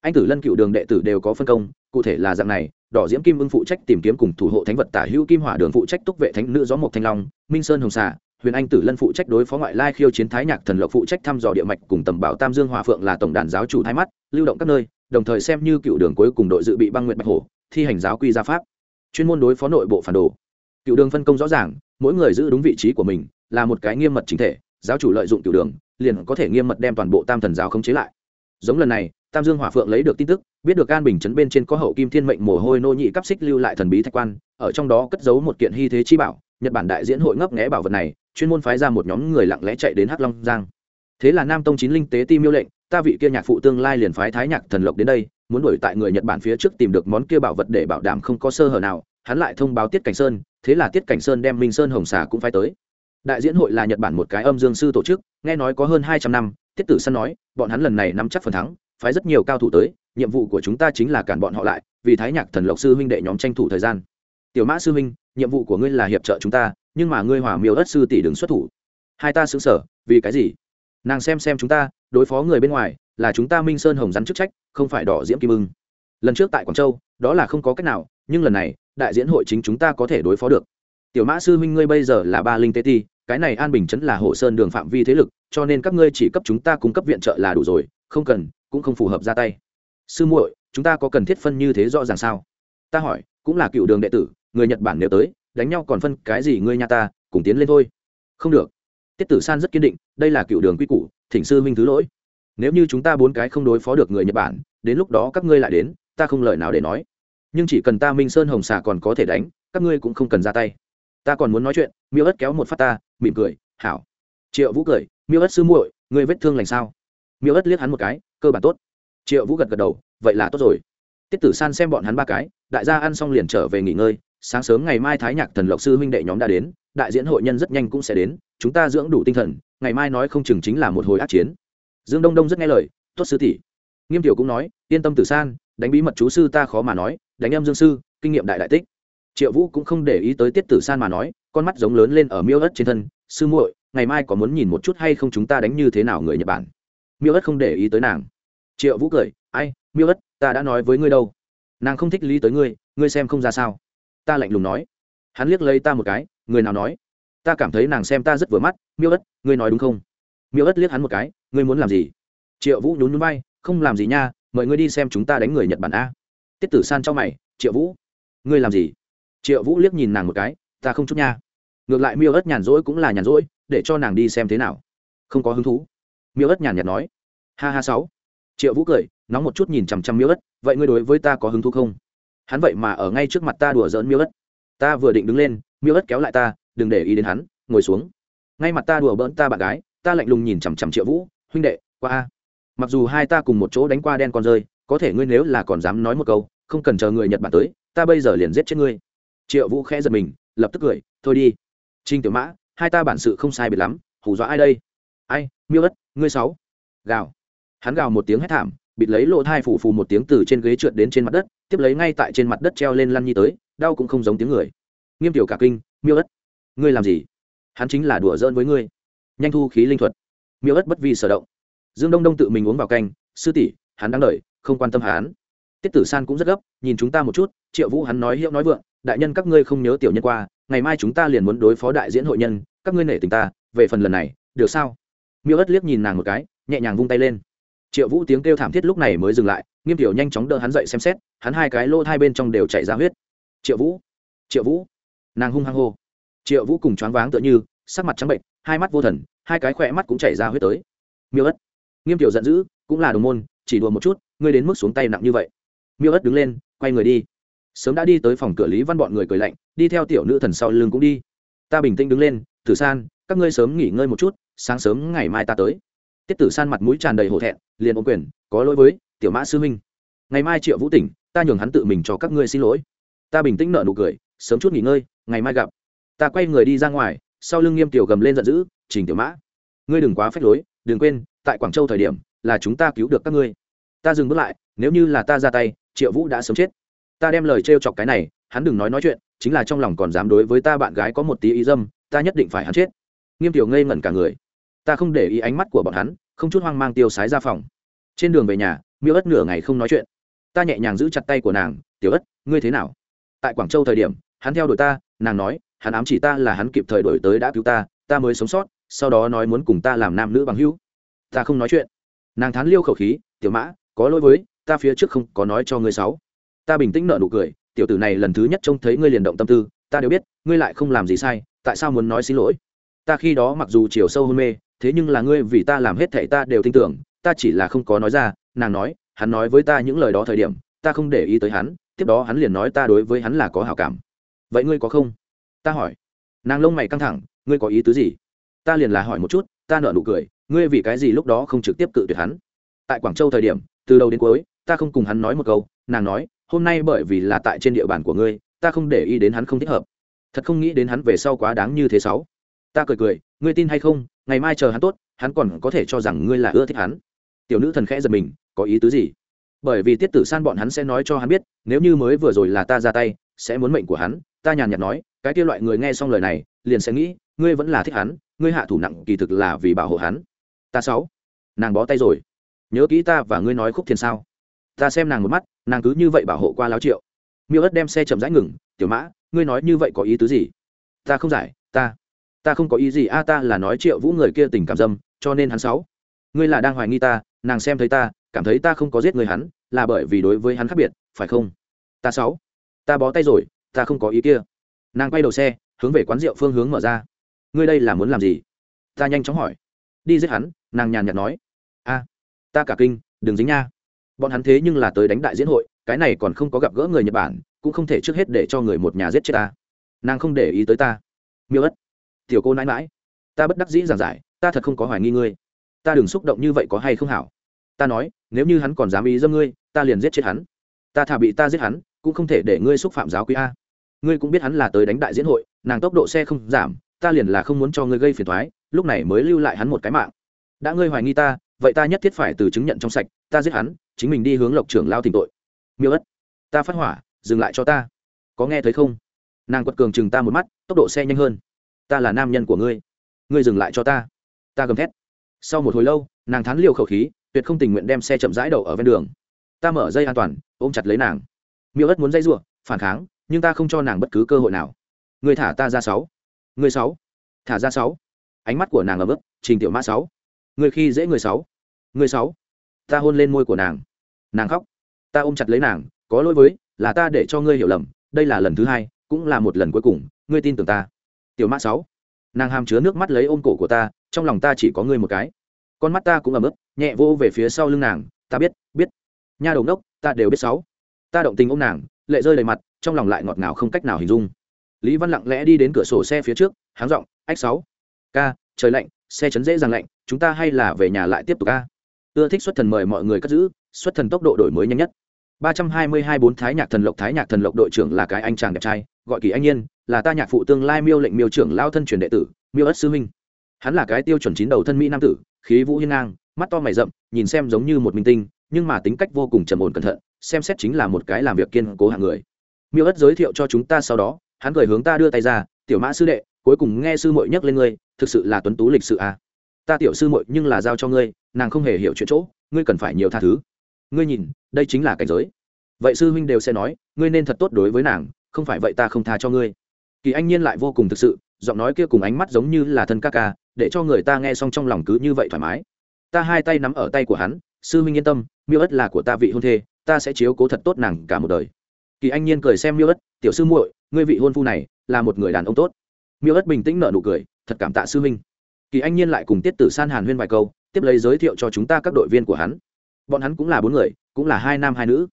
Anh tử lân cựu đường đệ tử đều có phân công, cụ thể là dạng này, đỏ diễm kim ưng phụ trách tìm kiếm cùng thủ hộ thánh vật tả hữu kim hỏa đường phụ trách túc vệ thánh nữ gió mộc thanh long, minh sơn hồng xà huyền anh tử lân phụ trách đối phó ngoại lai khiêu chiến thái nhạc thần lộc phụ trách thăm dò địa mạch cùng tầm bảo tam dương hòa phượng là tổng đàn giáo chủ thái mắt, lưu động các nơi, đồng thời xem như cựu đường cuối cùng đội dự bị băng nguyện bạch hổ, thi hành giáo quy gia pháp. Chuyên môn đối phó nội bộ phản đồ. Cựu đường phân công rõ ràng, mỗi người giữ đúng vị trí của mình, là một cái nghiêm mật chính thể, giáo chủ lợi dụng cựu đường, liền có thể nghiêm mật đem toàn bộ tam thần giáo khống chế lại. Giống lần này, tam dương Hòa phượng lấy được tin tức, biết được an bình chấn bên trên có hậu kim thiên mệnh mồ hôi nô nhị cấp xích lưu lại thần bí thạch quan, ở trong đó cất giấu một kiện hy thế chi bảo nhật bản đại diễn hội ngấp nghé bảo vật này, chuyên môn phái ra một nhóm người lặng lẽ chạy đến hắc long giang. Thế là nam tông chín linh tế ti miêu lệnh, ta vị kia nhạc phụ tương lai liền phái thái nhạc thần lộc đến đây, muốn đuổi tại người nhật bản phía trước tìm được món kia bảo vật để bảo đảm không có sơ hở nào. Hắn lại thông báo tiết cảnh sơn, thế là tiết cảnh sơn đem minh sơn hồng xà cũng phái tới. Đại diễn hội là nhật bản một cái âm dương sư tổ chức, nghe nói có hơn hai trăm năm, tiết tử săn nói, bọn hắn lần này nắm chắc phần thắng, phái rất nhiều cao thủ tới, nhiệm vụ của chúng ta chính là cản bọn họ lại, vì thái nhạc thần lộc sư huynh đệ nhóm tranh thủ thời gian tiểu mã sư huynh, nhiệm vụ của ngươi là hiệp trợ chúng ta, nhưng mà ngươi hỏa miêu đất sư tỷ đừng xuất thủ. Hai ta xứng sở, vì cái gì? Nàng xem xem chúng ta, đối phó người bên ngoài, là chúng ta minh sơn hồng rắn chức trách, không phải đỏ diễm kim ưng. Lần trước tại quảng châu, đó là không có cách nào, nhưng lần này, đại diễn hội chính chúng ta có thể đối phó được. Tiểu mã sư huynh ngươi bây giờ là ba linh tế ti, cái này an bình chấn là hồ sơn đường phạm vi thế lực, cho nên các ngươi chỉ cấp chúng ta cung cấp viện trợ là đủ rồi, không cần, cũng không phù hợp ra tay. Sư muội, chúng ta có cần thiết phân như thế rõ ràng sao? Ta hỏi, cũng là cựu đường đệ tử người nhật bản nếu tới, đánh nhau còn phân cái gì ngươi nhà ta, cùng tiến lên thôi. Không được. Tiết tử san rất kiên định, đây là cựu đường quy củ, thỉnh sư minh thứ lỗi. Nếu như chúng ta bốn cái không đối phó được người nhật bản, đến lúc đó các ngươi lại đến, ta không lời nào để nói. Nhưng chỉ cần ta minh sơn hồng xà còn có thể đánh, các ngươi cũng không cần ra tay. Ta còn muốn nói chuyện, miêu ất kéo một phát ta, mỉm cười, hảo. Triệu vũ cười, miêu ất sư muội, ngươi vết thương lành sao? Miêu ất liếc hắn một cái, cơ bản tốt. Triệu vũ gật gật đầu, vậy là tốt rồi. Tiết tử san xem bọn hắn ba cái, đại gia ăn xong liền trở về nghỉ ngơi sáng sớm ngày mai thái nhạc thần lộc sư huynh đệ nhóm đã đến, đại diễn hội nhân rất nhanh cũng sẽ đến, chúng ta dưỡng đủ tinh thần, ngày mai nói không chừng chính là một hồi ác chiến. Dương đông đông rất nghe lời, tốt sư tỷ. Nghiêm tiểu cũng nói, yên tâm tử san, đánh bí mật chú sư ta khó mà nói, đánh em dương sư, kinh nghiệm đại đại tích. Triệu vũ cũng không để ý tới tiết tử san mà nói, con mắt giống lớn lên ở miêu ớt trên thân, sư muội, ngày mai có muốn nhìn một chút hay không chúng ta đánh như thế nào người nhật bản? Miêu ớt không để ý tới nàng. Triệu vũ cười, ai, miêu ớt, ta đã nói với ngươi đâu. Nàng không thích lý tới ngươi ngươi xem không ra sao ta lạnh lùng nói. Hắn liếc lấy ta một cái, người nào nói? Ta cảm thấy nàng xem ta rất vừa mắt, miêu ất, ngươi nói đúng không? Miêu ất liếc hắn một cái, ngươi muốn làm gì? Triệu vũ nhún nhún bay không làm gì nha, mời ngươi đi xem chúng ta đánh người nhật bản a. Tiết tử san cho mày, triệu vũ, ngươi làm gì? Triệu vũ liếc nhìn nàng một cái, ta không chút nha. Ngược lại miêu ất nhàn rỗi cũng là nhàn rỗi, để cho nàng đi xem thế nào. Không có hứng thú. Miêu ất nhàn nhạt nói. Ha ha sáu. Triệu vũ cười, nóng một chút nhìn chằm chằm miêu ất, vậy ngươi đối với ta có hứng thú không? Hắn vậy mà ở ngay trước mặt ta đùa giỡn miêu ất. Ta vừa định đứng lên, miêu ất kéo lại ta, đừng để ý đến hắn, ngồi xuống. Ngay mặt ta đùa bỡn ta bạn gái, ta lạnh lùng nhìn chằm chằm triệu vũ, huynh đệ, qua a. Mặc dù hai ta cùng một chỗ đánh qua đen con rơi, có thể ngươi nếu là còn dám nói một câu, không cần chờ người nhật bản tới, ta bây giờ liền giết chết ngươi. Triệu vũ khẽ giật mình, lập tức cười, thôi đi. Trinh tiểu mã, hai ta bản sự không sai biệt lắm, hù dọa ai đây? Ai, miêu ất, ngươi sáu. Gào. Hắn gào một tiếng hét thảm, bịt lấy lỗ thai phủ phù một tiếng từ trên ghế trượt đến trên mặt đất tiếp lấy ngay tại trên mặt đất treo lên lăn nhi tới, đau cũng không giống tiếng người. Nghiêm tiểu cả kinh, miêu ất, ngươi làm gì? Hắn chính là đùa giỡn với ngươi. Nhanh thu khí linh thuật. Miêu ất bất vi sở động. Dương đông đông tự mình uống vào canh, sư tỷ, hắn đang đợi, không quan tâm hắn. Tiết tử san cũng rất gấp, nhìn chúng ta một chút, triệu vũ hắn nói hiệu nói vượng, đại nhân các ngươi không nhớ tiểu nhân qua, ngày mai chúng ta liền muốn đối phó đại diễn hội nhân, các ngươi nể tình ta, về phần lần này, được sao? Miêu ất liếc nhìn nàng một cái, nhẹ nhàng vung tay lên triệu vũ tiếng kêu thảm thiết lúc này mới dừng lại, nghiêm tiểu nhanh chóng đỡ hắn dậy xem xét, hắn hai cái lỗ hai bên trong đều chạy ra huyết. Triệu vũ triệu vũ. Nàng hung hăng hô. Triệu vũ cùng choáng váng tựa như, sắc mặt trắng bệnh, hai mắt vô thần, hai cái khỏe mắt cũng chảy ra huyết tới. Miêu ất. Nghiêm tiểu giận dữ, cũng là đồng môn, chỉ đùa một chút, ngươi đến mức xuống tay nặng như vậy. Miêu ất đứng lên, quay người đi. Sớm đã đi tới phòng cửa lý văn bọn người cười lạnh, đi theo tiểu nữ thần sau lưng cũng đi. Ta bình tĩnh đứng lên, tử san, các ngươi sớm nghỉ ngơi một chút, sáng sớm ngày mai ta tới tiết tử san mặt mũi tràn đầy hổ thẹn, liền ôm quyền, có lỗi với tiểu mã sư minh ngày mai triệu vũ tỉnh, ta nhường hắn tự mình cho các ngươi xin lỗi. Ta bình tĩnh nợ nụ cười, sớm chút nghỉ ngơi, ngày mai gặp. Ta quay người đi ra ngoài, sau lưng nghiêm tiểu gầm lên giận dữ, trình tiểu mã, ngươi đừng quá phép lối, đừng quên, tại quảng châu thời điểm là chúng ta cứu được các ngươi. Ta dừng bước lại, nếu như là ta ra tay, triệu vũ đã sớm chết. Ta đem lời trêu chọc cái này, hắn đừng nói nói chuyện, chính là trong lòng còn dám đối với ta bạn gái có một tí ý dâm, ta nhất định phải hắn chết. Nghiêm tiểu ngây ngẩn cả người ta không để ý ánh mắt của bọn hắn, không chút hoang mang tiêu sái ra phòng. Trên đường về nhà, miêu ất nửa ngày không nói chuyện. Ta nhẹ nhàng giữ chặt tay của nàng, tiểu ất, ngươi thế nào? Tại quảng châu thời điểm, hắn theo đuổi ta, nàng nói, hắn ám chỉ ta là hắn kịp thời đổi tới đã cứu ta ta mới sống sót, sau đó nói muốn cùng ta làm nam nữ bằng hữu. Ta không nói chuyện. Nàng thán liêu khẩu khí, tiểu mã, có lỗi với, ta phía trước không có nói cho ngươi sáu ta bình tĩnh nợ nụ cười, tiểu tử này lần thứ nhất trông thấy ngươi liền động tâm tư, ta đều biết, ngươi lại không làm gì sai, tại sao muốn nói xin lỗi? Ta khi đó mặc dù chiều sâu hôn mê thế nhưng là ngươi vì ta làm hết thảy ta đều tin tưởng, ta chỉ là không có nói ra, nàng nói, hắn nói với ta những lời đó thời điểm, ta không để ý tới hắn, tiếp đó hắn liền nói ta đối với hắn là có hảo cảm. Vậy ngươi có không? Ta hỏi. Nàng lông mày căng thẳng, ngươi có ý tứ gì? Ta liền là hỏi một chút, ta nợ nụ cười, ngươi vì cái gì lúc đó không trực tiếp cự tuyệt hắn? Tại quảng châu thời điểm, từ đầu đến cuối, ta không cùng hắn nói một câu, nàng nói, hôm nay bởi vì là tại trên địa bàn của ngươi, ta không để ý đến hắn không thích hợp. Thật không nghĩ đến hắn về sau quá đáng như thế sáu. Ta cười cười, ngươi tin hay không ngày mai chờ hắn tốt, hắn còn có thể cho rằng ngươi là ưa thích hắn. Tiểu nữ thần khẽ giật mình, có ý tứ gì? Bởi vì tiết tử san bọn hắn sẽ nói cho hắn biết, nếu như mới vừa rồi là ta ra tay, sẽ muốn mệnh của hắn, ta nhàn nhạt nói, cái kia loại người nghe xong lời này, liền sẽ nghĩ, ngươi vẫn là thích hắn, ngươi hạ thủ nặng kỳ thực là vì bảo hộ hắn. Ta sáu, nàng bó tay rồi. Nhớ kỹ ta và ngươi nói khúc thiền sao. Ta xem nàng một mắt, nàng cứ như vậy bảo hộ qua láo triệu. Miêu ất đem xe chậm rãi ngừng, tiểu mã, ngươi nói như vậy có ý tứ gì? Ta không giải, ta ta không có ý gì, a, ta là nói triệu vũ người kia tình cảm dâm, cho nên hắn sáu ngươi là đang hoài nghi ta, nàng xem thấy ta, cảm thấy ta không có giết người hắn, là bởi vì đối với hắn khác biệt, phải không? Ta sáu ta bó tay rồi, ta không có ý kia. Nàng quay đầu xe, hướng về quán rượu phương hướng mở ra. Ngươi đây là muốn làm gì? Ta nhanh chóng hỏi. Đi giết hắn, nàng nhàn nhạt nói. A, ta cả kinh, đừng dính nha. Bọn hắn thế nhưng là tới đánh đại diễn hội, cái này còn không có gặp gỡ người nhật bản, cũng không thể trước hết để cho người một nhà giết chết ta. Nàng không để ý tới ta. Miêu ất tiểu cô nãi mãi. Ta bất đắc dĩ giảng giải, ta thật không có hoài nghi ngươi. Ta đừng xúc động như vậy có hay không hảo. Ta nói, nếu như hắn còn dám ý dâm ngươi, ta liền giết chết hắn. Ta thà bị ta giết hắn, cũng không thể để ngươi xúc phạm giáo quý a. Ngươi cũng biết hắn là tới đánh đại diễn hội, nàng tốc độ xe không giảm, ta liền là không muốn cho ngươi gây phiền thoái lúc này mới lưu lại hắn một cái mạng. Đã ngươi hoài nghi ta, vậy ta nhất thiết phải từ chứng nhận trong sạch, ta giết hắn, chính mình đi hướng lộc trưởng lao tình tội. Miêu ất, ta phát hỏa, dừng lại cho ta. Có nghe thấy không? Nàng quật cường chừng ta một mắt, tốc độ xe nhanh hơn ta là nam nhân của ngươi. Ngươi dừng lại cho ta. Ta gầm thét. Sau một hồi lâu, nàng thán liều khẩu khí, tuyệt không tình nguyện đem xe chậm rãi đậu ở ven đường. Ta mở dây an toàn, ôm chặt lấy nàng. Miêu ất muốn dây giụa, phản kháng, nhưng ta không cho nàng bất cứ cơ hội nào. Người thả ta ra sáu. Người sáu. Thả ra sáu. Ánh mắt của nàng ở mức trình tiểu mã sáu. Người khi dễ người sáu. Người sáu. Ta hôn lên môi của nàng. Nàng khóc. Ta ôm chặt lấy nàng, có lỗi với, là ta để cho ngươi hiểu lầm, đây là lần thứ hai, cũng là một lần cuối cùng, ngươi tin tưởng ta tiểu mã sáu, nàng hàm chứa nước mắt lấy ôm cổ của ta, trong lòng ta chỉ có ngươi một cái. Con mắt ta cũng ấm ức nhẹ vô về phía sau lưng nàng, ta biết biết. Nha đầu đốc ta đều biết sáu. Ta động tình ôm nàng, lệ rơi đầy mặt, trong lòng lại ngọt ngào không cách nào hình dung. Lý văn lặng lẽ đi đến cửa sổ xe phía trước, háng r ộ n g ách sáu, ca, trời lạnh, xe chấn dễ dàng lạnh, chúng ta hay là về nhà lại tiếp tục ca. Ưa thích xuất thần mời mọi người cất giữ, xuất thần tốc độ đổi mới nhanh nhất. Ba trăm hai mươi hai bốn thái nhạc thần lộc, thái nhạc thần lộc đội trưởng là cái anh chàng đẹp trai, gọi kỳ anh yên là ta nhạc phụ tương lai miêu lệnh miêu trưởng lao thân truyền đệ tử, miêu ất sư minh hắn là cái tiêu chuẩn chín đầu thân mỹ nam tử, khí vũ hiên ngang, mắt to mày rậm, nhìn xem giống như một minh tinh, nhưng mà tính cách vô cùng trầm ổn cẩn thận, xem xét chính là một cái làm việc kiên cố hạng người. Miêu ất giới thiệu cho chúng ta sau đó, hắn cười hướng ta đưa tay ra, tiểu mã sư đệ, cuối cùng nghe sư mội nhắc lên ngươi, thực sự là tuấn tú lịch sự à. ta tiểu sư mội nhưng là giao cho ngươi, nàng không hề hiểu chuyện chỗ, ngươi cần phải nhiều tha thứ. Ngươi nhìn, đây chính là cảnh giới. Vậy sư huynh đều sẽ nói, ngươi nên thật tốt đối với nàng, không phải vậy ta không tha cho ngươi kỳ anh nhiên lại vô cùng thực sự, giọng nói kia cùng ánh mắt giống như là thân ca ca, để cho người ta nghe xong trong lòng cứ như vậy thoải mái. Ta hai tay nắm ở tay của hắn, sư minh yên tâm, miêu ất là của ta vị hôn thê, ta sẽ chiếu cố thật tốt nàng cả một đời. Kỳ anh nhiên cười xem miêu ất, tiểu sư muội, ngươi vị hôn phu này, là một người đàn ông tốt. Miêu ất bình tĩnh nở nụ cười, thật cảm tạ sư minh. kỳ anh nhiên lại cùng tiết tử san hàn huyên vài câu, tiếp lấy giới thiệu cho chúng ta các đội viên của hắn. Bọn hắn cũng là bốn người, cũng là hai nam hai nữ.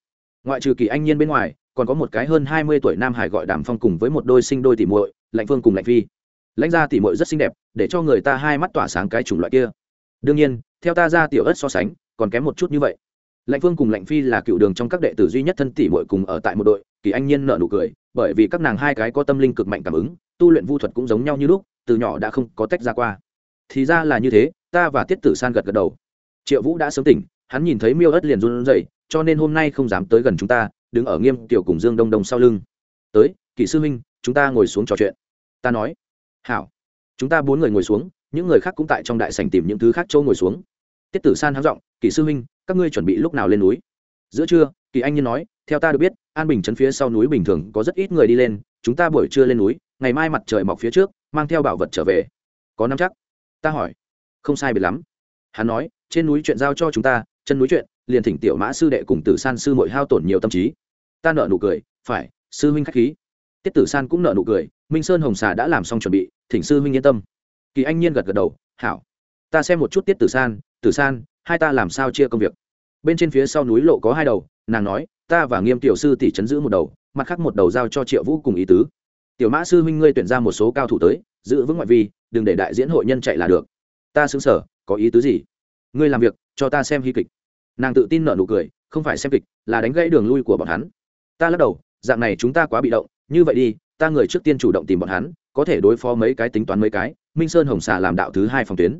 Ngoại trừ kỳ anh nhiên bên ngoài còn có một cái hơn hai mươi tuổi nam hải gọi đàm phong cùng với một đôi sinh đôi tỉ muội, lạnh phương cùng lạnh phi. Lãnh gia tỉ muội rất xinh đẹp, để cho người ta hai mắt tỏa sáng cái chủng loại kia. Đương nhiên, theo ta ra tiểu ớt so sánh, còn kém một chút như vậy. Lạnh phương cùng lạnh phi là cựu đường trong các đệ tử duy nhất thân tỷ muội cùng ở tại một đội, kỳ anh nhiên nợ nụ cười, bởi vì các nàng hai cái có tâm linh cực mạnh cảm ứng, tu luyện vu thuật cũng giống nhau như lúc, từ nhỏ đã không có tách ra qua. Thì ra là như thế, ta và tiết tử san gật gật đầu. Triệu vũ đã sớm tỉnh, hắn nhìn thấy miêu ớt liền run rẩy, cho nên hôm nay không dám tới gần chúng ta đứng ở nghiêm tiểu cùng dương đông đông sau lưng. Tới, kỹ sư minh chúng ta ngồi xuống trò chuyện. Ta nói. Hảo. Chúng ta bốn người ngồi xuống, những người khác cũng tại trong đại sảnh tìm những thứ khác châu ngồi xuống. Tiết tử san hắng giọng, kỹ sư minh các ngươi chuẩn bị lúc nào lên núi? Giữa trưa, kỳ anh nhiên nói, theo ta được biết, an bình chấn phía sau núi bình thường có rất ít người đi lên, chúng ta buổi trưa lên núi, ngày mai mặt trời mọc phía trước, mang theo bảo vật trở về. Có năm chắc? Ta hỏi. Không sai biệt lắm. Hắn nói, trên núi chuyện giao cho chúng ta, chân núi chuyện liền thỉnh tiểu mã sư đệ cùng tử san sư mội hao tổn nhiều tâm trí. Ta nợ nụ cười, phải, sư huynh k h á c h khí. Tiết tử san cũng nợ nụ cười, minh sơn hồng xà đã làm xong chuẩn bị, thỉnh sư huynh yên tâm. Kỳ anh nhiên gật gật đầu, hảo. Ta xem một chút tiết tử san tử san, hai ta làm sao chia công việc? Bên trên phía sau núi lộ có hai đầu, nàng nói, ta và nghiêm tiểu sư tỷ chấn giữ một đầu, mặt khác một đầu giao cho triệu vũ cùng ý tứ. Tiểu mã sư huynh ngươi tuyển ra một số cao thủ tới, giữ vững ngoại vi, đừng để đại diễn hội nhân chạy là được. Ta xứng sở, có ý tứ gì? Ngươi làm việc, cho ta xem hy kịch nàng tự tin nở nụ cười, không phải xem kịch, là đánh gãy đường lui của bọn hắn. Ta lắc đầu, dạng này chúng ta quá bị động, như vậy đi, ta người trước tiên chủ động tìm bọn hắn, có thể đối phó mấy cái tính toán mấy cái, minh sơn hồng xà làm đạo thứ hai phòng tuyến.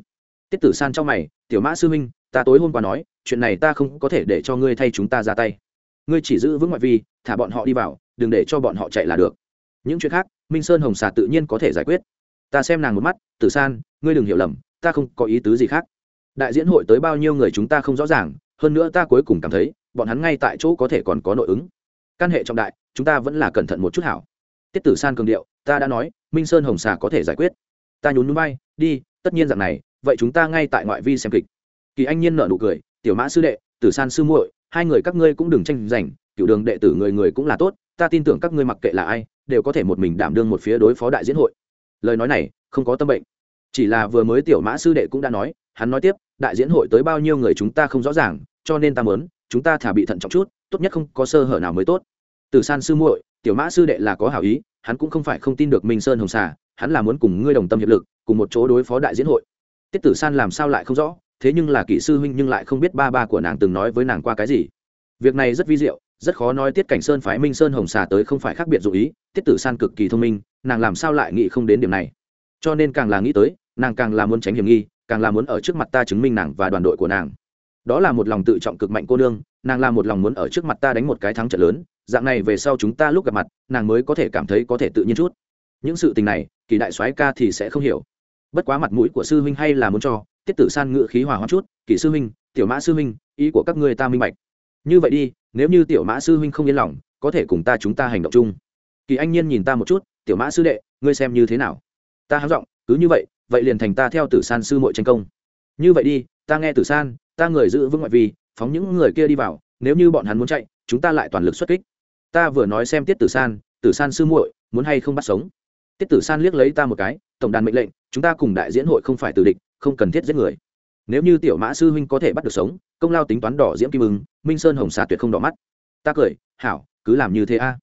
Tiết tử san trong mày, tiểu mã sư minh ta tối hôm qua nói, chuyện này ta không có thể để cho ngươi thay chúng ta ra tay. Ngươi chỉ giữ vững ngoại vi, thả bọn họ đi vào, đừng để cho bọn họ chạy là được. Những chuyện khác, minh sơn hồng xà tự nhiên có thể giải quyết. Ta xem nàng một mắt, tử san, ngươi đừng hiểu lầm, ta không có ý tứ gì khác. Đại diễn hội tới bao nhiêu người chúng ta không rõ ràng hơn nữa ta cuối cùng cảm thấy, bọn hắn ngay tại chỗ có thể còn có nội ứng. Căn hệ trọng đại, chúng ta vẫn là cẩn thận một chút hảo. Tiết tử san cường điệu, ta đã nói, minh sơn hồng xà có thể giải quyết. Ta nhún núi bay đi, tất nhiên dạng này, vậy chúng ta ngay tại ngoại vi xem kịch. Kỳ anh nhiên nở nụ cười, tiểu mã sư đệ, tử san sư muội, hai người các ngươi cũng đừng tranh giành cựu đường đệ tử người người cũng là tốt, ta tin tưởng các ngươi mặc kệ là ai, đều có thể một mình đảm đương một phía đối phó đại diễn hội. Lời nói này, không có tâm bệnh. Chỉ là vừa mới tiểu mã sư đệ cũng đã nói, hắn nói tiếp đại diễn hội tới bao nhiêu người chúng ta không rõ ràng, cho nên ta mớn chúng ta thả bị thận trọng chút, tốt nhất không có sơ hở nào mới tốt. Từ san sư muội, tiểu mã sư đệ là có hảo ý, hắn cũng không phải không tin được minh sơn hồng xà, hắn là muốn cùng ngươi đồng tâm hiệp lực, cùng một chỗ đối phó đại diễn hội. Tiết tử san làm sao lại không rõ, thế nhưng là kỹ sư huynh nhưng lại không biết ba ba của nàng từng nói với nàng qua cái gì. Việc này rất vi diệu, rất khó nói tiết cảnh sơn phái minh sơn hồng xà tới không phải khác biệt dụ ý, tiết tử san cực kỳ thông minh, nàng làm sao lại nghĩ không đến điểm này. Cho nên càng là nghĩ tới, nàng càng là muốn tránh hiểm nghi càng là muốn ở trước mặt ta chứng minh nàng và đoàn đội của nàng. Đó là một lòng tự trọng cực mạnh cô nương, nàng là một lòng muốn ở trước mặt ta đánh một cái thắng trận lớn, dạng này về sau chúng ta lúc gặp mặt, nàng mới có thể cảm thấy có thể tự nhiên chút. Những sự tình này, kỳ đại soái ca thì sẽ không hiểu. Bất quá mặt mũi của sư huynh hay là muốn cho, tiết tử san ngự khí hòa hoa chút kỳ sư huynh, tiểu mã sư huynh, ý của các ngươi ta minh bạch. Như vậy đi, nếu như tiểu mã sư huynh không yên lòng, có thể cùng ta chúng ta hành động chung. Kỳ anh nhiên nhìn ta một chút, tiểu mã sư đệ, ngươi xem như thế nào? Ta háo giọng, cứ như vậy vậy liền thành ta theo tử san sư muội tranh công. Như vậy đi, ta nghe tử san, ta người giữ vững ngoại vi, phóng những người kia đi vào, nếu như bọn hắn muốn chạy, chúng ta lại toàn lực xuất kích. Ta vừa nói xem tiết tử san tử san sư muội muốn hay không bắt sống. Tiết tử san liếc lấy ta một cái, tổng đàn mệnh lệnh, chúng ta cùng đại diễn hội không phải tử địch, không cần thiết giết người. Nếu như tiểu mã sư huynh có thể bắt được sống, công lao tính toán đỏ diễm kim ứng minh sơn hồng xà tuyệt không đỏ mắt. Ta cười, hảo, cứ làm như thế a.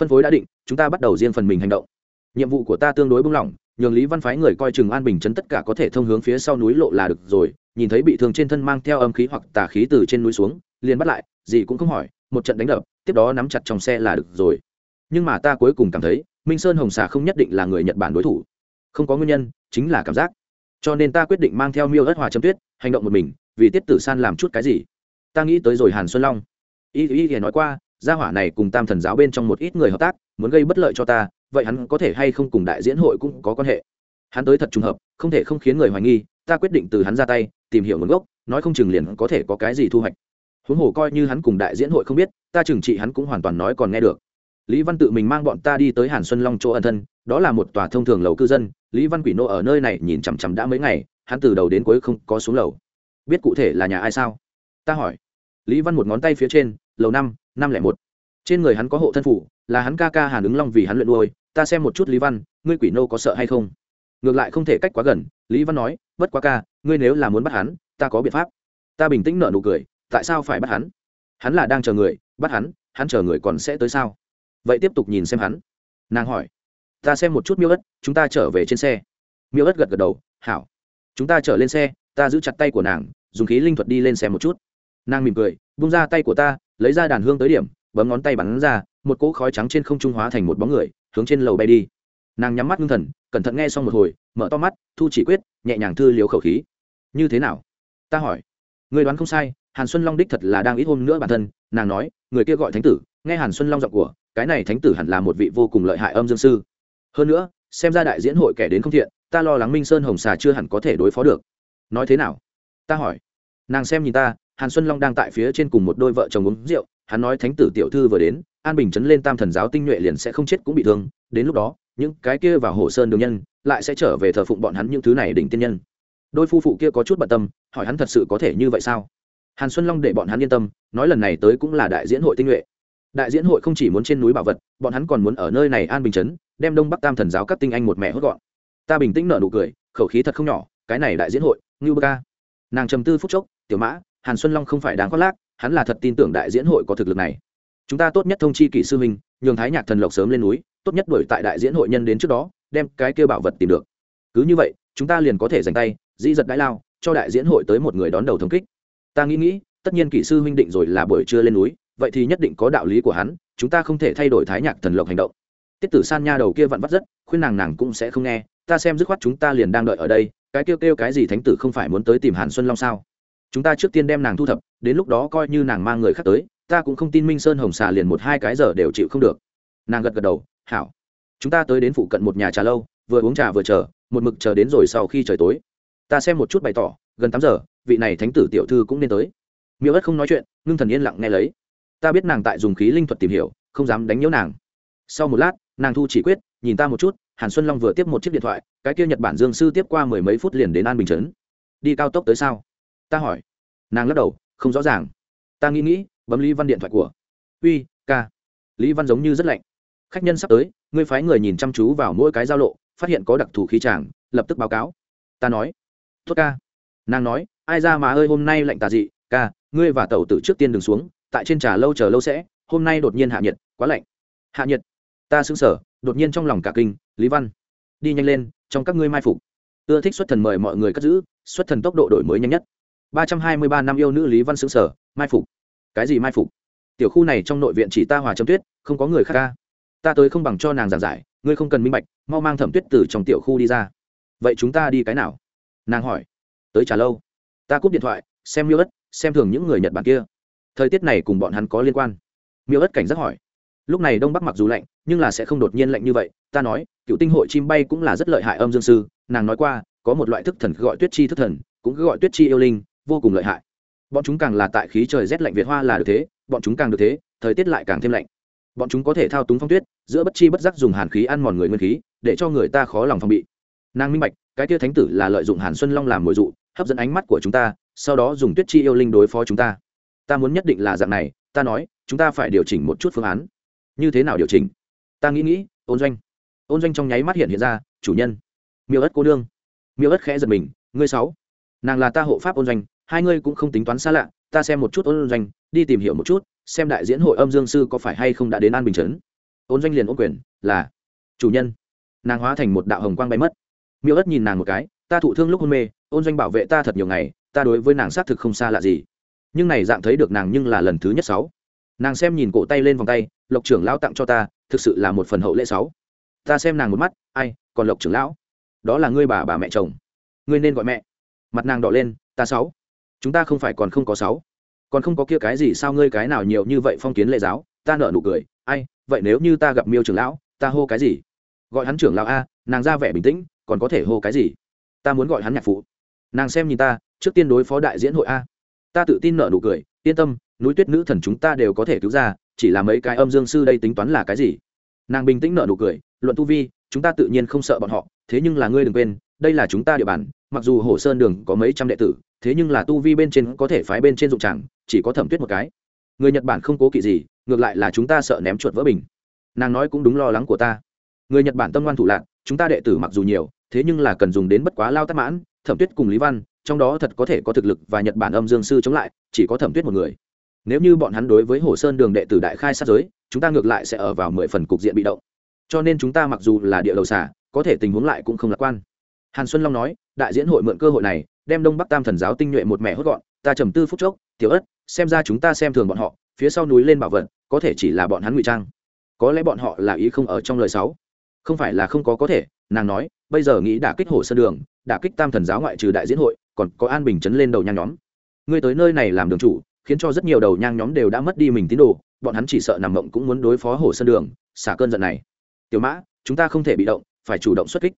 Phân phối đã định, chúng ta bắt đầu riêng phần mình hành động. Nhiệm vụ của ta tương đối bung lỏng nhường lý văn phái người coi chừng an bình chấn tất cả có thể thông hướng phía sau núi lộ là được rồi, nhìn thấy bị thương trên thân mang theo âm khí hoặc tà khí từ trên núi xuống, liền bắt lại, gì cũng không hỏi, một trận đánh đập, tiếp đó nắm chặt trong xe là được rồi. Nhưng mà ta cuối cùng cảm thấy, minh sơn hồng xà không nhất định là người nhật bản đối thủ. Không có nguyên nhân, chính là cảm giác. Cho nên ta quyết định mang theo miêu ớt hòa châm tuyết, hành động một mình, vì tiết tử san làm chút cái gì? Ta nghĩ tới rồi hàn xuân long. Y y thì nói qua, gia hỏa này cùng tam thần giáo bên trong một ít người hợp tác, muốn gây bất lợi cho ta vậy hắn có thể hay không cùng đại diễn hội cũng có quan hệ? Hắn tới thật trùng hợp, không thể không khiến người hoài nghi, ta quyết định từ hắn ra tay, tìm hiểu nguồn gốc, nói không chừng liền có thể có cái gì thu hoạch. Huống hồ coi như hắn cùng đại diễn hội không biết, ta trừng trị hắn cũng hoàn toàn nói còn nghe được. Lý văn tự mình mang bọn ta đi tới hàn xuân long chỗ ân thân, đó là một tòa thông thường lầu cư dân, lý văn quỷ nô ở nơi này nhìn chằm chằm đã mấy ngày, hắn từ đầu đến cuối không có xuống lầu. Biết cụ thể là nhà ai sao? Ta hỏi. Lý văn một ngón tay phía trên, lầu năm năm lẻ một. Trên người hắn có hộ thân phủ, là hắn ca ca hàn ứng long vì hắn luyện nuôi ta xem một chút lý văn, ngươi quỷ nô có sợ hay không? Ngược lại không thể cách quá gần, lý văn nói, bất quá ca, ngươi nếu là muốn bắt hắn, ta có biện pháp. Ta bình tĩnh nợ nụ cười, tại sao phải bắt hắn? Hắn là đang chờ người, bắt hắn hắn chờ người còn sẽ tới sao? Vậy tiếp tục nhìn xem hắn. Nàng hỏi. Ta xem một chút miêu ất, chúng ta trở về trên xe. Miêu ất gật gật đầu, hảo. Chúng ta trở lên xe, ta giữ chặt tay của nàng, dùng khí linh thuật đi lên xe một chút. Nàng mỉm cười bung ra tay của ta, lấy ra đàn hương tới điểm, bấm ngón tay bắn ra, một cỗ khói trắng trên không trung hóa thành một bóng người hướng trên lầu bay đi. Nàng nhắm mắt ngưng thần, cẩn thận nghe xong một hồi, mở to mắt, thu chỉ quyết, nhẹ nhàng thư liếu khẩu khí. Như thế nào? Ta hỏi. Người đoán không sai, hàn xuân long đích thật là đang ít hôm nữa bản thân. Nàng nói, người kia gọi thánh tử, nghe hàn xuân long giọng của, cái này thánh tử hẳn là một vị vô cùng lợi hại âm dương sư. Hơn nữa, xem ra đại diễn hội kẻ đến không thiện, ta lo lắng minh sơn hồng xà chưa hẳn có thể đối phó được. Nói thế nào? Ta hỏi. Nàng xem nhìn ta, hàn xuân long đang tại phía trên cùng một đôi vợ chồng uống rượu, hắn nói thánh tử tiểu thư vừa đến an bình chấn lên tam thần giáo tinh nhuệ liền sẽ không chết cũng bị thương, đến lúc đó, những cái kia vào hồ sơn đường nhân lại sẽ trở về thờ phụng bọn hắn những thứ này đỉnh tiên nhân. Đôi phu phụ kia có chút bận tâm, hỏi hắn thật sự có thể như vậy sao? Hàn xuân long để bọn hắn yên tâm, nói lần này tới cũng là đại diễn hội tinh nhuệ. Đại diễn hội không chỉ muốn trên núi bảo vật, bọn hắn còn muốn ở nơi này an bình chấn, đem đông bắc tam thần giáo các tinh anh một mẹ hốt gọn. Ta bình tĩnh nở nụ cười, khẩu khí thật không nhỏ, cái này đại diễn hội, ngưu bơ ca. Nàng trầm tư phúc chốc, tiểu mã, hàn xuân long không phải đáng khoác lác, hắn là thật tin tưởng đại diễn hội có thực lực này chúng ta tốt nhất thông chi kỷ sư huynh, nhường thái nhạc thần lộc sớm lên núi, tốt nhất đuổi tại đại diễn hội nhân đến trước đó, đem cái kêu bảo vật tìm được. Cứ như vậy, chúng ta liền có thể dành tay, dĩ giật đãi lao, cho đại diễn hội tới một người đón đầu thống kích. Ta nghĩ nghĩ, tất nhiên kỷ sư huynh định rồi là buổi trưa lên núi, vậy thì nhất định có đạo lý của hắn, chúng ta không thể thay đổi thái nhạc thần lộc hành động. Tiết tử san nha đầu kia vặn vắt rất, khuyên nàng nàng cũng sẽ không nghe, ta xem dứt khoát chúng ta liền đang đợi ở đây, cái kêu kêu cái gì thánh tử không phải muốn tới tìm hàn xuân long sao? Chúng ta trước tiên đem nàng thu thập, đến lúc đó coi như nàng mang người khác tới ta cũng không tin minh sơn hồng xà liền một hai cái giờ đều chịu không được. Nàng gật gật đầu, hảo. Chúng ta tới đến phụ cận một nhà trà lâu, vừa uống trà vừa chờ, một mực chờ đến rồi sau khi trời tối. Ta xem một chút bày tỏ, gần tám giờ, vị này thánh tử tiểu thư cũng nên tới. Miêu ất không nói chuyện, ngưng thần yên lặng nghe lấy. Ta biết nàng tại dùng khí linh thuật tìm hiểu, không dám đánh nhiễu nàng. Sau một lát, nàng thu chỉ quyết, nhìn ta một chút, hàn xuân long vừa tiếp một chiếc điện thoại, cái kia nhật bản dương sư tiếp qua mười mấy phút liền đến an bình chấn đi cao tốc tới sao? Ta hỏi. Nàng lắc đầu, không rõ ràng. Ta nghĩ nghĩ bấm lý văn điện thoại của. Uy, ca. Lý văn giống như rất lạnh. Khách nhân sắp tới, ngươi phái người nhìn chăm chú vào mỗi cái giao lộ, phát hiện có đặc thù khí tràng, lập tức báo cáo. Ta nói. Tốt ca. Nàng nói, ai ra mà ơi, hôm nay lạnh tà dị. Ca, ngươi và tàu tử trước tiên đừng xuống, tại trên trà lâu chờ lâu sẽ, hôm nay đột nhiên hạ nhiệt, quá lạnh. Hạ nhiệt. Ta xứng sở đột nhiên trong lòng cả kinh, lý văn. Đi nhanh lên, trong các ngươi mai phục. Ưa thích xuất thần mời mọi người cất giữ, xuất thần tốc độ đổi mới nhanh nhất. Ba trăm hai mươi ba năm yêu nữ lý văn xứng sở mai phục cái gì mai phục? Tiểu khu này trong nội viện chỉ ta hòa trầm tuyết, không có người khác ca. Ta tới không bằng cho nàng giảng giải, ngươi không cần minh bạch, mau mang thẩm tuyết từ trong tiểu khu đi ra. Vậy chúng ta đi cái nào? Nàng hỏi. Tới trả lâu. Ta cúp điện thoại, xem miêu ất, xem thường những người nhật bản kia. Thời tiết này cùng bọn hắn có liên quan. Miêu ất cảnh giác hỏi. Lúc này đông bắc mặc dù lạnh, nhưng là sẽ không đột nhiên lạnh như vậy. Ta nói, cựu tinh hội chim bay cũng là rất lợi hại âm dương sư. Nàng nói qua, có một loại thức thần gọi tuyết chi thức thần, cũng cứ gọi tuyết chi yêu linh, vô cùng lợi hại bọn chúng càng là tại khí trời rét lạnh việt hoa là được thế, bọn chúng càng được thế, thời tiết lại càng thêm lạnh. Bọn chúng có thể thao túng phong tuyết, giữa bất chi bất giác dùng hàn khí ăn mòn người nguyên khí, để cho người ta khó lòng phòng bị. Nàng minh bạch, cái tia thánh tử là lợi dụng hàn xuân long làm mồi dụ, hấp dẫn ánh mắt của chúng ta, sau đó dùng tuyết chi yêu linh đối phó chúng ta. Ta muốn nhất định là dạng này, ta nói, chúng ta phải điều chỉnh một chút phương án. Như thế nào điều chỉnh? Ta nghĩ nghĩ, ôn doanh. Ôn doanh trong nháy mắt hiện hiện ra, chủ nhân. Miêu ất cô đương. Miêu ất khẽ giật mình, ngươi sáu, nàng là ta hộ pháp ôn doanh hai ngươi cũng không tính toán xa lạ, ta xem một chút ôn doanh, đi tìm hiểu một chút, xem đại diễn hội âm dương sư có phải hay không đã đến an bình chấn ôn doanh liền ôn quyền, là, chủ nhân. Nàng hóa thành một đạo hồng quang bay mất. Miêu ất nhìn nàng một cái, ta thụ thương lúc hôn mê, ôn doanh bảo vệ ta thật nhiều ngày, ta đối với nàng xác thực không xa lạ gì. Nhưng này dạng thấy được nàng nhưng là lần thứ nhất sáu. Nàng xem nhìn cổ tay lên vòng tay, lộc trưởng lão tặng cho ta, thực sự là một phần hậu lễ sáu. Ta xem nàng một mắt, ai, còn lộc trưởng lão? Đó là ngươi bà bà mẹ chồng. Ngươi nên gọi mẹ. Mặt nàng đỏ lên, ta sáu chúng ta không phải còn không có sáu. Còn không có kia cái gì sao ngươi cái nào nhiều như vậy phong kiến lệ giáo? Ta nợ nụ cười, ai, vậy nếu như ta gặp miêu trưởng lão, ta hô cái gì? Gọi hắn trưởng lão a, nàng ra vẻ bình tĩnh, còn có thể hô cái gì? Ta muốn gọi hắn nhạc phụ. Nàng xem nhìn ta, trước tiên đối phó đại diễn hội a. Ta tự tin nợ nụ cười, yên tâm, núi tuyết nữ thần chúng ta đều có thể cứu ra, chỉ là mấy cái âm dương sư đây tính toán là cái gì? Nàng bình tĩnh nợ nụ cười, luận tu vi, chúng ta tự nhiên không sợ bọn họ, thế nhưng là ngươi đừng quên, đây là chúng ta địa bàn, mặc dù hồ sơn đường có mấy trăm đệ tử thế nhưng là tu vi bên trên có thể phái bên trên dụng chẳng, chỉ có thẩm tuyết một cái. Người nhật bản không cố kỵ gì, ngược lại là chúng ta sợ ném chuột vỡ bình. Nàng nói cũng đúng lo lắng của ta. Người nhật bản tâm ngoan thủ lạc, chúng ta đệ tử mặc dù nhiều, thế nhưng là cần dùng đến bất quá lao tắc mãn, thẩm tuyết cùng lý văn, trong đó thật có thể có thực lực và nhật bản âm dương sư chống lại, chỉ có thẩm tuyết một người. Nếu như bọn hắn đối với hồ sơn đường đệ tử đại khai sát giới, chúng ta ngược lại sẽ ở vào mười phần cục diện bị động. Cho nên chúng ta mặc dù là địa đầu xả có thể tình huống lại cũng không lạc quan. Hàn xuân long nói, đại diễn hội mượn cơ hội này đem đông bắc tam thần giáo tinh nhuệ một mẹ hốt gọn, ta trầm tư phút chốc, tiểu ất, xem ra chúng ta xem thường bọn họ, phía sau núi lên bảo vật, có thể chỉ là bọn hắn ngụy trang. Có lẽ bọn họ là ý không ở trong lời sáu không phải là không có có thể, nàng nói, bây giờ nghĩ đả kích hồ sơn đường, đả kích tam thần giáo ngoại trừ đại diễn hội, còn có an bình chấn lên đầu nhang nhóm. Ngươi tới nơi này làm đường chủ, khiến cho rất nhiều đầu nhang nhóm đều đã mất đi mình tín đồ, bọn hắn chỉ sợ nằm mộng cũng muốn đối phó hồ sơn đường, xả cơn giận này. Tiểu mã, chúng ta không thể bị động, phải chủ động xuất kích.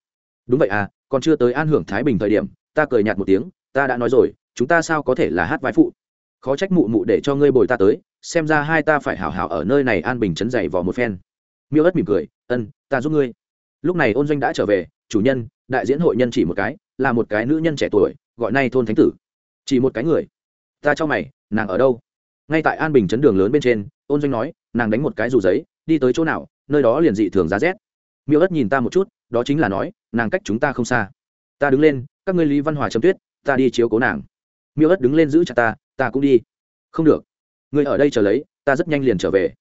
Đúng vậy à còn chưa tới an hưởng thái bình thời điểm ta cười nhạt một tiếng, ta đã nói rồi, chúng ta sao có thể là hát vai phụ? Khó trách mụ mụ để cho ngươi bồi ta tới, xem ra hai ta phải hảo hảo ở nơi này an bình chấn dày vò một phen. Miêu ất mỉm cười, ân, ta giúp ngươi. Lúc này ôn doanh đã trở về, chủ nhân, đại diễn hội nhân chỉ một cái, là một cái nữ nhân trẻ tuổi, gọi nay thôn thánh tử. Chỉ một cái người. Ta cho mày, nàng ở đâu? Ngay tại an bình chấn đường lớn bên trên, ôn doanh nói, nàng đánh một cái dù giấy, đi tới chỗ nào, nơi đó liền dị thường giá rét. Miêu ất nhìn ta một chút, đó chính là nói, nàng cách chúng ta không xa. Ta đứng lên các ngươi lý văn hòa chấm tuyết, ta đi chiếu cố nàng. Miêu ất đứng lên giữ chặt ta ta cũng đi. Không được. Ngươi ở đây chờ lấy, ta rất nhanh liền trở về.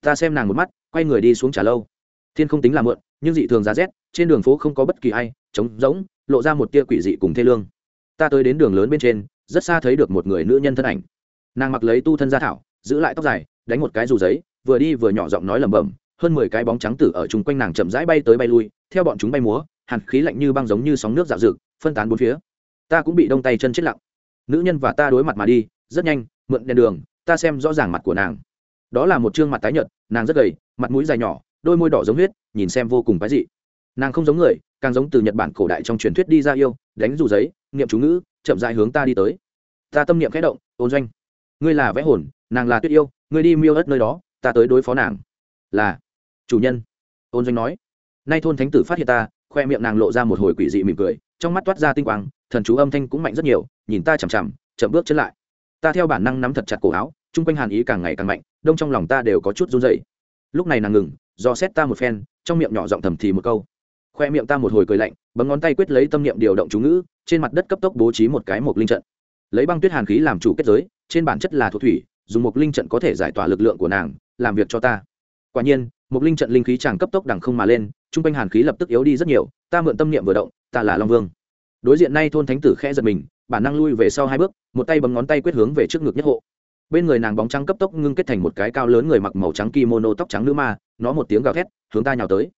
Ta xem nàng một mắt, quay người đi xuống trả lâu. Thiên không tính là mượn, nhưng dị thường giá rét, trên đường phố không có bất kỳ ai, trống rỗng, lộ ra một tia quỷ dị cùng thê lương. Ta tới đến đường lớn bên trên, rất xa thấy được một người nữ nhân thân ảnh. Nàng mặc lấy tu thân gia thảo, giữ lại tóc dài, đánh một cái dù giấy, vừa đi vừa nhỏ giọng nói lẩm bẩm, hơn mười cái bóng trắng tử ở chung quanh nàng chậm rãi bay tới bay lui, theo bọn chúng bay múa, hàn khí lạnh như băng giống như sóng nước dạo rực phân tán bốn phía. Ta cũng bị đông tay chân chết lặng. Nữ nhân và ta đối mặt mà đi, rất nhanh, mượn đèn đường, ta xem rõ ràng mặt của nàng. Đó là một chương mặt tái nhợt, nàng rất gầy, mặt mũi dài nhỏ, đôi môi đỏ giống huyết, nhìn xem vô cùng quái dị. Nàng không giống người, càng giống từ nhật bản cổ đại trong truyền thuyết đi ra yêu, đánh dù giấy, niệm chú ngữ, chậm dại hướng ta đi tới. Ta tâm niệm khẽ động ôn doanh, ngươi là vẽ hồn, nàng là tuyết yêu, ngươi đi miêu ớt nơi đó, ta tới đối phó nàng. Là, chủ nhân ôn doanh nói. Nay thôn thánh tử phát hiện ta khoe miệng nàng lộ ra một hồi quỷ dị mỉm cười, trong mắt toát ra tinh quang, thần chú âm thanh cũng mạnh rất nhiều, nhìn ta chằm chằm, chậm bước chân lại. Ta theo bản năng nắm thật chặt cổ áo, chung quanh hàn ý càng ngày càng mạnh, đông trong lòng ta đều có chút run dậy lúc này nàng ngừng, do xét ta một phen, trong miệng nhỏ giọng thầm thì một câu. Khoe miệng ta một hồi cười lạnh, bấm ngón tay quyết lấy tâm niệm điều động chú ngữ, trên mặt đất cấp tốc bố trí một cái mục linh trận. Lấy băng tuyết hàn khí làm chủ kết giới, trên bản chất là thuộc thủy, dùng một linh trận có thể giải tỏa lực lượng của nàng, làm việc cho ta. Quả nhiên một linh trận linh khí chàng cấp tốc đằng không mà lên trung quanh hàn khí lập tức yếu đi rất nhiều, ta mượn tâm niệm vừa động, ta là long vương. Đối diện nay thôn thánh tử khẽ giật mình, bản năng lui về sau hai bước, một tay bấm ngón tay quyết hướng về trước ngực nhất hộ. Bên người nàng bóng trắng cấp tốc ngưng kết thành một cái cao lớn người mặc màu trắng kimono tóc trắng nữ ma, nó một tiếng gào thét, hướng ta nhào tới.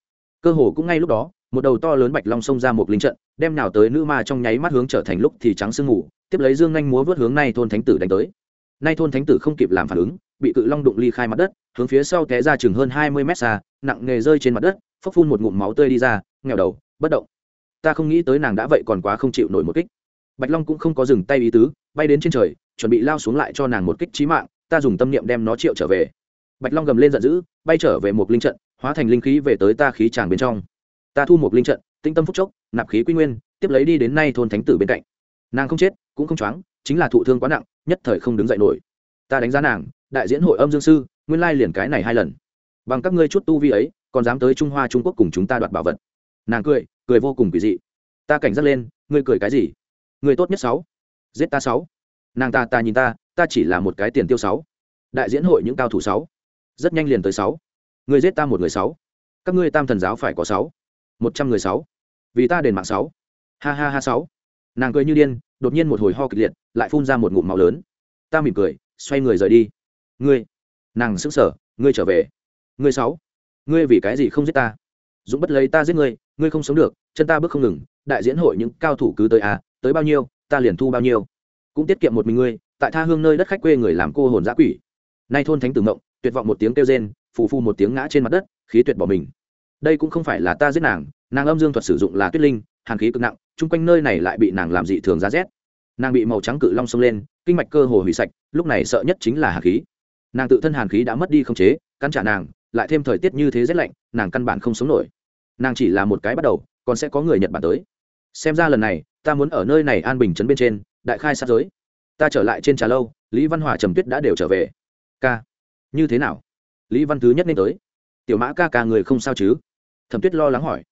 Cơ hồ cũng ngay lúc đó, một đầu to lớn bạch long xông ra một linh trận, đem nhào tới nữ ma trong nháy mắt hướng trở thành lúc thì trắng sương ngủ tiếp lấy dương nhanh múa vớt hướng nay thôn thánh tử đánh tới. Nay thôn thánh tử không kịp làm phản ứng, bị cự long đụng ly khai mặt đất, hướng phía sau té ra chừng hơn hai mươi mét xa, nặng nghề rơi trên mặt đất phốc phun một ngụm máu tươi đi ra nghèo đầu, bất động. Ta không nghĩ tới nàng đã vậy còn quá không chịu nổi một kích. Bạch long cũng không có dừng tay ý tứ, bay đến trên trời, chuẩn bị lao xuống lại cho nàng một kích trí mạng, ta dùng tâm niệm đem nó triệu trở về. Bạch long gầm lên giận dữ, bay trở về một linh trận, hóa thành linh khí về tới ta khí tràng bên trong. Ta thu một linh trận tinh tâm phúc chốc, nạp khí quy nguyên, tiếp lấy đi đến nay thôn thánh tử bên cạnh. Nàng không chết, cũng không choáng, chính là thụ thương quá nặng, nhất thời không đứng dậy nổi. Ta đánh giá nàng, đại diễn hội âm dương sư, nguyên lai liền cái này hai lần. Bằng các ngươi chút tu vi ấy còn dám tới trung hoa trung quốc cùng chúng ta đoạt bảo vật. Nàng cười cười vô cùng kỳ dị. Ta cảnh giác lên, ngươi cười cái gì? Người tốt nhất sáu. Giết ta sáu. Nàng ta ta nhìn ta ta chỉ là một cái tiền tiêu sáu. Đại diễn hội những cao thủ sáu. Rất nhanh liền tới sáu. Người giết ta một người sáu. Các ngươi tam thần giáo phải có sáu. Một trăm người sáu. Vì ta đền mạng sáu. Ha ha ha sáu. Nàng cười như điên, đột nhiên một hồi ho kịch liệt, lại phun ra một ngụm máu lớn. Ta mỉm cười, xoay người rời đi. Ngươi. Nàng sững sờ, ngươi trở về. Ngươi sáu ngươi vì cái gì không giết ta? Dũng bất lấy ta giết ngươi ngươi không sống được, chân ta bước không ngừng, đại diễn hội những cao thủ cứ tới à tới bao nhiêu, ta liền thu bao nhiêu. Cũng tiết kiệm một mình ngươi, tại tha hương nơi đất khách quê người làm cô hồn giã quỷ. Nay thôn thánh tử mộng, tuyệt vọng một tiếng kêu rên, phù phu một tiếng ngã trên mặt đất, khí tuyệt bỏ mình. Đây cũng không phải là ta giết nàng nàng âm dương thuật sử dụng là tuyết linh, hàn khí cực nặng, chung quanh nơi này lại bị nàng làm dị thường giá rét. Nàng bị màu trắng cự long xông lên, kinh mạch cơ hồ hủy sạch, lúc này sợ nhất chính là hàn khí. Nàng tự thân hàn khí đã mất đi không chế căn trả nàng lại thêm thời tiết như thế rét lạnh, nàng căn bản không sống nổi. Nàng chỉ là một cái bắt đầu, còn sẽ có người nhật bản tới. Xem ra lần này, ta muốn ở nơi này an bình chấn bên trên, đại khai sát giới. Ta trở lại trên trà lâu, lý văn hòa trầm tuyết đã đều trở về. Ca. Như thế nào? Lý văn thứ nhất nên tới. Tiểu mã ca ca người không sao chứ? Thẩm tuyết lo lắng hỏi.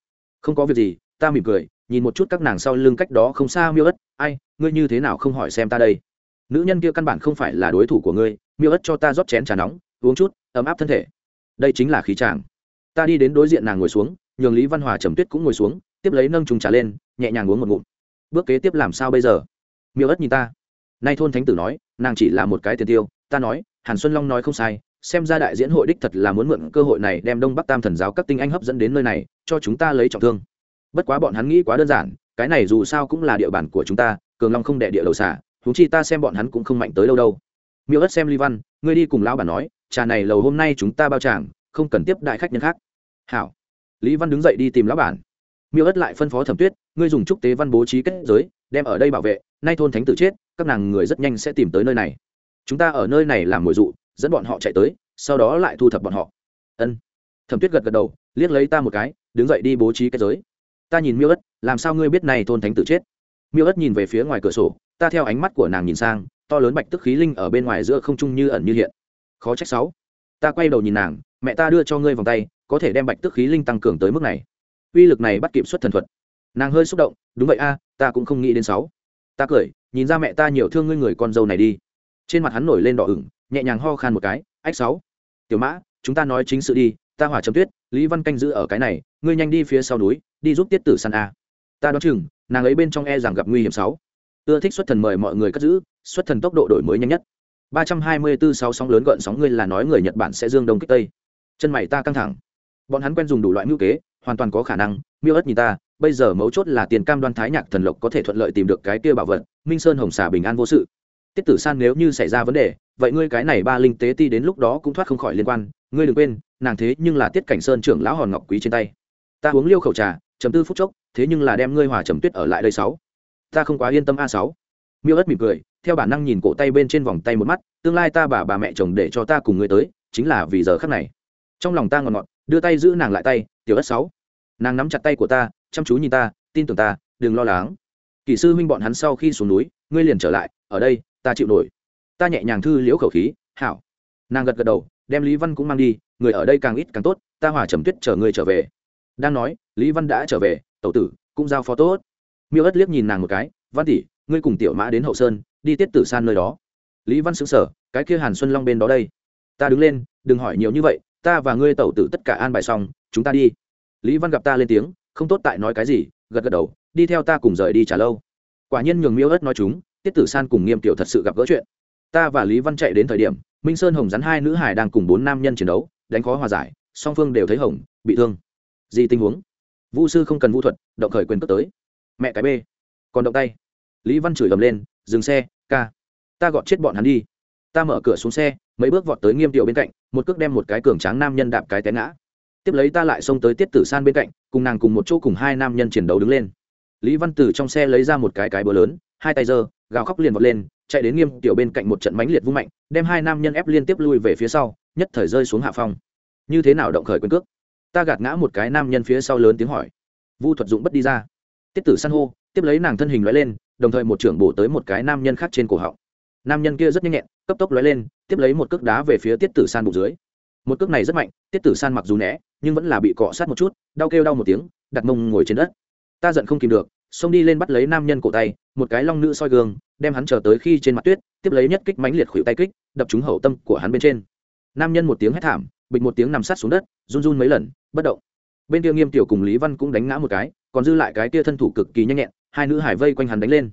Không có việc gì, ta mỉm cười, nhìn một chút các nàng sau lưng cách đó không xa miêu ất. Ai, ngươi như thế nào không hỏi xem ta đây? Nữ nhân kia căn bản không phải là đối thủ của ngươi, miêu ất cho ta rót chén trà nóng, uống chút, ấm áp thân thể đây chính là khí tràng ta đi đến đối diện nàng ngồi xuống, nhường lý văn hòa, trầm tuyết cũng ngồi xuống, tiếp lấy nâng trùng trà lên, nhẹ nhàng uống một ngụm. Bước kế tiếp làm sao bây giờ? Miêu ất nhìn ta. Nay thôn thánh tử nói, nàng chỉ là một cái tiền tiêu. Ta nói, hàn xuân long nói không sai, xem ra đại diễn hội đích thật là muốn mượn cơ hội này đem đông bắc tam thần giáo các tinh anh hấp dẫn đến nơi này, cho chúng ta lấy trọng thương. Bất quá bọn hắn nghĩ quá đơn giản, cái này dù sao cũng là địa bàn của chúng ta, cường long không đệ địa đầu xả thú chi ta xem bọn hắn cũng không mạnh tới đâu đâu. Miêu ất xem ly văn, ngươi đi cùng lão bản nói trà này lầu hôm nay chúng ta bao tràng, không cần tiếp đại khách nhân khác. Hảo. Lý văn đứng dậy đi tìm lão bản. Miêu ất lại phân phó thẩm tuyết, ngươi dùng trúc tế văn bố trí kết giới, đem ở đây bảo vệ, nay thôn thánh tử chết, các nàng người rất nhanh sẽ tìm tới nơi này. Chúng ta ở nơi này làm mồi dụ, dẫn bọn họ chạy tới, sau đó lại thu thập bọn họ. Ân. Thẩm tuyết gật gật đầu, liếc lấy ta một cái, đứng dậy đi bố trí kết giới. Ta nhìn miêu ất, làm sao ngươi biết này thôn thánh tử chết? Miêu ất nhìn về phía ngoài cửa sổ, ta theo ánh mắt của nàng nhìn sang, to lớn bạch tức khí linh ở bên ngoài giữa không trung như ẩn như hiện khó trách sáu. Ta quay đầu nhìn nàng, mẹ ta đưa cho ngươi vòng tay, có thể đem bạch tức khí linh tăng cường tới mức này. Uy lực này bắt kịp xuất thần thuật. Nàng hơi xúc động, đúng vậy a, ta cũng không nghĩ đến sáu. Ta cười, nhìn ra mẹ ta nhiều thương ngươi người con dâu này đi. Trên mặt hắn nổi lên đỏ ửng, nhẹ nhàng ho khan một cái, ách sáu, tiểu mã, chúng ta nói chính sự đi, ta hỏa trầm tuyết, lý văn canh giữ ở cái này, ngươi nhanh đi phía sau núi, đi giúp tiết tử săn a. Ta đoán chừng, nàng ấy bên trong e rằng gặp nguy hiểm sáu. Ưa thích xuất thần mời mọi người cất giữ, xuất thần tốc độ đổi mới nhanh nhất ba trăm hai mươi bốn sáu sóng lớn gợn sóng ngươi là nói người nhật bản sẽ dương đông kích tây. Chân mày ta căng thẳng. Bọn hắn quen dùng đủ loại mưu kế, hoàn toàn có khả năng. Miêu ất nhìn ta, bây giờ mấu chốt là tiền cam đoan thái nhạc thần lộc có thể thuận lợi tìm được cái kia bảo vật, minh sơn hồng xà bình an vô sự. Tiết tử san nếu như xảy ra vấn đề, vậy ngươi cái này ba linh tế ti đến lúc đó cũng thoát không khỏi liên quan. Ngươi đừng quên, nàng thế nhưng là tiết cảnh sơn trưởng lão hòn ngọc quý trên tay. Ta uống liêu khẩu trà, chấm tư phút chốc, thế nhưng là đem ngươi hòa trầm tuyết ở lại đây sáu. Ta không quá yên tâm a sáu miêu ất mỉm cười, theo bản năng nhìn cổ tay bên trên vòng tay một mắt, tương lai ta bà bà mẹ chồng để cho ta cùng ngươi tới, chính là vì giờ khắc này. Trong lòng ta ngọt ngọt, đưa tay giữ nàng lại tay, tiểu ất sáu, nàng nắm chặt tay của ta, chăm chú nhìn ta, tin tưởng ta, đừng lo lắng. Kỹ sư huynh bọn hắn sau khi xuống núi, ngươi liền trở lại, ở đây, ta chịu nổi. Ta nhẹ nhàng thư liễu khẩu khí, hảo. Nàng gật gật đầu, đem lý văn cũng mang đi, người ở đây càng ít càng tốt, ta hòa trầm tuyết chờ người trở về. Đang nói, lý văn đã trở về, tẩu tử, cũng giao phó tốt. Miêu ất liếc nhìn nàng một cái, văn tỷ ngươi cùng tiểu mã đến hậu sơn, đi tiết tử san nơi đó. Lý văn xứng sở cái kia hàn xuân long bên đó đây. Ta đứng lên, đừng hỏi nhiều như vậy, ta và ngươi tẩu tử tất cả an bài xong, chúng ta đi. Lý văn gặp ta lên tiếng, không tốt tại nói cái gì, gật gật đầu, đi theo ta cùng rời đi trả lâu. Quả nhiên nhường miêu ớt nói chúng, tiết tử san cùng nghiêm tiểu thật sự gặp gỡ chuyện. Ta và lý văn chạy đến thời điểm, minh sơn hồng rắn hai nữ hải đang cùng bốn nam nhân chiến đấu, đánh khó hòa giải, song phương đều thấy hồng, bị thương. Gì tình huống? Vũ sư không cần vũ thuật, động khởi quyền cất tới. Mẹ cái b còn động tay lý văn chửi ầm lên, dừng xe, ca. Ta gọt chết bọn hắn đi. Ta mở cửa xuống xe, mấy bước vọt tới nghiêm tiểu bên cạnh, một cước đem một cái cường tráng nam nhân đạp cái té ngã. Tiếp lấy ta lại xông tới tiết tử san bên cạnh, cùng nàng cùng một chỗ cùng hai nam nhân chiến đấu đứng lên. Lý văn Tử trong xe lấy ra một cái cái bờ lớn, hai tay giơ, gào khóc liền vọt lên, chạy đến nghiêm tiểu bên cạnh một trận mãnh liệt vung mạnh, đem hai nam nhân ép liên tiếp lui về phía sau, nhất thời rơi xuống hạ phong. Như thế nào động khởi quyền cước? Ta gạt ngã một cái nam nhân phía sau lớn tiếng hỏi. Vu thuật dụng bất đi ra. Tiết tử san hô, tiếp lấy nàng thân hình lóe lên đồng thời một trưởng bổ tới một cái nam nhân khác trên cổ họng. Nam nhân kia rất nhanh nhẹn, cấp tốc lóe lên, tiếp lấy một cước đá về phía tiết tử san bụng dưới. Một cước này rất mạnh, tiết tử san mặc dù né, nhưng vẫn là bị cọ sát một chút, đau kêu đau một tiếng, đặt mông ngồi trên đất. Ta giận không kìm được, xông đi lên bắt lấy nam nhân cổ tay, một cái long nữ soi gương, đem hắn chờ tới khi trên mặt tuyết, tiếp lấy nhất kích mánh liệt khuỷu tay kích, đập trúng hậu tâm của hắn bên trên. Nam nhân một tiếng hét thảm, bịch một tiếng nằm sát xuống đất, run run mấy lần, bất động. Bên kia nghiêm tiểu cùng lý văn cũng đánh ngã một cái, còn dư lại cái kia thân thủ cực kỳ nhanh nhẹn hai nữ hải vây quanh hắn đánh lên.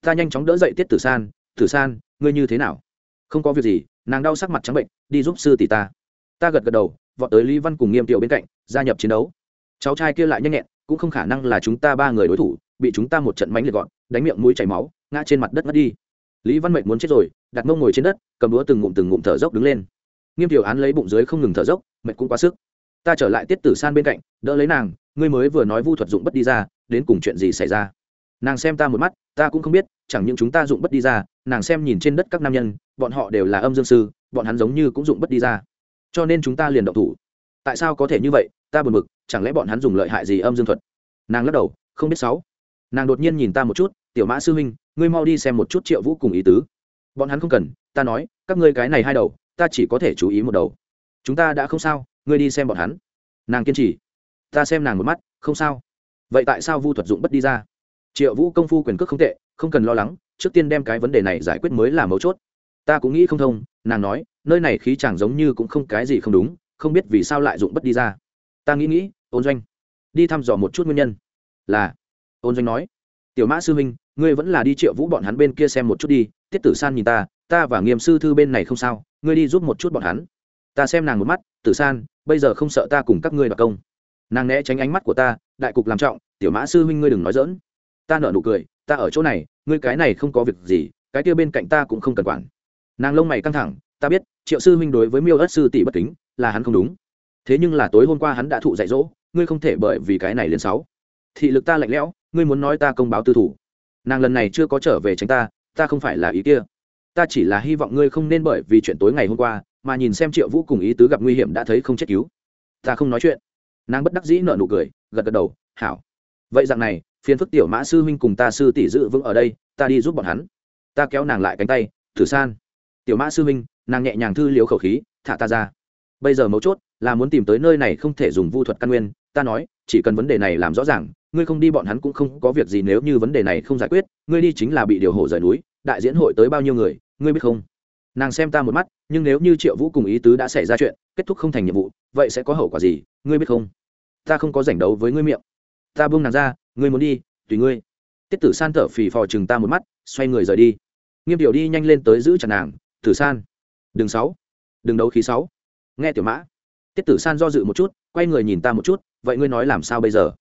Ta nhanh chóng đỡ dậy tiết tử san tử san, ngươi như thế nào? Không có việc gì, nàng đau sắc mặt trắng bệnh, đi giúp sư tỷ ta. Ta gật gật đầu, vọt tới lý văn cùng nghiêm tiểu bên cạnh, gia nhập chiến đấu. Cháu trai kia lại nhanh nhẹn, cũng không khả năng là chúng ta ba người đối thủ, bị chúng ta một trận mánh liệt gọn, đánh miệng mũi chảy máu, ngã trên mặt đất ngất đi. Lý văn mệnh muốn chết rồi, đặt mông ngồi trên đất, cầm đũa từng ngụm từng ngụm thở dốc đứng lên. Nghiêm tiểu án lấy bụng dưới không ngừng thở dốc mệnh cũng quá sức. Ta trở lại tiết tử san bên cạnh, đỡ lấy nàng, ngươi mới vừa nói vu thuật dụng bất đi ra, đến cùng chuyện gì xảy ra? Nàng xem ta một mắt, ta cũng không biết, chẳng những chúng ta dụng bất đi ra, nàng xem nhìn trên đất các nam nhân, bọn họ đều là âm dương sư, bọn hắn giống như cũng dụng bất đi ra. Cho nên chúng ta liền động thủ. Tại sao có thể như vậy, ta buồn bực, chẳng lẽ bọn hắn dùng lợi hại gì âm dương thuật? Nàng lắc đầu, không biết sáu. Nàng đột nhiên nhìn ta một chút, tiểu mã sư huynh, ngươi mau đi xem một chút triệu vũ cùng ý tứ. Bọn hắn không cần, ta nói, các ngươi cái này hai đầu, ta chỉ có thể chú ý một đầu. Chúng ta đã không sao, ngươi đi xem bọn hắn. Nàng kiên trì. Ta xem nàng một mắt, không sao. Vậy tại sao vu thuật dụng bất đi ra? Triệu vũ công phu quyền cước không tệ, không cần lo lắng, trước tiên đem cái vấn đề này giải quyết mới là mấu chốt. Ta cũng nghĩ không thông, nàng nói, nơi này khí chẳng giống như cũng không cái gì không đúng, không biết vì sao lại dụng bất đi ra. Ta nghĩ nghĩ, ôn doanh, đi thăm dò một chút nguyên nhân. Là, ôn doanh nói, tiểu mã sư huynh, ngươi vẫn là đi triệu vũ bọn hắn bên kia xem một chút đi, tiết tử san nhìn ta ta và nghiêm sư thư bên này không sao, ngươi đi giúp một chút bọn hắn. Ta xem nàng một mắt, tử san, bây giờ không sợ ta cùng các ngươi đoạt công. Nàng né tránh ánh mắt của ta, đại cục làm trọng, tiểu mã sư huynh ngươi đừng nói dỡn ta nở nụ cười, ta ở chỗ này, ngươi cái này không có việc gì, cái kia bên cạnh ta cũng không cần quản. Nàng lông mày căng thẳng, ta biết, triệu sư huynh đối với miêu ất sư tỷ bất kính, là hắn không đúng. Thế nhưng là tối hôm qua hắn đã thụ dạy dỗ, ngươi không thể bởi vì cái này liền sáu. Thị lực ta lạnh lẽo, ngươi muốn nói ta công báo tư thủ. Nàng lần này chưa có trở về tránh ta ta không phải là ý kia. Ta chỉ là hy vọng ngươi không nên bởi vì chuyện tối ngày hôm qua, mà nhìn xem triệu vũ cùng ý tứ gặp nguy hiểm đã thấy không chết cứu. Ta không nói chuyện. Nàng bất đắc dĩ nợ nụ cười, gật gật đầu, hảo. Vậy dạng này phiền phức tiểu mã sư huynh cùng ta sư tỷ dự vững ở đây, ta đi giúp bọn hắn. Ta kéo nàng lại cánh tay, thử san. Tiểu mã sư huynh, nàng nhẹ nhàng thư liếu khẩu khí, thả ta ra. Bây giờ mấu chốt là muốn tìm tới nơi này không thể dùng vu thuật căn nguyên, ta nói, chỉ cần vấn đề này làm rõ ràng, ngươi không đi bọn hắn cũng không có việc gì nếu như vấn đề này không giải quyết, ngươi đi chính là bị điều hổ rời núi, đại diễn hội tới bao nhiêu người, ngươi biết không? Nàng xem ta một mắt, nhưng nếu như triệu vũ cùng ý tứ đã xảy ra chuyện, kết thúc không thành nhiệm vụ, vậy sẽ có hậu quả gì, ngươi biết không? Ta không có giành đấu với ngươi miệng. Ta buông nàng ra ngươi muốn đi, tùy ngươi. Tiết tử san thở phì phò chừng ta một mắt, xoay người rời đi. Nghiêm tiểu đi nhanh lên tới giữ chặt nàng, tử san, đừng sáu, đừng đấu khí sáu. Nghe tiểu mã, tiết tử san do dự một chút, quay người nhìn ta một chút, vậy ngươi nói làm sao bây giờ?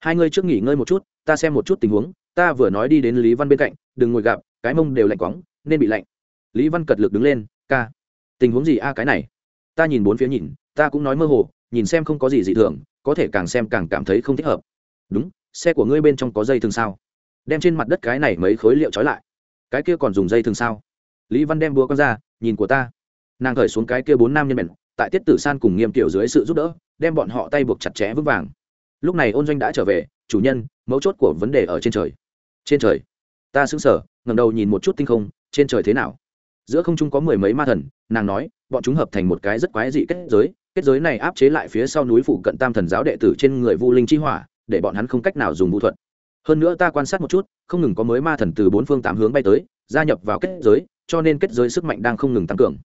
Hai ngươi trước nghỉ ngơi một chút, ta xem một chút tình huống, ta vừa nói đi đến lý văn bên cạnh, đừng ngồi gặp, cái mông đều lạnh quóng, nên bị lạnh. Lý văn cật lực đứng lên, ca, tình huống gì a cái này? Ta nhìn bốn phía nhìn, ta cũng nói mơ hồ, nhìn xem không có gì dị thường, có thể càng xem càng cảm thấy không thích hợp. Đúng xe của ngươi bên trong có dây thường sao? Đem trên mặt đất cái này mấy khối liệu trói lại. Cái kia còn dùng dây thường sao? Lý văn đem búa con ra, nhìn của ta. Nàng khởi xuống cái kia bốn nam nhân bèn, tại tiết tử san cùng nghiêm tiểu dưới sự giúp đỡ, đem bọn họ tay buộc chặt chẽ vững vàng. Lúc này ôn doanh đã trở về, chủ nhân, mấu chốt của vấn đề ở trên trời. Trên trời. Ta xứng sở ngầm đầu nhìn một chút tinh không, trên trời thế nào? Giữa không trung có mười mấy ma thần, nàng nói, bọn chúng hợp thành một cái rất quái dị kết giới. Kết giới này áp chế lại phía sau núi phụ cận tam thần giáo đệ tử trên người vu linh chi hỏa để bọn hắn không cách nào dùng vũ thuật. Hơn nữa ta quan sát một chút, không ngừng có mới ma thần từ bốn phương tám hướng bay tới, gia nhập vào kết giới, cho nên kết giới sức mạnh đang không ngừng tăng cường.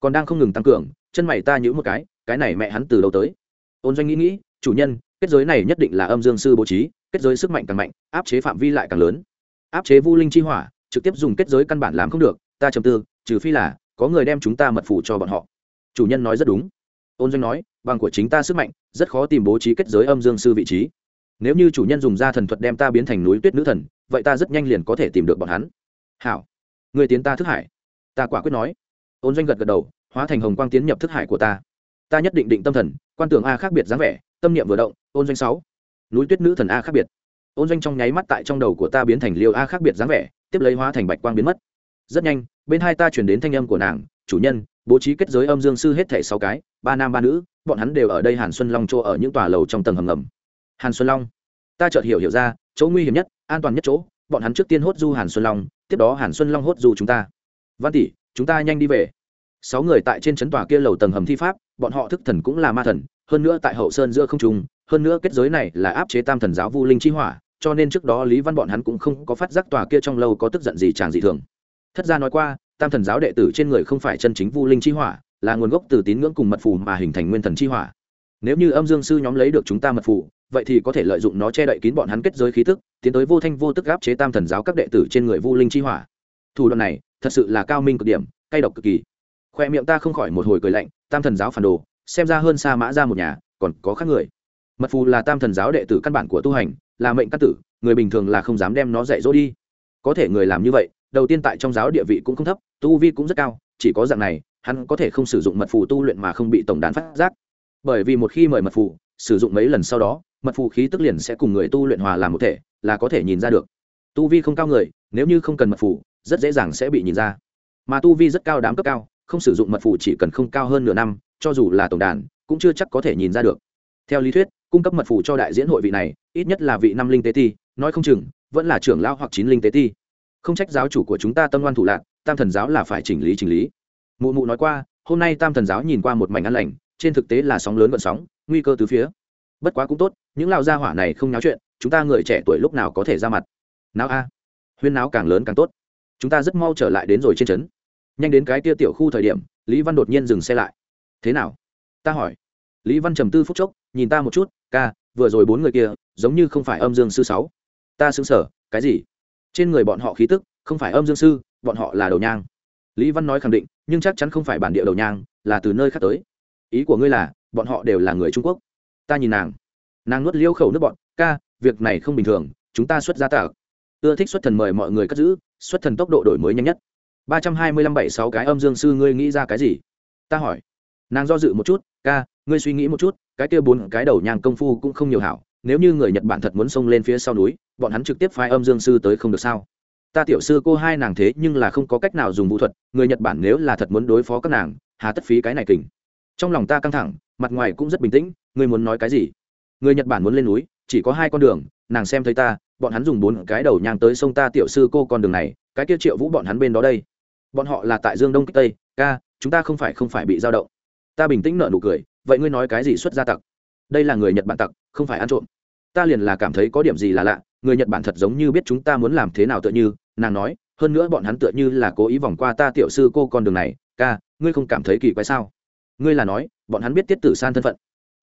Còn đang không ngừng tăng cường, chân mày ta nhữ một cái cái này mẹ hắn từ đâu tới? Ôn doanh nghĩ nghĩ, chủ nhân, kết giới này nhất định là âm dương sư bố trí, kết giới sức mạnh càng mạnh, áp chế phạm vi lại càng lớn. Áp chế vu linh chi hỏa, trực tiếp dùng kết giới căn bản làm không được, ta trầm tư, trừ phi là, có người đem chúng ta mật phủ cho bọn họ. Chủ nhân nói rất đúng. Ôn doanh nói, bằng của chính ta sức mạnh, rất khó tìm bố trí kết giới âm dương sư vị trí nếu như chủ nhân dùng ra thần thuật đem ta biến thành núi tuyết nữ thần, vậy ta rất nhanh liền có thể tìm được bọn hắn. Hảo, người tiến ta thức hải. Ta quả quyết nói. Ôn doanh gật gật đầu, hóa thành hồng quang tiến nhập thức hải của ta. Ta nhất định định tâm thần, quan tưởng a khác biệt dáng vẻ, tâm niệm vừa động, ôn doanh sáu. Núi tuyết nữ thần a khác biệt. Ôn doanh trong nháy mắt tại trong đầu của ta biến thành liều a khác biệt dáng vẻ, tiếp lấy hóa thành bạch quang biến mất. Rất nhanh, bên hai ta chuyển đến thanh âm của nàng, chủ nhân, bố trí kết giới âm dương sư hết thẻ sáu cái, ba nam ba nữ, bọn hắn đều ở đây hàn xuân long chỗ ở những tòa lầu trong tầng hầm ngầm hàn xuân long. Ta chợt hiểu hiểu ra, chỗ nguy hiểm nhất, an toàn nhất chỗ, bọn hắn trước tiên hốt du hàn xuân long, tiếp đó hàn xuân long hốt du chúng ta. Văn tỷ, chúng ta nhanh đi về. Sáu người tại trên chấn tòa kia lầu tầng hầm thi pháp, bọn họ thức thần cũng là ma thần, hơn nữa tại hậu sơn giữa không trung, hơn nữa kết giới này là áp chế tam thần giáo vu linh chi hỏa, cho nên trước đó lý văn bọn hắn cũng không có phát giác tòa kia trong lâu có tức giận gì chàng dị thường. Thất gia nói qua, tam thần giáo đệ tử trên người không phải chân chính vu linh chi hỏa, là nguồn gốc từ tín ngưỡng cùng mật phù mà hình thành nguyên thần chi hỏa. Nếu như âm dương sư nhóm lấy được chúng ta mật phù vậy thì có thể lợi dụng nó che đậy kín bọn hắn kết giới khí tức, tiến tới vô thanh vô tức áp chế tam thần giáo các đệ tử trên người vu linh chi hỏa. Thủ đoạn này, thật sự là cao minh cực điểm, cay độc cực kỳ. Khoe miệng ta không khỏi một hồi cười lạnh, tam thần giáo phản đồ, xem ra hơn xa mã ra một nhà, còn có khác người. Mật phù là tam thần giáo đệ tử căn bản của tu hành, là mệnh căn tử, người bình thường là không dám đem nó dạy dỗ đi. Có thể người làm như vậy, đầu tiên tại trong giáo địa vị cũng không thấp, tu vi cũng rất cao, chỉ có dạng này, hắn có thể không sử dụng mật phù tu luyện mà không bị tổng đàn phát giác. Bởi vì một khi mời mật phù, sử dụng mấy lần sau đó mật phù khí tức liền sẽ cùng người tu luyện hòa làm một thể, là có thể nhìn ra được. Tu vi không cao người, nếu như không cần mật phù, rất dễ dàng sẽ bị nhìn ra. Mà tu vi rất cao đám cấp cao, không sử dụng mật phù chỉ cần không cao hơn nửa năm, cho dù là tổng đàn, cũng chưa chắc có thể nhìn ra được. Theo lý thuyết, cung cấp mật phù cho đại diễn hội vị này, ít nhất là vị năm linh tế ti, nói không chừng, vẫn là trưởng lão hoặc chín linh tế ti. Không trách giáo chủ của chúng ta tâm ngoan thủ lạc, tam thần giáo là phải chỉnh lý chỉnh lý. Mụ mụ nói qua, hôm nay tam thần giáo nhìn qua một mảnh ăn lành, trên thực tế là sóng lớn vận sóng, nguy cơ từ phía bất quá cũng tốt, những lao gia hỏa này không náo chuyện, chúng ta người trẻ tuổi lúc nào có thể ra mặt. Nào a, huyên náo càng lớn càng tốt. Chúng ta rất mau trở lại đến rồi trên trấn. Nhanh đến cái tia tiểu khu thời điểm, lý văn đột nhiên dừng xe lại. Thế nào? Ta hỏi. Lý văn trầm tư phúc chốc, nhìn ta một chút, ca, vừa rồi bốn người kia, giống như không phải âm dương sư sáu. Ta xứng sở cái gì? Trên người bọn họ khí tức, không phải âm dương sư, bọn họ là đầu nhang. Lý văn nói khẳng định, nhưng chắc chắn không phải bản địa đầu nhang, là từ nơi khác tới. Ý của ngươi là, bọn họ đều là người trung quốc ta nhìn nàng. Nàng nuốt liêu khẩu nước bọn, ca, việc này không bình thường, chúng ta xuất gia tạ ưa thích xuất thần mời mọi người cất giữ, xuất thần tốc độ đổi mới nhanh nhất. ba trăm hai mươi lăm bảy sáu cái âm dương sư ngươi nghĩ ra cái gì? Ta hỏi. Nàng do dự một chút, ca, ngươi suy nghĩ một chút, cái kia bốn cái đầu nhàng công phu cũng không nhiều hảo, nếu như người nhật bản thật muốn xông lên phía sau núi, bọn hắn trực tiếp phái âm dương sư tới không được sao? Ta tiểu sư cô hai nàng thế nhưng là không có cách nào dùng vũ thuật, người nhật bản nếu là thật muốn đối phó các nàng, hà tất phí cái này kình. Trong lòng ta căng thẳng mặt ngoài cũng rất bình tĩnh, ngươi muốn nói cái gì? Người nhật bản muốn lên núi, chỉ có hai con đường, nàng xem thấy ta, bọn hắn dùng bốn cái đầu nhang tới sông ta tiểu sư cô con đường này, cái kia triệu vũ bọn hắn bên đó đây. Bọn họ là tại dương đông kích tây, ca, chúng ta không phải không phải bị giao động. Ta bình tĩnh nợ nụ cười, vậy ngươi nói cái gì xuất gia tặc? Đây là người nhật bản tặc, không phải ăn trộm. Ta liền là cảm thấy có điểm gì là lạ, người nhật bản thật giống như biết chúng ta muốn làm thế nào tựa như, nàng nói, hơn nữa bọn hắn tựa như là cố ý vòng qua ta tiểu sư cô con đường này, ca, ngươi không cảm thấy kỳ quái sao? Ngươi là nói, bọn hắn biết tiết tử san thân phận.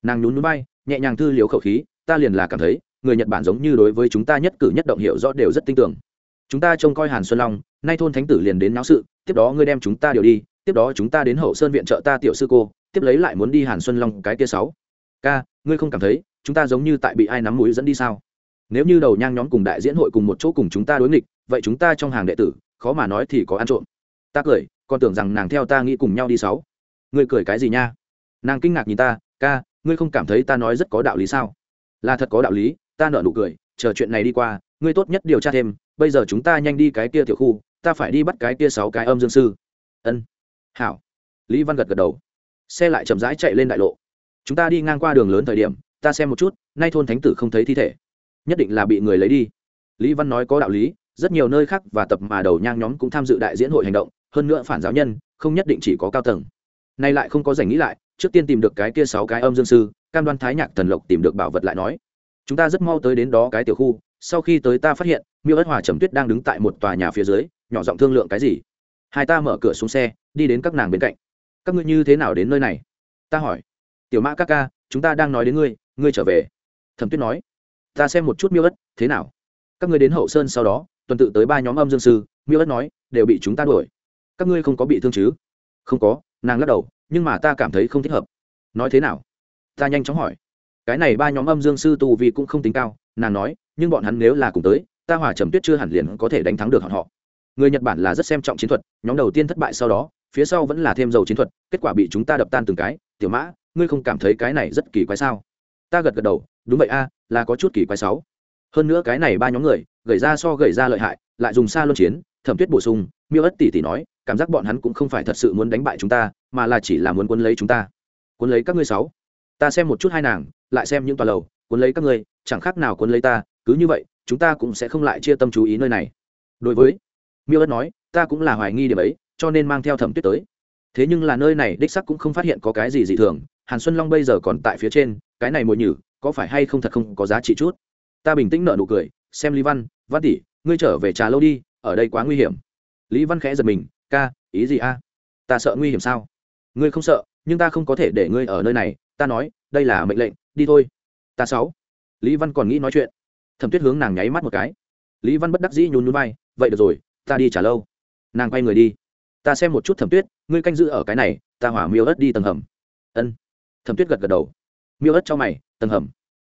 Nàng nhún núi bay nhẹ nhàng thư liếu khẩu khí, ta liền là cảm thấy, người nhật bản giống như đối với chúng ta nhất cử nhất động hiệu rõ đều rất tin tưởng. Chúng ta trông coi hàn xuân long, nay thôn thánh tử liền đến náo sự, tiếp đó ngươi đem chúng ta điều đi, tiếp đó chúng ta đến hậu sơn viện trợ ta tiểu sư cô, tiếp lấy lại muốn đi hàn xuân long cái kia sáu. Ca, ngươi không cảm thấy, chúng ta giống như tại bị ai nắm mũi dẫn đi sao? Nếu như đầu nhang nhóm cùng đại diễn hội cùng một chỗ cùng chúng ta đối nghịch, vậy chúng ta trong hàng đệ tử, khó mà nói thì có ăn trộm. Ta cười, còn tưởng rằng nàng theo ta nghĩ cùng nhau đi sáu ngươi cười cái gì nha? Nàng kinh ngạc nhìn ta, ca, ngươi không cảm thấy ta nói rất có đạo lý sao? Là thật có đạo lý, ta nợ nụ cười, chờ chuyện này đi qua, ngươi tốt nhất điều tra thêm, bây giờ chúng ta nhanh đi cái kia tiểu khu, ta phải đi bắt cái kia sáu cái âm dương sư. Ân, hảo. Lý văn gật gật đầu. Xe lại chậm rãi chạy lên đại lộ. Chúng ta đi ngang qua đường lớn thời điểm, ta xem một chút, nay thôn thánh tử không thấy thi thể. Nhất định là bị người lấy đi. Lý văn nói có đạo lý, rất nhiều nơi khác và tập mà đầu nhang nhóm cũng tham dự đại diễn hội hành động, hơn nữa phản giáo nhân, không nhất định chỉ có cao tầng nay lại không có dành nghĩ lại, trước tiên tìm được cái kia sáu cái âm dương sư, cam đoan thái nhạc thần lộc tìm được bảo vật lại nói. Chúng ta rất mau tới đến đó cái tiểu khu, sau khi tới ta phát hiện, miêu ất hòa trầm tuyết đang đứng tại một tòa nhà phía dưới, nhỏ giọng thương lượng cái gì. Hai ta mở cửa xuống xe, đi đến các nàng bên cạnh. Các ngươi như thế nào đến nơi này? Ta hỏi. Tiểu mã các ca, chúng ta đang nói đến ngươi ngươi trở về. Thẩm tuyết nói. Ta xem một chút miêu ất, thế nào? Các ngươi đến hậu sơn sau đó, tuần tự tới ba nhóm âm dương sư, miêu ất nói, đều bị chúng ta đuổi. Các ngươi không có bị thương chứ? Không có nàng lắc đầu, nhưng mà ta cảm thấy không thích hợp. Nói thế nào? Ta nhanh chóng hỏi. Cái này ba nhóm âm dương sư tù vì cũng không tính cao, nàng nói, nhưng bọn hắn nếu là cùng tới, ta hỏa trầm tuyết chưa hẳn liền có thể đánh thắng được họ. Người nhật bản là rất xem trọng chiến thuật, nhóm đầu tiên thất bại sau đó, phía sau vẫn là thêm dầu chiến thuật, kết quả bị chúng ta đập tan từng cái. Tiểu mã, ngươi không cảm thấy cái này rất kỳ quái sao? Ta gật gật đầu, đúng vậy a, là có chút kỳ quái sáu. Hơn nữa cái này ba nhóm người, gầy ra so gầy ra lợi hại, lại dùng xa luân chiến thẩm tuyết bổ sung, miêu ất tỷ tỷ nói, cảm giác bọn hắn cũng không phải thật sự muốn đánh bại chúng ta, mà là chỉ là muốn quân lấy chúng ta. Quân lấy các ngươi sáu. Ta xem một chút hai nàng, lại xem những tòa lầu quân lấy các ngươi, chẳng khác nào quân lấy ta, cứ như vậy, chúng ta cũng sẽ không lại chia tâm chú ý nơi này. Đối với, miêu ất nói, ta cũng là hoài nghi điểm ấy, cho nên mang theo thẩm tuyết tới. Thế nhưng là nơi này đích sắc cũng không phát hiện có cái gì dị thường, hàn xuân long bây giờ còn tại phía trên, cái này mồi nhử, có phải hay không thật không có giá trị chút? Ta bình tĩnh nợ nụ cười, xem lý văn văn tỷ, ngươi trở về trà lâu đi ở đây quá nguy hiểm. Lý văn khẽ giật mình, ca, ý gì a? Ta sợ nguy hiểm sao? Ngươi không sợ, nhưng ta không có thể để ngươi ở nơi này. Ta nói, đây là mệnh lệnh, đi thôi. Ta sáu. Lý văn còn nghĩ nói chuyện. Thẩm tuyết hướng nàng nháy mắt một cái. Lý văn bất đắc dĩ nhún nhún vai, vậy được rồi, ta đi trả lâu. Nàng quay người đi. Ta xem một chút thẩm tuyết, ngươi canh giữ ở cái này, ta hỏa miêu ớt đi tầng hầm. Ân. Thẩm tuyết gật gật đầu. Miêu ớt cho mày, tầng hầm.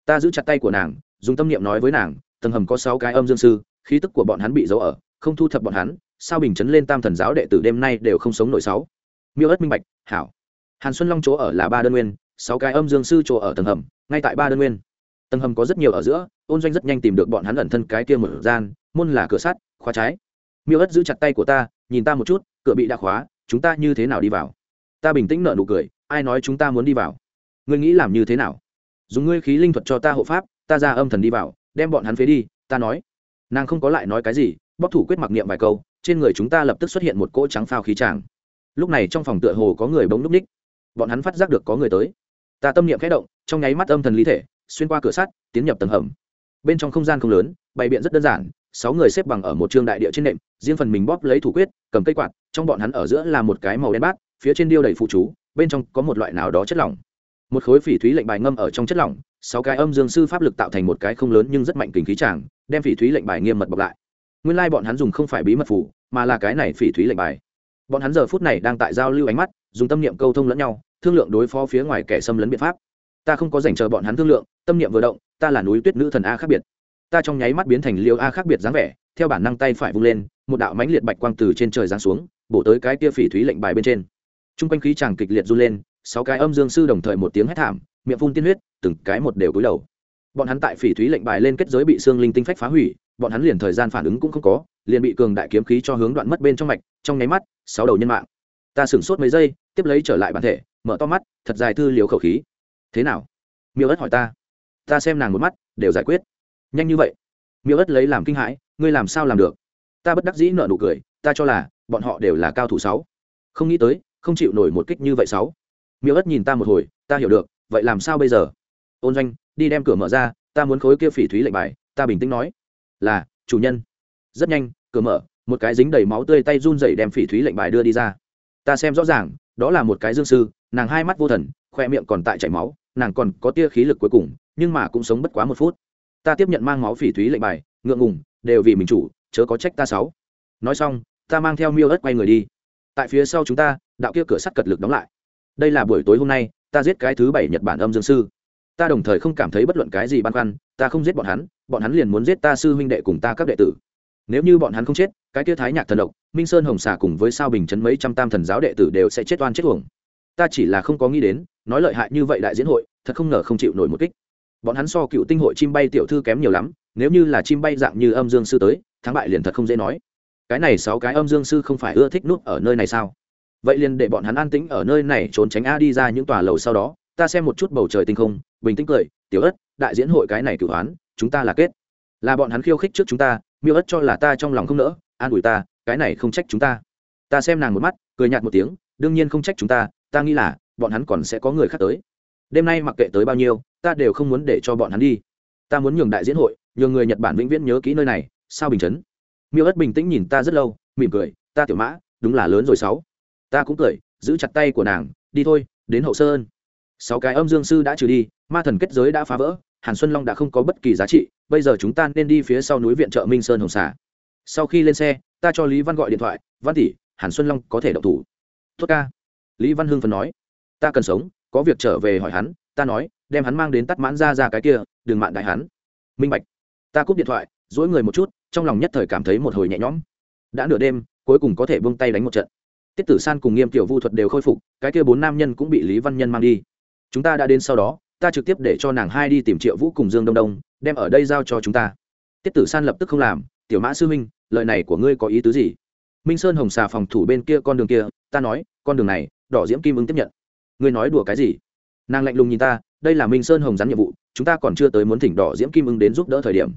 Ta giữ chặt tay của nàng, dùng tâm niệm nói với nàng, tầng hầm có sáu cái âm dương sư, khí tức của bọn hắn bị giấu ở không thu thập bọn hắn, sao bình chấn lên tam thần giáo đệ tử đêm nay đều không sống nổi sáu? Miêu ớt minh bạch, hảo. Hàn xuân long chỗ ở là ba đơn nguyên, sáu cái âm dương sư chỗ ở tầng hầm, ngay tại ba đơn nguyên. Tầng hầm có rất nhiều ở giữa, ôn doanh rất nhanh tìm được bọn hắn ẩn thân cái kia một gian, môn là cửa sắt, khóa trái. Miêu ớt giữ chặt tay của ta, nhìn ta một chút, cửa bị đã khóa, chúng ta như thế nào đi vào? Ta bình tĩnh nở nụ cười, ai nói chúng ta muốn đi vào? Ngươi nghĩ làm như thế nào? Dùng ngươi khí linh thuật cho ta hộ pháp, ta ra âm thần đi vào, đem bọn hắn phế đi, ta nói. Nàng không có lại nói cái gì bóc thủ quyết mặc niệm vài câu, trên người chúng ta lập tức xuất hiện một cỗ trắng phao khí tràng. Lúc này trong phòng tựa hồ có người bỗng núp ních. Bọn hắn phát giác được có người tới. Ta tâm niệm khẽ động, trong nháy mắt âm thần lý thể, xuyên qua cửa sắt, tiến nhập tầng hầm. Bên trong không gian không lớn, bày biện rất đơn giản, sáu người xếp bằng ở một trường đại địa trên nệm, riêng phần mình bóp lấy thủ quyết, cầm cây quạt, trong bọn hắn ở giữa là một cái màu đen bát, phía trên điêu đầy phụ chú, bên trong có một loại nào đó chất lỏng. Một khối phỉ thúy lệnh bài ngâm ở trong chất lỏng, sáu cái âm dương sư pháp lực tạo thành một cái không lớn nhưng rất mạnh kình khí tràng, đem phỉ thúy lệnh bài nghiêm mật bọc lại nguyên lai bọn hắn dùng không phải bí mật phủ, mà là cái này phỉ thúy lệnh bài. Bọn hắn giờ phút này đang tại giao lưu ánh mắt, dùng tâm niệm câu thông lẫn nhau, thương lượng đối phó phía ngoài kẻ xâm lấn biện pháp. Ta không có dành chờ bọn hắn thương lượng, tâm niệm vừa động, ta là núi tuyết nữ thần a khác biệt. Ta trong nháy mắt biến thành liêu a khác biệt dáng vẻ, theo bản năng tay phải vung lên, một đạo mãnh liệt bạch quang từ trên trời giáng xuống, bổ tới cái kia phỉ thúy lệnh bài bên trên. T r u n g quanh khí chàng kịch liệt run lên, sáu cái âm dương sư đồng thời một tiếng hét thảm, miệng phun tiên huyết, từng cái một đều cúi đầu. Bọn hắn tại phỉ thúy lệnh bài lên kết giới bị xương linh tinh phách phá hủy bọn hắn liền thời gian phản ứng cũng không có, liền bị cường đại kiếm khí cho hướng đoạn mất bên trong mạch, trong nháy mắt, sáu đầu nhân mạng. Ta sửng sốt mấy giây, tiếp lấy trở lại bản thể, mở to mắt, thật dài thư liều khẩu khí. Thế nào? Miêu ất hỏi ta. Ta xem nàng một mắt, đều giải quyết. Nhanh như vậy? Miêu ất lấy làm kinh hãi, ngươi làm sao làm được? Ta bất đắc dĩ nợ nụ cười, ta cho là, bọn họ đều là cao thủ sáu. Không nghĩ tới, không chịu nổi một kích như vậy sáu. Miêu ất nhìn ta một hồi, ta hiểu được, vậy làm sao bây giờ? Ôn doanh, đi đem cửa mở ra, ta muốn khối kia phỉ thúy lệnh bài, ta bình tĩnh nói là, chủ nhân. Rất nhanh, cửa mở, một cái dính đầy máu tươi tay run rẩy đem phỉ thúy lệnh bài đưa đi ra. Ta xem rõ ràng, đó là một cái dương sư, nàng hai mắt vô thần, khoe miệng còn tại chảy máu, nàng còn có tia khí lực cuối cùng, nhưng mà cũng sống bất quá một phút. Ta tiếp nhận mang máu phỉ thúy lệnh bài, ngượng ngùng, đều vì mình chủ, chớ có trách ta sáu nói xong, ta mang theo miêu ớt quay người đi. Tại phía sau chúng ta, đạo kia cửa sắt cật lực đóng lại. Đây là buổi tối hôm nay, ta giết cái thứ bảy nhật bản âm dương sư ta đồng thời không cảm thấy bất luận cái gì băn khoăn, ta không giết bọn hắn bọn hắn liền muốn giết ta sư huynh đệ cùng ta các đệ tử. Nếu như bọn hắn không chết, cái tiêu thái nhạc thần độc, minh sơn hồng xà cùng với sao bình chấn mấy trăm tam thần giáo đệ tử đều sẽ chết oan chết uổng. Ta chỉ là không có nghĩ đến, nói lợi hại như vậy đại diễn hội, thật không ngờ không chịu nổi một kích. Bọn hắn so cựu tinh hội chim bay tiểu thư kém nhiều lắm, nếu như là chim bay dạng như âm dương sư tới, thắng bại liền thật không dễ nói. Cái này sáu cái âm dương sư không phải ưa thích nút ở nơi này sao? Vậy liền để bọn hắn an tĩnh ở nơi này, trốn tránh a đi ra những tòa lầu sau đó ta xem một chút bầu trời tinh không, bình tĩnh cười, tiểu ất, đại diễn hội cái này cửu hoán, chúng ta là kết. Là bọn hắn khiêu khích trước chúng ta, miêu ất cho là ta trong lòng không nỡ, an ủi ta, cái này không trách chúng ta. Ta xem nàng một mắt, cười nhạt một tiếng, đương nhiên không trách chúng ta ta nghĩ là, bọn hắn còn sẽ có người khác tới. Đêm nay mặc kệ tới bao nhiêu, ta đều không muốn để cho bọn hắn đi. Ta muốn nhường đại diễn hội, nhường người nhật bản vĩnh viễn nhớ kỹ nơi này, sao bình chấn? Miêu ất bình tĩnh nhìn ta rất lâu, mỉm cười, ta tiểu mã, đúng là lớn rồi sáu. Ta cũng cười, giữ chặt tay của nàng, đi thôi, đến hậu sơn sáu cái âm dương sư đã trừ đi, ma thần kết giới đã phá vỡ, hàn xuân long đã không có bất kỳ giá trị, bây giờ chúng ta nên đi phía sau núi viện trợ minh sơn hồng xà. Sau khi lên xe, ta cho lý văn gọi điện thoại, văn tỷ, hàn xuân long có thể động thủ. Tốt ca. Lý văn hưng phần nói. Ta cần sống, có việc trở về hỏi hắn, ta nói, đem hắn mang đến tắt mãn ra ra cái kia, đừng mạn đại hắn. Minh bạch. Ta cúp điện thoại dỗi người một chút, trong lòng nhất thời cảm thấy một hồi nhẹ nhõm. Đã nửa đêm, cuối cùng có thể buông tay đánh một trận. Tiết tử san cùng nghiêm tiểu vu thuật đều khôi phục, cái kia bốn nam nhân cũng bị lý văn nhân mang đi chúng ta đã đến sau đó, ta trực tiếp để cho nàng hai đi tìm triệu vũ cùng dương đông đông, đem ở đây giao cho chúng ta. Tiết tử san lập tức không làm, tiểu mã sư minh lợi này của ngươi có ý tứ gì? Minh sơn hồng xà phòng thủ bên kia con đường kia, ta nói, con đường này, đỏ diễm kim ứng tiếp nhận. Ngươi nói đùa cái gì? Nàng lạnh lùng nhìn ta, đây là minh sơn hồng rắn nhiệm vụ, chúng ta còn chưa tới muốn thỉnh đỏ diễm kim ứng đến giúp đỡ thời điểm.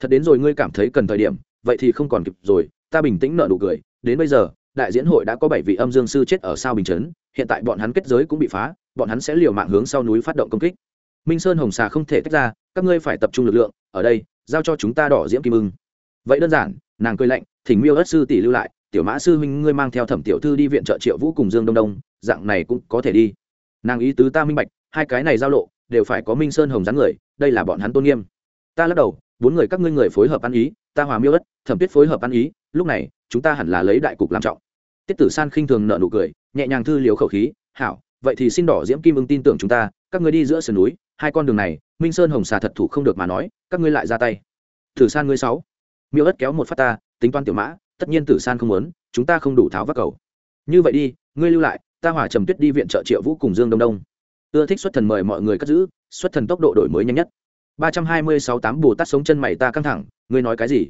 Thật đến rồi ngươi cảm thấy cần thời điểm, vậy thì không còn kịp rồi, ta bình tĩnh nợ nụ cười, đến bây giờ, đại diễn hội đã có bảy vị âm dương sư chết ở sao bình chấn, hiện tại bọn hắn kết giới cũng bị phá bọn hắn sẽ liều mạng hướng sau núi phát động công kích. Minh sơn hồng xà không thể tách ra, các ngươi phải tập trung lực lượng, ở đây, giao cho chúng ta đỏ diễm kim ưng. Vậy đơn giản, nàng cười lạnh, thỉnh miêu ất sư tỷ lưu lại, tiểu mã sư huynh ngươi mang theo thẩm tiểu thư đi viện trợ triệu vũ cùng dương đông đông, dạng này cũng có thể đi. Nàng ý tứ ta minh bạch, hai cái này giao lộ, đều phải có minh sơn hồng dáng người, đây là bọn hắn tôn nghiêm. Ta lắc đầu, bốn người các ngươi người phối hợp ăn ý, ta hòa miêu ất thẩm tuyết phối hợp ăn ý, lúc này, chúng ta hẳn là lấy đại cục làm trọng. Tiết tử san khinh thường nợ nụ cười, nhẹ nhàng thư liều khẩu khí, hảo vậy thì xin đỏ diễm kim ưng tin tưởng chúng ta, các ngươi đi giữa sườn núi, hai con đường này, minh sơn hồng xà thật thủ không được mà nói, các ngươi lại ra tay. Tử san ngươi sáu. Miêu ất kéo một phát ta, tính toán tiểu mã, tất nhiên tử san không muốn, chúng ta không đủ tháo vác cầu. Như vậy đi, ngươi lưu lại, ta hỏa trầm tuyết đi viện trợ triệu vũ cùng dương đông đông. Ưa thích xuất thần mời mọi người cất giữ, xuất thần tốc độ đổi mới nhanh nhất. Ba trăm hai mươi sáu tám bồ tát sống chân mày ta căng thẳng, ngươi nói cái gì?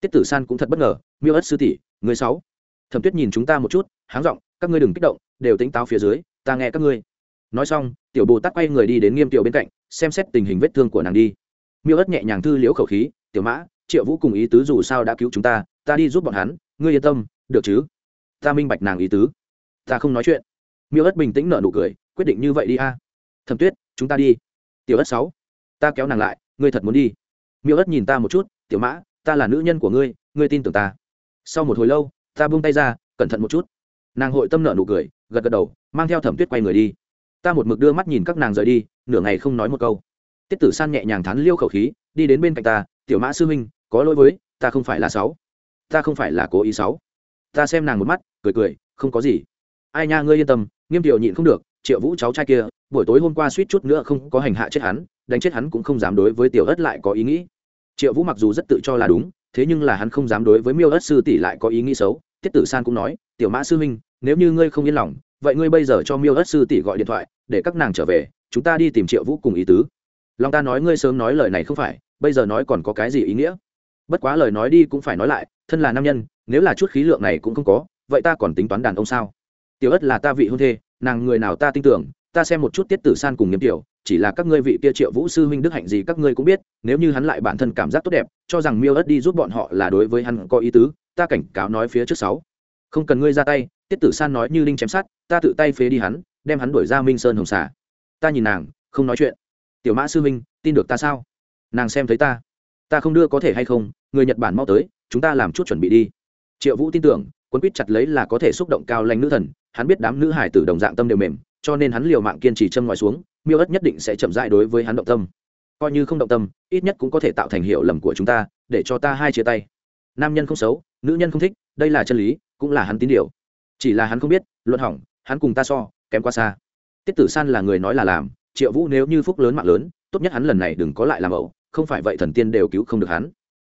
Tiết tử san cũng thật bất ngờ, miêu ất sư tỷ người sáu. Thẩm tuyết nhìn chúng ta một chút, háng r ộ n g các ngươi đừng kích động, đều tính táo phía dưới, ta nghe các ngươi. Nói xong, tiểu bồ tát quay người đi đến nghiêm tiểu bên cạnh, xem xét tình hình vết thương của nàng đi. Miêu ất nhẹ nhàng thư liễu khẩu khí, tiểu mã, triệu vũ cùng ý tứ dù sao đã cứu chúng ta ta đi giúp bọn hắn, ngươi yên tâm, được chứ? Ta minh bạch nàng ý tứ. Ta không nói chuyện. Miêu ất bình tĩnh nở nụ cười, quyết định như vậy đi a. Thẩm tuyết, chúng ta đi. Tiểu ất sáu, ta kéo nàng lại, ngươi thật muốn đi. Miêu ất nhìn ta một chút, tiểu mã, ta là nữ nhân của ngươi ngươi tin tưởng ta. Sau một hồi lâu, ta buông tay ra, cẩn thận một chút nàng hội tâm nợ nụ cười, gật gật đầu, mang theo thẩm tuyết quay người đi. Ta một mực đưa mắt nhìn các nàng rời đi, nửa ngày không nói một câu. Tiết tử san nhẹ nhàng thắn liêu khẩu khí, đi đến bên cạnh ta, tiểu mã sư huynh, có lỗi với, ta không phải là sáu. Ta không phải là cố ý sáu. Ta xem nàng một mắt, cười cười, không có gì. Ai nha, ngươi yên tâm, nghiêm tiểu nhịn không được, triệu vũ cháu trai kia, buổi tối hôm qua suýt chút nữa không có hành hạ chết hắn, đánh chết hắn cũng không dám đối với tiểu ất lại có ý nghĩ. Triệu vũ mặc dù rất tự cho là đúng, thế nhưng là hắn không dám đối với miêu ất sư tỷ lại có ý nghĩ xấu, tiết tử san cũng nói tiểu mã sư huynh, nếu như ngươi không yên lòng, vậy ngươi bây giờ cho miêu ất sư tỷ gọi điện thoại, để các nàng trở về, chúng ta đi tìm triệu vũ cùng ý tứ. Lòng ta nói ngươi sớm nói lời này không phải, bây giờ nói còn có cái gì ý nghĩa? Bất quá lời nói đi cũng phải nói lại, thân là nam nhân, nếu là chút khí lượng này cũng không có, vậy ta còn tính toán đàn ông sao? Tiểu ất là ta vị hôn thê, nàng người nào ta tin tưởng, ta xem một chút tiết tử san cùng nghiêm tiểu, chỉ là các ngươi vị kia triệu vũ sư huynh đức hạnh gì các ngươi cũng biết, nếu như hắn lại bản thân cảm giác tốt đẹp, cho rằng miêu ất đi giúp bọn họ là đối với hắn có ý tứ, ta cảnh cáo nói phía trước sáu không cần ngươi ra tay, tiết tử san nói như linh chém sát, ta tự tay phế đi hắn, đem hắn đuổi ra minh sơn hồng xà. Ta nhìn nàng, không nói chuyện. Tiểu mã sư Minh, tin được ta sao? Nàng xem thấy ta. Ta không đưa có thể hay không, người nhật bản mau tới, chúng ta làm chút chuẩn bị đi. Triệu vũ tin tưởng quân quýt chặt lấy là có thể xúc động cao lanh nữ thần, hắn biết đám nữ hải tử đồng dạng tâm đều mềm, cho nên hắn liều mạng kiên trì châm ngoài xuống, miêu ất nhất định sẽ chậm dại đối với hắn động tâm. Coi như không động tâm, ít nhất cũng có thể tạo thành hiệu lầm của chúng ta, để cho ta hai chia tay. Nam nhân không xấu, nữ nhân không thích, đây là chân lý cũng là hắn tín điều. Chỉ là hắn không biết, luận hỏng, hắn cùng ta so, kém quá xa. Tiết tử san là người nói là làm, triệu vũ nếu như phúc lớn mạng lớn, tốt nhất hắn lần này đừng có lại làm ẩu, không phải vậy thần tiên đều cứu không được hắn.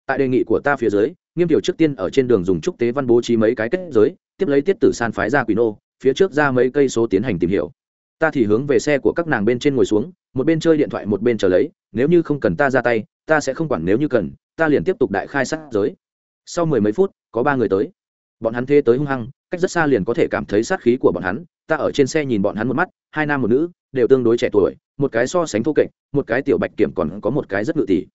Tại đề nghị của ta phía dưới, nghiêm tiểu trước tiên ở trên đường dùng trúc tế văn bố trí mấy cái kết giới, tiếp lấy tiết tử san phái ra quỷ nô, phía trước ra mấy cây số tiến hành tìm hiểu. Ta thì hướng về xe của các nàng bên trên ngồi xuống, một bên chơi điện thoại một bên chờ lấy, nếu như không cần ta ra tay, ta sẽ không quản nếu như cần, ta liền tiếp tục đại khai sát giới. Sau mười mấy phút, có ba người tới bọn hắn thế tới hung hăng, cách rất xa liền có thể cảm thấy sát khí của bọn hắn. Ta ở trên xe nhìn bọn hắn một mắt, hai nam một nữ, đều tương đối trẻ tuổi, một cái so sánh thô kệch, một cái tiểu bạch kiểm còn có một cái rất ngự tỷ.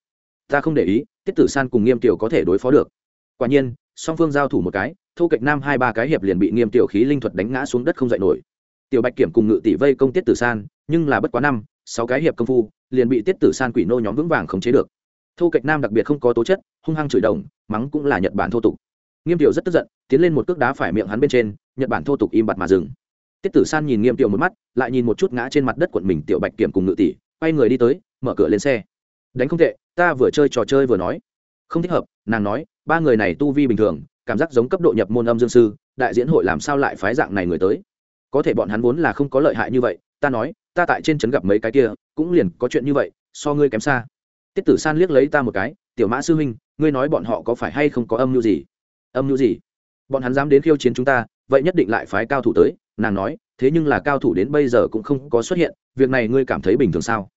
Ta không để ý, tiết tử san cùng nghiêm tiểu có thể đối phó được. Quả nhiên, song phương giao thủ một cái, thô kệch nam hai ba cái hiệp liền bị nghiêm tiểu khí linh thuật đánh ngã xuống đất không dậy nổi. Tiểu bạch kiểm cùng ngự tỷ vây công tiết tử san, nhưng là bất quá năm, sáu cái hiệp công phu, liền bị tiết tử san quỷ nô nhóm vững vàng khống chế được. Thô kệch nam đặc biệt không có tố chất, hung hăng chửi đồng, mắng cũng là nhật bản thô tục nghiêm tiểu rất tức giận, tiến lên một cước đá phải miệng hắn bên trên, nhật bản thô tục im bặt mà dừng. Tiết tử san nhìn nghiêm tiểu một mắt, lại nhìn một chút ngã trên mặt đất quận mình tiểu bạch kiểm cùng ngự tỷ, quay người đi tới, mở cửa lên xe. Đánh không tệ, ta vừa chơi trò chơi vừa nói. Không thích hợp, nàng nói, ba người này tu vi bình thường, cảm giác giống cấp độ nhập môn âm dương sư, đại diễn hội làm sao lại phái dạng này người tới? Có thể bọn hắn vốn là không có lợi hại như vậy, ta nói, ta tại trên trấn gặp mấy cái kia, cũng liền có chuyện như vậy, so ngươi kém xa. Tiết tử san liếc lấy ta một cái, tiểu mã sư huynh, ngươi nói bọn họ có phải hay không có âm mưu gì? Âm mưu gì? Bọn hắn dám đến khiêu chiến chúng ta, vậy nhất định lại phái cao thủ tới, nàng nói, thế nhưng là cao thủ đến bây giờ cũng không có xuất hiện, việc này ngươi cảm thấy bình thường sao?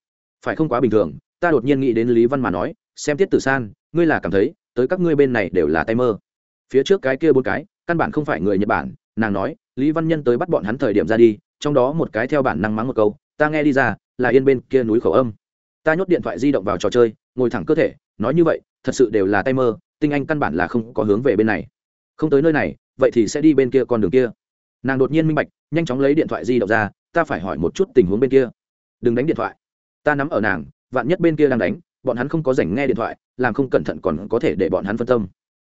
Phải không quá bình thường, ta đột nhiên nghĩ đến lý văn mà nói, xem tiết tử san, ngươi là cảm thấy, tới các ngươi bên này đều là tay mơ. Phía trước cái kia bốn cái, căn bản không phải người nhật bản, nàng nói, lý văn nhân tới bắt bọn hắn thời điểm ra đi, trong đó một cái theo bản năng mắng một câu, ta nghe đi ra, là yên bên kia núi khẩu âm. Ta nhốt điện thoại di động vào trò chơi, ngồi thẳng cơ thể, nói như vậy, thật sự đều là tay mơ tinh anh căn bản là không có hướng về bên này. Không tới nơi này, vậy thì sẽ đi bên kia con đường kia. Nàng đột nhiên minh bạch, nhanh chóng lấy điện thoại di động ra, ta phải hỏi một chút tình huống bên kia. Đừng đánh điện thoại. Ta nắm ở nàng, vạn nhất bên kia đang đánh, bọn hắn không có rảnh nghe điện thoại, làm không cẩn thận còn có thể để bọn hắn phân tâm.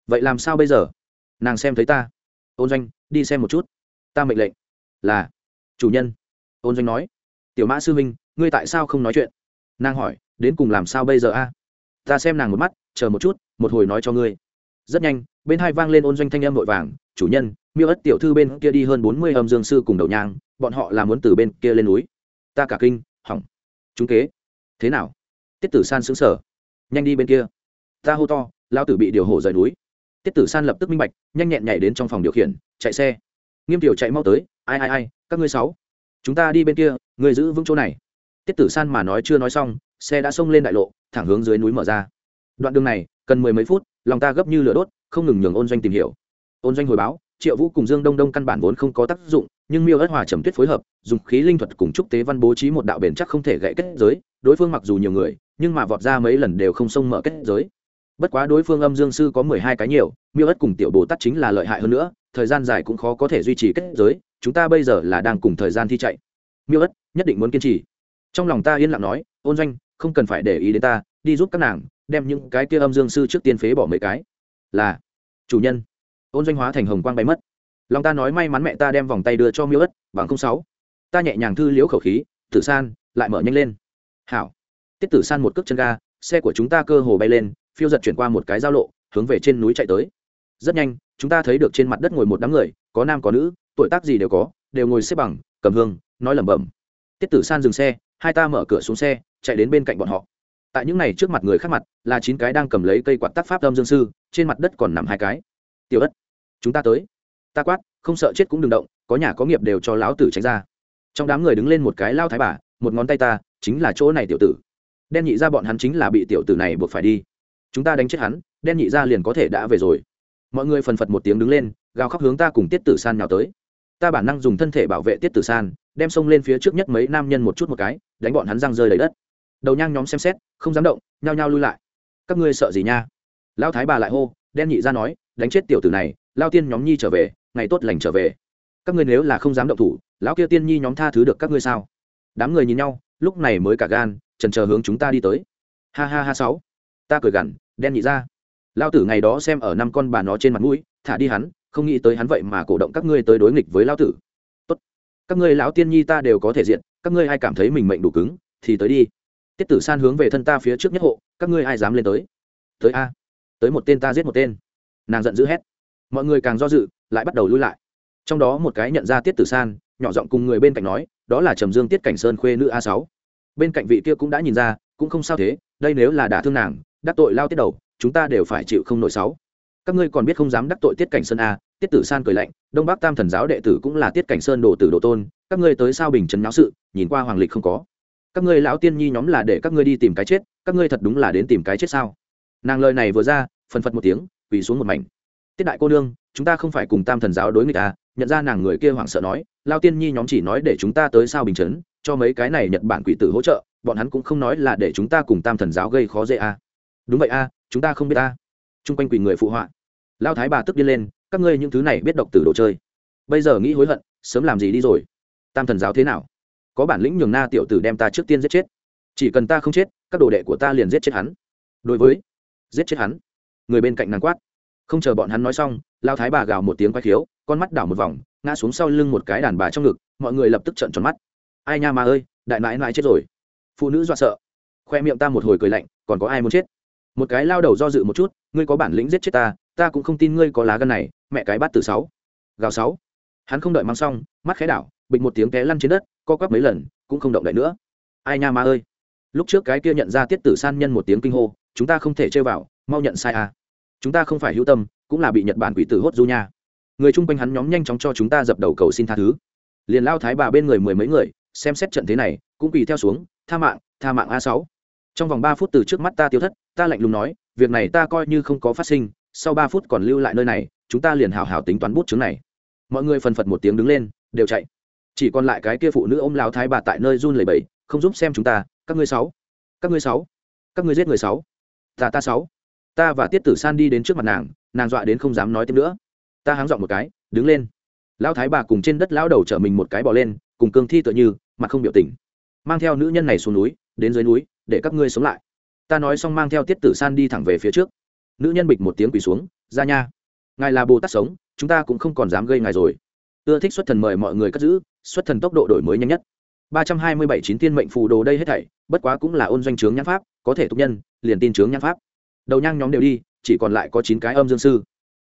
Vậy làm sao bây giờ? Nàng xem thấy ta. Ôn doanh, đi xem một chút. Ta mệnh lệnh là chủ nhân. Ôn doanh nói. Tiểu mã sư minh, ngươi tại sao không nói chuyện? Nàng hỏi, đến cùng làm sao bây giờ a? Ta xem nàng một mắt, chờ một chút, một hồi nói cho ngươi. Rất nhanh, bên hai vang lên ôn doanh thanh âm vội vàng, chủ nhân, miêu ất tiểu thư bên kia đi hơn bốn mươi âm dương sư cùng đầu nhang, bọn họ là muốn từ bên kia lên núi. Ta cả kinh, hỏng. Chúng kế. Thế nào? Tiết tử san xứng sở nhanh đi bên kia. Ta hô to lao tử bị điều hổ rời núi. Tiết tử san lập tức minh bạch, nhanh nhẹn nhảy đến trong phòng điều khiển, chạy xe. Nghiêm tiểu chạy mau tới, ai ai ai, các ngươi sáu, chúng ta đi bên kia người giữ vững chỗ này tiết tử san mà nói chưa nói xong, xe đã xông lên đại lộ, thẳng hướng dưới núi mở ra. Đoạn đường này, cần mười mấy phút, lòng ta gấp như lửa đốt, không ngừng nhường ôn doanh tìm hiểu. Ôn doanh hồi báo, triệu vũ cùng dương đông đông căn bản vốn không có tác dụng, nhưng miêu ất hòa trầm tuyết phối hợp, dùng khí linh thuật cùng trúc tế văn bố trí một đạo bền chắc không thể gãy kết giới, đối phương mặc dù nhiều người, nhưng mà vọt ra mấy lần đều không xông mở kết giới. Bất quá đối phương âm dương sư có mười hai cái nhiều, miêu ất cùng tiểu bồ tát chính là lợi hại hơn nữa, thời gian dài cũng khó có thể duy trì kết giới, chúng ta bây giờ là đang cùng thời gian thi chạy. Miêu ất, nhất định muốn kiên trì trong lòng ta yên lặng nói, ôn doanh, không cần phải để ý đến ta, đi giúp các nàng, đem những cái kia âm dương sư trước tiên phế bỏ mấy cái. Là, chủ nhân. Ôn doanh hóa thành hồng quang bay mất. Lòng ta nói may mắn mẹ ta đem vòng tay đưa cho miêu ất, bằng không sáu. Ta nhẹ nhàng thư liễu khẩu khí, tử san, lại mở nhanh lên. Hảo. Tiết tử san một cước chân ga, xe của chúng ta cơ hồ bay lên, phiêu giật chuyển qua một cái giao lộ, hướng về trên núi chạy tới. Rất nhanh, chúng ta thấy được trên mặt đất ngồi một đám người, có nam có nữ, tuổi tác gì đều có, đều ngồi xếp bằng, cầm hương, nói lẩm bẩm. Tiết tử san dừng xe hai ta mở cửa xuống xe, chạy đến bên cạnh bọn họ. Tại những n à y trước mặt người khác mặt, là chín cái đang cầm lấy cây quạt tác pháp âm dương sư, trên mặt đất còn nằm hai cái. Tiểu ất, chúng ta tới. Ta quát, không sợ chết cũng đừng động, có nhà có nghiệp đều cho lão tử tránh ra. Trong đám người đứng lên một cái lao thái bà, một ngón tay ta, chính là chỗ này tiểu tử. Đen nhị ra bọn hắn chính là bị tiểu tử này buộc phải đi. Chúng ta đánh chết hắn, đen nhị ra liền có thể đã về rồi. Mọi người phần phật một tiếng đứng lên, gào khóc hướng ta cùng tiết tử san nào tới. Ta bản năng dùng thân thể bảo vệ tiết tử san, đem xông lên phía trước nhất mấy nam nhân một chút một cái đánh bọn hắn răng rơi đầy đất. Đầu nhang nhóm xem xét, không dám động, nhao nhao lui lại. Các ngươi sợ gì nha? Lão thái bà lại hô, đen nhị ra nói, đánh chết tiểu tử này, lao tiên nhóm nhi trở về, ngày tốt lành trở về. Các ngươi nếu là không dám động thủ, lão kia tiên nhi nhóm tha thứ được các ngươi sao? Đám người nhìn nhau, lúc này mới cả gan trần chờ hướng chúng ta đi tới. Ha ha ha sáu. Ta cười gằn, đen nhị ra. Lao tử ngày đó xem ở năm con bà nó trên mặt mũi, thả đi hắn, không nghĩ tới hắn vậy mà cổ động các ngươi tới đối nghịch với lao tử. Tốt. Các ngươi lão tiên nhi ta đều có thể diện các ngươi ai cảm thấy mình mệnh đủ cứng, thì tới đi. Tiết tử san hướng về thân ta phía trước nhất hộ, các ngươi ai dám lên tới? Tới a. Tới một tên ta giết một tên. Nàng giận dữ hét. Mọi người càng do dự, lại bắt đầu lui lại. Trong đó một cái nhận ra tiết tử san, nhỏ giọng cùng người bên cạnh nói, đó là trầm dương tiết cảnh sơn khuê nữ a sáu. Bên cạnh vị kia cũng đã nhìn ra, cũng không sao thế, đây nếu là đả thương nàng, đắc tội lao tiết đầu, chúng ta đều phải chịu không nổi sáu các ngươi còn biết không dám đắc tội tiết cảnh sơn a tiết tử san cười lạnh, đông bắc tam thần giáo đệ tử cũng là tiết cảnh sơn đồ tử đồ tôn, các ngươi tới sao bình trấn náo sự, nhìn qua hoàng lịch không có. Các ngươi lão tiên nhi nhóm là để các ngươi đi tìm cái chết, các ngươi thật đúng là đến tìm cái chết sao? Nàng lời này vừa ra, phần phật một tiếng, quỳ xuống một mảnh. Tiết đại cô nương, chúng ta không phải cùng tam thần giáo đối người ta à? nhận ra nàng người kia hoảng sợ nói lao tiên nhi nhóm chỉ nói để chúng ta tới sao bình chấn, cho mấy cái này nhật bản quỷ tử hỗ trợ, bọn hắn cũng không nói là để chúng ta cùng tam thần giáo gây khó dễ a đúng vậy a chúng ta không biết a chung quanh quỷ người phụ họa lao thái bà tức điên lên, các ngươi những thứ này biết độc tử đồ chơi. Bây giờ nghĩ hối hận, sớm làm gì đi rồi. Tam thần giáo thế nào? Có bản lĩnh nhường na tiểu tử đem ta trước tiên giết chết. Chỉ cần ta không chết, các đồ đệ của ta liền giết chết hắn. Đối với, giết chết hắn. Người bên cạnh nàng quát. Không chờ bọn hắn nói xong, lao thái bà gào một tiếng quay khiếu, con mắt đảo một vòng, ngã xuống sau lưng một cái đàn bà trong ngực, mọi người lập tức trợn tròn mắt. Ai nha mà ơi, đại mãi mãi chết rồi. Phụ nữ dọa sợ. Khoe miệng ta một hồi cười lạnh, còn có ai muốn chết? Một cái lao đầu do dự một chút, ngươi có bản lĩnh giết chết ta ta cũng không tin ngươi có lá gan này, mẹ cái bắt từ sáu. Gào sáu. Hắn không đợi mang xong, mắt khẽ đảo, bịch một tiếng té lăn trên đất, co quắp mấy lần, cũng không động đậy nữa. Ai nha ma ơi. Lúc trước cái kia nhận ra tiết tử san nhân một tiếng kinh hô, chúng ta không thể chơi vào, mau nhận sai à. Chúng ta không phải hữu tâm, cũng là bị nhật bản quỷ tử hốt du nha. Người chung quanh hắn nhóm nhanh chóng cho chúng ta dập đầu cầu xin tha thứ. Liền lao thái bà bên người mười mấy người, xem xét trận thế này, cũng quỳ theo xuống, tha mạng tha mạng a sáu. Trong vòng ba phút từ trước mắt ta tiêu thất, ta lạnh lùng nói, việc này ta coi như không có phát sinh sau ba phút còn lưu lại nơi này, chúng ta liền hào hào tính toán bút chứng này. Mọi người phần phật một tiếng đứng lên, đều chạy. Chỉ còn lại cái kia phụ nữ ôm lao thái bà tại nơi run lẩy bẩy, không giúp xem chúng ta, các ngươi sáu, các ngươi sáu, các ngươi giết người sáu, ta ta sáu. Ta và tiết tử san đi đến trước mặt nàng nàng dọa đến không dám nói tiếp nữa. Ta háng dọn một cái, đứng lên. Lão thái bà cùng trên đất lão đầu chở mình một cái bỏ lên, cùng cương thi tựa như, mặt không biểu tình. Mang theo nữ nhân này xuống núi, đến dưới núi, để các ngươi sống lại. Ta nói xong mang theo tiết tử san đi thẳng về phía trước nữ nhân bịch một tiếng quỳ xuống ra nha, ngài là bồ tát sống, chúng ta cũng không còn dám gây ngài rồi. Ưa thích xuất thần mời mọi người cất giữ, xuất thần tốc độ đổi mới nhanh nhất. Ba trăm hai mươi bảy chín tiên mệnh phù đồ đây hết thảy, bất quá cũng là ôn doanh trướng nhãn pháp, có thể tục nhân, liền tin trướng nhãn pháp. Đầu nhang nhóm đều đi, chỉ còn lại có chín cái âm dương sư.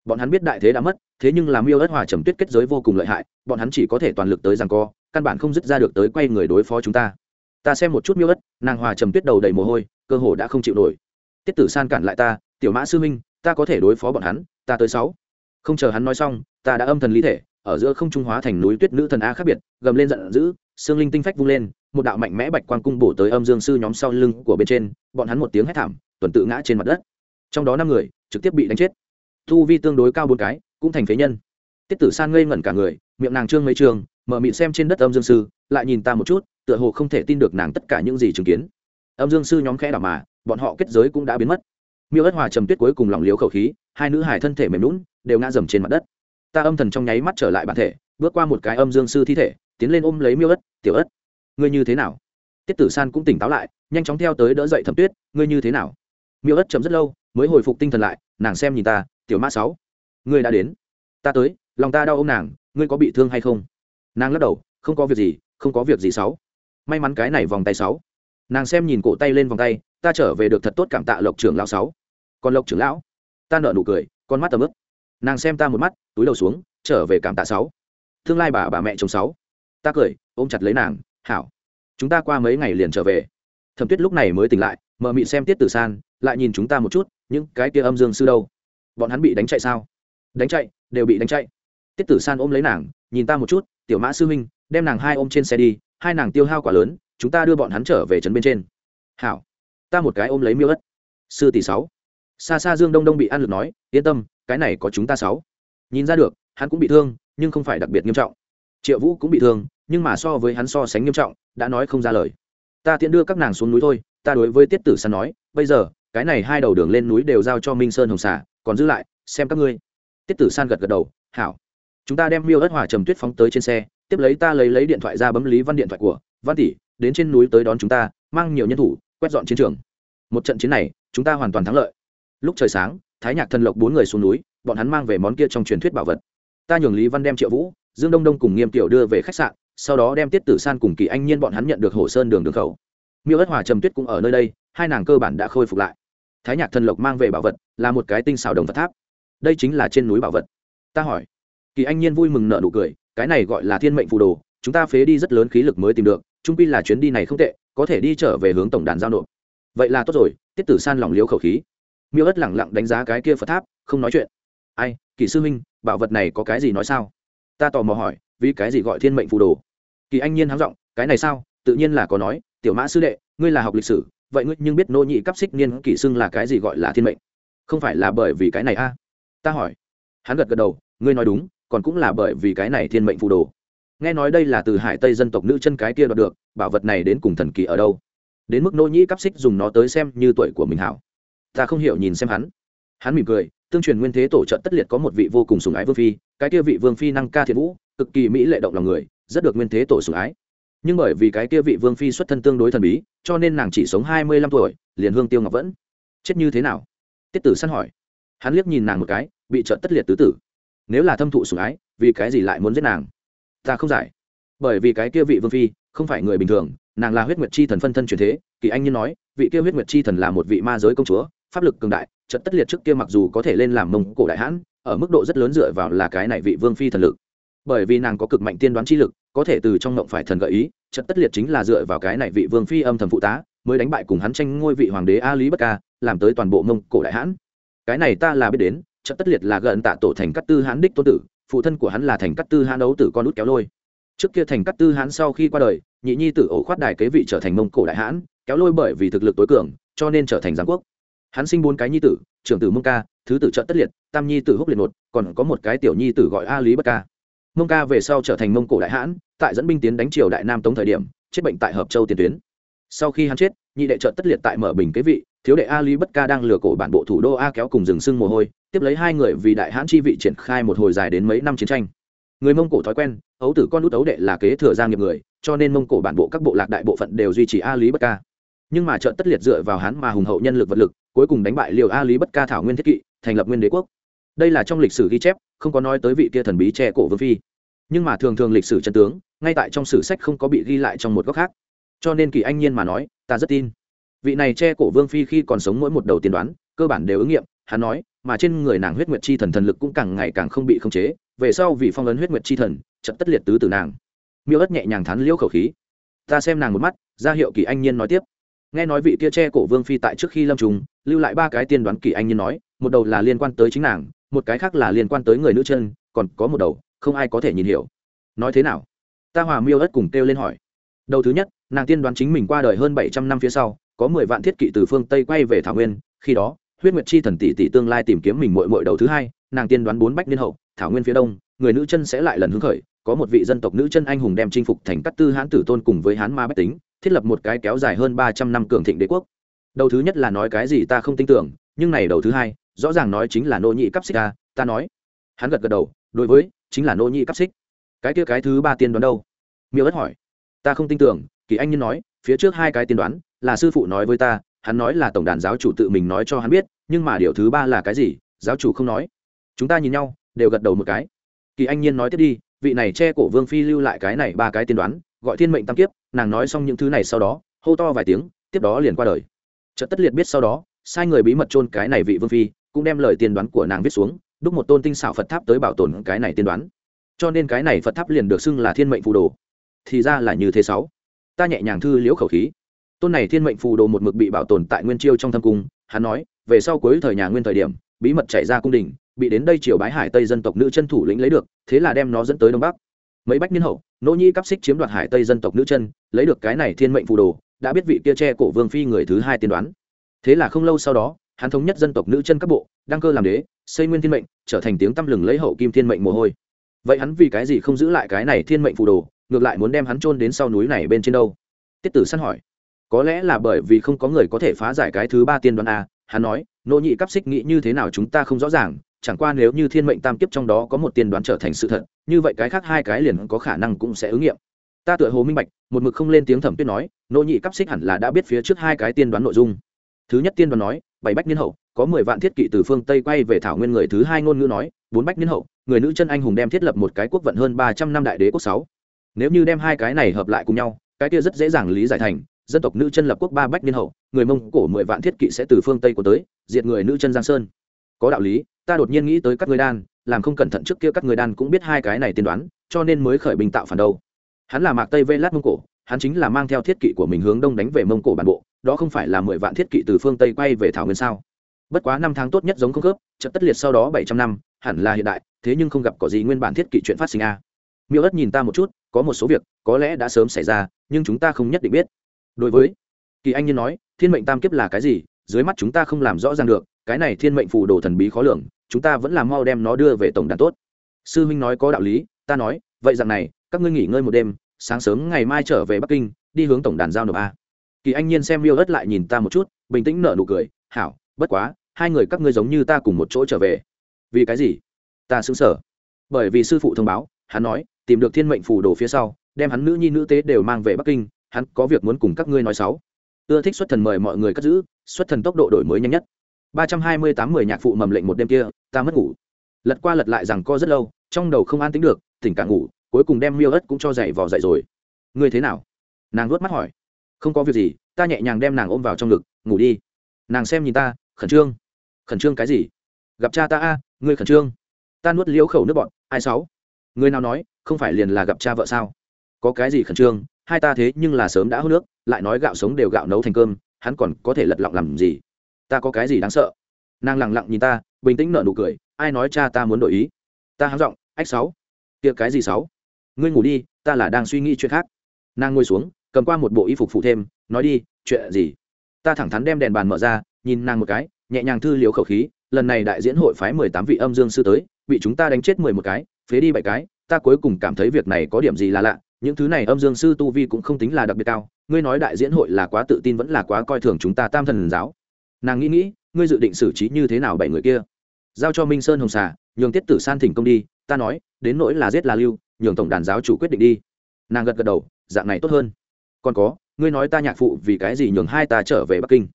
Bọn hắn biết đại thế đã mất, thế nhưng làm yêu ất hòa trầm tuyết kết giới vô cùng lợi hại, bọn hắn chỉ có thể toàn lực tới rằng co, căn bản không dứt ra được tới quay người đối phó chúng ta. Ta xem một chút miêu ất, nàng hòa trầm tuyết đầu đầy mồ hôi, cơ hồ đã không chịu nổi. Tiết tử san cản lại ta tiểu mã sư minh ta có thể đối phó bọn hắn, ta tới sáu. Không chờ hắn nói xong, ta đã âm thần lý thể, ở giữa không trung hóa thành núi tuyết nữ thần a khác biệt, gầm lên giận dữ, xương linh tinh phách vung lên, một đạo mạnh mẽ bạch quang cung bổ tới âm dương sư nhóm sau lưng của bên trên, bọn hắn một tiếng hét thảm, tuần tự ngã trên mặt đất. Trong đó năm người, trực tiếp bị đánh chết. Thu vi tương đối cao bốn cái, cũng thành phế nhân. Tiết tử san ngây ngẩn cả người, miệng nàng trương mấy trường, mở mịn xem trên đất âm dương sư, lại nhìn ta một chút, tựa hồ không thể tin được nàng tất cả những gì chứng kiến. Âm dương sư nhóm khẽ đảo mà, bọn họ kết giới cũng đã biến mất miêu ất hòa trầm tuyết cuối cùng lỏng liếu khẩu khí, hai nữ hải thân thể mềm lún đều ngã dầm trên mặt đất. Ta âm thần trong nháy mắt trở lại bản thể, bước qua một cái âm dương sư thi thể, tiến lên ôm lấy miêu ất, tiểu ất, ngươi như thế nào? Tiết tử san cũng tỉnh táo lại, nhanh chóng theo tới đỡ dậy thẩm tuyết, ngươi như thế nào? Miêu ất chấm rất lâu, mới hồi phục tinh thần lại, nàng xem nhìn ta, tiểu mã sáu, ngươi đã đến. Ta tới, lòng ta đau ô m nàng, ngươi có bị thương hay không? Nàng lắc đầu, không có việc gì, không có việc gì sáu. May mắn cái này vòng tay sáu. Nàng xem nhìn cổ tay lên vòng tay, ta trở về được thật tốt cảm tạ lộc trưởng lão sáu còn lộc trưởng lão. Ta nợ nụ cười, con mắt tầm ướp nàng xem ta một mắt, túi đầu xuống, trở về cảm tạ sáu. Tương lai bà bà mẹ chồng sáu. Ta cười, ôm chặt lấy nàng, hảo. Chúng ta qua mấy ngày liền trở về. Thẩm tuyết lúc này mới tỉnh lại, mở mị xem tiết tử san, lại nhìn chúng ta một chút, những cái kia âm dương sư đâu? Bọn hắn bị đánh chạy sao? Đánh chạy, đều bị đánh chạy. Tiết tử san ôm lấy nàng, nhìn ta một chút, tiểu mã sư huynh, đem nàng hai ôm trên xe đi, hai nàng tiêu hao quả lớn, chúng ta đưa bọn hắn trở về trấn bên trên. Hảo. Ta một cái ôm lấy miêu ất. Sư tỷ sáu xa xa dương đông đông bị ăn lực nói yên tâm cái này có chúng ta sáu. Nhìn ra được hắn cũng bị thương nhưng không phải đặc biệt nghiêm trọng. Triệu vũ cũng bị thương nhưng mà so với hắn so sánh nghiêm trọng đã nói không ra lời. Ta tiện đưa các nàng xuống núi thôi ta đối với tiết tử san nói bây giờ cái này hai đầu đường lên núi đều giao cho minh sơn hồng Xà, còn giữ lại xem các ngươi. Tiết tử san gật gật đầu hảo. Chúng ta đem miêu ớt hỏa trầm tuyết phóng tới trên xe tiếp lấy ta lấy lấy điện thoại ra bấm lý văn điện thoại của văn tỷ đến trên núi tới đón chúng ta mang nhiều nhân thủ quét dọn chiến trường. Một trận chiến này chúng ta hoàn toàn thắng lợi lúc trời sáng, thái nhạc thần lộc bốn người xuống núi, bọn hắn mang về món kia trong truyền thuyết bảo vật. Ta nhường lý văn đem triệu vũ, dương đông đông cùng nghiêm tiểu đưa về khách sạn, sau đó đem tiết tử san cùng kỳ anh nhiên bọn hắn nhận được hồ sơn đường đường khẩu. Miêu ất hòa trầm tuyết cũng ở nơi đây, hai nàng cơ bản đã khôi phục lại. Thái nhạc thần lộc mang về bảo vật là một cái tinh xào đồng vật tháp. Đây chính là trên núi bảo vật. Ta hỏi. Kỳ anh nhiên vui mừng nợ nụ cười, cái này gọi là thiên mệnh phù đồ, chúng ta phế đi rất lớn khí lực mới tìm được trung pi là chuyến đi này không tệ, có thể đi trở về hướng tổng đàn giao nộp. Vậy là tốt rồi, tiết tử san lỏng liếu khẩu khí miêu ất lẳng lặng đánh giá cái kia phật tháp, không nói chuyện. Ai kỳ sư huynh, bảo vật này có cái gì nói sao? Ta tò mò hỏi, vì cái gì gọi thiên mệnh phù đồ? Kỳ anh nhiên háng giọng, cái này sao? Tự nhiên là có nói, tiểu mã sư đệ, ngươi là học lịch sử, vậy ngươi nhưng biết nô nhị cấp xích niên kỷ xưng là cái gì gọi là thiên mệnh? Không phải là bởi vì cái này a? À? ta hỏi. Hắn gật gật đầu, ngươi nói đúng, còn cũng là bởi vì cái này thiên mệnh phù đồ. Nghe nói đây là từ hải tây dân tộc nữ chân cái kia đoạt được, bảo vật này đến cùng thần kỳ ở đâu? Đến mức nô nhĩ cắp xích dùng nó tới xem như tuổi của mình hảo ta không hiểu nhìn xem hắn. Hắn mỉm cười, tương truyền nguyên thế tổ trận tất liệt có một vị vô cùng sùng ái vương phi, cái kia vị vương phi năng ca thiện vũ, cực kỳ mỹ lệ động lòng người, rất được nguyên thế tổ sùng ái. Nhưng bởi vì cái kia vị vương phi xuất thân tương đối thần bí, cho nên nàng chỉ sống hai mươi lăm tuổi, liền hương tiêu ngọc vẫn. Chết như thế nào? Tiết tử săn hỏi. Hắn liếc nhìn nàng một cái, bị trợn tất liệt tứ tử. Nếu là thâm thụ sủng ái, vì cái gì lại muốn giết nàng? Ta không giải. Bởi vì cái kia vị vương phi, không phải người bình thường, nàng là huyết nguyệt chi thần phân thân truyền thế, kỳ anh như nói, vị kia huyết nguyệt chi thần là một vị ma giới công chúa pháp lực cường đại, trận tất liệt trước kia mặc dù có thể lên làm mông cổ đại hãn, ở mức độ rất lớn dựa vào là cái này vị vương phi thần lực. Bởi vì nàng có cực mạnh tiên đoán chi lực, có thể từ trong ngộng phải thần gợi ý, trận tất liệt chính là dựa vào cái này vị vương phi âm thầm phụ tá, mới đánh bại cùng hắn tranh ngôi vị hoàng đế a lý bất ca, làm tới toàn bộ mông cổ đại hãn. Cái này ta là biết đến, trận tất liệt là gần tạ tổ thành cát tư hãn đích tôn tử, phụ thân của hắn là thành cát tư hãn đấu tử con út kéo lôi. Trước kia thành cát tư hãn sau khi qua đời, nhị nhi tử ổ khoát đài kế vị trở thành mông cổ đại hãn, kéo lôi bởi vì thực lực tối cường, cho nên trở thành giáng quốc hắn sinh bốn cái nhi tử, trưởng tử mông ca, thứ tử trợ tất liệt, tam nhi tử húc liệt một, còn có một cái tiểu nhi tử gọi a lý bất ca. Mông ca về sau trở thành mông cổ đại hãn, tại dẫn binh tiến đánh triều đại nam tống thời điểm, chết bệnh tại hợp châu tiền tuyến. Sau khi hắn chết, nhị đệ trợ tất liệt tại mở bình kế vị, thiếu đệ a lý bất ca đang lừa cổ bản bộ thủ đô a kéo cùng rừng sưng mồ hôi, tiếp lấy hai người vì đại hãn chi vị triển khai một hồi dài đến mấy năm chiến tranh. Người mông cổ thói quen, ấu tử con út ấu đệ là kế thừa gia nghiệp người, cho nên mông cổ bản bộ các bộ lạc đại bộ phận đều duy trì a lý bất ca. Nhưng mà trợ tất liệt dựa vào hắn mà hùng hậu nhân lực vật lực cuối cùng đánh bại liều a lý bất ca thảo nguyên thiết kỵ, thành lập nguyên đế quốc. Đây là trong lịch sử ghi chép, không có nói tới vị kia thần bí che cổ vương phi. Nhưng mà thường thường lịch sử chân tướng, ngay tại trong sử sách không có bị ghi lại trong một góc khác. Cho nên kỳ anh nhiên mà nói, ta rất tin. Vị này che cổ vương phi khi còn sống mỗi một đầu tiên đoán, cơ bản đều ứng nghiệm, hắn nói, mà trên người nàng huyết nguyệt chi thần thần lực cũng càng ngày càng không bị khống chế, về sau vì phong ấn huyết nguyệt chi thần chật tất liệt tứ từ nàng. Miêu ất nhẹ nhàng thắn liễu khẩu khí. Ta xem nàng một mắt, ra hiệu kỳ anh nhiên nói tiếp nghe nói vị kia che cổ vương phi tại trước khi lâm trùng, lưu lại ba cái tiên đoán kỳ anh như nói, một đầu là liên quan tới chính nàng, một cái khác là liên quan tới người nữ chân, còn có một đầu, không ai có thể nhìn hiểu. Nói thế nào? Ta hòa miêu ất cùng kêu lên hỏi. Đầu thứ nhất, nàng tiên đoán chính mình qua đời hơn bảy trăm năm phía sau, có mười vạn thiết kỵ từ phương tây quay về thảo nguyên, khi đó, huyết nguyệt chi thần tỷ tỷ tương lai tìm kiếm mình mội mội đầu thứ hai, nàng tiên đoán bốn bách niên hậu, thảo nguyên phía đông, người nữ chân sẽ lại lần hứng khởi, có một vị dân tộc nữ chân anh hùng đem chinh phục thành cát tư hán tử tôn cùng với hán ma bách tính thiết lập một cái kéo dài hơn ba trăm năm cường thịnh đế quốc. Đầu thứ nhất là nói cái gì ta không tin tưởng, nhưng này đầu thứ hai, rõ ràng nói chính là nô nhị cấp xích ta ta nói. Hắn gật gật đầu, đối với, chính là nô nhị cấp xích. Cái kia cái thứ ba tiên đoán đâu? Miêu ất hỏi. Ta không tin tưởng, kỳ anh nhân nói, phía trước hai cái tiên đoán, là sư phụ nói với ta, hắn nói là tổng đàn giáo chủ tự mình nói cho hắn biết, nhưng mà điều thứ ba là cái gì, giáo chủ không nói. Chúng ta nhìn nhau, đều gật đầu một cái. Kỳ anh nhiên nói tiếp đi, vị này che cổ vương phi lưu lại cái này ba cái tiên đoán gọi thiên mệnh tam kiếp, nàng nói xong những thứ này sau đó, hô to vài tiếng, tiếp đó liền qua đời. Trận tất liệt biết sau đó, sai người bí mật chôn cái này vị vương phi, cũng đem lời tiên đoán của nàng viết xuống, đúc một tôn tinh xảo phật tháp tới bảo tồn cái này tiên đoán. Cho nên cái này phật tháp liền được xưng là thiên mệnh phù đồ. Thì ra là như thế sáu. Ta nhẹ nhàng thư liễu khẩu khí. Tôn này thiên mệnh phù đồ một mực bị bảo tồn tại nguyên chiêu trong thâm cung, hắn nói, về sau cuối thời nhà nguyên thời điểm, bí mật chạy ra cung đình, bị đến đây triều bái hải tây dân tộc nữ chân thủ lĩnh lấy được, thế là đem nó dẫn tới đông bắc mấy bách niên hậu nỗ nhi cắp xích chiếm đoạt hải tây dân tộc nữ chân, lấy được cái này thiên mệnh phù đồ, đã biết vị kia che cổ vương phi người thứ hai tiên đoán. Thế là không lâu sau đó, hắn thống nhất dân tộc nữ chân các bộ, đăng cơ làm đế, xây nguyên thiên mệnh, trở thành tiếng tăm lừng lấy hậu kim thiên mệnh mồ hôi. Vậy hắn vì cái gì không giữ lại cái này thiên mệnh phù đồ, ngược lại muốn đem hắn chôn đến sau núi này bên trên đâu? Tiết tử săn hỏi. Có lẽ là bởi vì không có người có thể phá giải cái thứ ba tiên đoán a, hắn nói nỗ nhị cắp xích nghĩ như thế nào chúng ta không rõ ràng chẳng qua nếu như thiên mệnh tam kiếp trong đó có một tiên đoán trở thành sự thật, như vậy cái khác hai cái liền có khả năng cũng sẽ ứng nghiệm. Ta tựa hồ minh bạch, một mực không lên tiếng thẩm tuyết nói, nỗ nhị cắp xích hẳn là đã biết phía trước hai cái tiên đoán nội dung. Thứ nhất tiên đoán nói, bảy bách niên hậu, có mười vạn thiết kỵ từ phương tây quay về thảo nguyên người thứ hai ngôn ngữ nói, bốn bách niên hậu, người nữ chân anh hùng đem thiết lập một cái quốc vận hơn ba trăm năm đại đế quốc sáu. Nếu như đem hai cái này hợp lại cùng nhau, cái kia rất dễ dàng lý giải thành, dân tộc nữ chân lập quốc ba bách niên hậu, người mông cổ mười vạn thiết kỵ sẽ từ phương tây của tới, diệt người nữ chân giang sơn. Có đạo lý ta đột nhiên nghĩ tới các người đan, làm không cẩn thận trước kia các người đan cũng biết hai cái này tiên đoán, cho nên mới khởi bình tạo phản đâu. Hắn là mạc tây vê lát mông cổ, hắn chính là mang theo thiết kỵ của mình hướng đông đánh về mông cổ bản bộ, đó không phải là mười vạn thiết kỵ từ phương tây quay về thảo nguyên sao? Bất quá năm tháng tốt nhất giống không khớp trận tất liệt sau đó bảy trăm năm, hẳn là hiện đại, thế nhưng không gặp có gì nguyên bản thiết kỵ chuyện phát sinh a. Miêu ất nhìn ta một chút, có một số việc, có lẽ đã sớm xảy ra, nhưng chúng ta không nhất định biết. Đối với kỳ anh như nói, thiên mệnh tam kiếp là cái gì? Dưới mắt chúng ta không làm rõ ràng được, cái này thiên mệnh phù đồ thần bí khó lường chúng ta vẫn làm mau đem nó đưa về tổng đàn tốt. Sư huynh nói có đạo lý, ta nói, vậy rằng này, các ngươi nghỉ ngơi một đêm, sáng sớm ngày mai trở về bắc kinh, đi hướng tổng đàn giao nộp a. Kỳ anh nhiên xem miêu ớt lại nhìn ta một chút, bình tĩnh nở nụ cười, hảo, bất quá, hai người các ngươi giống như ta cùng một chỗ trở về. Vì cái gì? Ta xứng sở. Bởi vì sư phụ thông báo, hắn nói, tìm được thiên mệnh phù đồ phía sau, đem hắn nữ nhi nữ tế đều mang về bắc kinh, hắn có việc muốn cùng các ngươi nói sáu ưa thích xuất thần mời mọi người cất giữ, xuất thần tốc độ đổi mới nhanh nhất ba trăm hai mươi tám mười nhạc phụ mầm lệnh một đêm kia, ta mất ngủ. Lật qua lật lại rằng co rất lâu, trong đầu không an tính được, tỉnh cả ngủ, cuối cùng đem miêu ớt cũng cho dậy vò dậy rồi. Ngươi thế nào? Nàng vuốt mắt hỏi. Không có việc gì, ta nhẹ nhàng đem nàng ôm vào trong ngực, ngủ đi. Nàng xem nhìn ta, khẩn trương. Khẩn trương cái gì? Gặp cha ta a, ngươi khẩn trương. Ta nuốt liếu khẩu nước bọn, ai sáu? Người nào nói, không phải liền là gặp cha vợ sao? Có cái gì khẩn trương? Hai ta thế nhưng là sớm đã hút nước, lại nói gạo sống đều gạo nấu thành cơm, hắn còn có thể lật lọng làm gì? Ta có cái gì đáng sợ? Nàng lẳng lặng nhìn ta, bình tĩnh nở nụ cười, ai nói cha ta muốn đổi ý? Ta hắng giọng, ách sáu tiệc cái gì sáu? Ngươi ngủ đi, ta là đang suy nghĩ chuyện khác. Nàng ngồi xuống, cầm qua một bộ y phục phụ thêm, nói đi, chuyện gì? Ta thẳng thắn đem đèn bàn mở ra, nhìn nàng một cái, nhẹ nhàng thư liếu khẩu khí, lần này đại diễn hội phái mười tám vị âm dương sư tới, bị chúng ta đánh chết mười một cái, phế đi bảy cái, ta cuối cùng cảm thấy việc này có điểm gì là lạ, những thứ này âm dương sư tu vi cũng không tính là đặc biệt cao, ngươi nói đại diễn hội là quá tự tin vẫn là quá coi thường chúng ta tam thần giáo nàng nghĩ nghĩ, ngươi dự định xử trí như thế nào bảy người kia? Giao cho minh sơn hồng xà, nhường tiết tử san thỉnh công đi, ta nói, đến nỗi là giết là lưu, nhường tổng đàn giáo chủ quyết định đi. Nàng gật gật đầu, dạng này tốt hơn. Còn có, ngươi nói ta nhạc phụ vì cái gì nhường hai ta trở về bắc kinh?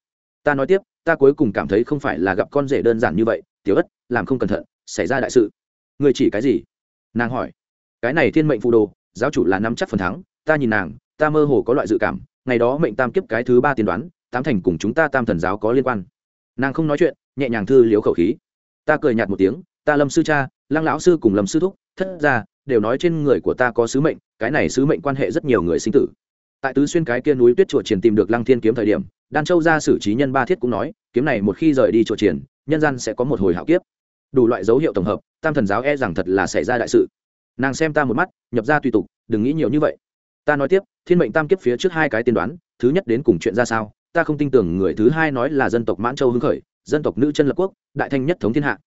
Ta nói tiếp, ta cuối cùng cảm thấy không phải là gặp con rể đơn giản như vậy, tiểu ất, làm không cẩn thận, xảy ra đại sự. Ngươi chỉ cái gì? Nàng hỏi. Cái này thiên mệnh phù đồ, giáo chủ là năm chắc phần thắng, ta nhìn nàng, ta mơ hồ có loại dự cảm, ngày đó mệnh tam kiếp cái thứ ba tiên đoán tám thành cùng chúng ta tam thần giáo có liên quan. Nàng không nói chuyện, nhẹ nhàng thư liếu khẩu khí. Ta cười nhạt một tiếng, ta lâm sư cha, lăng lão sư cùng lâm sư thúc, thất ra đều nói trên người của ta có sứ mệnh, cái này sứ mệnh quan hệ rất nhiều người sinh tử. Tại tứ xuyên cái kia núi tuyết chùa triển tìm được lăng thiên kiếm thời điểm, đan châu ra xử trí nhân ba thiết cũng nói, kiếm này một khi rời đi chùa triển, nhân gian sẽ có một hồi hạo kiếp. Đủ loại dấu hiệu tổng hợp, tam thần giáo e rằng thật là xảy ra đại sự. Nàng xem ta một mắt, nhập ra tùy tục, đừng nghĩ nhiều như vậy. Ta nói tiếp, thiên mệnh tam kiếp phía trước hai cái tiên đoán, thứ nhất đến cùng chuyện ra sao ta không tin tưởng người thứ hai nói là dân tộc mãn châu hưng khởi, dân tộc nữ chân lập quốc, đại thanh nhất thống thiên hạ.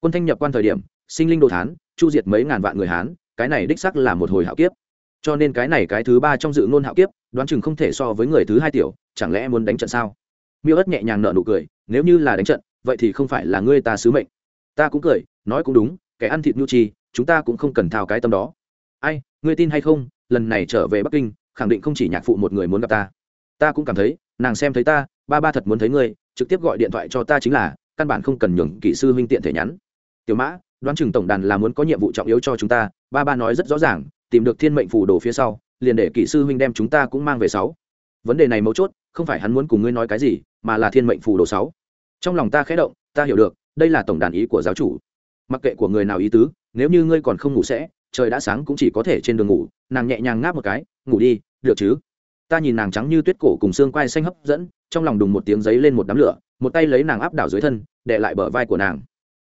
Quân thanh nhập quan thời điểm, sinh linh đồ thán, chu diệt mấy ngàn vạn người hán, cái này đích sắc là một hồi hạo kiếp. Cho nên cái này cái thứ ba trong dự ngôn hạo kiếp, đoán chừng không thể so với người thứ hai tiểu, chẳng lẽ muốn đánh trận sao? Miêu ất nhẹ nhàng nợ nụ cười, nếu như là đánh trận, vậy thì không phải là ngươi ta sứ mệnh. Ta cũng cười, nói cũng đúng, kẻ ăn thịt nhu chi chúng ta cũng không cần thao cái tâm đó. Ai, ngươi tin hay không, lần này trở về bắc kinh, khẳng định không chỉ nhạc phụ một người muốn gặp ta ta cũng cảm thấy, nàng xem thấy ta, ba ba thật muốn thấy ngươi, trực tiếp gọi điện thoại cho ta chính là, căn bản không cần nhường kỹ sư huynh tiện thể nhắn. Tiểu mã, đoán chừng tổng đàn là muốn có nhiệm vụ trọng yếu cho chúng ta, ba ba nói rất rõ ràng, tìm được thiên mệnh phù đồ phía sau, liền để kỹ sư huynh đem chúng ta cũng mang về sáu. Vấn đề này mấu chốt, không phải hắn muốn cùng ngươi nói cái gì, mà là thiên mệnh phù đồ sáu. Trong lòng ta khẽ động, ta hiểu được, đây là tổng đàn ý của giáo chủ. Mặc kệ của người nào ý tứ, nếu như ngươi còn không ngủ sẽ, trời đã sáng cũng chỉ có thể trên đường ngủ, nàng nhẹ nhàng ngáp một cái, ngủ đi, được chứ? Ta nhìn nàng trắng như tuyết cổ cùng xương quai xanh hấp dẫn, trong lòng đùng một tiếng giấy lên một đám lửa, một tay lấy nàng áp đảo dưới thân đệ lại bờ vai của nàng.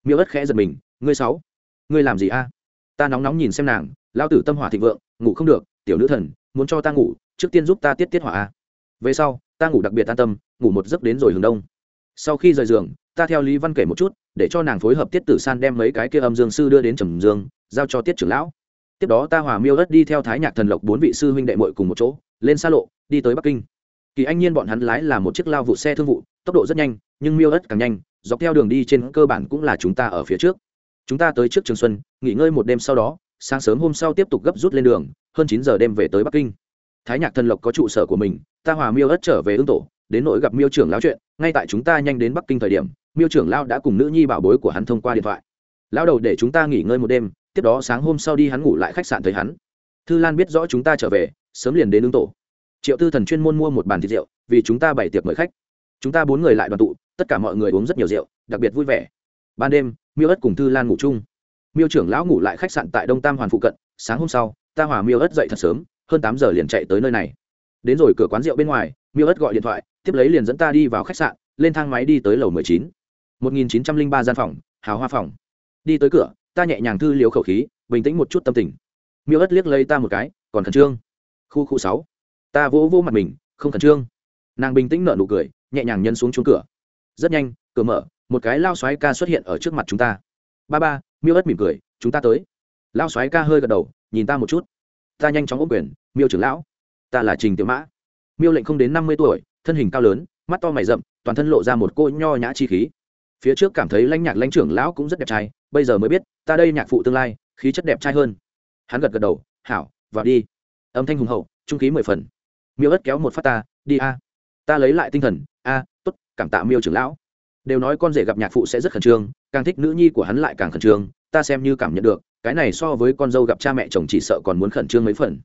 Miêu ất khẽ giật mình, ngươi sáu, ngươi làm gì a? Ta nóng nóng nhìn xem nàng lao tử tâm hỏa thịnh vượng, ngủ không được, tiểu nữ thần, muốn cho ta ngủ, trước tiên giúp ta tiết tiết hỏa a. Về sau, ta ngủ đặc biệt an tâm, ngủ một giấc đến rồi hướng đông. Sau khi rời giường, ta theo lý văn kể một chút, để cho nàng phối hợp tiết tử san đem mấy cái kia âm dương sư đưa đến trầm dương, giao cho tiết trưởng lão. Tiếp đó ta hòa miêu đất đi theo thái nhạc thần lộc bốn vị sư huynh đệ mội cùng một chỗ lên xa lộ, đi tới bắc kinh. Kỳ anh nhiên bọn hắn lái là một chiếc lao vụ xe thương vụ, tốc độ rất nhanh, nhưng miêu đất càng nhanh, dọc theo đường đi trên cơ bản cũng là chúng ta ở phía trước. Chúng ta tới trước trường xuân, nghỉ ngơi một đêm sau đó, sáng sớm hôm sau tiếp tục gấp rút lên đường, hơn chín giờ đêm về tới bắc kinh. Thái nhạc thần lộc có trụ sở của mình, ta hòa miêu ất trở về ương tổ, đến nỗi gặp miêu trưởng lão chuyện, ngay tại chúng ta nhanh đến bắc kinh thời điểm, miêu trưởng lão đã cùng nữ nhi bảo bối của hắn thông qua điện thoại. Lão đầu để chúng ta nghỉ ngơi một đêm, tiếp đó sáng hôm sau đi hắn ngủ lại khách sạn thấy hắn. Thư lan biết rõ chúng ta trở về sớm liền đến ứng tổ. Triệu tư thần chuyên môn mua một bàn thịt rượu, vì chúng ta bày tiệc mời khách. Chúng ta bốn người lại đoàn tụ, tất cả mọi người uống rất nhiều rượu, đặc biệt vui vẻ. Ban đêm, miêu ất cùng thư lan ngủ chung. Miêu trưởng lão ngủ lại khách sạn tại đông tam hoàn phụ cận, sáng hôm sau, ta hòa miêu ất dậy thật sớm, hơn tám giờ liền chạy tới nơi này. Đến rồi cửa quán rượu bên ngoài, miêu ất gọi điện thoại, tiếp lấy liền dẫn ta đi vào khách sạn, lên thang máy đi tới lầu mười chín. Một nghìn chín trăm linh ba gian phòng, hào hoa phòng. Đi tới cửa, ta nhẹ nhàng thư liều khẩu khí, bình tĩnh một chút tâm tình. Miêu ất liếc lấy ta một cái, còn khẩn trương khu khu sáu. Ta vỗ vỗ mặt mình, không khẩn trương. Nàng bình tĩnh nở nụ cười, nhẹ nhàng nhân xuống chuông cửa. Rất nhanh, cửa mở, một cái lao xoáy ca xuất hiện ở trước mặt chúng ta. Ba ba, miêu ất mỉm cười, chúng ta tới. Lao xoáy ca hơi gật đầu, nhìn ta một chút. Ta nhanh chóng ôm quyền, miêu trưởng lão. Ta là trình tiểu mã. Miêu lệnh không đến năm mươi tuổi, thân hình cao lớn, mắt to mày rậm, toàn thân lộ ra một cô nho nhã chi khí. Phía trước cảm thấy lãnh nhạc lãnh trưởng lão cũng rất đẹp trai, bây giờ mới biết, ta đây nhạc phụ tương lai, khí chất đẹp trai hơn. Hắn gật gật đầu, hảo, vào đi âm thanh hùng hậu trung khí mười phần. Miêu ất kéo một phát ta đi a. Ta lấy lại tinh thần a à, t ố t cảm tạ miêu trưởng lão. Đều nói con rể gặp nhạc phụ sẽ rất khẩn trương càng thích nữ nhi của hắn lại càng khẩn trương ta xem như cảm nhận được cái này so với con dâu gặp cha mẹ chồng chỉ sợ còn muốn khẩn trương mấy phần.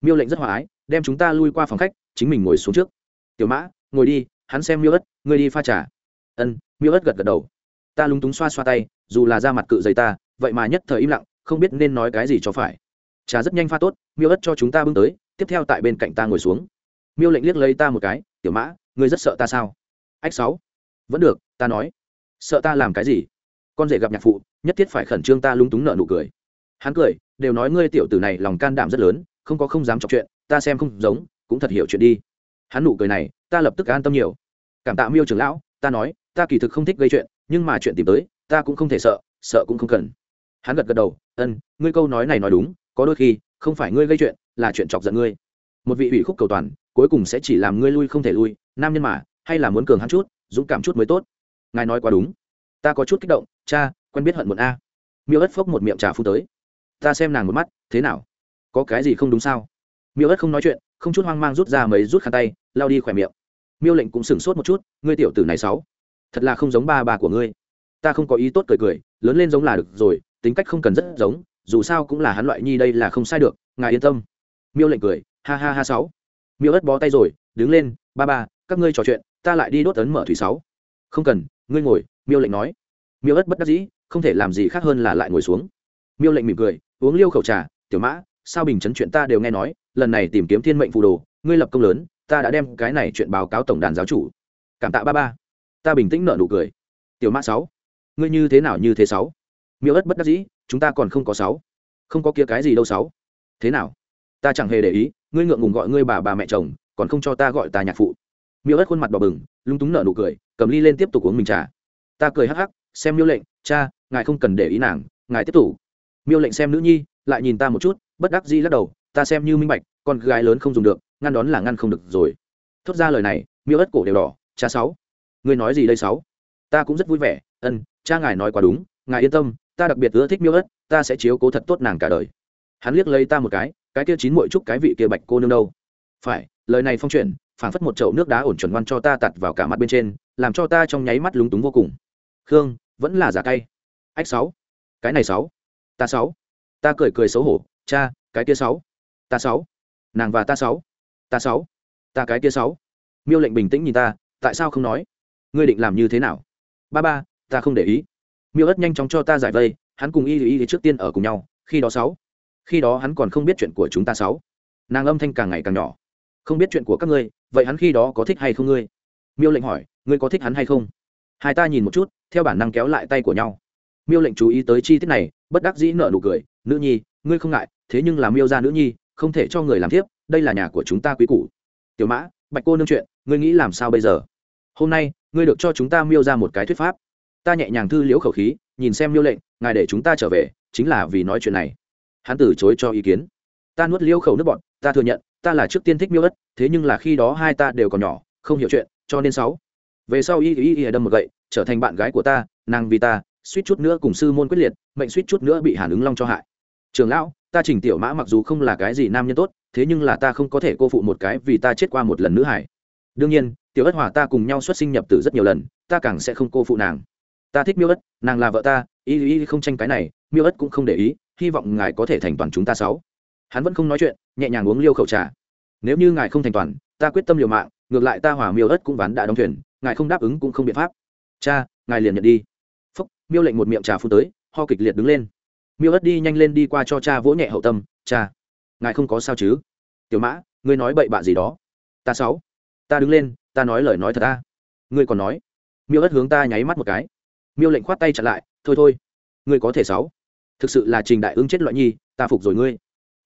Miêu lệnh rất hòa ái đem chúng ta lui qua phòng khách chính mình ngồi xuống trước. Tiểu mã ngồi đi hắn xem miêu ất ngươi đi pha trà. Ân miêu ất gật gật đầu. Ta lúng túng xoa xoa tay dù là da mặt cự dày ta vậy mà nhất thời im lặng không biết nên nói cái gì cho phải trà rất nhanh pha tốt, miêu ất cho chúng ta bưng tới, tiếp theo tại bên cạnh ta ngồi xuống. Miêu lệnh liếc lấy ta một cái, tiểu mã, ngươi rất sợ ta sao? Ách sáu. Vẫn được, ta nói. Sợ ta làm cái gì? Con rể gặp nhạc phụ, nhất thiết phải khẩn trương ta lúng túng nợ nụ cười. Hắn cười, đều nói ngươi tiểu tử này lòng can đảm rất lớn, không có không dám chọc chuyện, ta xem không giống, cũng thật hiểu chuyện đi. Hắn nụ cười này, ta lập tức an tâm nhiều. Cảm tạ miêu trưởng lão, ta nói, ta kỳ thực không thích gây chuyện, nhưng mà chuyện tìm tới, ta cũng không thể sợ sợ cũng không cần. Hắn gật gật đầu, ân, ngươi câu nói này nói đúng có đôi khi, không phải ngươi gây chuyện, là chuyện chọc giận ngươi. Một vị ủy khúc cầu toàn, cuối cùng sẽ chỉ làm ngươi lui không thể lui, nam nhân mà, hay là muốn cường hắn chút, dũng cảm chút mới tốt. Ngài nói quá đúng. Ta có chút kích động, cha, quen biết hận một a. Miêu ất phốc một miệng trà phu tới. Ta xem nàng một mắt, thế nào? Có cái gì không đúng sao? Miêu ất không nói chuyện, không chút hoang mang rút ra mấy rút khăn tay lao đi khỏe miệng. Miêu lệnh cũng sửng sốt một chút, ngươi tiểu tử này sáu thật là không giống ba bà của ngươi. Ta không có ý tốt cười cười, lớn lên giống là được rồi, tính cách không cần rất giống dù sao cũng là hắn loại nhi đây là không sai được, ngài yên tâm. Miêu lệnh cười, ha ha ha sáu. Miêu ất bó tay rồi, đứng lên, ba ba, các ngươi trò chuyện, ta lại đi đốt ấn mở thủy sáu. Không cần, ngươi ngồi, miêu lệnh nói. Miêu ất bất đắc dĩ, không thể làm gì khác hơn là lại ngồi xuống. Miêu lệnh mỉm cười, uống liêu khẩu trà, tiểu mã, sao bình chấn chuyện ta đều nghe nói, lần này tìm kiếm thiên mệnh phù đồ, ngươi lập công lớn, ta đã đem cái này chuyện báo cáo tổng đàn giáo chủ. Cảm tạ ba ba. Ta bình tĩnh nợ nụ cười. Tiểu mã sáu, ngươi như thế nào như thế sáu? Miêu ất bất đắc dĩ chúng ta còn không có sáu. Không có kia cái gì đâu sáu. Thế nào? Ta chẳng hề để ý, ngươi ngượng ngùng gọi ngươi bà bà mẹ chồng, còn không cho ta gọi ta nhạc phụ. Miêu ất khuôn mặt đỏ bừng, lung túng nở nụ cười, cầm ly lên tiếp tục uống mình trà. Ta cười hắc hắc, xem miêu lệnh, cha, ngài không cần để ý nàng, ngài tiếp tục. Miêu lệnh xem nữ nhi, lại nhìn ta một chút, bất đắc dĩ lắc đầu, ta xem như minh bạch, con gái lớn không dùng được, ngăn đón là ngăn không được rồi. Thốt ra lời này, miêu ất cổ đều đỏ, cha sáu. Ngươi nói gì đây sáu? Ta cũng rất vui vẻ, ân, cha ngài nói quá đúng, ngài yên tâm ta đặc biệt ưa thích miêu ớt, ta sẽ chiếu cố thật tốt nàng cả đời. Hắn liếc lấy ta một cái cái kia chín muội chúc cái vị kia bạch cô nương đâu? Phải, lời này phong chuyển, phảng phất một chậu nước đá ổn chuẩn ngoan cho ta tặt vào cả mặt bên trên, làm cho ta trong nháy mắt lúng túng vô cùng. Khương, vẫn là giả cay. Ách sáu. Cái này sáu. Ta sáu. Ta cười cười xấu hổ, cha, cái kia sáu. Ta sáu. Nàng và ta sáu. Ta sáu. Ta cái kia sáu. Miêu lệnh bình tĩnh nhìn ta, tại sao không nói? Ngươi định làm như thế nào? Ba ba, ta không để ý miêu ất nhanh chóng cho ta giải vây, hắn cùng y y trước tiên ở cùng nhau, khi đó sáu. Khi đó hắn còn không biết chuyện của chúng ta sáu. Nàng âm thanh càng ngày càng nhỏ. Không biết chuyện của các ngươi, vậy hắn khi đó có thích hay không ngươi? Miêu lệnh hỏi, ngươi có thích hắn hay không? Hai ta nhìn một chút, theo bản năng kéo lại tay của nhau. Miêu lệnh chú ý tới chi tiết này, bất đắc dĩ nợ nụ cười, nữ nhi, ngươi không ngại, thế nhưng là miêu ra nữ nhi, không thể cho người làm tiếp đây là nhà của chúng ta quý củ. Tiểu mã, bạch cô nương chuyện, ngươi nghĩ làm sao bây giờ? Hôm nay, ngươi được cho chúng ta miêu ra một cái thuyết pháp ta nhẹ nhàng thư liễu khẩu khí, nhìn xem miêu lệnh, ngài để chúng ta trở về, chính là vì nói chuyện này. Hắn từ chối cho ý kiến. Ta nuốt liễu khẩu nước bọn ta thừa nhận, ta là trước tiên thích miêu ất, thế nhưng là khi đó hai ta đều còn nhỏ, không hiểu chuyện, cho nên sáu. Về sau y y y đâm một gậy, trở thành bạn gái của ta, nàng vì ta, suýt chút nữa cùng sư môn quyết liệt, mệnh suýt chút nữa bị hàn ứng long cho hại. Trường lão, ta chỉnh tiểu mã mặc dù không là cái gì nam nhân tốt, thế nhưng là ta không có thể cô phụ một cái vì ta chết qua một lần nữ hải đương nhiên, tiểu ất hòa ta cùng nhau xuất sinh nhập tử rất nhiều lần, ta càng sẽ không cô phụ nàng ta thích miêu ất, nàng là vợ ta, y y không tranh cái này, miêu ất cũng không để ý, hy vọng ngài có thể thành toàn chúng ta sáu. Hắn vẫn không nói chuyện, nhẹ nhàng uống liêu khẩu trà. Nếu như ngài không thành toàn, ta quyết tâm liều mạng, ngược lại ta hỏa miêu ất cũng ván đã đóng thuyền, ngài không đáp ứng cũng không biện pháp. Cha, ngài liền nhận đi. Phúc, miêu lệnh một miệng trà phun tới, ho kịch liệt đứng lên. Miêu ất đi nhanh lên đi qua cho cha vỗ nhẹ hậu tâm, cha, ngài không có sao chứ? Tiểu mã, ngươi nói bậy bạ gì đó? Ta sáu. Ta đứng lên, ta nói lời nói thật ta. Ngươi còn nói. Miêu ất hướng ta nháy mắt một cái miêu lệnh khoát tay chặn lại, thôi thôi, ngươi có thể sáu. Thực sự là trình đại ứng chết loại nhi, ta phục rồi ngươi.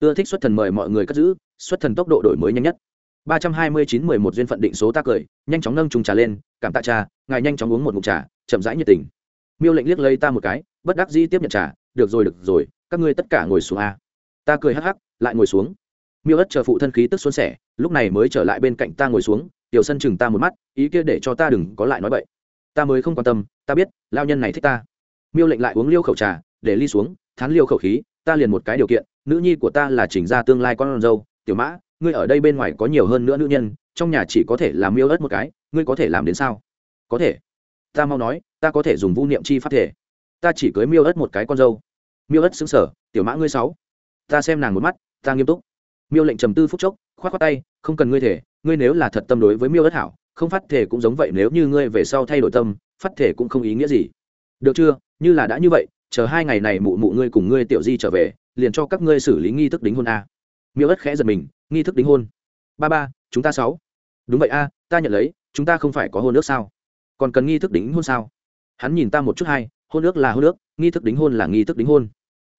Ưa thích xuất thần mời mọi người cất giữ, xuất thần tốc độ đổi mới nhanh nhất. ba trăm hai mươi chín mười một duyên phận định số ta cười, nhanh chóng nâng trùng trà lên, cảm tạ trà, ngài nhanh chóng uống một mục trà, chậm rãi nhiệt tình. Miêu lệnh liếc lấy ta một cái, bất đắc dĩ tiếp nhận trà, được rồi được rồi, các ngươi tất cả ngồi xuống a. Ta cười hắc hắc, lại ngồi xuống. Miêu ất chờ phụ thân khí tức xuân sẻ, lúc này mới trở lại bên cạnh ta ngồi xuống, tiểu sân chừng ta một mắt, ý kia để cho ta đừng có lại nói vậy ta mới không quan tâm, ta biết lao nhân này thích ta. Miêu lệnh lại uống liêu khẩu trà, để ly xuống, thán liêu khẩu khí, ta liền một cái điều kiện, nữ nhi của ta là chỉnh ra tương lai con dâu, tiểu mã, ngươi ở đây bên ngoài có nhiều hơn nữa nữ nhân, trong nhà chỉ có thể làm miêu ớt một cái, ngươi có thể làm đến sao? Có thể. Ta mau nói, ta có thể dùng vũ niệm chi phát thể. Ta chỉ cưới miêu ớt một cái con dâu. Miêu ớt xứng sở tiểu mã ngươi sáu. Ta xem nàng một mắt, ta nghiêm túc. Miêu lệnh trầm tư phúc chốc k h o á t khoác tay, không cần ngươi thể, ngươi nếu là thật tâm đối với miêu ớt hảo không phát thể cũng giống vậy, nếu như ngươi về sau thay đổi tâm, phát thể cũng không ý nghĩa gì. Được chưa? Như là đã như vậy, chờ hai ngày này mụ mụ ngươi cùng ngươi tiểu di trở về, liền cho các ngươi xử lý nghi thức đính hôn a. Miêu ớt khẽ giật mình, nghi thức đính hôn. Ba ba, chúng ta sáu. Đúng vậy a, ta nhận lấy, chúng ta không phải có hôn ước sao? Còn cần nghi thức đính hôn sao? Hắn nhìn ta một chút hay, hôn ước là hôn ước, nghi thức đính hôn là nghi thức đính hôn.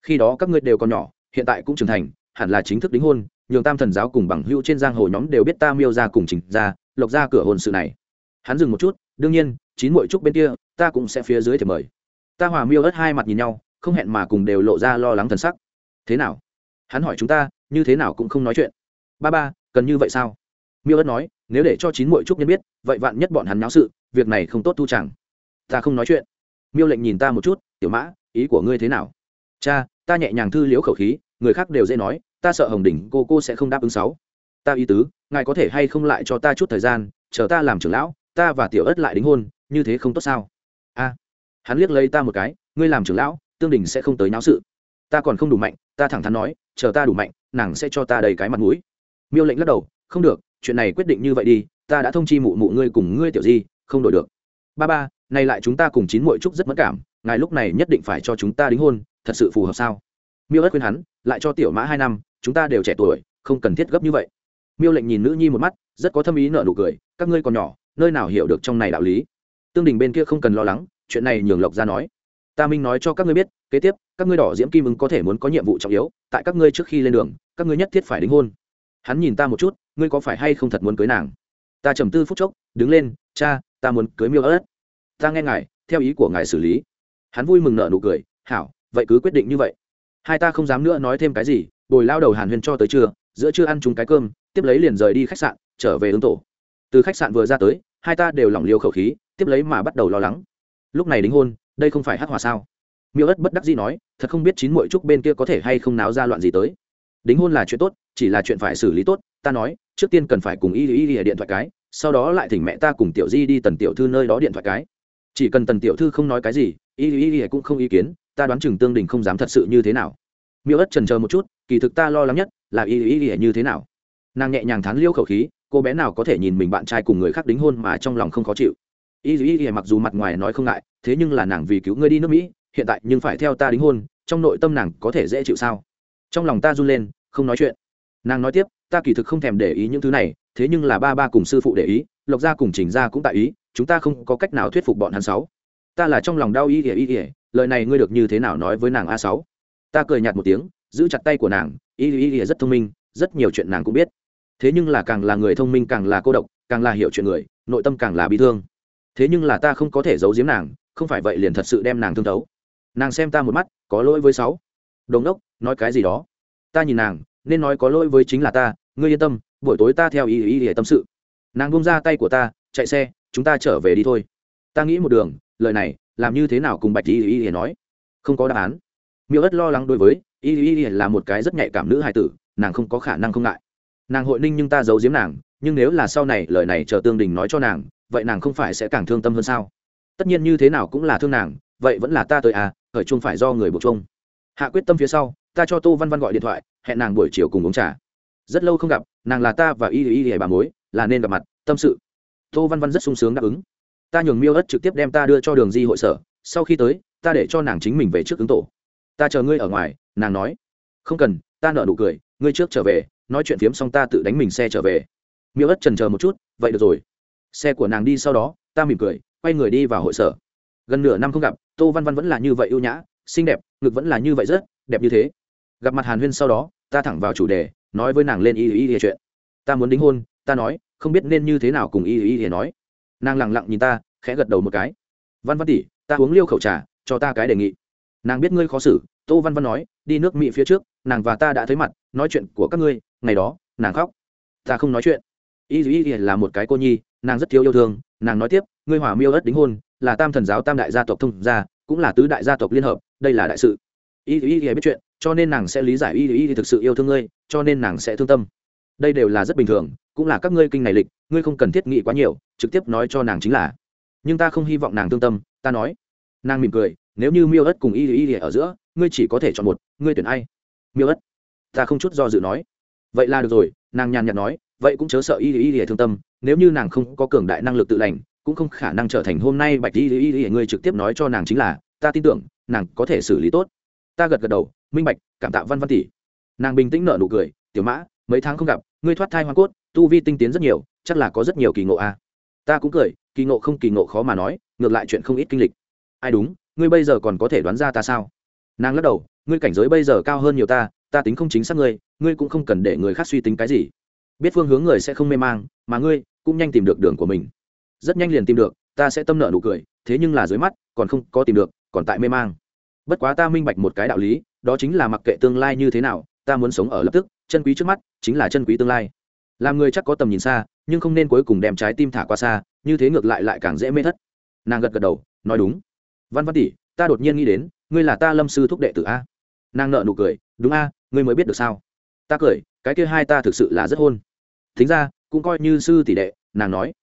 Khi đó các ngươi đều còn nhỏ, hiện tại cũng trưởng thành, hẳn là chính thức đính hôn, nhường tam thần giáo cùng bằng hữu trên giang hồ nhóm đều biết ta miêu ra cùng trình ra lộc ra cửa hồn sự này. Hắn dừng một chút, đương nhiên, chín mỗi trúc bên kia, ta cũng sẽ phía dưới thì mời. Ta hòa miêu ớt hai mặt nhìn nhau, không hẹn mà cùng đều lộ ra lo lắng thần sắc. Thế nào? Hắn hỏi chúng ta, như thế nào cũng không nói chuyện. Ba ba, cần như vậy sao? Miêu ớt nói, nếu để cho chín mỗi trúc nhân biết, vậy vạn nhất bọn hắn náo sự, việc này không tốt thu chẳng. Ta không nói chuyện. Miêu lệnh nhìn ta một chút, tiểu mã, ý của ngươi thế nào? Cha, ta nhẹ nhàng thư liễu khẩu khí, người khác đều dễ nói, ta sợ hồng đỉnh cô cô sẽ không đáp ứng sáu ta ý tứ, ngài có thể hay không lại cho ta chút thời gian, chờ ta làm trưởng lão, ta và tiểu ất lại đính hôn, như thế không tốt sao? A, hắn liếc lấy ta một cái, ngươi làm trưởng lão, tương đình sẽ không tới náo sự. Ta còn không đủ mạnh, ta thẳng thắn nói, chờ ta đủ mạnh, nàng sẽ cho ta đầy cái mặt mũi. Miêu lệnh lắc đầu, không được, chuyện này quyết định như vậy đi, ta đã thông chi mụ mụ ngươi cùng ngươi tiểu di, không đổi được. Ba ba, nay lại chúng ta cùng chín muội trúc rất mất cảm, ngài lúc này nhất định phải cho chúng ta đính hôn, thật sự phù hợp sao? Miêu ất khuyên hắn, lại cho tiểu mã hai năm, chúng ta đều trẻ tuổi, không cần thiết gấp như vậy miêu lệnh nhìn nữ nhi một mắt, rất có thâm ý nợ nụ cười, các ngươi còn nhỏ, nơi nào hiểu được trong này đạo lý? Tương đình bên kia không cần lo lắng, chuyện này nhường lộc ra nói. Ta minh nói cho các ngươi biết, kế tiếp, các ngươi đỏ diễm kim ứng có thể muốn có nhiệm vụ trọng yếu, tại các ngươi trước khi lên đường, các ngươi nhất thiết phải đính hôn. Hắn nhìn ta một chút, ngươi có phải hay không thật muốn cưới nàng? Ta trầm tư phút chốc, đứng lên, cha, ta muốn cưới miêu ớt. Ta nghe ngài, theo ý của ngài xử lý. Hắn vui mừng nợ nụ cười, hảo, vậy cứ quyết định như vậy. Hai ta không dám nữa nói thêm cái gì, bồi lao đầu hàn huyền cho tới trưa, giữa trưa ăn chúng cái cơm tiếp lấy liền rời đi khách sạn, trở về ứng tổ. Từ khách sạn vừa ra tới, hai ta đều lỏng liêu khẩu khí, tiếp lấy mà bắt đầu lo lắng. Lúc này đính hôn, đây không phải hát hòa sao? Miêu ất bất đắc dĩ nói, thật không biết chín mội trúc bên kia có thể hay không náo ra loạn gì tới. Đính hôn là chuyện tốt, chỉ là chuyện phải xử lý tốt, ta nói, trước tiên cần phải cùng y y y điện thoại cái, sau đó lại thỉnh mẹ ta cùng tiểu di đi tần tiểu thư nơi đó điện thoại cái. Chỉ cần tần tiểu thư không nói cái gì, y y y cũng không ý kiến, ta đoán chừng tương đình không dám thật sự như thế nào. Miêu ất trần chờ một chút, kỳ thực ta lo lắng nhất là y y y như thế nào nàng nhẹ nhàng thán liêu khẩu khí, cô bé nào có thể nhìn mình bạn trai cùng người khác đính hôn mà trong lòng không khó chịu. Y y y mặc dù mặt ngoài nói không ngại, thế nhưng là nàng vì cứu ngươi đi nước mỹ, hiện tại nhưng phải theo ta đính hôn, trong nội tâm nàng có thể dễ chịu sao? Trong lòng ta run lên, không nói chuyện. Nàng nói tiếp, ta kỳ thực không thèm để ý những thứ này, thế nhưng là ba ba cùng sư phụ để ý, lộc gia cùng trình gia cũng tại ý, chúng ta không có cách nào thuyết phục bọn hắn sáu. Ta là trong lòng đau y ỉa y ỉa lời này ngươi được như thế nào nói với nàng a sáu? Ta cười nhạt một tiếng, giữ chặt tay của nàng, y ỉa rất thông minh, rất nhiều chuyện nàng cũng biết thế nhưng là càng là người thông minh càng là cô độc, càng là hiểu chuyện người, nội tâm càng là bị thương. Thế nhưng là ta không có thể giấu giếm nàng, không phải vậy liền thật sự đem nàng thương thấu. Nàng xem ta một mắt, có lỗi với sáu. Đồng đốc, nói cái gì đó? Ta nhìn nàng, nên nói có lỗi với chính là ta, ngươi yên tâm, buổi tối ta theo ý ý ý tâm sự. Nàng bông ra tay của ta, chạy xe, chúng ta trở về đi thôi. Ta nghĩ một đường, lời này, làm như thế nào cùng bạch ý ý ý nói? Không có đáp án. Miêu ất lo lắng đối với, ý ý ý là một cái rất nhạy cảm nữ hài tử, nàng không có khả năng không ngại nàng hội ninh nhưng ta giấu giếm nàng, nhưng nếu là sau này lời này chờ tương đình nói cho nàng, vậy nàng không phải sẽ càng thương tâm hơn sao? Tất nhiên như thế nào cũng là thương nàng, vậy vẫn là ta tới à khởi chung phải do người buộc chung hạ quyết tâm phía sau, ta cho tô văn văn gọi điện thoại, hẹn nàng buổi chiều cùng uống trà. Rất lâu không gặp, nàng là ta và y y y bà mối, là nên gặp mặt, tâm sự. Tô văn văn rất sung sướng đáp ứng. Ta nhường miêu ất trực tiếp đem ta đưa cho đường di hội sở, sau khi tới, ta để cho nàng chính mình về trước ứng tổ. Ta chờ ngươi ở ngoài, nàng nói. Không cần, ta nợ nụ cười, ngươi trước trở về nói chuyện phiếm xong ta tự đánh mình xe trở về. Miêu ất trần chờ một chút, vậy được rồi. Xe của nàng đi sau đó, ta mỉm cười, quay người đi vào hội sở. Gần nửa năm không gặp, tô văn văn vẫn là như vậy ưu nhã, xinh đẹp, ngực vẫn là như vậy rất đẹp như thế. Gặp mặt hàn huyên sau đó, ta thẳng vào chủ đề, nói với nàng lên y y y chuyện. Ta muốn đính hôn, ta nói, không biết nên như thế nào cùng y y y nói. Nàng lẳng lặng nhìn ta, khẽ gật đầu một cái. Văn văn tỷ, ta uống liêu khẩu trà, cho ta cái đề nghị. Nàng biết ngươi khó xử, tô văn văn nói, đi nước mỹ phía trước, nàng và ta đã thấy mặt, nói chuyện của các ngươi ngày đó, nàng khóc. Ta không nói chuyện. Y dù y là một cái cô nhi, nàng rất thiếu yêu thương. Nàng nói tiếp, ngươi hỏa miêu ất đính hôn, là tam thần giáo tam đại gia tộc thông gia, cũng là tứ đại gia tộc liên hợp, đây là đại sự. Y dù y biết chuyện, cho nên nàng sẽ lý giải y y thực sự yêu thương ngươi, cho nên nàng sẽ thương tâm. Đây đều là rất bình thường, cũng là các ngươi kinh này lịch, ngươi không cần thiết nghĩ quá nhiều, trực tiếp nói cho nàng chính là. Nhưng ta không hy vọng nàng thương tâm, ta nói. Nàng mỉm cười, nếu như miêu ất cùng y y ở giữa, ngươi chỉ có thể chọn một, ngươi tuyển ai? Miêu ất. Ta không chút do dự nói vậy là được rồi, nàng nhàn nhạt nói, vậy cũng chớ sợ y y y thương tâm, nếu như nàng không có cường đại năng lực tự lành, cũng không khả năng trở thành hôm nay bạch y y y ngươi trực tiếp nói cho nàng chính là, ta tin tưởng, nàng có thể xử lý tốt. Ta gật gật đầu, minh bạch, cảm tạ văn văn tỷ. Nàng bình tĩnh nở nụ cười, tiểu mã, mấy tháng không gặp, ngươi thoát thai hoa cốt, tu vi tinh tiến rất nhiều, chắc là có rất nhiều kỳ ngộ a à. ta cũng cười, kỳ ngộ không kỳ ngộ khó mà nói, ngược lại chuyện không ít kinh lịch. Ai đúng, ngươi bây giờ còn có thể đoán ra ta sao? Nàng lắc đầu, ngươi cảnh giới bây giờ cao hơn nhiều ta ta tính không chính xác ngươi ngươi cũng không cần để người khác suy tính cái gì. Biết phương hướng người sẽ không mê mang, mà ngươi cũng nhanh tìm được đường của mình. Rất nhanh liền tìm được, ta sẽ tâm nợ nụ cười, thế nhưng là dưới mắt, còn không có tìm được, còn tại mê mang. Bất quá ta minh bạch một cái đạo lý, đó chính là mặc kệ tương lai như thế nào, ta muốn sống ở lập tức, chân quý trước mắt, chính là chân quý tương lai. Làm người chắc có tầm nhìn xa, nhưng không nên cuối cùng đem trái tim thả qua xa, như thế ngược lại lại càng dễ mê thất. Nàng gật gật đầu, nói đúng. Văn văn tỷ, ta đột nhiên nghĩ đến, ngươi là ta lâm sư thúc đệ tử a. Nàng nợ nụ cười, đúng a, ngươi mới biết được sao? Ta cười, cái kia hai ta thực sự là rất hôn. Thính ra, cũng coi như sư tỷ đệ, nàng nói.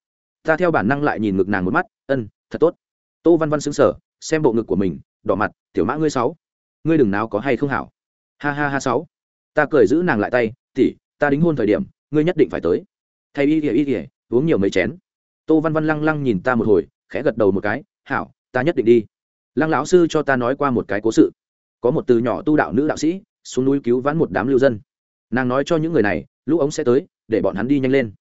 Ta theo bản năng lại nhìn ngực nàng một mắt, ân, thật tốt. Tô văn văn xứng sở xem bộ ngực của mình, đỏ mặt, tiểu mã ngươi sáu, ngươi đừng nào có hay không hảo. Ha ha ha sáu. Ta cười giữ nàng lại tay tỉ ta đính hôn thời điểm, ngươi nhất định phải tới. Thay y kìa y kìa uống nhiều mấy chén. Tô văn văn lăng lăng nhìn ta một hồi, khẽ gật đầu một cái, hảo, ta nhất định đi. Lăng lão sư cho ta nói qua một cái cố sự. Có một từ nhỏ tu đạo nữ đạo sĩ, xuống núi cứu vãn một đám lưu dân nàng nói cho những người này, lũ ống sẽ tới, để bọn hắn đi nhanh lên.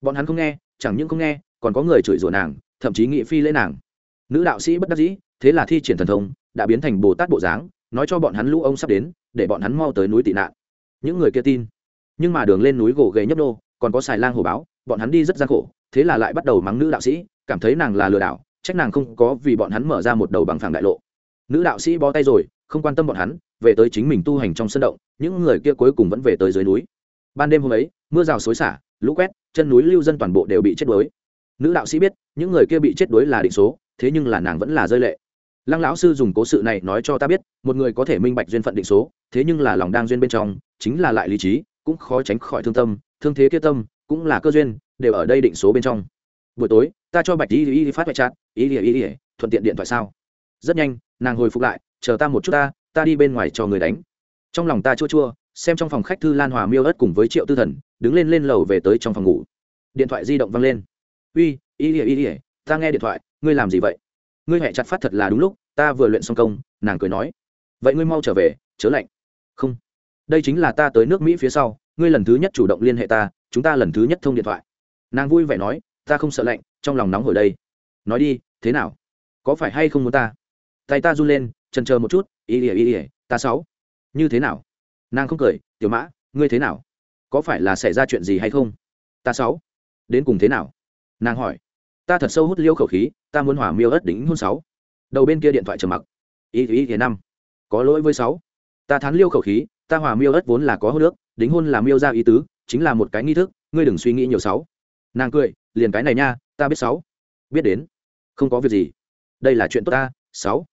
Bọn hắn không nghe, chẳng những không nghe, còn có người chửi rủa nàng, thậm chí nghị phi lễ nàng. Nữ đạo sĩ bất đắc dĩ, thế là thi triển thần thông, đã biến thành bồ tát bộ dáng, nói cho bọn hắn lũ ông sắp đến, để bọn hắn mau tới núi tị nạn. Những người kia tin. Nhưng mà đường lên núi gỗ ghề nhấp nô, còn có xài lang hồ báo, bọn hắn đi rất gian khổ, thế là lại bắt đầu mắng nữ đạo sĩ, cảm thấy nàng là lừa đảo, trách nàng không có vì bọn hắn mở ra một đầu bằng phẳng đại lộ. Nữ đạo sĩ bó tay rồi không quan tâm bọn hắn, về tới chính mình tu hành trong sân động, những người kia cuối cùng vẫn về tới dưới núi. Ban đêm hôm ấy, mưa rào xối xả, lũ quét, chân núi lưu dân toàn bộ đều bị chết đuối. Nữ đạo sĩ biết, những người kia bị chết đuối là định số, thế nhưng là nàng vẫn là rơi lệ. Lăng lão sư dùng cố sự này nói cho ta biết, một người có thể minh bạch duyên phận định số, thế nhưng là lòng đang duyên bên trong, chính là lại lý trí, cũng khó tránh khỏi thương tâm, thương thế kia tâm, cũng là cơ duyên, đều ở đây định số bên trong. Buổi tối, ta cho bạch y y phát vệ trạng y y y, thuận tiện điện thoại sao? Rất nhanh, nàng hồi phục lại chờ ta một chút ta ta đi bên ngoài cho người đánh. Trong lòng ta chua chua, xem trong phòng khách thư lan hòa miêu ớt cùng với triệu tư thần, đứng lên lên lầu về tới trong phòng ngủ. Điện thoại di động văng lên. Uy y y ỉa ta nghe điện thoại, ngươi làm gì vậy? Ngươi hẹ chặt phát thật là đúng lúc, ta vừa luyện xong công, nàng cười nói. Vậy ngươi mau trở về, chớ lạnh. Không, đây chính là ta tới nước mỹ phía sau, ngươi lần thứ nhất chủ động liên hệ ta, chúng ta lần thứ nhất thông điện thoại. Nàng vui vẻ nói. Ta không sợ lạnh, trong lòng nóng hồi đây. Nói đi, thế nào? Có phải hay không muốn ta? Tay ta run lên trần chờ một chút, ý ỉa ý ỉa ta sáu. Như thế nào? Nàng không cười, tiểu mã, ngươi thế nào? Có phải là xảy ra chuyện gì hay không? Ta sáu. Đến cùng thế nào? Nàng hỏi. Ta thật sâu hút liêu khẩu khí, ta muốn hỏa miêu ớt đính hôn sáu. Đầu bên kia điện thoại trầm mặc. Ý ý ý năm, có lỗi với sáu. Ta thán liêu khẩu khí, ta hỏa miêu ớt vốn là có hô nước, đính hôn là miêu ra ý tứ, chính là một cái nghi thức, ngươi đừng suy nghĩ nhiều sáu. Nàng cười, liền cái này nha, ta biết sáu. Biết đến. Không có việc gì. Đây là chuyện tốt ta, sáu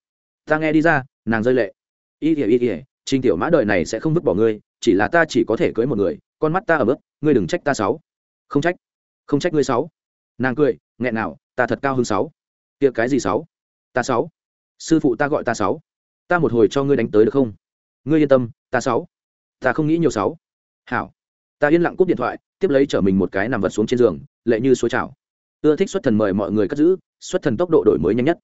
ta nghe đi ra, nàng rơi lệ. Y ỉa y ỉa trình tiểu mã đời này sẽ không vứt bỏ ngươi, chỉ là ta chỉ có thể cưới một người, con mắt ta ở mức ngươi đừng trách ta sáu không trách không trách ngươi sáu nàng cười, nghẹn nào, ta thật cao hơn sáu tiệc cái gì sáu ta sáu sư phụ ta gọi ta sáu ta một hồi cho ngươi đánh tới được không? Ngươi yên tâm, ta sáu ta không nghĩ nhiều sáu hảo. Ta yên lặng cúp điện thoại, tiếp lấy chở mình một cái nằm vật xuống trên giường, lệ như suối chảo. ưa thích xuất thần mời mọi người cất giữ, xuất thần tốc độ đổi mới nhanh nhất.